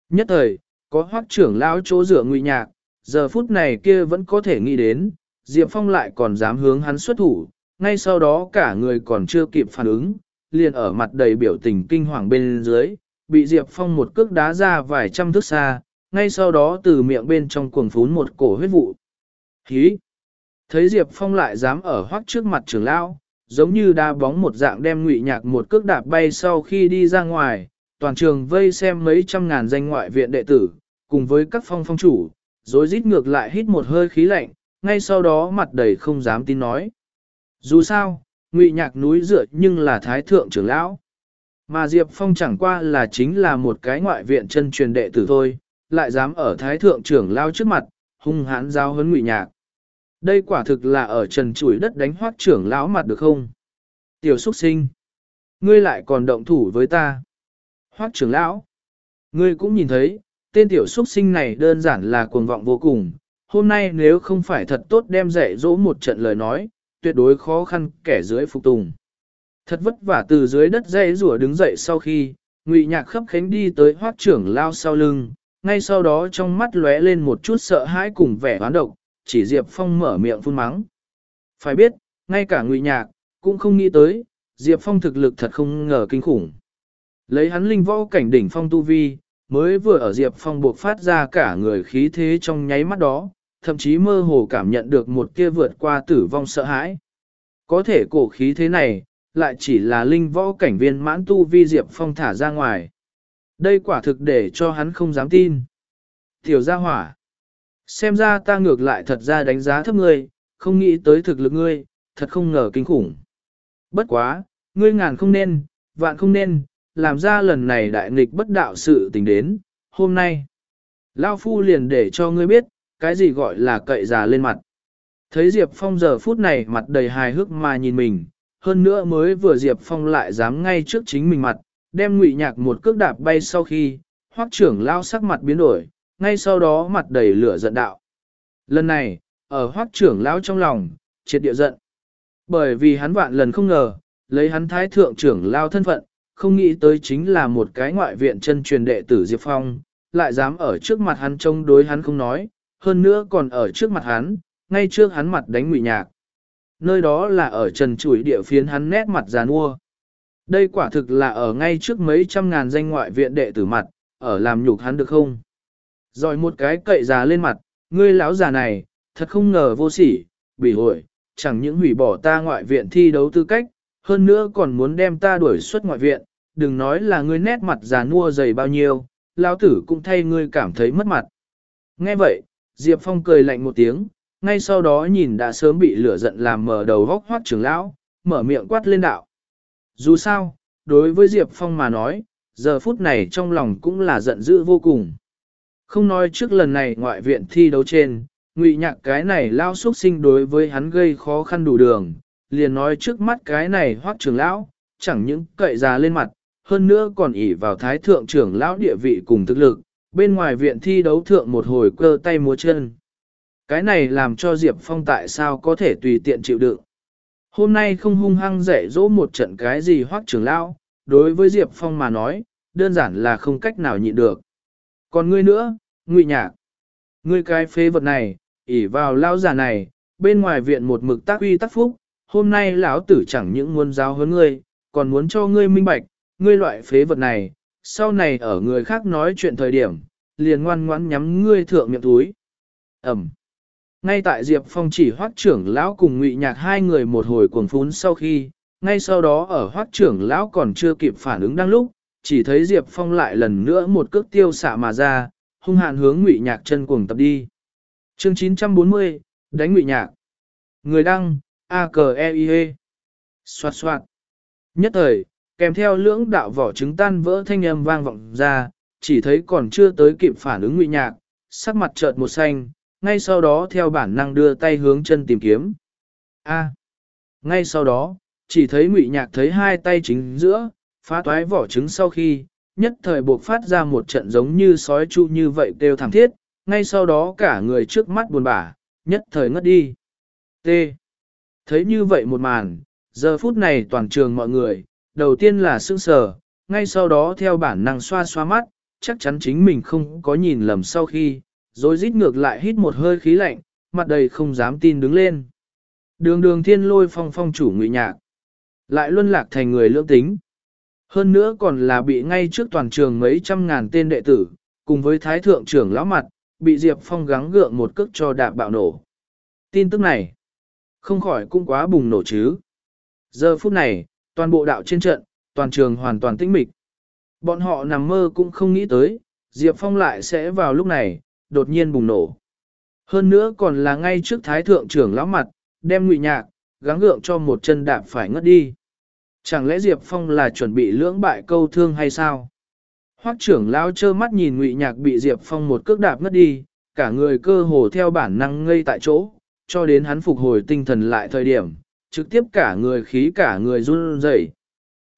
Nhất thời, có hoác trưởng lão chỗ dựa ngụy nhạc, giờ phút này kia vẫn có thể nghĩ đến, Diệp Phong lại còn dám hướng hắn xuất thủ, ngay sau đó cả người còn chưa kịp phản ứng, liền ở mặt đầy biểu tình kinh hoàng bên dưới, bị Diệp Phong một cước đá ra vài trăm thước xa, ngay sau đó từ miệng bên trong cuồng phún một cổ huyết vụ. Hí! Thấy Diệp Phong lại dám ở hoác trước mặt trưởng lão, giống như đá bóng một dạng đem ngụy nhạc một cước đạp bay sau khi đi ra ngoài, toàn trường vây xem mấy trăm ngàn danh ngoại viện đệ tử, cùng với các phong phong chủ, rồi rít ngược lại hít một hơi khí lạnh, ngay sau đó mặt đầy không dám tin nói. Dù sao, ngụy nhạc núi dựa nhưng là thái thượng trưởng lão. Mà Diệp Phong chẳng qua là chính là một cái ngoại viện chân truyền đệ tử thôi, lại dám ở thái thượng trưởng lao trước mặt, hung hãn giao hấn ngụy nhạc. Đây quả thực là ở trần chuỗi đất đánh hoác trưởng lão mặt được không? Tiểu xuất sinh, ngươi lại còn động thủ với ta. Hoác trưởng lão, ngươi cũng nhìn thấy, tên tiểu xuất sinh này đơn giản là cuồng vọng vô cùng. Hôm nay nếu không phải thật tốt đem dạy dỗ một trận lời nói, tuyệt đối khó khăn kẻ dưới phục tùng. Thật vất vả từ dưới đất dây rủa đứng dậy sau khi, ngụy nhạc khắp khánh đi tới hoác trưởng lao sau lưng, ngay sau đó trong mắt lóe lên một chút sợ hãi cùng vẻ hoán độc, chỉ Diệp Phong mở miệng phun mắng. Phải biết, ngay cả ngụy nhạc, cũng không nghĩ tới, Diệp Phong thực lực thật không ngờ kinh khủng. Lấy hắn linh võ cảnh đỉnh phong tu vi, mới vừa ở Diệp Phong buộc phát ra cả người khí thế trong nháy mắt đó, thậm chí mơ hồ cảm nhận được một kia vượt qua tử vong sợ hãi. Có thể cổ khí thế này, lại chỉ là linh võ cảnh viên mãn tu vi Diệp Phong thả ra ngoài. Đây quả thực để cho hắn không dám tin. Tiểu gia hỏa. Xem ra ta ngược lại thật ra đánh giá thấp ngươi, không nghĩ tới thực lực ngươi, thật không ngờ kinh khủng. Bất quá, ngươi ngàn không nên, vạn không nên, làm ra lần này đại nghịch bất đạo sự tình đến, hôm nay. Lao Phu liền để cho ngươi biết, cái gì gọi là cậy già lên mặt. Thấy Diệp Phong giờ phút này mặt đầy hài hước mà nhìn mình, hơn nữa mới vừa Diệp Phong lại dám ngay trước chính mình mặt, đem ngụy nhạc một cước đạp bay sau khi, hoác trưởng lao sắc mặt biến đổi, ngay sau đó mặt đầy lửa giận đạo. Lần này, ở hoác trưởng lão trong lòng, triệt địa giận. Bởi vì hắn vạn lần không ngờ, lấy hắn thái thượng trưởng lao thân phận, không nghĩ tới chính là một cái ngoại viện chân truyền đệ tử Diệp Phong, lại dám ở trước mặt hắn chống đối hắn không nói, hơn nữa còn ở trước mặt hắn, ngay trước hắn mặt đánh ngụy nhạc. Nơi đó là ở trần chuỗi địa phiến hắn nét mặt già nua. Đây quả thực là ở ngay trước mấy trăm ngàn danh ngoại viện đệ tử mặt, ở làm nhục hắn được không? Rồi một cái cậy già lên mặt, ngươi lão già này, thật không ngờ vô sỉ, bị hội, chẳng những hủy bỏ ta ngoại viện thi đấu tư cách, hơn nữa còn muốn đem ta đuổi xuất ngoại viện, đừng nói là ngươi nét mặt già nua dày bao nhiêu, lão tử cũng thay ngươi cảm thấy mất mặt. Nghe vậy, Diệp Phong cười lạnh một tiếng, ngay sau đó nhìn đã sớm bị lửa giận làm mở đầu góc hoác trưởng lão, mở miệng quát lên đạo. Dù sao, đối với Diệp Phong mà nói, giờ phút này trong lòng cũng là giận dữ vô cùng. Không nói trước lần này ngoại viện thi đấu trên, ngụy nhạc cái này lao xuất sinh đối với hắn gây khó khăn đủ đường, liền nói trước mắt cái này hoác trưởng lão, chẳng những cậy già lên mặt, hơn nữa còn ỷ vào thái thượng trưởng lão địa vị cùng thực lực, bên ngoài viện thi đấu thượng một hồi cơ tay múa chân. Cái này làm cho Diệp Phong tại sao có thể tùy tiện chịu đựng. Hôm nay không hung hăng dạy dỗ một trận cái gì hoác trưởng lão, đối với Diệp Phong mà nói, đơn giản là không cách nào nhịn được. Còn ngươi nữa, ngụy nhạc. Ngươi cái phế vật này, ỉ vào lão già này, bên ngoài viện một mực tác uy tác phúc, hôm nay lão tử chẳng những muốn giáo huấn ngươi, còn muốn cho ngươi minh bạch, ngươi loại phế vật này, sau này ở người khác nói chuyện thời điểm, liền ngoan ngoãn nhắm ngươi thượng miệng túi. Ẩm. Ngay tại Diệp Phong chỉ hoác trưởng lão cùng ngụy nhạc hai người một hồi cuồng phún sau khi, ngay sau đó ở hoác trưởng lão còn chưa kịp phản ứng đang lúc, chỉ thấy Diệp Phong lại lần nữa một cước tiêu xạ mà ra, hung hạn hướng ngụy nhạc chân cuồng tập đi. Chương 940, đánh ngụy nhạc. Người đăng, A-K-E-I-E. Xoạt xoạt. Nhất thời, kèm theo lưỡng đạo vỏ trứng tan vỡ thanh âm vang vọng ra, chỉ thấy còn chưa tới kịp phản ứng ngụy nhạc, sắc mặt chợt một xanh, ngay sau đó theo bản năng đưa tay hướng chân tìm kiếm. A. Ngay sau đó, chỉ thấy ngụy nhạc thấy hai tay chính giữa, Phá toái vỏ trứng sau khi, nhất thời buộc phát ra một trận giống như sói chu như vậy đều thảm thiết, ngay sau đó cả người trước mắt buồn bã, nhất thời ngất đi. T. Thấy như vậy một màn, giờ phút này toàn trường mọi người, đầu tiên là sững sờ, ngay sau đó theo bản năng xoa xoa mắt, chắc chắn chính mình không có nhìn lầm sau khi, rồi rít ngược lại hít một hơi khí lạnh, mặt đầy không dám tin đứng lên. Đường đường thiên lôi phong phong chủ ngụy nhạc, lại luân lạc thành người lưỡng tính. Hơn nữa còn là bị ngay trước toàn trường mấy trăm ngàn tên đệ tử, cùng với thái thượng trưởng lão mặt, bị Diệp Phong gắng gượng một cước cho đạp bạo nổ. Tin tức này, không khỏi cũng quá bùng nổ chứ. Giờ phút này, toàn bộ đạo trên trận, toàn trường hoàn toàn tĩnh mịch. Bọn họ nằm mơ cũng không nghĩ tới, Diệp Phong lại sẽ vào lúc này, đột nhiên bùng nổ. Hơn nữa còn là ngay trước thái thượng trưởng lão mặt, đem ngụy nhạc, gắng gượng cho một chân đạp phải ngất đi. Chẳng lẽ Diệp Phong là chuẩn bị lưỡng bại câu thương hay sao? Hoắc trưởng lão trơ mắt nhìn ngụy nhạc bị Diệp Phong một cước đạp ngất đi, cả người cơ hồ theo bản năng ngây tại chỗ, cho đến hắn phục hồi tinh thần lại thời điểm, trực tiếp cả người khí cả người run rẩy.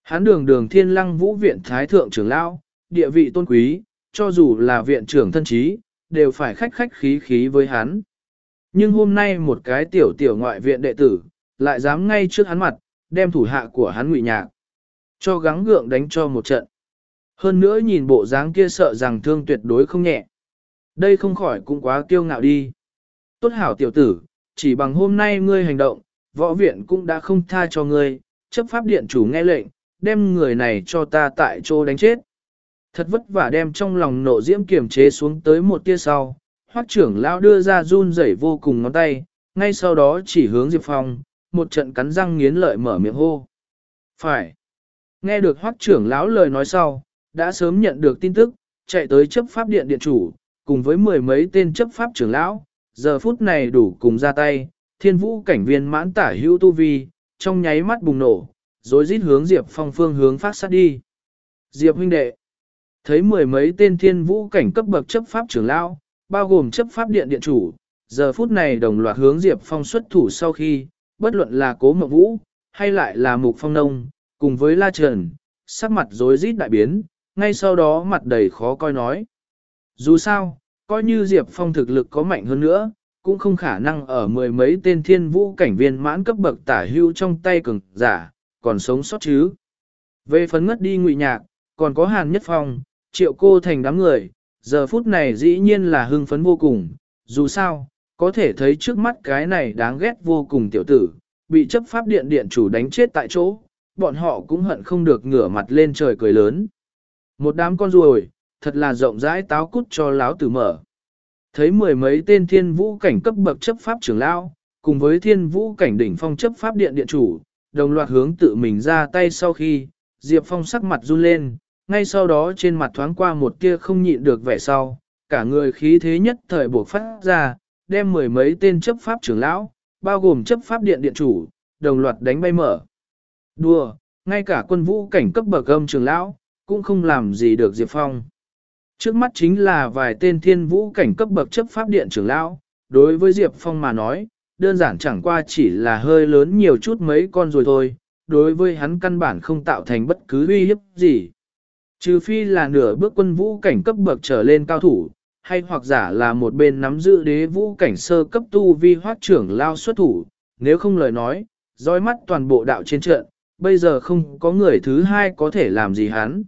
Hắn đường đường thiên lăng vũ viện thái thượng trưởng lão, địa vị tôn quý, cho dù là viện trưởng thân trí, đều phải khách khách khí khí với hắn. Nhưng hôm nay một cái tiểu tiểu ngoại viện đệ tử, lại dám ngay trước hắn mặt, đem thủ hạ của hắn ngụy nhạc. Cho gắng gượng đánh cho một trận. Hơn nữa nhìn bộ dáng kia sợ rằng thương tuyệt đối không nhẹ. Đây không khỏi cũng quá kiêu ngạo đi. Tốt hảo tiểu tử, chỉ bằng hôm nay ngươi hành động, võ viện cũng đã không tha cho ngươi, chấp pháp điện chủ nghe lệnh, đem người này cho ta tại chỗ đánh chết. Thật vất vả đem trong lòng nộ diễm kiềm chế xuống tới một tia sau, hoác trưởng lão đưa ra run rẩy vô cùng ngón tay, ngay sau đó chỉ hướng Diệp Phong, một trận cắn răng nghiến lợi mở miệng hô. Phải. Nghe được hoác trưởng lão lời nói sau, đã sớm nhận được tin tức, chạy tới chấp pháp điện điện chủ, cùng với mười mấy tên chấp pháp trưởng lão, giờ phút này đủ cùng ra tay, thiên vũ cảnh viên mãn tả hữu tu vi, trong nháy mắt bùng nổ, rồi rít hướng Diệp Phong phương hướng phát sát đi. Diệp huynh đệ, thấy mười mấy tên thiên vũ cảnh cấp bậc chấp pháp trưởng lão, bao gồm chấp pháp điện điện chủ, giờ phút này đồng loạt hướng Diệp Phong xuất thủ sau khi, bất luận là cố mộng vũ, hay lại là mục phong nông, cùng với la trần, sắc mặt rối rít đại biến, ngay sau đó mặt đầy khó coi nói. Dù sao, coi như Diệp Phong thực lực có mạnh hơn nữa, cũng không khả năng ở mười mấy tên thiên vũ cảnh viên mãn cấp bậc tả hưu trong tay cường giả, còn sống sót chứ. Về phấn ngất đi ngụy nhạc, còn có Hàn Nhất Phong, triệu cô thành đám người, giờ phút này dĩ nhiên là hưng phấn vô cùng, dù sao, có thể thấy trước mắt cái này đáng ghét vô cùng tiểu tử, bị chấp pháp điện điện chủ đánh chết tại chỗ, bọn họ cũng hận không được ngửa mặt lên trời cười lớn. Một đám con ruồi, thật là rộng rãi táo cút cho láo tử mở. Thấy mười mấy tên thiên vũ cảnh cấp bậc chấp pháp trưởng lão, cùng với thiên vũ cảnh đỉnh phong chấp pháp điện điện chủ, đồng loạt hướng tự mình ra tay sau khi, Diệp Phong sắc mặt run lên, ngay sau đó trên mặt thoáng qua một tia không nhịn được vẻ sau, cả người khí thế nhất thời buộc phát ra, đem mười mấy tên chấp pháp trưởng lão, bao gồm chấp pháp điện điện chủ, đồng loạt đánh bay mở. Đùa, ngay cả quân vũ cảnh cấp bậc âm trưởng lão, cũng không làm gì được Diệp Phong. Trước mắt chính là vài tên thiên vũ cảnh cấp bậc chấp pháp điện trưởng lão, đối với Diệp Phong mà nói, đơn giản chẳng qua chỉ là hơi lớn nhiều chút mấy con rồi thôi, đối với hắn căn bản không tạo thành bất cứ uy hiếp gì. Trừ phi là nửa bước quân vũ cảnh cấp bậc trở lên cao thủ, hay hoặc giả là một bên nắm giữ đế vũ cảnh sơ cấp tu vi hoác trưởng lao xuất thủ, nếu không lời nói, dõi mắt toàn bộ đạo trên trận, bây giờ không có người thứ hai có thể làm gì hắn.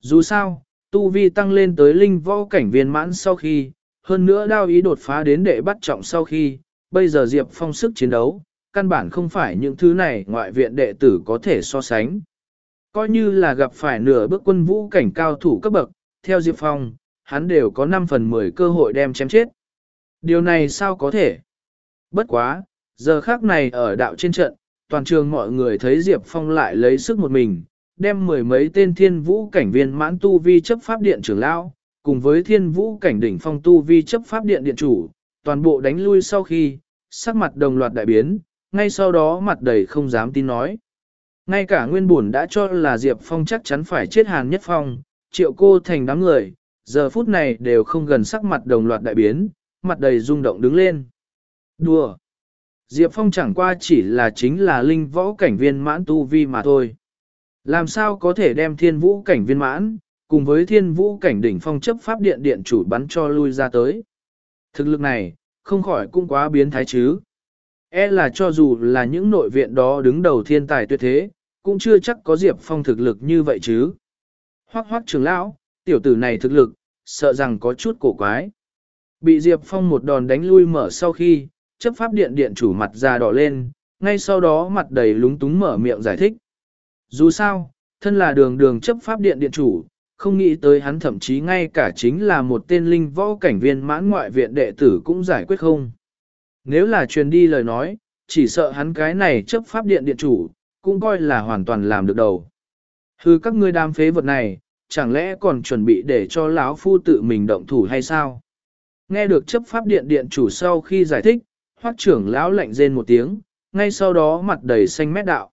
Dù sao, tu vi tăng lên tới linh võ cảnh viên mãn sau khi, hơn nữa đao ý đột phá đến đệ bắt trọng sau khi, bây giờ Diệp Phong sức chiến đấu, căn bản không phải những thứ này ngoại viện đệ tử có thể so sánh. Coi như là gặp phải nửa bước quân vũ cảnh cao thủ cấp bậc, theo Diệp Phong, hắn đều có 5 phần 10 cơ hội đem chém chết. Điều này sao có thể? Bất quá, giờ khác này ở đạo trên trận, toàn trường mọi người thấy Diệp Phong lại lấy sức một mình, đem mười mấy tên thiên vũ cảnh viên mãn tu vi chấp pháp điện trưởng lão, cùng với thiên vũ cảnh đỉnh phong tu vi chấp pháp điện điện chủ, toàn bộ đánh lui sau khi, sắc mặt đồng loạt đại biến, ngay sau đó mặt đầy không dám tin nói. Ngay cả nguyên bổn đã cho là Diệp Phong chắc chắn phải chết hàn nhất phong, triệu cô thành đám người, giờ phút này đều không gần sắc mặt đồng loạt đại biến, mặt đầy rung động đứng lên. Đùa! Diệp Phong chẳng qua chỉ là chính là linh võ cảnh viên mãn tu vi mà thôi. Làm sao có thể đem thiên vũ cảnh viên mãn, cùng với thiên vũ cảnh đỉnh phong chấp pháp điện điện chủ bắn cho lui ra tới. Thực lực này, không khỏi cũng quá biến thái chứ. E là cho dù là những nội viện đó đứng đầu thiên tài tuyệt thế, cũng chưa chắc có Diệp Phong thực lực như vậy chứ. Hoác hoác trưởng lão, tiểu tử này thực lực, sợ rằng có chút cổ quái. Bị Diệp Phong một đòn đánh lui mở sau khi, chấp pháp điện điện chủ mặt ra đỏ lên, ngay sau đó mặt đầy lúng túng mở miệng giải thích. Dù sao, thân là đường đường chấp pháp điện điện chủ, không nghĩ tới hắn thậm chí ngay cả chính là một tên linh võ cảnh viên mãn ngoại viện đệ tử cũng giải quyết không. Nếu là truyền đi lời nói, chỉ sợ hắn cái này chấp pháp điện điện chủ, cũng coi là hoàn toàn làm được đầu. Hư các ngươi đam phế vật này, chẳng lẽ còn chuẩn bị để cho lão phu tự mình động thủ hay sao? Nghe được chấp pháp điện điện chủ sau khi giải thích, hoác trưởng lão lạnh rên một tiếng, ngay sau đó mặt đầy xanh mét đạo.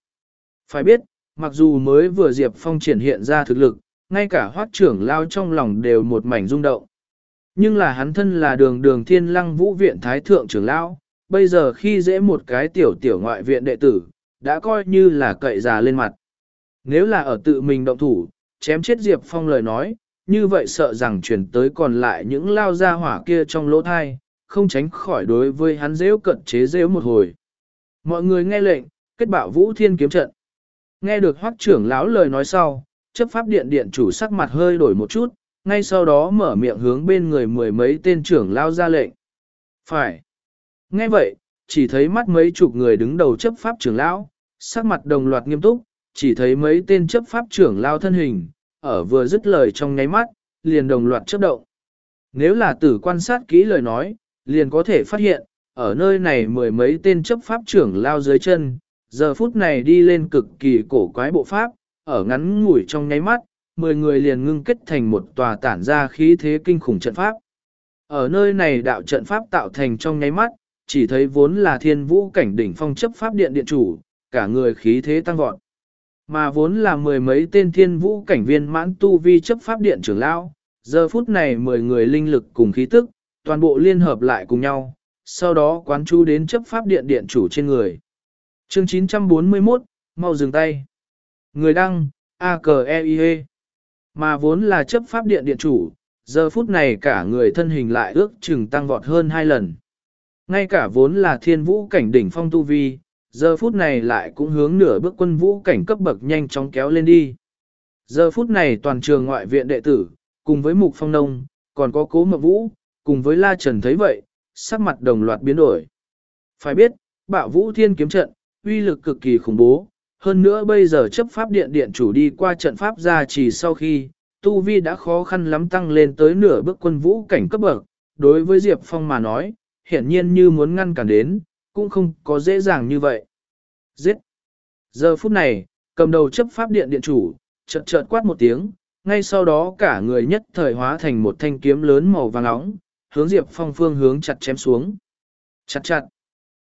Phải biết, mặc dù mới vừa Diệp Phong triển hiện ra thực lực, ngay cả hoác trưởng lao trong lòng đều một mảnh rung động. Nhưng là hắn thân là đường đường thiên lăng vũ viện thái thượng trưởng lão, bây giờ khi dễ một cái tiểu tiểu ngoại viện đệ tử, đã coi như là cậy già lên mặt. Nếu là ở tự mình động thủ, chém chết Diệp Phong lời nói, như vậy sợ rằng chuyển tới còn lại những lao ra hỏa kia trong lỗ thai, không tránh khỏi đối với hắn dễu cận chế dễu một hồi. Mọi người nghe lệnh, kết bảo vũ thiên kiếm trận. Nghe được hoác trưởng lão lời nói sau, chấp pháp điện điện chủ sắc mặt hơi đổi một chút, ngay sau đó mở miệng hướng bên người mười mấy tên trưởng lao ra lệnh. Phải. Nghe vậy, chỉ thấy mắt mấy chục người đứng đầu chấp pháp trưởng lão, sắc mặt đồng loạt nghiêm túc, chỉ thấy mấy tên chấp pháp trưởng lao thân hình, ở vừa dứt lời trong nháy mắt, liền đồng loạt chấp động. Nếu là tử quan sát kỹ lời nói, liền có thể phát hiện, ở nơi này mười mấy tên chấp pháp trưởng lao dưới chân, giờ phút này đi lên cực kỳ cổ quái bộ pháp, ở ngắn ngủi trong nháy mắt, mười người liền ngưng kết thành một tòa tản ra khí thế kinh khủng trận pháp. Ở nơi này đạo trận pháp tạo thành trong nháy mắt, chỉ thấy vốn là thiên vũ cảnh đỉnh phong chấp pháp điện điện chủ, cả người khí thế tăng vọt. Mà vốn là mười mấy tên thiên vũ cảnh viên mãn tu vi chấp pháp điện trưởng lão, giờ phút này mười người linh lực cùng khí tức, toàn bộ liên hợp lại cùng nhau, sau đó quán chú đến chấp pháp điện điện chủ trên người. Chương 941, mau dừng tay. Người đăng, a k e i -E. Mà vốn là chấp pháp điện điện chủ, giờ phút này cả người thân hình lại ước chừng tăng vọt hơn hai lần. Ngay cả vốn là thiên vũ cảnh đỉnh phong tu vi, giờ phút này lại cũng hướng nửa bước quân vũ cảnh cấp bậc nhanh chóng kéo lên đi. Giờ phút này toàn trường ngoại viện đệ tử, cùng với mục phong nông, còn có cố mập vũ, cùng với la trần thấy vậy, sắc mặt đồng loạt biến đổi. Phải biết, bạo vũ thiên kiếm trận, uy lực cực kỳ khủng bố, hơn nữa bây giờ chấp pháp điện điện chủ đi qua trận pháp ra chỉ sau khi, Tu Vi đã khó khăn lắm tăng lên tới nửa bước quân vũ cảnh cấp bậc, đối với Diệp Phong mà nói, hiển nhiên như muốn ngăn cản đến, cũng không có dễ dàng như vậy. Giết! Giờ phút này, cầm đầu chấp pháp điện điện chủ, chợt chợt quát một tiếng, ngay sau đó cả người nhất thời hóa thành một thanh kiếm lớn màu vàng óng, hướng Diệp Phong phương hướng chặt chém xuống. Chặt chặt!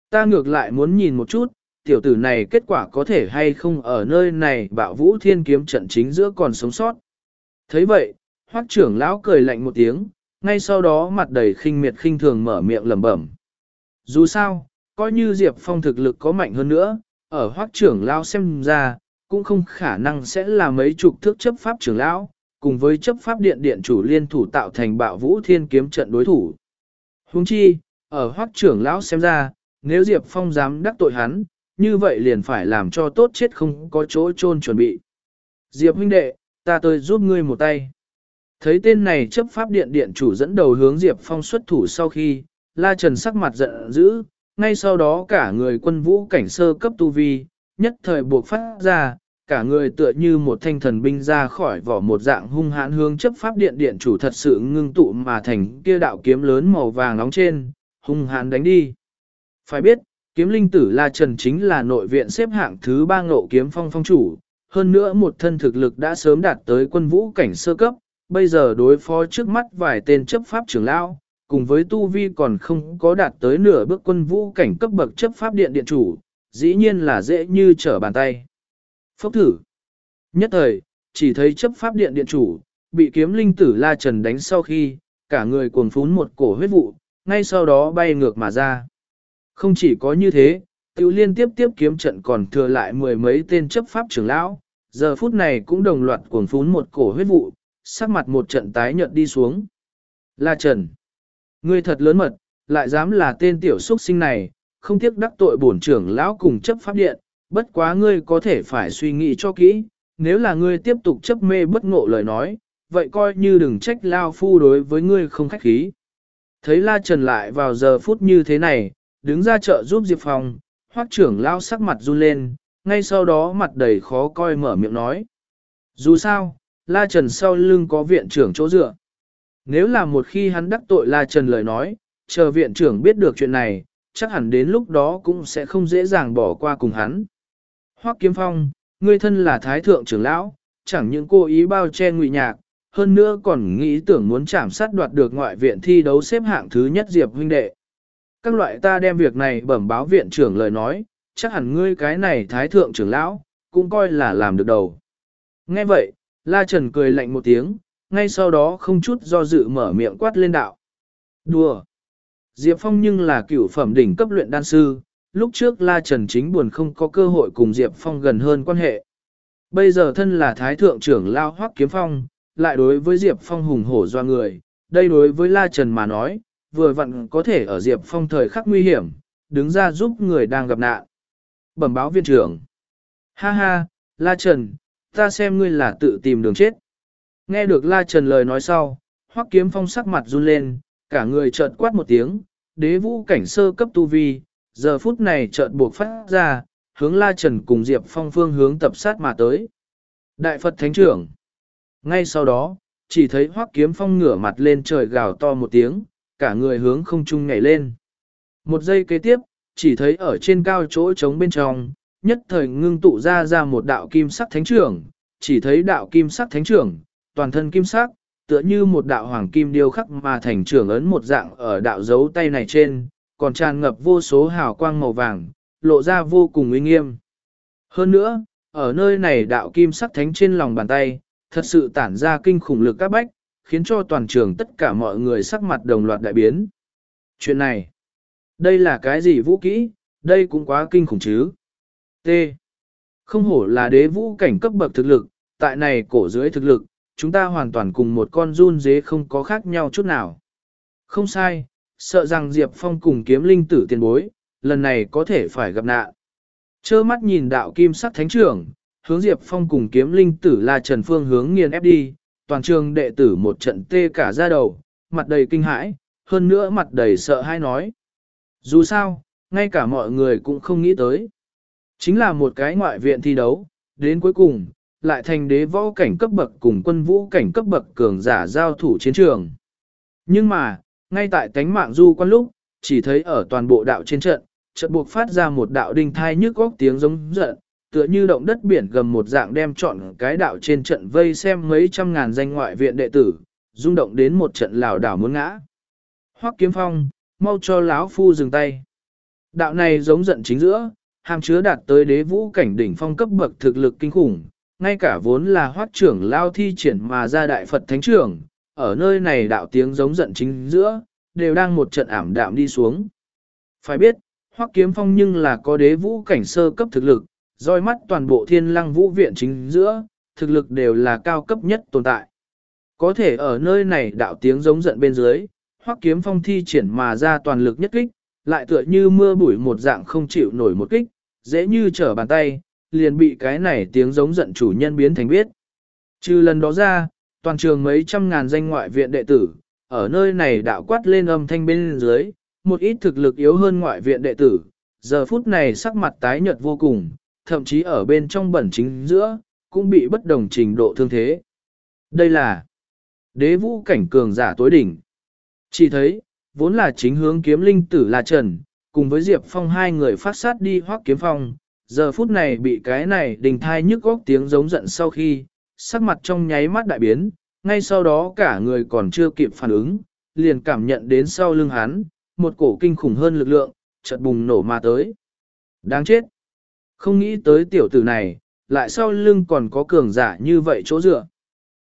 Ta ngược lại muốn nhìn một chút, tiểu tử này kết quả có thể hay không ở nơi này bạo vũ thiên kiếm trận chính giữa còn sống sót. thấy vậy, hoác trưởng lão cười lạnh một tiếng, ngay sau đó mặt đầy khinh miệt khinh thường mở miệng lẩm bẩm. Dù sao, coi như Diệp Phong thực lực có mạnh hơn nữa, ở hoác trưởng lão xem ra, cũng không khả năng sẽ là mấy chục thước chấp pháp trưởng lão, cùng với chấp pháp điện điện chủ liên thủ tạo thành bạo vũ thiên kiếm trận đối thủ. Huống chi, ở hoác trưởng lão xem ra, nếu Diệp Phong dám đắc tội hắn, như vậy liền phải làm cho tốt chết không có chỗ chôn chuẩn bị. Diệp huynh đệ, ta tới giúp ngươi một tay. Thấy tên này chấp pháp điện điện chủ dẫn đầu hướng Diệp Phong xuất thủ sau khi, La Trần sắc mặt giận dữ, ngay sau đó cả người quân vũ cảnh sơ cấp tu vi, nhất thời buộc phát ra, cả người tựa như một thanh thần binh ra khỏi vỏ một dạng hung hãn hướng chấp pháp điện điện chủ thật sự ngưng tụ mà thành kia đạo kiếm lớn màu vàng nóng trên, hung hãn đánh đi. Phải biết, Kiếm linh tử La Trần chính là nội viện xếp hạng thứ ba ngộ kiếm phong phong chủ, hơn nữa một thân thực lực đã sớm đạt tới quân vũ cảnh sơ cấp, bây giờ đối phó trước mắt vài tên chấp pháp trưởng lão, cùng với tu vi còn không có đạt tới nửa bước quân vũ cảnh cấp bậc chấp pháp điện điện chủ, dĩ nhiên là dễ như trở bàn tay. Phốc thử. Nhất thời, chỉ thấy chấp pháp điện điện chủ, bị kiếm linh tử La Trần đánh sau khi, cả người cuồng phún một cổ huyết vụ, ngay sau đó bay ngược mà ra. Không chỉ có như thế, Tiểu liên tiếp tiếp kiếm trận còn thừa lại mười mấy tên chấp pháp trưởng lão, giờ phút này cũng đồng loạt cuồng phún một cổ huyết vụ, sắc mặt một trận tái nhợt đi xuống. La Trần, ngươi thật lớn mật, lại dám là tên tiểu xuất sinh này, không tiếc đắc tội bổn trưởng lão cùng chấp pháp điện, bất quá ngươi có thể phải suy nghĩ cho kỹ, nếu là ngươi tiếp tục chấp mê bất ngộ lời nói, vậy coi như đừng trách lao phu đối với ngươi không khách khí. Thấy La Trần lại vào giờ phút như thế này, đứng ra chợ giúp Diệp Phong, hoác trưởng lao sắc mặt run lên, ngay sau đó mặt đầy khó coi mở miệng nói. Dù sao, La Trần sau lưng có viện trưởng chỗ dựa. Nếu là một khi hắn đắc tội La Trần lời nói, chờ viện trưởng biết được chuyện này, chắc hẳn đến lúc đó cũng sẽ không dễ dàng bỏ qua cùng hắn. Hoắc Kiếm Phong, ngươi thân là thái thượng trưởng lão, chẳng những cố ý bao che ngụy nhạc, hơn nữa còn nghĩ tưởng muốn chạm sát đoạt được ngoại viện thi đấu xếp hạng thứ nhất Diệp huynh đệ. Các loại ta đem việc này bẩm báo viện trưởng lời nói, chắc hẳn ngươi cái này thái thượng trưởng lão, cũng coi là làm được đầu. Nghe vậy, La Trần cười lạnh một tiếng, ngay sau đó không chút do dự mở miệng quát lên đạo. Đùa! Diệp Phong nhưng là cửu phẩm đỉnh cấp luyện đan sư, lúc trước La Trần chính buồn không có cơ hội cùng Diệp Phong gần hơn quan hệ. Bây giờ thân là thái thượng trưởng lao hoắc kiếm phong, lại đối với Diệp Phong hùng hổ doa người, đây đối với La Trần mà nói, vừa vặn có thể ở Diệp Phong thời khắc nguy hiểm, đứng ra giúp người đang gặp nạn. Bẩm báo viên trưởng. Ha ha, La Trần, ta xem ngươi là tự tìm đường chết. Nghe được La Trần lời nói sau, Hoắc Kiếm Phong sắc mặt run lên, cả người chợt quát một tiếng, đế vũ cảnh sơ cấp tu vi, giờ phút này chợt buộc phát ra, hướng La Trần cùng Diệp Phong phương hướng tập sát mà tới. Đại Phật Thánh Trưởng. Ngay sau đó, chỉ thấy Hoắc Kiếm Phong ngửa mặt lên trời gào to một tiếng, cả người hướng không trung nhảy lên. Một giây kế tiếp, chỉ thấy ở trên cao chỗ trống bên trong, nhất thời ngưng tụ ra ra một đạo kim sắc thánh trưởng, chỉ thấy đạo kim sắc thánh trưởng, toàn thân kim sắc, tựa như một đạo hoàng kim điêu khắc mà thành trưởng ấn một dạng ở đạo dấu tay này trên, còn tràn ngập vô số hào quang màu vàng, lộ ra vô cùng uy nghiêm. Hơn nữa, ở nơi này đạo kim sắc thánh trên lòng bàn tay, thật sự tản ra kinh khủng lực các bách, khiến cho toàn trường tất cả mọi người sắc mặt đồng loạt đại biến. Chuyện này, đây là cái gì vũ kỹ, đây cũng quá kinh khủng chứ. T. Không hổ là đế vũ cảnh cấp bậc thực lực, tại này cổ dưới thực lực, chúng ta hoàn toàn cùng một con run dế không có khác nhau chút nào. Không sai, sợ rằng Diệp Phong cùng kiếm linh tử tiền bối, lần này có thể phải gặp nạn. Chơ mắt nhìn đạo kim sắc thánh trưởng, hướng Diệp Phong cùng kiếm linh tử là Trần Phương hướng nghiền ép đi, toàn trường đệ tử một trận tê cả ra đầu, mặt đầy kinh hãi, hơn nữa mặt đầy sợ hãi nói. Dù sao, ngay cả mọi người cũng không nghĩ tới. Chính là một cái ngoại viện thi đấu, đến cuối cùng, lại thành đế võ cảnh cấp bậc cùng quân vũ cảnh cấp bậc cường giả giao thủ chiến trường. Nhưng mà, ngay tại tánh mạng du quan lúc, chỉ thấy ở toàn bộ đạo trên trận, trận buộc phát ra một đạo đinh thai nhức góc tiếng giống giận, tựa như động đất biển gầm một dạng đem chọn cái đạo trên trận vây xem mấy trăm ngàn danh ngoại viện đệ tử, rung động đến một trận lảo đảo muốn ngã. Hoắc Kiếm Phong, mau cho lão phu dừng tay. Đạo này giống giận chính giữa, hàm chứa đạt tới đế vũ cảnh đỉnh phong cấp bậc thực lực kinh khủng, ngay cả vốn là hoắc trưởng lao thi triển mà ra đại Phật Thánh trưởng, ở nơi này đạo tiếng giống giận chính giữa, đều đang một trận ảm đạm đi xuống. Phải biết, Hoắc kiếm phong nhưng là có đế vũ cảnh sơ cấp thực lực, roi mắt toàn bộ thiên lăng vũ viện chính giữa, thực lực đều là cao cấp nhất tồn tại. Có thể ở nơi này đạo tiếng giống giận bên dưới, hoắc kiếm phong thi triển mà ra toàn lực nhất kích, lại tựa như mưa bụi một dạng không chịu nổi một kích, dễ như trở bàn tay, liền bị cái này tiếng giống giận chủ nhân biến thành biết. Trừ lần đó ra, toàn trường mấy trăm ngàn danh ngoại viện đệ tử, ở nơi này đạo quát lên âm thanh bên dưới, một ít thực lực yếu hơn ngoại viện đệ tử, giờ phút này sắc mặt tái nhợt vô cùng, thậm chí ở bên trong bẩn chính giữa, cũng bị bất đồng trình độ thương thế. Đây là đế vũ cảnh cường giả tối đỉnh. Chỉ thấy, vốn là chính hướng kiếm linh tử là Trần, cùng với Diệp Phong hai người phát sát đi hoác kiếm phong, giờ phút này bị cái này đình thai nhức góc tiếng giống giận sau khi, sắc mặt trong nháy mắt đại biến, ngay sau đó cả người còn chưa kịp phản ứng, liền cảm nhận đến sau lưng hắn, một cổ kinh khủng hơn lực lượng, chợt bùng nổ mà tới. Đáng chết! Không nghĩ tới tiểu tử này, lại sau lưng còn có cường giả như vậy chỗ dựa.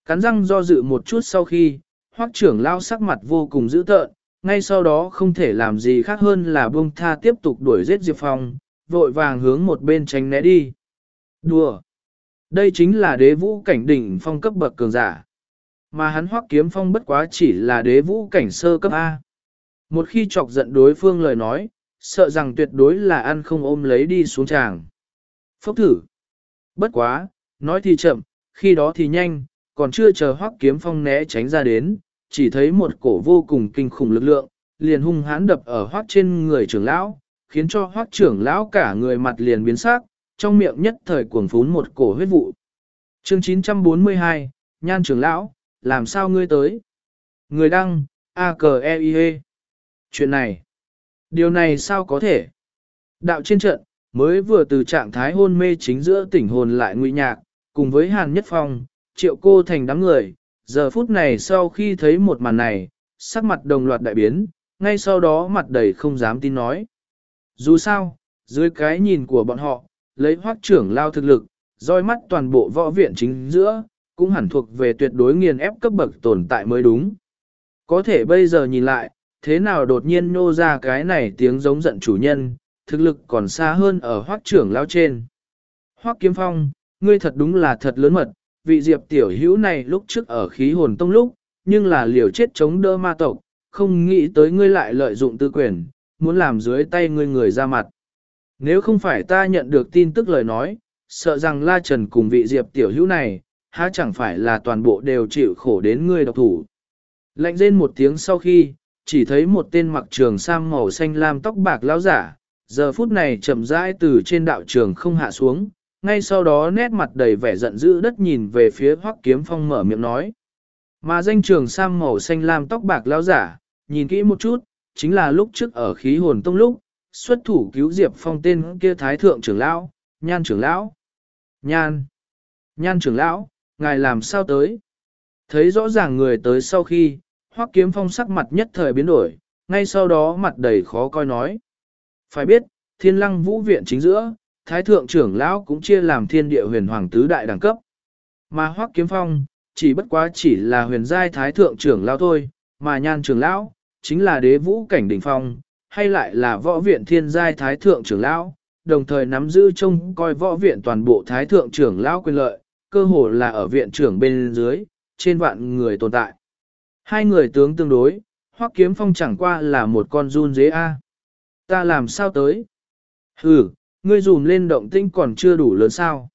Cắn răng do dự một chút sau khi, hoắc trưởng lao sắc mặt vô cùng dữ tợn, ngay sau đó không thể làm gì khác hơn là buông tha tiếp tục đuổi giết Diệp Phong, vội vàng hướng một bên tránh né đi. Đùa! Đây chính là đế vũ cảnh đỉnh phong cấp bậc cường giả. Mà hắn hoắc kiếm phong bất quá chỉ là đế vũ cảnh sơ cấp A. Một khi chọc giận đối phương lời nói, sợ rằng tuyệt đối là ăn không ôm lấy đi xuống tràng. Phốc thử. Bất quá, nói thì chậm, khi đó thì nhanh, còn chưa chờ hoắc kiếm phong né tránh ra đến, chỉ thấy một cổ vô cùng kinh khủng lực lượng, liền hung hãn đập ở hoắc trên người trưởng lão, khiến cho hoắc trưởng lão cả người mặt liền biến sắc, trong miệng nhất thời cuồng phún một cổ huyết vụ. Chương 942, Nhan trưởng lão, làm sao ngươi tới? Người đăng, a k e i -E. Chuyện này, điều này sao có thể? Đạo trên trận, mới vừa từ trạng thái hôn mê chính giữa tỉnh hồn lại nguy nhạc, cùng với Hàn Nhất Phong, triệu cô thành đám người, giờ phút này sau khi thấy một màn này, sắc mặt đồng loạt đại biến, ngay sau đó mặt đầy không dám tin nói. Dù sao, dưới cái nhìn của bọn họ, lấy hoác trưởng lao thực lực, roi mắt toàn bộ võ viện chính giữa, cũng hẳn thuộc về tuyệt đối nghiền ép cấp bậc tồn tại mới đúng. Có thể bây giờ nhìn lại, thế nào đột nhiên nô ra cái này tiếng giống giận chủ nhân, thực lực còn xa hơn ở hoác trưởng lao trên. Hoác kiếm phong, ngươi thật đúng là thật lớn mật, vị diệp tiểu hữu này lúc trước ở khí hồn tông lúc, nhưng là liều chết chống đỡ ma tộc, không nghĩ tới ngươi lại lợi dụng tư quyền, muốn làm dưới tay ngươi người ra mặt. Nếu không phải ta nhận được tin tức lời nói, sợ rằng La Trần cùng vị diệp tiểu hữu này, há chẳng phải là toàn bộ đều chịu khổ đến ngươi độc thủ. Lạnh rên một tiếng sau khi, chỉ thấy một tên mặc trường sam màu xanh lam tóc bạc lão giả, giờ phút này chậm rãi từ trên đạo trường không hạ xuống, ngay sau đó nét mặt đầy vẻ giận dữ đất nhìn về phía Hoắc Kiếm Phong mở miệng nói. Mà danh trường sam màu xanh lam tóc bạc lão giả, nhìn kỹ một chút, chính là lúc trước ở khí hồn tông lúc, xuất thủ cứu Diệp Phong tên kia thái thượng trưởng lão, nhan trưởng lão. Nhan! Nhan trưởng lão, ngài làm sao tới? Thấy rõ ràng người tới sau khi, Hoắc Kiếm Phong sắc mặt nhất thời biến đổi, ngay sau đó mặt đầy khó coi nói. Phải biết, thiên lăng vũ viện chính giữa, thái thượng trưởng lão cũng chia làm thiên địa huyền hoàng tứ đại đẳng cấp. Mà Hoắc Kiếm Phong, chỉ bất quá chỉ là huyền giai thái thượng trưởng lão thôi, mà nhan trưởng lão, chính là đế vũ cảnh đỉnh phong, hay lại là võ viện thiên giai thái thượng trưởng lão, đồng thời nắm giữ trông coi võ viện toàn bộ thái thượng trưởng lão quyền lợi, cơ hồ là ở viện trưởng bên dưới, trên vạn người tồn tại. Hai người tướng tương đối, Hoắc Kiếm Phong chẳng qua là một con run dế A. Ta làm sao tới? Hừ, ngươi dùm lên động tinh còn chưa đủ lớn sao.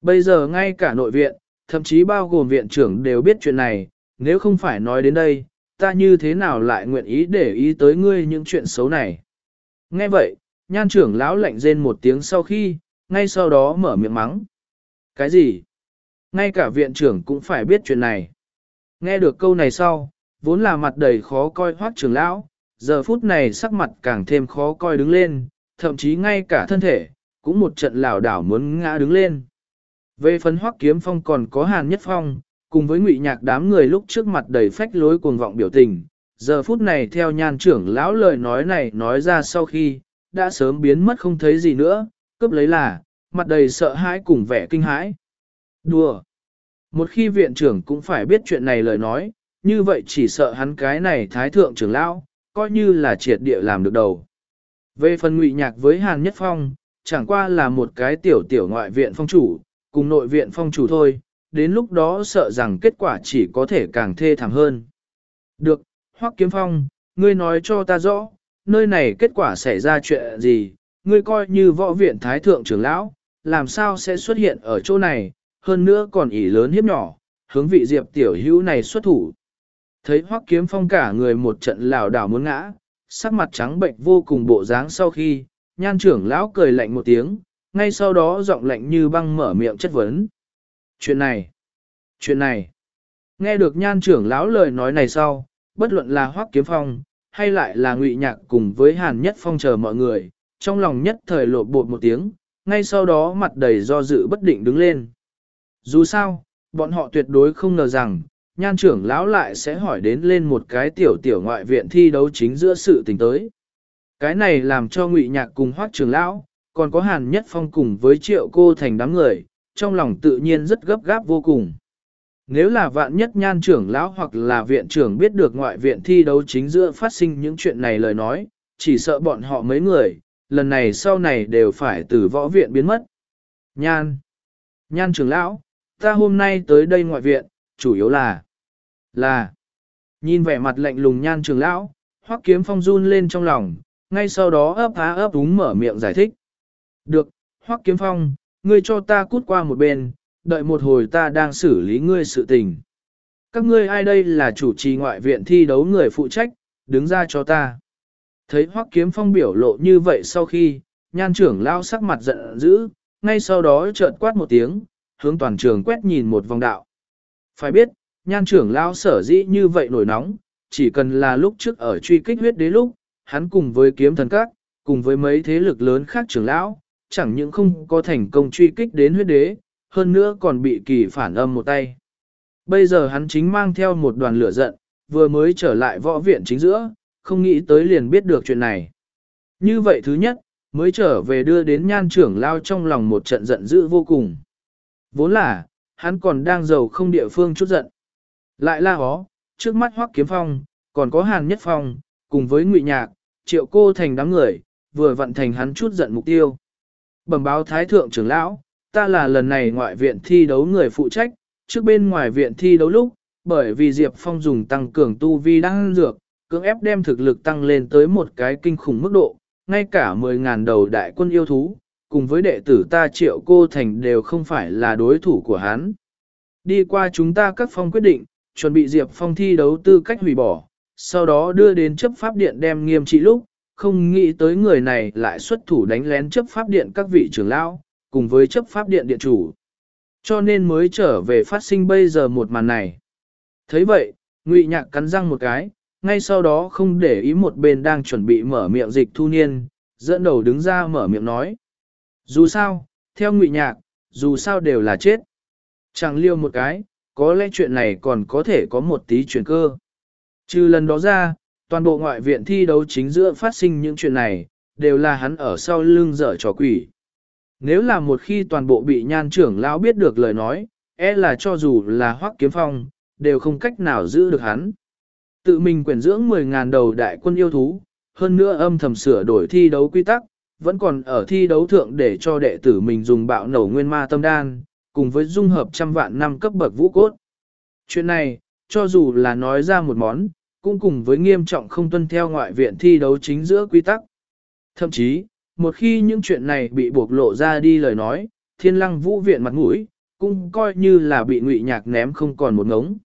Bây giờ ngay cả nội viện, thậm chí bao gồm viện trưởng đều biết chuyện này, nếu không phải nói đến đây, ta như thế nào lại nguyện ý để ý tới ngươi những chuyện xấu này. Nghe vậy, nhan trưởng lão lạnh rên một tiếng sau khi, ngay sau đó mở miệng mắng. Cái gì? Ngay cả viện trưởng cũng phải biết chuyện này. Nghe được câu này sau, vốn là mặt đầy khó coi hoác trưởng lão, giờ phút này sắc mặt càng thêm khó coi đứng lên, thậm chí ngay cả thân thể, cũng một trận lảo đảo muốn ngã đứng lên. Về phấn hoắc kiếm phong còn có hàn nhất phong, cùng với ngụy nhạc đám người lúc trước mặt đầy phách lối cuồng vọng biểu tình, giờ phút này theo nhan trưởng lão lời nói này nói ra sau khi, đã sớm biến mất không thấy gì nữa, cướp lấy là, mặt đầy sợ hãi cùng vẻ kinh hãi. Đùa! Một khi viện trưởng cũng phải biết chuyện này lời nói, như vậy chỉ sợ hắn cái này thái thượng trưởng lão, coi như là triệt địa làm được đầu. Về phần ngụy nhạc với Hàn Nhất Phong, chẳng qua là một cái tiểu tiểu ngoại viện phong chủ, cùng nội viện phong chủ thôi, đến lúc đó sợ rằng kết quả chỉ có thể càng thê thảm hơn. Được, Hoắc Kiếm Phong, ngươi nói cho ta rõ, nơi này kết quả xảy ra chuyện gì, ngươi coi như võ viện thái thượng trưởng lão, làm sao sẽ xuất hiện ở chỗ này, hơn nữa còn ỷ lớn hiếp nhỏ, hướng vị diệp tiểu hữu này xuất thủ. Thấy Hoắc Kiếm Phong cả người một trận lảo đảo muốn ngã, sắc mặt trắng bệnh vô cùng bộ dáng sau khi, nhan trưởng lão cười lạnh một tiếng, ngay sau đó giọng lạnh như băng mở miệng chất vấn. Chuyện này, chuyện này, nghe được nhan trưởng lão lời nói này sau, bất luận là hoắc kiếm phong, hay lại là ngụy nhạc cùng với hàn nhất phong chờ mọi người, trong lòng nhất thời lộ bột một tiếng, ngay sau đó mặt đầy do dự bất định đứng lên. Dù sao, bọn họ tuyệt đối không ngờ rằng, nhan trưởng lão lại sẽ hỏi đến lên một cái tiểu tiểu ngoại viện thi đấu chính giữa sự tình tới. Cái này làm cho ngụy nhạc cùng hoác trưởng lão, còn có hàn nhất phong cùng với triệu cô thành đám người, trong lòng tự nhiên rất gấp gáp vô cùng. Nếu là vạn nhất nhan trưởng lão hoặc là viện trưởng biết được ngoại viện thi đấu chính giữa phát sinh những chuyện này lời nói, chỉ sợ bọn họ mấy người, lần này sau này đều phải từ võ viện biến mất. Nhan! Nhan trưởng lão, ta hôm nay tới đây ngoại viện, chủ yếu là, là, nhìn vẻ mặt lạnh lùng nhan trưởng lão, hoắc kiếm phong run lên trong lòng, ngay sau đó ấp á ấp úng mở miệng giải thích. Được, hoắc kiếm phong, ngươi cho ta cút qua một bên, đợi một hồi ta đang xử lý ngươi sự tình. Các ngươi ai đây là chủ trì ngoại viện thi đấu người phụ trách, đứng ra cho ta. Thấy hoắc kiếm phong biểu lộ như vậy sau khi, nhan trưởng lao sắc mặt giận dữ, ngay sau đó chợt quát một tiếng, hướng toàn trường quét nhìn một vòng đạo. Phải biết, nhan trưởng lão sở dĩ như vậy nổi nóng, chỉ cần là lúc trước ở truy kích huyết đế lúc, hắn cùng với kiếm thần các, cùng với mấy thế lực lớn khác trưởng lão, chẳng những không có thành công truy kích đến huyết đế, hơn nữa còn bị kỳ phản âm một tay. Bây giờ hắn chính mang theo một đoàn lửa giận, vừa mới trở lại võ viện chính giữa, không nghĩ tới liền biết được chuyện này. Như vậy thứ nhất, mới trở về đưa đến nhan trưởng lao trong lòng một trận giận dữ vô cùng. Vốn là, hắn còn đang giàu không địa phương chút giận. Lại la hó, trước mắt hoắc kiếm phong, còn có hàn nhất phong, cùng với ngụy nhạc, triệu cô thành đám người, vừa vận thành hắn chút giận mục tiêu. Bẩm báo thái thượng trưởng lão, ta là lần này ngoại viện thi đấu người phụ trách, trước bên ngoài viện thi đấu lúc, bởi vì Diệp Phong dùng tăng cường tu vi đang dược, cưỡng ép đem thực lực tăng lên tới một cái kinh khủng mức độ, ngay cả 10.000 đầu đại quân yêu thú, cùng với đệ tử ta triệu cô thành đều không phải là đối thủ của hắn. Đi qua chúng ta các phong quyết định, chuẩn bị Diệp Phong thi đấu tư cách hủy bỏ, sau đó đưa đến chấp pháp điện đem nghiêm trị lúc, không nghĩ tới người này lại xuất thủ đánh lén chấp pháp điện các vị trưởng lão, cùng với chấp pháp điện điện chủ. Cho nên mới trở về phát sinh bây giờ một màn này. thấy vậy, ngụy nhạc cắn răng một cái, ngay sau đó không để ý một bên đang chuẩn bị mở miệng dịch thu niên, dẫn đầu đứng ra mở miệng nói. Dù sao, theo ngụy nhạc, dù sao đều là chết. Chẳng liêu một cái, có lẽ chuyện này còn có thể có một tí chuyển cơ. Trừ lần đó ra, toàn bộ ngoại viện thi đấu chính giữa phát sinh những chuyện này, đều là hắn ở sau lưng dở trò quỷ. Nếu là một khi toàn bộ bị nhan trưởng lão biết được lời nói, e là cho dù là hoắc kiếm phong, đều không cách nào giữ được hắn. Tự mình quyển dưỡng 10.000 đầu đại quân yêu thú, hơn nữa âm thầm sửa đổi thi đấu quy tắc, vẫn còn ở thi đấu thượng để cho đệ tử mình dùng bạo nổ nguyên ma tâm đan, cùng với dung hợp trăm vạn năm cấp bậc vũ cốt. Chuyện này, cho dù là nói ra một món, cũng cùng với nghiêm trọng không tuân theo ngoại viện thi đấu chính giữa quy tắc. Thậm chí, một khi những chuyện này bị buộc lộ ra đi lời nói, thiên lăng vũ viện mặt mũi, cũng coi như là bị ngụy nhạc ném không còn một ngống.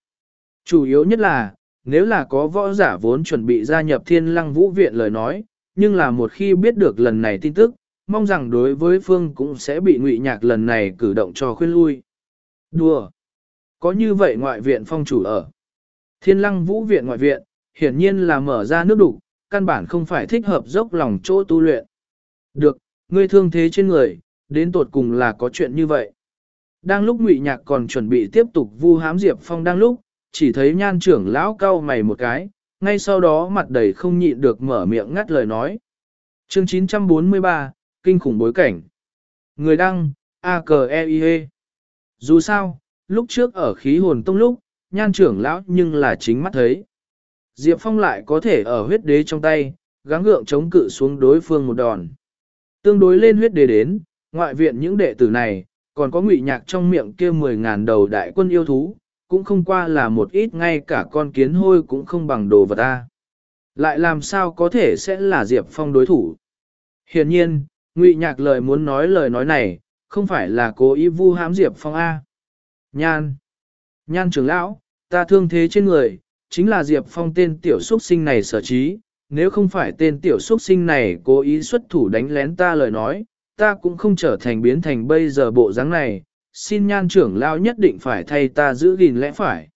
Chủ yếu nhất là, nếu là có võ giả vốn chuẩn bị gia nhập thiên lăng vũ viện lời nói, nhưng là một khi biết được lần này tin tức, mong rằng đối với phương cũng sẽ bị ngụy nhạc lần này cử động cho khuyên lui. Đùa! Có như vậy ngoại viện phong chủ ở. Thiên lăng vũ viện ngoại viện, hiển nhiên là mở ra nước đủ, căn bản không phải thích hợp dốc lòng chỗ tu luyện. Được, ngươi thương thế trên người, đến tột cùng là có chuyện như vậy. Đang lúc ngụy nhạc còn chuẩn bị tiếp tục vu hám Diệp Phong đang lúc, chỉ thấy nhan trưởng lão cau mày một cái, ngay sau đó mặt đầy không nhịn được mở miệng ngắt lời nói. Chương 943, Kinh khủng bối cảnh. Người đăng, a k e i -E. Dù sao, lúc trước ở khí hồn tông lúc, nhan trưởng lão nhưng là chính mắt thấy. Diệp Phong lại có thể ở huyết đế trong tay, gắng gượng chống cự xuống đối phương một đòn. Tương đối lên huyết đế đến, ngoại viện những đệ tử này, còn có ngụy nhạc trong miệng kia 10.000 đầu đại quân yêu thú, cũng không qua là một ít ngay cả con kiến hôi cũng không bằng đồ vật ta. Lại làm sao có thể sẽ là Diệp Phong đối thủ? Hiển nhiên, Ngụy Nhạc lời muốn nói lời nói này, không phải là cố ý vu hãm Diệp Phong A. Nhan! Nhan trưởng lão, ta thương thế trên người, chính là Diệp Phong tên tiểu xuất sinh này sở trí, nếu không phải tên tiểu xuất sinh này cố ý xuất thủ đánh lén ta lời nói, ta cũng không trở thành biến thành bây giờ bộ dáng này, xin nhan trưởng lão nhất định phải thay ta giữ gìn lẽ phải.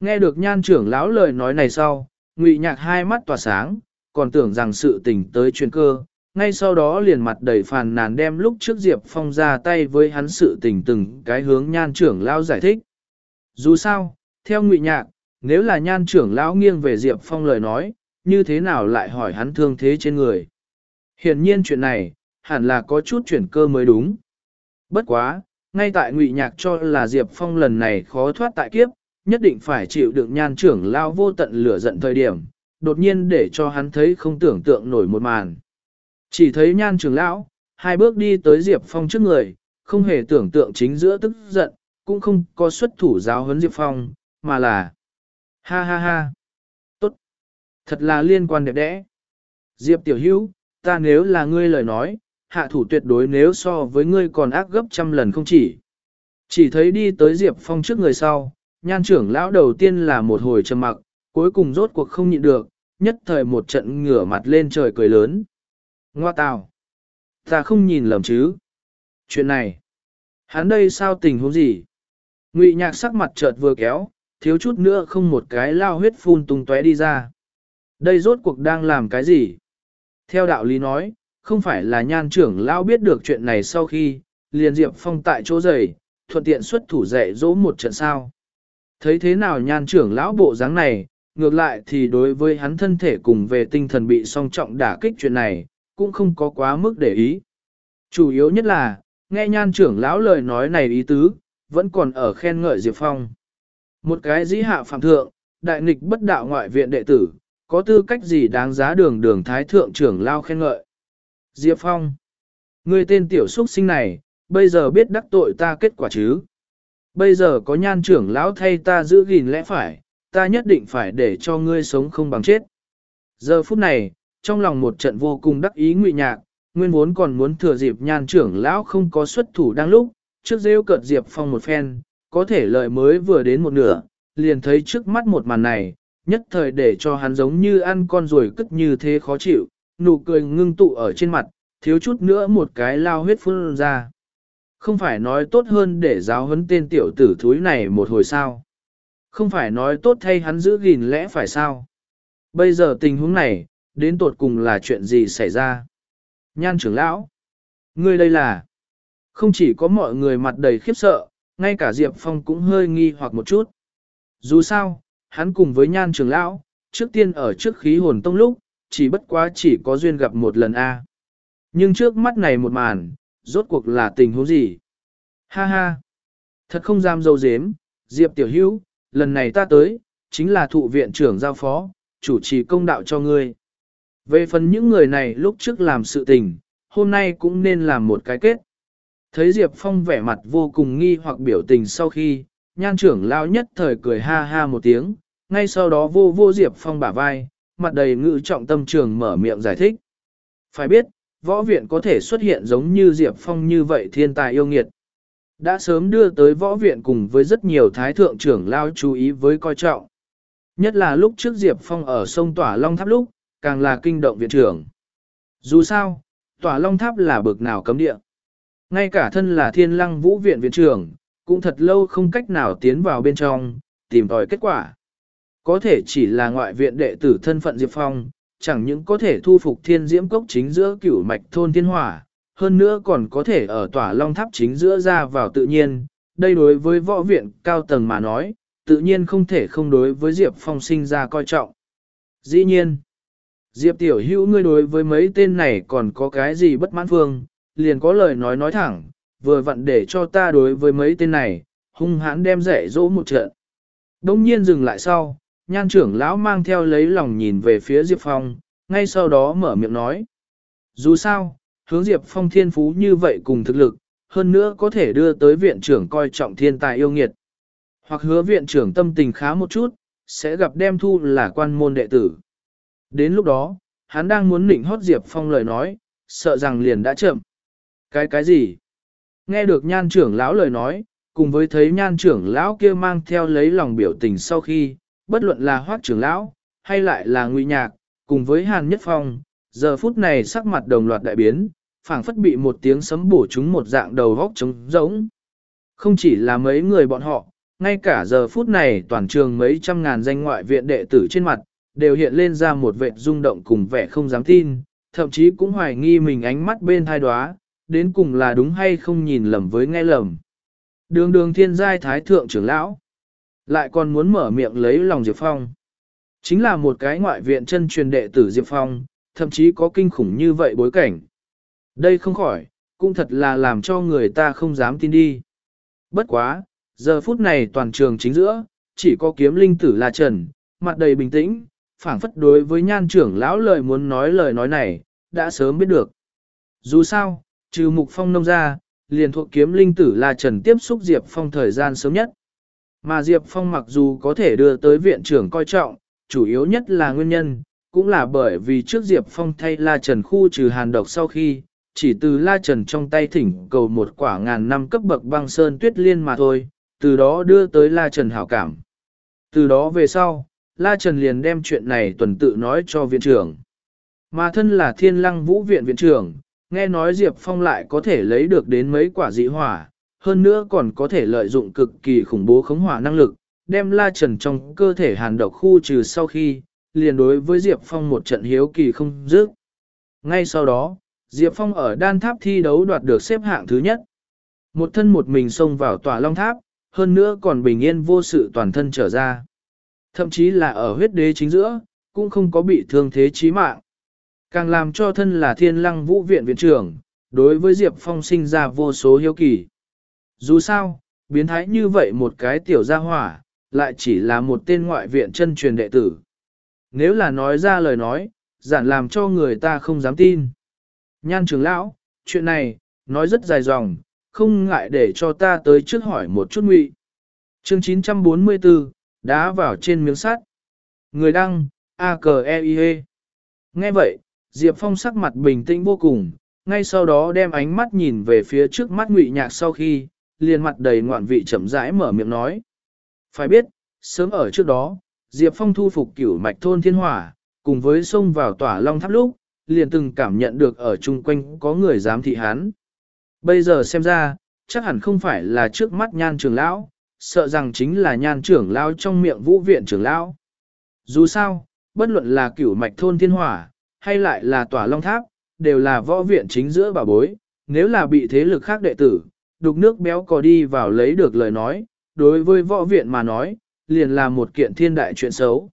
Nghe được nhan trưởng lão lời nói này sau, ngụy nhạc hai mắt tỏa sáng, còn tưởng rằng sự tình tới chuyên cơ, ngay sau đó liền mặt đầy phàn nàn đem lúc trước Diệp Phong ra tay với hắn sự tình từng cái hướng nhan trưởng lão giải thích. Dù sao, theo ngụy nhạc, nếu là nhan trưởng lão nghiêng về Diệp Phong lời nói, như thế nào lại hỏi hắn thương thế trên người. Hiển nhiên chuyện này, hẳn là có chút chuyển cơ mới đúng. Bất quá, ngay tại ngụy nhạc cho là Diệp Phong lần này khó thoát tại kiếp, nhất định phải chịu đựng nhan trưởng lao vô tận lửa giận thời điểm, đột nhiên để cho hắn thấy không tưởng tượng nổi một màn. Chỉ thấy nhan trưởng lão, hai bước đi tới Diệp Phong trước người, không hề tưởng tượng chính giữa tức giận, cũng không có xuất thủ giáo huấn Diệp Phong, mà là ha ha ha. Tốt. Thật là liên quan đẹp đẽ. Diệp Tiểu Hữu, ta nếu là ngươi lời nói, hạ thủ tuyệt đối nếu so với ngươi còn ác gấp trăm lần không chỉ. Chỉ thấy đi tới Diệp Phong trước người sau, nhan trưởng lão đầu tiên là một hồi trầm mặc, cuối cùng rốt cuộc không nhịn được, nhất thời một trận ngửa mặt lên trời cười lớn. Ngoa tào! Ta không nhìn lầm chứ? Chuyện này, hắn đây sao tình huống gì? Ngụy nhạc sắc mặt chợt vừa kéo, thiếu chút nữa không một cái lao huyết phun tung tóe đi ra. Đây rốt cuộc đang làm cái gì? Theo đạo lý nói, không phải là nhan trưởng lão biết được chuyện này sau khi, liền Diệp Phong tại chỗ giày, thuận tiện xuất thủ dạy dỗ một trận sao. Thấy thế nào nhan trưởng lão bộ dáng này, ngược lại thì đối với hắn thân thể cùng về tinh thần bị song trọng đả kích chuyện này, cũng không có quá mức để ý. Chủ yếu nhất là, nghe nhan trưởng lão lời nói này ý tứ, vẫn còn ở khen ngợi Diệp Phong. Một cái dĩ hạ phạm thượng, đại nghịch bất đạo ngoại viện đệ tử, có tư cách gì đáng giá đường đường thái thượng trưởng lao khen ngợi. Diệp Phong, người tên tiểu xuất sinh này, bây giờ biết đắc tội ta kết quả chứ. Bây giờ có nhan trưởng lão thay ta giữ gìn lẽ phải, ta nhất định phải để cho ngươi sống không bằng chết. Giờ phút này, trong lòng một trận vô cùng đắc ý ngụy nhạc, nguyên vốn còn muốn thừa dịp nhan trưởng lão không có xuất thủ đang lúc, trước rêu cợt Diệp Phong một phen, có thể lợi mới vừa đến một nửa, liền thấy trước mắt một màn này, nhất thời để cho hắn giống như ăn con rồi cất như thế khó chịu, nụ cười ngưng tụ ở trên mặt, thiếu chút nữa một cái lao huyết phun ra. Không phải nói tốt hơn để giáo huấn tên tiểu tử thúi này một hồi sao. Không phải nói tốt thay hắn giữ gìn lẽ phải sao. Bây giờ tình huống này, đến tột cùng là chuyện gì xảy ra. Nhan trưởng lão. Ngươi đây là. Không chỉ có mọi người mặt đầy khiếp sợ, ngay cả Diệp Phong cũng hơi nghi hoặc một chút. Dù sao, hắn cùng với nhan trưởng lão, trước tiên ở trước khí hồn tông lúc, chỉ bất quá chỉ có duyên gặp một lần a. Nhưng trước mắt này một màn, rốt cuộc là tình huống gì? Ha ha! Thật không dám dâu dếm, Diệp Tiểu Hữu, lần này ta tới, chính là thụ viện trưởng giao phó, chủ trì công đạo cho ngươi. Về phần những người này lúc trước làm sự tình, hôm nay cũng nên làm một cái kết. Thấy Diệp Phong vẻ mặt vô cùng nghi hoặc biểu tình sau khi, nhan trưởng lao nhất thời cười ha ha một tiếng, ngay sau đó vô vô Diệp Phong bả vai, mặt đầy ngự trọng tâm trường mở miệng giải thích. Phải biết, võ viện có thể xuất hiện giống như Diệp Phong như vậy thiên tài yêu nghiệt. Đã sớm đưa tới võ viện cùng với rất nhiều thái thượng trưởng lao chú ý với coi trọng. Nhất là lúc trước Diệp Phong ở sông Tỏa Long Tháp lúc, càng là kinh động viện trưởng. Dù sao, Tỏa Long Tháp là bực nào cấm địa. Ngay cả thân là thiên lăng vũ viện viện trưởng, cũng thật lâu không cách nào tiến vào bên trong, tìm tòi kết quả. Có thể chỉ là ngoại viện đệ tử thân phận Diệp Phong, chẳng những có thể thu phục thiên diễm cốc chính giữa cửu mạch thôn thiên hỏa, hơn nữa còn có thể ở tỏa long tháp chính giữa ra vào tự nhiên. Đây đối với võ viện cao tầng mà nói, tự nhiên không thể không đối với Diệp Phong sinh ra coi trọng. Dĩ nhiên, Diệp Tiểu Hữu ngươi đối với mấy tên này còn có cái gì bất mãn phương, liền có lời nói nói thẳng, vừa vặn để cho ta đối với mấy tên này, hung hãn đem rẻ dỗ một trận. Đông nhiên dừng lại sau, nhan trưởng lão mang theo lấy lòng nhìn về phía Diệp Phong, ngay sau đó mở miệng nói. Dù sao, hướng Diệp Phong thiên phú như vậy cùng thực lực, hơn nữa có thể đưa tới viện trưởng coi trọng thiên tài yêu nghiệt. Hoặc hứa viện trưởng tâm tình khá một chút, sẽ gặp đem thu là quan môn đệ tử. Đến lúc đó, hắn đang muốn nịnh hót Diệp Phong lời nói, sợ rằng liền đã chậm. Cái cái gì? Nghe được nhan trưởng lão lời nói, cùng với thấy nhan trưởng lão kia mang theo lấy lòng biểu tình sau khi, bất luận là hoác trưởng lão, hay lại là ngụy nhạc, cùng với hàn nhất phong, giờ phút này sắc mặt đồng loạt đại biến, phảng phất bị một tiếng sấm bổ chúng một dạng đầu góc trống rỗng. Không chỉ là mấy người bọn họ, ngay cả giờ phút này toàn trường mấy trăm ngàn danh ngoại viện đệ tử trên mặt, đều hiện lên ra một vệt rung động cùng vẻ không dám tin, thậm chí cũng hoài nghi mình ánh mắt bên thai đoá, đến cùng là đúng hay không nhìn lầm với nghe lầm. Đường đường thiên giai thái thượng trưởng lão, lại còn muốn mở miệng lấy lòng Diệp Phong. Chính là một cái ngoại viện chân truyền đệ tử Diệp Phong, thậm chí có kinh khủng như vậy bối cảnh. Đây không khỏi, cũng thật là làm cho người ta không dám tin đi. Bất quá, giờ phút này toàn trường chính giữa, chỉ có kiếm linh tử là Trần, mặt đầy bình tĩnh, phảng phất đối với nhan trưởng lão lời muốn nói lời nói này, đã sớm biết được. Dù sao, trừ mục phong nông ra, liền thuộc kiếm linh tử là Trần tiếp xúc Diệp Phong thời gian sớm nhất. Mà Diệp Phong mặc dù có thể đưa tới viện trưởng coi trọng, chủ yếu nhất là nguyên nhân, cũng là bởi vì trước Diệp Phong thay La Trần khu trừ hàn độc sau khi, chỉ từ La Trần trong tay thỉnh cầu một quả ngàn năm cấp bậc băng sơn tuyết liên mà thôi, từ đó đưa tới La Trần hảo cảm. Từ đó về sau, La Trần liền đem chuyện này tuần tự nói cho viện trưởng. Mà thân là thiên lăng vũ viện viện trưởng, nghe nói Diệp Phong lại có thể lấy được đến mấy quả dị hỏa, hơn nữa còn có thể lợi dụng cực kỳ khủng bố khống hỏa năng lực, đem La Trần trong cơ thể hàn độc khu trừ sau khi, liền đối với Diệp Phong một trận hiếu kỳ không dứt. Ngay sau đó, Diệp Phong ở đan tháp thi đấu đoạt được xếp hạng thứ nhất. Một thân một mình xông vào tòa long tháp, hơn nữa còn bình yên vô sự toàn thân trở ra. Thậm chí là ở huyết đế chính giữa, cũng không có bị thương thế chí mạng. Càng làm cho thân là thiên lăng vũ viện viện trưởng, đối với Diệp Phong sinh ra vô số hiếu kỳ. Dù sao, biến thái như vậy một cái tiểu gia hỏa, lại chỉ là một tên ngoại viện chân truyền đệ tử. Nếu là nói ra lời nói, giản làm cho người ta không dám tin. Nhan trưởng lão, chuyện này, nói rất dài dòng, không ngại để cho ta tới trước hỏi một chút ngụy. Chương 944, đá vào trên miếng sắt. Người đăng, a k e i -E. Nghe vậy, Diệp Phong sắc mặt bình tĩnh vô cùng, ngay sau đó đem ánh mắt nhìn về phía trước mắt ngụy nhạc sau khi, liền mặt đầy ngoạn vị chậm rãi mở miệng nói. Phải biết, sớm ở trước đó, Diệp Phong thu phục cửu mạch thôn thiên hỏa, cùng với xông vào tỏa long tháp lúc, liền từng cảm nhận được ở chung quanh có người dám thị hắn. Bây giờ xem ra, chắc hẳn không phải là trước mắt nhan trường lão, sợ rằng chính là nhan trưởng lão trong miệng vũ viện trưởng lão. Dù sao, bất luận là cửu mạch thôn thiên hỏa, hay lại là tòa long tháp, đều là võ viện chính giữa bảo bối, nếu là bị thế lực khác đệ tử, đục nước béo cò đi vào lấy được lời nói, đối với võ viện mà nói, liền là một kiện thiên đại chuyện xấu.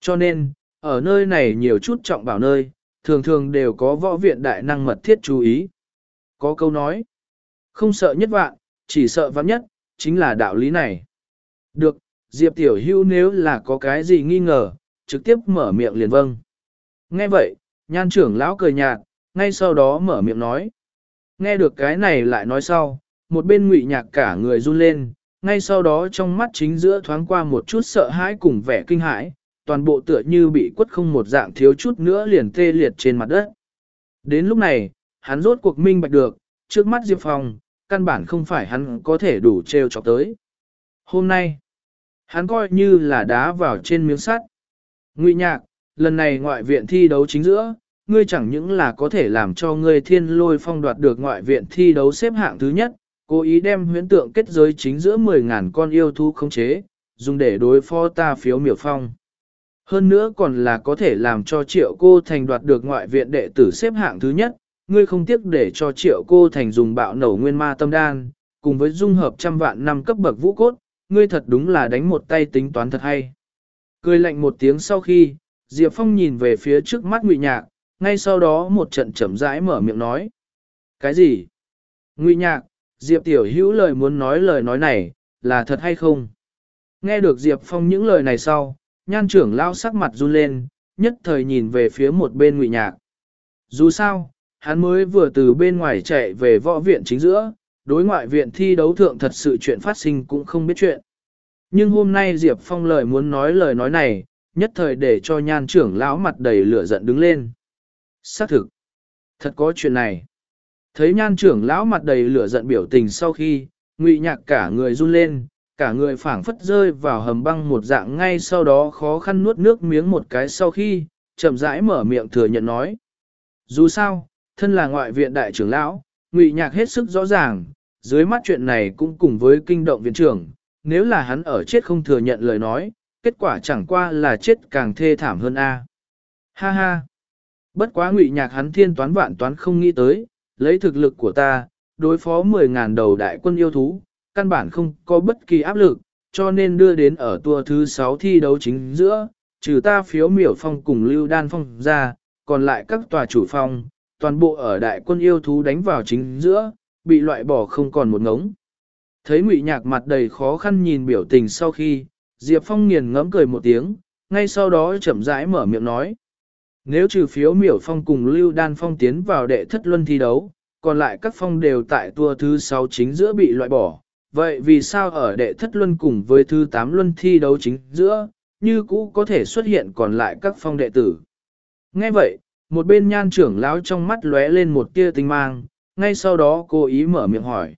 Cho nên, ở nơi này nhiều chút trọng bảo nơi, thường thường đều có võ viện đại năng mật thiết chú ý. Có câu nói, không sợ nhất vạn, chỉ sợ vạn nhất, chính là đạo lý này. Được, Diệp Tiểu Hưu nếu là có cái gì nghi ngờ, trực tiếp mở miệng liền vâng. Nghe vậy, nhan trưởng lão cười nhạt, ngay sau đó mở miệng nói. Nghe được cái này lại nói sau, một bên ngụy nhạc cả người run lên, ngay sau đó trong mắt chính giữa thoáng qua một chút sợ hãi cùng vẻ kinh hãi, toàn bộ tựa như bị quất không một dạng thiếu chút nữa liền tê liệt trên mặt đất. Đến lúc này, hắn rốt cuộc minh bạch được, trước mắt Diệp Phong, căn bản không phải hắn có thể đủ treo chọc tới. Hôm nay, hắn coi như là đá vào trên miếng sắt. Ngụy nhạc, lần này ngoại viện thi đấu chính giữa, ngươi chẳng những là có thể làm cho ngươi thiên lôi phong đoạt được ngoại viện thi đấu xếp hạng thứ nhất, cố ý đem huyễn tượng kết giới chính giữa 10.000 con yêu thú khống chế, dùng để đối phó ta phiếu miểu phong. Hơn nữa còn là có thể làm cho triệu cô thành đoạt được ngoại viện đệ tử xếp hạng thứ nhất, ngươi không tiếc để cho triệu cô thành dùng bạo nổ nguyên ma tâm đan, cùng với dung hợp trăm vạn năm cấp bậc vũ cốt, ngươi thật đúng là đánh một tay tính toán thật hay. Cười lạnh một tiếng sau khi, Diệp Phong nhìn về phía trước mắt Ngụy Nhạc, ngay sau đó một trận chậm rãi mở miệng nói. Cái gì? Ngụy Nhạc, Diệp Tiểu Hữu lời muốn nói lời nói này, là thật hay không? Nghe được Diệp Phong những lời này sau, nhan trưởng lao sắc mặt run lên, nhất thời nhìn về phía một bên Ngụy Nhạc. Dù sao, hắn mới vừa từ bên ngoài chạy về võ viện chính giữa, đối ngoại viện thi đấu thượng thật sự chuyện phát sinh cũng không biết chuyện. Nhưng hôm nay Diệp Phong lời muốn nói lời nói này, nhất thời để cho nhan trưởng lão mặt đầy lửa giận đứng lên. Xác thực, thật có chuyện này. Thấy nhan trưởng lão mặt đầy lửa giận biểu tình sau khi, ngụy nhạc cả người run lên, cả người phảng phất rơi vào hầm băng một dạng ngay sau đó khó khăn nuốt nước miếng một cái sau khi, chậm rãi mở miệng thừa nhận nói. Dù sao, thân là ngoại viện đại trưởng lão, ngụy nhạc hết sức rõ ràng, dưới mắt chuyện này cũng cùng với kinh động viện trưởng, nếu là hắn ở chết không thừa nhận lời nói, kết quả chẳng qua là chết càng thê thảm hơn a. Ha ha. Bất quá ngụy nhạc hắn thiên toán vạn toán không nghĩ tới, lấy thực lực của ta, đối phó 10.000 đầu đại quân yêu thú, căn bản không có bất kỳ áp lực, cho nên đưa đến ở tour thứ 6 thi đấu chính giữa, trừ ta phiếu miểu phong cùng lưu đan phong ra, còn lại các tòa chủ phong, toàn bộ ở đại quân yêu thú đánh vào chính giữa, bị loại bỏ không còn một ngống. Thấy ngụy nhạc mặt đầy khó khăn nhìn biểu tình sau khi, Diệp Phong nghiền ngẫm cười một tiếng, ngay sau đó chậm rãi mở miệng nói. Nếu trừ phiếu miểu phong cùng Lưu Đan Phong tiến vào đệ thất luân thi đấu, còn lại các phong đều tại tua thứ 6 chính giữa bị loại bỏ. Vậy vì sao ở đệ thất luân cùng với thứ 8 luân thi đấu chính giữa, như cũ có thể xuất hiện còn lại các phong đệ tử? Nghe vậy, một bên nhan trưởng lão trong mắt lóe lên một tia tinh mang, ngay sau đó cô ý mở miệng hỏi.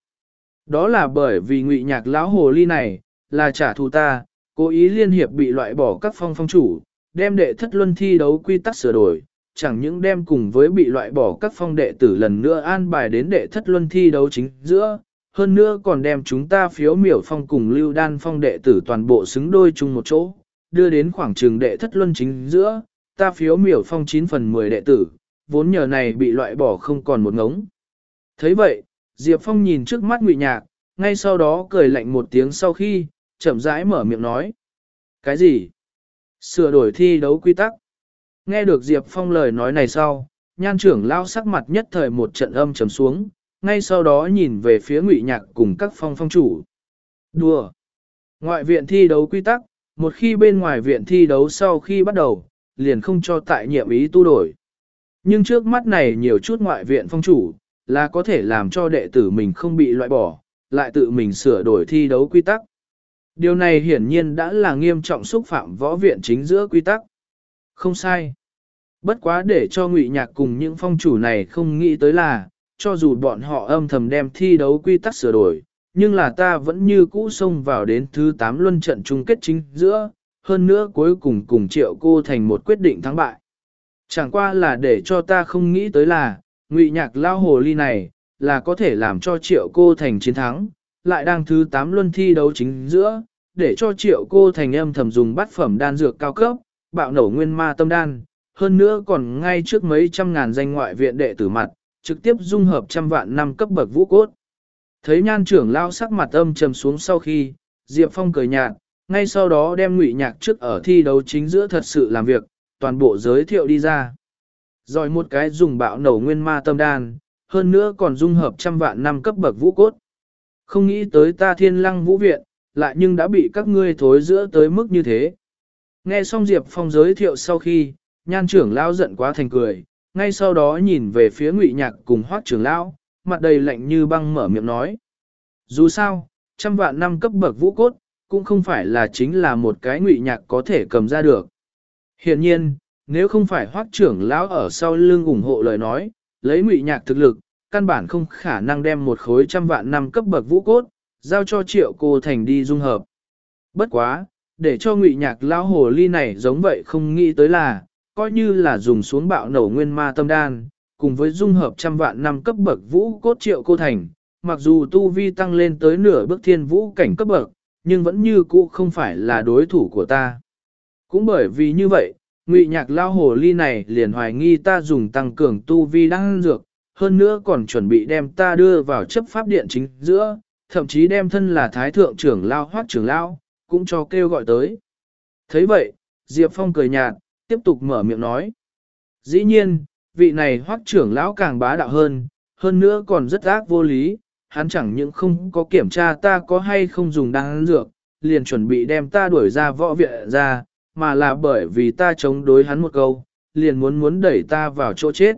Đó là bởi vì ngụy nhạc lão hồ ly này, là trả thù ta, cố ý liên hiệp bị loại bỏ các phong phong chủ, đem đệ thất luân thi đấu quy tắc sửa đổi, chẳng những đem cùng với bị loại bỏ các phong đệ tử lần nữa an bài đến đệ thất luân thi đấu chính giữa, hơn nữa còn đem chúng ta phiếu miểu phong cùng lưu đan phong đệ tử toàn bộ xứng đôi chung một chỗ, đưa đến khoảng trường đệ thất luân chính giữa, ta phiếu miểu phong 9 phần 10 đệ tử, vốn nhờ này bị loại bỏ không còn một ngống. thấy vậy, Diệp Phong nhìn trước mắt ngụy nhạc, ngay sau đó cười lạnh một tiếng sau khi, chậm rãi mở miệng nói. Cái gì? Sửa đổi thi đấu quy tắc. Nghe được Diệp Phong lời nói này sau, nhan trưởng lao sắc mặt nhất thời một trận âm trầm xuống, ngay sau đó nhìn về phía ngụy nhạc cùng các phong phong chủ. Đùa! Ngoại viện thi đấu quy tắc, một khi bên ngoài viện thi đấu sau khi bắt đầu, liền không cho tại nhiệm ý tu đổi. Nhưng trước mắt này nhiều chút ngoại viện phong chủ, là có thể làm cho đệ tử mình không bị loại bỏ, lại tự mình sửa đổi thi đấu quy tắc. Điều này hiển nhiên đã là nghiêm trọng xúc phạm võ viện chính giữa quy tắc. Không sai. Bất quá để cho ngụy nhạc cùng những phong chủ này không nghĩ tới là, cho dù bọn họ âm thầm đem thi đấu quy tắc sửa đổi, nhưng là ta vẫn như cũ xông vào đến thứ 8 luân trận chung kết chính giữa, hơn nữa cuối cùng cùng triệu cô thành một quyết định thắng bại. Chẳng qua là để cho ta không nghĩ tới là, ngụy nhạc lao hồ ly này, là có thể làm cho triệu cô thành chiến thắng, lại đang thứ 8 luân thi đấu chính giữa, để cho triệu cô thành âm thầm dùng bát phẩm đan dược cao cấp, bạo nổ nguyên ma tâm đan, hơn nữa còn ngay trước mấy trăm ngàn danh ngoại viện đệ tử mặt, trực tiếp dung hợp trăm vạn năm cấp bậc vũ cốt. Thấy nhan trưởng lao sắc mặt âm trầm xuống sau khi, Diệp Phong cười nhạt, ngay sau đó đem ngụy nhạc trước ở thi đấu chính giữa thật sự làm việc, toàn bộ giới thiệu đi ra. Rồi một cái dùng bạo nổ nguyên ma tâm đan, hơn nữa còn dung hợp trăm vạn năm cấp bậc vũ cốt. Không nghĩ tới ta thiên lăng vũ viện, lại nhưng đã bị các ngươi thối giữa tới mức như thế. Nghe xong Diệp Phong giới thiệu sau khi, nhan trưởng lao giận quá thành cười, ngay sau đó nhìn về phía ngụy nhạc cùng hoác trưởng lão, mặt đầy lạnh như băng mở miệng nói. Dù sao, trăm vạn năm cấp bậc vũ cốt, cũng không phải là chính là một cái ngụy nhạc có thể cầm ra được. Hiện nhiên, nếu không phải hoác trưởng lão ở sau lưng ủng hộ lời nói, lấy ngụy nhạc thực lực, căn bản không khả năng đem một khối trăm vạn năm cấp bậc vũ cốt, giao cho triệu cô thành đi dung hợp. Bất quá, để cho ngụy nhạc lão hồ ly này giống vậy không nghĩ tới là, coi như là dùng xuống bạo nổ nguyên ma tâm đan, cùng với dung hợp trăm vạn năm cấp bậc vũ cốt triệu cô thành, mặc dù tu vi tăng lên tới nửa bước thiên vũ cảnh cấp bậc, nhưng vẫn như cũ không phải là đối thủ của ta. Cũng bởi vì như vậy, ngụy nhạc lao hồ ly này liền hoài nghi ta dùng tăng cường tu vi đang dược, hơn nữa còn chuẩn bị đem ta đưa vào chấp pháp điện chính giữa, thậm chí đem thân là thái thượng trưởng lao hoác trưởng lao, cũng cho kêu gọi tới. thấy vậy, Diệp Phong cười nhạt, tiếp tục mở miệng nói. Dĩ nhiên, vị này hoác trưởng lão càng bá đạo hơn, hơn nữa còn rất ác vô lý, hắn chẳng những không có kiểm tra ta có hay không dùng đan dược, liền chuẩn bị đem ta đuổi ra võ viện ra, mà là bởi vì ta chống đối hắn một câu, liền muốn muốn đẩy ta vào chỗ chết.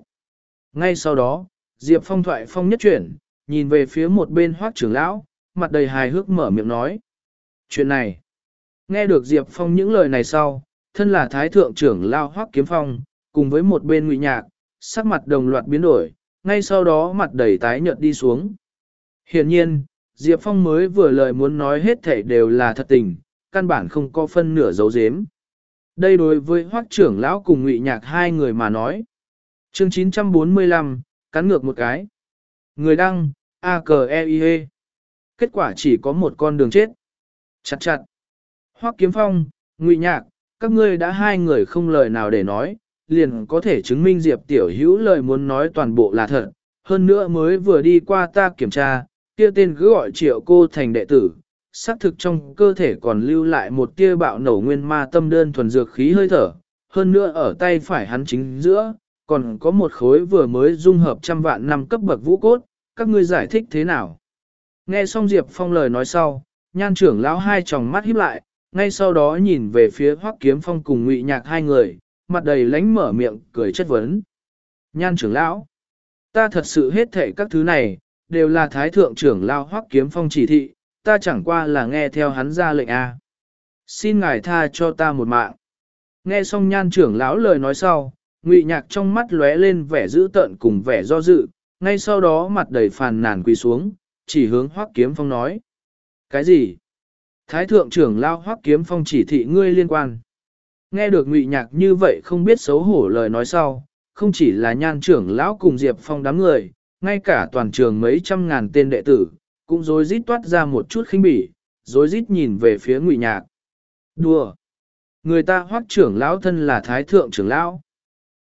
Ngay sau đó, Diệp Phong thoại phong nhất chuyển, nhìn về phía một bên hoác trưởng lão, mặt đầy hài hước mở miệng nói. Chuyện này, nghe được Diệp Phong những lời này sau, thân là thái thượng trưởng lao hoác kiếm phong, cùng với một bên ngụy nhạc, sắc mặt đồng loạt biến đổi, ngay sau đó mặt đầy tái nhợt đi xuống. Hiện nhiên, Diệp Phong mới vừa lời muốn nói hết thảy đều là thật tình, căn bản không có phân nửa dấu dếm. Đây đối với hoác trưởng lão cùng ngụy nhạc hai người mà nói. Chương 945, cắn ngược một cái. Người đăng, a k e i -E. Kết quả chỉ có một con đường chết. Chặt chặt. Hoắc kiếm phong, ngụy nhạc, các ngươi đã hai người không lời nào để nói, liền có thể chứng minh Diệp Tiểu Hữu lời muốn nói toàn bộ là thật. Hơn nữa mới vừa đi qua ta kiểm tra, kia tên cứ gọi triệu cô thành đệ tử, xác thực trong cơ thể còn lưu lại một tia bạo nổ nguyên ma tâm đơn thuần dược khí hơi thở. Hơn nữa ở tay phải hắn chính giữa, còn có một khối vừa mới dung hợp trăm vạn năm cấp bậc vũ cốt, các ngươi giải thích thế nào? Nghe xong Diệp Phong lời nói sau, nhan trưởng lão hai tròng mắt híp lại, ngay sau đó nhìn về phía Hoắc Kiếm Phong cùng Ngụy Nhạc hai người, mặt đầy lánh mở miệng cười chất vấn. Nhan trưởng lão, Ta thật sự hết thệ các thứ này, đều là thái thượng trưởng lao hoắc kiếm phong chỉ thị, ta chẳng qua là nghe theo hắn ra lệnh A. Xin ngài tha cho ta một mạng. Nghe xong nhan trưởng lão lời nói sau, ngụy nhạc trong mắt lóe lên vẻ dữ tợn cùng vẻ do dự, ngay sau đó mặt đầy phàn nàn quỳ xuống, chỉ hướng hoắc kiếm phong nói. Cái gì? Thái thượng trưởng lao hoắc kiếm phong chỉ thị ngươi liên quan. Nghe được ngụy nhạc như vậy không biết xấu hổ lời nói sau, không chỉ là nhan trưởng lão cùng Diệp Phong đám người, ngay cả toàn trường mấy trăm ngàn tên đệ tử, cũng rối rít toát ra một chút khinh bỉ, rối rít nhìn về phía ngụy nhạc. Đùa! Người ta hoắc trưởng lão thân là thái thượng trưởng lão.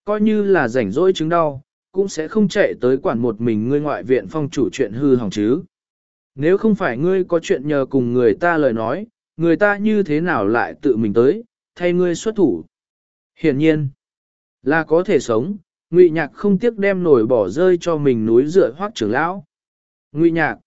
Coi như là rảnh rỗi chứng đau, cũng sẽ không chạy tới quản một mình ngươi ngoại viện phong chủ chuyện hư hỏng chứ. Nếu không phải ngươi có chuyện nhờ cùng người ta lời nói, người ta như thế nào lại tự mình tới, thay ngươi xuất thủ. Hiển nhiên, là có thể sống, ngụy nhạc không tiếc đem nổi bỏ rơi cho mình núi dựa hoác trưởng lão. Ngụy nhạc,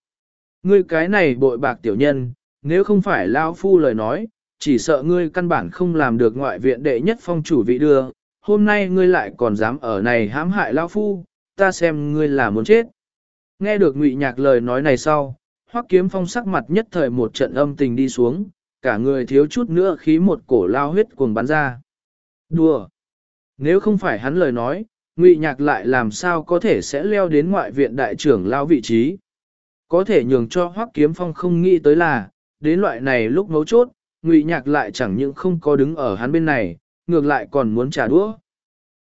ngươi cái này bội bạc tiểu nhân, nếu không phải lão phu lời nói, chỉ sợ ngươi căn bản không làm được ngoại viện đệ nhất phong chủ vị đưa, hôm nay ngươi lại còn dám ở này hãm hại lão phu, ta xem ngươi là muốn chết. Nghe được ngụy nhạc lời nói này sau, hoắc kiếm phong sắc mặt nhất thời một trận âm tình đi xuống, cả người thiếu chút nữa khí một cổ lao huyết cuồng bắn ra. Đùa! Nếu không phải hắn lời nói, ngụy nhạc lại làm sao có thể sẽ leo đến ngoại viện đại trưởng lao vị trí. Có thể nhường cho hoắc kiếm phong không nghĩ tới là, đến loại này lúc mấu chốt, ngụy nhạc lại chẳng những không có đứng ở hắn bên này, ngược lại còn muốn trả đũa.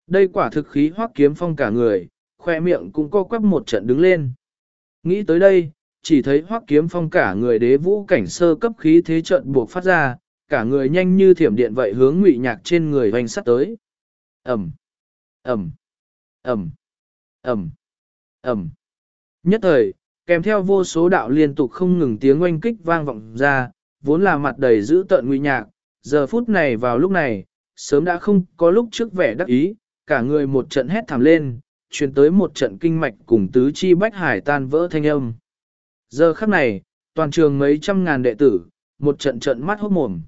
Đây quả thực khí hoắc kiếm phong cả người, khoe miệng cũng co quắp một trận đứng lên. Nghĩ tới đây, chỉ thấy hoắc kiếm phong cả người đế vũ cảnh sơ cấp khí thế trận buộc phát ra, cả người nhanh như thiểm điện vậy hướng ngụy nhạc trên người hoành sắt tới. Ẩm, Ẩm, Ẩm, Ẩm, Ẩm. Nhất thời, kèm theo vô số đạo liên tục không ngừng tiếng oanh kích vang vọng ra, vốn là mặt đầy giữ tợn ngụy nhạc, giờ phút này vào lúc này, sớm đã không có lúc trước vẻ đắc ý, cả người một trận hét thảm lên, truyền tới một trận kinh mạch cùng tứ chi bách hải tan vỡ thanh âm. Giờ khắc này, toàn trường mấy trăm ngàn đệ tử, một trận trận mắt hốt mồm.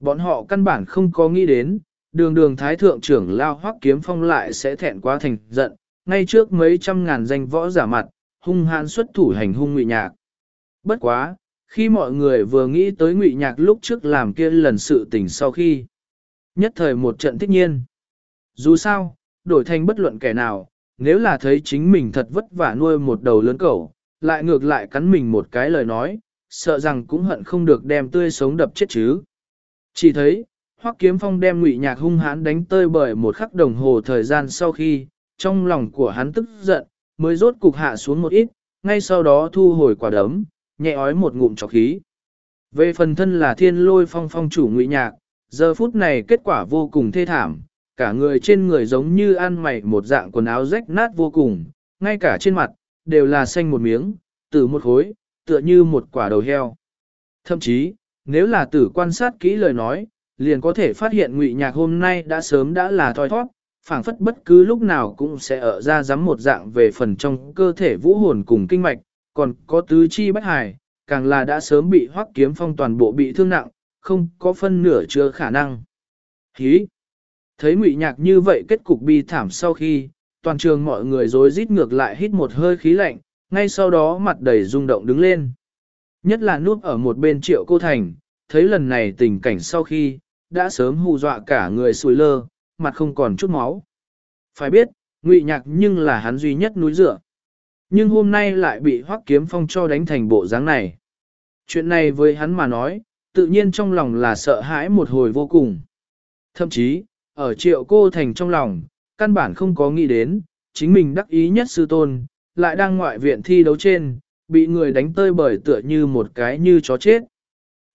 Bọn họ căn bản không có nghĩ đến, đường đường thái thượng trưởng lao hoắc kiếm phong lại sẽ thẹn quá thành giận, ngay trước mấy trăm ngàn danh võ giả mặt, hung hãn xuất thủ hành hung ngụy nhạc. Bất quá, khi mọi người vừa nghĩ tới ngụy nhạc lúc trước làm kia lần sự tình sau khi, nhất thời một trận thích nhiên. Dù sao, đổi thành bất luận kẻ nào, nếu là thấy chính mình thật vất vả nuôi một đầu lớn cẩu, lại ngược lại cắn mình một cái lời nói, sợ rằng cũng hận không được đem tươi sống đập chết chứ. Chỉ thấy, Hoắc Kiếm Phong đem Ngụy Nhạc hung hãn đánh tơi bởi một khắc đồng hồ thời gian sau khi, trong lòng của hắn tức giận, mới rốt cục hạ xuống một ít, ngay sau đó thu hồi quả đấm, nhẹ ói một ngụm trọc khí. Về phần thân là thiên lôi phong phong chủ Ngụy Nhạc, giờ phút này kết quả vô cùng thê thảm, cả người trên người giống như ăn mày một dạng quần áo rách nát vô cùng, ngay cả trên mặt, đều là xanh một miếng, từ một khối, tựa như một quả đầu heo. Thậm chí, nếu là tử quan sát kỹ lời nói, liền có thể phát hiện ngụy nhạc hôm nay đã sớm đã là thoi thoát, phảng phất bất cứ lúc nào cũng sẽ ở ra giám một dạng về phần trong cơ thể vũ hồn cùng kinh mạch, còn có tứ chi bách hài, càng là đã sớm bị hoắc kiếm phong toàn bộ bị thương nặng, không có phân nửa chưa khả năng. Hí! Thấy ngụy nhạc như vậy kết cục bi thảm sau khi, toàn trường mọi người rối rít ngược lại hít một hơi khí lạnh, ngay sau đó mặt đầy rung động đứng lên. Nhất là núp ở một bên triệu cô thành, thấy lần này tình cảnh sau khi, đã sớm hù dọa cả người sùi lơ, mặt không còn chút máu. Phải biết, ngụy nhạc nhưng là hắn duy nhất núi dựa. Nhưng hôm nay lại bị hoắc kiếm phong cho đánh thành bộ dáng này. Chuyện này với hắn mà nói, tự nhiên trong lòng là sợ hãi một hồi vô cùng. Thậm chí, ở triệu cô thành trong lòng, căn bản không có nghĩ đến, chính mình đắc ý nhất sư tôn, lại đang ngoại viện thi đấu trên, bị người đánh tơi bởi tựa như một cái như chó chết.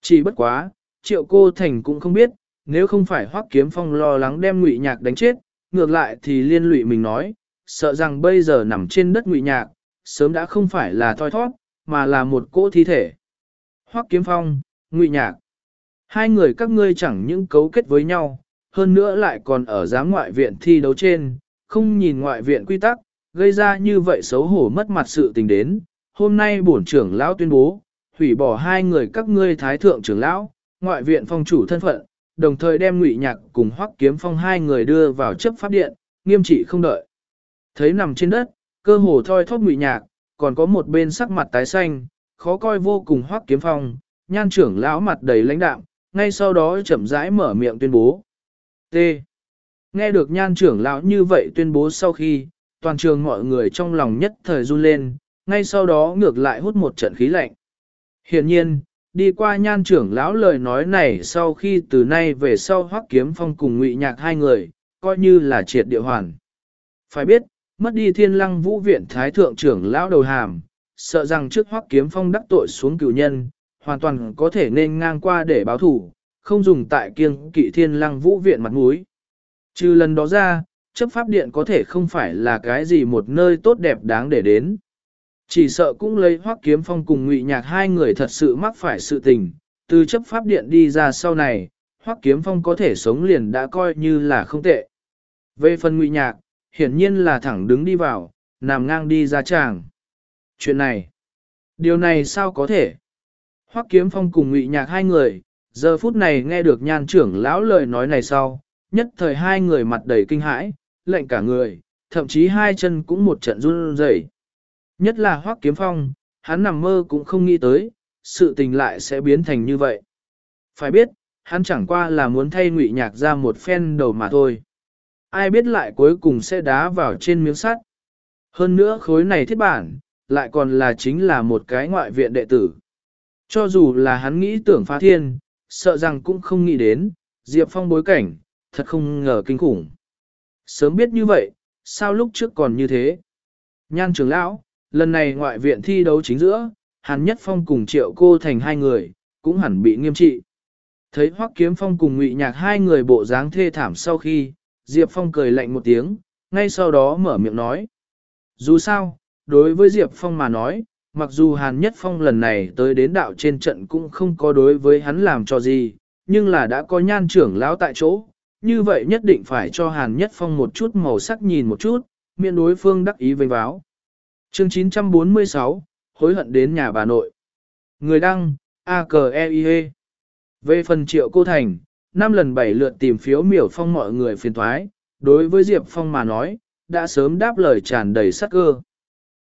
Chỉ bất quá, triệu cô thành cũng không biết, nếu không phải hoắc kiếm phong lo lắng đem ngụy nhạc đánh chết, ngược lại thì liên lụy mình nói, sợ rằng bây giờ nằm trên đất ngụy nhạc, sớm đã không phải là thoi thoát, mà là một cỗ thi thể. Hoắc kiếm phong, ngụy nhạc. Hai người các ngươi chẳng những cấu kết với nhau, hơn nữa lại còn ở giám ngoại viện thi đấu trên, không nhìn ngoại viện quy tắc, gây ra như vậy xấu hổ mất mặt sự tình đến. Hôm nay bổn trưởng lão tuyên bố, hủy bỏ hai người các ngươi thái thượng trưởng lão, ngoại viện phong chủ thân phận, đồng thời đem ngụy nhạc cùng hoắc kiếm phong hai người đưa vào chấp pháp điện, nghiêm trị không đợi. Thấy nằm trên đất, cơ hồ thoi thóp ngụy nhạc, còn có một bên sắc mặt tái xanh, khó coi vô cùng hoắc kiếm phong, nhan trưởng lão mặt đầy lãnh đạm, ngay sau đó chậm rãi mở miệng tuyên bố. T. Nghe được nhan trưởng lão như vậy tuyên bố sau khi, toàn trường mọi người trong lòng nhất thời run lên, ngay sau đó ngược lại hút một trận khí lạnh. hiển nhiên, đi qua nhan trưởng lão lời nói này sau khi từ nay về sau hoắc kiếm phong cùng ngụy nhạc hai người, coi như là triệt địa hoàn. Phải biết, mất đi thiên lăng vũ viện thái thượng trưởng lão đầu hàm, sợ rằng trước hoắc kiếm phong đắc tội xuống cửu nhân, hoàn toàn có thể nên ngang qua để báo thủ, không dùng tại kiêng kỵ thiên lăng vũ viện mặt mũi. Trừ lần đó ra, chấp pháp điện có thể không phải là cái gì một nơi tốt đẹp đáng để đến. Chỉ sợ cũng lấy hoắc kiếm phong cùng ngụy nhạc hai người thật sự mắc phải sự tình, từ chấp pháp điện đi ra sau này, hoắc kiếm phong có thể sống liền đã coi như là không tệ. Về phần ngụy nhạc, hiển nhiên là thẳng đứng đi vào, nằm ngang đi ra tràng. Chuyện này, điều này sao có thể? Hoắc kiếm phong cùng ngụy nhạc hai người, giờ phút này nghe được nhan trưởng lão lời nói này sau, nhất thời hai người mặt đầy kinh hãi, lệnh cả người, thậm chí hai chân cũng một trận run rẩy. Nhất là Hoắc Kiếm Phong, hắn nằm mơ cũng không nghĩ tới, sự tình lại sẽ biến thành như vậy. Phải biết, hắn chẳng qua là muốn thay ngụy nhạc ra một phen đầu mà thôi. Ai biết lại cuối cùng sẽ đá vào trên miếng sắt. Hơn nữa khối này thiết bản, lại còn là chính là một cái ngoại viện đệ tử. Cho dù là hắn nghĩ tưởng phá thiên, sợ rằng cũng không nghĩ đến, Diệp Phong bối cảnh, thật không ngờ kinh khủng. Sớm biết như vậy, sao lúc trước còn như thế? Nhan trưởng lão, lần này ngoại viện thi đấu chính giữa, Hàn Nhất Phong cùng Triệu Cô thành hai người, cũng hẳn bị nghiêm trị. Thấy Hoắc Kiếm Phong cùng Ngụy Nhạc hai người bộ dáng thê thảm sau khi, Diệp Phong cười lạnh một tiếng, ngay sau đó mở miệng nói. Dù sao, đối với Diệp Phong mà nói, mặc dù Hàn Nhất Phong lần này tới đến đạo trên trận cũng không có đối với hắn làm cho gì, nhưng là đã có nhan trưởng lão tại chỗ, như vậy nhất định phải cho Hàn Nhất Phong một chút màu sắc nhìn một chút, miệng đối phương đắc ý vênh báo. Chương 946, hối hận đến nhà bà nội. Người đăng, a k e i -E. Về phần triệu cô thành, năm lần bảy lượt tìm phiếu miểu phong mọi người phiền thoái, đối với Diệp Phong mà nói, đã sớm đáp lời tràn đầy sắc cơ.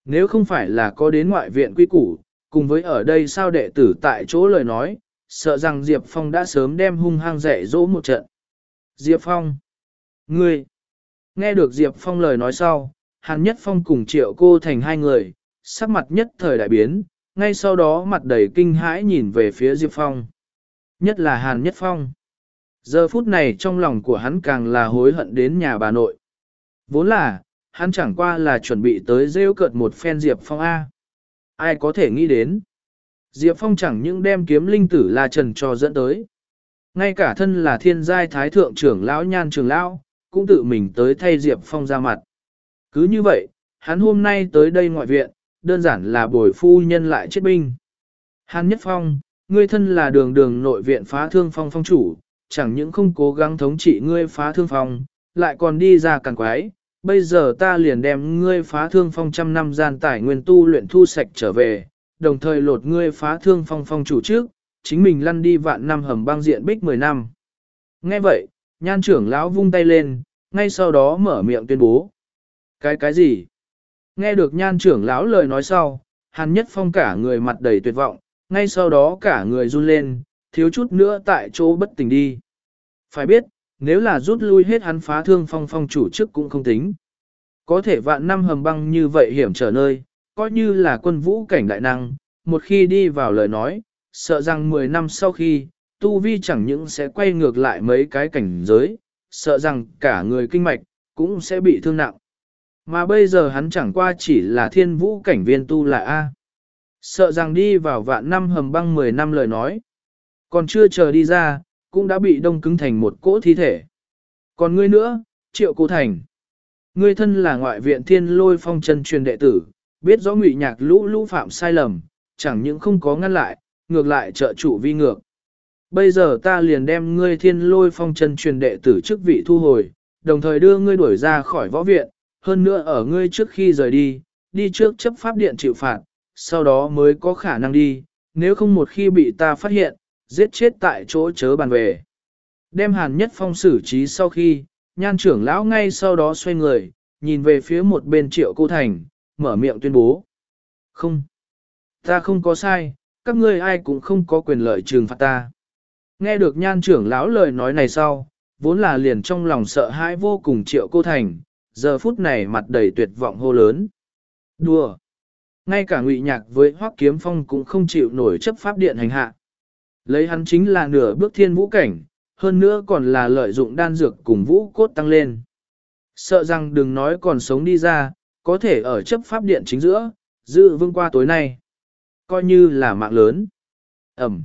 Nếu không phải là có đến ngoại viện quy củ, cùng với ở đây sao đệ tử tại chỗ lời nói, sợ rằng Diệp Phong đã sớm đem hung hăng dạy dỗ một trận. Diệp Phong. Ngươi. Nghe được Diệp Phong lời nói sau, Hàn Nhất Phong cùng triệu cô thành hai người, sắc mặt nhất thời đại biến, ngay sau đó mặt đầy kinh hãi nhìn về phía Diệp Phong. Nhất là Hàn Nhất Phong. Giờ phút này trong lòng của hắn càng là hối hận đến nhà bà nội. Vốn là, hắn chẳng qua là chuẩn bị tới rêu cợt một phen Diệp Phong A. Ai có thể nghĩ đến. Diệp Phong chẳng những đem kiếm linh tử La Trần cho dẫn tới. Ngay cả thân là thiên giai thái thượng trưởng lão nhan trưởng lão, cũng tự mình tới thay Diệp Phong ra mặt. Cứ như vậy, hắn hôm nay tới đây ngoại viện, đơn giản là bồi phu nhân lại chết binh. Hàn Nhất Phong, ngươi thân là đường đường nội viện phá thương phong phong chủ, chẳng những không cố gắng thống trị ngươi phá thương phong, lại còn đi ra càng quái. Bây giờ ta liền đem ngươi phá thương phong trăm năm gian tải nguyên tu luyện thu sạch trở về, đồng thời lột ngươi phá thương phong phong chủ trước, chính mình lăn đi vạn năm hầm băng diện bích 10 năm. Nghe vậy, nhan trưởng lão vung tay lên, ngay sau đó mở miệng tuyên bố. Cái cái gì? Nghe được nhan trưởng lão lời nói sau, hàn nhất phong cả người mặt đầy tuyệt vọng, ngay sau đó cả người run lên, thiếu chút nữa tại chỗ bất tỉnh đi. Phải biết, nếu là rút lui hết hắn phá thương phong phong chủ chức cũng không tính. Có thể vạn năm hầm băng như vậy hiểm trở nơi, coi như là quân vũ cảnh đại năng, một khi đi vào lời nói, sợ rằng 10 năm sau khi, tu vi chẳng những sẽ quay ngược lại mấy cái cảnh giới, sợ rằng cả người kinh mạch, cũng sẽ bị thương nặng. Mà bây giờ hắn chẳng qua chỉ là thiên vũ cảnh viên tu là A. Sợ rằng đi vào vạn năm hầm băng 10 năm lời nói. Còn chưa chờ đi ra, cũng đã bị đông cứng thành một cỗ thi thể. Còn ngươi nữa, triệu cố thành. Ngươi thân là ngoại viện thiên lôi phong chân truyền đệ tử, biết rõ ngụy nhạc lũ lũ phạm sai lầm, chẳng những không có ngăn lại, ngược lại trợ trụ vi ngược. Bây giờ ta liền đem ngươi thiên lôi phong chân truyền đệ tử chức vị thu hồi, đồng thời đưa ngươi đuổi ra khỏi võ viện, hơn nữa ở ngươi trước khi rời đi, đi trước chấp pháp điện chịu phạt, sau đó mới có khả năng đi, nếu không một khi bị ta phát hiện, giết chết tại chỗ chớ bàn về. Đem hàn nhất phong xử trí sau khi, nhan trưởng lão ngay sau đó xoay người, nhìn về phía một bên triệu cô thành, mở miệng tuyên bố. Không, ta không có sai, các ngươi ai cũng không có quyền lợi trừng phạt ta. Nghe được nhan trưởng lão lời nói này sau, vốn là liền trong lòng sợ hãi vô cùng triệu cô thành, giờ phút này mặt đầy tuyệt vọng hô lớn. Đùa! Ngay cả ngụy nhạc với hoắc kiếm phong cũng không chịu nổi chấp pháp điện hành hạ. Lấy hắn chính là nửa bước thiên vũ cảnh, hơn nữa còn là lợi dụng đan dược cùng vũ cốt tăng lên. Sợ rằng đừng nói còn sống đi ra, có thể ở chấp pháp điện chính giữa, dự vương qua tối nay. Coi như là mạng lớn. Ẩm.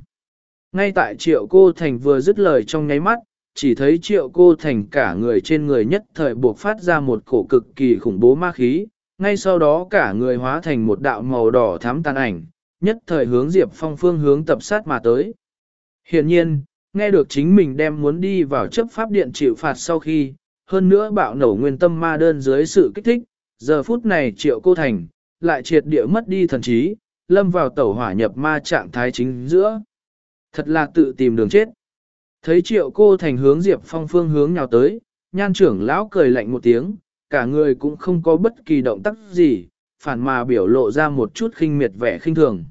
Ngay tại triệu cô thành vừa dứt lời trong nháy mắt, chỉ thấy triệu cô thành cả người trên người nhất thời buộc phát ra một cổ cực kỳ khủng bố ma khí, ngay sau đó cả người hóa thành một đạo màu đỏ thắm tàn ảnh, nhất thời hướng Diệp Phong phương hướng tập sát mà tới. Hiện nhiên, nghe được chính mình đem muốn đi vào chấp pháp điện chịu phạt sau khi, hơn nữa bạo nổ nguyên tâm ma đơn dưới sự kích thích, giờ phút này triệu cô thành, lại triệt địa mất đi thần trí, lâm vào tẩu hỏa nhập ma trạng thái chính giữa. Thật là tự tìm đường chết. Thấy triệu cô thành hướng Diệp Phong phương hướng nhào tới, nhan trưởng lão cười lạnh một tiếng, cả người cũng không có bất kỳ động tác gì, phản mà biểu lộ ra một chút khinh miệt vẻ khinh thường.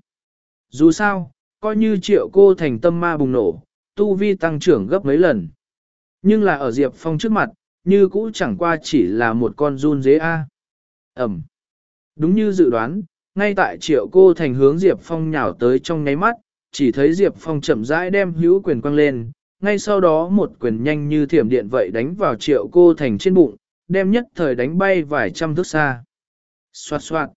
Dù sao, coi như triệu cô thành tâm ma bùng nổ, tu vi tăng trưởng gấp mấy lần. Nhưng là ở Diệp Phong trước mặt, như cũ chẳng qua chỉ là một con run dế A. Ẩm. Đúng như dự đoán, ngay tại triệu cô thành hướng Diệp Phong nhào tới trong nháy mắt, chỉ thấy Diệp Phong chậm rãi đem hữu quyền quăng lên, ngay sau đó một quyền nhanh như thiểm điện vậy đánh vào triệu cô thành trên bụng, đem nhất thời đánh bay vài trăm thước xa. Xoạt xoạt.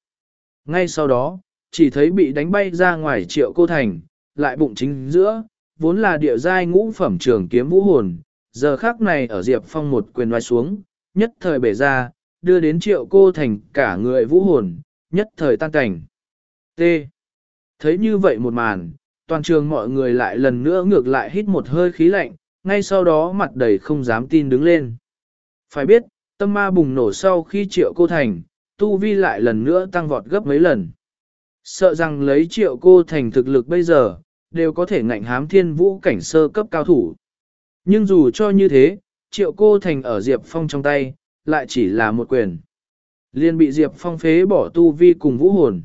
Ngay sau đó, chỉ thấy bị đánh bay ra ngoài triệu cô thành, lại bụng chính giữa, vốn là địa giai ngũ phẩm trường kiếm vũ hồn, giờ khác này ở Diệp Phong một quyền vai xuống, nhất thời bể ra, đưa đến triệu cô thành cả người vũ hồn, nhất thời tan cảnh. T. Thấy như vậy một màn, toàn trường mọi người lại lần nữa ngược lại hít một hơi khí lạnh, ngay sau đó mặt đầy không dám tin đứng lên. Phải biết, tâm ma bùng nổ sau khi triệu cô thành, tu vi lại lần nữa tăng vọt gấp mấy lần. Sợ rằng lấy triệu cô thành thực lực bây giờ, đều có thể ngạnh hám thiên vũ cảnh sơ cấp cao thủ. Nhưng dù cho như thế, triệu cô thành ở Diệp Phong trong tay, lại chỉ là một quyền. Liên bị Diệp Phong phế bỏ tu vi cùng vũ hồn.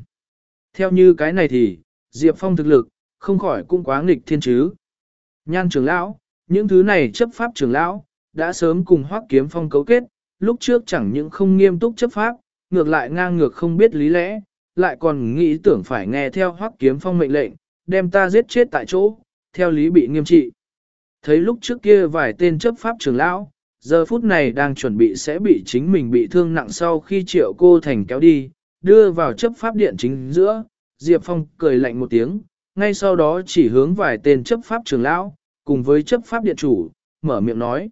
Theo như cái này thì, Diệp Phong thực lực, không khỏi cũng quá nghịch thiên chứ. Nhan trưởng lão, những thứ này chấp pháp trưởng lão, đã sớm cùng hoác kiếm phong cấu kết, lúc trước chẳng những không nghiêm túc chấp pháp, ngược lại ngang ngược không biết lý lẽ, lại còn nghĩ tưởng phải nghe theo hoác kiếm phong mệnh lệnh, đem ta giết chết tại chỗ, theo lý bị nghiêm trị. Thấy lúc trước kia vài tên chấp pháp trưởng lão, giờ phút này đang chuẩn bị sẽ bị chính mình bị thương nặng sau khi triệu cô thành kéo đi, đưa vào chấp pháp điện chính giữa, Diệp Phong cười lạnh một tiếng, ngay sau đó chỉ hướng vài tên chấp pháp trưởng lão, cùng với chấp pháp điện chủ, mở miệng nói.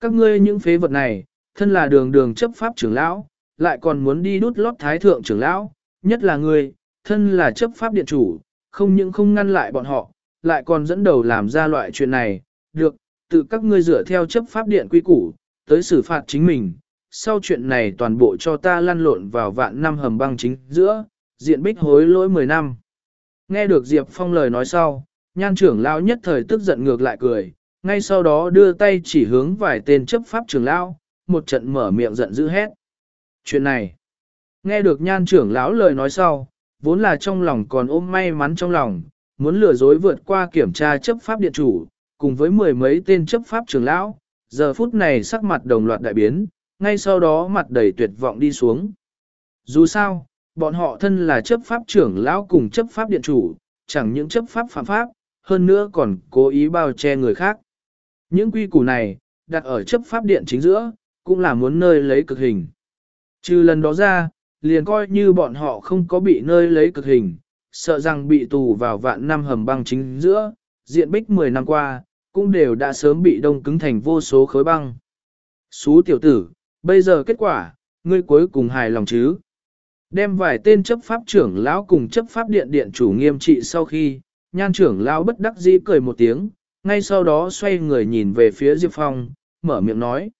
Các ngươi những phế vật này, thân là đường đường chấp pháp trưởng lão, lại còn muốn đi đút lót thái thượng trưởng lão, nhất là ngươi, thân là chấp pháp điện chủ, không những không ngăn lại bọn họ, lại còn dẫn đầu làm ra loại chuyện này, được, tự các ngươi dựa theo chấp pháp điện quy củ, tới xử phạt chính mình, sau chuyện này toàn bộ cho ta lăn lộn vào vạn năm hầm băng chính giữa, diện bích hối lỗi 10 năm. Nghe được Diệp Phong lời nói sau, nhan trưởng lão nhất thời tức giận ngược lại cười, ngay sau đó đưa tay chỉ hướng vài tên chấp pháp trưởng lão, một trận mở miệng giận dữ hét. Chuyện này, nghe được nhan trưởng lão lời nói sau, vốn là trong lòng còn ôm may mắn trong lòng, muốn lừa dối vượt qua kiểm tra chấp pháp điện chủ, cùng với mười mấy tên chấp pháp trưởng lão, giờ phút này sắc mặt đồng loạt đại biến, ngay sau đó mặt đầy tuyệt vọng đi xuống. Dù sao, bọn họ thân là chấp pháp trưởng lão cùng chấp pháp điện chủ, chẳng những chấp pháp phạm pháp, hơn nữa còn cố ý bao che người khác. Những quy củ này, đặt ở chấp pháp điện chính giữa, cũng là muốn nơi lấy cực hình. Trừ lần đó ra, liền coi như bọn họ không có bị nơi lấy cực hình, sợ rằng bị tù vào vạn năm hầm băng chính giữa, diện bích 10 năm qua, cũng đều đã sớm bị đông cứng thành vô số khối băng. Xú tiểu tử, bây giờ kết quả, ngươi cuối cùng hài lòng chứ. Đem vài tên chấp pháp trưởng lão cùng chấp pháp điện điện chủ nghiêm trị sau khi, nhan trưởng lão bất đắc dĩ cười một tiếng, ngay sau đó xoay người nhìn về phía Diệp Phong, mở miệng nói.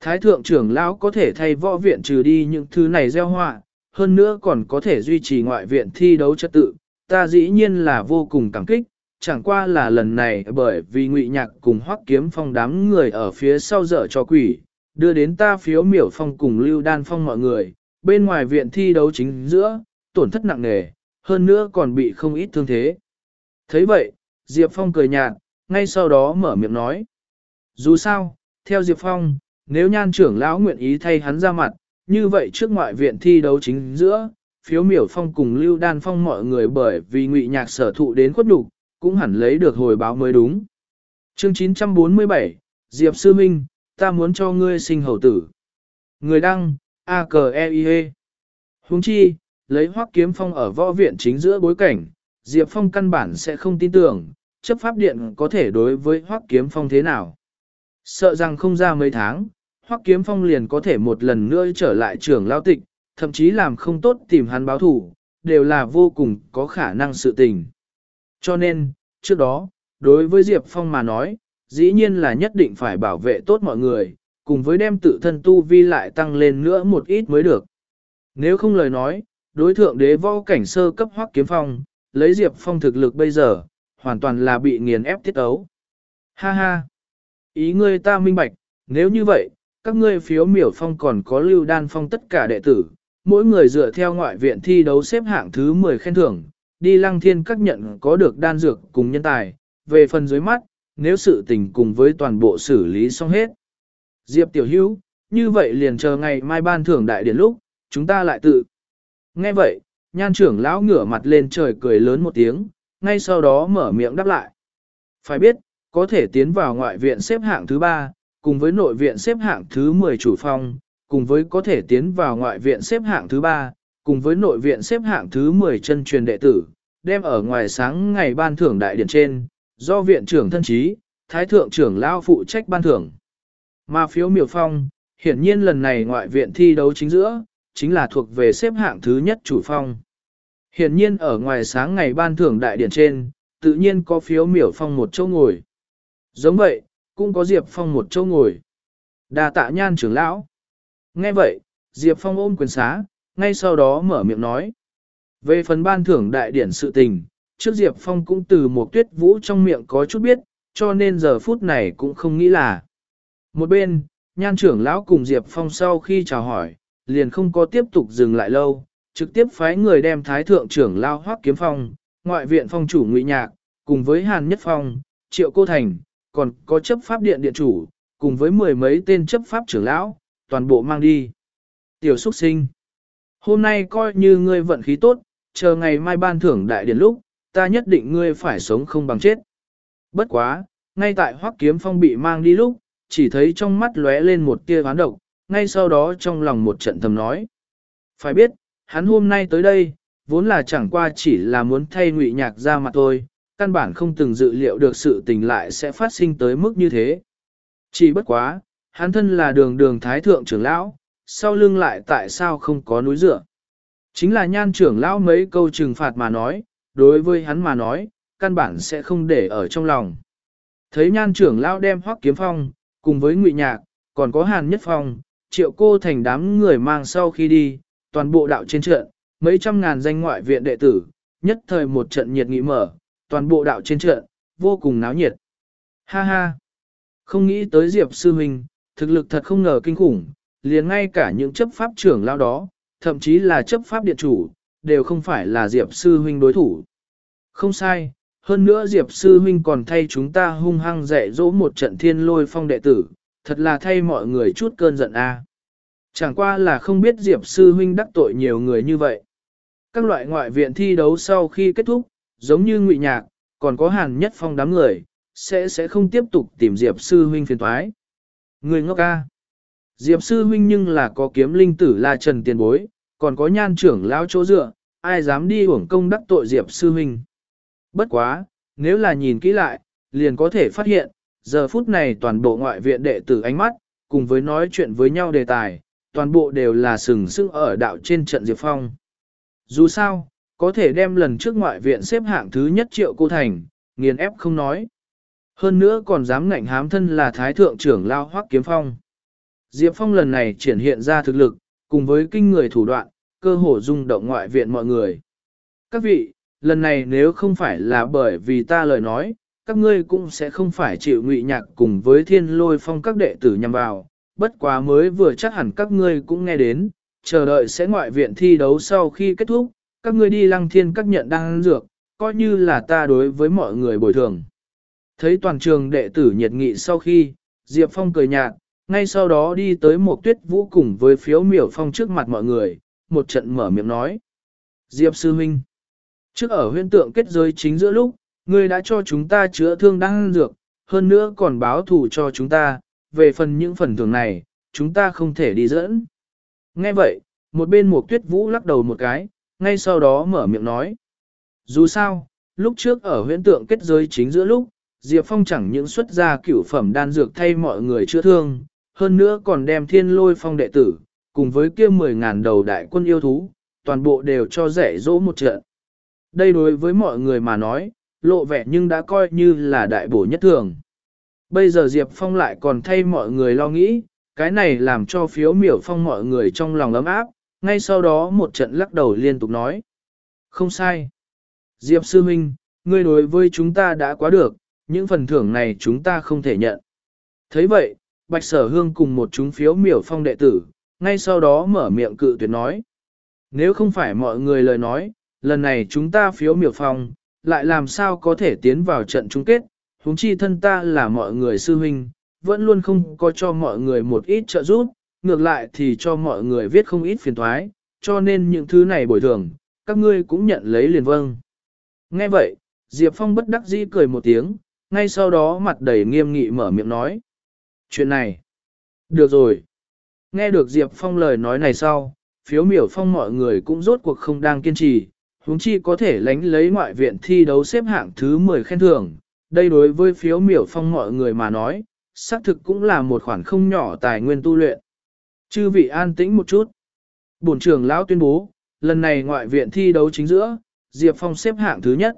Thái thượng trưởng lão có thể thay võ viện trừ đi những thứ này gieo họa, hơn nữa còn có thể duy trì ngoại viện thi đấu trật tự, ta dĩ nhiên là vô cùng cảm kích, chẳng qua là lần này bởi vì ngụy nhạc cùng hoắc kiếm phong đám người ở phía sau dở cho quỷ, đưa đến ta phiếu miểu phong cùng lưu đan phong mọi người, bên ngoài viện thi đấu chính giữa, tổn thất nặng nề, hơn nữa còn bị không ít thương thế. thấy vậy, Diệp Phong cười nhạt, ngay sau đó mở miệng nói. Dù sao, theo Diệp Phong, nếu nhan trưởng lão nguyện ý thay hắn ra mặt, như vậy trước ngoại viện thi đấu chính giữa, phiếu miểu phong cùng lưu đan phong mọi người bởi vì ngụy nhạc sở thụ đến khuất nhục cũng hẳn lấy được hồi báo mới đúng. Chương 947, Diệp Sư Minh, ta muốn cho ngươi sinh hầu tử. Người đăng, a k e i -E. Huống chi, lấy hoác kiếm phong ở võ viện chính giữa bối cảnh, Diệp Phong căn bản sẽ không tin tưởng, chấp pháp điện có thể đối với hoác kiếm phong thế nào. Sợ rằng không ra mấy tháng, hoác kiếm phong liền có thể một lần nữa trở lại trường lao tịch, thậm chí làm không tốt tìm hắn báo thủ, đều là vô cùng có khả năng sự tình. Cho nên, trước đó, đối với Diệp Phong mà nói, dĩ nhiên là nhất định phải bảo vệ tốt mọi người, cùng với đem tự thân tu vi lại tăng lên nữa một ít mới được. Nếu không lời nói, đối thượng đế võ cảnh sơ cấp hoắc kiếm phong, lấy Diệp Phong thực lực bây giờ, hoàn toàn là bị nghiền ép tiết ấu. Ha ha! Ý ngươi ta minh bạch, nếu như vậy, các ngươi phiếu miểu phong còn có lưu đan phong tất cả đệ tử, mỗi người dựa theo ngoại viện thi đấu xếp hạng thứ 10 khen thưởng, đi lăng thiên các nhận có được đan dược cùng nhân tài, về phần dưới mắt, nếu sự tình cùng với toàn bộ xử lý xong hết. Diệp tiểu hữu, như vậy liền chờ ngày mai ban thưởng đại điển lúc, chúng ta lại tự. Nghe vậy, nhan trưởng lão ngửa mặt lên trời cười lớn một tiếng, ngay sau đó mở miệng đáp lại. Phải biết, có thể tiến vào ngoại viện xếp hạng thứ 3, cùng với nội viện xếp hạng thứ 10 chủ phong, cùng với có thể tiến vào ngoại viện xếp hạng thứ 3, cùng với nội viện xếp hạng thứ 10 chân truyền đệ tử, đem ở ngoài sáng ngày ban thưởng đại điển trên, do viện trưởng thân trí, thái thượng trưởng lão phụ trách ban thưởng. Mà phiếu miểu phong, hiển nhiên lần này ngoại viện thi đấu chính giữa, chính là thuộc về xếp hạng thứ nhất chủ phong. Hiển nhiên ở ngoài sáng ngày ban thưởng đại điển trên, tự nhiên có phiếu miểu phong một chỗ ngồi. Giống vậy, cũng có Diệp Phong một chỗ ngồi. Đà tạ nhan trưởng lão. Nghe vậy, Diệp Phong ôm quyền xá, ngay sau đó mở miệng nói. Về phần ban thưởng đại điển sự tình, trước Diệp Phong cũng từ một tuyết vũ trong miệng có chút biết, cho nên giờ phút này cũng không nghĩ là. Một bên, nhan trưởng lão cùng Diệp Phong sau khi chào hỏi, liền không có tiếp tục dừng lại lâu, trực tiếp phái người đem thái thượng trưởng lao hoác kiếm phong, ngoại viện phong chủ ngụy nhạc, cùng với Hàn Nhất Phong, Triệu Cô Thành, còn có chấp pháp điện điện chủ, cùng với mười mấy tên chấp pháp trưởng lão, toàn bộ mang đi. Tiểu xuất sinh, hôm nay coi như ngươi vận khí tốt, chờ ngày mai ban thưởng đại điển lúc, ta nhất định ngươi phải sống không bằng chết. Bất quá, ngay tại hoắc kiếm phong bị mang đi lúc, chỉ thấy trong mắt lóe lên một tia ván độc, ngay sau đó trong lòng một trận thầm nói. Phải biết, hắn hôm nay tới đây, vốn là chẳng qua chỉ là muốn thay ngụy nhạc ra mặt thôi, căn bản không từng dự liệu được sự tình lại sẽ phát sinh tới mức như thế. Chỉ bất quá, hắn thân là đường đường thái thượng trưởng lão, sau lưng lại tại sao không có núi dựa. Chính là nhan trưởng lão mấy câu trừng phạt mà nói, đối với hắn mà nói, căn bản sẽ không để ở trong lòng. Thấy nhan trưởng lão đem hoắc kiếm phong, cùng với ngụy nhạc, còn có hàn nhất phong, triệu cô thành đám người mang sau khi đi, toàn bộ đạo trên trận, mấy trăm ngàn danh ngoại viện đệ tử, nhất thời một trận nhiệt nghị mở, toàn bộ đạo trên trận, vô cùng náo nhiệt. Ha ha! Không nghĩ tới Diệp Sư Huynh, thực lực thật không ngờ kinh khủng, liền ngay cả những chấp pháp trưởng lao đó, thậm chí là chấp pháp điện chủ, đều không phải là Diệp Sư Huynh đối thủ. Không sai, hơn nữa Diệp Sư Huynh còn thay chúng ta hung hăng dạy dỗ một trận thiên lôi phong đệ tử, thật là thay mọi người chút cơn giận a. Chẳng qua là không biết Diệp Sư Huynh đắc tội nhiều người như vậy. Các loại ngoại viện thi đấu sau khi kết thúc, giống như ngụy nhạc, còn có hàn nhất phong đám người, sẽ sẽ không tiếp tục tìm Diệp Sư Huynh phiền thoái. Người ngốc ca. Diệp Sư Huynh nhưng là có kiếm linh tử là trần tiền bối, còn có nhan trưởng lão chỗ dựa, ai dám đi uổng công đắc tội Diệp Sư Huynh. Bất quá, nếu là nhìn kỹ lại, liền có thể phát hiện, giờ phút này toàn bộ ngoại viện đệ tử ánh mắt, cùng với nói chuyện với nhau đề tài, toàn bộ đều là sừng sững ở đạo trên trận Diệp Phong. Dù sao, có thể đem lần trước ngoại viện xếp hạng thứ nhất triệu cô thành, nghiền ép không nói. Hơn nữa còn dám ngạnh hám thân là thái thượng trưởng lao hoắc kiếm phong. Diệp Phong lần này triển hiện ra thực lực, cùng với kinh người thủ đoạn, cơ hồ rung động ngoại viện mọi người. Các vị, lần này nếu không phải là bởi vì ta lời nói, các ngươi cũng sẽ không phải chịu ngụy nhạc cùng với thiên lôi phong các đệ tử nhằm vào, bất quá mới vừa chắc hẳn các ngươi cũng nghe đến, chờ đợi sẽ ngoại viện thi đấu sau khi kết thúc, các ngươi đi lăng thiên các nhận đăng dược, coi như là ta đối với mọi người bồi thường. Thấy toàn trường đệ tử nhiệt nghị sau khi, Diệp Phong cười nhạt, ngay sau đó đi tới một tuyết vũ cùng với phiếu miểu phong trước mặt mọi người, một trận mở miệng nói. Diệp Sư Minh, trước ở huyên tượng kết giới chính giữa lúc, ngươi đã cho chúng ta chữa thương đăng dược, hơn nữa còn báo thù cho chúng ta, về phần những phần thưởng này, chúng ta không thể đi dẫn. Nghe vậy, một bên một tuyết vũ lắc đầu một cái, ngay sau đó mở miệng nói. Dù sao, lúc trước ở huyễn tượng kết giới chính giữa lúc, Diệp Phong chẳng những xuất ra cửu phẩm đan dược thay mọi người chữa thương, hơn nữa còn đem thiên lôi phong đệ tử, cùng với kia 10.000 đầu đại quân yêu thú, toàn bộ đều cho rẻ dỗ một trận. Đây đối với mọi người mà nói, lộ vẻ nhưng đã coi như là đại bổ nhất thường. Bây giờ Diệp Phong lại còn thay mọi người lo nghĩ, cái này làm cho phiếu miểu phong mọi người trong lòng ấm áp, ngay sau đó một trận lắc đầu liên tục nói. Không sai. Diệp Sư Minh, ngươi đối với chúng ta đã quá được, những phần thưởng này chúng ta không thể nhận. thấy vậy, Bạch Sở Hương cùng một chúng phiếu miểu phong đệ tử, ngay sau đó mở miệng cự tuyệt nói. Nếu không phải mọi người lời nói, lần này chúng ta phiếu miểu phong, lại làm sao có thể tiến vào trận chung kết, huống chi thân ta là mọi người sư huynh, vẫn luôn không có cho mọi người một ít trợ giúp, ngược lại thì cho mọi người viết không ít phiền thoái, cho nên những thứ này bồi thường, các ngươi cũng nhận lấy liền vâng. Nghe vậy, Diệp Phong bất đắc dĩ cười một tiếng, ngay sau đó mặt đầy nghiêm nghị mở miệng nói. Chuyện này, được rồi. Nghe được Diệp Phong lời nói này sau, phiếu miểu phong mọi người cũng rốt cuộc không đang kiên trì, huống chi có thể lánh lấy ngoại viện thi đấu xếp hạng thứ 10 khen thưởng. Đây đối với phiếu miểu phong mọi người mà nói, xác thực cũng là một khoản không nhỏ tài nguyên tu luyện. Chư vị an tĩnh một chút. Bổn trưởng lão tuyên bố, lần này ngoại viện thi đấu chính giữa, Diệp Phong xếp hạng thứ nhất.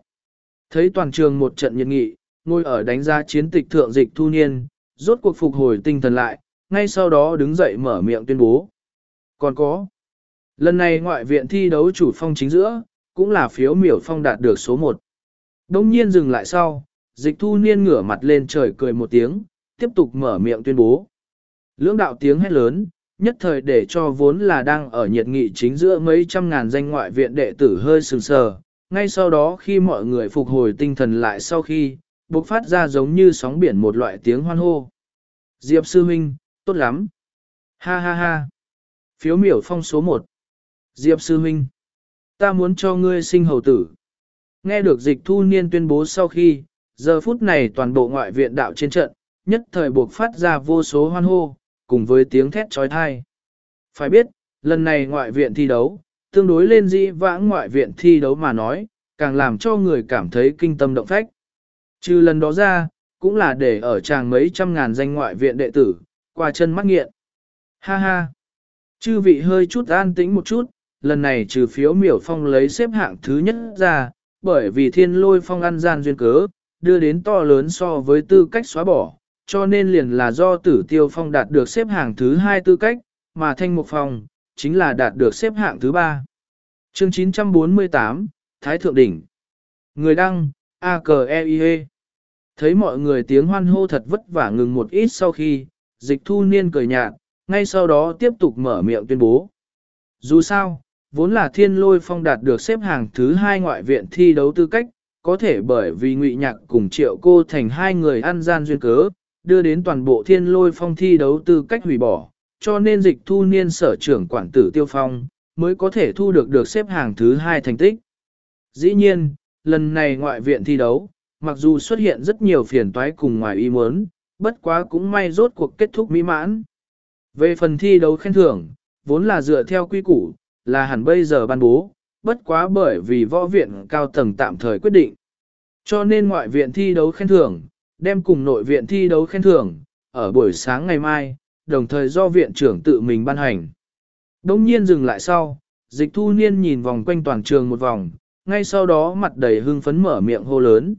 Thấy toàn trường một trận nhiệt nghị, ngồi ở đánh giá chiến tịch thượng dịch thu niên, rốt cuộc phục hồi tinh thần lại, ngay sau đó đứng dậy mở miệng tuyên bố. Còn có, lần này ngoại viện thi đấu chủ phong chính giữa, cũng là phiếu miểu phong đạt được số 1. Đông nhiên dừng lại sau, dịch thu niên ngửa mặt lên trời cười một tiếng, tiếp tục mở miệng tuyên bố. Lưỡng đạo tiếng hét lớn, nhất thời để cho vốn là đang ở nhiệt nghị chính giữa mấy trăm ngàn danh ngoại viện đệ tử hơi sừng sờ. Ngay sau đó khi mọi người phục hồi tinh thần lại sau khi, bộc phát ra giống như sóng biển một loại tiếng hoan hô. Diệp Sư huynh, tốt lắm. Ha ha ha. Phiếu miểu phong số 1. Diệp Sư huynh ta muốn cho ngươi sinh hầu tử. Nghe được dịch thu niên tuyên bố sau khi, giờ phút này toàn bộ ngoại viện đạo trên trận, nhất thời buộc phát ra vô số hoan hô, cùng với tiếng thét trói thai. Phải biết, lần này ngoại viện thi đấu, tương đối lên dĩ vãng ngoại viện thi đấu mà nói, càng làm cho người cảm thấy kinh tâm động phách. Trừ lần đó ra, cũng là để ở tràng mấy trăm ngàn danh ngoại viện đệ tử, qua chân mắt nghiện. Ha ha! Chư vị hơi chút an tĩnh một chút, lần này trừ phiếu miểu phong lấy xếp hạng thứ nhất ra, bởi vì thiên lôi phong ăn gian duyên cớ, đưa đến to lớn so với tư cách xóa bỏ, cho nên liền là do tử tiêu phong đạt được xếp hạng thứ hai tư cách, mà thanh mục phong, chính là đạt được xếp hạng thứ ba. Chương 948, Thái Thượng Đỉnh Người đăng, a k e i -E. Thấy mọi người tiếng hoan hô thật vất vả ngừng một ít sau khi, dịch thu niên cười nhạt, ngay sau đó tiếp tục mở miệng tuyên bố. Dù sao, vốn là thiên lôi phong đạt được xếp hàng thứ hai ngoại viện thi đấu tư cách, có thể bởi vì ngụy nhạc cùng triệu cô thành hai người ăn gian duyên cớ, đưa đến toàn bộ thiên lôi phong thi đấu tư cách hủy bỏ, cho nên dịch thu niên sở trưởng quản tử tiêu phong, mới có thể thu được được xếp hàng thứ hai thành tích. Dĩ nhiên, lần này ngoại viện thi đấu, mặc dù xuất hiện rất nhiều phiền toái cùng ngoài ý muốn, bất quá cũng may rốt cuộc kết thúc mỹ mãn. Về phần thi đấu khen thưởng, vốn là dựa theo quy củ, là hẳn bây giờ ban bố, bất quá bởi vì võ viện cao tầng tạm thời quyết định. Cho nên ngoại viện thi đấu khen thưởng, đem cùng nội viện thi đấu khen thưởng, ở buổi sáng ngày mai, đồng thời do viện trưởng tự mình ban hành. Đông nhiên dừng lại sau, dịch thu niên nhìn vòng quanh toàn trường một vòng, ngay sau đó mặt đầy hưng phấn mở miệng hô lớn.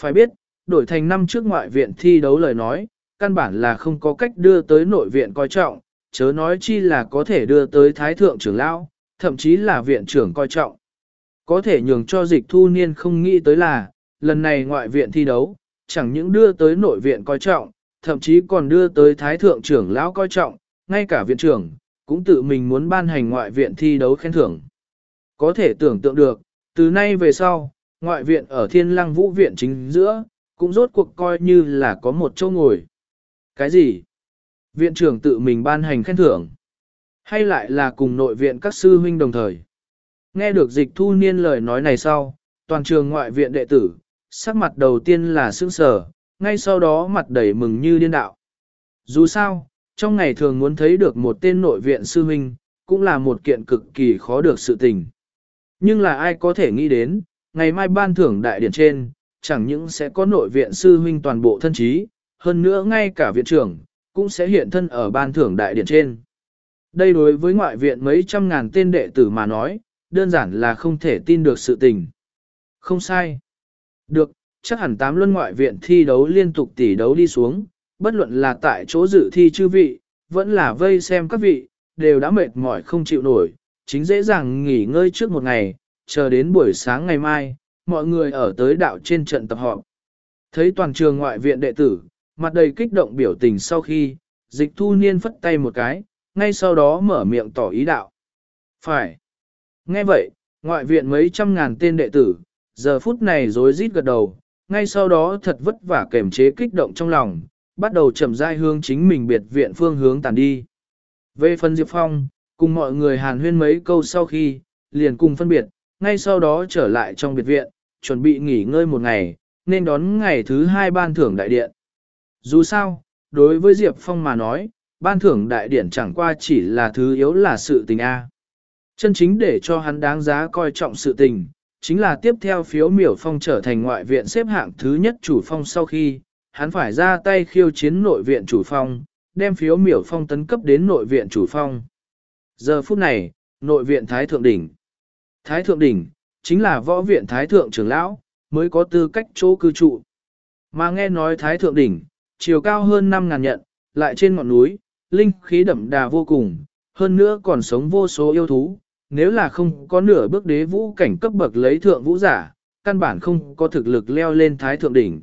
Phải biết, đổi thành năm trước ngoại viện thi đấu lời nói, căn bản là không có cách đưa tới nội viện coi trọng, chớ nói chi là có thể đưa tới thái thượng trưởng lão, thậm chí là viện trưởng coi trọng. Có thể nhường cho dịch thu niên không nghĩ tới là, lần này ngoại viện thi đấu, chẳng những đưa tới nội viện coi trọng, thậm chí còn đưa tới thái thượng trưởng lão coi trọng, ngay cả viện trưởng, cũng tự mình muốn ban hành ngoại viện thi đấu khen thưởng. Có thể tưởng tượng được, từ nay về sau, ngoại viện ở thiên lăng vũ viện chính giữa, cũng rốt cuộc coi như là có một chỗ ngồi. Cái gì? Viện trưởng tự mình ban hành khen thưởng. Hay lại là cùng nội viện các sư huynh đồng thời? Nghe được dịch thu niên lời nói này sau, toàn trường ngoại viện đệ tử, sắc mặt đầu tiên là sững sở, ngay sau đó mặt đầy mừng như điên đạo. Dù sao, trong ngày thường muốn thấy được một tên nội viện sư huynh, cũng là một kiện cực kỳ khó được sự tình. Nhưng là ai có thể nghĩ đến, ngày mai ban thưởng đại điển trên, chẳng những sẽ có nội viện sư huynh toàn bộ thân trí, hơn nữa ngay cả viện trưởng, cũng sẽ hiện thân ở ban thưởng đại điển trên. Đây đối với ngoại viện mấy trăm ngàn tên đệ tử mà nói, đơn giản là không thể tin được sự tình. Không sai. Được, chắc hẳn tám luân ngoại viện thi đấu liên tục tỷ đấu đi xuống, bất luận là tại chỗ dự thi chư vị, vẫn là vây xem các vị, đều đã mệt mỏi không chịu nổi, chính dễ dàng nghỉ ngơi trước một ngày, chờ đến buổi sáng ngày mai, mọi người ở tới đạo trên trận tập họp. Thấy toàn trường ngoại viện đệ tử, mặt đầy kích động biểu tình sau khi, dịch thu niên phất tay một cái, ngay sau đó mở miệng tỏ ý đạo. Phải. Nghe vậy, ngoại viện mấy trăm ngàn tên đệ tử, giờ phút này rối rít gật đầu, ngay sau đó thật vất vả kềm chế kích động trong lòng, bắt đầu chậm rãi hướng chính mình biệt viện phương hướng tàn đi. Về phần Diệp Phong, cùng mọi người hàn huyên mấy câu sau khi, liền cùng phân biệt, ngay sau đó trở lại trong biệt viện, chuẩn bị nghỉ ngơi một ngày, nên đón ngày thứ hai ban thưởng đại điện. Dù sao, đối với Diệp Phong mà nói, ban thưởng đại điển chẳng qua chỉ là thứ yếu là sự tình A. Chân chính để cho hắn đáng giá coi trọng sự tình, chính là tiếp theo phiếu miểu phong trở thành ngoại viện xếp hạng thứ nhất chủ phong sau khi, hắn phải ra tay khiêu chiến nội viện chủ phong, đem phiếu miểu phong tấn cấp đến nội viện chủ phong. Giờ phút này, nội viện Thái Thượng Đỉnh. Thái Thượng Đỉnh, chính là võ viện Thái Thượng trưởng lão, mới có tư cách chỗ cư trụ. Mà nghe nói Thái Thượng Đỉnh, chiều cao hơn 5.000 nhận, lại trên ngọn núi, linh khí đậm đà vô cùng, hơn nữa còn sống vô số yêu thú. Nếu là không có nửa bước đế vũ cảnh cấp bậc lấy thượng vũ giả, căn bản không có thực lực leo lên Thái Thượng Đỉnh.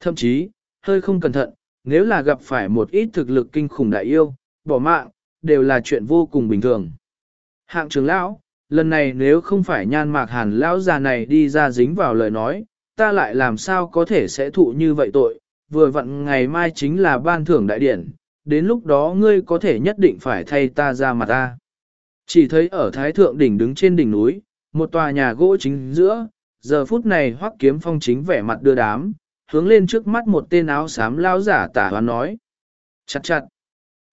Thậm chí, hơi không cẩn thận, nếu là gặp phải một ít thực lực kinh khủng đại yêu, bỏ mạng, đều là chuyện vô cùng bình thường. Hạng trưởng lão, lần này nếu không phải nhan mạc hàn lão già này đi ra dính vào lời nói, ta lại làm sao có thể sẽ thụ như vậy tội, vừa vặn ngày mai chính là ban thưởng đại điển, đến lúc đó ngươi có thể nhất định phải thay ta ra mặt ta. Chỉ thấy ở Thái Thượng đỉnh đứng trên đỉnh núi, một tòa nhà gỗ chính giữa, giờ phút này hoắc kiếm phong chính vẻ mặt đưa đám, hướng lên trước mắt một tên áo xám lao giả tả hoán nói. Chặt chặt.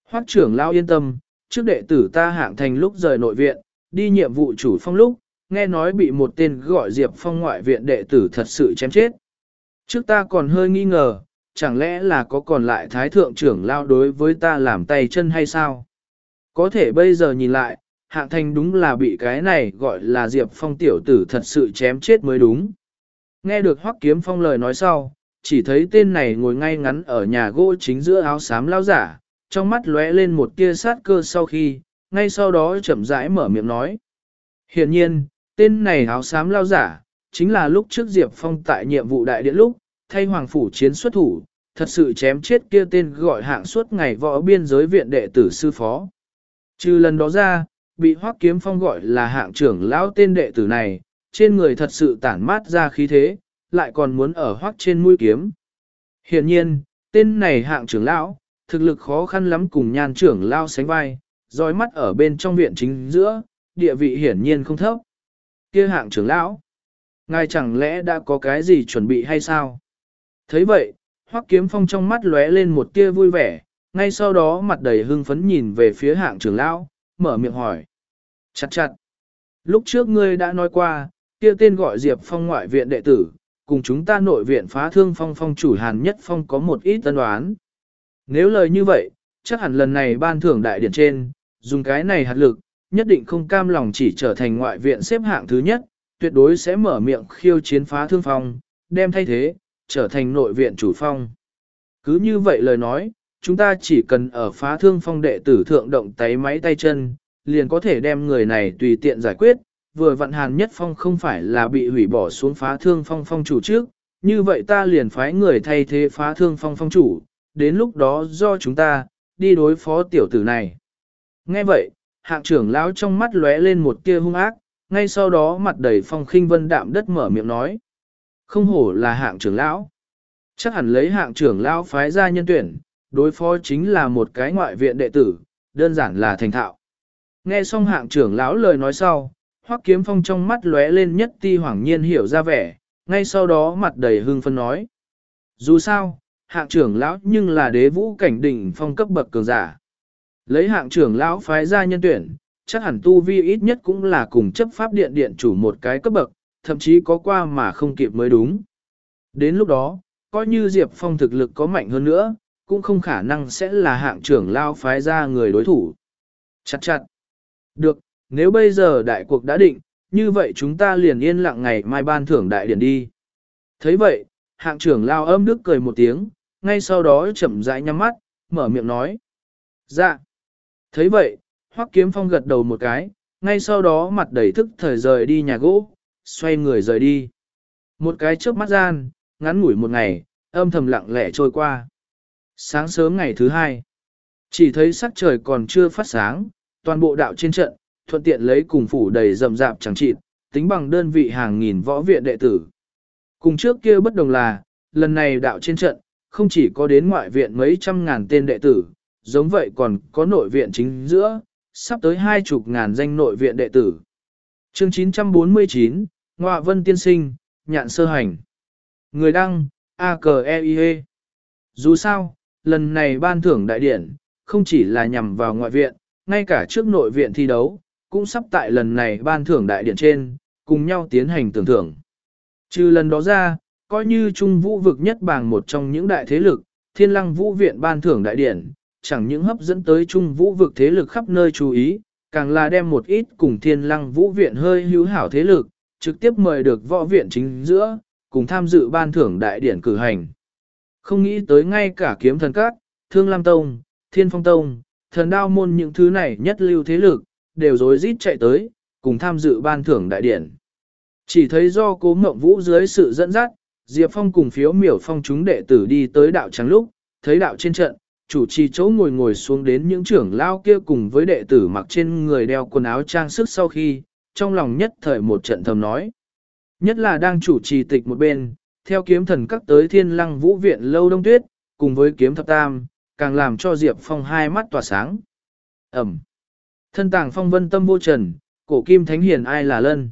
Hoắc trưởng lao yên tâm, trước đệ tử ta hạng thành lúc rời nội viện, đi nhiệm vụ chủ phong lúc, nghe nói bị một tên gọi Diệp Phong ngoại viện đệ tử thật sự chém chết. Trước ta còn hơi nghi ngờ, chẳng lẽ là có còn lại thái thượng trưởng lao đối với ta làm tay chân hay sao? Có thể bây giờ nhìn lại, hạng thành đúng là bị cái này gọi là Diệp Phong tiểu tử thật sự chém chết mới đúng. Nghe được Hoắc Kiếm Phong lời nói sau, chỉ thấy tên này ngồi ngay ngắn ở nhà gỗ chính giữa áo xám lao giả, trong mắt lóe lên một tia sát cơ sau khi, ngay sau đó chậm rãi mở miệng nói. Hiện nhiên, tên này áo xám lao giả, chính là lúc trước Diệp Phong tại nhiệm vụ đại điện lúc, thay Hoàng Phủ chiến xuất thủ, thật sự chém chết kia tên gọi hạng suốt ngày võ biên giới viện đệ tử sư phó. Trừ lần đó ra, bị Hoắc Kiếm Phong gọi là hạng trưởng lão tên đệ tử này, trên người thật sự tản mát ra khí thế, lại còn muốn ở Hoắc trên mũi kiếm. Hiện nhiên, tên này hạng trưởng lão, thực lực khó khăn lắm cùng nhan trưởng lao sánh vai, dõi mắt ở bên trong viện chính giữa, địa vị hiển nhiên không thấp. Kia hạng trưởng lão, ngài chẳng lẽ đã có cái gì chuẩn bị hay sao? Thấy vậy, Hoắc Kiếm Phong trong mắt lóe lên một tia vui vẻ, ngay sau đó mặt đầy hưng phấn nhìn về phía hạng trưởng lão, mở miệng hỏi. Chặt chặt. Lúc trước ngươi đã nói qua, kia tên gọi Diệp Phong ngoại viện đệ tử, cùng chúng ta nội viện phá thương phong phong chủ Hàn Nhất Phong có một ít tân đoán. Nếu lời như vậy, chắc hẳn lần này ban thưởng đại điển trên, dùng cái này hạt lực, nhất định không cam lòng chỉ trở thành ngoại viện xếp hạng thứ nhất, tuyệt đối sẽ mở miệng khiêu chiến phá thương phong, đem thay thế, trở thành nội viện chủ phong. Cứ như vậy lời nói, chúng ta chỉ cần ở phá thương phong đệ tử thượng động tay máy tay chân, liền có thể đem người này tùy tiện giải quyết, vừa vận hàn nhất phong không phải là bị hủy bỏ xuống phá thương phong phong chủ trước, như vậy ta liền phái người thay thế phá thương phong phong chủ, đến lúc đó do chúng ta, đi đối phó tiểu tử này. Nghe vậy, hạng trưởng lão trong mắt lóe lên một tia hung ác, ngay sau đó mặt đầy phong khinh vân đạm đất mở miệng nói. Không hổ là hạng trưởng lão. Chắc hẳn lấy hạng trưởng lão phái ra nhân tuyển, đối phó chính là một cái ngoại viện đệ tử, đơn giản là thành thạo. Nghe xong hạng trưởng lão lời nói sau, hoắc kiếm phong trong mắt lóe lên nhất ti hoảng nhiên hiểu ra vẻ, ngay sau đó mặt đầy hưng phân nói. Dù sao, hạng trưởng lão nhưng là đế vũ cảnh đỉnh phong cấp bậc cường giả. Lấy hạng trưởng lão phái ra nhân tuyển, chắc hẳn tu vi ít nhất cũng là cùng chấp pháp điện điện chủ một cái cấp bậc, thậm chí có qua mà không kịp mới đúng. Đến lúc đó, coi như Diệp Phong thực lực có mạnh hơn nữa, cũng không khả năng sẽ là hạng trưởng lao phái ra người đối thủ. Chặt chặt. Được, nếu bây giờ đại cuộc đã định, như vậy chúng ta liền yên lặng ngày mai ban thưởng đại điển đi. thấy vậy, hạng trưởng lao âm đức cười một tiếng, ngay sau đó chậm rãi nhắm mắt, mở miệng nói. Dạ. thấy vậy, Hoắc Kiếm Phong gật đầu một cái, ngay sau đó mặt đầy thức thời rời đi nhà gỗ, xoay người rời đi. Một cái chớp mắt gian, ngắn ngủi một ngày, âm thầm lặng lẽ trôi qua. Sáng sớm ngày thứ hai, chỉ thấy sắc trời còn chưa phát sáng, toàn bộ đạo trên trận, thuận tiện lấy cùng phủ đầy rậm rạp chẳng chịt, tính bằng đơn vị hàng nghìn võ viện đệ tử. Cùng trước kia bất đồng là, lần này đạo trên trận, không chỉ có đến ngoại viện mấy trăm ngàn tên đệ tử, giống vậy còn có nội viện chính giữa, sắp tới hai chục ngàn danh nội viện đệ tử. Chương 949, Ngoạ Vân Tiên Sinh, Nhạn Sơ Hành. Người đăng, a k e i -E. Dù sao, lần này ban thưởng đại điển, không chỉ là nhằm vào ngoại viện, ngay cả trước nội viện thi đấu, cũng sắp tại lần này ban thưởng đại điển trên, cùng nhau tiến hành tưởng thưởng. Trừ lần đó ra, coi như Trung Vũ vực nhất bảng một trong những đại thế lực, Thiên Lăng Vũ viện ban thưởng đại điển, chẳng những hấp dẫn tới Trung Vũ vực thế lực khắp nơi chú ý, càng là đem một ít cùng Thiên Lăng Vũ viện hơi hữu hảo thế lực, trực tiếp mời được võ viện chính giữa, cùng tham dự ban thưởng đại điển cử hành. Không nghĩ tới ngay cả kiếm thần các, thương lam tông, thiên phong tông, thần đao môn những thứ này nhất lưu thế lực, đều rối rít chạy tới, cùng tham dự ban thưởng đại điển. Chỉ thấy do cố mộng vũ dưới sự dẫn dắt, Diệp Phong cùng phiếu miểu phong chúng đệ tử đi tới đạo trắng lúc, thấy đạo trên trận, chủ trì chỗ ngồi ngồi xuống đến những trưởng lao kia cùng với đệ tử mặc trên người đeo quần áo trang sức sau khi, trong lòng nhất thời một trận thầm nói. Nhất là đang chủ trì tịch một bên, theo kiếm thần các tới thiên lăng vũ viện lâu đông tuyết, cùng với kiếm thập tam, càng làm cho Diệp Phong hai mắt tỏa sáng. Ẩm. Thân tàng phong vân tâm vô trần, cổ kim thánh hiền ai là lân.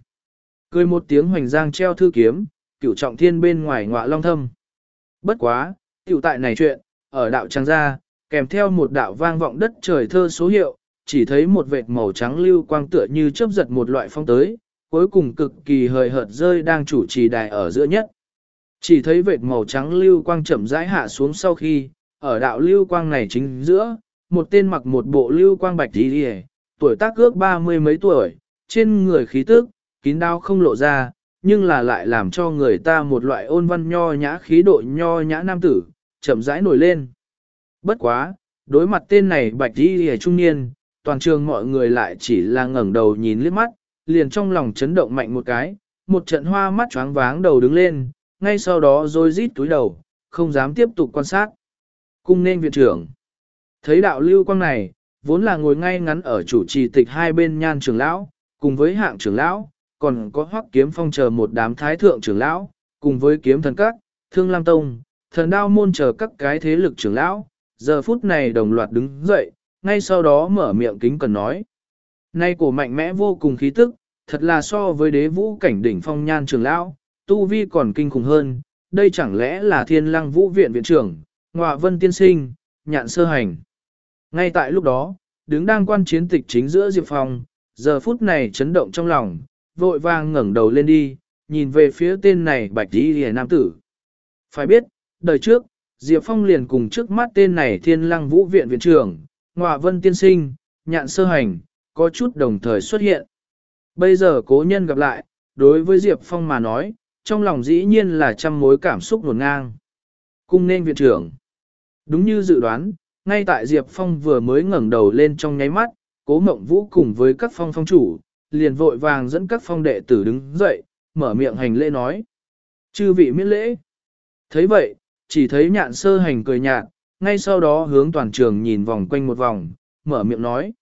Cười một tiếng hoành giang treo thư kiếm, cửu trọng thiên bên ngoài ngọa long thâm. Bất quá, tiểu tại này chuyện, ở đạo trang gia, kèm theo một đạo vang vọng đất trời thơ số hiệu, chỉ thấy một vệt màu trắng lưu quang tựa như chớp giật một loại phong tới, cuối cùng cực kỳ hời hợt rơi đang chủ trì đài ở giữa nhất. Chỉ thấy vệt màu trắng lưu quang chậm rãi hạ xuống sau khi, ở đạo lưu quang này chính giữa, một tên mặc một bộ lưu quang bạch đi đi tuổi tác ước ba mươi mấy tuổi, trên người khí tức, kín đao không lộ ra, nhưng là lại làm cho người ta một loại ôn văn nho nhã khí độ nho nhã nam tử, chậm rãi nổi lên. Bất quá, đối mặt tên này bạch đi hề trung niên, toàn trường mọi người lại chỉ là ngẩng đầu nhìn liếc mắt, liền trong lòng chấn động mạnh một cái, một trận hoa mắt choáng váng đầu đứng lên, ngay sau đó rồi rít túi đầu, không dám tiếp tục quan sát. Cung nên viện trưởng. Thấy đạo lưu quang này, vốn là ngồi ngay ngắn ở chủ trì tịch hai bên nhan trưởng lão, cùng với hạng trưởng lão, còn có hoắc kiếm phong chờ một đám thái thượng trưởng lão, cùng với kiếm thần các, thương lam tông, thần đao môn chờ các cái thế lực trưởng lão, giờ phút này đồng loạt đứng dậy, ngay sau đó mở miệng kính cần nói. Nay cổ mạnh mẽ vô cùng khí tức, thật là so với đế vũ cảnh đỉnh phong nhan trường lão, tu vi còn kinh khủng hơn, đây chẳng lẽ là thiên lăng vũ viện viện trưởng, ngọa vân tiên sinh, nhạn sơ hành. Ngay tại lúc đó, đứng đang quan chiến tịch chính giữa Diệp Phong, giờ phút này chấn động trong lòng, vội vàng ngẩng đầu lên đi, nhìn về phía tên này bạch đi hề nam tử. Phải biết, đời trước, Diệp Phong liền cùng trước mắt tên này thiên lăng vũ viện viện trưởng, ngọa vân tiên sinh, nhạn sơ hành, có chút đồng thời xuất hiện. Bây giờ cố nhân gặp lại, đối với Diệp Phong mà nói, trong lòng dĩ nhiên là trăm mối cảm xúc nổn ngang. Cung nên viện trưởng. Đúng như dự đoán, ngay tại Diệp Phong vừa mới ngẩng đầu lên trong nháy mắt, cố mộng vũ cùng với các phong phong chủ, liền vội vàng dẫn các phong đệ tử đứng dậy, mở miệng hành lễ nói. Chư vị miễn lễ. thấy vậy, chỉ thấy nhạn sơ hành cười nhạt, ngay sau đó hướng toàn trường nhìn vòng quanh một vòng, mở miệng nói.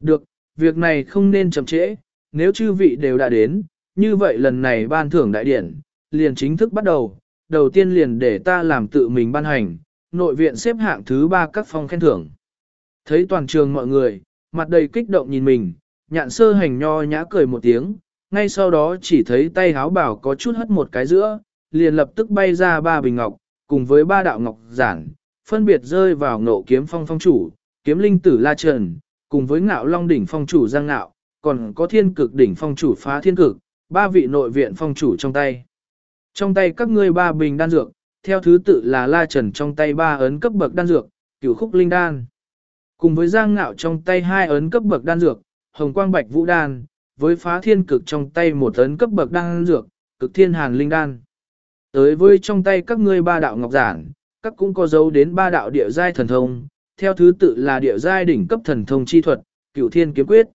Được, việc này không nên chậm trễ, nếu chư vị đều đã đến, như vậy lần này ban thưởng đại điển, liền chính thức bắt đầu, đầu tiên liền để ta làm tự mình ban hành, nội viện xếp hạng thứ ba các phong khen thưởng. Thấy toàn trường mọi người, mặt đầy kích động nhìn mình, nhạn sơ hành nho nhã cười một tiếng, ngay sau đó chỉ thấy tay háo bảo có chút hất một cái giữa, liền lập tức bay ra ba bình ngọc, cùng với ba đạo ngọc giản, phân biệt rơi vào ngộ kiếm phong phong chủ, kiếm linh tử La Trần, cùng với ngạo long đỉnh phong chủ Giang Ngạo, còn có thiên cực đỉnh phong chủ phá thiên cực, ba vị nội viện phong chủ trong tay. Trong tay các ngươi ba bình đan dược, theo thứ tự là La Trần trong tay ba ấn cấp bậc đan dược, cửu khúc linh đan. Cùng với Giang Ngạo trong tay hai ấn cấp bậc đan dược, hồng quang bạch vũ đan, với phá thiên cực trong tay một ấn cấp bậc đan dược, cực thiên hàn linh đan. Tới với trong tay các ngươi ba đạo ngọc giản, các cũng có dấu đến ba đạo địa giai thần thông, theo thứ tự là địa giai đỉnh cấp thần thông chi thuật, cửu thiên kiếm quyết.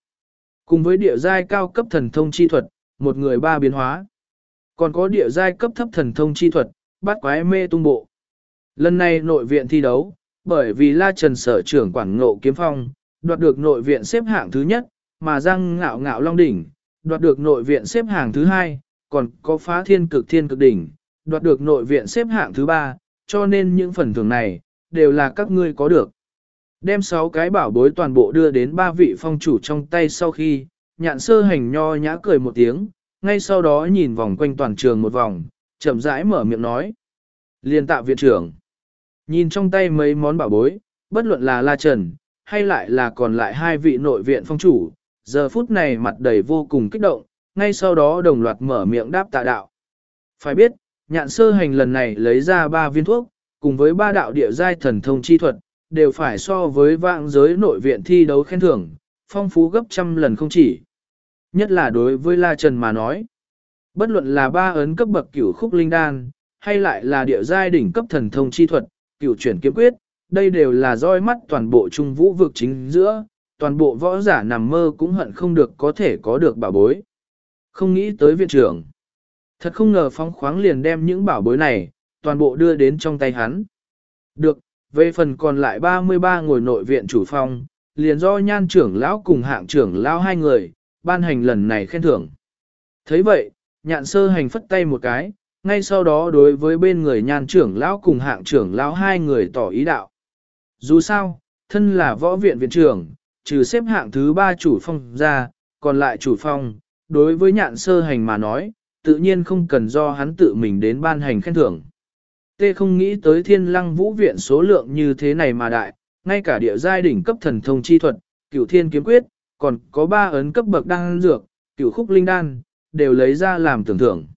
Cùng với địa giai cao cấp thần thông chi thuật, một người ba biến hóa. Còn có địa giai cấp thấp thần thông chi thuật, bát quái mê tung bộ. Lần này nội viện thi đấu, bởi vì La Trần sở trưởng quản ngộ kiếm phong, đoạt được nội viện xếp hạng thứ nhất, mà Giang ngạo ngạo long đỉnh, đoạt được nội viện xếp hạng thứ hai, còn có phá thiên cực thiên cực đỉnh, đoạt được nội viện xếp hạng thứ ba, cho nên những phần thưởng này, đều là các ngươi có được. Đem sáu cái bảo bối toàn bộ đưa đến ba vị phong chủ trong tay sau khi, nhạn sơ hành nho nhã cười một tiếng, ngay sau đó nhìn vòng quanh toàn trường một vòng, chậm rãi mở miệng nói. Liên tạ viện trưởng. Nhìn trong tay mấy món bảo bối, bất luận là La Trần, hay lại là còn lại hai vị nội viện phong chủ, giờ phút này mặt đầy vô cùng kích động, ngay sau đó đồng loạt mở miệng đáp tạ đạo. Phải biết, nhạn sơ hành lần này lấy ra ba viên thuốc, cùng với ba đạo địa giai thần thông chi thuật, đều phải so với vạn giới nội viện thi đấu khen thưởng, phong phú gấp trăm lần không chỉ. Nhất là đối với La Trần mà nói, bất luận là ba ấn cấp bậc cửu khúc linh đan, hay lại là địa giai đỉnh cấp thần thông chi thuật, cửu chuyển kiếm quyết, đây đều là roi mắt toàn bộ trung vũ vực chính giữa, toàn bộ võ giả nằm mơ cũng hận không được có thể có được bảo bối. Không nghĩ tới viện trưởng. Thật không ngờ phóng khoáng liền đem những bảo bối này, toàn bộ đưa đến trong tay hắn. Được, về phần còn lại 33 ngồi nội viện chủ phong, liền do nhan trưởng lão cùng hạng trưởng lão hai người, ban hành lần này khen thưởng. thấy vậy, nhạn sơ hành phất tay một cái, ngay sau đó đối với bên người nhan trưởng lão cùng hạng trưởng lão hai người tỏ ý đạo. Dù sao, thân là võ viện viện trưởng, trừ xếp hạng thứ ba chủ phong ra, còn lại chủ phong, đối với nhạn sơ hành mà nói, tự nhiên không cần do hắn tự mình đến ban hành khen thưởng. Tê không nghĩ tới thiên lăng vũ viện số lượng như thế này mà đại, ngay cả địa giai đỉnh cấp thần thông chi thuật, cửu thiên kiếm quyết, còn có ba ấn cấp bậc đan dược, cửu khúc linh đan, đều lấy ra làm tưởng thưởng.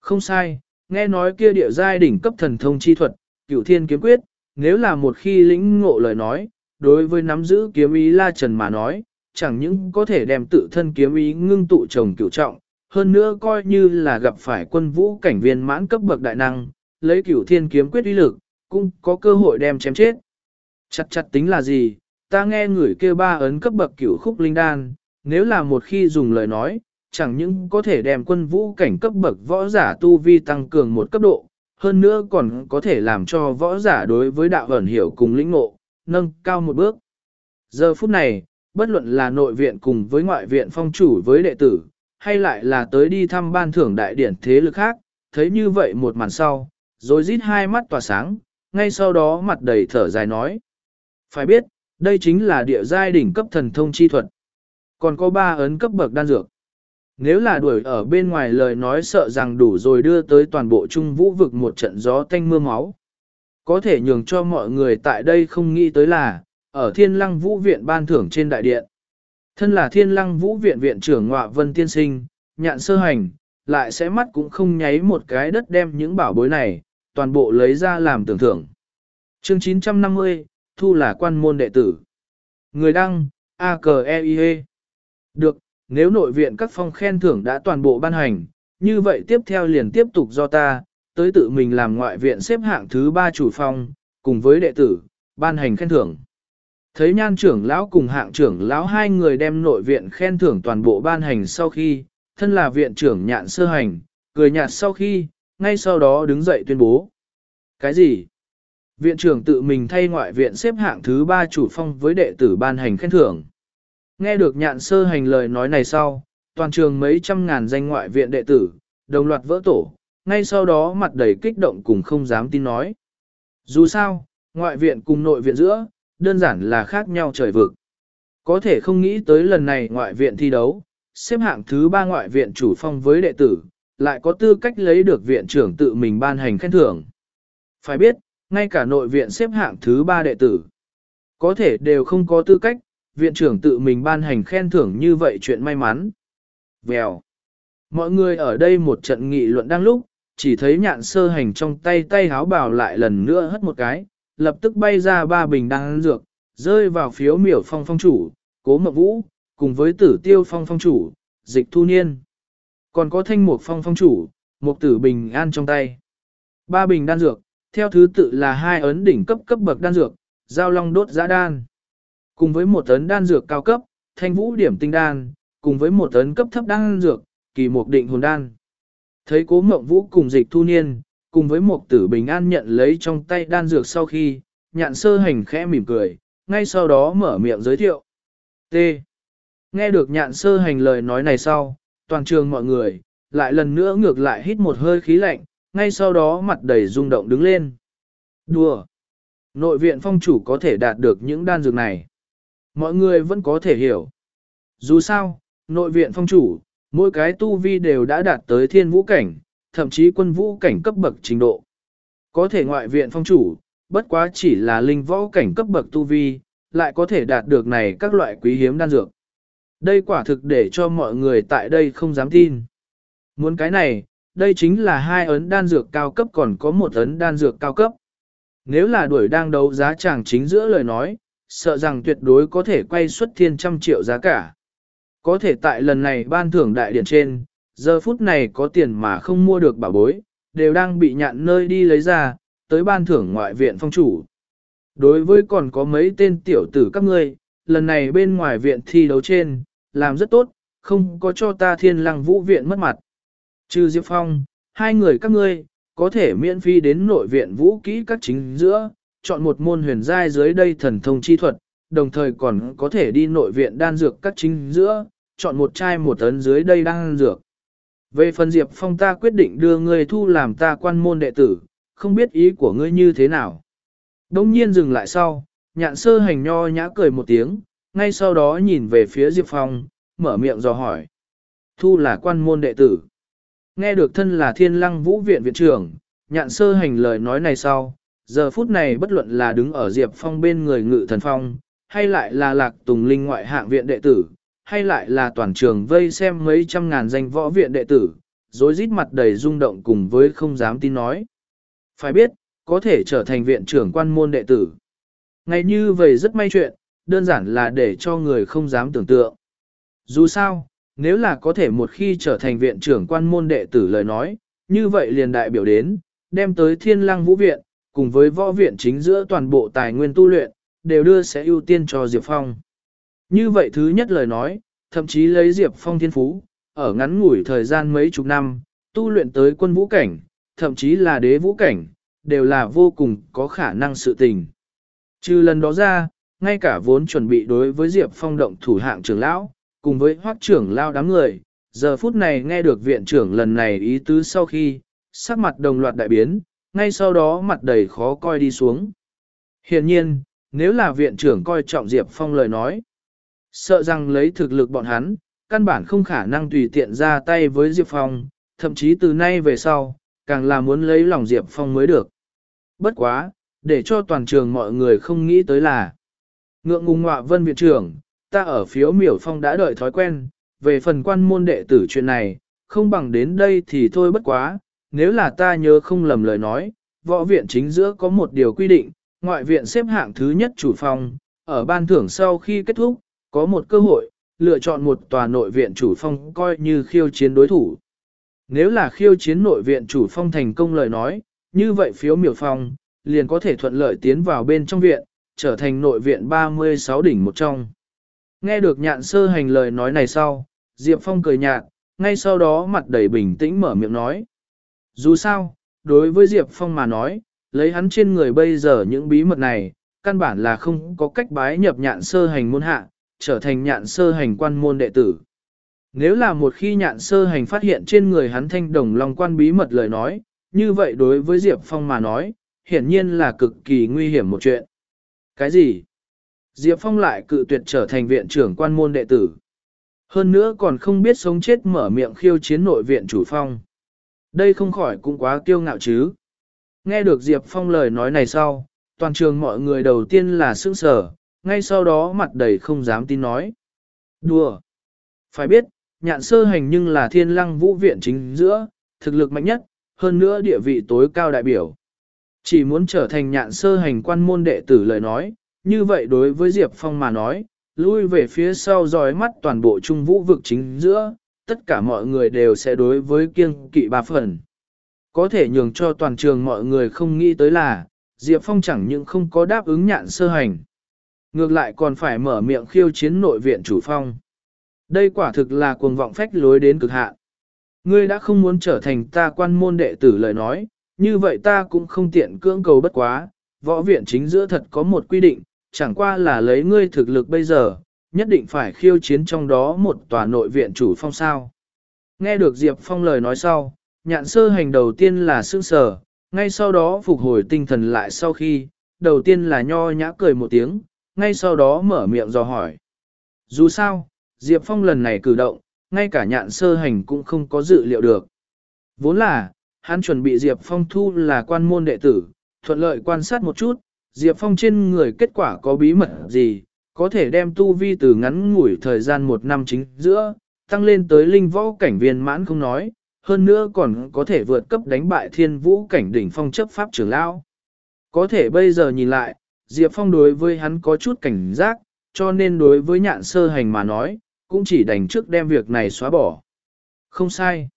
Không sai, nghe nói kia địa giai đỉnh cấp thần thông chi thuật, cửu thiên kiếm quyết, nếu là một khi lĩnh ngộ lời nói, đối với nắm giữ kiếm ý la trần mà nói, chẳng những có thể đem tự thân kiếm ý ngưng tụ trồng cửu trọng, hơn nữa coi như là gặp phải quân vũ cảnh viên mãn cấp bậc đại năng, lấy cửu thiên kiếm quyết uy lực, cũng có cơ hội đem chém chết. Chặt chặt tính là gì, ta nghe người kêu ba ấn cấp bậc cửu khúc linh đan, nếu là một khi dùng lời nói, chẳng những có thể đem quân vũ cảnh cấp bậc võ giả tu vi tăng cường một cấp độ, hơn nữa còn có thể làm cho võ giả đối với đạo ẩn hiểu cùng lĩnh ngộ, nâng cao một bước. Giờ phút này, bất luận là nội viện cùng với ngoại viện phong chủ với đệ tử, hay lại là tới đi thăm ban thưởng đại điển thế lực khác, thấy như vậy một màn sau, rồi rít hai mắt tỏa sáng, ngay sau đó mặt đầy thở dài nói. Phải biết, đây chính là địa giai đỉnh cấp thần thông chi thuật. Còn có ba ấn cấp bậc đan dược. Nếu là đuổi ở bên ngoài lời nói sợ rằng đủ rồi đưa tới toàn bộ trung vũ vực một trận gió tanh mưa máu. Có thể nhường cho mọi người tại đây không nghĩ tới là, ở thiên lăng vũ viện ban thưởng trên đại điện. Thân là thiên lăng vũ viện viện trưởng ngọa vân tiên sinh, nhạn sơ hành, lại sẽ mắt cũng không nháy một cái đất đem những bảo bối này, toàn bộ lấy ra làm tưởng thưởng. Chương 950, Thu là quan môn đệ tử. Người đăng, a k e i -E. Được, nếu nội viện các phong khen thưởng đã toàn bộ ban hành, như vậy tiếp theo liền tiếp tục do ta, tới tự mình làm ngoại viện xếp hạng thứ ba chủ phong, cùng với đệ tử, ban hành khen thưởng. Thấy nhan trưởng lão cùng hạng trưởng lão hai người đem nội viện khen thưởng toàn bộ ban hành sau khi, thân là viện trưởng nhạn sơ hành, cười nhạt sau khi, ngay sau đó đứng dậy tuyên bố. Cái gì? Viện trưởng tự mình thay ngoại viện xếp hạng thứ ba chủ phong với đệ tử ban hành khen thưởng. Nghe được nhạn sơ hành lời nói này sau, toàn trường mấy trăm ngàn danh ngoại viện đệ tử, đồng loạt vỡ tổ, ngay sau đó mặt đầy kích động cùng không dám tin nói. Dù sao, ngoại viện cùng nội viện giữa, đơn giản là khác nhau trời vực. Có thể không nghĩ tới lần này ngoại viện thi đấu, xếp hạng thứ ba ngoại viện chủ phong với đệ tử, lại có tư cách lấy được viện trưởng tự mình ban hành khen thưởng. Phải biết, ngay cả nội viện xếp hạng thứ ba đệ tử, có thể đều không có tư cách, viện trưởng tự mình ban hành khen thưởng như vậy chuyện may mắn. Vèo. Mọi người ở đây một trận nghị luận đang lúc, chỉ thấy nhạn sơ hành trong tay tay háo bảo lại lần nữa hất một cái, lập tức bay ra ba bình đan dược, rơi vào phiếu miểu phong phong chủ, cố mập vũ, cùng với tử tiêu phong phong chủ, dịch thu niên. Còn có thanh mục phong phong chủ, một tử bình an trong tay. Ba bình đan dược, theo thứ tự là hai ấn đỉnh cấp cấp bậc đan dược, giao long đốt giã đan. Cùng với một ấn đan dược cao cấp, thanh vũ điểm tinh đan, cùng với một ấn cấp thấp đan dược, kỳ mục định hồn đan. Thấy cố mộng vũ cùng dịch thu niên, cùng với một tử bình an nhận lấy trong tay đan dược sau khi, nhạn sơ hành khẽ mỉm cười, ngay sau đó mở miệng giới thiệu. T. Nghe được nhạn sơ hành lời nói này sau, toàn trường mọi người, lại lần nữa ngược lại hít một hơi khí lạnh, ngay sau đó mặt đầy rung động đứng lên. Đùa! Nội viện phong chủ có thể đạt được những đan dược này. Mọi người vẫn có thể hiểu. Dù sao, nội viện phong chủ, mỗi cái tu vi đều đã đạt tới thiên vũ cảnh, thậm chí quân vũ cảnh cấp bậc trình độ. Có thể ngoại viện phong chủ, bất quá chỉ là linh võ cảnh cấp bậc tu vi, lại có thể đạt được này các loại quý hiếm đan dược. Đây quả thực để cho mọi người tại đây không dám tin. Muốn cái này, đây chính là hai ấn đan dược cao cấp còn có một ấn đan dược cao cấp. Nếu là đuổi đang đấu giá chàng chính giữa lời nói, sợ rằng tuyệt đối có thể quay xuất thiên trăm triệu giá cả. Có thể tại lần này ban thưởng đại điển trên, giờ phút này có tiền mà không mua được bảo bối, đều đang bị nhạn nơi đi lấy ra, tới ban thưởng ngoại viện phong chủ. Đối với còn có mấy tên tiểu tử các ngươi, lần này bên ngoài viện thi đấu trên, làm rất tốt, không có cho ta thiên lăng vũ viện mất mặt. Trừ Diệp Phong, hai người các ngươi, có thể miễn phí đến nội viện vũ kỹ các chính giữa, chọn một môn huyền giai dưới đây thần thông chi thuật, đồng thời còn có thể đi nội viện đan dược các chính giữa, chọn một chai một tấn dưới đây đan dược. Về phần Diệp Phong ta quyết định đưa ngươi thu làm ta quan môn đệ tử, không biết ý của ngươi như thế nào. Đông nhiên dừng lại sau, nhạn sơ hành nho nhã cười một tiếng, ngay sau đó nhìn về phía Diệp Phong, mở miệng dò hỏi. Thu là quan môn đệ tử. Nghe được thân là thiên lăng vũ viện viện trưởng, nhạn sơ hành lời nói này sau, giờ phút này bất luận là đứng ở Diệp Phong bên người ngự thần phong, hay lại là lạc tùng linh ngoại hạng viện đệ tử, hay lại là toàn trường vây xem mấy trăm ngàn danh võ viện đệ tử, rối rít mặt đầy rung động cùng với không dám tin nói. Phải biết, có thể trở thành viện trưởng quan môn đệ tử. Ngay như vậy rất may chuyện, đơn giản là để cho người không dám tưởng tượng. Dù sao, nếu là có thể một khi trở thành viện trưởng quan môn đệ tử lời nói, như vậy liền đại biểu đến, đem tới thiên lăng vũ viện, cùng với võ viện chính giữa toàn bộ tài nguyên tu luyện, đều đưa sẽ ưu tiên cho Diệp Phong. Như vậy thứ nhất lời nói, thậm chí lấy Diệp Phong thiên phú, ở ngắn ngủi thời gian mấy chục năm, tu luyện tới quân vũ cảnh, thậm chí là đế vũ cảnh, đều là vô cùng có khả năng sự tình. Trừ lần đó ra, ngay cả vốn chuẩn bị đối với Diệp Phong động thủ hạng trưởng lão, cùng với hoác trưởng lao đám người, giờ phút này nghe được viện trưởng lần này ý tứ sau khi, sắc mặt đồng loạt đại biến, ngay sau đó mặt đầy khó coi đi xuống. Hiện nhiên, nếu là viện trưởng coi trọng Diệp Phong lời nói, sợ rằng lấy thực lực bọn hắn, căn bản không khả năng tùy tiện ra tay với Diệp Phong, thậm chí từ nay về sau, càng là muốn lấy lòng Diệp Phong mới được. Bất quá, để cho toàn trường mọi người không nghĩ tới là ngượng ngùng ngọa vân viện trưởng, ta ở phiếu miểu phong đã đợi thói quen, về phần quan môn đệ tử chuyện này, không bằng đến đây thì thôi bất quá, nếu là ta nhớ không lầm lời nói, võ viện chính giữa có một điều quy định, ngoại viện xếp hạng thứ nhất chủ phong, ở ban thưởng sau khi kết thúc, có một cơ hội, lựa chọn một tòa nội viện chủ phong coi như khiêu chiến đối thủ. Nếu là khiêu chiến nội viện chủ phong thành công lời nói, như vậy phiếu miểu phong, liền có thể thuận lợi tiến vào bên trong viện, trở thành nội viện 36 đỉnh một trong. Nghe được nhạn sơ hành lời nói này sau, Diệp Phong cười nhạt, ngay sau đó mặt đầy bình tĩnh mở miệng nói. Dù sao, đối với Diệp Phong mà nói, lấy hắn trên người bây giờ những bí mật này, căn bản là không có cách bái nhập nhạn sơ hành môn hạ, trở thành nhạn sơ hành quan môn đệ tử. Nếu là một khi nhạn sơ hành phát hiện trên người hắn thanh đồng long quan bí mật lời nói, như vậy đối với Diệp Phong mà nói, hiển nhiên là cực kỳ nguy hiểm một chuyện. Cái gì? Diệp Phong lại cự tuyệt trở thành viện trưởng quan môn đệ tử. Hơn nữa còn không biết sống chết mở miệng khiêu chiến nội viện chủ phong. Đây không khỏi cũng quá kiêu ngạo chứ. Nghe được Diệp Phong lời nói này sau, toàn trường mọi người đầu tiên là sững sờ, ngay sau đó mặt đầy không dám tin nói. Đùa! Phải biết, nhạn sơ hành nhưng là thiên lăng vũ viện chính giữa, thực lực mạnh nhất, hơn nữa địa vị tối cao đại biểu. Chỉ muốn trở thành nhạn sơ hành quan môn đệ tử lời nói, như vậy đối với Diệp Phong mà nói, lui về phía sau dòi mắt toàn bộ trung vũ vực chính giữa, tất cả mọi người đều sẽ đối với kiêng kỵ ba phần. Có thể nhường cho toàn trường mọi người không nghĩ tới là, Diệp Phong chẳng những không có đáp ứng nhạn sơ hành. Ngược lại còn phải mở miệng khiêu chiến nội viện chủ phong. Đây quả thực là cuồng vọng phách lối đến cực hạn. Ngươi đã không muốn trở thành ta quan môn đệ tử lời nói, như vậy ta cũng không tiện cưỡng cầu bất quá. Võ viện chính giữa thật có một quy định, chẳng qua là lấy ngươi thực lực bây giờ, nhất định phải khiêu chiến trong đó một tòa nội viện chủ phong sao. Nghe được Diệp Phong lời nói sau, nhạn sơ hành đầu tiên là sương sờ, ngay sau đó phục hồi tinh thần lại sau khi, đầu tiên là nho nhã cười một tiếng, ngay sau đó mở miệng dò hỏi. Dù sao, Diệp Phong lần này cử động, ngay cả nhạn sơ hành cũng không có dự liệu được. Vốn là, hắn chuẩn bị Diệp Phong thu là quan môn đệ tử, thuận lợi quan sát một chút, Diệp Phong trên người kết quả có bí mật gì, có thể đem tu vi từ ngắn ngủi thời gian một năm chính giữa, tăng lên tới linh võ cảnh viên mãn không nói, hơn nữa còn có thể vượt cấp đánh bại thiên vũ cảnh đỉnh phong chấp pháp trưởng lão. Có thể bây giờ nhìn lại, Diệp Phong đối với hắn có chút cảnh giác, cho nên đối với nhạn sơ hành mà nói, cũng chỉ đành trước đem việc này xóa bỏ. Không sai.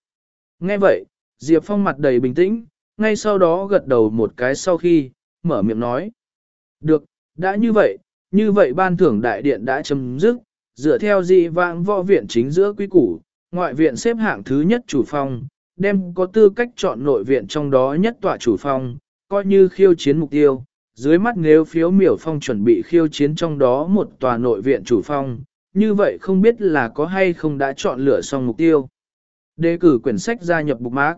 Nghe vậy, Diệp Phong mặt đầy bình tĩnh, ngay sau đó gật đầu một cái sau khi, mở miệng nói. Được, đã như vậy, như vậy ban thưởng đại điện đã chấm dứt, dựa theo dị vãng võ viện chính giữa quy củ, ngoại viện xếp hạng thứ nhất chủ phong, đem có tư cách chọn nội viện trong đó nhất tọa chủ phong, coi như khiêu chiến mục tiêu. Dưới mắt nếu phiếu miểu phong chuẩn bị khiêu chiến trong đó một tòa nội viện chủ phong, như vậy không biết là có hay không đã chọn lựa xong mục tiêu. Đề cử quyển sách gia nhập bục mạc.